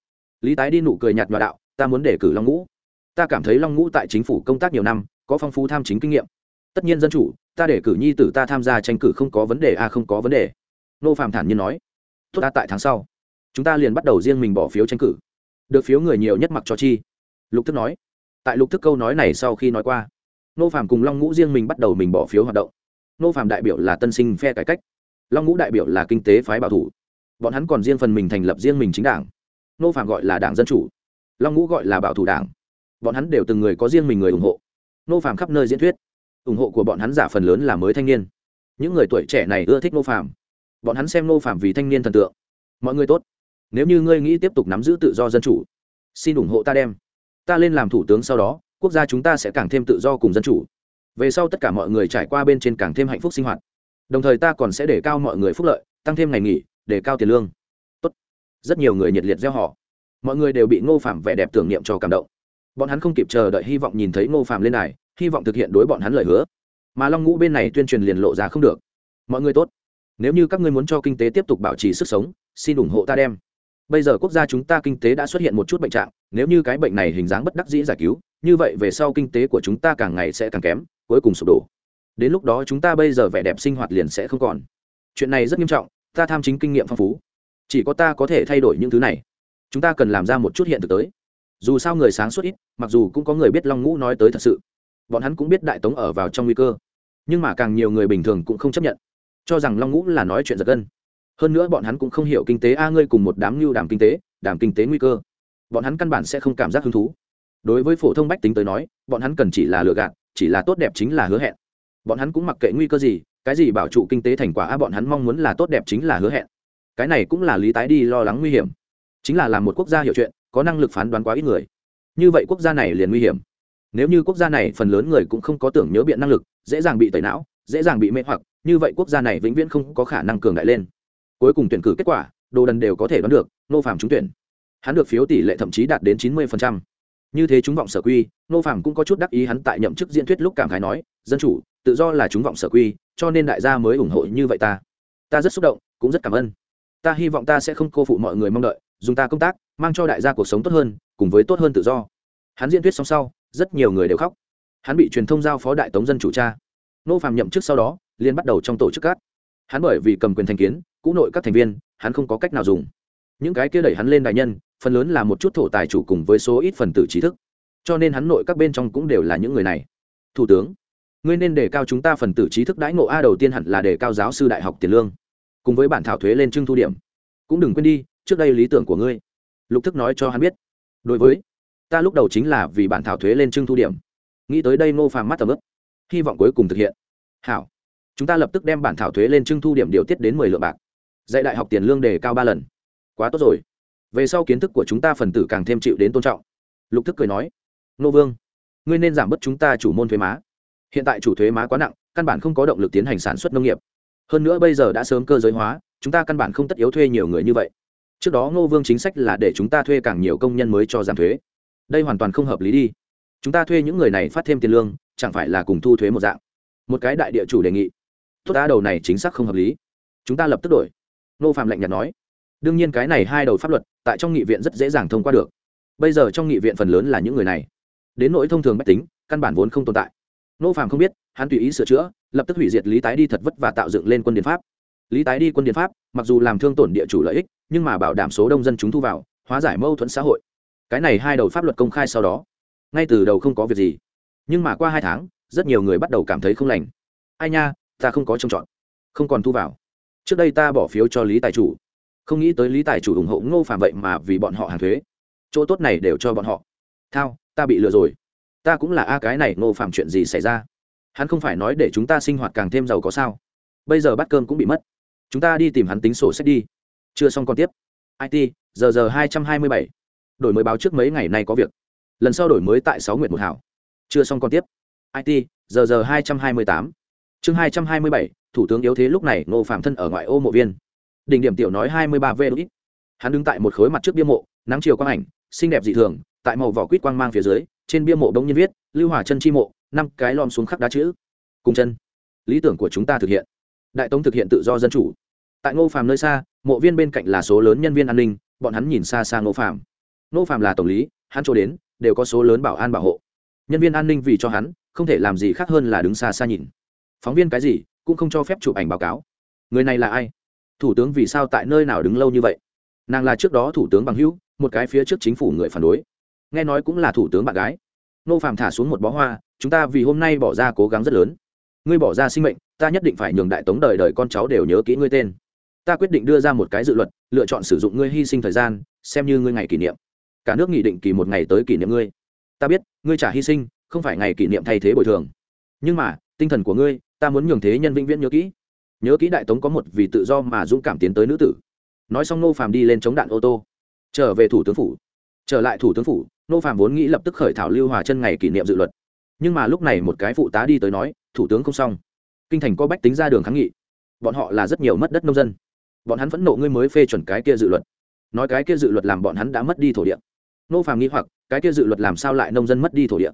lý tái đi nụ cười nhạt nhòa đạo, ta muốn để cử long ngũ. Ta cảm thấy long ngũ tại chính phủ công tác nhiều năm, có phong phú tham chính kinh nghiệm. Tất nhiên dân chủ, ta để cử nhi tử ta tham gia tranh cử không có vấn đề, a không có vấn đề. Nô phạm thản nhiên nói, tốt ta tại tháng sau, chúng ta liền bắt đầu riêng mình bỏ phiếu tranh cử được phiếu người nhiều nhất mặc cho chi. Lục thức nói. Tại lục thức câu nói này sau khi nói qua nô phạm cùng long ngũ riêng mình bắt đầu mình bỏ phiếu hoạt động. Nô phạm đại biểu là tân sinh phe cải cách, long ngũ đại biểu là kinh tế phái bảo thủ. Bọn hắn còn riêng phần mình thành lập riêng mình chính đảng. Nô phạm gọi là đảng dân chủ, long ngũ gọi là bảo thủ đảng. Bọn hắn đều từng người có riêng mình người ủng hộ. Nô phạm khắp nơi diễn thuyết, ủng hộ của bọn hắn giả phần lớn là mới thanh niên. Những người tuổi trẻ này ưa thích nô phạm bọn hắn xem nô phạm vì thanh niên thần tượng. Mọi người tốt nếu như ngươi nghĩ tiếp tục nắm giữ tự do dân chủ, xin ủng hộ ta đem. Ta lên làm thủ tướng sau đó, quốc gia chúng ta sẽ càng thêm tự do cùng dân chủ. Về sau tất cả mọi người trải qua bên trên càng thêm hạnh phúc sinh hoạt. Đồng thời ta còn sẽ để cao mọi người phúc lợi, tăng thêm ngày nghỉ, để cao tiền lương. Tốt. Rất nhiều người nhiệt liệt gieo họ. Mọi người đều bị ngô phạm vẻ đẹp tưởng niệm cho cảm động. Bọn hắn không kịp chờ đợi hy vọng nhìn thấy ngô phạm lên này hy vọng thực hiện đối bọn hắn lời hứa. Mà long ngũ bên này tuyên truyền liền lộ ra không được. Mọi người tốt. Nếu như các ngươi muốn cho kinh tế tiếp tục bảo trì sức sống, xin ủng hộ ta đem bây giờ quốc gia chúng ta kinh tế đã xuất hiện một chút bệnh trạng, nếu như cái bệnh này hình dáng bất đắc dĩ giải cứu, như vậy về sau kinh tế của chúng ta càng ngày sẽ càng kém, cuối cùng sụp đổ. Đến lúc đó chúng ta bây giờ vẻ đẹp sinh hoạt liền sẽ không còn. Chuyện này rất nghiêm trọng, ta tham chính kinh nghiệm phong phú. Chỉ có ta có thể thay đổi những thứ này. Chúng ta cần làm ra một chút hiện thực tới. Dù sao người sáng suốt ít, mặc dù cũng có người biết long ngũ nói tới thật sự. Bọn hắn cũng biết đại tống ở vào trong nguy cơ. Nhưng mà càng nhiều người bình thường cũng không chấp nhận. Cho rằng long ngũ là nói chuyện giật gân hơn nữa bọn hắn cũng không hiểu kinh tế, a, ngươi cùng một đám lưu đàm kinh tế, đàm kinh tế nguy cơ. Bọn hắn căn bản sẽ không cảm giác hứng thú. Đối với phổ thông bách tính tới nói, bọn hắn cần chỉ là lựa gạt, chỉ là tốt đẹp chính là hứa hẹn. Bọn hắn cũng mặc kệ nguy cơ gì, cái gì bảo trụ kinh tế thành quả, a, bọn hắn mong muốn là tốt đẹp chính là hứa hẹn. Cái này cũng là lý tái đi lo lắng nguy hiểm. Chính là làm một quốc gia hiểu chuyện, có năng lực phán đoán quá ít người. Như vậy quốc gia này liền nguy hiểm. Nếu như quốc gia này phần lớn người cũng không có tưởng nhớ biện năng lực, dễ dàng bị tẩy não, dễ dàng bị mê hoặc, như vậy quốc gia này vĩnh viễn không có khả năng cường đại lên cuối cùng tuyển cử kết quả, đồ đần đều có thể đoán được nô phạm trúng tuyển. Hắn được phiếu tỷ lệ thậm chí đạt đến chín mươi như thế chúng vọng sở quy nô phạm cũng có chút đắc ý hắn tại nhậm chức diễn thuyết lúc cảm khái nói, dân chủ, tự do là chúng vọng sở quy, cho nên đại gia mới ủng hộ như vậy ta. Ta rất xúc động, cũng rất cảm ơn. Ta hy vọng ta sẽ không cô phụ mọi người mong đợi, dùng ta công tác, mang cho đại gia cuộc sống tốt hơn, cùng với tốt hơn tự do. Hắn diễn thuyết xong sau, rất nhiều người đều khóc. Hắn bị truyền thông giao phó đại tống dân chủ cha. Nô phạm nhậm chức sau đó liên bắt đầu trong tổ chức cát. Hắn bởi vì cầm quyền thành kiến cũ nội các thành viên, hắn không có cách nào dùng. Những cái kia đẩy hắn lên đại nhân, phần lớn là một chút thổ tài chủ cùng với số ít phần tử trí thức. Cho nên hắn nội các bên trong cũng đều là những người này. Thủ tướng, ngươi nên đề cao chúng ta phần tử trí thức đãi ngộ a đầu tiên hẳn là đề cao giáo sư đại học tiền lương. Cùng với bản thảo thuế lên trưng thu điểm. Cũng đừng quên đi, trước đây lý tưởng của ngươi. Lục thức nói cho hắn biết. Đối với, ta lúc đầu chính là vì bản thảo thuế lên trưng thu điểm. Nghĩ tới đây ngô phàm mắt tầm ướp hy vọng cuối cùng thực hiện. Hảo, chúng ta lập tức đem bản thảo thuế lên trưng thu điểm điều tiết đến mười lượng bạc dạy đại học tiền lương đề cao ba lần. Quá tốt rồi. Về sau kiến thức của chúng ta phần tử càng thêm chịu đến tôn trọng. Lục thức cười nói, nô vương, ngươi nên giảm bớt chúng ta chủ môn thuế má. Hiện tại chủ thuế má quá nặng, căn bản không có động lực tiến hành sản xuất nông nghiệp. Hơn nữa bây giờ đã sớm cơ giới hóa, chúng ta căn bản không tất yếu thuê nhiều người như vậy. Trước đó ngô vương chính sách là để chúng ta thuê càng nhiều công nhân mới cho giảm thuế. Đây hoàn toàn không hợp lý đi. Chúng ta thuê những người này phát thêm tiền lương, chẳng phải là cùng thu thuế một dạng? Một cái đại địa chủ đề nghị. Tốt đá đầu này chính xác không hợp lý. Chúng ta lập tức đổi nô phạm lạnh nhạt nói, đương nhiên cái này hai đầu pháp luật tại trong nghị viện rất dễ dàng thông qua được. Bây giờ trong nghị viện phần lớn là những người này. Đến nỗi thông thường mách tính, căn bản vốn không tồn tại. Nô Phạm không biết, hắn tùy ý sửa chữa, lập tức hủy diệt lý tái đi thật vất và tạo dựng lên quân điện pháp. Lý tái đi quân điện pháp, mặc dù làm thương tổn địa chủ lợi ích, nhưng mà bảo đảm số đông dân chúng thu vào, hóa giải mâu thuẫn xã hội. Cái này hai đầu pháp luật công khai sau đó, ngay từ đầu không có việc gì. Nhưng mà qua hai tháng, rất nhiều người bắt đầu cảm thấy không lành. Ai nha, ta không có trông chọn không còn thu vào trước đây ta bỏ phiếu cho lý tài chủ. Không nghĩ tới lý tài chủ ủng hộ ngô phạm vậy mà vì bọn họ hàng thuế. Chỗ tốt này đều cho bọn họ. Thao, ta bị lừa rồi. Ta cũng là a cái này, ngô phạm chuyện gì xảy ra? Hắn không phải nói để chúng ta sinh hoạt càng thêm giàu có sao? Bây giờ bát cơm cũng bị mất. Chúng ta đi tìm hắn tính sổ sách đi. Chưa xong còn tiếp. It giờ giờ hai trăm hai mươi bảy. Đổi mới báo trước mấy ngày nay có việc. Lần sau đổi mới tại sáu nguyện một hảo. Chưa xong còn tiếp. It giờ giờ hai trăm hai mươi tám. Chương hai trăm hai mươi bảy thủ tướng yếu thế lúc này ngô phạm thân ở ngoại ô mộ viên. Đỉnh điểm tiểu nói hai mươi ba v ít hắn đứng tại một khối mặt trước bia mộ, nắng chiều quang ảnh, xinh đẹp dị thường, tại màu vỏ quýt quang mang phía dưới, trên bia mộ bỗng nhiên viết, lưu hòa chân chi mộ, năm cái lom xuống khắc đá chữ. Cùng chân. Lý tưởng của chúng ta thực hiện. Đại tống thực hiện tự do dân chủ. Tại ngô phàm nơi xa, mộ viên bên cạnh là số lớn nhân viên an ninh, bọn hắn nhìn xa xa ngô phàm. Ngô phàm là tổng lý, hắn chỗ đến, đều có số lớn bảo an bảo hộ. Nhân viên an ninh vì cho hắn, không thể làm gì khác hơn là đứng xa xa nhìn. Phóng viên cái gì? Cũng không cho phép chụp ảnh báo cáo. Người này là ai? Thủ tướng vì sao tại nơi nào đứng lâu như vậy? Nàng là trước đó thủ tướng bằng hữu, một cái phía trước chính phủ người phản đối. Nghe nói cũng là thủ tướng bạn gái. Nô phạm thả xuống một bó hoa, chúng ta vì hôm nay bỏ ra cố gắng rất lớn. Ngươi bỏ ra sinh mệnh, ta nhất định phải nhường đại tống đời đời con cháu đều nhớ kỹ ngươi tên. Ta quyết định đưa ra một cái dự luật, lựa chọn sử dụng ngươi hy sinh thời gian, xem như ngươi ngày kỷ niệm. Cả nước nghị định kỳ một ngày tới kỷ niệm ngươi. Ta biết, ngươi trả hy sinh, không phải ngày kỷ niệm thay thế bồi thường. Nhưng mà, tinh thần của ngươi ta muốn nhường thế nhân vĩnh viễn nhớ kỹ. Nhớ kỹ đại tống có một vì tự do mà dũng cảm tiến tới nữ tử. Nói xong nô phàm đi lên chống đạn ô tô. Trở về thủ tướng phủ. Trở lại thủ tướng phủ nô phàm vốn nghĩ lập tức khởi thảo lưu hòa chân ngày kỷ niệm dự luật. Nhưng mà lúc này một cái phụ tá đi tới nói, thủ tướng không xong. Kinh thành có bách tính ra đường kháng nghị. Bọn họ là rất nhiều mất đất nông dân. Bọn hắn vẫn nộ ngươi mới phê chuẩn cái kia dự luật. Nói cái kia dự luật làm bọn hắn đã mất đi thổ địa. Nô phàm nghĩ hoặc, cái kia dự luật làm sao lại nông dân mất đi thổ địa?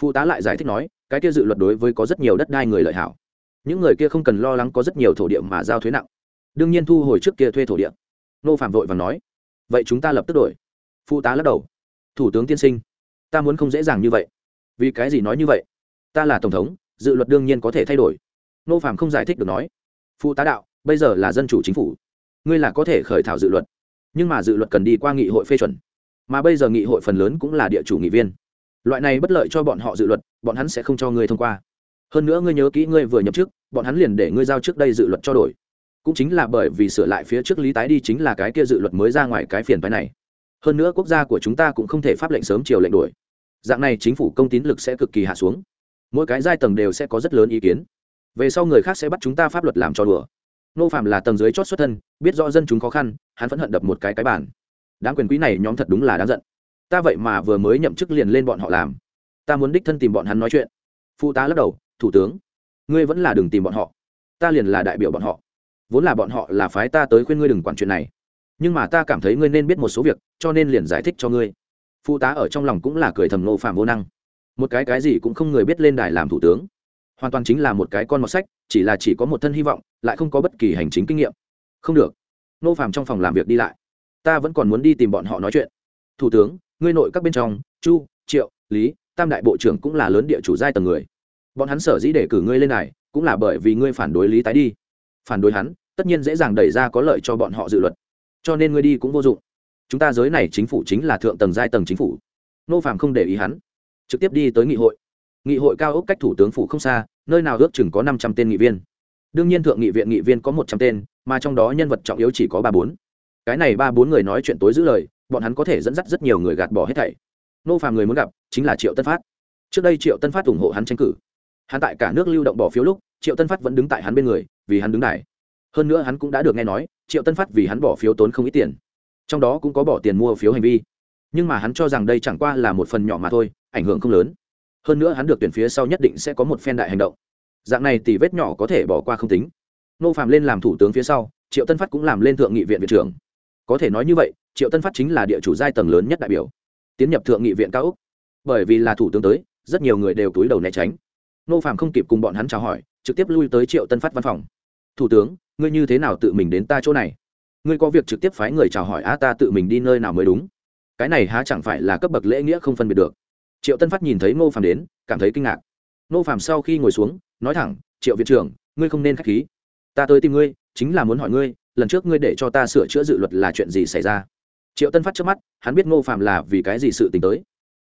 Phụ tá lại giải thích nói cái kia dự luật đối với có rất nhiều đất đai người lợi hảo. Những người kia không cần lo lắng có rất nhiều thổ địa mà giao thuế nặng. Đương nhiên thu hồi trước kia thuê thổ địa. Nô phạm vội và nói, vậy chúng ta lập tức đổi. Phụ tá lắc đầu, thủ tướng tiên sinh, ta muốn không dễ dàng như vậy. Vì cái gì nói như vậy? Ta là tổng thống, dự luật đương nhiên có thể thay đổi. Nô phạm không giải thích được nói phụ tá đạo, bây giờ là dân chủ chính phủ. Ngươi là có thể khởi thảo dự luật, nhưng mà dự luật cần đi qua nghị hội phê chuẩn. Mà bây giờ nghị hội phần lớn cũng là địa chủ nghị viên loại này bất lợi cho bọn họ dự luật, bọn hắn sẽ không cho ngươi thông qua. Hơn nữa ngươi nhớ kỹ ngươi vừa nhậm chức, bọn hắn liền để ngươi giao trước đây dự luật cho đổi. Cũng chính là bởi vì sửa lại phía trước lý tái đi chính là cái kia dự luật mới ra ngoài cái phiền phái này. Hơn nữa quốc gia của chúng ta cũng không thể pháp lệnh sớm chiều lệnh đổi dạng này chính phủ công tín lực sẽ cực kỳ hạ xuống. Mỗi cái giai tầng đều sẽ có rất lớn ý kiến. Về sau người khác sẽ bắt chúng ta pháp luật làm cho đùa. Nô phạm là tầng dưới chót xuất thân, biết rõ dân chúng khó khăn, hắn vẫn hận đập một cái cái bản đáng quyền quý này nhóm thật đúng là đáng giận ta vậy mà vừa mới nhậm chức liền lên bọn họ làm. Ta muốn đích thân tìm bọn hắn nói chuyện. Phụ tá lắc đầu, thủ tướng, ngươi vẫn là đừng tìm bọn họ. Ta liền là đại biểu bọn họ. Vốn là bọn họ là phái ta tới khuyên ngươi đừng quản chuyện này. Nhưng mà ta cảm thấy ngươi nên biết một số việc, cho nên liền giải thích cho ngươi. Phụ tá ở trong lòng cũng là cười thầm nô phạm vô năng. Một cái cái gì cũng không người biết lên đài làm thủ tướng. Hoàn toàn chính là một cái con mọt sách, chỉ là chỉ có một thân hy vọng, lại không có bất kỳ hành chính kinh nghiệm. Không được. Nô phạm trong phòng làm việc đi lại. Ta vẫn còn muốn đi tìm bọn họ nói chuyện. Thủ tướng ngươi nội các bên trong, chu, triệu, lý, tam đại bộ trưởng cũng là lớn địa chủ giai tầng người. Bọn hắn sở dĩ để cử ngươi lên này, cũng là bởi vì ngươi phản đối lý tái đi. Phản đối hắn, tất nhiên dễ dàng đẩy ra có lợi cho bọn họ dự luật. Cho nên ngươi đi cũng vô dụng. Chúng ta giới này chính phủ chính là thượng tầng giai tầng chính phủ. Nô phạm không để ý hắn, trực tiếp đi tới nghị hội. Nghị hội cao ốc cách thủ tướng phủ không xa, nơi nào ước chừng có năm trăm tên nghị viên. Đương nhiên thượng nghị viện nghị viên có một trăm tên, mà trong đó nhân vật trọng yếu chỉ có ba bốn. Cái này ba bốn người nói chuyện tối giữ lời bọn hắn có thể dẫn dắt rất nhiều người gạt bỏ hết thảy. Nô phàm người muốn gặp, chính là triệu tân phát. Trước đây triệu tân phát ủng hộ hắn tranh cử. Hắn tại cả nước lưu động bỏ phiếu lúc, triệu tân phát vẫn đứng tại hắn bên người, vì hắn đứng đài. Hơn nữa hắn cũng đã được nghe nói, triệu tân phát vì hắn bỏ phiếu tốn không ít tiền. Trong đó cũng có bỏ tiền mua phiếu hành vi. Nhưng mà hắn cho rằng đây chẳng qua là một phần nhỏ mà thôi, ảnh hưởng không lớn. Hơn nữa hắn được tuyển phía sau nhất định sẽ có một phen đại hành động. Dạng này tỷ vết nhỏ có thể bỏ qua không tính. Nô phạm lên làm thủ tướng phía sau, triệu tân phát cũng làm lên thượng nghị viện viện trưởng. Có thể nói như vậy triệu tân phát chính là địa chủ giai tầng lớn nhất đại biểu tiến nhập thượng nghị viện cao úc bởi vì là thủ tướng tới rất nhiều người đều túi đầu né tránh nô phạm không kịp cùng bọn hắn chào hỏi trực tiếp lui tới triệu tân phát văn phòng thủ tướng ngươi như thế nào tự mình đến ta chỗ này ngươi có việc trực tiếp phái người chào hỏi á ta tự mình đi nơi nào mới đúng cái này há chẳng phải là cấp bậc lễ nghĩa không phân biệt được triệu tân phát nhìn thấy ngô Phạm đến cảm thấy kinh ngạc ngô Phạm sau khi ngồi xuống nói thẳng triệu viện trưởng ngươi không nên k h á c h khí ta tới tìm ngươi chính là muốn hỏi ngươi lần trước ngươi để cho ta sửa chữa dự luật là chuyện gì xảy ra triệu tân phát trước mắt, hắn biết ngô Phạm là vì cái gì sự t ì n h tới.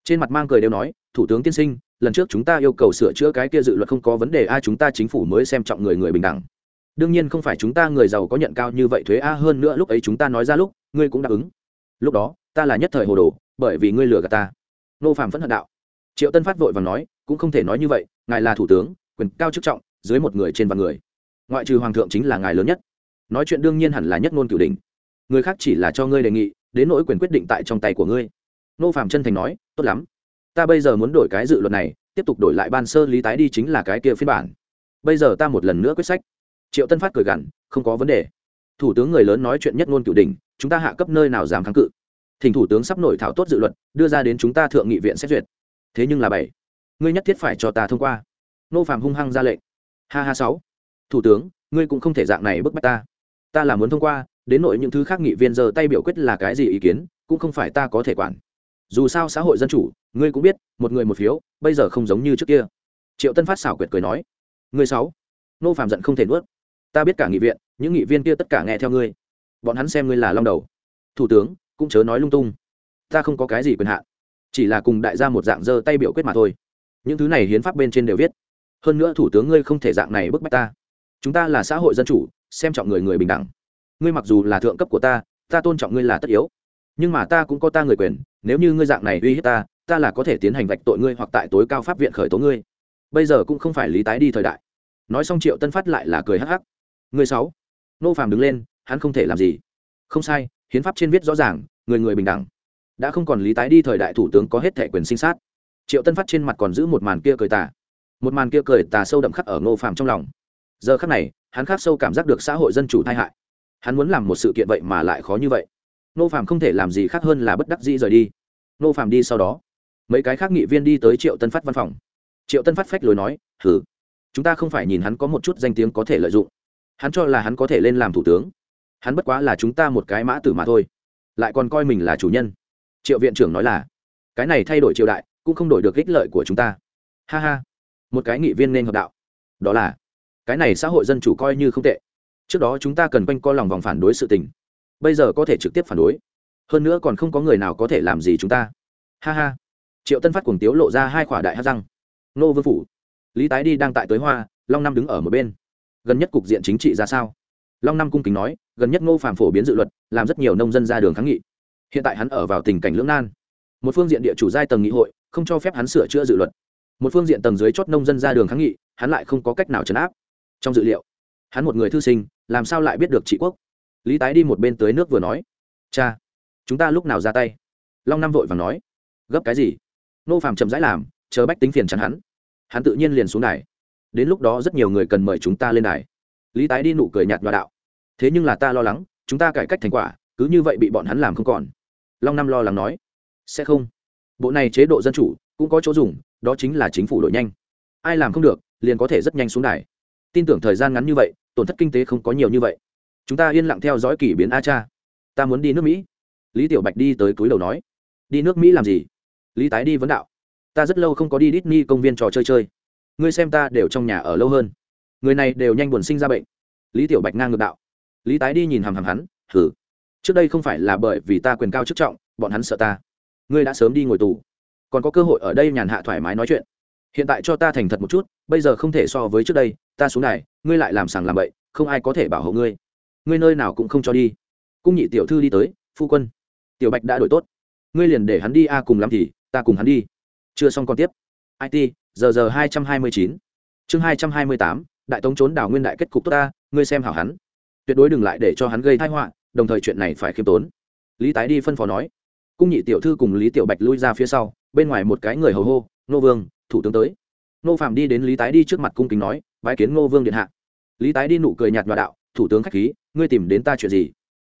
Trên mặt mang cười đều nói, thủ tướng tiên sinh, lần trước chúng ta yêu cầu sửa chữa cái kia dự luật không có vấn đề ai chúng ta chính phủ mới xem trọng người người bình đẳng. Đương nhiên không phải chúng ta người giàu có nhận cao như vậy thuế a, hơn nữa lúc ấy chúng ta nói ra lúc, ngươi cũng đáp ứng. Lúc đó, ta là nhất thời hồ đồ, bởi vì ngươi lừa gạt ta. Nô phạm vẫn hận đạo. Triệu tân phát vội và nói, cũng không thể nói như vậy, ngài là thủ tướng, quyền cao chức trọng, dưới một người trên vạn người. Ngoại trừ hoàng thượng chính là ngài lớn nhất. Nói chuyện đương nhiên hẳn là nhất ngôn cửu đình người khác chỉ là cho ngươi đề nghị đến nỗi quyền quyết định tại trong tay của ngươi. Nô phạm chân thành nói, tốt lắm. Ta bây giờ muốn đổi cái dự luật này, tiếp tục đổi lại ban sơ lý tái đi chính là cái kia phiên bản. Bây giờ ta một lần nữa quyết sách. Triệu tân phát cười gằn, không có vấn đề. Thủ tướng người lớn nói chuyện nhất ngôn cửu đình chúng ta hạ cấp nơi nào dám kháng cự. Thỉnh thủ tướng sắp nổi thảo tốt dự luật, đưa ra đến chúng ta thượng nghị viện xét duyệt. Thế nhưng là bảy. Ngươi nhất thiết phải cho ta thông qua. Nô phạm hung hăng ra lệnh. Ha ha sáu. Thủ tướng, ngươi cũng không thể dạng này bức bách ta. Ta là muốn thông qua đến nội những thứ khác nghị viên giờ tay biểu quyết là cái gì ý kiến, cũng không phải ta có thể quản. Dù sao xã hội dân chủ, ngươi cũng biết, một người một phiếu, bây giờ không giống như trước kia. Triệu tân phát xảo quyệt cười nói, ngươi sáu, nô phạm giận không thể nuốt. Ta biết cả nghị viện, những nghị viên kia tất cả nghe theo ngươi. Bọn hắn xem ngươi là long đầu. Thủ tướng cũng chớ nói lung tung. Ta không có cái gì quyền hạn, chỉ là cùng đại gia một dạng giơ tay biểu quyết mà thôi. Những thứ này hiến pháp bên trên đều viết. Hơn nữa thủ tướng ngươi không thể dạng này bức bách ta. Chúng ta là xã hội dân chủ, xem trọng người người bình đẳng ngươi mặc dù là thượng cấp của ta ta tôn trọng ngươi là tất yếu. Nhưng mà ta cũng có ta người quyền, nếu như ngươi dạng này uy hiếp ta ta là có thể tiến hành vạch tội ngươi hoặc tại tối cao pháp viện khởi tố ngươi. Bây giờ cũng không phải lý tái đi thời đại. Nói xong triệu tân phát lại là cười hắc hắc. Người sáu. Nô phàm đứng lên, hắn không thể làm gì. Không sai, hiến pháp trên viết rõ ràng, người người bình đẳng. Đã không còn lý tái đi thời đại thủ tướng có hết thẻ quyền sinh sát. Triệu tân phát trên mặt còn giữ một màn kia cười tà. Một màn kia cười tà sâu đậm khắc ở ngô phàm trong lòng. Giờ khắc này, hắn khắc sâu cảm giác được xã hội dân chủ tai hại hắn muốn làm một sự kiện vậy mà lại khó như vậy. Nô phàm không thể làm gì khác hơn là bất đắc dĩ rời đi. Nô phàm đi sau đó. Mấy cái khác nghị viên đi tới triệu tân phát văn phòng. Triệu tân phát phách lối nói thử chúng ta không phải nhìn hắn có một chút danh tiếng có thể lợi dụng. Hắn cho là hắn có thể lên làm thủ tướng. Hắn bất quá là chúng ta một cái mã tử mà thôi. Lại còn coi mình là chủ nhân. Triệu viện trưởng nói là, cái này thay đổi triều đại, cũng không đổi được ích lợi của chúng ta. Ha ha. Một cái nghị viên nên hợp đạo. Đó là, cái này xã hội dân chủ coi như không tệ trước đó chúng ta cần quanh co lòng vòng phản đối sự tình. Bây giờ có thể trực tiếp phản đối. Hơn nữa còn không có người nào có thể làm gì chúng ta. Ha ha. Triệu tân phát cùng tiếu lộ ra hai khỏa đại hát răng. Nô vương phủ. Lý tái đi đang tại tới hoa, long năm đứng ở một bên. Gần nhất cục diện chính trị ra sao? Long năm cung kính nói, gần nhất ngô phạm phổ biến dự luật, làm rất nhiều nông dân ra đường kháng nghị. Hiện tại hắn ở vào tình cảnh lưỡng nan. Một phương diện địa chủ giai tầng nghị hội, không cho phép hắn sửa chữa dự luật. Một phương diện tầng dưới chót nông dân ra đường kháng nghị, hắn lại không có cách nào trấn áp. Trong dự liệu hắn một người thư sinh, làm sao lại biết được trị quốc? Lý tái đi một bên tới nước vừa nói, cha, chúng ta lúc nào ra tay? Long năm vội và nói, gấp cái gì? Nô phàm chậm rãi làm, chờ bách tính phiền chắn hắn. Hắn tự nhiên liền xuống đài. Đến lúc đó rất nhiều người cần mời chúng ta lên đài. Lý tái đi nụ cười nhạt nhòa đạo, thế nhưng là ta lo lắng, chúng ta cải cách thành quả, cứ như vậy bị bọn hắn làm không còn. Long năm lo lắng nói, sẽ không. Bộ này chế độ dân chủ cũng có chỗ dùng, đó chính là chính phủ đổi nhanh. Ai làm không được, liền có thể rất nhanh xuống đài. Tin tưởng thời gian ngắn như vậy tổn thất kinh tế không có nhiều như vậy. Chúng ta yên lặng theo dõi kỷ biến a cha. Ta muốn đi nước mỹ. Lý tiểu bạch đi tới túi đầu nói. Đi nước mỹ làm gì? Lý tái đi vấn đạo. Ta rất lâu không có đi Disney công viên trò chơi chơi. Ngươi xem ta đều trong nhà ở lâu hơn. Người này đều nhanh buồn sinh ra bệnh. Lý tiểu bạch ngang ngược đạo. Lý tái đi nhìn hằm hằm hắn. Thử trước đây không phải là bởi vì ta quyền cao chức trọng, bọn hắn sợ ta. Ngươi đã sớm đi ngồi tù. Còn có cơ hội ở đây nhàn hạ thoải mái nói chuyện hiện tại cho ta thành thật một chút, bây giờ không thể so với trước đây, ta xuống này, ngươi lại làm sàng làm bậy, không ai có thể bảo hộ ngươi. Ngươi nơi nào cũng không cho đi. Cung nhị tiểu thư đi tới, phu quân. Tiểu bạch đã đổi tốt. Ngươi liền để hắn đi, a, cùng lắm thì, ta cùng hắn đi. Chưa xong còn tiếp. It giờ giờ hai trăm hai mươi chín. Chương hai trăm hai mươi tám, đại tống trốn đảo nguyên đại kết cục tốt ta, ngươi xem hảo hắn. Tuyệt đối đừng lại để cho hắn gây thái họa, đồng thời chuyện này phải khiêm tốn. Lý tái đi phân phó nói. Cung nhị tiểu thư cùng lý tiểu bạch lui ra phía sau, bên ngoài một cái người hầu hô, nô vương thủ tướng tới. Nô phạm đi đến lý tái đi trước mặt cung kính nói, bái kiến ngô vương điện hạ. Lý tái đi nụ cười nhạt nhòa đạo, thủ tướng khách khí, ngươi tìm đến ta chuyện gì?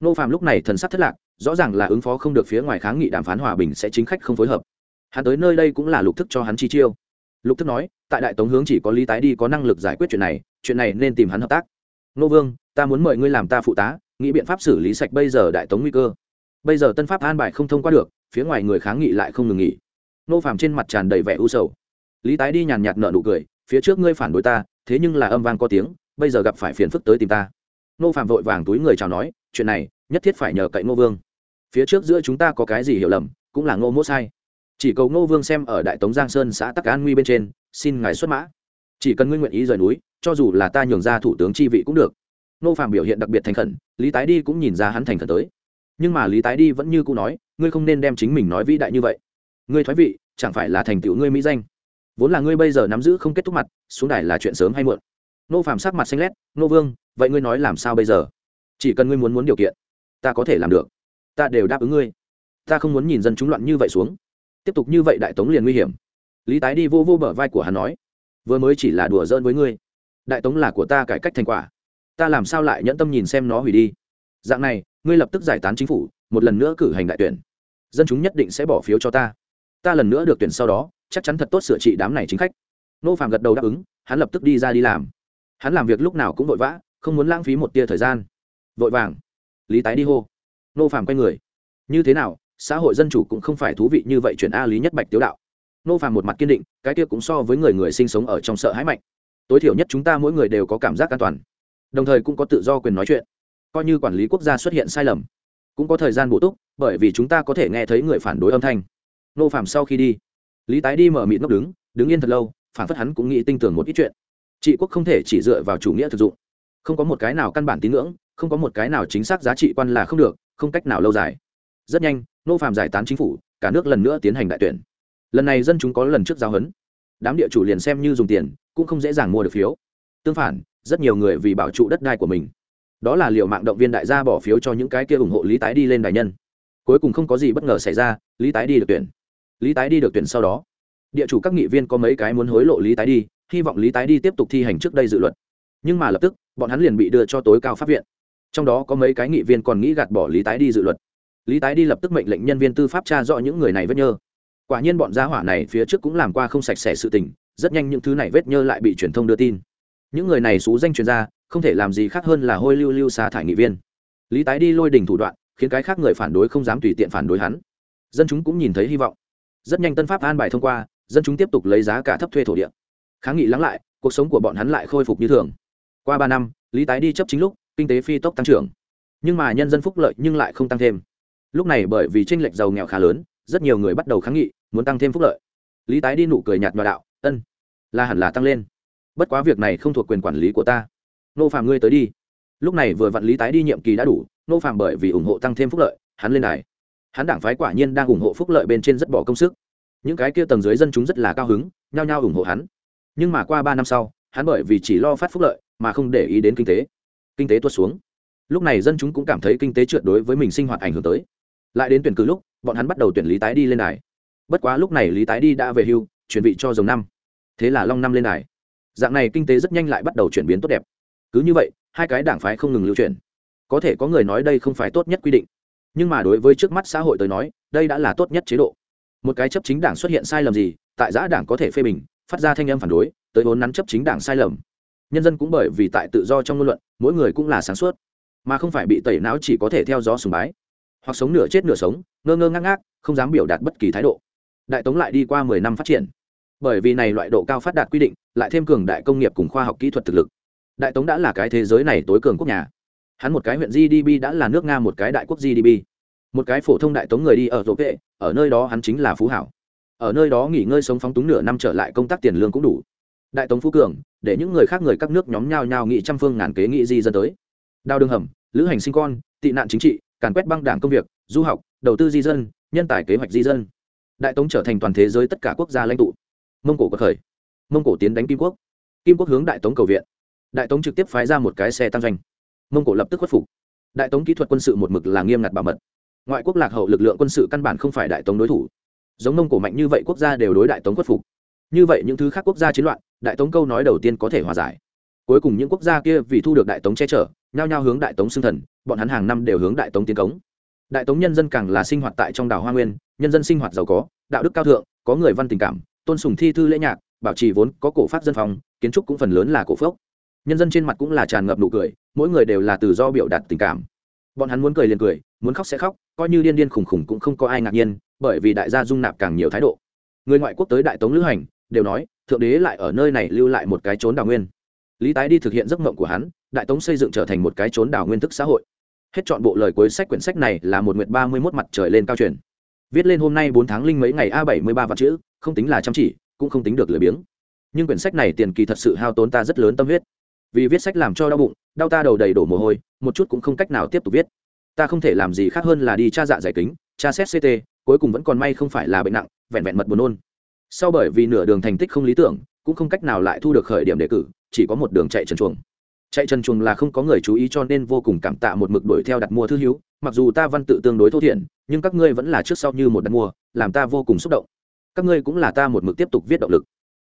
Nô phạm lúc này thần sắc thất lạc, rõ ràng là ứng phó không được phía ngoài kháng nghị đàm phán hòa bình sẽ chính khách không phối hợp. Hắn tới nơi đây cũng là lục thức cho hắn chi chiêu. Lục thức nói, tại đại tống hướng chỉ có lý tái đi có năng lực giải quyết chuyện này chuyện này nên tìm hắn hợp tác. Nô vương, ta muốn mời ngươi làm ta phụ tá, nghĩ biện pháp xử lý sạch bây giờ đại tống nguy cơ. Bây giờ tân pháp an bài không thông qua được, phía ngoài người kháng nghị lại không ngừng nghỉ. Nô Phạm trên mặt tràn đầy vẻ u sầu lý tái đi nhàn nhạt nợ nụ cười, phía trước ngươi phản đối ta, thế nhưng là âm vang có tiếng, bây giờ gặp phải phiền phức tới tìm ta. Nô phạm vội vàng túi người chào nói, chuyện này, nhất thiết phải nhờ cậy ngô vương. Phía trước giữa chúng ta có cái gì hiểu lầm, cũng là ngô mỗ sai. Chỉ cầu ngô vương xem ở đại tống giang sơn xã tắc an nguy bên trên, xin ngài xuất mã. Chỉ cần ngươi nguyện ý rời núi, cho dù là ta nhường ra thủ tướng chi vị cũng được. Nô phạm biểu hiện đặc biệt thành khẩn, lý tái đi cũng nhìn ra hắn thành khẩn tới. Nhưng mà lý tái đi vẫn như cũ nói, ngươi không nên đem chính mình nói vĩ đại như vậy. Ngươi thoái vị, chẳng phải là thành tựu ngươi mỹ danh vốn là ngươi bây giờ nắm giữ không kết thúc mặt, xuống đài là chuyện sớm hay muộn. Nô phạm sắc mặt xanh lét, nô vương, vậy ngươi nói làm sao bây giờ? Chỉ cần ngươi muốn muốn điều kiện, ta có thể làm được. Ta đều đáp ứng ngươi. Ta không muốn nhìn dân chúng loạn như vậy xuống. Tiếp tục như vậy đại tống liền nguy hiểm. Lý tái đi vô vô bờ vai của hắn nói, vừa mới chỉ là đùa giỡn với ngươi. Đại tống là của ta cải cách thành quả. Ta làm sao lại nhẫn tâm nhìn xem nó hủy đi? Dạng này, ngươi lập tức giải tán chính phủ, một lần nữa cử hành đại tuyển. Dân chúng nhất định sẽ bỏ phiếu cho ta. Ta lần nữa được tuyển sau đó chắc chắn thật tốt sửa trị đám này chính khách. Nô phạm gật đầu đáp ứng, hắn lập tức đi ra đi làm. Hắn làm việc lúc nào cũng vội vã, không muốn lãng phí một tia thời gian. Vội vàng. Lý tái đi hô. Nô phạm quay người. Như thế nào, xã hội dân chủ cũng không phải thú vị như vậy chuyện a lý nhất bạch tiếu đạo. Nô phàm một mặt kiên định, cái kia cũng so với người người sinh sống ở trong sợ hãi mạnh. Tối thiểu nhất chúng ta mỗi người đều có cảm giác an toàn. Đồng thời cũng có tự do quyền nói chuyện. Coi như quản lý quốc gia xuất hiện sai lầm, cũng có thời gian bổ túc, bởi vì chúng ta có thể nghe thấy người phản đối âm thanh. Nô phàm sau khi đi lý tái đi mở mịt ngốc đứng đứng yên thật lâu phản phất hắn cũng nghĩ tinh tưởng một ít chuyện. Trị quốc không thể chỉ dựa vào chủ nghĩa thực dụng. Không có một cái nào căn bản tín ngưỡng, không có một cái nào chính xác giá trị quan là không được, không cách nào lâu dài. Rất nhanh, nô Phạm giải tán chính phủ, cả nước lần nữa tiến hành đại tuyển. Lần này dân chúng có lần trước giao hấn đám địa chủ liền xem như dùng tiền, cũng không dễ dàng mua được phiếu. Tương phản, rất nhiều người vì bảo trụ đất đai của mình. Đó là liệu mạng động viên đại gia bỏ phiếu cho những cái kia ủng hộ lý tái đi lên đại nhân. Cuối cùng không có gì bất ngờ xảy ra, lý tái đi được tuyển lý tái đi được tuyển sau đó. Địa chủ các nghị viên có mấy cái muốn hối lộ lý tái đi, hy vọng lý tái đi tiếp tục thi hành trước đây dự luật. Nhưng mà lập tức, bọn hắn liền bị đưa cho tối cao pháp viện. Trong đó có mấy cái nghị viên còn nghĩ gạt bỏ lý tái đi dự luật. Lý tái đi lập tức mệnh lệnh nhân viên tư pháp tra rõ những người này vết nhơ. Quả nhiên bọn gia hỏa này phía trước cũng làm qua không sạch sẽ sự tình, rất nhanh những thứ này vết nhơ lại bị truyền thông đưa tin. Những người này xú danh truyền ra không thể làm gì khác hơn là hôi lưu lưu xá thải nghị viên. Lý tái đi lôi đình thủ đoạn, khiến cái khác người phản đối không dám tùy tiện phản đối hắn. Dân chúng cũng nhìn thấy hy vọng rất nhanh tân pháp an bài thông qua, dân chúng tiếp tục lấy giá cả thấp thuê thổ địa. Kháng nghị lắng lại, cuộc sống của bọn hắn lại khôi phục như thường. Qua ba năm, lý tái đi chấp chính lúc, kinh tế phi tốc tăng trưởng. Nhưng mà nhân dân phúc lợi nhưng lại không tăng thêm. Lúc này bởi vì tranh lệch giàu nghèo khá lớn, rất nhiều người bắt đầu kháng nghị, muốn tăng thêm phúc lợi. Lý tái đi nụ cười nhạt nhòa đạo, ân, là hẳn là tăng lên. Bất quá việc này không thuộc quyền quản lý của ta. Nô phạm ngươi tới đi. Lúc này vừa vặn lý tái đi nhiệm kỳ đã đủ, nô phạm bởi vì ủng hộ tăng thêm phúc lợi, hắn lên đài hắn đảng phái quả nhiên đang ủng hộ phúc lợi bên trên rất bỏ công sức. Những cái kia tầng dưới dân chúng rất là cao hứng, nhao nhao ủng hộ hắn. Nhưng mà qua ba năm sau, hắn bởi vì chỉ lo phát phúc lợi mà không để ý đến kinh tế. Kinh tế tuột xuống. Lúc này dân chúng cũng cảm thấy kinh tế trượt đối với mình sinh hoạt ảnh hưởng tới. Lại đến tuyển cử lúc, bọn hắn bắt đầu tuyển lý tái đi lên đài. Bất quá lúc này lý tái đi đã về hưu, chuẩn bị cho dòng năm. Thế là long năm lên đài. Dạng này kinh tế rất nhanh lại bắt đầu chuyển biến tốt đẹp. Cứ như vậy, hai cái đảng phái không ngừng lưu truyền có thể có người nói đây không phải tốt nhất quy định nhưng mà đối với trước mắt xã hội tới nói, đây đã là tốt nhất chế độ. Một cái chấp chính đảng xuất hiện sai lầm gì, tại giã đảng có thể phê bình, phát ra thanh âm phản đối, tới vốn nắn chấp chính đảng sai lầm. Nhân dân cũng bởi vì tại tự do trong ngôn luận, mỗi người cũng là sáng suốt. Mà không phải bị tẩy não chỉ có thể theo gió sùng bái. Hoặc sống nửa chết nửa sống, ngơ ngơ ngác ngác, không dám biểu đạt bất kỳ thái độ. Đại tống lại đi qua mười năm phát triển. Bởi vì này loại độ cao phát đạt quy định, lại thêm cường đại công nghiệp cùng khoa học kỹ thuật thực lực. Đại tống đã là cái thế giới này tối cường quốc nhà hắn một cái huyện gdp đã là nước nga một cái đại quốc gdp một cái phổ thông đại tống người đi ở rộp vệ, ở nơi đó hắn chính là phú hảo. Ở nơi đó nghỉ ngơi sống phóng túng nửa năm trở lại công tác tiền lương cũng đủ. Đại tống phú cường, để những người khác người các nước nhóm nhau nhau nghị trăm phương ngàn kế nghị di dân tới. Đào đường hầm, lữ hành sinh con, tị nạn chính trị, càn quét băng đảng công việc, du học, đầu tư di dân, nhân tài kế hoạch di dân. Đại tống trở thành toàn thế giới tất cả quốc gia lãnh tụ. Mông cổ có khởi. Mông cổ tiến đánh kim quốc. Kim quốc hướng đại tống cầu viện. Đại tống trực tiếp phái ra một cái xe tăng doanh mông cổ lập tức khuất phục. Đại tống kỹ thuật quân sự một mực là nghiêm ngặt bảo mật. Ngoại quốc lạc hậu lực lượng quân sự căn bản không phải đại tống đối thủ. Giống mông cổ mạnh như vậy quốc gia đều đối đại tống khuất phục. Như vậy những thứ khác quốc gia chiến loạn, đại tống câu nói đầu tiên có thể hòa giải. Cuối cùng những quốc gia kia vì thu được đại tống che chở, nhao nhao hướng đại tống xưng thần, bọn hắn hàng năm đều hướng đại tống tiến cống. Đại tống nhân dân càng là sinh hoạt tại trong đảo hoa nguyên, nhân dân sinh hoạt giàu có, đạo đức cao thượng, có người văn tình cảm, tôn sùng thi thư lễ nhạc, bảo trì vốn có cổ phát dân phòng kiến trúc cũng phần lớn là cổ phước nhân dân trên mặt cũng là tràn ngập nụ cười mỗi người đều là tự do biểu đạt tình cảm. Bọn hắn muốn cười liền cười, muốn khóc sẽ khóc, coi như điên điên khủng khủng cũng không có ai ngạc nhiên, bởi vì đại gia dung nạp càng nhiều thái độ. Người ngoại quốc tới đại tống lữ hành, đều nói, thượng đế lại ở nơi này lưu lại một cái trốn đào nguyên. Lý tái đi thực hiện giấc mộng của hắn, đại tống xây dựng trở thành một cái trốn đảo nguyên thức xã hội. Hết chọn bộ lời cuối sách quyển sách này là một nguyệt ba mươi mốt mặt trời lên cao truyền. Viết lên hôm nay bốn tháng linh mấy ngày a bảy mươi ba vạn chữ, không tính là chăm chỉ, cũng không tính được lười biếng. Nhưng quyển sách này tiền kỳ thật sự hao tốn ta rất lớn tâm huyết vì viết sách làm cho đau bụng, đau ta đầu đầy đổ mồ hôi, một chút cũng không cách nào tiếp tục viết. Ta không thể làm gì khác hơn là đi tra dạ giải kính, tra xét ct cuối cùng vẫn còn may không phải là bệnh nặng, vẹn vẹn mật buồn nôn. Sau bởi vì nửa đường thành tích không lý tưởng, cũng không cách nào lại thu được khởi điểm đề cử, chỉ có một đường chạy trần chuồng. Chạy trần chuồng là không có người chú ý cho nên vô cùng cảm tạ một mực đuổi theo đặt mua thư hiếu, mặc dù ta văn tự tương đối thô thiển, nhưng các ngươi vẫn là trước sau như một đặt mua, làm ta vô cùng xúc động. Các ngươi cũng là ta một mực tiếp tục viết động lực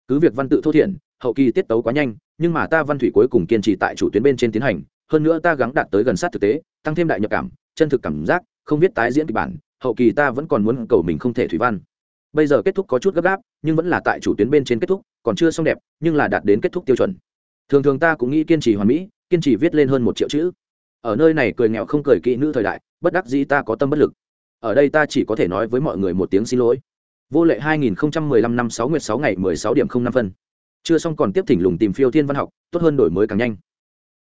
cứ việc văn tự thô thiển, hậu kỳ tiết tấu quá nhanh, nhưng mà ta văn thủy cuối cùng kiên trì tại chủ tuyến bên trên tiến hành, hơn nữa ta gắng đạt tới gần sát thực tế, tăng thêm đại nhập cảm, chân thực cảm giác, không viết tái diễn kịch bản, hậu kỳ ta vẫn còn muốn cầu mình không thể thủy văn. Bây giờ kết thúc có chút gấp gáp, nhưng vẫn là tại chủ tuyến bên trên kết thúc, còn chưa xong đẹp, nhưng là đạt đến kết thúc tiêu chuẩn. Thường thường ta cũng nghĩ kiên trì hoàn mỹ, kiên trì viết lên hơn một triệu chữ. Ở nơi này cười nghèo không cười kỹ nữ thời đại, bất đắc dĩ ta có tâm bất lực. Ở đây ta chỉ có thể nói với mọi người một tiếng xin lỗi vô lệ 2015 năm 6 nguyệt 6 ngày 16 điểm 05 phân. Chưa xong còn tiếp thỉnh lùng tìm phiêu thiên văn học, tốt hơn đổi mới càng nhanh.